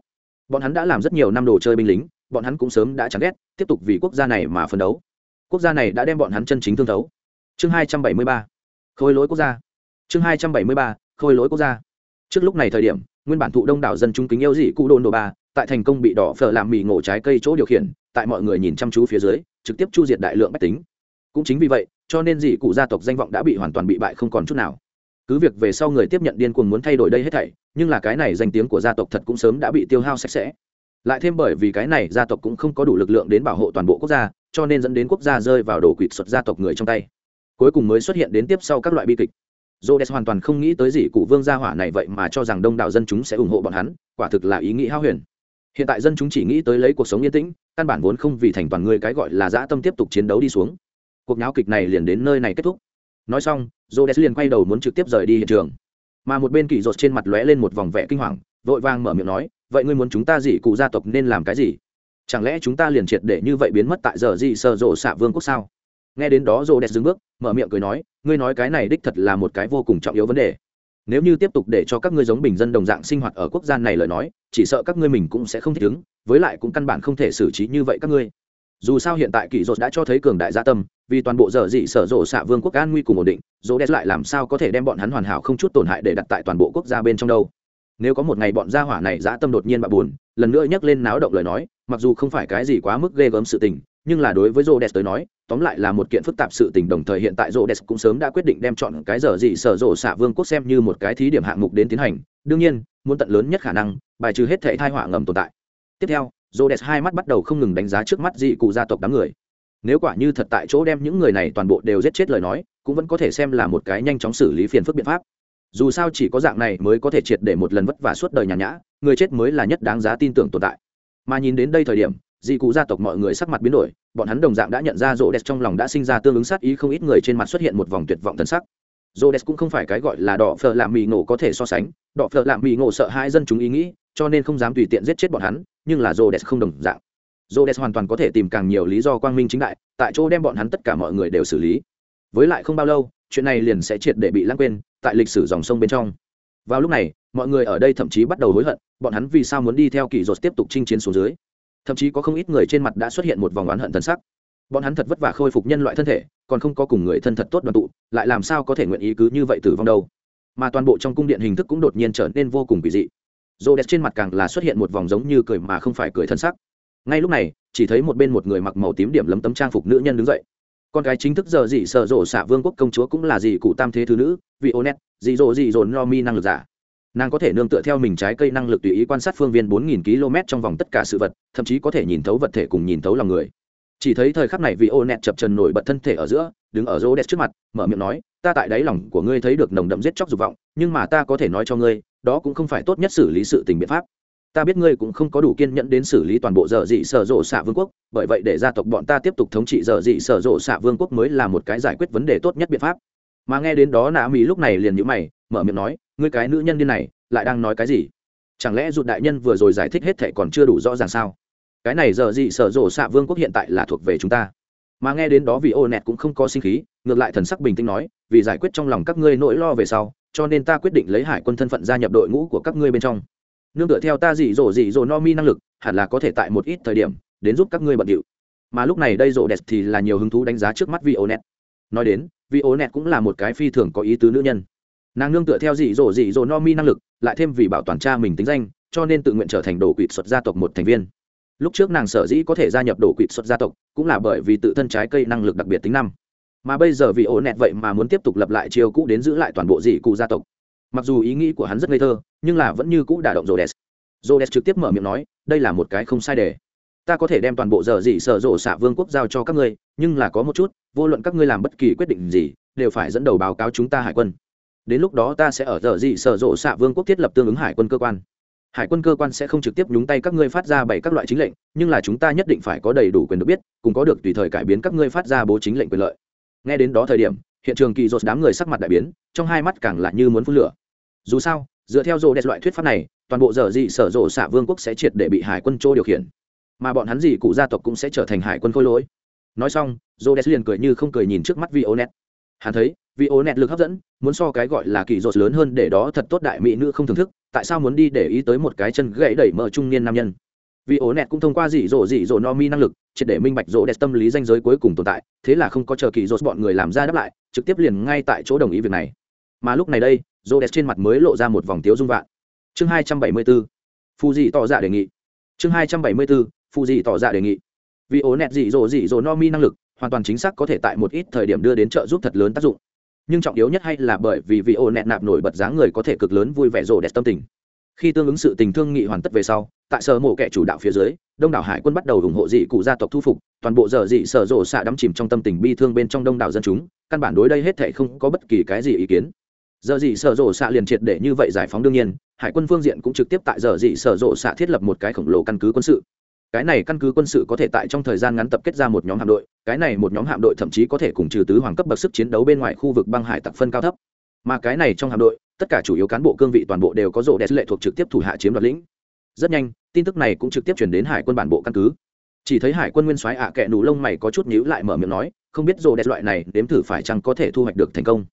Bọn hắn đã làm rất nhiều năm đồ chơi binh lính, bọn hắn cũng sớm đã chán ghét, tiếp tục vì quốc gia này mà phấn đấu. Quốc gia này đã đem bọn hắn chân chính thương thấu. Chương hai trăm bảy mươi ba. Khôi lỗi quốc gia. Chương hai trăm bảy mươi ba. Khôi lỗi quốc gia. Trước lúc này thời điểm, nguyên bản thụ đông đảo dân trung kính yêu dị cụ đồn đồ ba, tại thành công bị đỏ phở làm mì ngộ trái cây chỗ điều khiển, tại mọi người nhìn chăm chú phía dưới, trực tiếp chu diệt đại lượng bách tính. Cũng chính vì vậy, cho nên dị cụ gia tộc danh vọng đã bị hoàn toàn bị bại không còn chút nào cứ việc về sau người tiếp nhận điên cuồng muốn thay đổi đây hết thảy nhưng là cái này danh tiếng của gia tộc thật cũng sớm đã bị tiêu hao sạch sẽ lại thêm bởi vì cái này gia tộc cũng không có đủ lực lượng đến bảo hộ toàn bộ quốc gia cho nên dẫn đến quốc gia rơi vào đồ quỵt xuất gia tộc người trong tay cuối cùng mới xuất hiện đến tiếp sau các loại bi kịch Rhodes hoàn toàn không nghĩ tới gì cụ vương gia hỏa này vậy mà cho rằng đông đảo dân chúng sẽ ủng hộ bọn hắn, quả thực là ý nghĩ hao huyền. Hiện tại dân chúng chỉ nghĩ tới lấy cuộc sống yên tĩnh, căn bản vốn không vì thành toàn người cái gọi là dã tâm tiếp tục chiến đấu đi xuống. Cuộc nháo kịch này liền đến nơi này kết thúc. Nói xong, Rhodes liền quay đầu muốn trực tiếp rời đi hiện trường. Mà một bên kỳ rột trên mặt lóe lên một vòng vẻ kinh hoàng, vội vàng mở miệng nói, "Vậy ngươi muốn chúng ta dị cụ gia tộc nên làm cái gì? Chẳng lẽ chúng ta liền triệt để như vậy biến mất tại giờ gì sợ rộ xạ vương quốc sao?" nghe đến đó rô đẹp dừng bước mở miệng cười nói ngươi nói cái này đích thật là một cái vô cùng trọng yếu vấn đề nếu như tiếp tục để cho các ngươi giống bình dân đồng dạng sinh hoạt ở quốc gia này lời nói chỉ sợ các ngươi mình cũng sẽ không thích ứng với lại cũng căn bản không thể xử trí như vậy các ngươi dù sao hiện tại kỷ dột đã cho thấy cường đại gia tâm vì toàn bộ dở dị sở rộ xạ vương quốc an nguy cùng ổn định dỗ đẹp lại làm sao có thể đem bọn hắn hoàn hảo không chút tổn hại để đặt tại toàn bộ quốc gia bên trong đâu nếu có một ngày bọn gia hỏa này dã tâm đột nhiên bạ buồn lần nữa nhắc lên náo động lời nói mặc dù không phải cái gì quá mức ghê gớm sự tình nhưng là đối với Rhodes tới nói, tóm lại là một kiện phức tạp sự tình đồng thời hiện tại Rhodes cũng sớm đã quyết định đem chọn cái giờ gì sở rộ xạ vương quốc xem như một cái thí điểm hạng mục đến tiến hành, đương nhiên, muốn tận lớn nhất khả năng, bài trừ hết thảy tai họa ngầm tồn tại. Tiếp theo, Rhodes hai mắt bắt đầu không ngừng đánh giá trước mắt dị cụ gia tộc đám người. Nếu quả như thật tại chỗ đem những người này toàn bộ đều giết chết lời nói, cũng vẫn có thể xem là một cái nhanh chóng xử lý phiền phức biện pháp. Dù sao chỉ có dạng này mới có thể triệt để một lần vất vả suốt đời nhàn nhã, người chết mới là nhất đáng giá tin tưởng tồn tại. Mà nhìn đến đây thời điểm, dị cụ gia tộc mọi người sắc mặt biến đổi bọn hắn đồng dạng đã nhận ra rô đès trong lòng đã sinh ra tương ứng sát ý không ít người trên mặt xuất hiện một vòng tuyệt vọng thân sắc rô đès cũng không phải cái gọi là đỏ phở làm mì ngộ có thể so sánh đỏ phở làm mì ngộ sợ hai dân chúng ý nghĩ cho nên không dám tùy tiện giết chết bọn hắn, nhưng là rô đès không đồng dạng. Rô đès hoàn toàn có thể tìm càng nhiều lý do quang minh chính đại, tại chỗ đem bọn hắn tất cả mọi người đều xử lý. Với lại không bao lâu, chuyện này liền sẽ triệt để bị lãng quên tại lịch sử dòng sông bên trong. Vào lúc này, mọi người ở đây thậm chí bắt đầu hối hận, bọn hắn vì sao muốn đi theo kỳ dột tiếp tục chinh chiến xuống dưới. Thậm chí có không ít người trên mặt đã xuất hiện một vòng oán hận thân sắc. Bọn hắn thật vất vả khôi phục nhân loại thân thể, còn không có cùng người thân thật tốt đoàn tụ, lại làm sao có thể nguyện ý cứ như vậy tử vong đâu? Mà toàn bộ trong cung điện hình thức cũng đột nhiên trở nên vô cùng kỳ dị rô đẹp trên mặt càng là xuất hiện một vòng giống như cười mà không phải cười thân sắc. Ngay lúc này, chỉ thấy một bên một người mặc màu tím điểm lấm tấm trang phục nữ nhân đứng dậy. Con gái chính thức giờ dị sợ rộ xạ vương quốc công chúa cũng là dị cụ tam thế thứ nữ vị ô nét dị dỗ dị dồn no mi năng lực giả. Nàng có thể nương tựa theo mình trái cây năng lực tùy ý quan sát phương viên bốn nghìn km trong vòng tất cả sự vật, thậm chí có thể nhìn thấu vật thể cùng nhìn thấu lòng người. Chỉ thấy thời khắc này vị ô nẹt chập trần nổi bật thân thể ở giữa, đứng ở rô đẹp trước mặt, mở miệng nói, ta tại đáy lòng của ngươi thấy được nồng đậm giết chóc dục vọng, nhưng mà ta có thể nói cho ngươi đó cũng không phải tốt nhất xử lý sự tình biện pháp. Ta biết ngươi cũng không có đủ kiên nhẫn đến xử lý toàn bộ dở dị sở rộ xạ vương quốc, bởi vậy để gia tộc bọn ta tiếp tục thống trị dở dị sở rộ xạ vương quốc mới là một cái giải quyết vấn đề tốt nhất biện pháp. Mà nghe đến đó nạ mỹ lúc này liền nhữ mày, mở miệng nói, ngươi cái nữ nhân điên này, lại đang nói cái gì? Chẳng lẽ rụt đại nhân vừa rồi giải thích hết thệ còn chưa đủ rõ ràng sao? Cái này giờ dị sở rộ xạ vương quốc hiện tại là thuộc về chúng ta. Mà nghe đến đó vì ô nẹt cũng không có sinh khí, ngược lại thần sắc bình tĩnh nói, vì giải quyết trong lòng các ngươi nỗi lo về sau cho nên ta quyết định lấy hải quân thân phận gia nhập đội ngũ của các ngươi bên trong. Nương tựa theo ta dị dỗ dị dỗ no mi năng lực, hẳn là có thể tại một ít thời điểm, đến giúp các ngươi bận điệu. Mà lúc này đây rộ đẹp thì là nhiều hứng thú đánh giá trước mắt vi ô net nói đến vi ô net cũng là một cái phi thường có ý tứ nữ nhân. Nàng nương tựa theo dị dỗ dị dỗ no mi năng lực, lại thêm vì bảo toàn cha mình tính danh, cho nên tự nguyện trở thành đồ quỵt xuất gia tộc một thành viên. Lúc trước nàng sở dĩ có thể gia nhập đồ quỵt xuất gia tộc, cũng là bởi vì tự thân trái cây năng lực đặc biệt tính năm mà bây giờ vì ổ nẹt vậy mà muốn tiếp tục lập lại chiêu cũ đến giữ lại toàn bộ dị cụ gia tộc. Mặc dù ý nghĩ của hắn rất ngây thơ, nhưng là vẫn như cũ đả động jodes jodes rô trực tiếp mở miệng nói, đây là một cái không sai đề. Ta có thể đem toàn bộ giờ dị sở rộ xạ vương quốc giao cho các ngươi, nhưng là có một chút, vô luận các ngươi làm bất kỳ quyết định gì, đều phải dẫn đầu báo cáo chúng ta hải quân. Đến lúc đó ta sẽ ở giờ dị sở rộ xạ vương quốc thiết lập tương ứng hải quân cơ quan. Hải quân cơ quan sẽ không trực tiếp nhúng tay các ngươi phát ra bảy các loại chính lệnh, nhưng là chúng ta nhất định phải có đầy đủ quyền được biết, cùng có được tùy thời cải biến các ngươi phát ra bố chính lệnh quyền lợi nghe đến đó thời điểm, hiện trường kỳ dột đám người sắc mặt đại biến, trong hai mắt càng lại như muốn phun lửa. Dù sao, dựa theo rô đẹp loại thuyết pháp này, toàn bộ giờ dị sở rộ xạ vương quốc sẽ triệt để bị hải quân chỗ điều khiển. Mà bọn hắn dị cụ gia tộc cũng sẽ trở thành hải quân khôi lỗi. Nói xong, rô đẹp liền cười như không cười nhìn trước mắt vi ô net hắn thấy vì ố nẹt lực hấp dẫn, muốn so cái gọi là kỳ dột lớn hơn để đó thật tốt đại mỹ nữ không thưởng thức, tại sao muốn đi để ý tới một cái chân gãy đẩy mờ trung niên nam nhân? Vì ố nẹt cũng thông qua dị dỗ dị dỗ no mi năng lực, triệt để minh bạch rỗ đẹp tâm lý danh giới cuối cùng tồn tại, thế là không có chờ kỳ dột bọn người làm ra đáp lại, trực tiếp liền ngay tại chỗ đồng ý việc này. Mà lúc này đây, rỗ đẹp trên mặt mới lộ ra một vòng tiếu dung vạn. Chương hai trăm bảy mươi bốn phù dị tỏ ra đề nghị. Chương hai trăm bảy mươi bốn phù dị tỏ ra đề nghị. Vì ố nẹt dị dỗ dị dỗ no mi năng lực, hoàn toàn chính xác có thể tại một ít thời điểm đưa đến trợ giúp thật lớn tác dụng. Nhưng trọng yếu nhất hay là bởi vì vị ô nẹt nạp nổi bật dáng người có thể cực lớn vui vẻ rồ đẹp tâm tình. Khi tương ứng sự tình thương nghị hoàn tất về sau tại sở mộ kẻ chủ đạo phía dưới, đông đảo hải quân bắt đầu ủng hộ dị cụ gia tộc thu phục, toàn bộ giờ dị sở rộ xạ đắm chìm trong tâm tình bi thương bên trong đông đảo dân chúng, căn bản đối đây hết thể không có bất kỳ cái gì ý kiến. Giờ dị sở rộ xạ liền triệt để như vậy giải phóng đương nhiên, hải quân phương diện cũng trực tiếp tại giờ dị sở rộ xạ thiết lập một cái khổng lồ căn cứ quân sự. Cái này căn cứ quân sự có thể tại trong thời gian ngắn tập kết ra một nhóm hạm đội, cái này một nhóm hạm đội thậm chí có thể cùng trừ tứ hoàng cấp bậc sức chiến đấu bên ngoài khu vực băng hải tặc phân cao thấp. Mà cái này trong hạm đội, tất cả chủ yếu cán bộ cương vị toàn bộ đều có rộ đẹp lệ thuộc trực tiếp thủ hạ chiếm đoạt lĩnh rất nhanh tin tức này cũng trực tiếp chuyển đến hải quân bản bộ căn cứ. Chỉ thấy hải quân nguyên soái ạ à kẹ nù lông mày có chút nhíu lại mở miệng nói không biết rồ đẹp loại này đếm thử phải chăng có thể thu hoạch được thành công.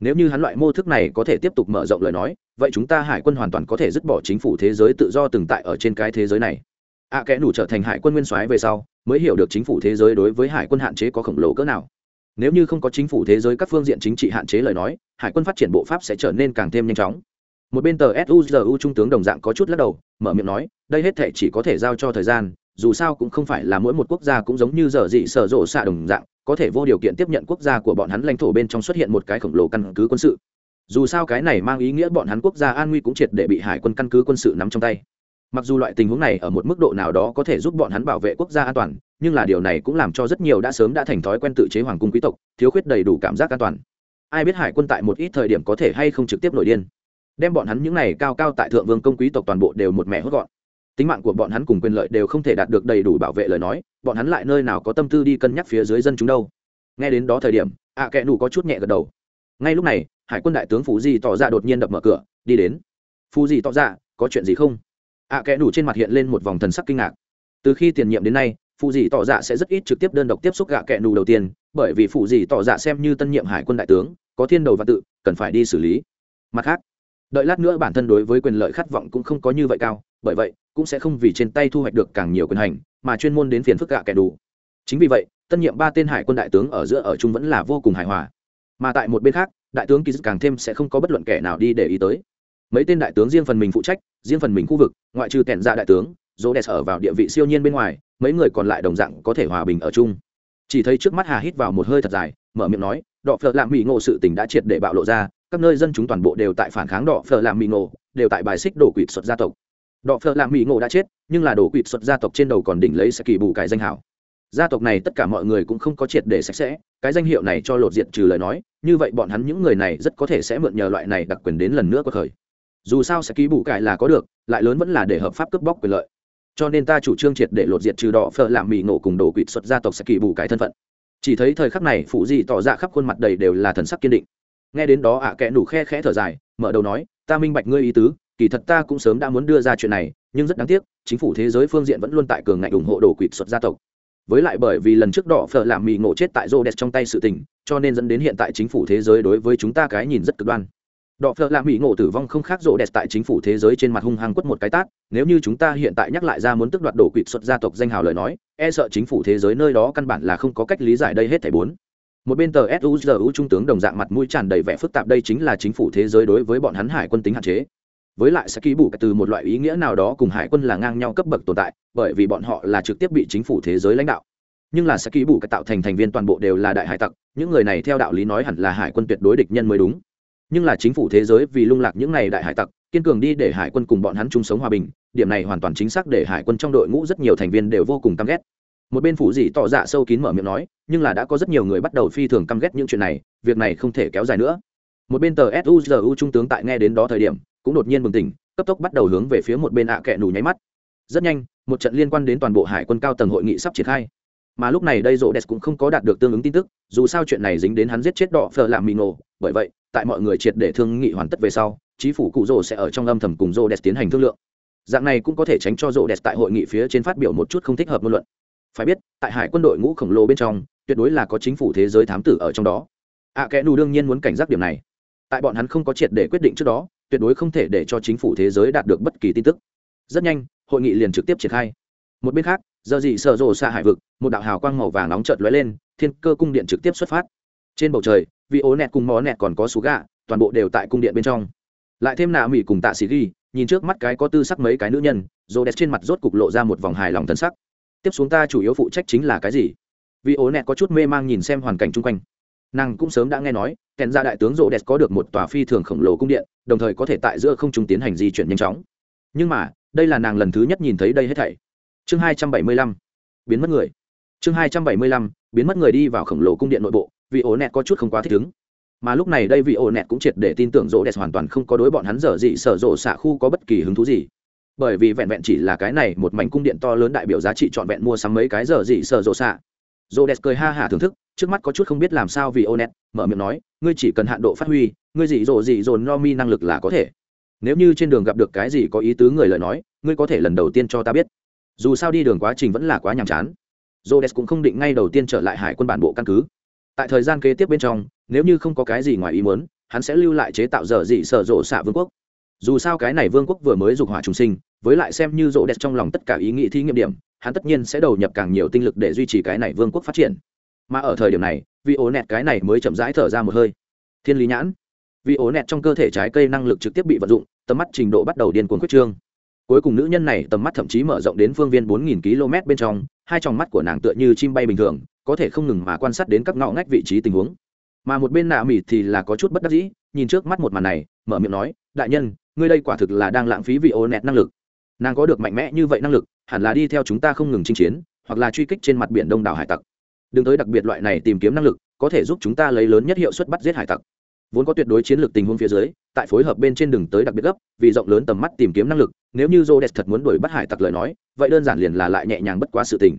Nếu như hắn loại mô thức này có thể tiếp tục mở rộng lời nói vậy chúng ta hải quân hoàn toàn có thể dứt bỏ chính phủ thế giới tự do từng tại ở trên cái thế giới này. Ạ à, kẽ nủ trở thành hải quân nguyên soái về sau mới hiểu được chính phủ thế giới đối với hải quân hạn chế có khổng lồ cỡ nào. Nếu như không có chính phủ thế giới các phương diện chính trị hạn chế lời nói hải quân phát triển bộ pháp sẽ trở nên càng thêm nhanh chóng một bên tờ suzu trung tướng đồng dạng có chút lắc đầu, mở miệng nói, đây hết thể chỉ có thể giao cho thời gian, dù sao cũng không phải là mỗi một quốc gia cũng giống như dở dị sở rộ xạ đồng dạng, có thể vô điều kiện tiếp nhận quốc gia của bọn hắn lãnh thổ bên trong xuất hiện một cái khổng lồ căn cứ quân sự. Dù sao cái này mang ý nghĩa bọn hắn quốc gia an nguy cũng triệt để bị hải quân căn cứ quân sự nắm trong tay. Mặc dù loại tình huống này ở một mức độ nào đó có thể giúp bọn hắn bảo vệ quốc gia an toàn, nhưng là điều này cũng làm cho rất nhiều đã sớm đã thành thói quen tự chế hoàng cung quý tộc, thiếu khuyết đầy đủ cảm giác an toàn. Ai biết hải quân tại một ít thời điểm có thể hay không trực tiếp nổi điên? Đem bọn hắn những này cao cao tại thượng vương công quý tộc toàn bộ đều một mẹ hốt gọn. Tính mạng của bọn hắn cùng quyền lợi đều không thể đạt được đầy đủ bảo vệ lời nói bọn hắn lại nơi nào có tâm tư đi cân nhắc phía dưới dân chúng đâu. Nghe đến đó thời điểm ạ à kẽ nủ có chút nhẹ gật đầu. Ngay lúc này hải quân đại tướng phú di tỏ ra đột nhiên đập mở cửa đi đến. Phú di tỏ ra có chuyện gì không? ạ à, kẽ đủ trên mặt hiện lên một vòng thần sắc kinh ngạc. Từ khi tiền nhiệm đến nay phụ dì tỏ dạ sẽ rất ít trực tiếp đơn độc tiếp xúc gạ kẽ nù đầu tiên bởi vì phụ dì tỏ dạ xem như tân nhiệm hải quân đại tướng có thiên đầu và tự cần phải đi xử lý. Mặt khác đợi lát nữa bản thân đối với quyền lợi khát vọng cũng không có như vậy cao, bởi vậy, cũng sẽ không vì trên tay thu hoạch được càng nhiều quyền hành, mà chuyên môn đến phiền phức gạ kẻ đủ chính vì vậy, tân nhiệm ba tên hải quân đại tướng ở giữa ở chung vẫn là vô cùng hài hòa. Mà tại một bên khác, đại tướng kỳ dứt càng thêm sẽ không có bất luận kẻ nào đi để ý tới. Mấy tên đại tướng riêng phần mình phụ trách, riêng phần mình khu vực, ngoại trừ tẹn ra dạ đại tướng dỗ đẹp ở vào địa vị siêu nhiên bên ngoài, mấy người còn lại đồng dạng có thể hòa bình ở chung. Chỉ thấy trước mắt hà hít vào một hơi thật dài, mở miệng nói, đọ phợ lạm mỹ ngộ sự tình đã triệt để bạo lộ ra các nơi dân chúng toàn bộ đều tại phản kháng đỏ phở làm mì ngộ, đều tại bài xích đổ quỵt xuất gia tộc. Đỏ phở làm mì ngộ đã chết, nhưng là đổ quỵt xuất gia tộc trên đầu còn đỉnh lấy sẽ kỳ bù cải danh hảo. Gia tộc này tất cả mọi người cũng không có triệt để sạch sẽ, cái danh hiệu này cho lột diện trừ lời nói, như vậy bọn hắn những người này rất có thể sẽ mượn nhờ loại này đặc quyền đến lần nữa có khởi. Dù sao sẽ ký bù cải là có được, lại lớn vẫn là để hợp pháp cướp bóc quyền lợi. Cho nên ta chủ trương triệt để lột diệt trừ đỏ phở làm mì nổ cùng đổ quỵt xuất gia tộc sẽ kỳ bù cải thân phận. Chỉ thấy thời khắc này, phụ dị tỏ ra khắp khuôn mặt đầy đều là thần sắc kiên định nghe đến đó ạ à kẽ nủ khe khẽ thở dài, mở đầu nói, ta minh bạch ngươi ý tứ, kỳ thật ta cũng sớm đã muốn đưa ra chuyện này, nhưng rất đáng tiếc, chính phủ thế giới phương diện vẫn luôn tại cường ngạnh ủng hộ đồ quỵt xuất gia tộc. Với lại bởi vì lần trước đỏ phở làm mì ngộ chết tại rô đẹp trong tay sự tình, cho nên dẫn đến hiện tại chính phủ thế giới đối với chúng ta cái nhìn rất cực đoan. Đỏ phở làm mì ngộ tử vong không khác rô đẹp tại chính phủ thế giới trên mặt hung hăng quất một cái tát, nếu như chúng ta hiện tại nhắc lại ra muốn tức đoạt đổ quỵt xuất gia tộc danh hào lời nói e sợ chính phủ thế giới nơi đó căn bản là không có cách lý giải đây hết thảy bốn một bên tờ suzu trung tướng đồng dạng mặt mũi tràn đầy vẻ phức tạp đây chính là chính phủ thế giới đối với bọn hắn hải quân tính hạn chế. Với lại sẽ ký bù từ một loại ý nghĩa nào đó cùng hải quân là ngang nhau cấp bậc tồn tại, bởi vì bọn họ là trực tiếp bị chính phủ thế giới lãnh đạo. Nhưng là sẽ ký bù tạo thành thành viên toàn bộ đều là đại hải tặc, những người này theo đạo lý nói hẳn là hải quân tuyệt đối địch nhân mới đúng. Nhưng là chính phủ thế giới vì lung lạc những này đại hải tặc, kiên cường đi để hải quân cùng bọn hắn chung sống hòa bình, điểm này hoàn toàn chính xác để hải quân trong đội ngũ rất nhiều thành viên đều vô cùng căm ghét một bên phủ dị tỏ dạ sâu kín mở miệng nói, nhưng là đã có rất nhiều người bắt đầu phi thường căm ghét những chuyện này, việc này không thể kéo dài nữa. Một bên tờ suzu trung tướng tại nghe đến đó thời điểm, cũng đột nhiên bừng tỉnh, cấp tốc bắt đầu hướng về phía một bên ạ à kẹ nù nháy mắt. Rất nhanh, một trận liên quan đến toàn bộ hải quân cao tầng hội nghị sắp triển khai. Mà lúc này đây rô đès cũng không có đạt được tương ứng tin tức, dù sao chuyện này dính đến hắn giết chết đỏ phờ làm mì ngộ. Bởi vậy, tại mọi người triệt để thương nghị hoàn tất về sau chí phủ cụ rô sẽ ở trong âm thầm cùng rô đès tiến hành thương lượng. Dạng này cũng có thể tránh cho rô đès tại hội nghị phía trên phát biểu một chút không thích hợp ngôn luận phải biết tại hải quân đội ngũ khổng lồ bên trong tuyệt đối là có chính phủ thế giới thám tử ở trong đó. Ạ à, kẽ nù đương nhiên muốn cảnh giác điểm này. Tại bọn hắn không có triệt để quyết định trước đó tuyệt đối không thể để cho chính phủ thế giới đạt được bất kỳ tin tức. Rất nhanh hội nghị liền trực tiếp triển khai. Một bên khác giờ dị sợ rộ xa hải vực một đạo hào quang màu vàng nóng chợt lóe lên thiên cơ cung điện trực tiếp xuất phát. Trên bầu trời vị ố nẹt cùng mó nẹt còn có sú gà toàn bộ đều tại cung điện bên trong. Lại thêm nạ mỹ cùng tạ sĩ ghi nhìn trước mắt cái có tư sắc mấy cái nữ nhân rô đẹp trên mặt rốt cục lộ ra một vòng hài lòng thân sắc tiếp xuống ta chủ yếu phụ trách chính là cái gì? Vị ố nẹt có chút mê mang nhìn xem hoàn cảnh chung quanh. Nàng cũng sớm đã nghe nói, kèn ra đại tướng Rộ đẹp có được một tòa phi thường khổng lồ cung điện, đồng thời có thể tại giữa không trung tiến hành di chuyển nhanh chóng. Nhưng mà, đây là nàng lần thứ nhất nhìn thấy đây hết thảy. Chương hai trăm bảy mươi lăm, biến mất người. Chương hai trăm bảy mươi lăm, biến mất người đi vào khổng lồ cung điện nội bộ vị ổ nẹt có chút không quá thích ứng. Mà lúc này đây vị ổ nẹt cũng triệt để tin tưởng Rộ đẹp hoàn toàn không có đối bọn hắn dở dị sở rộ xạ khu có bất kỳ hứng thú gì bởi vì vẹn vẹn chỉ là cái này một mảnh cung điện to lớn đại biểu giá trị trọn vẹn mua sắm mấy cái dở gì sở rộ xạ. Rô đẹp cười ha hả thưởng thức, trước mắt có chút không biết làm sao vì ô nẹt mở miệng nói, ngươi chỉ cần hạn độ phát huy, ngươi dị dỗ dị dồn no mi năng lực là có thể. Nếu như trên đường gặp được cái gì có ý tứ người lời nói, ngươi có thể lần đầu tiên cho ta biết. Dù sao đi đường quá trình vẫn là quá nhàm chán. Jodes cũng không định ngay đầu tiên trở lại hải quân bản bộ căn cứ. Tại thời gian kế tiếp bên trong, nếu như không có cái gì ngoài ý muốn, hắn sẽ lưu lại chế tạo dở dị sở rộ xạ vương quốc dù sao cái này vương quốc vừa mới dục hỏa trùng sinh, với lại xem như rộ đẹp trong lòng tất cả ý nghĩ thí nghiệm điểm, hắn tất nhiên sẽ đầu nhập càng nhiều tinh lực để duy trì cái này vương quốc phát triển. Mà ở thời điểm này vị ố nẹt cái này mới chậm rãi thở ra một hơi. Thiên lý nhãn. Vị ố nẹt trong cơ thể trái cây năng lực trực tiếp bị vận dụng, tầm mắt trình độ bắt đầu điên cuồng quyết trương. Cuối cùng nữ nhân này tầm mắt thậm chí mở rộng đến phương viên 4.000 km bên trong, hai tròng mắt của nàng tựa như chim bay bình thường, có thể không ngừng mà quan sát đến các ngõ ngách vị trí tình huống. Mà một bên nạ mỉ thì là có chút bất đắc dĩ, nhìn trước mắt một màn này, mở miệng nói, đại nhân ngươi đây quả thực là đang lãng phí vị ô nẹt năng lực. Nàng có được mạnh mẽ như vậy năng lực, hẳn là đi theo chúng ta không ngừng chinh chiến, hoặc là truy kích trên mặt biển đông đảo hải tặc. Đừng tới đặc biệt loại này tìm kiếm năng lực, có thể giúp chúng ta lấy lớn nhất hiệu suất bắt giết hải tặc. Vốn có tuyệt đối chiến lược tình huống phía dưới, tại phối hợp bên trên đường tới đặc biệt gấp, vì rộng lớn tầm mắt tìm kiếm năng lực, nếu như jodes thật muốn đuổi bắt hải tặc lời nói, vậy đơn giản liền là lại nhẹ nhàng bất quá sự tình.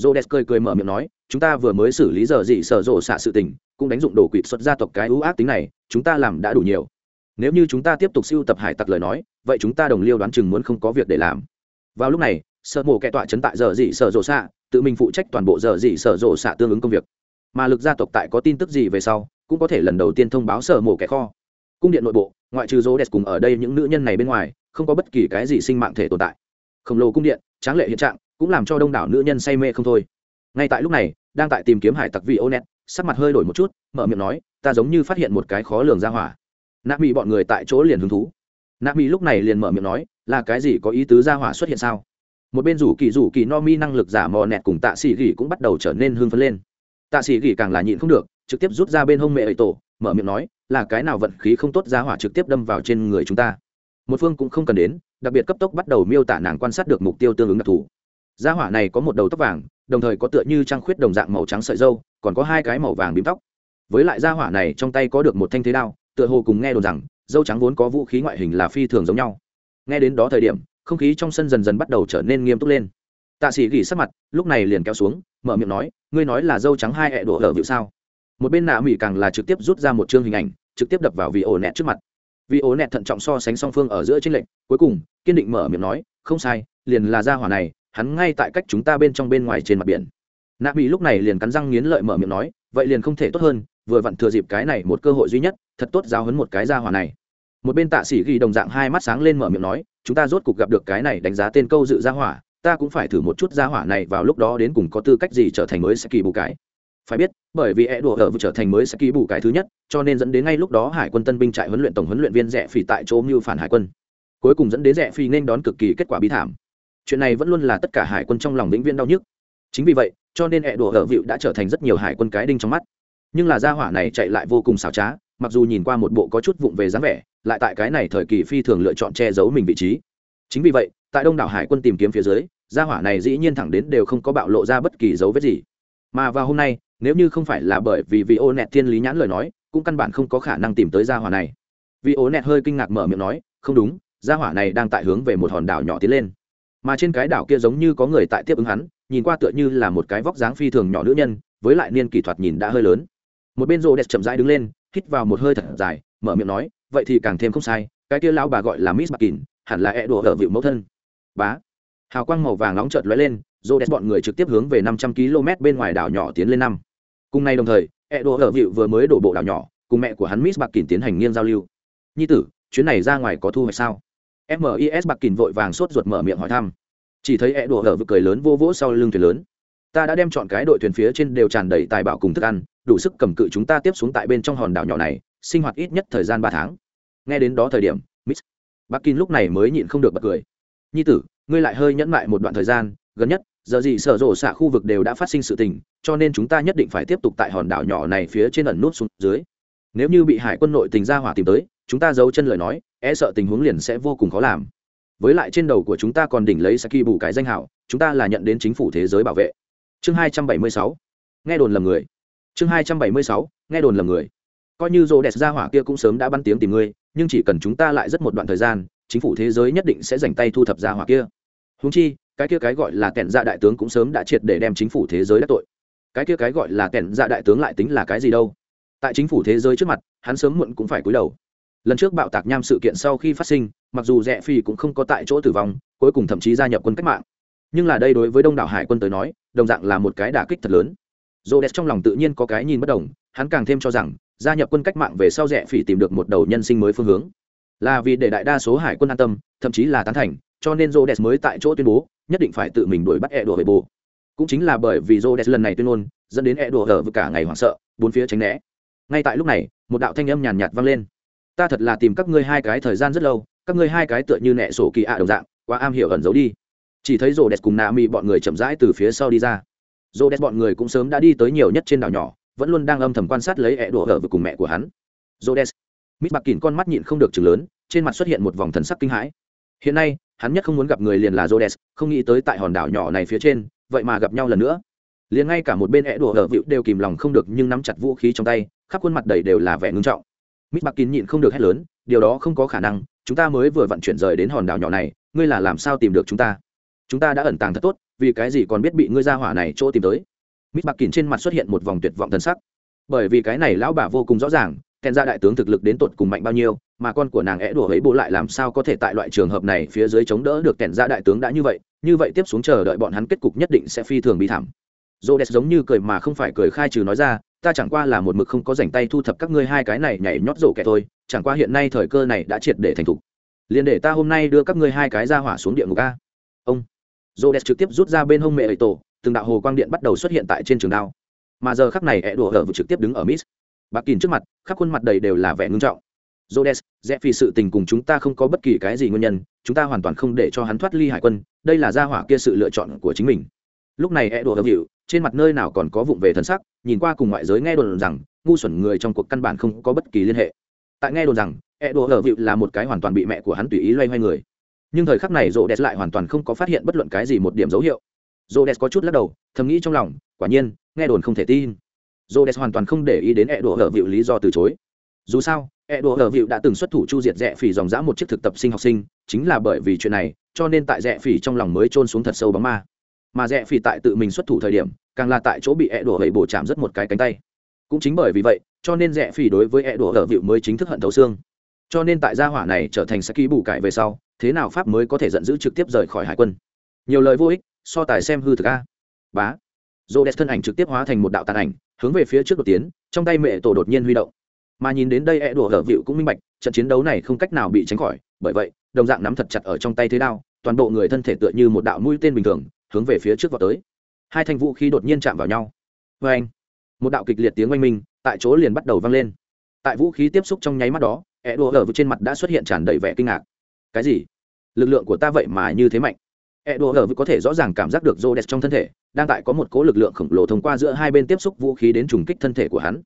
Jodes cười cười mở miệng nói, chúng ta vừa mới xử lý giờ gì sở rộ xạ sự tình, cũng đánh dụng đồ quỵt xuất gia tộc cái ưu ác tính này, chúng ta làm đã đủ nhiều nếu như chúng ta tiếp tục siêu tập hải tặc lời nói, vậy chúng ta đồng liêu đoán chừng muốn không có việc để làm. Vào lúc này, sợ mổ kẻ tọa chấn tại giờ dị sở rộ xạ, tự mình phụ trách toàn bộ giờ dị sở rộ xạ tương ứng công việc. Mà lực gia tộc tại có tin tức gì về sau, cũng có thể lần đầu tiên thông báo sở mổ kẻ kho. Cung điện nội bộ, ngoại trừ rô đẹp cùng ở đây những nữ nhân này bên ngoài, không có bất kỳ cái gì sinh mạng thể tồn tại. Khổng lồ cung điện, tráng lệ hiện trạng, cũng làm cho đông đảo nữ nhân say mê không thôi. Ngay tại lúc này, đang tại tìm kiếm hải tặc vị ô net sắc mặt hơi đổi một chút, mở miệng nói, ta giống như phát hiện một cái khó lường ra hỏa nạ mỹ bọn người tại chỗ liền hứng thú. Nạ mỹ lúc này liền mở miệng nói, là cái gì có ý tứ ra hỏa xuất hiện sao? Một bên rủ kỳ rủ kỳ no mi năng lực giả mò nẹt cùng tạ xỉ gỉ cũng bắt đầu trở nên hưng phấn lên. Tạ xỉ gỉ càng là nhịn không được, trực tiếp rút ra bên hông mẹ ấy tổ, mở miệng nói, là cái nào vận khí không tốt ra hỏa trực tiếp đâm vào trên người chúng ta? Một phương cũng không cần đến, đặc biệt cấp tốc bắt đầu miêu tả nàng quan sát được mục tiêu tương ứng đặc thù. Gia hỏa này có một đầu tóc vàng, đồng thời có tựa như trăng khuyết đồng dạng màu trắng sợi dâu còn có hai cái màu vàng bím tóc. Với lại gia hỏa này trong tay có được một thanh thế đao tựa hồ cùng nghe đồn rằng, dâu trắng vốn có vũ khí ngoại hình là phi thường giống nhau. Nghe đến đó thời điểm, không khí trong sân dần dần bắt đầu trở nên nghiêm túc lên. Tạ sĩ gỉ sắc mặt, lúc này liền kéo xuống, mở miệng nói, ngươi nói là dâu trắng hai hẹ đổ ở vịu sao? Một bên nạ mỹ càng là trực tiếp rút ra một chương hình ảnh, trực tiếp đập vào vị ổ nẹt trước mặt. Vị ổ nẹt thận trọng so sánh song phương ở giữa trên lệnh cuối cùng, kiên định mở miệng nói, không sai, liền là ra hỏa này, hắn ngay tại cách chúng ta bên trong bên ngoài trên mặt biển. Nạ mỹ lúc này liền cắn răng nghiến lợi mở miệng nói, vậy liền không thể tốt hơn vừa vặn thừa dịp cái này một cơ hội duy nhất, thật tốt giáo hấn một cái ra hỏa này. Một bên tạ sĩ ghi đồng dạng hai mắt sáng lên mở miệng nói, chúng ta rốt cục gặp được cái này đánh giá tên câu dự ra hỏa, ta cũng phải thử một chút ra hỏa này vào lúc đó đến cùng có tư cách gì trở thành mới sẽ kỳ bù cái. Phải biết, bởi vì e đùa ở vừa trở thành mới sẽ kỳ bù cái thứ nhất, cho nên dẫn đến ngay lúc đó hải quân tân binh trại huấn luyện tổng huấn luyện viên rẻ phỉ tại chỗ mưu phản hải quân. Cuối cùng dẫn đến rẻ phỉ nên đón cực kỳ kết quả bi thảm. Chuyện này vẫn luôn là tất cả hải quân trong lòng vĩnh viễn đau nhức. Chính vì vậy, cho nên e đùa ở vịu đã trở thành rất nhiều hải quân cái đinh trong mắt nhưng là gia hỏa này chạy lại vô cùng xảo trá, mặc dù nhìn qua một bộ có chút vụng về dáng vẻ, lại tại cái này thời kỳ phi thường lựa chọn che giấu mình vị trí. Chính vì vậy, tại đông đảo hải quân tìm kiếm phía dưới, gia hỏa này dĩ nhiên thẳng đến đều không có bạo lộ ra bất kỳ dấu vết gì. Mà vào hôm nay, nếu như không phải là bởi vì vị ô nẹt thiên lý nhãn lời nói, cũng căn bản không có khả năng tìm tới gia hỏa này. Vị ô nẹt hơi kinh ngạc mở miệng nói, không đúng, gia hỏa này đang tại hướng về một hòn đảo nhỏ tiến lên. Mà trên cái đảo kia giống như có người tại tiếp ứng hắn, nhìn qua tựa như là một cái vóc dáng phi thường nhỏ nữ nhân, với lại niên kỷ thuật nhìn đã hơi lớn một bên rô đẹp chậm rãi đứng lên, hít vào một hơi thật dài, mở miệng nói, vậy thì càng thêm không sai, cái kia lão bà gọi là miss mckin hẳn là e đùa ở vịu mẫu thân. Bá. Hào quang màu vàng nóng chợt lóe lên rô đẹp bọn người trực tiếp hướng về năm trăm km bên ngoài đảo nhỏ tiến lên năm. Cùng nay đồng thời e đùa ở vịu vừa mới đổ bộ đảo nhỏ, cùng mẹ của hắn miss mckin tiến hành nghiêng giao lưu. Nhi tử, chuyến này ra ngoài có thu hoạch sao? Mis bạc kìn vội vàng sốt ruột mở miệng hỏi thăm. Chỉ thấy e đùa ở vực cười lớn vô vỗ sau lưng thuyền lớn ta đã đem chọn cái đội thuyền phía trên đều tràn đầy tài bảo cùng thức ăn, đủ sức cầm cự chúng ta tiếp xuống tại bên trong hòn đảo nhỏ này, sinh hoạt ít nhất thời gian ba tháng. Nghe đến đó thời điểm, miss bắc kinh lúc này mới nhịn không được bật cười. Nhi tử, ngươi lại hơi nhẫn mại một đoạn thời gian, gần nhất, giờ gì sở rộ xạ khu vực đều đã phát sinh sự tình, cho nên chúng ta nhất định phải tiếp tục tại hòn đảo nhỏ này phía trên ẩn nút xuống dưới. Nếu như bị hải quân nội tình ra hỏa tìm tới, chúng ta giấu chân lời nói e sợ tình huống liền sẽ vô cùng khó làm. Với lại trên đầu của chúng ta còn đỉnh lấy saki bù cái danh hảo, chúng ta là nhận đến chính phủ thế giới bảo vệ chương hai trăm bảy mươi sáu, nghe đồn lầm người. Chương hai trăm bảy mươi sáu, nghe đồn lầm người. Coi như rô đẹp ra hỏa kia cũng sớm đã bắn tiếng tìm ngươi, nhưng chỉ cần chúng ta lại rất một đoạn thời gian, chính phủ thế giới nhất định sẽ dành tay thu thập ra hỏa kia. Húng chi, cái kia cái gọi là kẻn dạ đại tướng cũng sớm đã triệt để đem chính phủ thế giới đắc tội. Cái kia cái gọi là kẻn dạ đại tướng lại tính là cái gì đâu? Tại chính phủ thế giới trước mặt, hắn sớm muộn cũng phải cúi đầu. Lần trước bạo tạc nham sự kiện sau khi phát sinh, mặc dù rẽ phi cũng không có tại chỗ tử vong, cuối cùng thậm chí gia nhập quân cách mạng. Nhưng là đây đối với đông đảo hải quân tới nói đồng dạng là một cái đả kích thật lớn. Dô đẹp trong lòng tự nhiên có cái nhìn bất đồng, hắn càng thêm cho rằng, gia nhập quân cách mạng về sau rẻ phỉ tìm được một đầu nhân sinh mới phương hướng. Là vì để đại đa số hải quân an tâm, thậm chí là tán thành, cho nên Rô đẹp mới tại chỗ tuyên bố, nhất định phải tự mình đuổi bắt e đùa về bồ cũng chính là bởi vì Rô đẹp lần này tuyên ngôn, dẫn đến e đùa ở cả ngày hoảng sợ, bốn phía tránh né. Ngay tại lúc này, một đạo thanh âm nhàn nhạt vang lên. Ta thật là tìm các ngươi hai cái thời gian rất lâu, các ngươi hai cái tựa như nẹ sổ kỳ ạ đồng dạng, quá am hiểu ẩn giấu đi chỉ thấy rô đẹp cùng nạ mỹ bọn người chậm rãi từ phía sau đi ra. Rô đẹp bọn người cũng sớm đã đi tới nhiều nhất trên đảo nhỏ, vẫn luôn đang âm thầm quan sát lấy ẹ đổ hở với cùng mẹ của hắn. Rô đẹp mít bạc kín con mắt nhịn không được chừng lớn, trên mặt xuất hiện một vòng thần sắc kinh hãi. Hiện nay, hắn nhất không muốn gặp người liền là rô đẹp không nghĩ tới tại hòn đảo nhỏ này phía trên, vậy mà gặp nhau lần nữa. Liền ngay cả một bên ẹ đùa hở vịu đều kìm lòng không được nhưng nắm chặt vũ khí trong tay, khắp khuôn mặt đầy đều là vẻ ngưng trọng. Mít bạc kín nhịn không được hét lớn, điều đó không có khả năng, chúng ta mới vừa vận chuyển rời đến hòn đảo nhỏ này, ngươi là làm sao tìm được chúng ta? Chúng ta đã ẩn tàng thật tốt, vì cái gì còn biết bị ngươi ra hỏa này chỗ tìm tới? Mít bạc kín trên mặt xuất hiện một vòng tuyệt vọng thân sắc. Bởi vì cái này lão bà vô cùng rõ ràng kèn ra đại tướng thực lực đến tột cùng mạnh bao nhiêu, mà con của nàng é đùa ấy bố lại làm sao có thể tại loại trường hợp này phía dưới chống đỡ được kèn ra đại tướng đã như vậy như vậy tiếp xuống chờ đợi bọn hắn kết cục nhất định sẽ phi thường bị thảm. Dô đẹp giống như cười mà không phải cười khai trừ nói ra, ta chẳng qua là một mực không có dành tay thu thập các ngươi hai cái này nhảy nhót rổ kẻ thôi, chẳng qua hiện nay thời cơ này đã triệt để thành thục. Liền để ta hôm nay đưa các ngươi hai cái ra hỏa xuống địa ngục a. Ông rô đẹp trực tiếp rút ra bên hông mẹ ấy tổ từng đạo hồ quang điện bắt đầu xuất hiện tại trên trường đao. Mà giờ khắc này ẹ đùa hở vừa trực tiếp đứng ở miss bạc kín trước mặt khắp khuôn mặt đầy đều là vẻ ngưng trọng. Rhodes, rẽ vì sự tình cùng chúng ta không có bất kỳ cái gì nguyên nhân, chúng ta hoàn toàn không để cho hắn thoát ly hải quân, đây là gia hỏa kia sự lựa chọn của chính mình. Lúc này ẹ đùa hở hiệu, trên mặt nơi nào còn có vụng về thần sắc nhìn qua cùng ngoại giới nghe đồn rằng ngu xuẩn người trong cuộc căn bản không có bất kỳ liên hệ. Tại nghe đồn rằng e đùa hở vịu là một cái hoàn toàn bị mẹ của hắn tùy ý loay hoay người nhưng thời khắc này rô đès lại hoàn toàn không có phát hiện bất luận cái gì một điểm dấu hiệu. Rô đès có chút lắc đầu, thầm nghĩ trong lòng, quả nhiên, nghe đồn không thể tin. Rô đès hoàn toàn không để ý đến e đồ hở vịu lý do từ chối. Dù sao e đồ hở vịu đã từng xuất thủ chu diệt rẽ phỉ dòng dã một chiếc thực tập sinh học sinh, chính là bởi vì chuyện này, cho nên tại rẽ phỉ trong lòng mới trôn xuống thật sâu bóng ma. Mà rẽ phỉ tại tự mình xuất thủ thời điểm, càng là tại chỗ bị e đổ hầy bổ chạm rất một cái cánh tay. Cũng chính bởi vì vậy, cho nên rẽ phỉ đối với e đùa hở vịu mới chính thức hận thấu xương. Cho nên tại gia hỏa này trở thành sẽ ký bù cải về sau thế nào pháp mới có thể giận dữ trực tiếp rời khỏi hải quân? Nhiều lời vô ích, so tài xem hư thực a. Bá. Dô đẹp thân ảnh trực tiếp hóa thành một đạo tàn ảnh, hướng về phía trước đột tiến, trong tay mẹ tổ đột nhiên huy động. Mà nhìn đến đây e đùa hở vịu cũng minh bạch, trận chiến đấu này không cách nào bị tránh khỏi, bởi vậy, đồng dạng nắm thật chặt ở trong tay thế đao, toàn bộ người thân thể tựa như một đạo mũi tên bình thường, hướng về phía trước vào tới. Hai thanh vũ khí đột nhiên chạm vào nhau. Vê anh một đạo kịch liệt tiếng oanh minh, tại chỗ liền bắt đầu vang lên. Tại vũ khí tiếp xúc trong nháy mắt đó e đùa vịu trên mặt đã xuất hiện tràn đầy vẻ kinh ngạc cái gì? Lực lượng của ta vậy mà như thế mạnh. Edo Hờ ở có thể rõ ràng cảm giác được rô đẹp trong thân thể, đang tại có một cố lực lượng khổng lồ thông qua giữa hai bên tiếp xúc vũ khí đến trùng kích thân thể của hắn.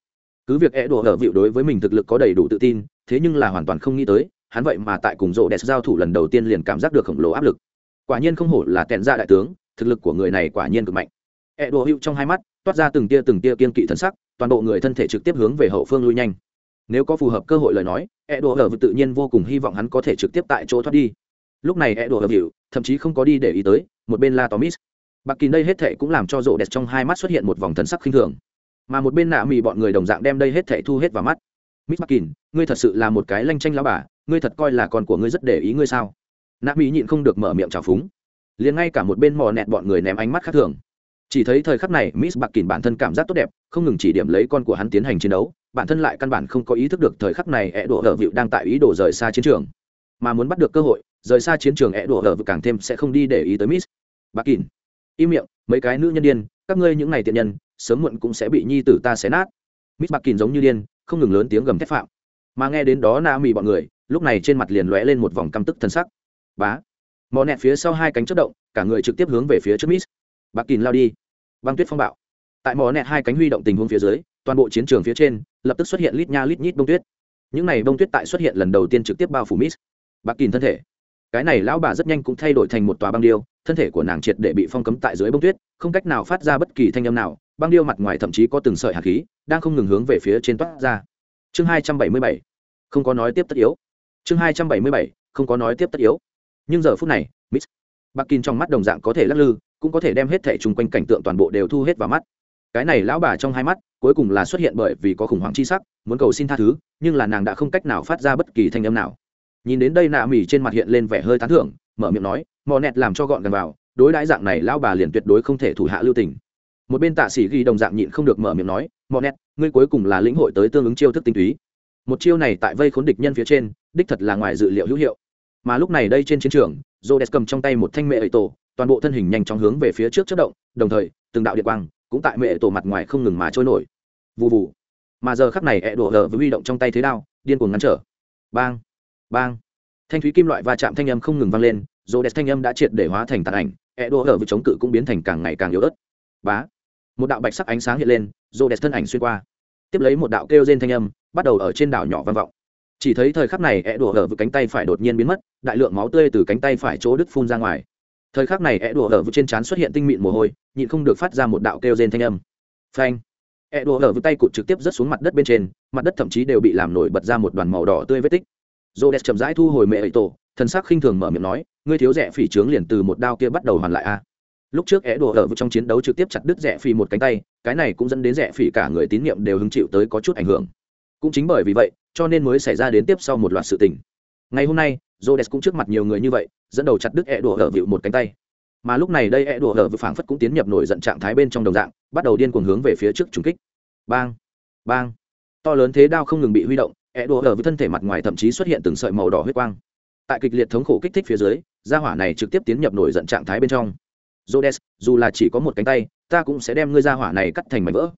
Cứ việc Edo Hờ ở vịu đối với mình thực lực có đầy đủ tự tin, thế nhưng là hoàn toàn không nghĩ tới, hắn vậy mà tại cùng rô đẹp giao thủ lần đầu tiên liền cảm giác được khổng lồ áp lực. Quả nhiên không hổ là tèn ra đại tướng, thực lực của người này quả nhiên cực mạnh. Edo đùa hữu trong hai mắt, toát ra từng tia từng tia kiên kỵ thân sắc, toàn bộ người thân thể trực tiếp hướng về hậu phương lui nhanh nếu có phù hợp cơ hội lời nói e đồ hờ tự nhiên vô cùng hy vọng hắn có thể trực tiếp tại chỗ thoát đi. Lúc này e đồ hờ hiệu thậm chí không có đi để ý tới, một bên la tomis. Bạc kỳ đây hết thệ cũng làm cho rộ đẹp trong hai mắt xuất hiện một vòng thần sắc khinh thường. Mà một bên nạ mì bọn người đồng dạng đem đây hết thệ thu hết vào mắt. Miss bạc kỳ, ngươi thật sự là một cái lanh tranh lao bà, ngươi thật coi là con của ngươi rất để ý ngươi sao? Nạ mì nhịn không được mở miệng trào phúng. Liền ngay cả một bên mò nẹt bọn người ném ánh mắt khác thường. Chỉ thấy thời khắc này miss bạc kỳ bản thân cảm giác tốt đẹp, không ngừng chỉ điểm lấy con của hắn tiến hành chiến đấu bản thân lại căn bản không có ý thức được thời khắc này ẹ đổ ở vịu đang tại ý đồ rời xa chiến trường. Mà muốn bắt được cơ hội, rời xa chiến trường ẹ đổ ở vịu càng thêm sẽ không đi để ý tới miss. Bạc kín im miệng, mấy cái nữ nhân điên, các ngươi những ngày tiện nhân, sớm muộn cũng sẽ bị nhi tử ta xé nát. Miss bạc kín giống như điên, không ngừng lớn tiếng gầm thép phạm. Mà nghe đến đó na mì bọn người, lúc này trên mặt liền lóe lên một vòng căm tức thân sắc. Bá. Mò nẹt phía sau hai cánh chất động, cả người trực tiếp hướng về phía trước miss. Bạc kín lao đi. Băng tuyết phong bạo. Tại mỏ nẹt hai cánh huy động tình huống phía dưới toàn bộ chiến trường phía trên, lập tức xuất hiện lít nha lít nhít bông tuyết. Những này bông tuyết tại xuất hiện lần đầu tiên trực tiếp bao phủ miss bạc kìn thân thể. Cái này lão bà rất nhanh cũng thay đổi thành một tòa băng điêu, thân thể của nàng triệt để bị phong cấm tại dưới bông tuyết, không cách nào phát ra bất kỳ thanh âm nào, băng điêu mặt ngoài thậm chí có từng sợi hạt khí, đang không ngừng hướng về phía trên toát ra. Chương hai trăm bảy mươi bảy, không có nói tiếp tất yếu. Chương hai trăm bảy mươi bảy, không có nói tiếp tất yếu. Nhưng giờ phút này, miss bạc kìn trong mắt đồng dạng có thể lắc lư, cũng có thể đem hết thể chung quanh cảnh tượng toàn bộ đều thu hết vào mắt. Cái này lão bà trong hai mắt cuối cùng là xuất hiện bởi vì có khủng hoảng chi sắc, muốn cầu xin tha thứ, nhưng là nàng đã không cách nào phát ra bất kỳ thanh âm nào. Nhìn đến đây nạ mỉ trên mặt hiện lên vẻ hơi tán thưởng, mở miệng nói mò nẹt làm cho gọn gần vào, đối đãi dạng này lão bà liền tuyệt đối không thể thủ hạ lưu tình. Một bên tạ sĩ ghi đồng dạng nhịn không được mở miệng nói mò nẹt, ngươi cuối cùng là lĩnh hội tới tương ứng chiêu thức tinh túy. Một chiêu này tại vây khốn địch nhân phía trên, đích thật là ngoài dự liệu hữu hiệu. Mà lúc này đây trên chiến trường, Rhodes cầm trong tay một thanh mẹ ấy tổ, toàn bộ thân hình nhanh chóng hướng về phía trước chất động, đồng thời, từng đạo điện quang cũng tại mẹ tổ mặt ngoài không ngừng mà trôi nổi. Vụ vụ mà giờ khắc này, ẹ đổ lờ với huy động trong tay thế đao, điên cuồng ngăn trở. Bang bang. Thanh thúy kim loại va chạm thanh âm không ngừng vang lên dồ đẹp thanh âm đã triệt để hóa thành tàn ảnh, ẹ đổ lờ với chống cự cũng biến thành càng ngày càng yếu ớt. Bá. Một đạo bạch sắc ánh sáng hiện lên dồ đẹp thân ảnh xuyên qua. Tiếp lấy một đạo kêu rên thanh âm, bắt đầu ở trên đảo nhỏ vang vọng. Chỉ thấy thời khắc này, ẹ đổ lờ với cánh tay phải đột nhiên biến mất, đại lượng máu tươi từ cánh tay phải chỗ đứt phun ra ngoài thời khắc này ẹ đùa ở trên trán xuất hiện tinh mịn mồ hôi, nhịn không được phát ra một đạo kêu rên thanh âm. Phanh. Ẹ đùa ở tay cụt trực tiếp rớt xuống mặt đất bên trên, mặt đất thậm chí đều bị làm nổi bật ra một đoàn màu đỏ tươi vết tích. Dô đẹp chậm rãi thu hồi mẹ ấy tổ, thần sắc khinh thường mở miệng nói, ngươi thiếu rẻ phỉ trướng liền từ một đao kia bắt đầu hoàn lại a. Lúc trước é đùa ở trong chiến đấu trực tiếp chặt đứt rẻ phỉ một cánh tay, cái này cũng dẫn đến rẻ phỉ cả người tín nhiệm đều hứng chịu tới có chút ảnh hưởng. Cũng chính bởi vì vậy, cho nên mới xảy ra đến tiếp sau một loạt sự tình. Ngày hôm nay Rhodes cũng trước mặt nhiều người như vậy, dẫn đầu chặt đứt e đùa hở vịu một cánh tay. Mà lúc này đây e đùa hở vịu phảng phất cũng tiến nhập nổi giận trạng thái bên trong đồng dạng, bắt đầu điên cuồng hướng về phía trước trùng kích. Bang, bang. To lớn thế đao không ngừng bị huy động, e đùa hở vịu thân thể mặt ngoài thậm chí xuất hiện từng sợi màu đỏ huyết quang. Tại kịch liệt thống khổ kích thích phía dưới, gia hỏa này trực tiếp tiến nhập nổi giận trạng thái bên trong. Rhodes, dù là chỉ có một cánh tay, ta cũng sẽ đem ngươi gia hỏa này cắt thành mảnh vỡ.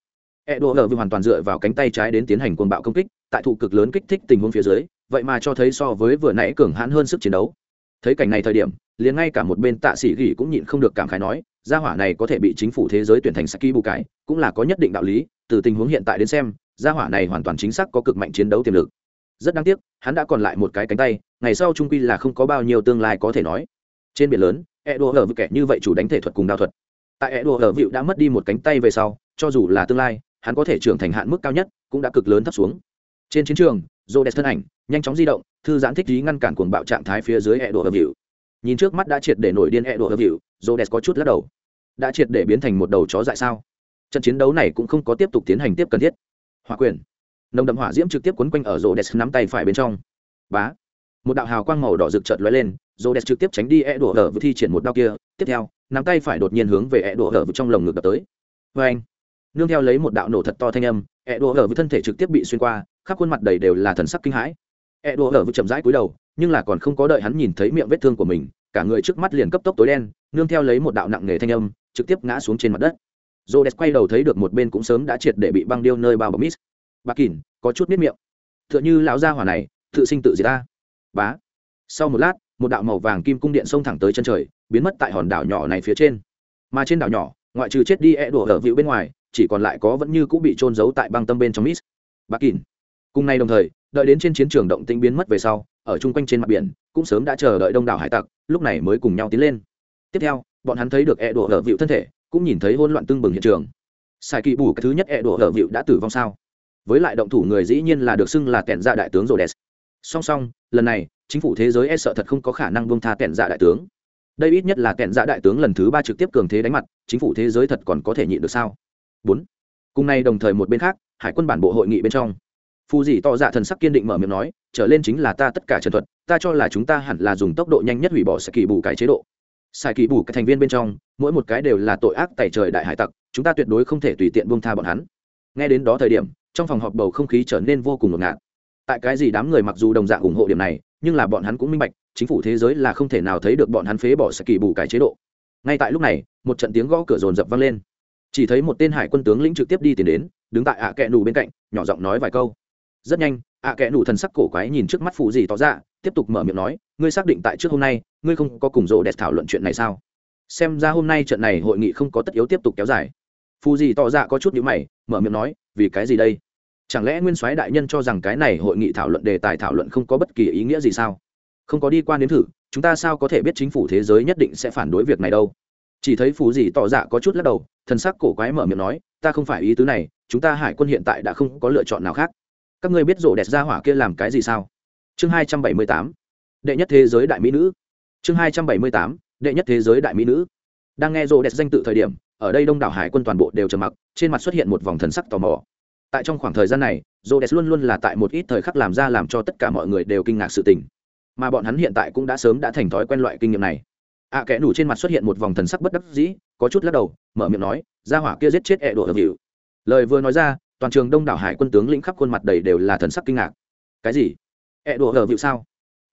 Edo Lở hoàn toàn dựa vào cánh tay trái đến tiến hành cuồng bạo công kích, tại thụ cực lớn kích thích tình huống phía dưới, vậy mà cho thấy so với vừa nãy cường hãn hơn sức chiến đấu. Thấy cảnh này thời điểm, liền ngay cả một bên tạ sĩ gỉ cũng nhịn không được cảm khái nói, gia hỏa này có thể bị chính phủ thế giới tuyển thành saki bù cái cũng là có nhất định đạo lý, từ tình huống hiện tại đến xem, gia hỏa này hoàn toàn chính xác có cực mạnh chiến đấu tiềm lực. Rất đáng tiếc, hắn đã còn lại một cái cánh tay, ngày sau trung quy là không có bao nhiêu tương lai có thể nói. Trên biển lớn edo hở với kẻ như vậy chủ đánh thể thuật cùng đao thuật. Tại edo hở vịu đã mất đi một cánh tay về sau, cho dù là tương lai, hắn có thể trưởng thành hạn mức cao nhất, cũng đã cực lớn thấp xuống. Trên chiến trường rô đẹp thân ảnh, nhanh chóng di động, thư giãn thích trí ngăn cản cuồng bạo trạng thái phía dưới hẹ đồ hợp hiệu nhìn trước mắt đã triệt để nổi điên hẹ đồ hợp hiệu rô đẹp có chút lắc đầu. Đã triệt để biến thành một đầu chó dại sao? Trận chiến đấu này cũng không có tiếp tục tiến hành tiếp cần thiết. Hỏa quyền. Nồng đậm hỏa diễm trực tiếp quấn quanh ở rô đẹp nắm tay phải bên trong. Bá. Một đạo hào quang màu đỏ rực chợt lóe lên rô đẹp trực tiếp tránh đi hẹ đổ hở vừa thi triển một đao kia. Tiếp theo, nắm tay phải đột nhiên hướng về hẹ đổ hở vừa trong lồng ngực đập tới. Vê anh nương theo lấy một đạo nổ thật to thanh âm, Edo đổ hở thân thể trực tiếp bị xuyên qua khắp khuôn mặt đầy đều là thần sắc kinh hãi. E đùa hở vừa chậm rãi cúi đầu, nhưng là còn không có đợi hắn nhìn thấy miệng vết thương của mình, cả người trước mắt liền cấp tốc tối đen, nương theo lấy một đạo nặng nề thanh âm, trực tiếp ngã xuống trên mặt đất. Rô đès quay đầu thấy được một bên cũng sớm đã triệt để bị băng điêu nơi bao bọc mít. Bà kỳn, có chút biết miệng. T h ư ợ n h ư lão gia hỏa này, tự sinh tự diệt ta. Bá. Sau một lát, một đạo màu vàng kim cung điện xông thẳng tới chân trời, biến mất tại hòn đảo nhỏ này phía trên. Mà trên đảo nhỏ, ngoại trừ chết đi e đổ ở vịu bên ngoài, chỉ còn lại có vẫn như cũng bị trôn giấu tại băng tâm bên trong mít. Bà kỳn cùng nay đồng thời, đợi đến trên chiến trường động tĩnh biến mất về sau, ở chung quanh trên mặt biển, cũng sớm đã chờ đợi đông đảo hải tặc, lúc này mới cùng nhau tiến lên. Tiếp theo, bọn hắn thấy được e đổ hở vịu thân thể, cũng nhìn thấy hỗn loạn tương bừng hiện trường. Sai kỳ bù, cái thứ nhất e đổ hở vịu đã tử vong sao? Với lại động thủ người dĩ nhiên là được xưng là kẻn dạ đại tướng rồ đès song song, lần này, chính phủ thế giới e sợ thật không có khả năng bông tha kẻn dạ đại tướng. Đây ít nhất là kẻn dạ đại tướng lần thứ ba trực tiếp cường thế đánh mặt, chính phủ thế giới thật còn có thể nhịn được sao? Bốn. Cùng nay đồng thời một bên khác, hải quân bản bộ hội nghị bên trong phù dì tỏ dạ thần sắc kiên định mở miệng nói, trở lên chính là ta tất cả trần thuật, ta cho là chúng ta hẳn là dùng tốc độ nhanh nhất hủy bỏ sẽ kỳ bù cái chế độ. Sai kỳ bù cái thành viên bên trong, mỗi một cái đều là tội ác tại trời đại hải tặc, chúng ta tuyệt đối không thể tùy tiện buông tha bọn hắn. Nghe đến đó thời điểm, trong phòng họp bầu không khí trở nên vô cùng ngột ngạt. Tại cái gì đám người mặc dù đồng dạng ủng hộ điểm này, nhưng là bọn hắn cũng minh bạch, chính phủ thế giới là không thể nào thấy được bọn hắn phế bỏ sẽ kỳ bù cái chế độ. Ngay tại lúc này, một trận tiếng gõ cửa rồn rập vang lên. Chỉ thấy một tên hải quân tướng lĩnh trực tiếp đi tìm đến, đứng tại ạ kẹ nù bên cạnh, nhỏ giọng nói vài câu rất nhanh, ạ kẽ nụ thần sắc cổ quái nhìn trước mắt phụ gì tỏ ra, tiếp tục mở miệng nói, ngươi xác định tại trước hôm nay, ngươi không có cùng rộ đẹp thảo luận chuyện này sao? Xem ra hôm nay trận này hội nghị không có tất yếu tiếp tục kéo dài. Phù gì tỏ ra có chút nhữ mày, mở miệng nói, vì cái gì đây? Chẳng lẽ nguyên soái đại nhân cho rằng cái này hội nghị thảo luận đề tài thảo luận không có bất kỳ ý nghĩa gì sao? Không có đi qua đến thử, chúng ta sao có thể biết chính phủ thế giới nhất định sẽ phản đối việc này đâu? Chỉ thấy phù gì tỏ ra có chút lắc đầu, thần sắc cổ quái mở miệng nói, ta không phải ý tứ này, chúng ta hải quân hiện tại đã không có lựa chọn nào khác các ngươi biết rổ đẹp ra hỏa kia làm cái gì sao? Chương hai trăm bảy mươi tám đệ nhất thế giới đại mỹ nữ. Chương hai trăm bảy mươi tám đệ nhất thế giới đại mỹ nữ. Đang nghe rổ đẹp danh tự thời điểm ở đây đông đảo hải quân toàn bộ đều trầm mặc trên mặt xuất hiện một vòng thần sắc tò mò. Tại trong khoảng thời gian này rổ đẹp luôn luôn là tại một ít thời khắc làm ra làm cho tất cả mọi người đều kinh ngạc sự tình. Mà bọn hắn hiện tại cũng đã sớm đã thành thói quen loại kinh nghiệm này. Ạ à, kẽ nủ trên mặt xuất hiện một vòng thần sắc bất đắc dĩ có chút lắc đầu mở miệng nói ra hỏa kia giết chết ẹ đổ hợp hiệu lời vừa nói ra toàn trường đông đảo hải quân tướng lĩnh khắp khuôn mặt đầy đều là thần sắc kinh ngạc. Cái gì? Ẹ đùa hờ vịu sao?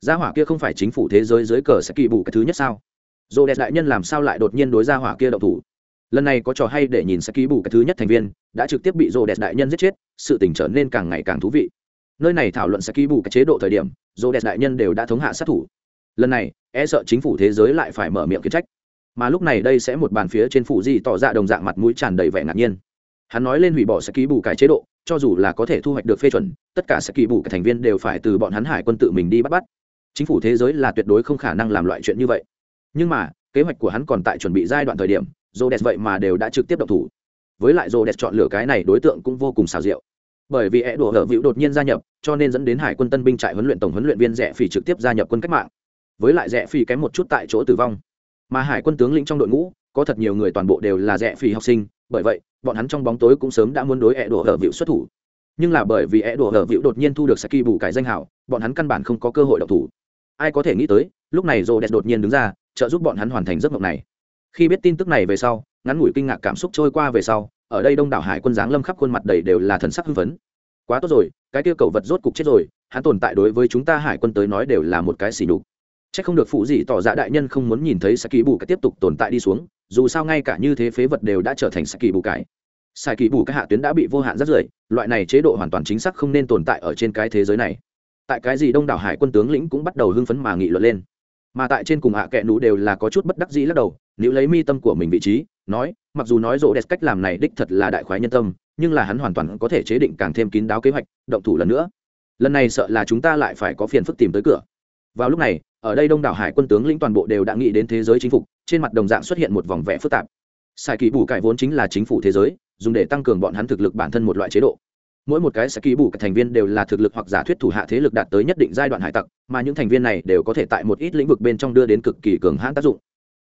Gia hỏa kia không phải chính phủ thế giới dưới cờ sẽ kỳ bù cái thứ nhất sao? Dồ đẹp đại nhân làm sao lại đột nhiên đối gia hỏa kia động thủ? Lần này có trò hay để nhìn sẽ ký bù cái thứ nhất thành viên, đã trực tiếp bị dồ đẹp đại nhân giết chết, sự tình trở nên càng ngày càng thú vị. Nơi này thảo luận sẽ ký bù cái chế độ thời điểm dồ đẹp đại nhân đều đã thống hạ sát thủ. Lần này e sợ chính phủ thế giới lại phải mở miệng kiến trách. Mà lúc này đây sẽ một bàn phía trên phủ gì tỏ ra đồng dạng mặt mũi tràn đầy vẻ ngạc nhiên hắn nói lên hủy bỏ sẽ ký bù cải chế độ, cho dù là có thể thu hoạch được phê chuẩn, tất cả sẽ ký bù cải thành viên đều phải từ bọn hắn hải quân tự mình đi bắt bắt. Chính phủ thế giới là tuyệt đối không khả năng làm loại chuyện như vậy. Nhưng mà, kế hoạch của hắn còn tại chuẩn bị giai đoạn thời điểm dô đẹp vậy mà đều đã trực tiếp động thủ. Với lại dô đẹp chọn lựa cái này đối tượng cũng vô cùng xào rượu bởi vì é đổ hở vịu đột nhiên gia nhập, cho nên dẫn đến hải quân tân binh trại huấn luyện tổng huấn luyện viên rẽ phỉ trực tiếp gia nhập quân cách mạng. Với lại rẽ phỉ kém một chút tại chỗ tử vong. Mà hải quân tướng lĩnh trong đội ngũ, có thật nhiều người toàn bộ đều là rẽ phỉ học sinh bởi vậy bọn hắn trong bóng tối cũng sớm đã muốn đối ẹ đổ hở vịu xuất thủ. Nhưng là bởi vì ẹ đổ hở vịu đột nhiên thu được saki bù cải danh hảo bọn hắn căn bản không có cơ hội đọc thủ. Ai có thể nghĩ tới lúc này rô đẹp đột nhiên đứng ra trợ giúp bọn hắn hoàn thành giấc mộng này. Khi biết tin tức này về sau ngắn ngủi kinh ngạc cảm xúc trôi qua về sau ở đây đông đảo hải quân giáng lâm khắp khuôn mặt đầy đều là thần sắc hưng phấn. Quá tốt rồi cái kia cầu vật rốt cục chết rồi hắn tồn tại đối với chúng ta hải quân tới nói đều là một cái xỉ đục Chắc không được phụ gì tỏ ra đại nhân không muốn nhìn thấy Saki bù cái tiếp tục tồn tại đi xuống, dù sao ngay cả như thế phế vật đều đã trở thành Saki bù cái. kỳ bù cái hạ tuyến đã bị vô hạn rất rưởi, loại này chế độ hoàn toàn chính xác không nên tồn tại ở trên cái thế giới này. Tại cái gì đông đảo hải quân tướng lĩnh cũng bắt đầu hưng phấn mà nghị luận lên. Mà tại trên cùng hạ kệ nú đều là có chút bất đắc dĩ lắc đầu, nếu lấy mi tâm của mình vị trí, nói, mặc dù nói rộ đẹp cách làm này đích thật là đại khoái nhân tâm, nhưng là hắn hoàn toàn có thể chế định càng thêm kín đáo kế hoạch, động thủ lần nữa. Lần này sợ là chúng ta lại phải có phiền phức tìm tới cửa. Vào lúc này, ở đây đông đảo hải quân tướng lĩnh toàn bộ đều đã nghĩ đến thế giới chính phục trên mặt đồng dạng xuất hiện một vòng vẽ phức tạp. Sai kỳ bù cải vốn chính là chính phủ thế giới dùng để tăng cường bọn hắn thực lực bản thân một loại chế độ. Mỗi một cái sai kỳ bù cải thành viên đều là thực lực hoặc giả thuyết thủ hạ thế lực đạt tới nhất định giai đoạn hải tặc mà những thành viên này đều có thể tại một ít lĩnh vực bên trong đưa đến cực kỳ cường hãn tác dụng.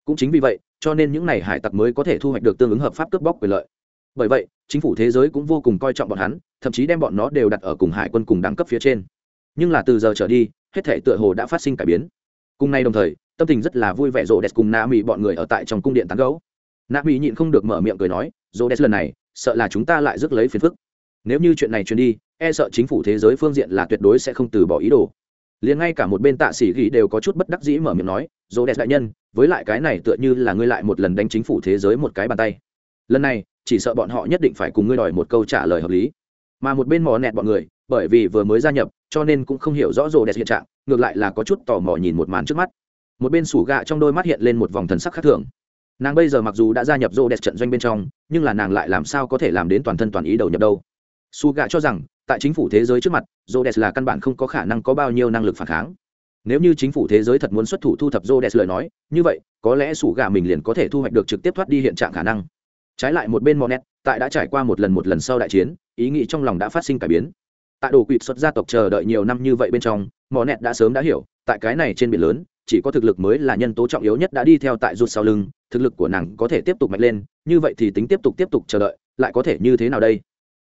Cũng chính vì vậy cho nên những này hải tặc mới có thể thu hoạch được tương ứng hợp pháp cướp bóc quyền lợi. Bởi vậy chính phủ thế giới cũng vô cùng coi trọng bọn hắn thậm chí đem bọn nó đều đặt ở cùng hải quân cùng đẳng cấp phía trên. Nhưng là từ giờ trở đi hết thể tựa hồ đã phát sinh cải biến. Cùng nay đồng thời, tâm tình rất là vui vẻ rộ đẹp cùng na mỹ bọn người ở tại trong cung điện tán gấu na mỹ nhịn không được mở miệng cười nói rộ đẹp lần này, sợ là chúng ta lại rước lấy phiền phức. Nếu như chuyện này truyền đi e sợ chính phủ thế giới phương diện là tuyệt đối sẽ không từ bỏ ý đồ. Liền ngay cả một bên tạ sĩ ghi đều có chút bất đắc dĩ mở miệng nói rộ đẹp đại nhân, với lại cái này tựa như là ngươi lại một lần đánh chính phủ thế giới một cái bàn tay. Lần này, chỉ sợ bọn họ nhất định phải cùng ngươi đòi một câu trả lời hợp lý mà một bên mò nẹt bọn người, bởi vì vừa mới gia nhập, cho nên cũng không hiểu rõ rồ đẹp hiện trạng, ngược lại là có chút tò mò nhìn một màn trước mắt. Một bên sủ gạ trong đôi mắt hiện lên một vòng thần sắc khác thường. Nàng bây giờ mặc dù đã gia nhập rô đẹp trận doanh bên trong, nhưng là nàng lại làm sao có thể làm đến toàn thân toàn ý đầu nhập đâu. Su gạ cho rằng, tại chính phủ thế giới trước mặt rô đẹp là căn bản không có khả năng có bao nhiêu năng lực phản kháng. Nếu như chính phủ thế giới thật muốn xuất thủ thu thập rô đẹp lời nói, như vậy, có lẽ sủ gạ mình liền có thể thu hoạch được trực tiếp thoát đi hiện trạng khả năng. Trái lại một bên monet tại đã trải qua một lần một lần sau đại chiến, ý nghĩ trong lòng đã phát sinh cải biến. Tại đồ quỵt xuất gia tộc chờ đợi nhiều năm như vậy bên trong monet đã sớm đã hiểu, tại cái này trên biển lớn, chỉ có thực lực mới là nhân tố trọng yếu nhất đã đi theo tại rút sau lưng, thực lực của nàng có thể tiếp tục mạnh lên, như vậy thì tính tiếp tục tiếp tục chờ đợi, lại có thể như thế nào đây?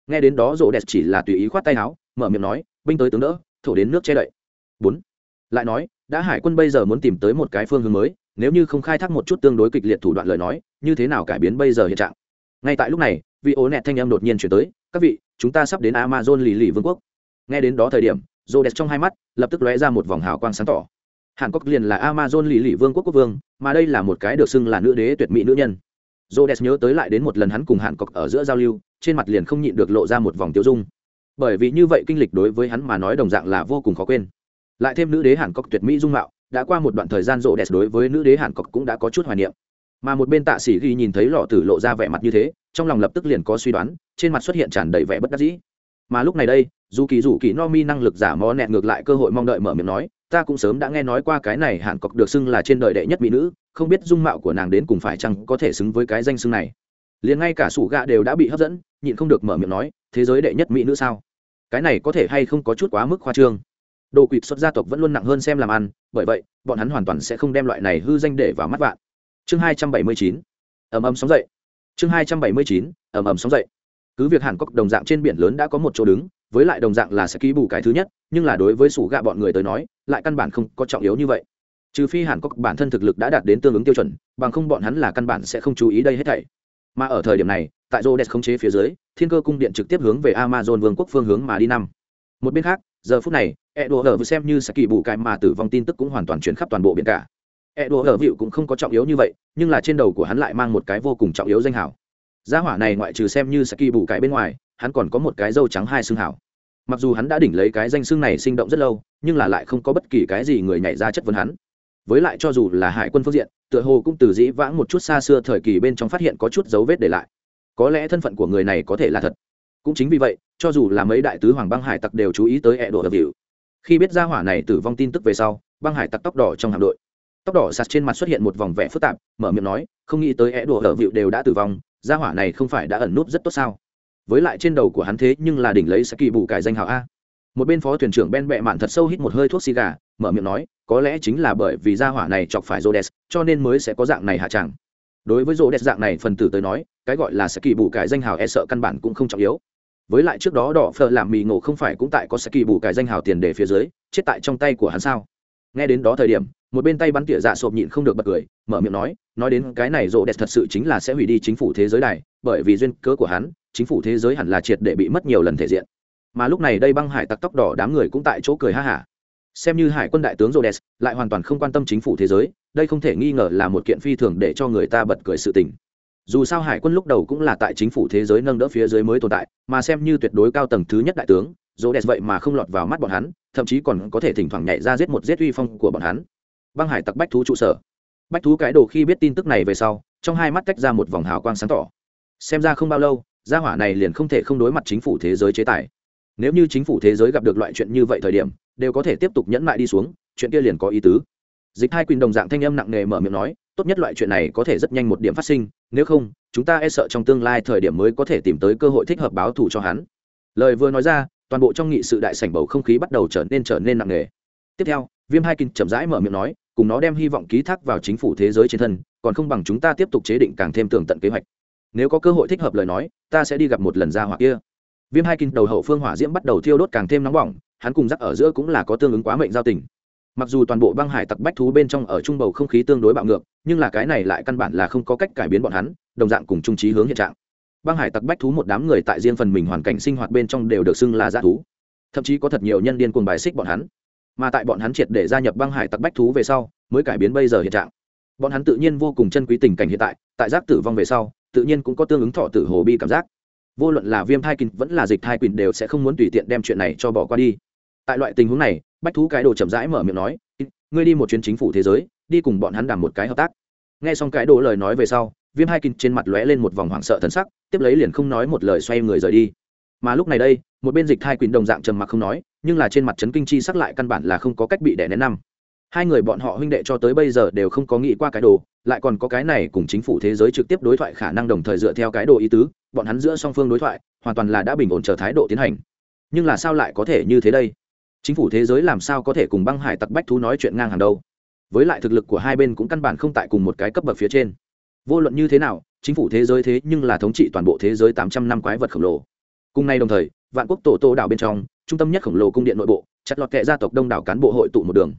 Nghe đến đó rộ đẹp chỉ là tùy ý khoát tay áo, mở miệng nói, binh tới tướng đỡ, thổ đến nước che đậy. Bốn. Lại nói, đã hải quân bây giờ muốn tìm tới một cái phương hướng mới, nếu như không khai thác một chút tương đối kịch liệt thủ đoạn lời nói, như thế nào cải biến bây giờ hiện trạng? Ngay tại lúc này vị ố nẹt thanh em đột nhiên chuyển tới, các vị, chúng ta sắp đến amazon lì lì vương quốc. Nghe đến đó thời điểm rô đẹp trong hai mắt lập tức lóe ra một vòng hào quang sáng tỏ. Hàn cốc liền là amazon lì lì vương quốc quốc vương, mà đây là một cái được xưng là nữ đế tuyệt mỹ nữ nhân. Rô đẹp nhớ tới lại đến một lần hắn cùng hàn cốc ở giữa giao lưu, trên mặt liền không nhịn được lộ ra một vòng tiêu dung. Bởi vì như vậy kinh lịch đối với hắn mà nói đồng dạng là vô cùng khó quên. Lại thêm nữ đế hàn cốc tuyệt mỹ dung mạo, đã qua một đoạn thời gian rộ đẹp đối với nữ đế hàn cốc cũng đã có chút hoài niệm mà một bên tạ sĩ ghi nhìn thấy lọ tử lộ ra vẻ mặt như thế, trong lòng lập tức liền có suy đoán, trên mặt xuất hiện tràn đầy vẻ bất đắc dĩ. Mà lúc này đây, dù kỳ dù kỳ no mi năng lực giả mò nẹt ngược lại cơ hội mong đợi mở miệng nói, ta cũng sớm đã nghe nói qua cái này hàn cọc được xưng là trên đời đệ nhất mỹ nữ, không biết dung mạo của nàng đến cùng phải chăng có thể xứng với cái danh xưng này. Liền ngay cả sủ gạ đều đã bị hấp dẫn, nhịn không được mở miệng nói, thế giới đệ nhất mỹ nữ sao? Cái này có thể hay không có chút quá mức khoa trương? Đồ quỵt xuất gia tộc vẫn luôn nặng hơn xem làm ăn, bởi vậy, bọn hắn hoàn toàn sẽ không đem loại này hư danh để vào mắt vạn chương hai trăm bảy mươi chín, ầm ầm sóng dậy. Chương hai trăm bảy mươi chín, ầm ầm sóng dậy. Cứ việc hàn cốc đồng dạng trên biển lớn đã có một chỗ đứng, với lại đồng dạng là sẽ ký bù cái thứ nhất, nhưng là đối với sủ gạ bọn người tới nói, lại căn bản không có trọng yếu như vậy. Trừ phi hàn cốc bản thân thực lực đã đạt đến tương ứng tiêu chuẩn, bằng không bọn hắn là căn bản sẽ không chú ý đây hết thảy. Mà ở thời điểm này, tại rô đès khống chế phía dưới, thiên cơ cung điện trực tiếp hướng về amazon vương quốc phương hướng mà đi năm. Một bên khác, giờ phút này, Edward vừa xem như sẽ kỳ bù cái mà tử vong tin tức cũng hoàn toàn chuyển khắp toàn bộ biển cả. Edward ở vịu cũng không có trọng yếu như vậy, nhưng là trên đầu của hắn lại mang một cái vô cùng trọng yếu danh hảo. Gia hỏa này ngoại trừ xem như sẽ bù cái bên ngoài, hắn còn có một cái dâu trắng hai xương hảo. Mặc dù hắn đã đỉnh lấy cái danh xương này sinh động rất lâu, nhưng là lại không có bất kỳ cái gì người nhảy ra chất vấn hắn. Với lại cho dù là hải quân phương diện, tựa hồ cũng từ dĩ vãng một chút xa xưa thời kỳ bên trong phát hiện có chút dấu vết để lại. Có lẽ thân phận của người này có thể là thật. Cũng chính vì vậy, cho dù là mấy đại tứ hoàng băng hải tặc đều chú ý tới Edward ở vịu khi biết ra hỏa này tử vong tin tức về sau băng hải tặc tóc đỏ trong hạm đội tóc đỏ sạt trên mặt xuất hiện một vòng vẻ phức tạp, mở miệng nói, không nghĩ tới é đùa ở vịu đều đã tử vong, gia hỏa này không phải đã ẩn nút rất tốt sao? Với lại trên đầu của hắn thế nhưng là đỉnh lấy sẽ kỳ bù cải danh hào a. Một bên phó thuyền trưởng ben bẹ mạn thật sâu hít một hơi thuốc xì gà mở miệng nói, có lẽ chính là bởi vì gia hỏa này chọc phải rô đès cho nên mới sẽ có dạng này hạ chẳng đối với rô đès dạng này phần tử tới nói, cái gọi là sẽ kỳ bù cải danh hào e sợ căn bản cũng không trọng yếu. Với lại trước đó đỏ phở làm mì ngộ không phải cũng tại có sẽ kỳ bù cải danh hào tiền để phía dưới, chết tại trong tay của hắn sao? Nghe đến đó thời điểm một bên tay bắn tỉa dạ sộp nhịn không được bật cười mở miệng nói nói đến cái này rộ đẹp thật sự chính là sẽ hủy đi chính phủ thế giới này bởi vì duyên cớ của hắn chính phủ thế giới hẳn là triệt để bị mất nhiều lần thể diện. Mà lúc này đây băng hải tặc tóc đỏ đám người cũng tại chỗ cười ha hả. Xem như hải quân đại tướng Rhodes lại hoàn toàn không quan tâm chính phủ thế giới, đây không thể nghi ngờ là một kiện phi thường để cho người ta bật cười sự tình. Dù sao hải quân lúc đầu cũng là tại chính phủ thế giới nâng đỡ phía dưới mới tồn tại mà xem như tuyệt đối cao tầng thứ nhất đại tướng rô đẹp vậy mà không lọt vào mắt bọn hắn thậm chí còn có thể thỉnh thoảng nhảy ra giết một giết uy phong của bọn hắn băng hải tặc bách thú trụ sở. Bách thú cái đồ khi biết tin tức này về sau, trong hai mắt tách ra một vòng hào quang sáng tỏ. Xem ra không bao lâu, gia hỏa này liền không thể không đối mặt chính phủ thế giới chế tài. Nếu như chính phủ thế giới gặp được loại chuyện như vậy thời điểm, đều có thể tiếp tục nhẫn mại đi xuống, chuyện kia liền có ý tứ. Dịch hai quyền đồng dạng thanh âm nặng nề mở miệng nói, tốt nhất loại chuyện này có thể rất nhanh một điểm phát sinh, nếu không, chúng ta e sợ trong tương lai thời điểm mới có thể tìm tới cơ hội thích hợp báo thù cho hắn. Lời vừa nói ra, toàn bộ trong nghị sự đại sảnh bầu không khí bắt đầu trở nên trở nên nặng nề. Tiếp theo, viêm hai kinh chậm rãi mở miệng nói cùng nó đem hy vọng ký thác vào chính phủ thế giới trên thân, còn không bằng chúng ta tiếp tục chế định càng thêm tường tận kế hoạch. Nếu có cơ hội thích hợp lời nói, ta sẽ đi gặp một lần ra hỏa kia. Viêm hai kinh đầu hậu phương hỏa diễm bắt đầu thiêu đốt càng thêm nóng bỏng, hắn cùng rắc ở giữa cũng là có tương ứng quá mệnh giao tình. Mặc dù toàn bộ băng hải tặc bách thú bên trong ở trung bầu không khí tương đối bạo ngược, nhưng là cái này lại căn bản là không có cách cải biến bọn hắn, đồng dạng cùng trung trí hướng hiện trạng. Băng hải tặc bách thú một đám người tại riêng phần mình hoàn cảnh sinh hoạt bên trong đều được xưng là g thú. Thậm chí có thật nhiều nhân điên cuồng bài xích bọn hắn mà tại bọn hắn triệt để gia nhập băng hải tặc bách thú về sau, mới cải biến bây giờ hiện trạng. Bọn hắn tự nhiên vô cùng chân quý tình cảnh hiện tại tại giác tử vong về sau, tự nhiên cũng có tương ứng thọ tử hồ bi cảm giác. Vô luận là viêm thai kinh, vẫn là dịch thai quỳnh đều sẽ không muốn tùy tiện đem chuyện này cho bỏ qua đi. Tại loại tình huống này, bách thú cái đồ chậm rãi mở miệng nói, ngươi đi một chuyến chính phủ thế giới, đi cùng bọn hắn đàm một cái hợp tác. Nghe xong cái đồ lời nói về sau, viêm hai kinh trên mặt lóe lên một vòng hoảng sợ thần sắc, tiếp lấy liền không nói một lời xoay người rời đi. Mà lúc này đây, một bên dịch thai quỳnh đồng dạng trầm mặc không nói nhưng là trên mặt trấn kinh chi sắc lại căn bản là không có cách bị đè nén năm. Hai người bọn họ huynh đệ cho tới bây giờ đều không có nghĩ qua cái đồ, lại còn có cái này cùng chính phủ thế giới trực tiếp đối thoại khả năng đồng thời dựa theo cái đồ ý tứ, bọn hắn giữa song phương đối thoại, hoàn toàn là đã bình ổn chờ thái độ tiến hành. Nhưng là sao lại có thể như thế đây? Chính phủ thế giới làm sao có thể cùng băng hải tặc bách thú nói chuyện ngang hàng đâu? Với lại thực lực của hai bên cũng căn bản không tại cùng một cái cấp bậc phía trên. Vô luận như thế nào, chính phủ thế giới thế nhưng là thống trị toàn bộ thế giới tám trăm năm quái vật khổng lồ. Cùng nay đồng thời, vạn quốc tổ tô đảo bên trong trung tâm nhất khổng lồ cung điện nội bộ, chặt lọt kệ gia tộc đông đảo cán bộ hội tụ một đường.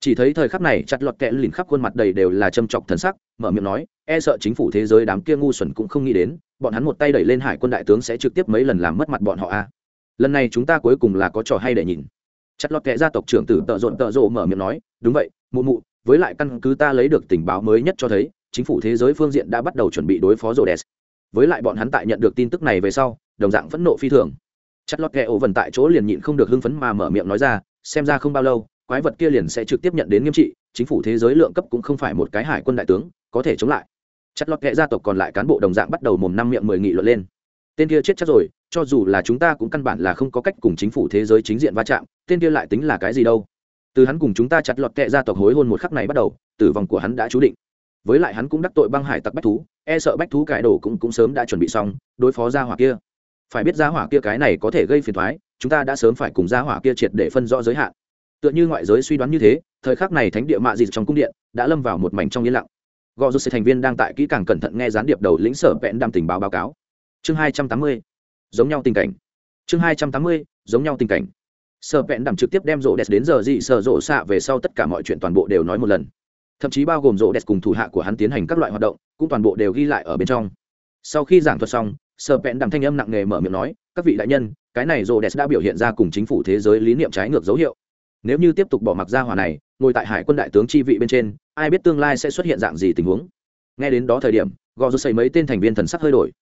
Chỉ thấy thời khắc này, chặt lọt kẹ lìn khắp khuôn mặt đầy đều là châm chọc thần sắc, mở miệng nói e sợ chính phủ thế giới đám kia ngu xuẩn cũng không nghĩ đến, bọn hắn một tay đẩy lên hải quân đại tướng sẽ trực tiếp mấy lần làm mất mặt bọn họ a. Lần này chúng ta cuối cùng là có trò hay để nhìn. Chặt lọt kẹ gia tộc trưởng tử tợ rộn tợ rộ mở miệng nói, đúng vậy, mụ mụ, với lại căn cứ ta lấy được tình báo mới nhất cho thấy, chính phủ thế giới phương diện đã bắt đầu chuẩn bị đối phó rô đès với lại bọn hắn tại nhận được tin tức này về sau, đồng dạng phẫn nộ phi thường chặt lọt kẹ ổ vần tại chỗ liền nhịn không được hưng phấn mà mở miệng nói ra, xem ra không bao lâu, quái vật kia liền sẽ trực tiếp nhận đến nghiêm trị, chính phủ thế giới lượng cấp cũng không phải một cái hải quân đại tướng, có thể chống lại. Chặt lọt kệ gia tộc còn lại cán bộ đồng dạng bắt đầu mồm năm miệng mười nghị luận lên. Tên kia chết chắc rồi, cho dù là chúng ta cũng căn bản là không có cách cùng chính phủ thế giới chính diện va chạm, tên kia lại tính là cái gì đâu? Từ hắn cùng chúng ta chặt lọt kệ gia tộc hối hôn một khắc này bắt đầu, tử vong của hắn đã chú định. Với lại hắn cũng đắc tội băng hải tặc bách thú e sợ bách thú cải đồ cũng cũng sớm đã chuẩn bị xong, đối phó gia hỏa kia phải biết gia hỏa kia cái này có thể gây phiền thoái, chúng ta đã sớm phải cùng gia hỏa kia triệt để phân rõ giới hạn. Tựa như ngoại giới suy đoán như thế, thời khắc này thánh địa mạ dịt trong cung điện đã lâm vào một mảnh trong yên lặng. Gò rút thành viên đang tại kỹ càng cẩn thận nghe gián điệp đầu lĩnh sở vẹn đam tình báo báo cáo. Chương hai trăm tám mươi, giống nhau tình cảnh. Chương hai trăm tám mươi, giống nhau tình cảnh. Sở vẹn đam trực tiếp đem rộ đẹp đến giờ dị sở rộ xạ về sau tất cả mọi chuyện toàn bộ đều nói một lần. Thậm chí bao gồm rộ đẹp cùng thủ hạ của hắn tiến hành các loại hoạt động, cũng toàn bộ đều ghi lại ở bên trong. Sau khi giảng thuật xong sở vẹn đằng thanh âm nặng nề mở miệng nói, các vị đại nhân, cái này rô đès đã biểu hiện ra cùng chính phủ thế giới lý niệm trái ngược dấu hiệu. Nếu như tiếp tục bỏ mặc ra hỏa này, ngồi tại hải quân đại tướng chi vị bên trên, ai biết tương lai sẽ xuất hiện dạng gì tình huống? Nghe đến đó thời điểm gò rô xây mấy tên thành viên thần sắc hơi đổi.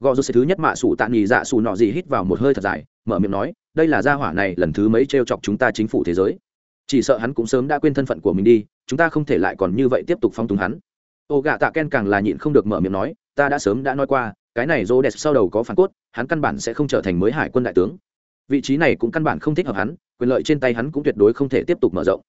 Gò rô xây thứ nhất mạ sủ tạ nghỉ dạ sủ nọ gì hít vào một hơi thật dài, mở miệng nói, đây là gia hỏa này lần thứ mấy t r e o chọc chúng ta chính phủ thế giới. Chỉ sợ hắn cũng sớm đã quên thân phận của mình đi, chúng ta không thể lại còn như vậy tiếp tục phong túng hắn. Ô gạ tạ ken càng là nhịn không được mở miệng nói, ta đã sớm đã nói qua cái này rô đẹp sau đầu có phản cốt, hắn căn bản sẽ không trở thành mới hải quân đại tướng. Vị trí này cũng căn bản không thích hợp hắn, quyền lợi trên tay hắn cũng tuyệt đối không thể tiếp tục mở rộng.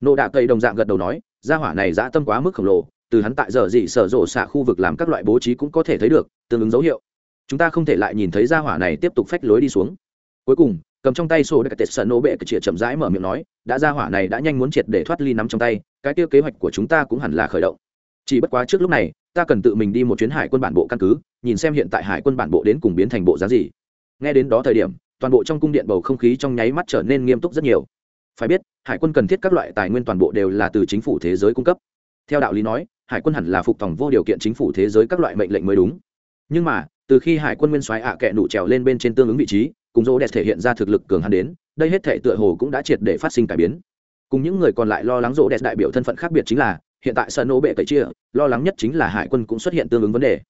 Nộ đạ cây đồng dạng gật đầu nói, gia hỏa này dã tâm quá mức khổng lồ, từ hắn tại giờ gì sở rộ xạ khu vực làm các loại bố trí cũng có thể thấy được, tương ứng dấu hiệu. Chúng ta không thể lại nhìn thấy gia hỏa này tiếp tục phách lối đi xuống. Cuối cùng, cầm trong tay sổ đặc tệ sợ nổ bệ chĩa chậm rãi mở miệng nói, đã gia hỏa này đã nhanh muốn triệt để thoát ly nắm trong tay, cái kia kế hoạch của chúng ta cũng hẳn là khởi động. Chỉ bất quá trước lúc này ta cần tự mình đi một chuyến hải quân bản bộ căn cứ, nhìn xem hiện tại hải quân bản bộ đến cùng biến thành bộ giá gì. Nghe đến đó thời điểm, toàn bộ trong cung điện bầu không khí trong nháy mắt trở nên nghiêm túc rất nhiều. Phải biết, hải quân cần thiết các loại tài nguyên toàn bộ đều là từ chính phủ thế giới cung cấp. Theo đạo lý nói, hải quân hẳn là phục tòng vô điều kiện chính phủ thế giới các loại mệnh lệnh mới đúng. Nhưng mà, từ khi hải quân nguyên soái ạ à nụ trèo lên bên trên tương ứng vị trí, cùng dỗ đẹp thể hiện ra thực lực cường hắn đến, đây hết thể tựa hồ cũng đã triệt để phát sinh cải biến. Cùng những người còn lại lo lắng dỗ đẹp đại biểu thân phận khác biệt chính là hiện tại sân nô bệ cậy chia, lo lắng nhất chính là hải quân cũng xuất hiện tương ứng vấn đề.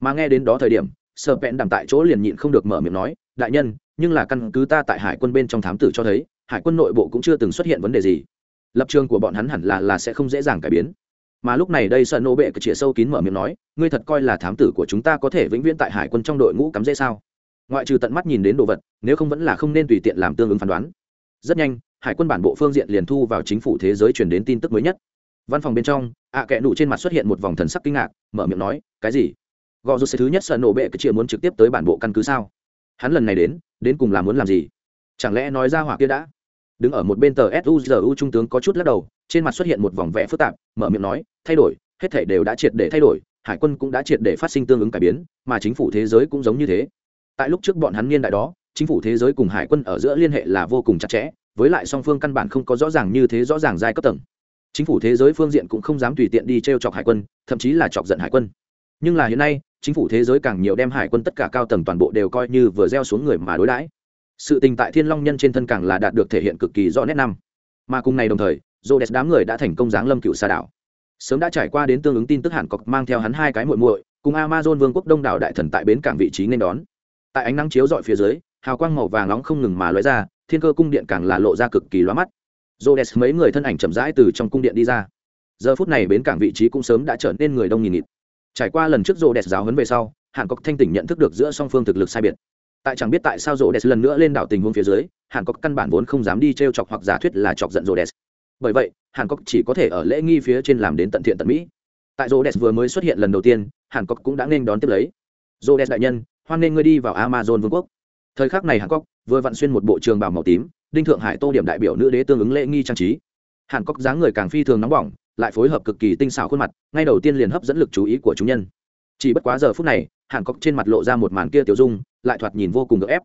Mà nghe đến đó thời điểm sợ vẹn đằng tại chỗ liền nhịn không được mở miệng nói, đại nhân, nhưng là căn cứ ta tại hải quân bên trong thám tử cho thấy, hải quân nội bộ cũng chưa từng xuất hiện vấn đề gì. Lập trường của bọn hắn hẳn là là sẽ không dễ dàng cải biến. Mà lúc này đây sợ nô bệ chĩa sâu kín mở miệng nói, ngươi thật coi là thám tử của chúng ta có thể vĩnh viễn tại hải quân trong đội ngũ cắm dễ sao? Ngoại trừ tận mắt nhìn đến đồ vật, nếu không vẫn là không nên tùy tiện làm tương ứng phán đoán. Rất nhanh, hải quân bản bộ phương diện liền thu vào chính phủ thế giới truyền đến tin tức mới nhất văn phòng bên trong, ạ à kẽ nụ trên mặt xuất hiện một vòng thần sắc kinh ngạc, mở miệng nói, cái gì? Gò rút thứ nhất sợ nổ bệ cái chia muốn trực tiếp tới bản bộ căn cứ sao? Hắn lần này đến đến cùng là muốn làm gì? Chẳng lẽ nói ra hỏa kia đã? Đứng ở một bên tờ suzu trung tướng có chút lắc đầu, trên mặt xuất hiện một vòng vẽ phức tạp, mở miệng nói, thay đổi, hết thể đều đã triệt để thay đổi, hải quân cũng đã triệt để phát sinh tương ứng cải biến, mà chính phủ thế giới cũng giống như thế. Tại lúc trước bọn hắn niên đại đó, chính phủ thế giới cùng hải quân ở giữa liên hệ là vô cùng chặt chẽ, với lại song phương căn bản không có rõ ràng như thế rõ ràng giai cấp tầng chính phủ thế giới phương diện cũng không dám tùy tiện đi t r e o chọc hải quân, thậm chí là chọc giận hải quân. Nhưng là hiện nay, chính phủ thế giới càng nhiều đem hải quân tất cả cao tầng toàn bộ đều coi như vừa gieo xuống người mà đối đãi. Sự tình tại thiên long nhân trên thân càng là đạt được thể hiện cực kỳ rõ nét năm. Mà cùng ngày đồng thời dô đẹp đám người đã thành công giáng lâm cựu xà đảo. Sớm đã trải qua đến tương ứng tin tức hàn cọc mang theo hắn hai cái muội muội, cùng amazon vương quốc đông đảo đại thần tại bến cảng vị trí nên đón. Tại ánh nắng chiếu dọi phía dưới, hào quang màu vàng nóng không ngừng mà lóe ra, thiên cơ cung điện càng là lộ ra cực kỳ loa mắt rô đès mấy người thân ảnh chậm rãi từ trong cung điện đi ra. Giờ phút này bến cảng vị trí cũng sớm đã trở nên người đông nghìn nghịt. Trải qua lần trước rô đès giáo hấn về sau, hàn cốc thanh tỉnh nhận thức được giữa song phương thực lực sai biệt. Tại chẳng biết tại sao rô đès lần nữa lên đảo tình huống phía dưới, hàn cốc căn bản vốn không dám đi t r e o chọc hoặc giả thuyết là chọc giận rô đès bởi vậy, hàn cốc chỉ có thể ở lễ nghi phía trên làm đến tận thiện tận mỹ. Tại rô đès vừa mới xuất hiện lần đầu tiên, hàn cốc cũng đã nên đón tiếp lấy. Rô đès đại nhân, hoan nên ngươi đi vào amazon vương quốc. Thời khắc này hàn cốc vừa vặn xuyên một bộ trường bảo màu tím đinh thượng hải tô điểm đại biểu nữ đế tương ứng lễ nghi trang trí. Hàn cốc dáng người càng phi thường nóng bỏng, lại phối hợp cực kỳ tinh xảo khuôn mặt, ngay đầu tiên liền hấp dẫn lực chú ý của chúng nhân. Chỉ bất quá giờ phút này, hàn cốc trên mặt lộ ra một màn kia tiêu dung, lại thoạt nhìn vô cùng gấp ép.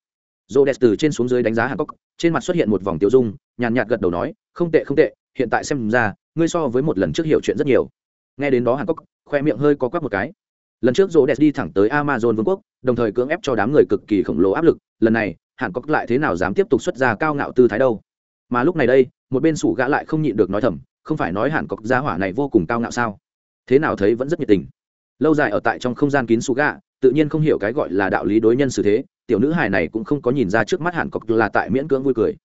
Dô đẹp từ trên xuống dưới đánh giá hàn cốc trên mặt xuất hiện một vòng tiêu dung, nhàn nhạt gật đầu nói, không tệ không tệ, hiện tại xem ra, ngươi so với một lần trước hiểu chuyện rất nhiều. Nghe đến đó hàn cốc khoe miệng hơi có quắc một cái. Lần trước rô đẹp đi thẳng tới amazon vương quốc, đồng thời cưỡng ép cho đám người cực kỳ khổng lồ áp lực, lần này hàn cốc lại thế nào dám tiếp tục xuất ra cao ngạo tư thái đâu. Mà lúc này đây, một bên sủ gã lại không nhịn được nói thầm, không phải nói hàn cốc gia hỏa này vô cùng cao ngạo sao? Thế nào thấy vẫn rất nhiệt tình. Lâu dài ở tại trong không gian kín sủ gã, tự nhiên không hiểu cái gọi là đạo lý đối nhân xử thế, tiểu nữ hài này cũng không có nhìn ra trước mắt hàn cốc là tại miễn cưỡng vui cười.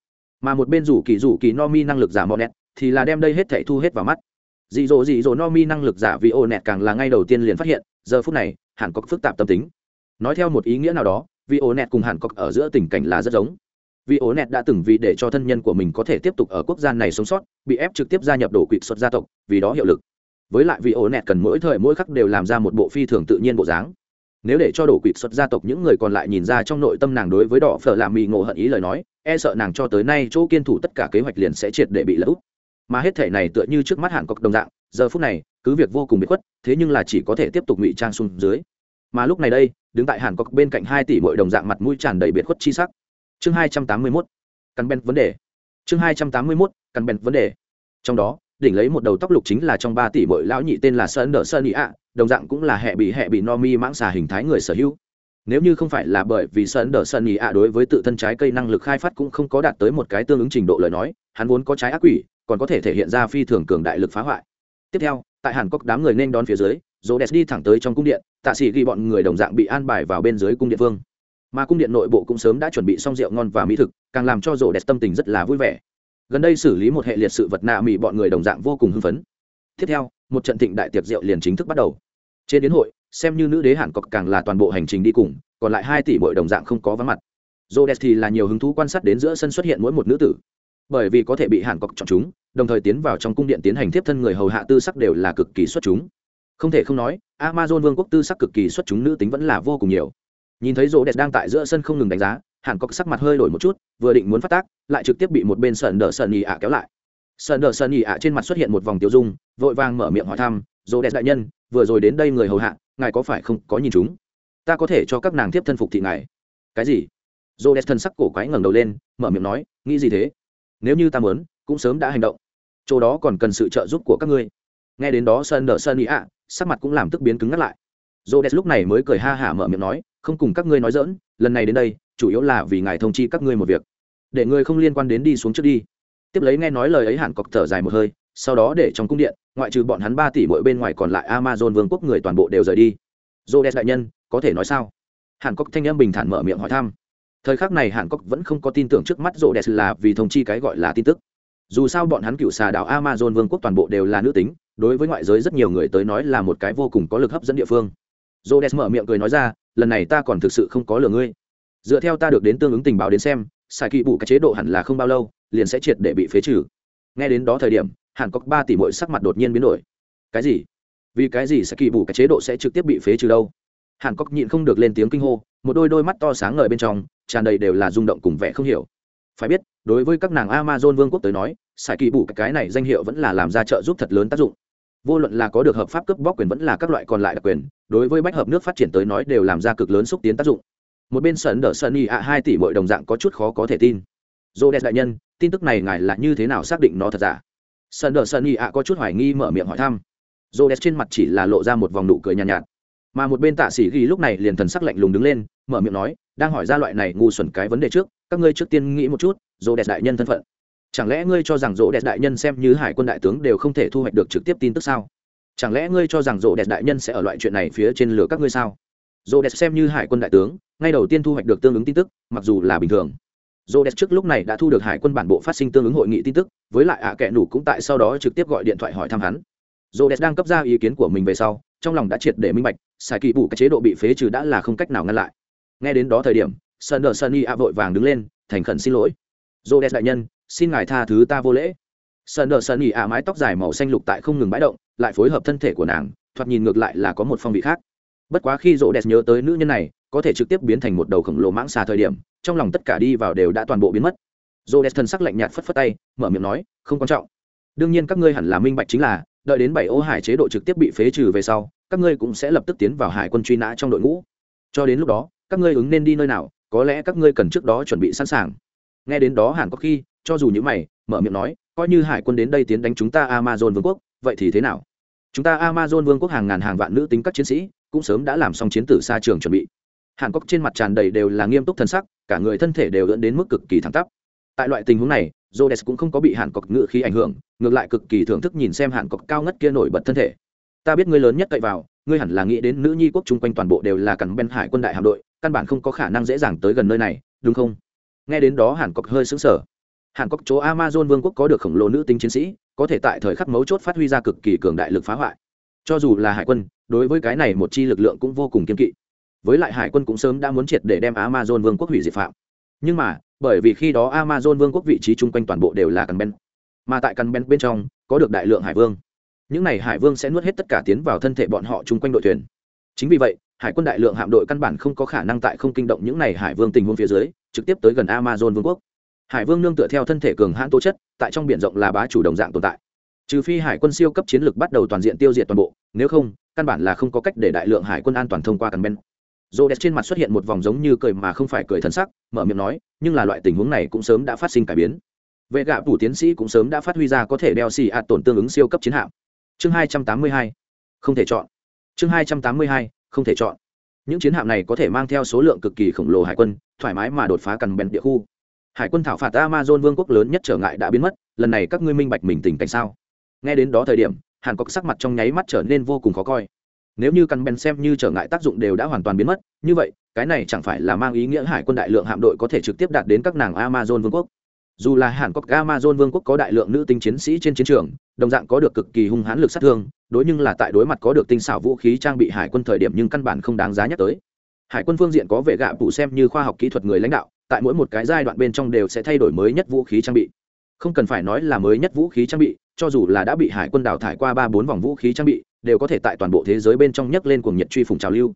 Mà một bên rủ kỳ rủ kỳ no mi năng lực giả mò nẹt, thì là đem đây hết thảy thu hết vào mắt. Dị dỗ dị dỗ no mi năng lực giả vì ô nẹt càng là ngay đầu tiên liền phát hiện, giờ phút này hàn cốc phức tạp tâm tính. Nói theo một ý nghĩa nào đó vì ổ nẹt cùng hàn cốc ở giữa tình cảnh là rất giống. Vì ổ nẹt đã từng vì để cho thân nhân của mình có thể tiếp tục ở quốc gia này sống sót, bị ép trực tiếp gia nhập đổ quỵ xuất gia tộc, vì đó hiệu lực. Với lại vì ổ nẹt cần mỗi thời mỗi khắc đều làm ra một bộ phi thường tự nhiên bộ dáng. Nếu để cho đổ quỵt xuất gia tộc những người còn lại nhìn ra trong nội tâm nàng đối với đỏ phở làm mì ngộ hận ý lời nói e sợ nàng cho tới nay chỗ kiên thủ tất cả kế hoạch liền sẽ triệt để bị lỡ úp. Mà hết thể này tựa như trước mắt hàn cọc đồng dạng, giờ phút này, cứ việc vô cùng bị khuất, thế nhưng là chỉ có thể tiếp tục ngụy trang xuống dưới. Mà lúc này đây đứng tại hàn cốc bên cạnh hai tỷ mỗi đồng dạng mặt mũi tràn đầy biệt khuất chi sắc. Chương hai trăm tám mươi mốt, căn bèn vấn đề. Chương hai trăm tám mươi mốt, căn bèn vấn đề. Trong đó, đỉnh lấy một đầu tóc lục chính là trong ba tỷ mỗi lão nhị tên là sơn đỡ sơn ý ạ, đồng dạng cũng là hệ bị hệ bị no mi mãng xà hình thái người sở hữu. Nếu như không phải là bởi vì sơn đỡ sơn ý ạ đối với tự thân trái cây năng lực khai phát cũng không có đạt tới một cái tương ứng trình độ lời nói, hắn vốn có trái ác quỷ, còn có thể thể hiện ra phi thường cường đại lực phá hoại. Tiếp theo, tại hàn cốc đám người nên đón phía dưới dồ đẹp đi thẳng tới trong cung điện, tạ sĩ ghi bọn người đồng dạng bị an bài vào bên dưới cung điện vương. Mà cung điện nội bộ cũng sớm đã chuẩn bị xong rượu ngon và mỹ thực, càng làm cho rổ đẹp tâm tình rất là vui vẻ. Gần đây xử lý một hệ liệt sự vật nạ mỹ bọn người đồng dạng vô cùng hưng phấn. Tiếp theo, một trận thịnh đại tiệc rượu liền chính thức bắt đầu. Trên đến hội, xem như nữ đế hàn cọc càng là toàn bộ hành trình đi cùng, còn lại hai tỷ bội đồng dạng không có vắng mặt. Rô đẹp thì là nhiều hứng thú quan sát đến giữa sân xuất hiện mỗi một nữ tử. Bởi vì có thể bị hàn cọc chọn chúng, đồng thời tiến vào trong cung điện tiến hành tiếp thân người hầu hạ tư sắc đều là cực kỳ xuất chúng không thể không nói, amazon vương quốc tư sắc cực kỳ xuất chúng nữ tính vẫn là vô cùng nhiều. Nhìn thấy rô đẹp đang tại giữa sân không ngừng đánh giá, hàn cọc sắc mặt hơi đổi một chút, vừa định muốn phát tác, lại trực tiếp bị một bên sờn đờ sờn ì ạ kéo lại. Sờn đờ sờn ì ạ trên mặt xuất hiện một vòng tiêu dung, vội vàng mở miệng hỏi thăm rô đẹp đại nhân, vừa rồi đến đây người hầu hạ, ngài có phải không có nhìn chúng? Ta có thể cho các nàng tiếp thân phục thị ngài. Cái gì? Rô đẹp thân sắc cổ quái ngẩng đầu lên, mở miệng nói, nghĩ gì thế? Nếu như ta muốn, cũng sớm đã hành động. Chỗ đó còn cần sự trợ giúp của các ngươi. Nghe đến đó, sơn đờ sơn ý ạ sắc mặt cũng làm tức biến cứng ngắt lại. Dô đès lúc này mới cười ha hả mở miệng nói, không cùng các ngươi nói dỡn lần này đến đây, chủ yếu là vì ngài thông chi các ngươi một việc. Để ngươi không liên quan đến đi xuống trước đi. Tiếp lấy nghe nói lời ấy hạn cọc thở dài một hơi, sau đó để trong cung điện, ngoại trừ bọn hắn ba tỷ mỗi bên ngoài còn lại amazon vương quốc người toàn bộ đều rời đi. Dô đès đại nhân, có thể nói sao? Hàn cốc thanh âm bình thản mở miệng hỏi thăm. Thời khắc này hàn cốc vẫn không có tin tưởng trước mắt rô đès là vì thông chi cái gọi là tin tức. Dù sao bọn hắn cựu xà đảo amazon vương quốc toàn bộ đều là nữ tính đối với ngoại giới rất nhiều người tới nói là một cái vô cùng có lực hấp dẫn địa phương. Jodes mở miệng cười nói ra, lần này ta còn thực sự không có lừa ngươi. Dựa theo ta được đến tương ứng tình báo đến xem xài kỵ bù cái chế độ hẳn là không bao lâu, liền sẽ triệt để bị phế trừ. Nghe đến đó thời điểm, hàn cốc ba tỷ mỗi sắc mặt đột nhiên biến đổi. Cái gì? Vì cái gì sẽ kỳ bù cái chế độ sẽ trực tiếp bị phế trừ đâu? Hàn cốc nhịn không được lên tiếng kinh hô, một đôi đôi mắt to sáng ngời bên trong, tràn đầy đều là rung động cùng vẻ không hiểu. Phải biết, đối với các nàng amazon vương quốc tới nói, Sai kỳ bù cái này danh hiệu vẫn là làm ra trợ giúp thật lớn tác dụng vô luận là có được hợp pháp cướp bóc quyền vẫn là các loại còn lại đặc quyền đối với bách hợp nước phát triển tới nói đều làm ra cực lớn xúc tiến tác dụng. Một bên sơn đỡ sơn y ạ hai tỷ mọi đồng dạng có chút khó có thể tin. Dô đẹp đại nhân tin tức này ngài là như thế nào xác định nó thật giả? Sơn đỡ sơn y ạ có chút hoài nghi mở miệng hỏi thăm. Dô đẹp trên mặt chỉ là lộ ra một vòng nụ cười nhàn nhạt, nhạt. Mà một bên tạ sĩ ghi lúc này liền thần sắc lạnh lùng đứng lên mở miệng nói đang hỏi ra loại này ngu xuẩn cái vấn đề trước các ngươi trước tiên nghĩ một chút dô đẹp đại nhân thân phận chẳng lẽ ngươi cho rằng dỗ đẹp đại nhân xem như hải quân đại tướng đều không thể thu hoạch được trực tiếp tin tức sao? Chẳng lẽ ngươi cho rằng dỗ đẹp đại nhân sẽ ở loại chuyện này phía trên lửa các ngươi sao? Dỗ đẹp xem như hải quân đại tướng, ngay đầu tiên thu hoạch được tương ứng tin tức, mặc dù là bình thường. Dỗ đẹp trước lúc này đã thu được hải quân bản bộ phát sinh tương ứng hội nghị tin tức, với lại ạ à kẻ nủ cũng tại sau đó trực tiếp gọi điện thoại hỏi thăm hắn. Dỗ đẹp đang cấp ra ý kiến của mình về sau, trong lòng đã triệt để minh bạch, xài kỳ bù cái chế độ bị phế trừ đã là không cách nào ngăn lại. Nghe đến đó thời điểm sơn đờ sunny a vội vàng đứng lên, thành khẩn xin lỗi. Rô đès đại nhân xin ngài tha thứ ta vô lễ. Sơn đờ sunny a mái tóc dài màu xanh lục tại không ngừng bãi động, lại phối hợp thân thể của nàng, thoạt nhìn ngược lại là có một phong vị khác. Bất quá khi rỗ đẹp nhớ tới nữ nhân này, có thể trực tiếp biến thành một đầu khổng lồ mãng xà thời điểm, trong lòng tất cả đi vào đều đã toàn bộ biến mất. Rỗ đẹp thân sắc lạnh nhạt phất phất tay, mở miệng nói, không quan trọng. Đương nhiên các ngươi hẳn là minh bạch chính là, đợi đến bảy ô hải chế độ trực tiếp bị phế trừ về sau, các ngươi cũng sẽ lập tức tiến vào hải quân truy nã trong đội ngũ. Cho đến lúc đó, các ngươi ứng nên đi nơi nào, có lẽ các ngươi cần trước đó chuẩn bị sẵn sàng. Nghe đến đó hẳn có khi cho dù như mày, mở miệng nói, coi như hải quân đến đây tiến đánh chúng ta amazon vương quốc, vậy thì thế nào? Chúng ta amazon vương quốc hàng ngàn hàng vạn nữ tính các chiến sĩ, cũng sớm đã làm xong chiến tử xa trường chuẩn bị. Hàn cốc trên mặt tràn đầy đều là nghiêm túc thân sắc, cả người thân thể đều dẫn đến mức cực kỳ thẳng tắp. Tại loại tình huống này jodes cũng không có bị hàn cốc ngự khí ảnh hưởng, ngược lại cực kỳ thưởng thức nhìn xem hàn cốc cao ngất kia nổi bật thân thể. Ta biết ngươi lớn nhất cậy vào, ngươi hẳn là nghĩ đến nữ nhi quốc chung quanh toàn bộ đều là cằn bên hải quân đại hạm đội, căn bản không có khả năng dễ dàng tới gần nơi này, đúng không? Nghe đến đó hàn cốc hơi sững sờ hàn cốc chỗ amazon vương quốc có được khổng lồ nữ tính chiến sĩ, có thể tại thời khắc mấu chốt phát huy ra cực kỳ cường đại lực phá hoại. Cho dù là hải quân, đối với cái này một chi lực lượng cũng vô cùng kiên kỵ. Với lại hải quân cũng sớm đã muốn triệt để đem amazon vương quốc hủy diệt phạm. Nhưng mà, bởi vì khi đó amazon vương quốc vị trí chung quanh toàn bộ đều là căn ben mà tại căn ben bên trong, có được đại lượng hải vương. Những n à y hải vương sẽ nuốt hết tất cả tiến vào thân thể bọn họ chung quanh đội thuyền. Chính vì vậy, hải quân đại lượng hạm đội căn bản không có khả năng tại không kinh động những n à y hải vương tình huống phía dưới, trực tiếp tới gần amazon vương quốc hải vương nương tựa theo thân thể cường hãn tố chất, tại trong b i ể n rộng là bá chủ đồng dạng tồn tại. Trừ phi hải quân siêu cấp chiến lược bắt đầu toàn diện tiêu diệt toàn bộ, nếu không, căn bản là không có cách để đại lượng hải quân an toàn thông qua cần ben rô đẹp trên mặt xuất hiện một vòng giống như cười mà không phải cười thân sắc, mở miệng nói, nhưng là loại tình huống này cũng sớm đã phát sinh cải biến. Vệ gạ phủ tiến sĩ cũng sớm đã phát huy ra có thể đeo xì ạt tổn tương ứng siêu cấp chiến hạm. Chương hai trăm tám mươi hai, không thể chọn. Chương hai trăm tám mươi hai, không thể chọn. Những chiến hạm này có thể mang theo số lượng cực kỳ khổng lồ hải quân, thoải mái mà đột phá cằn bèn địa khu hải quân thảo phạt amazon vương quốc lớn nhất trở ngại đã biến mất, lần này các ngươi minh bạch mình tình cảnh sao? Nghe đến đó thời điểm, hàn cốc sắc mặt trong nháy mắt trở nên vô cùng khó coi. Nếu như căn bèn xem như trở ngại tác dụng đều đã hoàn toàn biến mất, như vậy, cái này chẳng phải là mang ý nghĩa hải quân đại lượng hạm đội có thể trực tiếp đạt đến các nàng amazon vương quốc? Dù là hàn quốc amazon vương quốc có đại lượng nữ tinh chiến sĩ trên chiến trường, đồng dạng có được cực kỳ hung hãn lực sát thương, đối nhưng là tại đối mặt có được tinh xảo vũ khí trang bị hải quân thời điểm nhưng căn bản không đáng giá nhắc tới. Hải quân phương diện có vệ gạ phụ xem như khoa học kỹ thuật người lãnh đạo tại mỗi một cái giai đoạn bên trong đều sẽ thay đổi mới nhất vũ khí trang bị. Không cần phải nói là mới nhất vũ khí trang bị, cho dù là đã bị hải quân đào thải qua ba bốn vòng vũ khí trang bị, đều có thể tại toàn bộ thế giới bên trong nhấc lên cuồng nhiệt truy phùng trào lưu.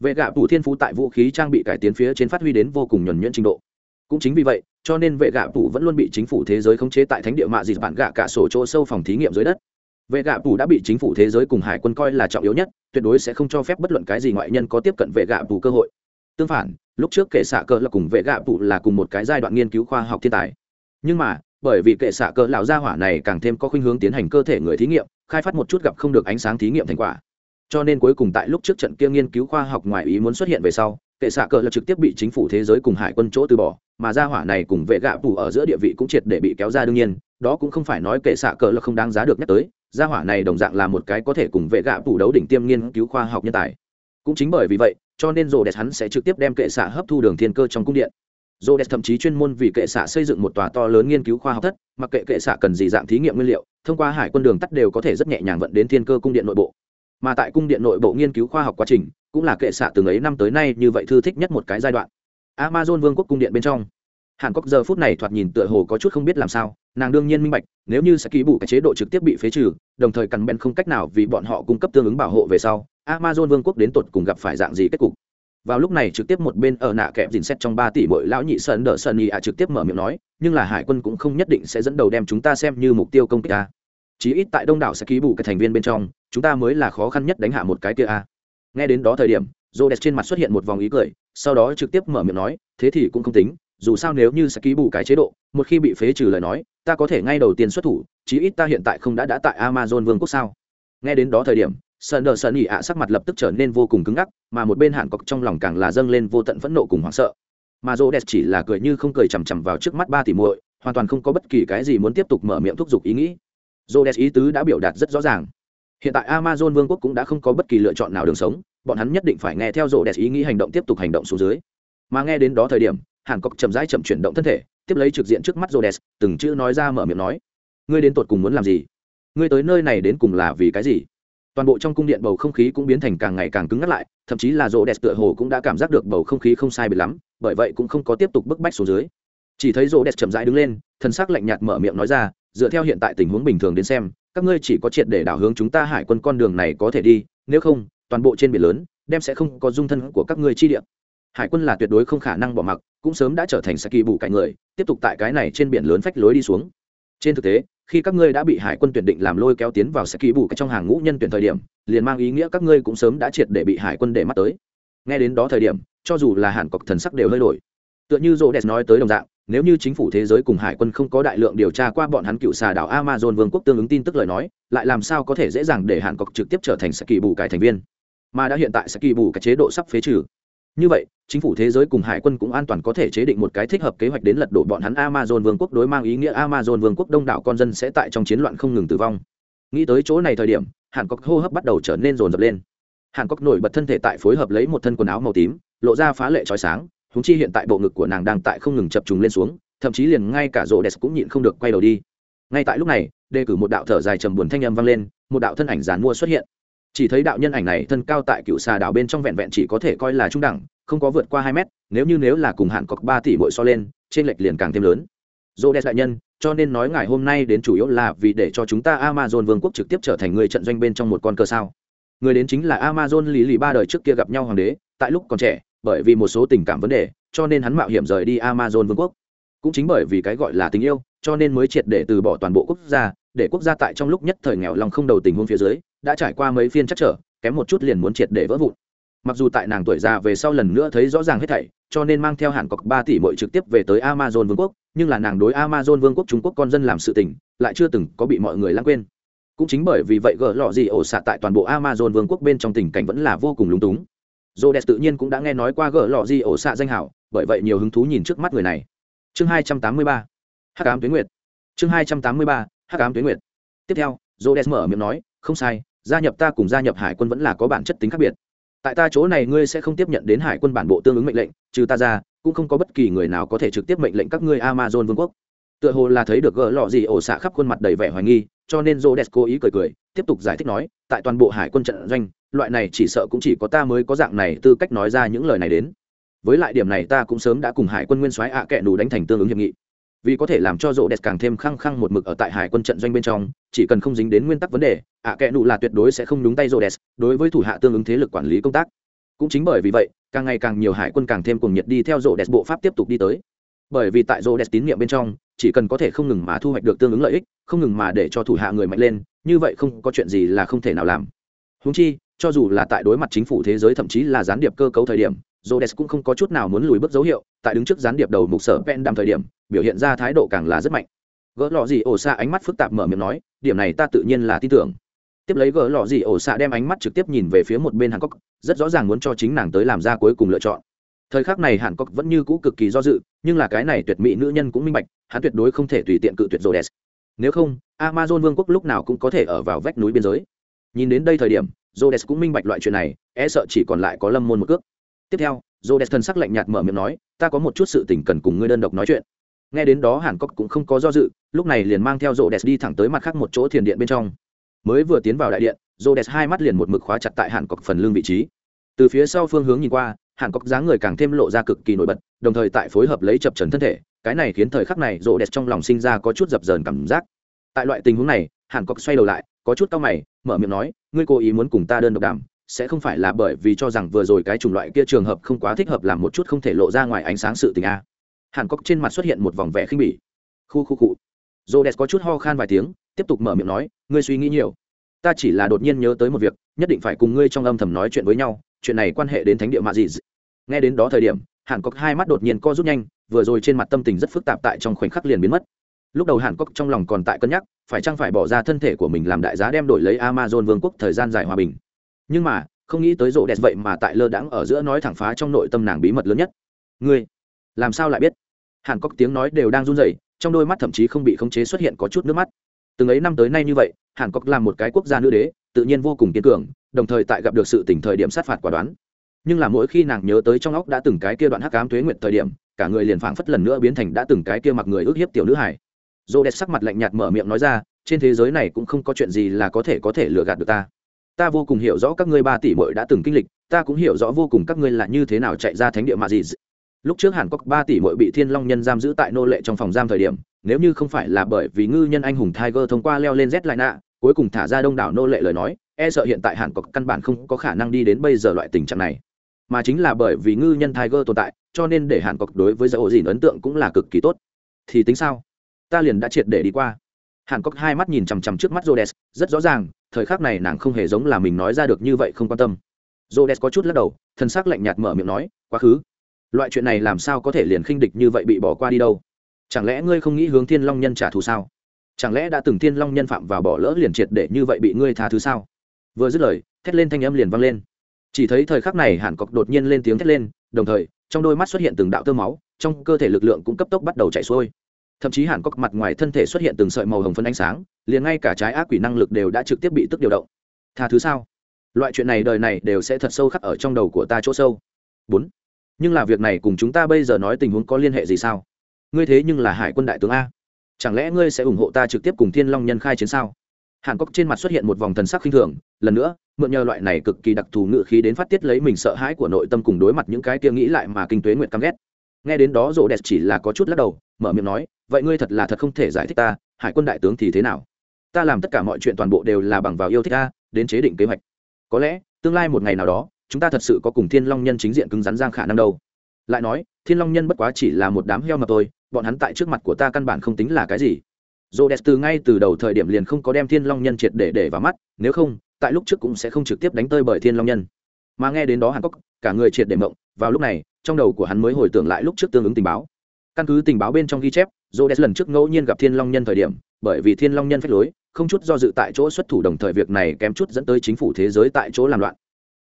Vệ gạ phủ thiên phú tại vũ khí trang bị cải tiến phía trên phát huy đến vô cùng nhuẩn nhuyễn trình độ. Cũng chính vì vậy, cho nên vệ gạ phủ vẫn luôn bị chính phủ thế giới khống chế tại thánh địa mạ dịt bản gạ cả sổ chỗ sâu phòng thí nghiệm dưới đất. Vệ gạ phủ đã bị chính phủ thế giới cùng hải quân coi là trọng yếu nhất, tuyệt đối sẽ không cho phép bất luận cái gì ngoại nhân có tiếp cận vệ gạ phủ cơ hội tương phản, lúc trước kệ xạ cờ là cùng vệ gạ vụ là cùng một cái giai đoạn nghiên cứu khoa học thiên tài. Nhưng mà, bởi vì kệ xạ cờ lão gia hỏa này càng thêm có khuynh hướng tiến hành cơ thể người thí nghiệm, khai phát một chút gặp không được ánh sáng thí nghiệm thành quả. Cho nên cuối cùng tại lúc trước trận kia nghiên cứu khoa học ngoài ý muốn xuất hiện về sau, kệ xạ cờ là trực tiếp bị chính phủ thế giới cùng hải quân chỗ từ bỏ, mà gia hỏa này cùng vệ gạ phủ ở giữa địa vị cũng triệt để bị kéo ra đương nhiên, đó cũng không phải nói kệ xạ cờ là không đáng giá được nhắc tới, gia hỏa này đồng dạng là một cái có thể cùng vệ gạ phủ đấu đỉnh tiêm nghiên cứu khoa học nhân tài. Cũng chính bởi vì vậy cho nên rô đẹp hắn sẽ trực tiếp đem kệ xạ hấp thu đường thiên cơ trong cung điện. Rô đẹp thậm chí chuyên môn vì kệ xạ xây dựng một tòa to lớn nghiên cứu khoa học thất, mặc kệ kệ xạ cần gì dạng thí nghiệm nguyên liệu, thông qua hải quân đường tắt đều có thể rất nhẹ nhàng vận đến thiên cơ cung điện nội bộ. Mà tại cung điện nội bộ nghiên cứu khoa học quá trình, cũng là kệ xạ từng ấy năm tới nay như vậy thư thích nhất một cái giai đoạn. Amazon vương quốc cung điện bên trong. Hàn cốc giờ phút này thoạt nhìn tựa hồ có chút không biết làm sao, nàng đương nhiên minh bạch, nếu như sẽ ký bù cái chế độ trực tiếp bị phế trừ, đồng thời cần bèn không cách nào vì bọn họ cung cấp tương ứng bảo hộ về sau amazon vương quốc đến tột cùng gặp phải dạng gì kết cục? Vào lúc này trực tiếp một bên ở nạ kẹp dình xét trong ba tỷ bội lão nhị sơn đỡ sơn nhị ạ trực tiếp mở miệng nói, nhưng là hải quân cũng không nhất định sẽ dẫn đầu đem chúng ta xem như mục tiêu công kích a. chí ít tại đông đảo sẽ ký bù cái thành viên bên trong, chúng ta mới là khó khăn nhất đánh hạ một cái kia a. Nghe đến đó thời điểm rô đẹp trên mặt xuất hiện một vòng ý cười, sau đó trực tiếp mở miệng nói, thế thì cũng không tính, dù sao nếu như sẽ ký bù cái chế độ, một khi bị phế trừ lời nói, ta có thể ngay đầu tiên xuất thủ, chí ít ta hiện tại không đã đã tại amazon vương quốc sao? Nghe đến đó thời điểm sơn đờ sơn ỉ ạ sắc mặt lập tức trở nên vô cùng cứng ngắc, mà một bên hàn cọc trong lòng càng là dâng lên vô tận phẫn nộ cùng hoảng sợ. Mà rô đẹp chỉ là cười như không cười chằm chằm vào trước mắt ba tỷ muội, hoàn toàn không có bất kỳ cái gì muốn tiếp tục mở miệng thúc giục ý nghĩ. Rô đẹp ý tứ đã biểu đạt rất rõ ràng. Hiện tại amazon vương quốc cũng đã không có bất kỳ lựa chọn nào đường sống, bọn hắn nhất định phải nghe theo rô đẹp ý nghĩ hành động tiếp tục hành động xuống dưới. Mà nghe đến đó thời điểm, hàn cọc chậm rãi chậm chuyển động thân thể, tiếp lấy trực diện trước mắt rô đẹp từng chữ nói ra mở miệng nói, ngươi đến tột cùng muốn làm gì? Ngươi tới nơi này đến cùng là vì cái gì? Toàn bộ trong cung điện bầu không khí cũng biến thành càng ngày càng cứng ngắt lại, thậm chí là rô đẹp tựa hồ cũng đã cảm giác được bầu không khí không sai bị lắm, bởi vậy cũng không có tiếp tục bức bách xuống dưới. Chỉ thấy rô đẹp chậm rãi đứng lên thân xác lạnh nhạt mở miệng nói ra, dựa theo hiện tại tình huống bình thường đến xem, các ngươi chỉ có triệt để đảo hướng chúng ta hải quân con đường này có thể đi, nếu không, toàn bộ trên biển lớn đem sẽ không có dung thân của các ngươi chi địa. Hải quân là tuyệt đối không khả năng bỏ mặc, cũng sớm đã trở thành saki bù cạnh người, tiếp tục tại cái này trên biển lớn phách lối đi xuống. Trên thực tế khi các ngươi đã bị hải quân tuyển định làm lôi kéo tiến vào saki bù trong hàng ngũ nhân tuyển thời điểm, liền mang ý nghĩa các ngươi cũng sớm đã triệt để bị hải quân để mắt tới. Nghe đến đó thời điểm, cho dù là hàn cọc thần sắc đều hơi đổi. Tựa như rô đès nói tới đồng dạng, nếu như chính phủ thế giới cùng hải quân không có đại lượng điều tra qua bọn hắn cựu xà đảo amazon vương quốc tương ứng tin tức lời nói, lại làm sao có thể dễ dàng để hàn cọc trực tiếp trở thành saki bù cải thành viên? Mà đã hiện tại saki bù cái chế độ sắp phế trừ như vậy, chính phủ thế giới cùng hải quân cũng an toàn có thể chế định một cái thích hợp kế hoạch đến lật đổ bọn hắn amazon vương quốc đối mang ý nghĩa amazon vương quốc đông đảo con dân sẽ tại trong chiến loạn không ngừng tử vong. Nghĩ tới chỗ này thời điểm, hàn cốc hô hấp bắt đầu trở nên rồn rập lên. Hàn cốc nổi bật thân thể tại phối hợp lấy một thân quần áo màu tím, lộ ra phá lệ trói sáng húng chi hiện tại bộ ngực của nàng đang tại không ngừng chập trùng lên xuống, thậm chí liền ngay cả rộ đẹp cũng nhịn không được quay đầu đi. Ngay tại lúc này, đề cử một đạo thở dài trầm buồn thanh âm vang lên, một đạo thân ảnh dàn mua xuất hiện chỉ thấy đạo nhân ảnh này thân cao tại cựu xà đảo bên trong vẹn vẹn chỉ có thể coi là trung đẳng, không có vượt qua hai mét, nếu như nếu là cùng hạn cọc ba tỷ bội so lên, trên lệch liền càng thêm lớn. Dô đẹp đại nhân, cho nên nói ngài hôm nay đến chủ yếu là vì để cho chúng ta amazon vương quốc trực tiếp trở thành người trận doanh bên trong một con cơ sao? Người đến chính là amazon lý lì ba đời trước kia gặp nhau hoàng đế, tại lúc còn trẻ, bởi vì một số tình cảm vấn đề, cho nên hắn mạo hiểm rời đi amazon vương quốc. Cũng chính bởi vì cái gọi là tình yêu, cho nên mới triệt để từ bỏ toàn bộ quốc gia, để quốc gia tại trong lúc nhất thời nghèo lòng không đầu tình huống phía dưới đã trải qua mấy phiên chắc trở, kém một chút liền muốn triệt để vỡ vụn. Mặc dù tại nàng tuổi già về sau lần nữa thấy rõ ràng hết thảy, cho nên mang theo hàn cọc ba tỷ mỗi trực tiếp về tới amazon vương quốc, nhưng là nàng đối amazon vương quốc trung quốc con dân làm sự tình, lại chưa từng có bị mọi người lãng quên. Cũng chính bởi vì vậy gỡ lọ gì ổ xạ tại toàn bộ amazon vương quốc bên trong tình cảnh vẫn là vô cùng lúng túng. J o tự nhiên cũng đã nghe nói qua gỡ lọ gì ổ xạ danh hảo, bởi vậy nhiều hứng thú nhìn trước mắt người này. Chương hai trăm tám mươi ba, hắc ám tuyến nguyệt. Chương hai trăm tám mươi ba, hắc ám tuyến nguyệt. Tiếp theo j mở miệng nói, không sai gia nhập ta cùng gia nhập hải quân vẫn là có bản chất tính khác biệt. Tại ta chỗ này ngươi sẽ không tiếp nhận đến hải quân bản bộ tương ứng mệnh lệnh, trừ ta ra, cũng không có bất kỳ người nào có thể trực tiếp mệnh lệnh các ngươi amazon vương quốc. Tựa hồ là thấy được gỡ lọ gì ổ xạ khắp khuôn mặt đầy vẻ hoài nghi, cho nên j o cố ý cười cười, tiếp tục giải thích nói, tại toàn bộ hải quân trận doanh, loại này chỉ sợ cũng chỉ có ta mới có dạng này tư cách nói ra những lời này đến. Với lại điểm này ta cũng sớm đã cùng hải quân nguyên soái ạ kệ đủ đánh thành tương ứng hiệp nghị vì có thể làm cho rộ đẹp càng thêm khăng khăng một mực ở tại hải quân trận doanh bên trong, chỉ cần không dính đến nguyên tắc vấn đề, ạ kệ đủ là tuyệt đối sẽ không đúng tay rộ đẹp, đối với thủ hạ tương ứng thế lực quản lý công tác. Cũng chính bởi vì vậy, càng ngày càng nhiều hải quân càng thêm cùng nhiệt đi theo rộ đẹp bộ pháp tiếp tục đi tới. Bởi vì tại rộ đẹp tín nhiệm bên trong, chỉ cần có thể không ngừng mà thu hoạch được tương ứng lợi ích, không ngừng mà để cho thủ hạ người mạnh lên, như vậy không có chuyện gì là không thể nào làm. Húng chi, cho dù là tại đối mặt chính phủ thế giới thậm chí là gián điệp cơ cấu thời điểm Rhodes cũng không có chút nào muốn lùi bước dấu hiệu, tại đứng trước gián điệp đầu mục sở Pen đàm thời điểm, biểu hiện ra thái độ càng là rất mạnh. Gỡ lọ gì ổ xạ ánh mắt phức tạp mở miệng nói, điểm này ta tự nhiên là tin tưởng. Tiếp lấy gỡ lọ gì ổ xạ đem ánh mắt trực tiếp nhìn về phía một bên Hàn Cốc, rất rõ ràng muốn cho chính nàng tới làm ra cuối cùng lựa chọn. Thời khắc này Hàn Cốc vẫn như cũ cực kỳ do dự, nhưng là cái này tuyệt mỹ nữ nhân cũng minh bạch, hắn tuyệt đối không thể tùy tiện cự tuyệt Rhodes. Nếu không, Amazon Vương quốc lúc nào cũng có thể ở vào vách núi biên giới. Nhìn đến đây thời điểm, Rhodes cũng minh bạch loại chuyện này, e sợ chỉ còn lại có Lâm Môn một cước tiếp theo dô đẹp thân sắc lạnh nhạt mở miệng nói, ta có một chút sự tình cần cùng ngươi đơn độc nói chuyện. Nghe đến đó hàn cốc cũng không có do dự, lúc này liền mang theo rô đẹp đi thẳng tới mặt khác một chỗ thiền điện bên trong. Mới vừa tiến vào đại điện rô đẹp hai mắt liền một mực khóa chặt tại hàn cốc phần lưng vị trí. Từ phía sau phương hướng nhìn qua, hàn cốc dáng người càng thêm lộ ra cực kỳ nổi bật, đồng thời tại phối hợp lấy chập trần thân thể, cái này khiến thời khắc này rô đẹp trong lòng sinh ra có chút dập dờn cảm giác. Tại loại tình huống này, hàn cốc xoay đầu lại, có chút tao mày, mở miệng nói, ngươi cố ý muốn cùng ta đơn độc đàm sẽ không phải là bởi vì cho rằng vừa rồi cái chủng loại kia trường hợp không quá thích hợp làm một chút không thể lộ ra ngoài ánh sáng sự tình a. Hàn cốc trên mặt xuất hiện một vòng vẻ khinh bỉ. Khu khu cụ Rhodes có chút ho khan vài tiếng, tiếp tục mở miệng nói, ngươi suy nghĩ nhiều. Ta chỉ là đột nhiên nhớ tới một việc, nhất định phải cùng ngươi trong âm thầm nói chuyện với nhau, chuyện này quan hệ đến thánh địa mạ gì nghe đến đó thời điểm, hàn cốc hai mắt đột nhiên co rút nhanh, vừa rồi trên mặt tâm tình rất phức tạp tại trong khoảnh khắc liền biến mất. Lúc đầu hàn cốc trong lòng còn tại cân nhắc, phải chăng phải bỏ ra thân thể của mình làm đại giá đem đổi lấy amazon vương quốc thời gian dài hòa bình nhưng mà, không nghĩ tới rộ đẹp vậy mà tại lơ đãng ở giữa nói thẳng phá trong nội tâm nàng bí mật lớn nhất. Ngươi, làm sao lại biết? Hàn cốc tiếng nói đều đang run rẩy, trong đôi mắt thậm chí không bị khống chế xuất hiện có chút nước mắt. Từng ấy năm tới nay như vậy, hàn cốc là một cái quốc gia nữ đế, tự nhiên vô cùng kiên cường, đồng thời tại gặp được sự tỉnh thời điểm sát phạt quả đoán. Nhưng là mỗi khi nàng nhớ tới trong óc đã từng cái kia đoạn hắc ám thuế nguyện thời điểm, cả người liền phảng phất lần nữa biến thành đã từng cái kia mặc người ước hiếp tiểu nữ hải dô đẹp sắc mặt lạnh nhạt mở miệng nói ra, trên thế giới này cũng không có chuyện gì là có thể có thể lừa gạt được ta ta vô cùng hiểu rõ các ngươi ba tỷ muội đã từng kinh lịch ta cũng hiểu rõ vô cùng các ngươi là như thế nào chạy ra thánh địa mà gì lúc trước hàn quốc ba tỷ muội bị thiên long nhân giam giữ tại nô lệ trong phòng giam thời điểm nếu như không phải là bởi vì ngư nhân anh hùng tiger thông qua leo lên z lại nạ cuối cùng thả ra đông đảo nô lệ lời nói e sợ hiện tại hàn quốc căn bản không có khả năng đi đến bây giờ loại tình trạng này. Mà chính là bởi vì ngư nhân tiger tồn tại cho nên để hàn quốc đối với dầu ổ dìn ấn tượng cũng là cực kỳ tốt. Thì tính sao? Ta liền đã triệt để đi qua. Hàn cốc hai mắt nhìn chằm chằm trước mắt Rhodes, rất rõ ràng, thời khắc này nàng không hề giống là mình nói ra được như vậy không quan tâm. Rhodes có chút lắc đầu, thân sắc lạnh nhạt mở miệng nói, quá khứ. Loại chuyện này làm sao có thể liền khinh địch như vậy bị bỏ qua đi đâu? Chẳng lẽ ngươi không nghĩ hướng Thiên Long Nhân trả thù sao? Chẳng lẽ đã từng Thiên Long Nhân phạm vào bỏ lỡ liền triệt để như vậy bị ngươi tha thứ sao? Vừa dứt lời, thét lên thanh âm liền vang lên. Chỉ thấy thời khắc này Hàn cọc đột nhiên lên tiếng thét lên, đồng thời, trong đôi mắt xuất hiện từng đạo tơ máu, trong cơ thể lực lượng cũng cấp tốc bắt đầu chảy xuôi thậm chí hàn cốc mặt ngoài thân thể xuất hiện từng sợi màu hồng phân ánh sáng, liền ngay cả trái ác quỷ năng lực đều đã trực tiếp bị tức điều động. Tha thứ sao? Loại chuyện này đời này đều sẽ thật sâu khắc ở trong đầu của ta chỗ sâu. Bốn. Nhưng là việc này cùng chúng ta bây giờ nói tình huống có liên hệ gì sao? Ngươi thế nhưng là hải quân đại tướng a. Chẳng lẽ ngươi sẽ ủng hộ ta trực tiếp cùng thiên long nhân khai chiến sao? Hàn cốc trên mặt xuất hiện một vòng thần sắc khinh thường, lần nữa, mượn nhờ loại này cực kỳ đặc thù ngự khí đến phát tiết lấy mình sợ hãi của nội tâm cùng đối mặt những cái kia nghĩ lại mà kinh tuế nguyện căm ghét nghe đến đó rộ đẹp chỉ là có chút lắc đầu, mở miệng nói, vậy ngươi thật là thật không thể giải thích ta, hải quân đại tướng thì thế nào? Ta làm tất cả mọi chuyện toàn bộ đều là bằng vào yêu thích ta, đến chế định kế hoạch. Có lẽ, tương lai một ngày nào đó, chúng ta thật sự có cùng thiên long nhân chính diện cứng rắn giang khả năng đâu. Lại nói, thiên long nhân bất quá chỉ là một đám heo mà thôi, bọn hắn tại trước mặt của ta căn bản không tính là cái gì. Dồ đẹp từ ngay từ đầu thời điểm liền không có đem thiên long nhân triệt để để vào mắt, nếu không, tại lúc trước cũng sẽ không trực tiếp đánh tơi bởi thiên long nhân. Mà nghe đến đó hàn cốc cả người triệt để mộng vào lúc này trong đầu của hắn mới hồi tưởng lại lúc trước tương ứng tình báo căn cứ tình báo bên trong ghi chép Rhodes lần trước ngẫu nhiên gặp Thiên Long Nhân thời điểm, bởi vì Thiên Long Nhân phách lối, không chút do dự tại chỗ xuất thủ đồng thời việc này kém chút dẫn tới chính phủ thế giới tại chỗ làm loạn.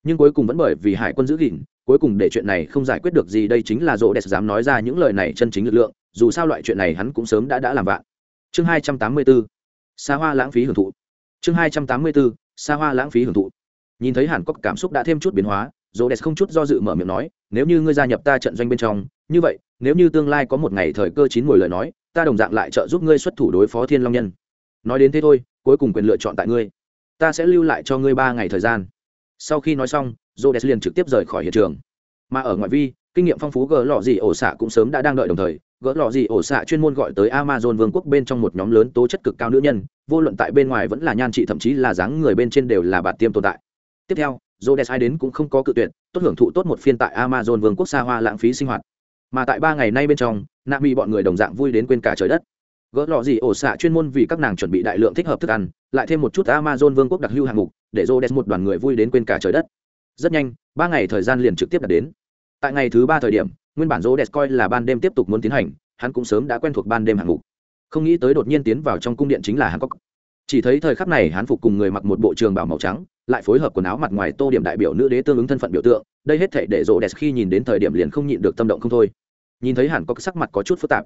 Nhưng cuối cùng vẫn bởi vì hải quân giữ gìn, cuối cùng để chuyện này không giải quyết được gì đây chính là Rhodes dám nói ra những lời này chân chính lực lượng, dù sao loại chuyện này hắn cũng sớm đã đã làm vạn. Chương 284. xa hoa lãng phí hưởng thụ. Chương 284. xa hoa lãng phí hưởng thụ. Nhìn thấy Hàn Cốc cảm xúc đã thêm chút biến hóa, Rhodes không chút do dự mở miệng nói, nếu như ngươi gia nhập ta trận doanh bên trong, như vậy, nếu như tương lai có một ngày thời cơ chín mùi lời nói, ta đồng dạng lại trợ giúp ngươi xuất thủ đối phó thiên long nhân. Nói đến thế thôi cuối cùng quyền lựa chọn tại ngươi. Ta sẽ lưu lại cho ngươi ba ngày thời gian. Sau khi nói xong j liền trực tiếp rời khỏi hiện trường. Mà ở ngoại vi kinh nghiệm phong phú gỡ lọ gì ổ xạ cũng sớm đã đang đợi đồng thời gỡ lọ gì ổ xạ chuyên môn gọi tới amazon vương quốc bên trong một nhóm lớn tố chất cực cao nữ nhân vô luận tại bên ngoài vẫn là nhan trị thậm chí là dáng người bên trên đều là bạt tiêm tồn tại. Tiếp theo j ai đến cũng không có cự tuyệt, tốt hưởng thụ tốt một phiên tại amazon vương quốc xa hoa lãng phí sinh hoạt. Mà tại ba ngày nay bên trong nạ mỹ bọn người đồng dạng vui đến quên cả trời đất. Gỡ lọ gì ổ xạ chuyên môn vì các nàng chuẩn bị đại lượng thích hợp thức ăn, lại thêm một chút amazon vương quốc đặc hưu hạng mục, để rô một đoàn người vui đến quên cả trời đất. Rất nhanh, ba ngày thời gian liền trực tiếp đạt đến. Tại ngày thứ ba thời điểm, nguyên bản rô coi là ban đêm tiếp tục muốn tiến hành, hắn cũng sớm đã quen thuộc ban đêm hạng mục. Không nghĩ tới đột nhiên tiến vào trong cung điện chính là hắn cốc chỉ thấy thời khắc này hắn phục cùng người mặc một bộ trường bảo màu trắng lại phối hợp quần áo mặt ngoài tô điểm đại biểu nữ đế tương ứng thân phận biểu tượng, đây hết thể để rô đès khi nhìn đến thời điểm liền không nhịn được tâm động không thôi. Nhìn thấy hẳn có sắc mặt có chút phức tạp.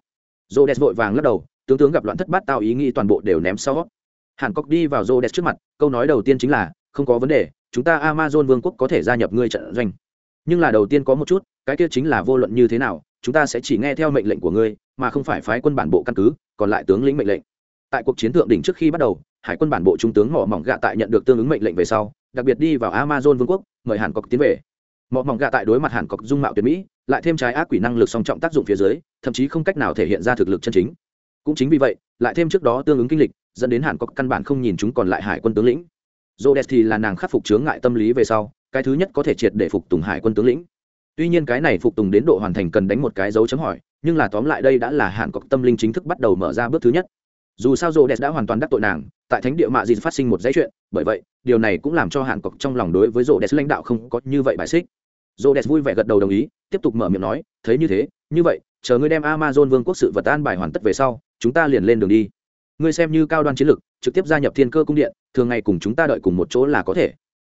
Rô đès vội vàng lắc đầu, tướng tướng gặp loạn thất bát tao ý nghĩ toàn bộ đều ném sau. Hàn cốc đi vào rô đès trước mặt, câu nói đầu tiên chính là, không có vấn đề, chúng ta amazon vương quốc có thể gia nhập ngươi trận doanh. Nhưng là đầu tiên có một chút, cái kia chính là vô luận như thế nào, chúng ta sẽ chỉ nghe theo mệnh lệnh của ngươi, mà không phải phái quân bản bộ căn cứ, còn lại tướng lĩnh mệnh lệnh. Tại cuộc chiến thượng đỉnh trước khi bắt đầu hải quân bản bộ trung tướng mỏ mỏng gạ tại nhận được tương ứng mệnh lệnh về sau, đặc biệt đi vào amazon vương quốc, mời hàn cọc tiến về. Mỏ mỏng gạ tại đối mặt hàn cọc dung mạo tuyệt mỹ, lại thêm trái ác quỷ năng lực song trọng tác dụng phía dưới, thậm chí không cách nào thể hiện ra thực lực chân chính. Cũng chính vì vậy, lại thêm trước đó tương ứng kinh lịch, dẫn đến hàn cọc căn bản không nhìn chúng còn lại hải quân tướng lĩnh. Dô đẹp thì là nàng khắc phục chướng ngại tâm lý về sau, cái thứ nhất có thể triệt để phục tùng hải quân tướng lĩnh. Tuy nhiên cái này phục tùng đến độ hoàn thành cần đánh một cái dấu chấm hỏi, nhưng là tóm lại đây đã là hàn cọc tâm linh chính thức bắt đầu mở ra bước thứ nhất. Dù sao rô đẹp đã hoàn toàn đắc tội nàng tại thánh địa mạ gì phát sinh một dãy chuyện bởi vậy điều này cũng làm cho hàn cốc trong lòng đối với rô đès lãnh đạo không có như vậy bài xích. Rô đès vui vẻ gật đầu đồng ý tiếp tục mở miệng nói thấy như thế như vậy chờ ngươi đem amazon vương quốc sự vật an bài hoàn tất về sau chúng ta liền lên đường đi. Ngươi xem như cao đoan chiến lược, trực tiếp gia nhập thiên cơ cung điện thường ngày cùng chúng ta đợi cùng một chỗ là có thể.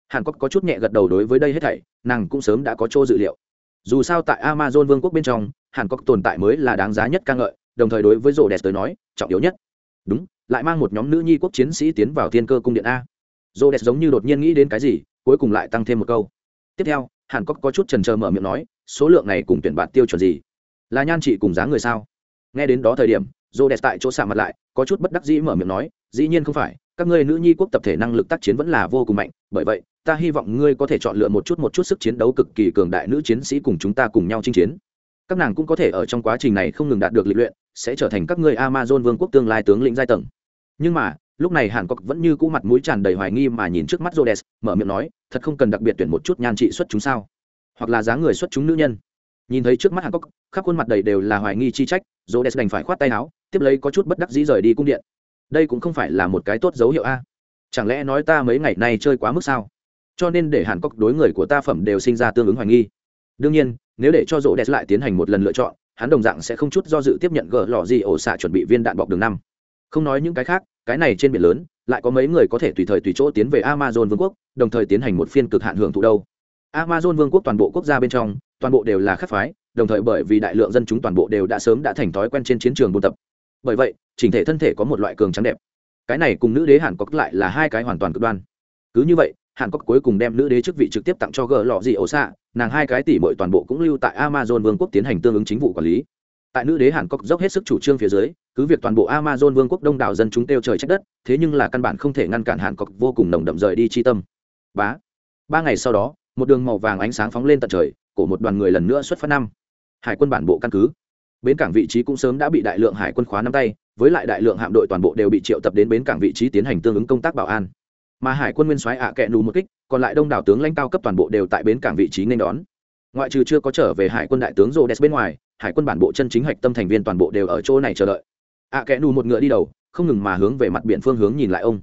Hàn cốc có chút nhẹ gật đầu đối với đây hết thảy nàng cũng sớm đã có chỗ dự liệu. Dù sao tại amazon vương quốc bên trong hàn cốc tồn tại mới là đáng giá nhất ca ngợi đồng thời đối với rô đès tới nói trọng yếu nhất. Đúng lại mang một nhóm nữ nhi quốc chiến sĩ tiến vào thiên cơ cung điện a. Rô đẹp giống như đột nhiên nghĩ đến cái gì, cuối cùng lại tăng thêm một câu. Tiếp theo, hàn cốc có chút trần trờ mở miệng nói, số lượng này cùng tuyển bạn tiêu chuẩn gì? Là nhan chị cùng giá người sao? Nghe đến đó thời điểm rô đẹp tại chỗ xạ mặt lại, có chút bất đắc dĩ mở miệng nói, dĩ nhiên không phải, các ngươi nữ nhi quốc tập thể năng lực tác chiến vẫn là vô cùng mạnh, bởi vậy, ta hy vọng ngươi có thể chọn lựa một chút một chút sức chiến đấu cực kỳ cường đại nữ chiến sĩ cùng chúng ta cùng nhau chinh chiến. Các nàng cũng có thể ở trong quá trình này không ngừng đạt được lịch luyện, sẽ trở thành các ngươi amazon vương quốc tương lai tướng lĩnh giai tầng nhưng mà lúc này hàn cốc vẫn như cũ mặt mũi tràn đầy hoài nghi mà nhìn trước mắt Rhodes, mở miệng nói, thật không cần đặc biệt tuyển một chút nhan trị xuất chúng sao? Hoặc là giá người xuất chúng nữ nhân. Nhìn thấy trước mắt hàn cốc, khắp khuôn mặt đầy đều là hoài nghi chi trách, Rhodes đành phải khoát tay áo, tiếp lấy có chút bất đắc dĩ rời đi cung điện. Đây cũng không phải là một cái tốt dấu hiệu a. Chẳng lẽ nói ta mấy ngày nay chơi quá mức sao? Cho nên để hàn cốc đối người của ta phẩm đều sinh ra tương ứng hoài nghi. Đương nhiên, nếu để cho Rhodes lại tiến hành một lần lựa chọn, hắn đồng dạng sẽ không chút do dự tiếp nhận gỡ lọ gì ổ xạ chuẩn bị viên đạn bọc đường năm không nói những cái khác, cái này trên biển lớn, lại có mấy người có thể tùy thời tùy chỗ tiến về amazon vương quốc, đồng thời tiến hành một phiên cực hạn hưởng thụ đâu. Amazon vương quốc toàn bộ quốc gia bên trong, toàn bộ đều là khắc phái, đồng thời bởi vì đại lượng dân chúng toàn bộ đều đã sớm đã thành thói quen trên chiến trường buôn tập. Bởi vậy, chỉnh thể thân thể có một loại cường trắng đẹp. Cái này cùng nữ đế hàn cốc lại là hai cái hoàn toàn cực đoan. Cứ như vậy, hàn cốc cuối cùng đem nữ đế chức vị trực tiếp tặng cho gờ lọ dị ổ xạ, nàng hai cái tỷ bội toàn bộ cũng lưu tại amazon vương quốc tiến hành tương ứng chính vụ quản lý tại nữ đế hàn cốc dốc hết sức chủ trương phía dưới, cứ việc toàn bộ amazon vương quốc đông đảo dân chúng têu trời trách đất, thế nhưng là căn bản không thể ngăn cản hàn cốc vô cùng nồng đậm rời đi chi tâm. Bá. Ba ngày sau đó, một đường màu vàng ánh sáng phóng lên tận trời của một đoàn người lần nữa xuất phát năm. Hải quân bản bộ căn cứ. Bến cảng vị trí cũng sớm đã bị đại lượng hải quân khóa năm tay, với lại đại lượng hạm đội toàn bộ đều bị triệu tập đến bến cảng vị trí tiến hành tương ứng công tác bảo an. Mà hải quân nguyên soái ạ à kẹ nù một kích, còn lại đông đảo tướng lãnh cao cấp toàn bộ đều tại bến cảng vị trí nên đón. Ngoại trừ chưa có trở về hải quân đại tướng rô đès bên ngoài hải quân bản bộ chân chính hạch tâm thành viên toàn bộ đều ở chỗ này chờ đợi. Ạ à kẽ nù một ngựa đi đầu, không ngừng mà hướng về mặt biển phương hướng nhìn lại ông.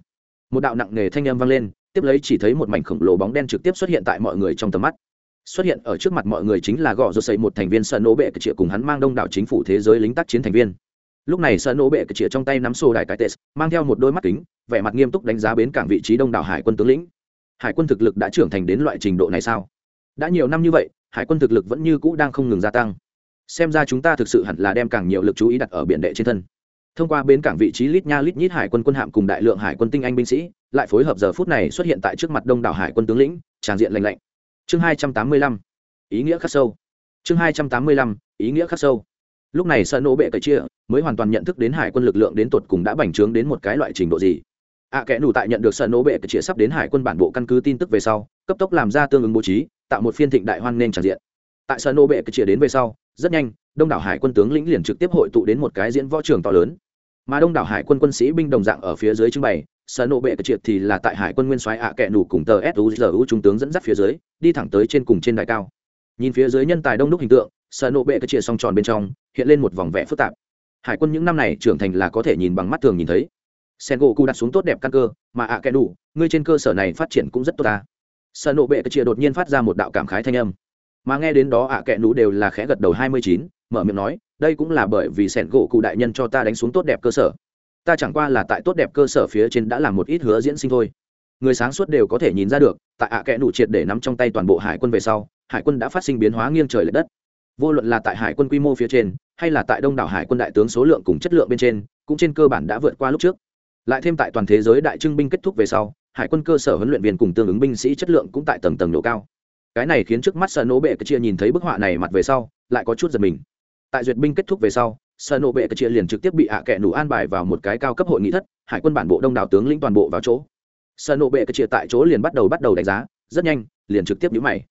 Một đạo nặng nề thanh âm vang lên, tiếp lấy chỉ thấy một mảnh khổng lồ bóng đen trực tiếp xuất hiện tại mọi người trong tầm mắt. Xuất hiện ở trước mặt mọi người chính là gò rô xây một thành viên sợ nổ bệ cái chĩa cùng hắn mang đông đảo chính phủ thế giới lính tác chiến thành viên. Lúc này sợ nổ bệ cái chĩa trong tay nắm xô đài cái tệ, mang theo một đôi mắt kính, vẻ mặt nghiêm túc đánh giá bến cảng vị trí đông đảo hải quân tướng lĩnh. Hải quân thực lực đã trưởng thành đến loại trình độ này sao? Đã nhiều năm như vậy, hải quân thực lực vẫn như cũ đang không ngừng gia tăng xem ra chúng ta thực sự hẳn là đem càng nhiều lực chú ý đặt ở biển đệ trên thân. Thông qua bến cảng vị trí lít nha lít nhít hải quân quân hạm cùng đại lượng hải quân tinh anh binh sĩ lại phối hợp giờ phút này xuất hiện tại trước mặt đông đảo hải quân tướng lĩnh tràng diện lành lạnh. Chương hai trăm tám mươi lăm. Ý nghĩa khắc sâu. Chương hai trăm tám mươi lăm. Ý nghĩa khắc sâu. Lúc này sợ nổ bệ cậy chia mới hoàn toàn nhận thức đến hải quân lực lượng đến tột cùng đã bành trướng đến một cái loại trình độ gì. Ạ à, kẽ nủ tại nhận được sợ nổ bệ cậy chia sắp đến hải quân bản bộ căn cứ tin tức về sau cấp tốc làm ra tương ứng bố trí tạo một phiên thịnh đại hoan nên tràn diện. Tại sợ nổ bệ cậy chia đến về sau rất nhanh, đông đảo hải quân tướng lĩnh liền trực tiếp hội tụ đến một cái diễn võ trường to lớn. Mà đông đảo hải quân quân sĩ binh đồng dạng ở phía dưới trưng bày, sở nộ bệ triệt thì là tại hải quân nguyên soái ạ kẹ nủ cùng tờ suzu trung tướng dẫn dắt phía dưới, đi thẳng tới trên cùng trên đài cao. Nhìn phía dưới nhân tài đông đúc hình tượng, sở nộ bệ triệt song tròn bên trong, hiện lên một vòng vẽ phức tạp. Hải quân những năm này trưởng thành là có thể nhìn bằng mắt thường nhìn thấy. Sen gỗ cụ đặt xuống tốt đẹp căn cơ, mà ạ kẹ đủ ngươi trên cơ sở này phát triển cũng rất tốt ta. Sở nộ bệ triệt đột nhiên phát ra một đạo cảm khái thanh âm mà nghe đến đó ạ kẹ nú đều là khẽ gật đầu hai mươi chín, mở miệng nói, đây cũng là bởi vì sẻn gỗ cụ đại nhân cho ta đánh xuống tốt đẹp cơ sở. Ta chẳng qua là tại tốt đẹp cơ sở phía trên đã làm một ít hứa diễn sinh thôi. Người sáng suốt đều có thể nhìn ra được, tại ạ kẽ nụ triệt để nắm trong tay toàn bộ hải quân về sau, hải quân đã phát sinh biến hóa nghiêng trời l ệ đất. Vô luận là tại hải quân quy mô phía trên, hay là tại đông đảo hải quân đại tướng số lượng cùng chất lượng bên trên, cũng trên cơ bản đã vượt qua lúc trước. Lại thêm tại toàn thế giới đại trưng binh kết thúc về sau, hải quân cơ sở huấn luyện viên cùng tương ứng binh sĩ chất lượng cũng tại tầng tầng độ cao cái này khiến trước mắt sợ nổ bệ cái chia nhìn thấy bức họa này mặt về sau, lại có chút giật mình. Tại duyệt binh kết thúc về sau sợ nổ bệ cái chia liền trực tiếp bị ạ à kẻ nủ an bài vào một cái cao cấp hội nghị thất, hải quân bản bộ đông đảo tướng lĩnh toàn bộ vào chỗ. Sợ nổ bệ cái chia tại chỗ liền bắt đầu bắt đầu đánh giá, rất nhanh, liền trực tiếp nhíu mày.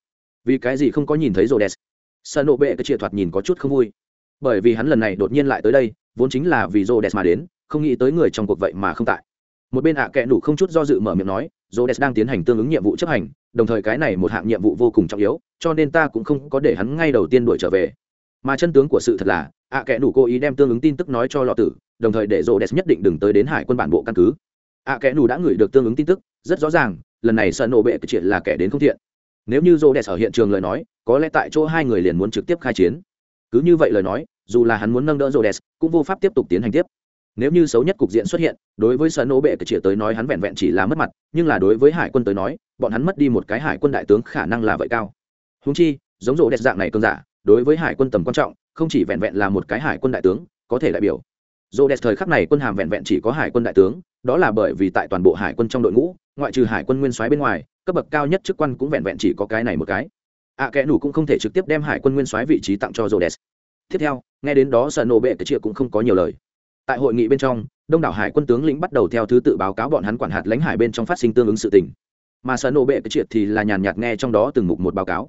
Vì cái gì không có nhìn thấy rồ đèn sợ nổ bệ cái chia thoạt nhìn có chút không vui. Bởi vì hắn lần này đột nhiên lại tới đây, vốn chính là vì rồ đèn mà đến, không nghĩ tới người trong cuộc vậy mà không tại. Một bên ạ à kẽ nủ không chút do dự mở miệng nói rô đès đang tiến hành tương ứng nhiệm vụ chấp hành, đồng thời cái này một hạng nhiệm vụ vô cùng trọng yếu, cho nên ta cũng không có để hắn ngay đầu tiên đuổi trở về. Mà chân tướng của sự thật là, ạ à kẽ nủ cố ý đem tương ứng tin tức nói cho lọ tử, đồng thời để rô đès nhất định đừng tới đến hải quân bản bộ căn cứ. Ạ kệ đủ đã gửi được tương ứng tin tức, rất rõ ràng, lần này sợ nổ bệ chuyện là kẻ đến không thiện. Nếu như rô đès ở hiện trường lời nói, có lẽ tại chỗ hai người liền muốn trực tiếp khai chiến. Cứ như vậy lời nói, dù là hắn muốn nâng đỡ rô đès cũng vô pháp tiếp tục tiến hành tiếp nếu như xấu nhất cục diện xuất hiện đối với sợ nổ bệ chỉ tới nói hắn vẹn vẹn chỉ là mất mặt nhưng là đối với hải quân tới nói bọn hắn mất đi một cái hải quân đại tướng khả năng là vậy cao. Húng chi giống rô đẹp dạng này cơn giả đối với hải quân tầm quan trọng không chỉ vẹn vẹn là một cái hải quân đại tướng có thể đại biểu. Rô đẹp thời khắc này quân hàm vẹn vẹn chỉ có hải quân đại tướng đó là bởi vì tại toàn bộ hải quân trong đội ngũ ngoại trừ hải quân nguyên soái bên ngoài cấp bậc cao nhất chức quan cũng vẹn vẹn chỉ có cái này một cái. Ạ à, kẽ nủ cũng không thể trực tiếp đem hải quân nguyên soái vị trí tặng cho rô đès tiếp theo nghe đến đó sợ nổ bệ cái chia cũng không có nhiều lời tại hội nghị bên trong, đông đảo hải quân tướng lĩnh bắt đầu theo thứ tự báo cáo bọn hắn quản hạt lãnh hải bên trong phát sinh tương ứng sự tình. Mà sở nổ bệ cái triệt thì là nhàn nhạt nghe trong đó từng mục một báo cáo.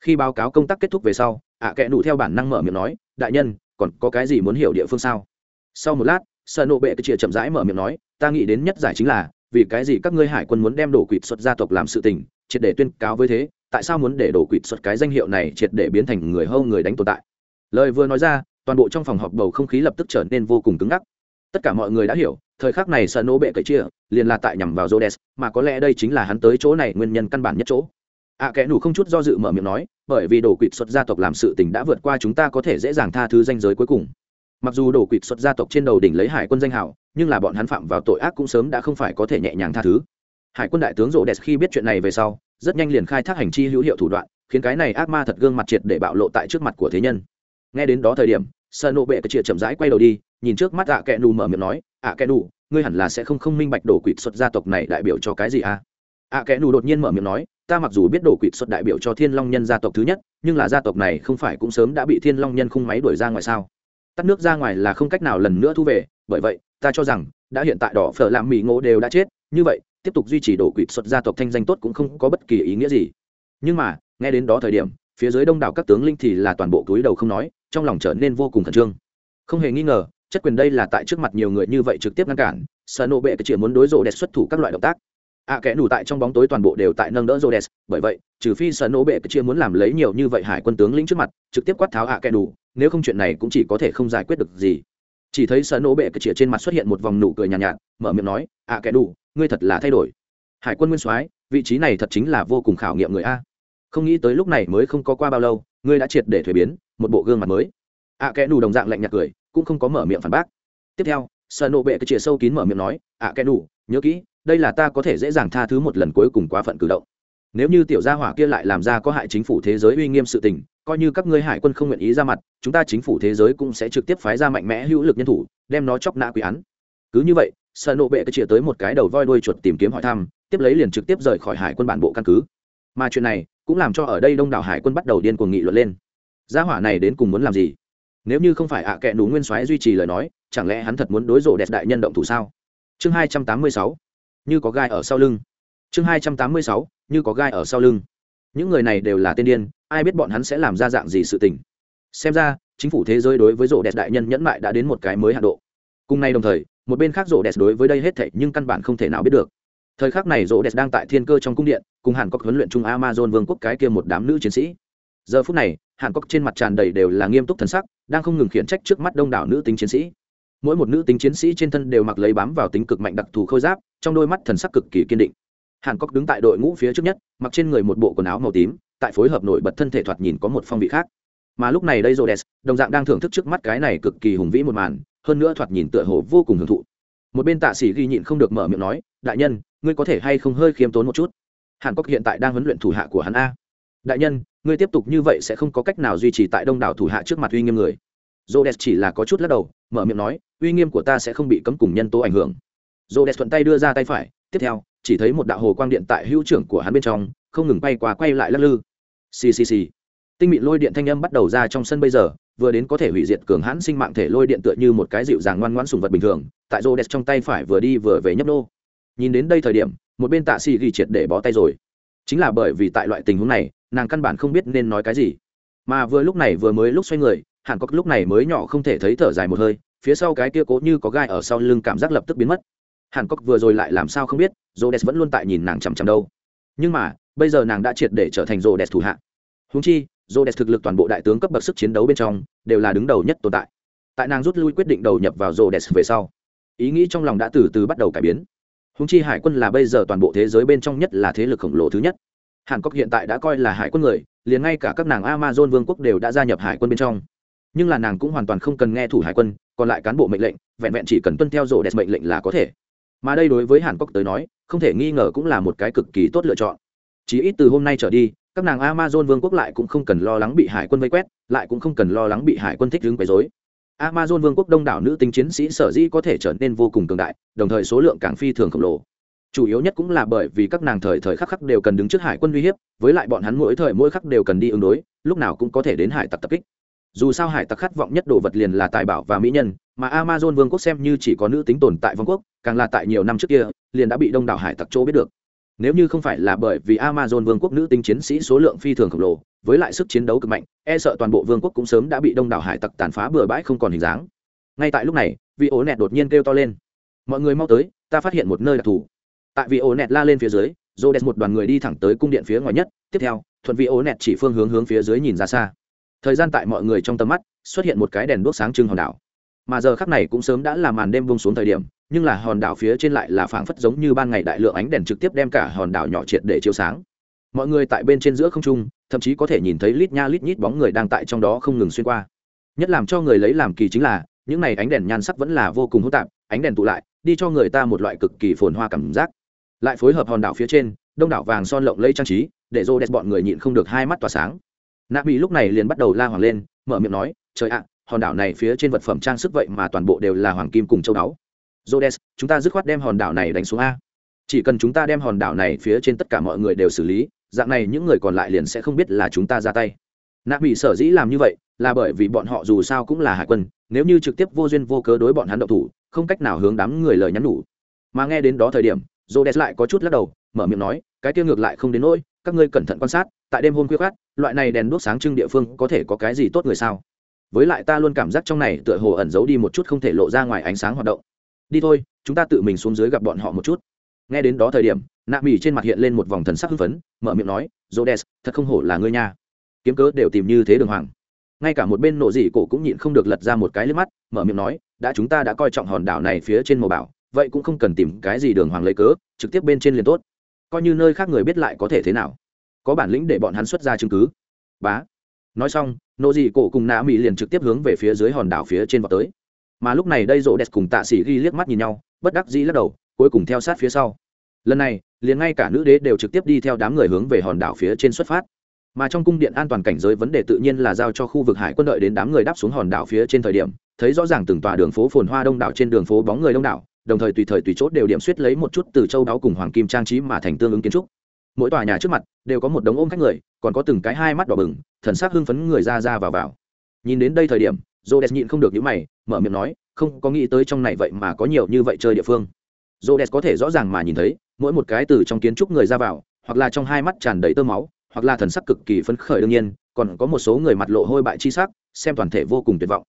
Khi báo cáo công tác kết thúc về sau, ạ à kẽ nụ theo bản năng mở miệng nói, đại nhân, còn có cái gì muốn hiểu địa phương sao? Sau một lát, sở nổ bệ cái triệt chậm rãi mở miệng nói, ta nghĩ đến nhất giải chính là, vì cái gì các ngươi hải quân muốn đem đổ quỵt xuất gia tộc làm sự tình, triệt để tuyên cáo với thế, tại sao muốn để đổ quỵt xuất cái danh hiệu này triệt để biến thành người hâu người đánh tồn tại? Lời vừa nói ra toàn bộ trong phòng họp bầu không khí lập tức trở nên vô cùng cứng ngắc tất cả mọi người đã hiểu thời khắc này sợ nổ bệ cậy chia liền là tại nhằm vào Rhodes, mà có lẽ đây chính là hắn tới chỗ này nguyên nhân căn bản nhất chỗ. ạ à, kẻ nủ không chút do dự mở miệng nói, bởi vì đổ quỵt xuất gia tộc làm sự tình đã vượt qua chúng ta có thể dễ dàng tha thứ danh giới cuối cùng. Mặc dù đổ quỵt xuất gia tộc trên đầu đỉnh lấy hải quân danh hào, nhưng là bọn hắn phạm vào tội ác cũng sớm đã không phải có thể nhẹ nhàng tha thứ. Hải quân đại tướng Rhodes khi biết chuyện này về sau, rất nhanh liền khai thác hành chi hữu hiệu thủ đoạn, khiến cái này ác ma thật gương mặt triệt để bạo lộ tại trước mặt của thế nhân. Nghe đến đó thời điểm, sợ nộ bệ cái chĩa chậm rãi quay đầu đi nhìn trước mắt ạ à kẹ nù mở miệng nói ạ à kẹ nù ngươi hẳn là sẽ không không minh bạch đổ quỵt xuất gia tộc này đại biểu cho cái gì à? Ạ kẽ nù đột nhiên mở miệng nói ta mặc dù biết đổ quỵt xuất đại biểu cho thiên long nhân gia tộc thứ nhất nhưng là gia tộc này không phải cũng sớm đã bị thiên long nhân khung máy đuổi ra ngoài sao? Tắt nước ra ngoài là không cách nào lần nữa thu về bởi vậy ta cho rằng đã hiện tại đỏ phở làm mỹ ngộ đều đã chết như vậy tiếp tục duy trì đổ quỵt xuất gia tộc thanh danh tốt cũng không có bất kỳ ý nghĩa gì. Nhưng mà nghe đến đó thời điểm phía dưới đông đảo các tướng linh thì là toàn bộ túi đầu không nói trong lòng trở nên vô cùng khẩn trương. Không hề nghi ngờ chất quyền đây là tại trước mặt nhiều người như vậy trực tiếp ngăn cản sợ nộ bệ chỉ muốn đối rộ đẹp xuất thủ các loại động tác. Ạ à, kẽ nủ tại trong bóng tối toàn bộ đều tại nâng đỡ rô đès bởi vậy trừ phi sợ nộ bệ chia muốn làm lấy nhiều như vậy hải quân tướng lĩnh trước mặt trực tiếp quát tháo ạ à kẽ nủ nếu không chuyện này cũng chỉ có thể không giải quyết được gì. Chỉ thấy sợ nộ bệ chia trên mặt xuất hiện một vòng nụ cười nhàn nhạt, nhạt mở miệng nói ạ à, kẽ nủ ngươi thật là thay đổi. Hải quân nguyên soái vị trí này thật chính là vô cùng khảo nghiệm người a. Không nghĩ tới lúc này mới không có qua bao lâu ngươi đã triệt để thuế biến một bộ gương mặt mới. Ạ à, kẽ nù đồng dạng lạnh nhạt cười cũng không có mở miệng phản bác. Tiếp theo sợ nộ bệ cái chìa sâu kín mở miệng nói ạ à, kẽ nù nhớ kỹ đây là ta có thể dễ dàng tha thứ một lần cuối cùng quá phận cử động. Nếu như tiểu gia hỏa kia lại làm ra có hại chính phủ thế giới uy nghiêm sự tình coi như các ngươi hải quân không nguyện ý ra mặt chúng ta chính phủ thế giới cũng sẽ trực tiếp phái ra mạnh mẽ hữu lực nhân thủ đem nó chóc nã quý án. Cứ như vậy sợ nộ bệ cái chìa tới một cái đầu voi đuôi chuột tìm kiếm hỏi thăm tiếp lấy liền trực tiếp rời khỏi hải quân bản bộ căn cứ. Mà chuyện này cũng làm cho ở đây đông đảo hải quân bắt đầu điên cuồng nghị luận lên gia hỏa này đến cùng muốn làm gì? Nếu như không phải ạ à kệ nú nguyên soái duy trì lời nói, chẳng lẽ hắn thật muốn đối rộ đẹp đại nhân động thủ sao? Chương hai trăm tám mươi sáu. Như có gai ở sau lưng. Chương hai trăm tám mươi sáu. Như có gai ở sau lưng. Những người này đều là tên điên, ai biết bọn hắn sẽ làm ra dạng gì sự tình. Xem ra, chính phủ thế giới đối với rộ đẹp đại nhân nhẫn mại đã đến một cái mới hạ độ. Cùng nay đồng thời, một bên khác rộ đẹp đối với đây hết thảy nhưng căn bản không thể nào biết được. Thời khắc này rộ đẹp đang tại thiên cơ trong cung điện, cùng hàn cốc huấn luyện trung amazon vương quốc cái kia một đám nữ chiến sĩ giờ phút này, hàn cốc trên mặt tràn đầy đều là nghiêm túc thần sắc, đang không ngừng khiển trách trước mắt đông đảo nữ tính chiến sĩ. Mỗi một nữ tính chiến sĩ trên thân đều mặc lấy bám vào tính cực mạnh đặc thù khôi giáp, trong đôi mắt thần sắc cực kỳ kiên định. Hàn cốc đứng tại đội ngũ phía trước nhất, mặc trên người một bộ quần áo màu tím, tại phối hợp nổi bật thân thể thoạt nhìn có một phong vị khác. Mà lúc này đây rô đès đồng dạng đang thưởng thức trước mắt cái này cực kỳ hùng vĩ một màn, hơn nữa thoạt nhìn tựa hồ vô cùng hưởng thụ. Một bên tạ sĩ ghi nhịn không được mở miệng nói, đại nhân, ngươi có thể hay không hơi khiêm tốn một chút? Hàn cốc hiện tại đang huấn luyện thủ hạ của hắn a. Đại nhân ngươi tiếp tục như vậy sẽ không có cách nào duy trì tại đông đảo thủ hạ trước mặt uy nghiêm người. J chỉ là có chút lắc đầu, mở miệng nói, uy nghiêm của ta sẽ không bị cấm cùng nhân tố ảnh hưởng. J thuận tay đưa ra tay phải, tiếp theo, chỉ thấy một đạo hồ quang điện tại hữu trưởng của hắn bên trong, không ngừng bay qua quay lại lắc lư. Ccc tinh mịn lôi điện thanh âm bắt đầu ra trong sân bây giờ, vừa đến có thể hủy diệt cường hãn sinh mạng thể lôi điện tựa như một cái dịu dàng ngoan ngoãn sùng vật bình thường, tại rô đẹp trong tay phải vừa đi vừa về nhấp nô. Nhìn đến đây thời điểm, một bên tạ xì ghi triệt để bó tay rồi. Chính là bởi vì tại loại tình huống này nàng căn bản không biết nên nói cái gì. Mà vừa lúc này vừa mới lúc xoay người hàn cốc lúc này mới nhỏ không thể thấy thở dài một hơi, phía sau cái kia cố như có gai ở sau lưng cảm giác lập tức biến mất. Hàn cốc vừa rồi lại làm sao không biết rô đès vẫn luôn tại nhìn nàng chằm chằm đâu. Nhưng mà, bây giờ nàng đã triệt để trở thành rô đès thủ hạ. Húng chi rô đès thực lực toàn bộ đại tướng cấp bậc sức chiến đấu bên trong, đều là đứng đầu nhất tồn tại. Tại nàng rút lui quyết định đầu nhập vào rô đès về sau, ý nghĩ trong lòng đã từ từ bắt đầu cải biến. Húng chi hải quân là bây giờ toàn bộ thế giới bên trong nhất là thế lực khổng lồ thứ nhất hàn Cốc hiện tại đã coi là hải quân người, liền ngay cả các nàng amazon vương quốc đều đã gia nhập hải quân bên trong. Nhưng là nàng cũng hoàn toàn không cần nghe thủ hải quân, còn lại cán bộ mệnh lệnh, vẹn vẹn chỉ cần tuân theo rổ đẹp mệnh lệnh là có thể. Mà đây đối với hàn Cốc tới nói, không thể nghi ngờ cũng là một cái cực kỳ tốt lựa chọn. Chỉ ít từ hôm nay trở đi, các nàng amazon vương quốc lại cũng không cần lo lắng bị hải quân vây quét, lại cũng không cần lo lắng bị hải quân thích đứng quấy dối amazon vương quốc đông đảo nữ tính chiến sĩ sở dĩ có thể trở nên vô cùng cường đại, đồng thời số lượng càng phi thường khổng lồ chủ yếu nhất cũng là bởi vì các nàng thời thời khắc khắc đều cần đứng trước hải quân uy hiếp, với lại bọn hắn mỗi thời mỗi khắc đều cần đi ứng đối, lúc nào cũng có thể đến hải tặc tập kích. Dù sao hải tặc khát vọng nhất đồ vật liền là tài bảo và mỹ nhân, mà amazon vương quốc xem như chỉ có nữ tính tồn tại vương quốc, càng là tại nhiều năm trước kia, liền đã bị đông đảo hải tặc chỗ biết được. Nếu như không phải là bởi vì amazon vương quốc nữ tính chiến sĩ số lượng phi thường khổng lồ, với lại sức chiến đấu cực mạnh e sợ toàn bộ vương quốc cũng sớm đã bị đông đảo hải tặc tàn phá bừa bãi không còn hình dáng. Ngay tại lúc này, vị ố nẹt đột nhiên kêu to lên. Mọi người mau tới, ta phát hiện một nơi đặc thù tại vì ổ nẹt la lên phía dưới dô đẹp một đoàn người đi thẳng tới cung điện phía ngoài nhất. Tiếp theo, thuận vị ổ nẹt chỉ phương hướng hướng phía dưới nhìn ra xa. Thời gian tại mọi người trong tầm mắt xuất hiện một cái đèn đuốc sáng trưng hòn đảo. Mà giờ khắc này cũng sớm đã là màn đêm bông xuống thời điểm, nhưng là hòn đảo phía trên lại là phảng phất giống như ban ngày đại lượng ánh đèn trực tiếp đem cả hòn đảo nhỏ triệt để chiếu sáng. Mọi người tại bên trên giữa không trung, thậm chí có thể nhìn thấy lít nha lít nhít bóng người đang tại trong đó không ngừng xuyên qua. Nhất làm cho người lấy làm kỳ chính là, những này ánh đèn nhan sắc vẫn là vô cùng hỗn tạp, ánh đèn tụ lại, đi cho người ta một loại cực kỳ phồn hoa cảm giác lại phối hợp hòn đảo phía trên đông đảo vàng son lộng lây trang trí để rô đẹp bọn người nhịn không được hai mắt tỏa sáng nạ mỹ lúc này liền bắt đầu la hoàng lên mở miệng nói trời ạ hòn đảo này phía trên vật phẩm trang sức vậy mà toàn bộ đều là hoàng kim cùng châu báu Rhodes, chúng ta dứt khoát đem hòn đảo này đánh xuống a. Chỉ cần chúng ta đem hòn đảo này phía trên tất cả mọi người đều xử lý, dạng này những người còn lại liền sẽ không biết là chúng ta ra tay. Nạp bị sở dĩ làm như vậy, là bởi vì bọn họ dù sao cũng là hải quân, nếu như trực tiếp vô duyên vô cớ đối bọn hắn động thủ, không cách nào hướng đám người lời nhắn nhủ. Mà nghe đến đó thời điểm, Rhodes lại có chút lắc đầu, mở miệng nói, cái kia ngược lại không đến nỗi, các ngươi cẩn thận quan sát, tại đêm hôm khuya khát loại này đèn đuốc sáng trưng địa phương có thể có cái gì tốt người sao? Với lại ta luôn cảm giác trong này tựa hồ ẩn giấu đi một chút không thể lộ ra ngoài ánh sáng hoạt động. Đi thôi chúng ta tự mình xuống dưới gặp bọn họ một chút. Nghe đến đó thời điểm nạ mỹ trên mặt hiện lên một vòng thần sắc hưng phấn mở miệng nói dô đès thật không hổ là ngươi nha. Kiếm cớ đều tìm như thế đường hoàng. Ngay cả một bên nộ dị cổ cũng nhịn không được lật ra một cái lên mắt mở miệng nói đã chúng ta đã coi trọng hòn đảo này phía trên màu bảo vậy cũng không cần tìm cái gì đường hoàng lấy cớ, trực tiếp bên trên liền tốt. Coi như nơi khác người biết lại có thể thế nào. Có bản lĩnh để bọn hắn xuất ra chứng cứ. Bá. Nói xong nộ dị cổ cùng nạ mỹ liền trực tiếp hướng về phía dưới hòn đảo phía trên vào tới. Mà lúc này đây rộ đẹp cùng tạ sĩ ghi liếc mắt nhìn nhau, bất đắc dĩ lắc đầu, cuối cùng theo sát phía sau. Lần này, liền ngay cả nữ đế đều trực tiếp đi theo đám người hướng về hòn đảo phía trên xuất phát. Mà trong cung điện an toàn cảnh giới vấn đề tự nhiên là giao cho khu vực hải quân đợi đến đám người đáp xuống hòn đảo phía trên thời điểm, thấy rõ ràng từng tòa đường phố phồn hoa đông đảo trên đường phố bóng người đông đảo đồng thời tùy thời tùy chốt đều điểm suýt lấy một chút từ châu đáo cùng hoàng kim trang trí mà thành tương ứng kiến trúc. Mỗi tòa nhà trước mặt đều có một đống ôm khách người, còn có từng cái hai mắt đỏ bừng, thần sắc hưng phấn người ra ra vào vào. Nhìn đến đây thời điểm j o nhịn không được những mày, mở miệng nói, không có nghĩ tới trong này vậy mà có nhiều như vậy chơi địa phương. J o có thể rõ ràng mà nhìn thấy, mỗi một cái từ trong kiến trúc người ra vào, hoặc là trong hai mắt tràn đầy tơ máu, hoặc là thần sắc cực kỳ phấn khởi đương nhiên, còn có một số người mặt lộ hôi bại chi sắc, xem toàn thể vô cùng tuyệt vọng.